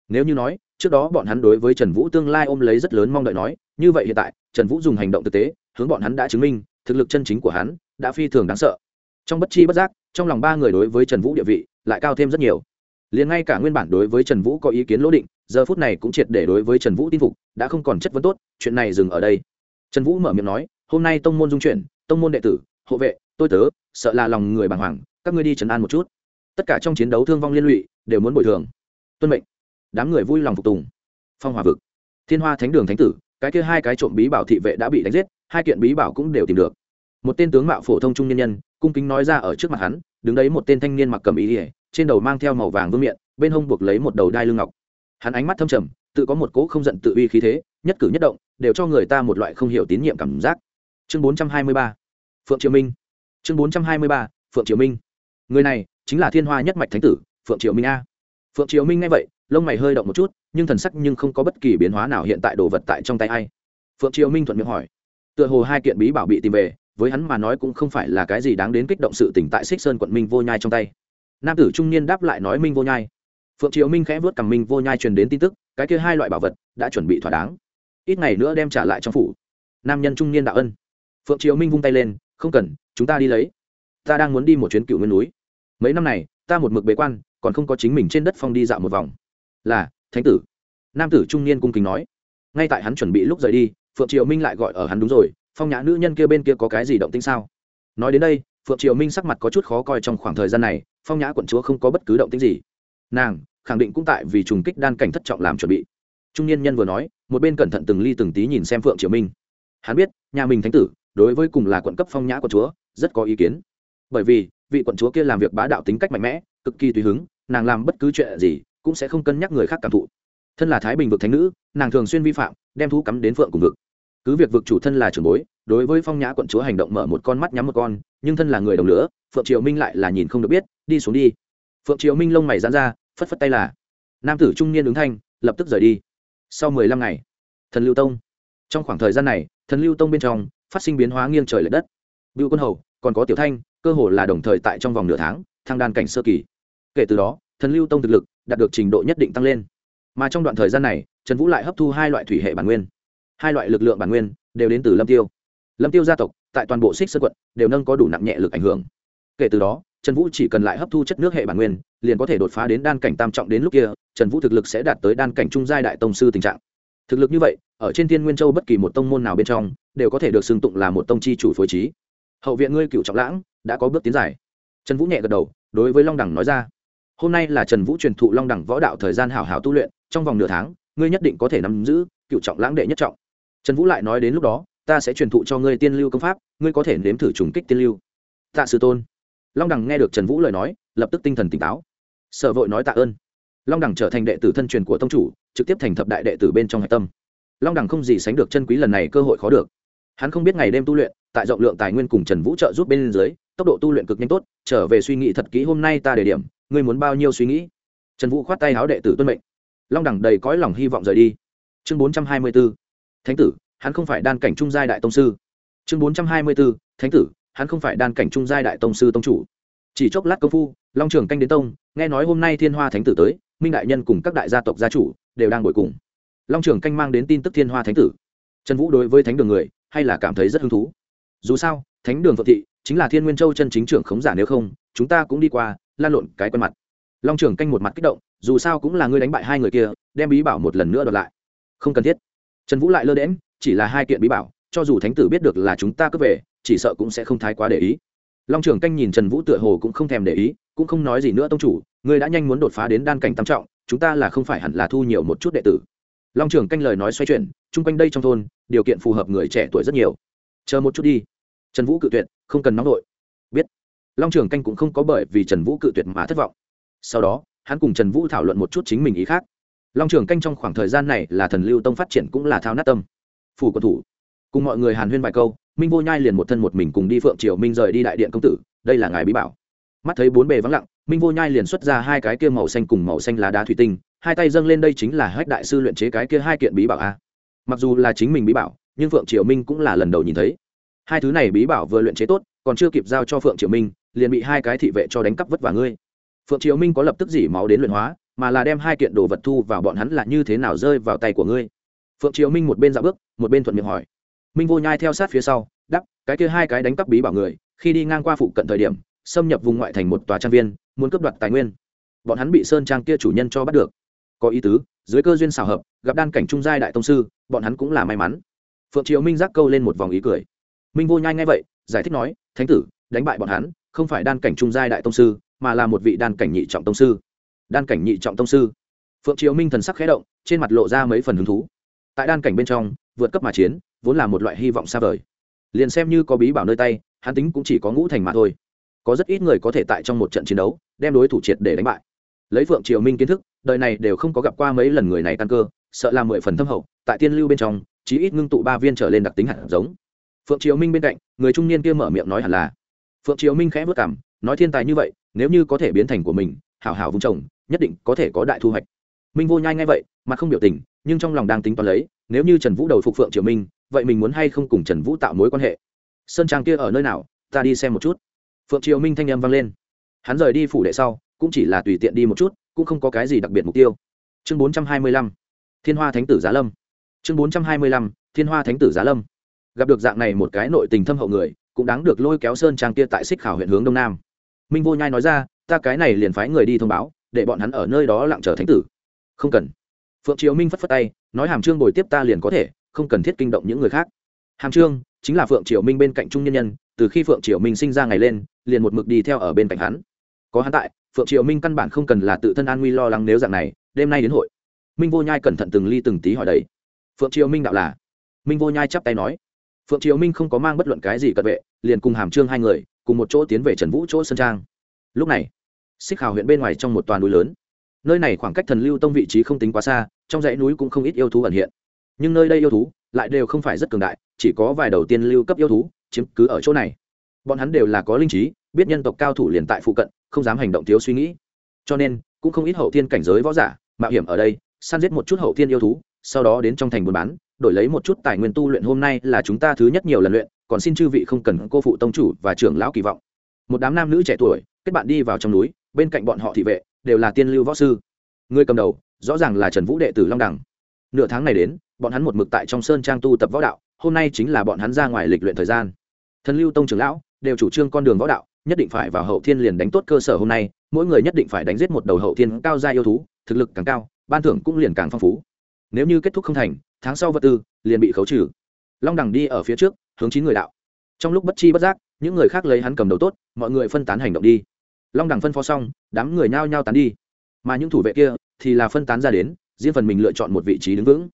Nếu như nói, trước đó bọn hắn đối với trần vũ tương lai ôm lấy rất lớn mong đợi nói, như vậy hiện tại, trần vũ dùng hành động thực tế, hướng bọn hắn đã chứng minh, thực lực chân chính của hắn đã phi thường đáng sợ. Trong bất chi bất giác, trong lòng ba người đối với trần vũ địa vị lại cao thêm rất nhiều. Liền ngay cả nguyên bản đối với trần vũ có ý kiến lỗ định, giờ phút này cũng triệt để đối với trần vũ tin phục, đã không còn chất vấn tốt, chuyện này dừng ở đây. Trần vũ mở miệng nói, hôm nay tông môn dung chuyển, tông môn đệ tử, hộ vệ tôi tớ, sợ là lòng người bàng hoàng, các ngươi đi trấn an một chút. Tất cả trong chiến đấu thương vong liên lụy, đều muốn bồi thường. Tuân mệnh. Đám người vui lòng phục tùng. Phong hòa vực. Thiên hoa thánh đường thánh tử, cái kia hai cái trộm bí bảo thị vệ đã bị đánh giết, hai kiện bí bảo cũng đều tìm được. Một tên tướng mạo phổ thông trung nhân nhân, cung kính nói ra ở trước mặt hắn, đứng đấy một tên thanh niên mặc cầm ý ỉa trên đầu mang theo màu vàng vương miệng bên hông buộc lấy một đầu đai lưng ngọc. Hắn ánh mắt thâm trầm, tự có một cỗ không giận tự uy khí thế, nhất cử nhất động, đều cho người ta một loại không hiểu tín nhiệm cảm giác. Chương bốn trăm hai mươi ba. Phượng triều minh chương bốn trăm hai mươi ba, phượng triều minh. Người này chính là thiên hoa nhất mạch thánh tử, phượng triều minh a. Phượng triều minh nghe vậy, lông mày hơi động một chút, nhưng thần sắc nhưng không có bất kỳ biến hóa nào hiện tại đồ vật tại trong tay ai. Phượng triều minh thuận miệng hỏi. Tựa hồ hai kiện bí bảo bị tìm về, với hắn mà nói cũng không phải là cái gì đáng đến kích động sự tỉnh tại xích sơn quận minh vô nhai trong tay. Nam tử trung niên đáp lại nói minh vô nhai. Phượng triều minh khẽ vớt cằm minh vô nhai truyền đến tin tức, cái kia hai loại bảo vật đã chuẩn bị thỏa đáng. Ít ngày nữa đem trả lại trong phủ. Nam nhân trung niên đạo ân. Phượng triều minh vung tay lên không cần, chúng ta đi lấy. Ta đang muốn đi một chuyến cựu nguyên núi. Mấy năm này, ta một mực bế quan, còn không có chính mình trên đất phong đi dạo một vòng. Là, thánh tử. Nam tử trung niên cung kính nói. Ngay tại hắn chuẩn bị lúc rời đi, phượng triều minh lại gọi ở hắn đúng rồi, phong nhã nữ nhân kia bên kia có cái gì động tĩnh sao? Nói đến đây, phượng triều minh sắc mặt có chút khó coi trong khoảng thời gian này, phong nhã quận chúa không có bất cứ động tĩnh gì. Nàng, khẳng định cũng tại vì trùng kích đan cảnh thất trọng làm chuẩn bị. Trung niên nhân vừa nói, một bên cẩn thận từng ly từng tí nhìn xem phượng triều minh. Hắn biết, nhà mình thánh tử đối với cùng là quận cấp phong nhã quận chúa, rất có ý kiến. Bởi vì, vị quận chúa kia làm việc bá đạo tính cách mạnh mẽ, cực kỳ tùy hứng, nàng làm bất cứ chuyện gì cũng sẽ không cân nhắc người khác cảm thụ. Thân là thái bình vực thánh nữ, nàng thường xuyên vi phạm, đem thú cắm đến phượng cùng vực. Cứ việc vực chủ thân là trưởng bối, đối với phong nhã quận chúa hành động mở một con mắt nhắm một con, nhưng thân là người đồng lửa, phượng triều minh lại là nhìn không được biết, đi xuống đi. Phượng triều minh lông mày dán ra, phất phất tay là, nam tử trung niên ứng thanh, lập tức rời đi. Sau mười lăm ngày, thần lưu tông. Trong khoảng thời gian này, thần lưu tông bên trong phát sinh biến hóa nghiêng trời lệch đất. Bưu quân hầu, còn có tiểu thanh, cơ hồ là đồng thời tại trong vòng nửa tháng, thăng đan cảnh sơ kỳ. Kể từ đó, thần lưu tông thực lực đạt được trình độ nhất định tăng lên. Mà trong đoạn thời gian này, trần vũ lại hấp thu hai loại thủy hệ bản nguyên. Hai loại lực lượng bản nguyên đều đến từ lâm tiêu. Lâm tiêu gia tộc, tại toàn bộ xích sơn quận đều nâng có đủ nặng nhẹ lực ảnh hưởng. Kể từ đó, trần vũ chỉ cần lại hấp thu chất nước hệ bản nguyên, liền có thể đột phá đến đan cảnh tam trọng đến lúc kia, trần vũ thực lực sẽ đạt tới đan cảnh trung giai đại tông sư tình trạng. Thực lực như vậy ở trên thiên nguyên châu bất kỳ một tông môn nào bên trong, đều có thể được xưng tụng là một tông chi chủ phối trí. Hậu viện ngươi cựu trọng lãng, đã có bước tiến giải trần vũ nhẹ gật đầu, đối với long đẳng nói ra. Hôm nay là trần vũ truyền thụ long đẳng võ đạo thời gian hảo hảo tu luyện, trong vòng nửa tháng, ngươi nhất định có thể nắm giữ cựu trọng lãng đệ nhất trọng. Trần vũ lại nói đến lúc đó, ta sẽ truyền thụ cho ngươi tiên lưu công pháp, ngươi có thể nếm thử trùng kích tiên lưu. Tạ sư tôn. Long đẳng nghe được trần vũ lời nói, lập tức tinh thần tỉnh táo. Sở vội nói tạ ơn. Long đẳng trở thành đệ tử thân truyền của tông chủ, trực tiếp thành thập đại đệ tử bên trong hạch tâm long đẳng không gì sánh được chân quý lần này cơ hội khó được. Hắn không biết ngày đêm tu luyện, tại rộng lượng tài nguyên cùng trần vũ trợ giúp bên dưới, tốc độ tu luyện cực nhanh tốt, trở về suy nghĩ thật kỹ hôm nay ta đề điểm, ngươi muốn bao nhiêu suy nghĩ? Trần vũ khoát tay háo đệ tử tuân mệnh. Long đẳng đầy cõi lòng hy vọng rời đi. Chương bốn trăm hai mươi b ố thánh tử, hắn không phải đan cảnh trung giai đại tông sư. Chương bốn trăm hai mươi b ố thánh tử, hắn không phải đan cảnh trung giai đại tông sư tông chủ. Chỉ chốc lát công phu, long trường canh đến tông, nghe nói hôm nay thiên hoa thánh tử tới, minh đại nhân cùng các đại gia tộc gia chủ đều đang ngồi cùng long trường canh mang đến tin tức thiên hoa thánh tử. Trần vũ đối với thánh đường người hay là cảm thấy rất hứng thú. Dù sao, thánh đường phượng thị chính là thiên nguyên châu chân chính trưởng khống giả nếu không, chúng ta cũng đi qua, lan lộn cái quen mặt. Long trưởng canh một mặt kích động, dù sao cũng là ngươi đánh bại hai người kia, đem bí bảo một lần nữa đoạt lại. Không cần thiết. Trần vũ lại lơ đễm chỉ là hai kiện bí bảo, cho dù thánh tử biết được là chúng ta cướp về, chỉ sợ cũng sẽ không thái quá để ý. Long trưởng canh nhìn trần vũ tựa hồ cũng không thèm để ý, cũng không nói gì nữa tông chủ, ngươi đã nhanh muốn đột phá đến đan cảnh tam trọng, chúng ta là không phải hẳn là thu nhiều một chút đệ tử long trưởng canh lời nói xoay chuyển, chung quanh đây trong thôn, điều kiện phù hợp người trẻ tuổi rất nhiều. Chờ một chút đi. Trần vũ cự tuyệt, không cần nóng vội. Biết. Long trường canh cũng không có bởi vì trần vũ cự tuyệt mà thất vọng. Sau đó, hắn cùng trần vũ thảo luận một chút chính mình ý khác. Long trường canh trong khoảng thời gian này là thần lưu tông phát triển cũng là thao nát tâm. Phủ quân thủ. Cùng mọi người hàn huyên vài câu, minh vô nhai liền một thân một mình cùng đi phượng triều minh rời đi đại điện công tử, đây là ngài bí bảo. Mắt thấy bốn bề vắng lặng, minh vô nhai liền xuất ra hai cái kia màu xanh cùng màu xanh lá đá thủy tinh hai tay dâng lên đây chính là hách đại sư luyện chế cái kia hai kiện bí bảo a. Mặc dù là chính mình bí bảo, nhưng phượng triều minh cũng là lần đầu nhìn thấy. Hai thứ này bí bảo vừa luyện chế tốt, còn chưa kịp giao cho phượng triều minh, liền bị hai cái thị vệ cho đánh cắp vất vả ngươi. Phượng triều minh có lập tức dỉ máu đến luyện hóa, mà là đem hai kiện đồ vật thu vào bọn hắn là như thế nào rơi vào tay của ngươi? Phượng triều minh một bên dạo bước, một bên thuận miệng hỏi. Minh vô nhai theo sát phía sau đắp cái kia hai cái đánh cắp bí bảo người, khi đi ngang qua phụ cận thời điểm, xâm nhập vùng ngoại thành một tòa trang viên, muốn cướp đoạt tài nguyên. Bọn hắn bị sơn trang kia chủ nhân cho bắt được có ý tứ, dưới cơ duyên xào hợp, gặp đan cảnh trung giai đại tông sư, bọn hắn cũng là may mắn. Phượng Triệu minh giác câu lên một vòng ý cười. Minh vô nhai ngay vậy, giải thích nói, thánh tử, đánh bại bọn hắn, không phải đan cảnh trung giai đại tông sư, mà là một vị đan cảnh nhị trọng tông sư. Đan cảnh nhị trọng tông sư. Phượng Triệu minh thần sắc khẽ động, trên mặt lộ ra mấy phần hứng thú. Tại đan cảnh bên trong, vượt cấp mà chiến, vốn là một loại hy vọng xa vời. Liền xem như có bí bảo nơi tay, hắn tính cũng chỉ có ngũ thành mà thôi. Có rất ít người có thể tại trong một trận chiến đấu, đem đối thủ triệt để đánh bại. Lấy phượng triều minh kiến thức đời này đều không có gặp qua mấy lần người này căn cơ, sợ là mười phần thâm hậu, tại tiên lưu bên trong, chí ít ngưng tụ ba viên trở lên đặc tính hạt giống. Phượng triều minh bên cạnh, người trung niên kia mở miệng nói hẳn là, phượng triều minh khẽ vất cảm nói thiên tài như vậy, nếu như có thể biến thành của mình, hảo hảo vùng trồng nhất định có thể có đại thu hoạch. Minh vô nhai ngay vậy mà không biểu tình, nhưng trong lòng đang tính toán lấy, nếu như trần vũ đầu phục phượng triều minh, vậy mình muốn hay không cùng trần vũ tạo mối quan hệ? Sơn trang kia ở nơi nào, ta đi xem một chút. Phượng triều minh thanh âm vang lên. Hắn rời đi phủ đệ sau, cũng chỉ là tùy tiện đi một chút cũng không có cái gì đặc biệt mục tiêu. Chương bốn trăm hai mươi lăm, thiên hoa thánh tử giá lâm. Chương bốn trăm hai mươi lăm, thiên hoa thánh tử giá lâm. Gặp được dạng này một cái nội tình thâm hậu người, cũng đáng được lôi kéo sơn trang kia tại xích khảo huyện hướng đông nam. Minh vô nhai nói ra, ta cái này liền phái người đi thông báo, để bọn hắn ở nơi đó lặng chờ thánh tử. Không cần. Phượng triều minh phất phất tay, nói, hàm trương bồi tiếp ta liền có thể, không cần thiết kinh động những người khác. Hàm trương chính là phượng triều minh bên cạnh trung nhân nhân, từ khi phượng triều minh sinh ra ngày lên, liền một mực đi theo ở bên cạnh hắn. Có hắn tại phượng triều minh căn bản không cần là tự thân an nguy lo lắng nếu dạng này, đêm nay đến hội. Minh vô nhai cẩn thận từng ly từng tí hỏi đấy. Phượng triều minh đạo là, minh vô nhai chắp tay nói, phượng triều minh không có mang bất luận cái gì cận vệ, liền cùng hàm trương hai người, cùng một chỗ tiến về trần vũ chỗ sơn trang. Lúc này, xích hào huyện bên ngoài trong một toàn núi lớn. Nơi này khoảng cách thần lưu tông vị trí không tính quá xa, trong dãy núi cũng không ít yêu thú ẩn hiện. Nhưng nơi đây yêu thú lại đều không phải rất cường đại, chỉ có vài đầu tiên lưu cấp yêu thú, chiếm cứ ở chỗ này. Bọn hắn đều là có linh trí biết nhân tộc cao thủ liền tại phụ cận, không dám hành động thiếu suy nghĩ. Cho nên, cũng không ít hậu thiên cảnh giới võ giả, mạo hiểm ở đây, săn giết một chút hậu thiên yêu thú, sau đó đến trong thành buôn bán, đổi lấy một chút tài nguyên tu luyện hôm nay là chúng ta thứ nhất nhiều lần luyện, còn xin chư vị không cần cô phụ tông chủ và trưởng lão kỳ vọng. Một đám nam nữ trẻ tuổi, kết bạn đi vào trong núi, bên cạnh bọn họ thị vệ, đều là tiên lưu võ sư. Người cầm đầu, rõ ràng là trần vũ đệ tử long đẳng nửa tháng này đến, bọn hắn một mực tại trong sơn trang tu tập võ đạo, hôm nay chính là bọn hắn ra ngoài lịch luyện thời gian. Thần lưu tông trưởng lão, đều chủ trương con đường võ đạo nhất định phải vào hậu thiên liền đánh tốt cơ sở hôm nay, mỗi người nhất định phải đánh giết một đầu hậu thiên cao gia yêu thú, thực lực càng cao, ban thưởng cũng liền càng phong phú. Nếu như kết thúc không thành, tháng sau vật tư liền bị khấu trừ. Long đẳng đi ở phía trước, hướng chín người đạo. Trong lúc bất chi bất giác, những người khác lấy hắn cầm đầu tốt, mọi người phân tán hành động đi. Long đẳng phân phó xong, đám người nhao nhao tán đi. Mà những thủ vệ kia thì là phân tán ra đến, riêng phần mình lựa chọn một vị trí đứng vững.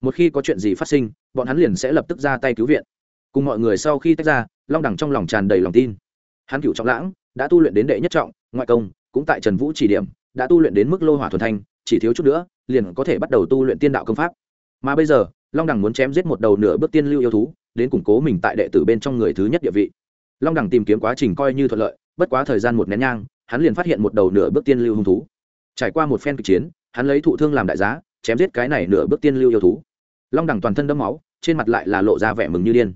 Một khi có chuyện gì phát sinh, bọn hắn liền sẽ lập tức ra tay cứu viện. Cùng mọi người sau khi tách ra, long đẳng trong lòng tràn đầy lòng tin hắn cựu trọng lãng, đã tu luyện đến đệ nhất trọng, ngoại công, cũng tại trần vũ chỉ điểm, đã tu luyện đến mức lô hỏa thuần thanh, chỉ thiếu chút nữa, liền có thể bắt đầu tu luyện tiên đạo công pháp. Mà bây giờ, long đẳng muốn chém giết một đầu nửa bước tiên lưu yêu thú, đến củng cố mình tại đệ tử bên trong người thứ nhất địa vị. Long đẳng tìm kiếm quá trình coi như thuận lợi, bất quá thời gian một nén nhang, hắn liền phát hiện một đầu nửa bước tiên lưu hung thú. Trải qua một phen kịch chiến, hắn lấy thụ thương làm đại giá, chém giết cái này nửa bước tiên lưu yêu thú. Long đẳng toàn thân đẫm máu, trên mặt lại là lộ ra vẻ mừng như điên.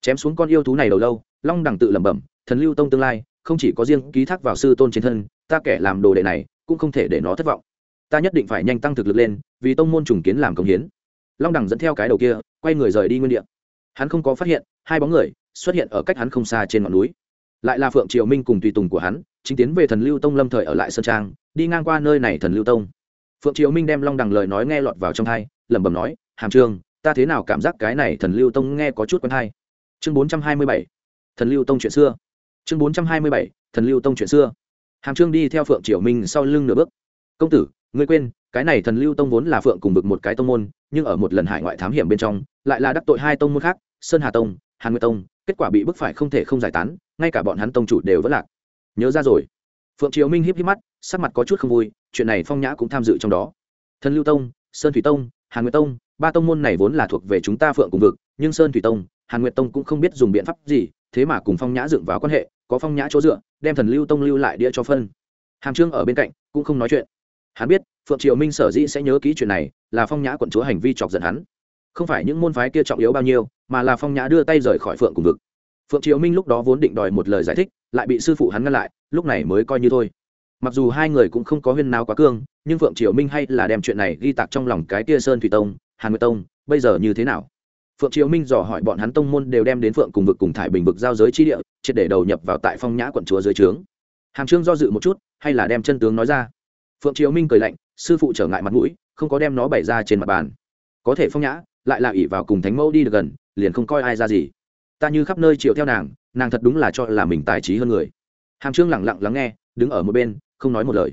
Chém xuống con yêu thú này đầu lâu, long đẳng tự lẩm bẩm thần lưu tông tương lai, không chỉ có riêng ký thác vào sư tôn trên thân, ta kẻ làm đồ đệ này cũng không thể để nó thất vọng. Ta nhất định phải nhanh tăng thực lực lên, vì tông môn trùng kiến làm công hiến. Long đẳng dẫn theo cái đầu kia, quay người rời đi nguyên địa. Hắn không có phát hiện, hai bóng người xuất hiện ở cách hắn không xa trên ngọn núi. Lại là phượng triều minh cùng tùy tùng của hắn, chính tiến về thần lưu tông lâm thời ở lại sơn trang, đi ngang qua nơi này thần lưu tông. Phượng triều minh đem long đằng lời nói nghe lọt vào trong thai lẩm bẩm nói, hàm trương ta thế nào cảm giác cái này thần lưu tông nghe có chút quen thai chương bốn trăm hai mươi bảy. Thần lưu tông chuyện xưa chương bốn trăm hai mươi bảy, thần lưu tông chuyện xưa. Hàm trương đi theo phượng triều minh sau lưng nửa bước. Công tử, ngươi quên, cái này thần lưu tông vốn là phượng cùng vực một cái tông môn, nhưng ở một lần hải ngoại thám hiểm bên trong, lại là đắc tội hai tông môn khác, sơn hà tông, hàn nguyệt tông, kết quả bị bức phải không thể không giải tán, ngay cả bọn hắn tông chủ đều vẫn lạc. Nhớ ra rồi. Phượng triều minh híp híp mắt, sắc mặt có chút không vui, chuyện này phong nhã cũng tham dự trong đó. Thần lưu tông, sơn thủy tông, hàn nguyệt tông, ba tông môn này vốn là thuộc về chúng ta phượng cùng vực, nhưng sơn thủy tông, hàn nguyệt tông cũng không biết dùng biện pháp gì, thế mà cùng phong nhã dựng vào quan hệ có phong nhã chỗ dựa, đem thần lưu tông lưu lại đĩa cho phân. Hàm trương ở bên cạnh cũng không nói chuyện. Hắn biết, phượng triều minh sở dĩ sẽ nhớ kỹ chuyện này là phong nhã quận chúa hành vi chọc giận hắn. Không phải những môn phái kia trọng yếu bao nhiêu, mà là phong nhã đưa tay rời khỏi phượng cùng vực. Phượng triều minh lúc đó vốn định đòi một lời giải thích, lại bị sư phụ hắn ngăn lại, lúc này mới coi như thôi. Mặc dù hai người cũng không có huyên nào quá cương, nhưng phượng triều minh hay là đem chuyện này ghi tạc trong lòng cái kia sơn thủy tông, hàn nguyệt tông, bây giờ như thế nào? Phượng triều minh dò hỏi bọn hắn tông môn đều đem đến phượng cùng vực cùng thải bình vực giao giới chi địa, triệt để đầu nhập vào tại phong nhã quận chúa dưới trướng. Hàm trương do dự một chút, hay là đem chân tướng nói ra. Phượng triều minh cười lạnh, sư phụ trở ngại mặt mũi, không có đem nó bày ra trên mặt bàn. Có thể phong nhã lại là ỷ vào cùng thánh mẫu đi được gần, liền không coi ai ra gì. Ta như khắp nơi chịu theo nàng nàng thật đúng là cho là mình tài trí hơn người. Hàm trương lẳng lặng lắng nghe, đứng ở một bên, không nói một lời.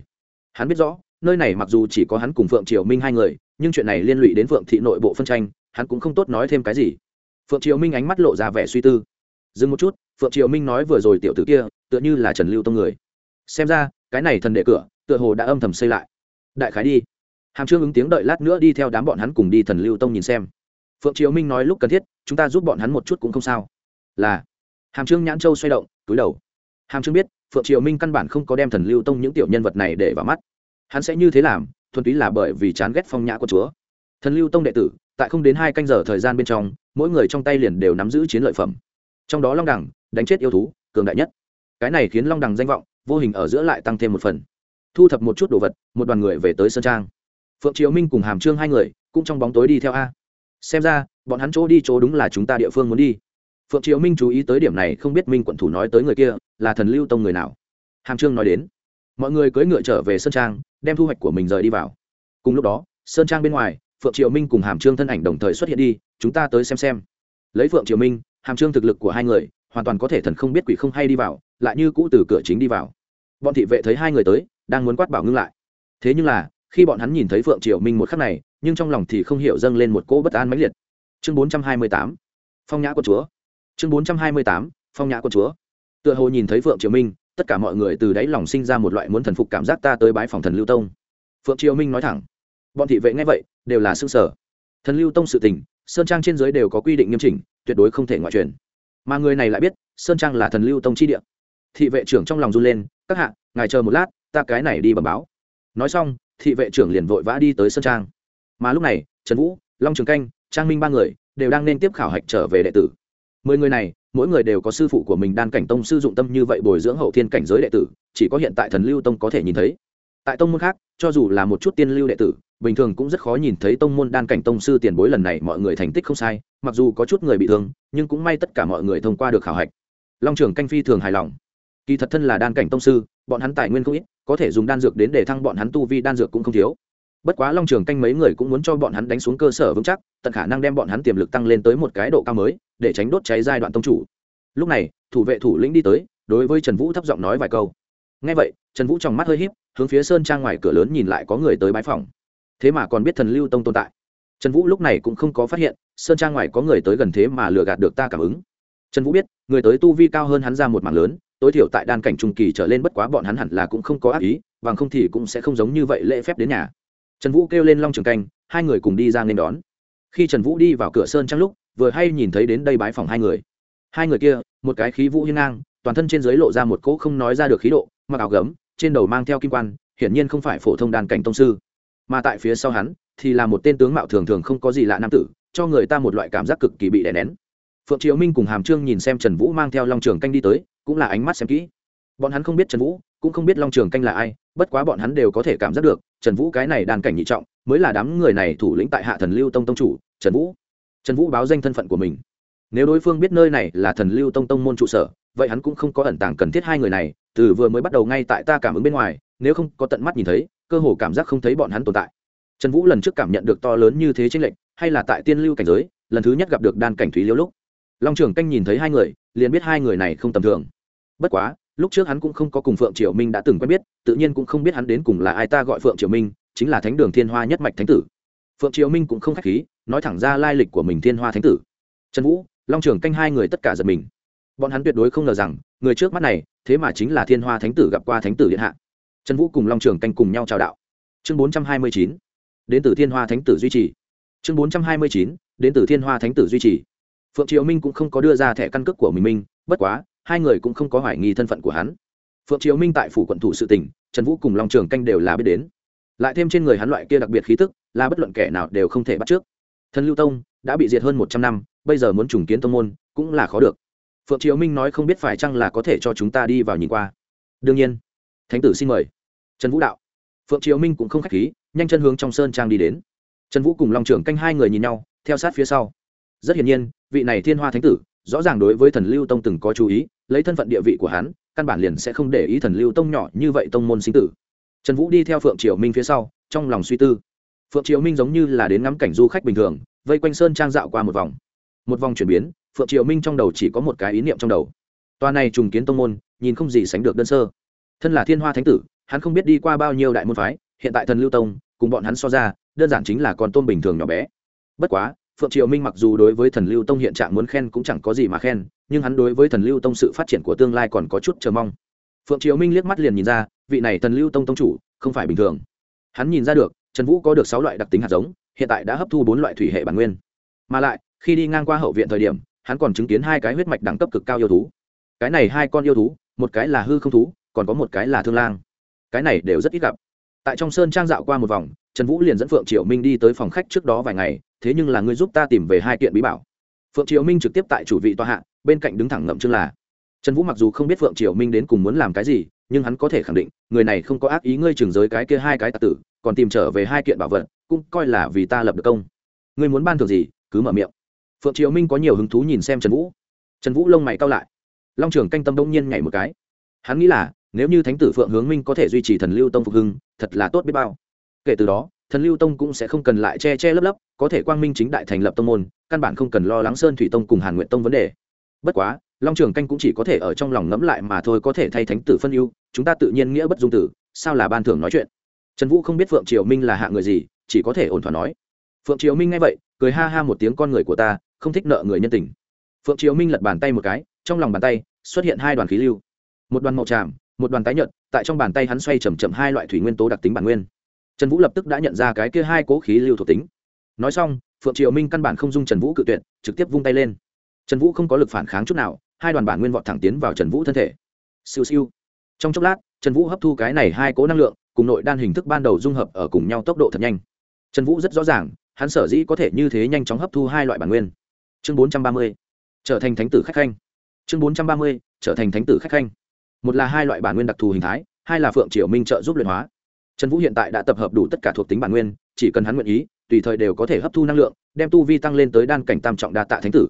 Hắn biết rõ, nơi này mặc dù chỉ có hắn cùng phượng triều minh hai người, nhưng chuyện này liên lụy đến phượng thị nội bộ phân tranh hắn cũng không tốt nói thêm cái gì. Phượng triều minh ánh mắt lộ ra vẻ suy tư. Dừng một chút, phượng triều minh nói vừa rồi tiểu tử kia, tựa như là trần lưu tông người. Xem ra, cái này thần đệ cửa, tựa hồ đã âm thầm xây lại. Đại khái đi. Hàm trương ứng tiếng đợi lát nữa đi theo đám bọn hắn cùng đi thần lưu tông nhìn xem. Phượng triều minh nói lúc cần thiết, chúng ta giúp bọn hắn một chút cũng không sao. Là. Hàm trương nhãn châu xoay động, túi đầu. Hàm trương biết, phượng triều minh căn bản không có đem thần lưu tông những tiểu nhân vật này để vào mắt. Hắn sẽ như thế làm, thuần túy là bởi vì chán ghét phong nhã của chúa. Thần lưu tông đệ tử tại không đến hai canh giờ thời gian bên trong, mỗi người trong tay liền đều nắm giữ chiến lợi phẩm. Trong đó long đẳng đánh chết yêu thú, cường đại nhất. Cái này khiến long đẳng danh vọng, vô hình ở giữa lại tăng thêm một phần. Thu thập một chút đồ vật, một đoàn người về tới sơn trang. Phượng triều minh cùng hàm trương hai người, cũng trong bóng tối đi theo a. Xem ra, bọn hắn chỗ đi chỗ đúng là chúng ta địa phương muốn đi. Phượng triều minh chú ý tới điểm này, không biết minh quận thủ nói tới người kia, là thần lưu tông người nào. Hàm trương nói đến, mọi người cưỡi ngựa trở về sơn trang, đem thu hoạch của mình rời đi vào. Cùng lúc đó sơn trang bên ngoài phượng triều minh cùng hàm trương thân ảnh đồng thời xuất hiện đi, chúng ta tới xem xem. Lấy phượng triều minh, hàm trương thực lực của hai người, hoàn toàn có thể thần không biết quỷ không hay đi vào, lại như cũ từ cửa chính đi vào. Bọn thị vệ thấy hai người tới, đang muốn quát bảo ngưng lại. Thế nhưng là, khi bọn hắn nhìn thấy phượng triều minh một khắc này, nhưng trong lòng thì không hiểu dâng lên một cỗ bất an mãnh liệt. Chương bốn trăm hai mươi tám, phong nhã quân chúa. Chương bốn trăm hai mươi tám, phong nhã quân chúa. Tựa hồ nhìn thấy phượng triều minh, tất cả mọi người từ đáy lòng sinh ra một loại muốn thần phục cảm giác ta tới bái phòng thần lưu tông. Phượng triều minh nói thẳng bọn thị vệ nghe vậy, đều là xương sở thần lưu tông sự tình, sơn trang trên giới đều có quy định nghiêm chỉnh, tuyệt đối không thể ngoại truyền. Mà người này lại biết, sơn trang là thần lưu tông chi địa. Thị vệ trưởng trong lòng run lên, các hạ, ngài chờ một lát, ta cái này đi bẩm báo. Nói xong, thị vệ trưởng liền vội vã đi tới sơn trang. Mà lúc này, trần vũ, long trường canh, trang minh ba người đều đang nên tiếp khảo hạch trở về đệ tử. Mười người này, mỗi người đều có sư phụ của mình đan cảnh tông sư dụng tâm như vậy bồi dưỡng hậu thiên cảnh giới đệ tử, chỉ có hiện tại thần lưu tông có thể nhìn thấy. Tại tông môn khác, cho dù là một chút tiên lưu đệ tử bình thường cũng rất khó nhìn thấy tông môn đan cảnh tông sư tiền bối lần này mọi người thành tích không sai, mặc dù có chút người bị thương, nhưng cũng may tất cả mọi người thông qua được khảo hạch. Long trưởng canh phi thường hài lòng. Kỳ thật thân là đan cảnh tông sư, bọn hắn tài nguyên không ít, có thể dùng đan dược đến để thăng bọn hắn tu vi đan dược cũng không thiếu. Bất quá long trường canh mấy người cũng muốn cho bọn hắn đánh xuống cơ sở vững chắc, tận khả năng đem bọn hắn tiềm lực tăng lên tới một cái độ cao mới, để tránh đốt cháy giai đoạn tông chủ. Lúc này, thủ vệ thủ lĩnh đi tới, đối với trần vũ thấp giọng nói vài câu. Ngay vậy, trần vũ trong mắt hơi h í p hướng phía sơn trang ngoài cửa lớn nhìn lại có người tới bãi phòng thế mà còn biết thần lưu tông tồn tại. Trần vũ lúc này cũng không có phát hiện, sơn trang ngoài có người tới gần thế mà lừa gạt được ta cảm ứng. Trần vũ biết, người tới tu vi cao hơn hắn ra một mảng lớn, tối thiểu tại đan cảnh trung kỳ trở lên bất quá bọn hắn hẳn là cũng không có ác ý, bằng không thì cũng sẽ không giống như vậy lễ phép đến nhà. Trần vũ kêu lên long trường canh, hai người cùng đi ra nên đón. Khi trần vũ đi vào cửa sơn trang lúc, vừa hay nhìn thấy đến đây bái phòng hai người. Hai người kia, một cái khí vũ hiên ngang, toàn thân trên dưới lộ ra một cỗ không nói ra được khí độ, mặc áo gấm, trên đầu mang theo kim quan, hiển nhiên không phải phổ thông đàn cảnh tông sư mà tại phía sau hắn thì là một tên tướng mạo thường thường không có gì lạ nam tử, cho người ta một loại cảm giác cực kỳ bị đè nén. Phượng triệu minh cùng hàm trương nhìn xem trần vũ mang theo long trường canh đi tới, cũng là ánh mắt xem kỹ. Bọn hắn không biết trần vũ, cũng không biết long trường canh là ai, bất quá bọn hắn đều có thể cảm giác được, trần vũ cái này đàn cảnh nhị trọng, mới là đám người này thủ lĩnh tại hạ thần lưu tông tông chủ, trần vũ. Trần vũ báo danh thân phận của mình. Nếu đối phương biết nơi này là thần lưu tông tông môn trụ sở, vậy hắn cũng không có ẩn tàng cần thiết hai người này, từ vừa mới bắt đầu ngay tại ta cảm ứng bên ngoài, nếu không có tận mắt nhìn thấy cơ hồ cảm giác không thấy bọn hắn tồn tại. Trần vũ lần trước cảm nhận được to lớn như thế tranh lệch, hay là tại tiên lưu cảnh giới, lần thứ nhất gặp được đan cảnh thúy liêu lúc. Long trường canh nhìn thấy hai người, liền biết hai người này không tầm thường. Bất quá, lúc trước hắn cũng không có cùng phượng triều minh đã từng quen biết, tự nhiên cũng không biết hắn đến cùng là ai ta gọi phượng triều minh, chính là thánh đường thiên hoa nhất mạch thánh tử. Phượng triều minh cũng không k h á c h khí, nói thẳng ra lai lịch của mình thiên hoa thánh tử. Trần vũ, long trường canh hai người tất cả giật mình. Bọn hắn tuyệt đối không ngờ rằng, người trước mắt này, thế mà chính là thiên hoa thánh tử gặp qua thánh tử điện hạ trần vũ cùng long trường canh cùng nhau chào đạo. Chương bốn trăm hai mươi chín, đến từ thiên hoa thánh tử duy trì. Chương bốn trăm hai mươi chín, đến từ thiên hoa thánh tử duy trì. Phượng triệu minh cũng không có đưa ra thẻ căn cước của mình minh bất quá, hai người cũng không có hoài nghi thân phận của hắn. Phượng triệu minh tại phủ quận thủ sự tỉnh, trần vũ cùng long trường canh đều là biết đến. Lại thêm trên người hắn loại kia đặc biệt khí tức, là bất luận kẻ nào đều không thể bắt trước. Thần lưu tông đã bị diệt hơn một trăm năm, bây giờ muốn trùng kiến tông môn, cũng là khó được. Phượng triệu minh nói không biết phải chăng là có thể cho chúng ta đi vào nhìn qua. Đương nhiên thánh tử xin mời. Trần vũ đạo. Phượng triều minh cũng không k h á c h khí, nhanh chân hướng trong sơn trang đi đến. Trần vũ cùng long trưởng canh hai người nhìn nhau, theo sát phía sau. Rất hiển nhiên, vị này thiên hoa thánh tử, rõ ràng đối với thần lưu tông từng có chú ý, lấy thân phận địa vị của hắn, căn bản liền sẽ không để ý thần lưu tông nhỏ như vậy tông môn sinh tử. Trần vũ đi theo phượng triều minh phía sau, trong lòng suy tư. Phượng triều minh giống như là đến ngắm cảnh du khách bình thường, vây quanh sơn trang dạo qua một vòng. Một vòng chuyển biến, phượng triều minh trong đầu chỉ có một cái ý niệm trong đầu. Toa này trùng kiến tông môn, nhìn không gì sánh được đơn sơ thân là thiên hoa thánh tử, hắn không biết đi qua bao nhiêu đại môn phái, hiện tại thần lưu tông, cùng bọn hắn so ra, đơn giản chính là con tôm bình thường nhỏ bé. Bất quá, phượng triều minh mặc dù đối với thần lưu tông hiện trạng muốn khen cũng chẳng có gì mà khen, nhưng hắn đối với thần lưu tông sự phát triển của tương lai còn có chút chờ mong. Phượng triều minh liếc mắt liền nhìn ra, vị này thần lưu tông tông chủ, không phải bình thường. Hắn nhìn ra được, trần vũ có được sáu loại đặc tính hạt giống, hiện tại đã hấp thu bốn loại thủy hệ bản nguyên. Mà lại, khi đi ngang qua hậu viện thời điểm, hắn còn chứng kiến hai cái huyết mạch đẳng cấp cực cao yêu thú. Cái này hai con yêu thú, một cái là hư không thú còn có một cái là thương lang. Cái này đều rất ít gặp. Tại trong sơn trang dạo qua một vòng, trần vũ liền dẫn phượng triệu minh đi tới phòng khách trước đó vài ngày, thế nhưng là ngươi giúp ta tìm về hai kiện bí bảo. Phượng triệu minh trực tiếp tại chủ vị tòa hạ, bên cạnh đứng thẳng ngậm chương là. Trần vũ mặc dù không biết phượng triệu minh đến cùng muốn làm cái gì, nhưng hắn có thể khẳng định, người này không có ác ý ngươi chừng giới cái kia hai cái tạ tử, còn tìm trở về hai kiện bảo vật, cũng coi là vì ta lập được công. Ngươi muốn ban thường gì, cứ mở miệng. Phượng triệu minh có nhiều hứng thú nhìn xem trần vũ. Trần vũ lông mày cao lại. Long trưởng canh tâm đông nhiên nhảy một cái. Hắn nghĩ là nếu như thánh tử phượng hướng minh có thể duy trì thần lưu tông phục hưng, thật là tốt biết bao. Kể từ đó, thần lưu tông cũng sẽ không cần lại che che lấp lấp, có thể quang minh chính đại thành lập tông môn, căn bản không cần lo lắng sơn thủy tông cùng hàn nguyện tông vấn đề. Bất quá, long trường canh cũng chỉ có thể ở trong lòng ngẫm lại mà thôi có thể thay thánh tử phân ưu, chúng ta tự nhiên nghĩa bất dung tử, sao là ban thưởng nói chuyện? Trần vũ không biết phượng triều minh là hạ người gì, chỉ có thể ổn thỏa nói. Phượng triều minh nghe vậy, cười ha ha một tiếng con người của ta, không thích nợ người nhân tình. Phượng triều minh lật bàn tay một cái, trong lòng bàn tay xuất hiện hai đoàn khí lưu. Một đoàn màu tràm một đoàn tái nhợt, tại trong bàn tay hắn xoay chầm chậm hai loại thủy nguyên tố đặc tính bản nguyên. Trần vũ lập tức đã nhận ra cái kia hai cố khí lưu thuộc tính. Nói xong, phượng triều minh căn bản không dung trần vũ cự tuyệt, trực tiếp vung tay lên. Trần vũ không có lực phản kháng chút nào, hai đoàn bản nguyên vọt thẳng tiến vào trần vũ thân thể. Siêu siêu. Trong chốc lát, trần vũ hấp thu cái này hai cố năng lượng, cùng nội đan hình thức ban đầu dung hợp ở cùng nhau tốc độ thật nhanh. Trần vũ rất rõ ràng, hắn sở dĩ có thể như thế nhanh chóng hấp thu hai loại bản nguyên. Chương bốn trăm ba mươi. Trở thành thánh tử khách khanh. Chương bốn trăm ba mươi. Trở thành thánh tử khách khanh một là hai loại bản nguyên đặc thù hình thái, hai là phượng triều minh trợ giúp luyện hóa. Trần vũ hiện tại đã tập hợp đủ tất cả thuộc tính bản nguyên, chỉ cần hắn nguyện ý, tùy thời đều có thể hấp thu năng lượng, đem tu vi tăng lên tới đan cảnh tam trọng đa tạ thánh tử.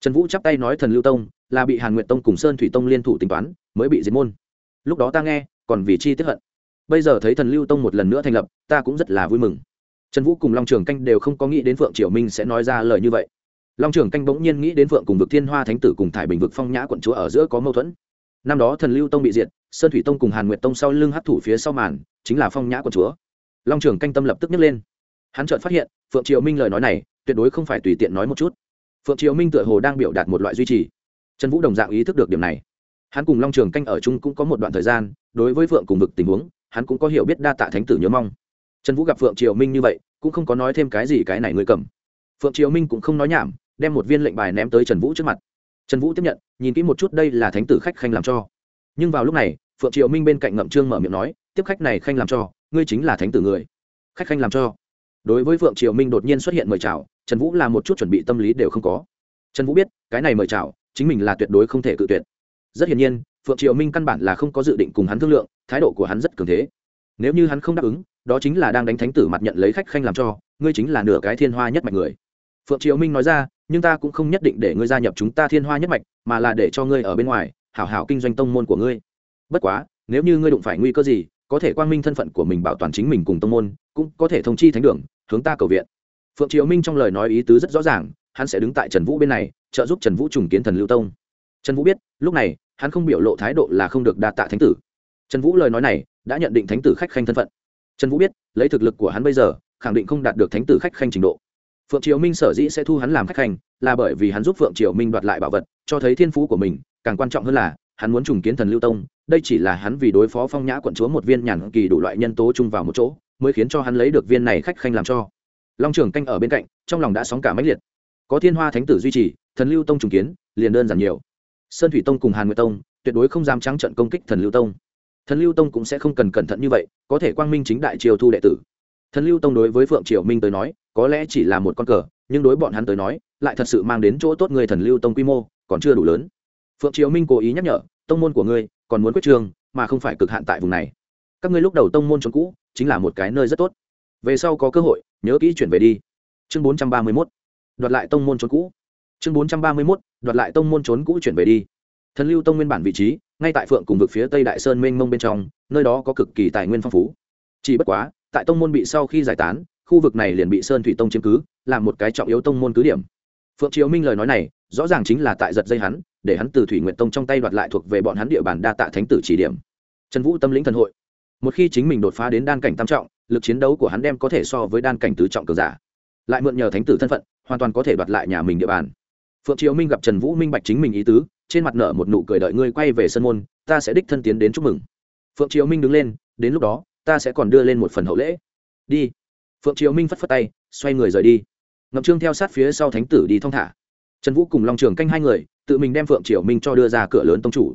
Trần vũ chắp tay nói thần lưu tông, là bị hàn nguyện tông cùng sơn thủy tông liên thủ tính toán, mới bị diệt môn. Lúc đó ta nghe, còn vì chi tiếp hận. Bây giờ thấy thần lưu tông một lần nữa thành lập, ta cũng rất là vui mừng. Trần vũ cùng long trường canh đều không có nghĩ đến phượng triều minh sẽ nói ra lời như vậy. Long trường canh bỗng nhiên nghĩ đến phượng cùng vực thiên hoa thánh tử cùng thải bình vực phong nhã quận chúa ở giữa có mâu thuẫn năm đó thần lưu tông bị diệt, sơn thủy tông cùng hàn nguyệt tông sau lưng hấp thủ phía sau màn, chính là phong nhã của chúa. Long trường canh tâm lập tức nhấc lên. Hắn chợt phát hiện, phượng triều minh lời nói này, tuyệt đối không phải tùy tiện nói một chút. Phượng triều minh tựa hồ đang biểu đạt một loại duy trì. Trần vũ đồng dạng ý thức được điểm này. Hắn cùng long trường canh ở chung cũng có một đoạn thời gian, đối với phượng cùng vực tình huống, hắn cũng có hiểu biết đa tạ thánh tử nhớ mong. Trần vũ gặp phượng triều minh như vậy, cũng không có nói thêm cái gì cái này ngươi cầm. Phượng triều minh cũng không nói nhảm, đem một viên lệnh bài ném tới trần vũ trước mặt. Trần vũ tiếp nhận nhìn kỹ một chút đây là thánh tử khách khanh làm cho. Nhưng vào lúc này, phượng triệu minh bên cạnh ngậm trương mở miệng nói, tiếp khách này khanh làm cho, ngươi chính là thánh tử người. Khách khanh làm cho. Đối với phượng triều minh đột nhiên xuất hiện mời chào, trần vũ là một chút chuẩn bị tâm lý đều không có. Trần vũ biết, cái này mời chào, chính mình là tuyệt đối không thể cự tuyệt. Rất hiển nhiên, phượng triều minh căn bản là không có dự định cùng hắn thương lượng, thái độ của hắn rất cường thế. Nếu như hắn không đáp ứng, đó chính là đang đánh thánh tử mặt nhận lấy khách khanh làm cho, ngươi chính là nửa cái thiên hoa nhất mạch người. Phượng triều minh nói ra nhưng ta cũng không nhất định để ngươi gia nhập chúng ta thiên hoa nhất mạch, mà là để cho ngươi ở bên ngoài, hảo hảo kinh doanh tông môn của ngươi. Bất quá, nếu như ngươi đụng phải nguy cơ gì, có thể quang minh thân phận của mình bảo toàn chính mình cùng tông môn, cũng có thể thông chi thánh đường, hướng ta cầu viện. Phượng triều minh trong lời nói ý tứ rất rõ ràng, hắn sẽ đứng tại trần vũ bên này, trợ giúp trần vũ trùng kiến thần lưu tông. Trần vũ biết, lúc này, hắn không biểu lộ thái độ là không được đa tạ thánh tử. Trần vũ lời nói này, đã nhận định thánh tử khách khanh thân phận. Trần vũ biết, lấy thực lực của hắn bây giờ, khẳng định không đạt được thánh tử khách khanh trình độ phượng triều minh sở dĩ sẽ thu hắn làm khách hành là bởi vì hắn giúp phượng triều minh đoạt lại bảo vật, cho thấy thiên phú của mình, càng quan trọng hơn là, hắn muốn trùng kiến thần lưu tông. Đây chỉ là hắn vì đối phó phong nhã quận chúa một viên nhàn kỳ đủ loại nhân tố chung vào một chỗ, mới khiến cho hắn lấy được viên này khách khanh làm cho. Long trường canh ở bên cạnh, trong lòng đã sóng cả mãnh liệt. Có thiên hoa thánh tử duy trì, thần lưu tông trùng kiến, liền đơn giản nhiều. Sơn thủy tông cùng hàn nguyệt tông, tuyệt đối không dám trắng trận công kích thần lưu tông. Thần lưu tông cũng sẽ không cần cẩn thận như vậy, có thể quang minh chính đại triều thu đệ tử thần lưu tông đối với phượng triều minh tới nói, có lẽ chỉ là một con cờ, nhưng đối bọn hắn tới nói, lại thật sự mang đến chỗ tốt người thần lưu tông quy mô, còn chưa đủ lớn. Phượng triều minh cố ý nhắc nhở, tông môn của ngươi còn muốn quyết trường, mà không phải cực hạn tại vùng này. Các ngươi lúc đầu tông môn trốn cũ, chính là một cái nơi rất tốt. Về sau có cơ hội, nhớ kỹ chuyển về đi. Chương bốn trăm ba mươi mốt. Đoạt lại tông môn trốn cũ. Chương bốn trăm ba mươi mốt. Đoạt lại tông môn trốn cũ chuyển về đi. Thần lưu tông nguyên bản vị trí, ngay tại phượng cùng vực phía tây đại sơn mênh mông bên trong, nơi đó có cực kỳ tài nguyên phong phú. Chỉ bất quá tại tông môn bị sau khi giải tán, khu vực này liền bị sơn thủy tông chiếm cứ làm một cái trọng yếu tông môn cứ điểm. Phượng triều minh lời nói này, rõ ràng chính là tại giật dây hắn, để hắn từ thủy nguyện tông trong tay đoạt lại thuộc về bọn hắn địa bàn đa tạ thánh tử chỉ điểm. Trần vũ tâm lĩnh thần hội. Một khi chính mình đột phá đến đan cảnh tam trọng, lực chiến đấu của hắn đem có thể so với đan cảnh tứ trọng cường giả. Lại mượn nhờ thánh tử thân phận, hoàn toàn có thể đoạt lại nhà mình địa bàn. Phượng triều minh gặp trần vũ minh bạch chính mình ý tứ, trên mặt nở một nụ cười đợi ngươi quay về sân môn, ta sẽ đích thân tiến đến chúc mừng. Phượng triều minh đứng lên, đến lúc đó ta sẽ còn đưa lên một phần hậu lễ. Đi. Phượng triều minh phất phất tay, xoay người rời đi. Ngậm trương theo sát phía sau thánh tử đi thong thả. Trần vũ cùng long trường canh hai người, tự mình đem phượng triều minh cho đưa ra cửa lớn tông chủ.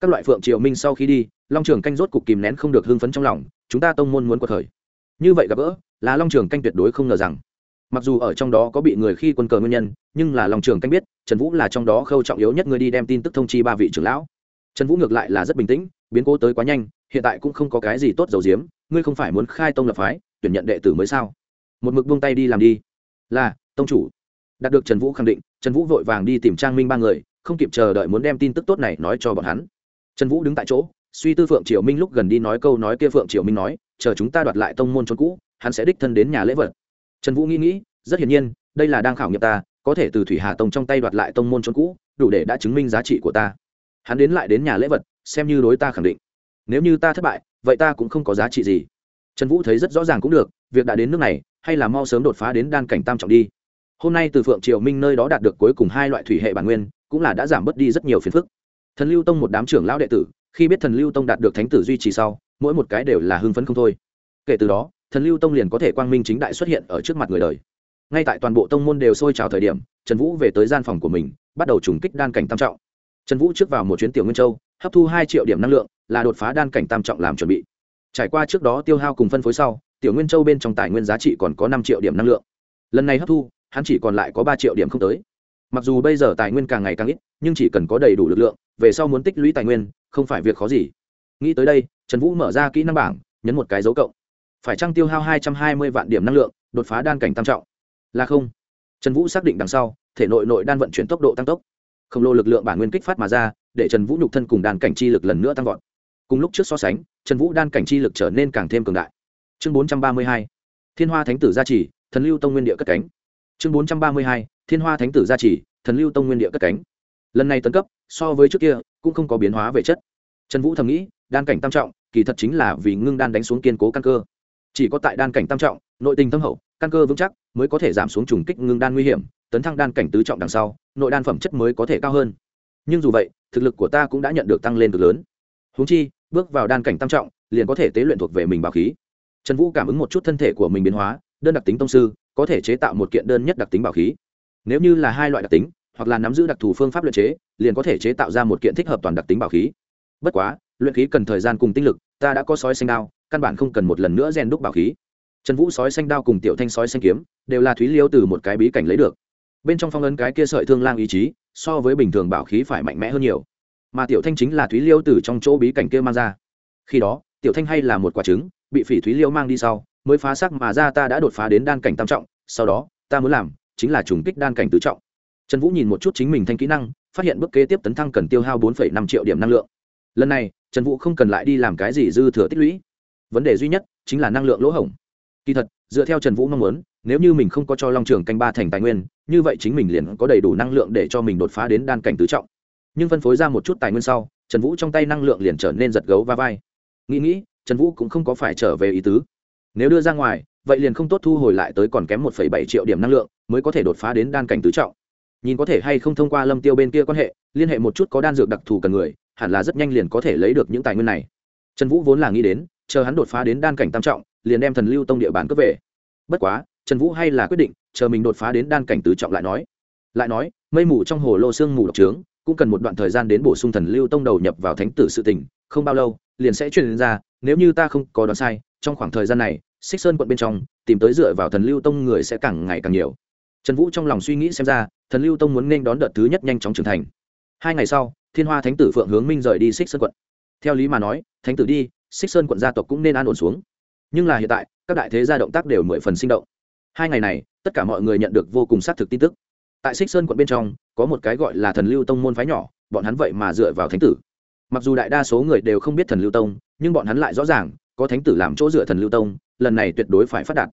Các loại phượng triều minh sau khi đi, long trường canh rốt cục kìm nén không được hưng phấn trong lòng, chúng ta tông môn muốn quật khởi. Như vậy gặp gỡ, là long trường canh tuyệt đối không ngờ rằng. Mặc dù ở trong đó có bị người khi quân cờ nguyên nhân, nhưng là long trường canh biết, trần vũ là trong đó khâu trọng yếu nhất người đi đem tin tức thông chi ba vị trưởng lão trần vũ ngược lại là rất bình tĩnh, biến cố tới quá nhanh, hiện tại cũng không có cái gì tốt dầu diếm ngươi không phải muốn khai tông lập phái, tuyển nhận đệ tử mới sao? Một mực buông tay đi làm đi. Là, tông chủ. Đạt được trần vũ khẳng định, trần vũ vội vàng đi tìm trang minh ba người, không kịp chờ đợi muốn đem tin tức tốt này nói cho bọn hắn. Trần vũ đứng tại chỗ, suy tư phượng triều minh lúc gần đi nói câu nói kia phượng triều minh nói, chờ chúng ta đoạt lại tông môn trốn cũ, hắn sẽ đích thân đến nhà lễ vật. Trần vũ nghĩ nghĩ, rất hiển nhiên, đây là đang khảo nghiệm ta, có thể từ thủy hà tông trong tay đoạt lại tông môn trốn cũ, đủ để đã chứng minh giá trị của ta hắn đến lại đến nhà lễ vật, xem như đối ta khẳng định. Nếu như ta thất bại, vậy ta cũng không có giá trị gì. Trần vũ thấy rất rõ ràng cũng được, việc đã đến nước này, hay là mau sớm đột phá đến đan cảnh tam trọng đi. Hôm nay từ phượng triều minh nơi đó đạt được cuối cùng hai loại thủy hệ bản nguyên, cũng là đã giảm bớt đi rất nhiều phiền phức. Thần lưu tông một đám trưởng lão đệ tử, khi biết thần lưu tông đạt được thánh tử duy trì sau, mỗi một cái đều là hưng phấn không thôi. Kể từ đó, thần lưu tông liền có thể quang minh chính đại xuất hiện ở trước mặt người đời. Ngay tại toàn bộ tông môn đều sôi trào thời điểm, trần vũ về tới gian phòng của mình, bắt đầu trùng kích đan cảnh tam trọng trần vũ trước vào một chuyến tiểu nguyên châu, hấp thu hai triệu điểm năng lượng, là đột phá đan cảnh tam trọng làm chuẩn bị. Trải qua trước đó tiêu hao cùng phân phối sau, tiểu nguyên châu bên trong tài nguyên giá trị còn có năm triệu điểm năng lượng. Lần này hấp thu, hắn chỉ còn lại có ba triệu điểm không tới. Mặc dù bây giờ tài nguyên càng ngày càng ít, nhưng chỉ cần có đầy đủ lực lượng, về sau muốn tích lũy tài nguyên, không phải việc khó gì. Nghĩ tới đây, trần vũ mở ra kỹ năng bảng, nhấn một cái dấu cộng. Phải trăng tiêu hao hai trăm hai mươi vạn điểm năng lượng, đột phá đan cảnh tam trọng? Là không. Trần vũ xác định đằng sau, thể nội nội đan vận chuyển tốc độ tăng tốc khổng lồ lực lượng bản nguyên kích phát mà ra, để trần vũ nhục thân cùng đan cảnh chi lực lần nữa tăng vọt. Cùng lúc trước so sánh, trần vũ đan cảnh chi lực trở nên càng thêm cường đại. Chương bốn trăm ba mươi hai, thiên hoa thánh tử gia trì, thần lưu tông nguyên địa cất cánh. Chương bốn trăm ba mươi hai, thiên hoa thánh tử gia trì, thần lưu tông nguyên địa cất cánh. Lần này tấn cấp, so với trước kia, cũng không có biến hóa về chất. Trần vũ thầm nghĩ, đan cảnh tam trọng, kỳ thật chính là vì ngưng đan đánh xuống kiên cố căn cơ. Chỉ có tại đan cảnh tam trọng, nội tình thâm hậu, căn cơ vững chắc, mới có thể giảm xuống trùng kích ngưng đan nguy hiểm tấn thăng đan cảnh tứ trọng đằng sau, nội đan phẩm chất mới có thể cao hơn. Nhưng dù vậy, thực lực của ta cũng đã nhận được tăng lên cực lớn. Húng chi, bước vào đan cảnh tam trọng, liền có thể tế luyện thuộc về mình bảo khí. Trần vũ cảm ứng một chút thân thể của mình biến hóa, đơn đặc tính tông sư, có thể chế tạo một kiện đơn nhất đặc tính bảo khí. Nếu như là hai loại đặc tính, hoặc là nắm giữ đặc thù phương pháp luyện chế, liền có thể chế tạo ra một kiện thích hợp toàn đặc tính bảo khí. Bất quá, luyện khí cần thời gian cùng tinh lực, ta đã có sói xanh đao, căn bản không cần một lần nữa rèn đúc bảo khí. Trần vũ sói xanh đao cùng tiểu thanh sói xanh kiếm, đều là thúy liêu từ một cái bí cảnh lấy được bên trong phong ấn cái kia sợi thương lang ý chí, so với bình thường bảo khí phải mạnh mẽ hơn nhiều. Mà tiểu thanh chính là thúy liêu từ trong chỗ bí cảnh kia mang ra. Khi đó, tiểu thanh hay là một quả trứng, bị phỉ thúy liêu mang đi sau, mới phá sắc mà ra ta đã đột phá đến đan cảnh tam trọng, sau đó, ta muốn làm chính là trùng kích đan cảnh tứ trọng. Trần vũ nhìn một chút chính mình thanh kỹ năng, phát hiện bước kế tiếp tấn thăng cần tiêu hao bốn năm triệu điểm năng lượng. Lần này, trần vũ không cần lại đi làm cái gì dư thừa tích lũy. Vấn đề duy nhất chính là năng lượng lỗ hổng. Kỳ thật, dựa theo trần vũ mong muốn, nếu như mình không có cho long trường canh ba thành tài nguyên như vậy chính mình liền có đầy đủ năng lượng để cho mình đột phá đến đan cảnh tứ trọng. Nhưng phân phối ra một chút tài nguyên sau, trần vũ trong tay năng lượng liền trở nên giật gấu va vai. Nghĩ nghĩ, trần vũ cũng không có phải trở về ý tứ. Nếu đưa ra ngoài, vậy liền không tốt thu hồi lại tới còn kém một bảy triệu điểm năng lượng, mới có thể đột phá đến đan cảnh tứ trọng. Nhìn có thể hay không thông qua lâm tiêu bên kia quan hệ, liên hệ một chút có đan dược đặc thù cần người, hẳn là rất nhanh liền có thể lấy được những tài nguyên này. Trần vũ vốn là nghĩ đến, chờ hắn đột phá đến đan cảnh tam trọng, liền đem thần lưu tông địa bàn cướp về. Bất quá trần vũ hay là quyết định, chờ mình đột phá đến đan cảnh tứ trọng lại nói. Lại nói, mây mù trong hồ lô sương mù độc trướng, cũng cần một đoạn thời gian đến bổ sung thần lưu tông đầu nhập vào thánh tử sự tình, không bao lâu, liền sẽ truyền ra, nếu như ta không có đoán sai, trong khoảng thời gian này xích sơn quận bên trong, tìm tới dựa vào thần lưu tông người sẽ càng ngày càng nhiều. Trần vũ trong lòng suy nghĩ xem ra, thần lưu tông muốn nên đón đợt thứ nhất nhanh chóng trưởng thành. Hai ngày sau, thiên hoa thánh tử phượng hướng minh rời đi xích sơn quận. Theo lý mà nói, thánh tử đi xích sơn quận gia tộc cũng nên an ổn xuống. Nhưng là hiện tại, các đại thế gia động tác đều mười phần sinh động hai ngày này, tất cả mọi người nhận được vô cùng xác thực tin tức. Tại xích sơn quận bên trong, có một cái gọi là thần lưu tông môn phái nhỏ, bọn hắn vậy mà dựa vào thánh tử. Mặc dù đại đa số người đều không biết thần lưu tông, nhưng bọn hắn lại rõ ràng, có thánh tử làm chỗ dựa thần lưu tông, lần này tuyệt đối phải phát đạt.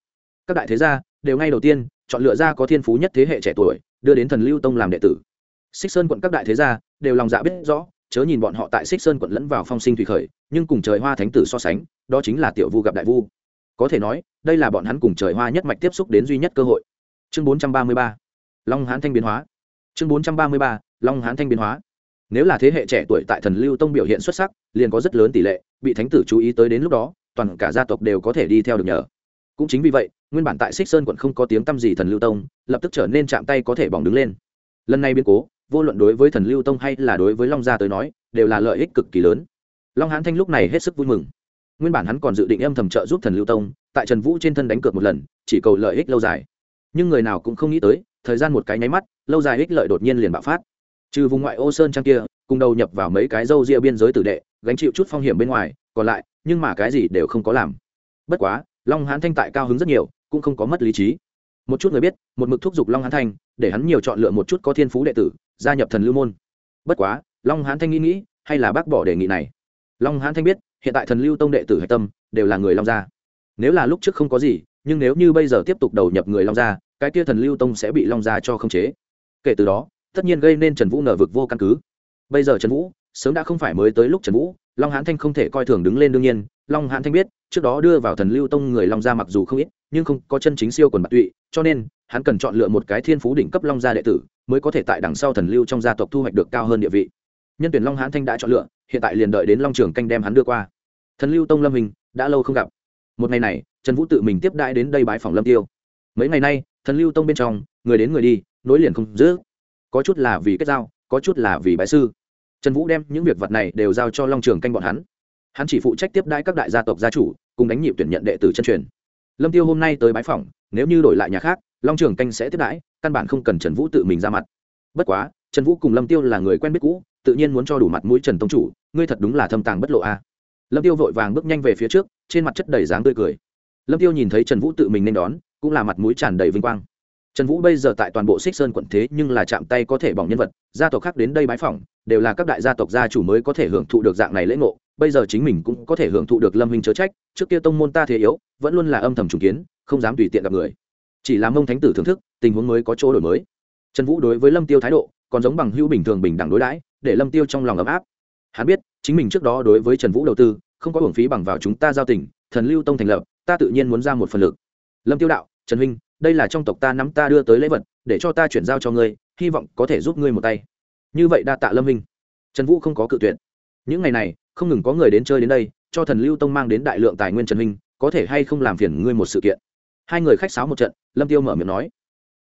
Các đại thế gia, đều ngay đầu tiên, chọn lựa ra có thiên phú nhất thế hệ trẻ tuổi, đưa đến thần lưu tông làm đệ tử. Xích sơn quận các đại thế gia, đều lòng dạ biết rõ, chớ nhìn bọn họ tại xích sơn quận lẫn vào phong sinh thủy khởi, nhưng cùng trời hoa thánh tử so sánh, đó chính là tiểu vu gặp đại vu có thể nói, đây là bọn hắn cùng trời hoa nhất mạch tiếp xúc đến duy nhất cơ hội. Chương bốn trăm ba mươi ba, long hán thanh biến hóa. Chương bốn trăm ba mươi ba, long hán thanh biến hóa. Nếu là thế hệ trẻ tuổi tại thần lưu tông biểu hiện xuất sắc, liền có rất lớn tỷ lệ bị thánh tử chú ý tới đến lúc đó, toàn cả gia tộc đều có thể đi theo được nhờ. Cũng chính vì vậy, nguyên bản tại xích sơn quận không có tiếng t â m gì thần lưu tông, lập tức trở nên chạm tay có thể bỏng đứng lên. Lần này biến cố, vô luận đối với thần lưu tông hay là đối với long gia tới nói, đều là lợi ích cực kỳ lớn. Long hán thanh lúc này hết sức vui mừng nguyên bản hắn còn dự định âm thầm trợ giúp thần lưu tông, tại trần vũ trên thân đánh cược một lần, chỉ cầu lợi ích lâu dài. Nhưng người nào cũng không nghĩ tới, thời gian một cái nháy mắt, lâu dài ích lợi đột nhiên liền bạo phát. Trừ vùng ngoại ô sơn trang kia, cùng đầu nhập vào mấy cái dâu ria biên giới tử đệ, gánh chịu chút phong hiểm bên ngoài, còn lại, nhưng mà cái gì đều không có làm. Bất quá, long hán thanh tại cao hứng rất nhiều, cũng không có mất lý trí. Một chút người biết, một mực thúc giục long hán thanh, để hắn nhiều chọn lựa một chút có thiên phú đệ tử, gia nhập thần lưu môn. Bất quá, long hán thanh nghĩ nghĩ, hay là bác bỏ đề nghị này. Long hán thanh biết hiện tại thần lưu tông đệ tử hạch tâm đều là người long gia. Nếu là lúc trước không có gì, nhưng nếu như bây giờ tiếp tục đầu nhập người long gia, cái kia thần lưu tông sẽ bị long gia cho khống chế. Kể từ đó, tất nhiên gây nên trần vũ nở vực vô căn cứ. Bây giờ trần vũ sớm đã không phải mới tới lúc trần vũ, long hán thanh không thể coi thường đứng lên đương nhiên. Long hán thanh biết, trước đó đưa vào thần lưu tông người long gia mặc dù không ít, nhưng không có chân chính siêu quần bạc tụy, cho nên hắn cần chọn lựa một cái thiên phú đỉnh cấp long gia đệ tử, mới có thể tại đằng sau thần lưu trong gia tộc thu hoạch được cao hơn địa vị. Nhân tuyển long hán thanh đã chọn lựa, hiện tại liền đợi đến long trường canh đem hắn đưa qua thần lưu tông lâm hình, đã lâu không gặp. Một ngày này, trần vũ tự mình tiếp đãi đến đây bãi phòng lâm tiêu. Mấy ngày nay, thần lưu tông bên trong, người đến người đi, nối liền không giữ. Có chút là vì kết giao, có chút là vì bái sư. Trần vũ đem những việc vật này đều giao cho long trường canh bọn hắn. Hắn chỉ phụ trách tiếp đãi các đại gia tộc gia chủ, cùng đánh nhịp tuyển nhận đệ tử chân truyền. Lâm tiêu hôm nay tới bãi phòng, nếu như đổi lại nhà khác, long trường canh sẽ tiếp đãi, căn bản không cần trần vũ tự mình ra mặt. Bất quá, trần vũ cùng lâm tiêu là người quen biết cũ, tự nhiên muốn cho đủ mặt mũi trần tông chủ, ngươi thật đúng là thâm tàng bất lộ a lâm tiêu vội vàng bước nhanh về phía trước, trên mặt chất đầy dáng tươi cười. Lâm tiêu nhìn thấy trần vũ tự mình nên đón, cũng là mặt mũi tràn đầy vinh quang. Trần vũ bây giờ tại toàn bộ xích sơn quận thế nhưng là chạm tay có thể bỏng nhân vật, gia tộc khác đến đây bái phỏng, đều là các đại gia tộc gia chủ mới có thể hưởng thụ được dạng này lễ ngộ, bây giờ chính mình cũng có thể hưởng thụ được lâm hình chớ trách, trước kia tông môn ta thế yếu, vẫn luôn là âm thầm trùng kiến, không dám tùy tiện gặp người. Chỉ là mông thánh tử thưởng thức, tình huống mới có chỗ đổi mới. Trần vũ đối với lâm tiêu thái độ, còn giống bằng hữu bình thường bình đẳng đối đãi, để lâm tiêu trong lòng ấm áp. Hắn biết chính mình trước đó đối với trần vũ đầu tư, không có hưởng phí bằng vào chúng ta giao tình, thần lưu tông thành lập, ta tự nhiên muốn ra một phần lực. Lâm tiêu đạo, trần huynh, đây là trong tộc ta nắm ta đưa tới lễ vật, để cho ta chuyển giao cho ngươi, hy vọng có thể giúp ngươi một tay. Như vậy đa tạ lâm huynh. Trần vũ không có cự tuyệt. Những ngày này, không ngừng có người đến chơi đến đây, cho thần lưu tông mang đến đại lượng tài nguyên trần huynh, có thể hay không làm phiền ngươi một sự kiện. Hai người khách sáo một trận, lâm tiêu mở miệng nói.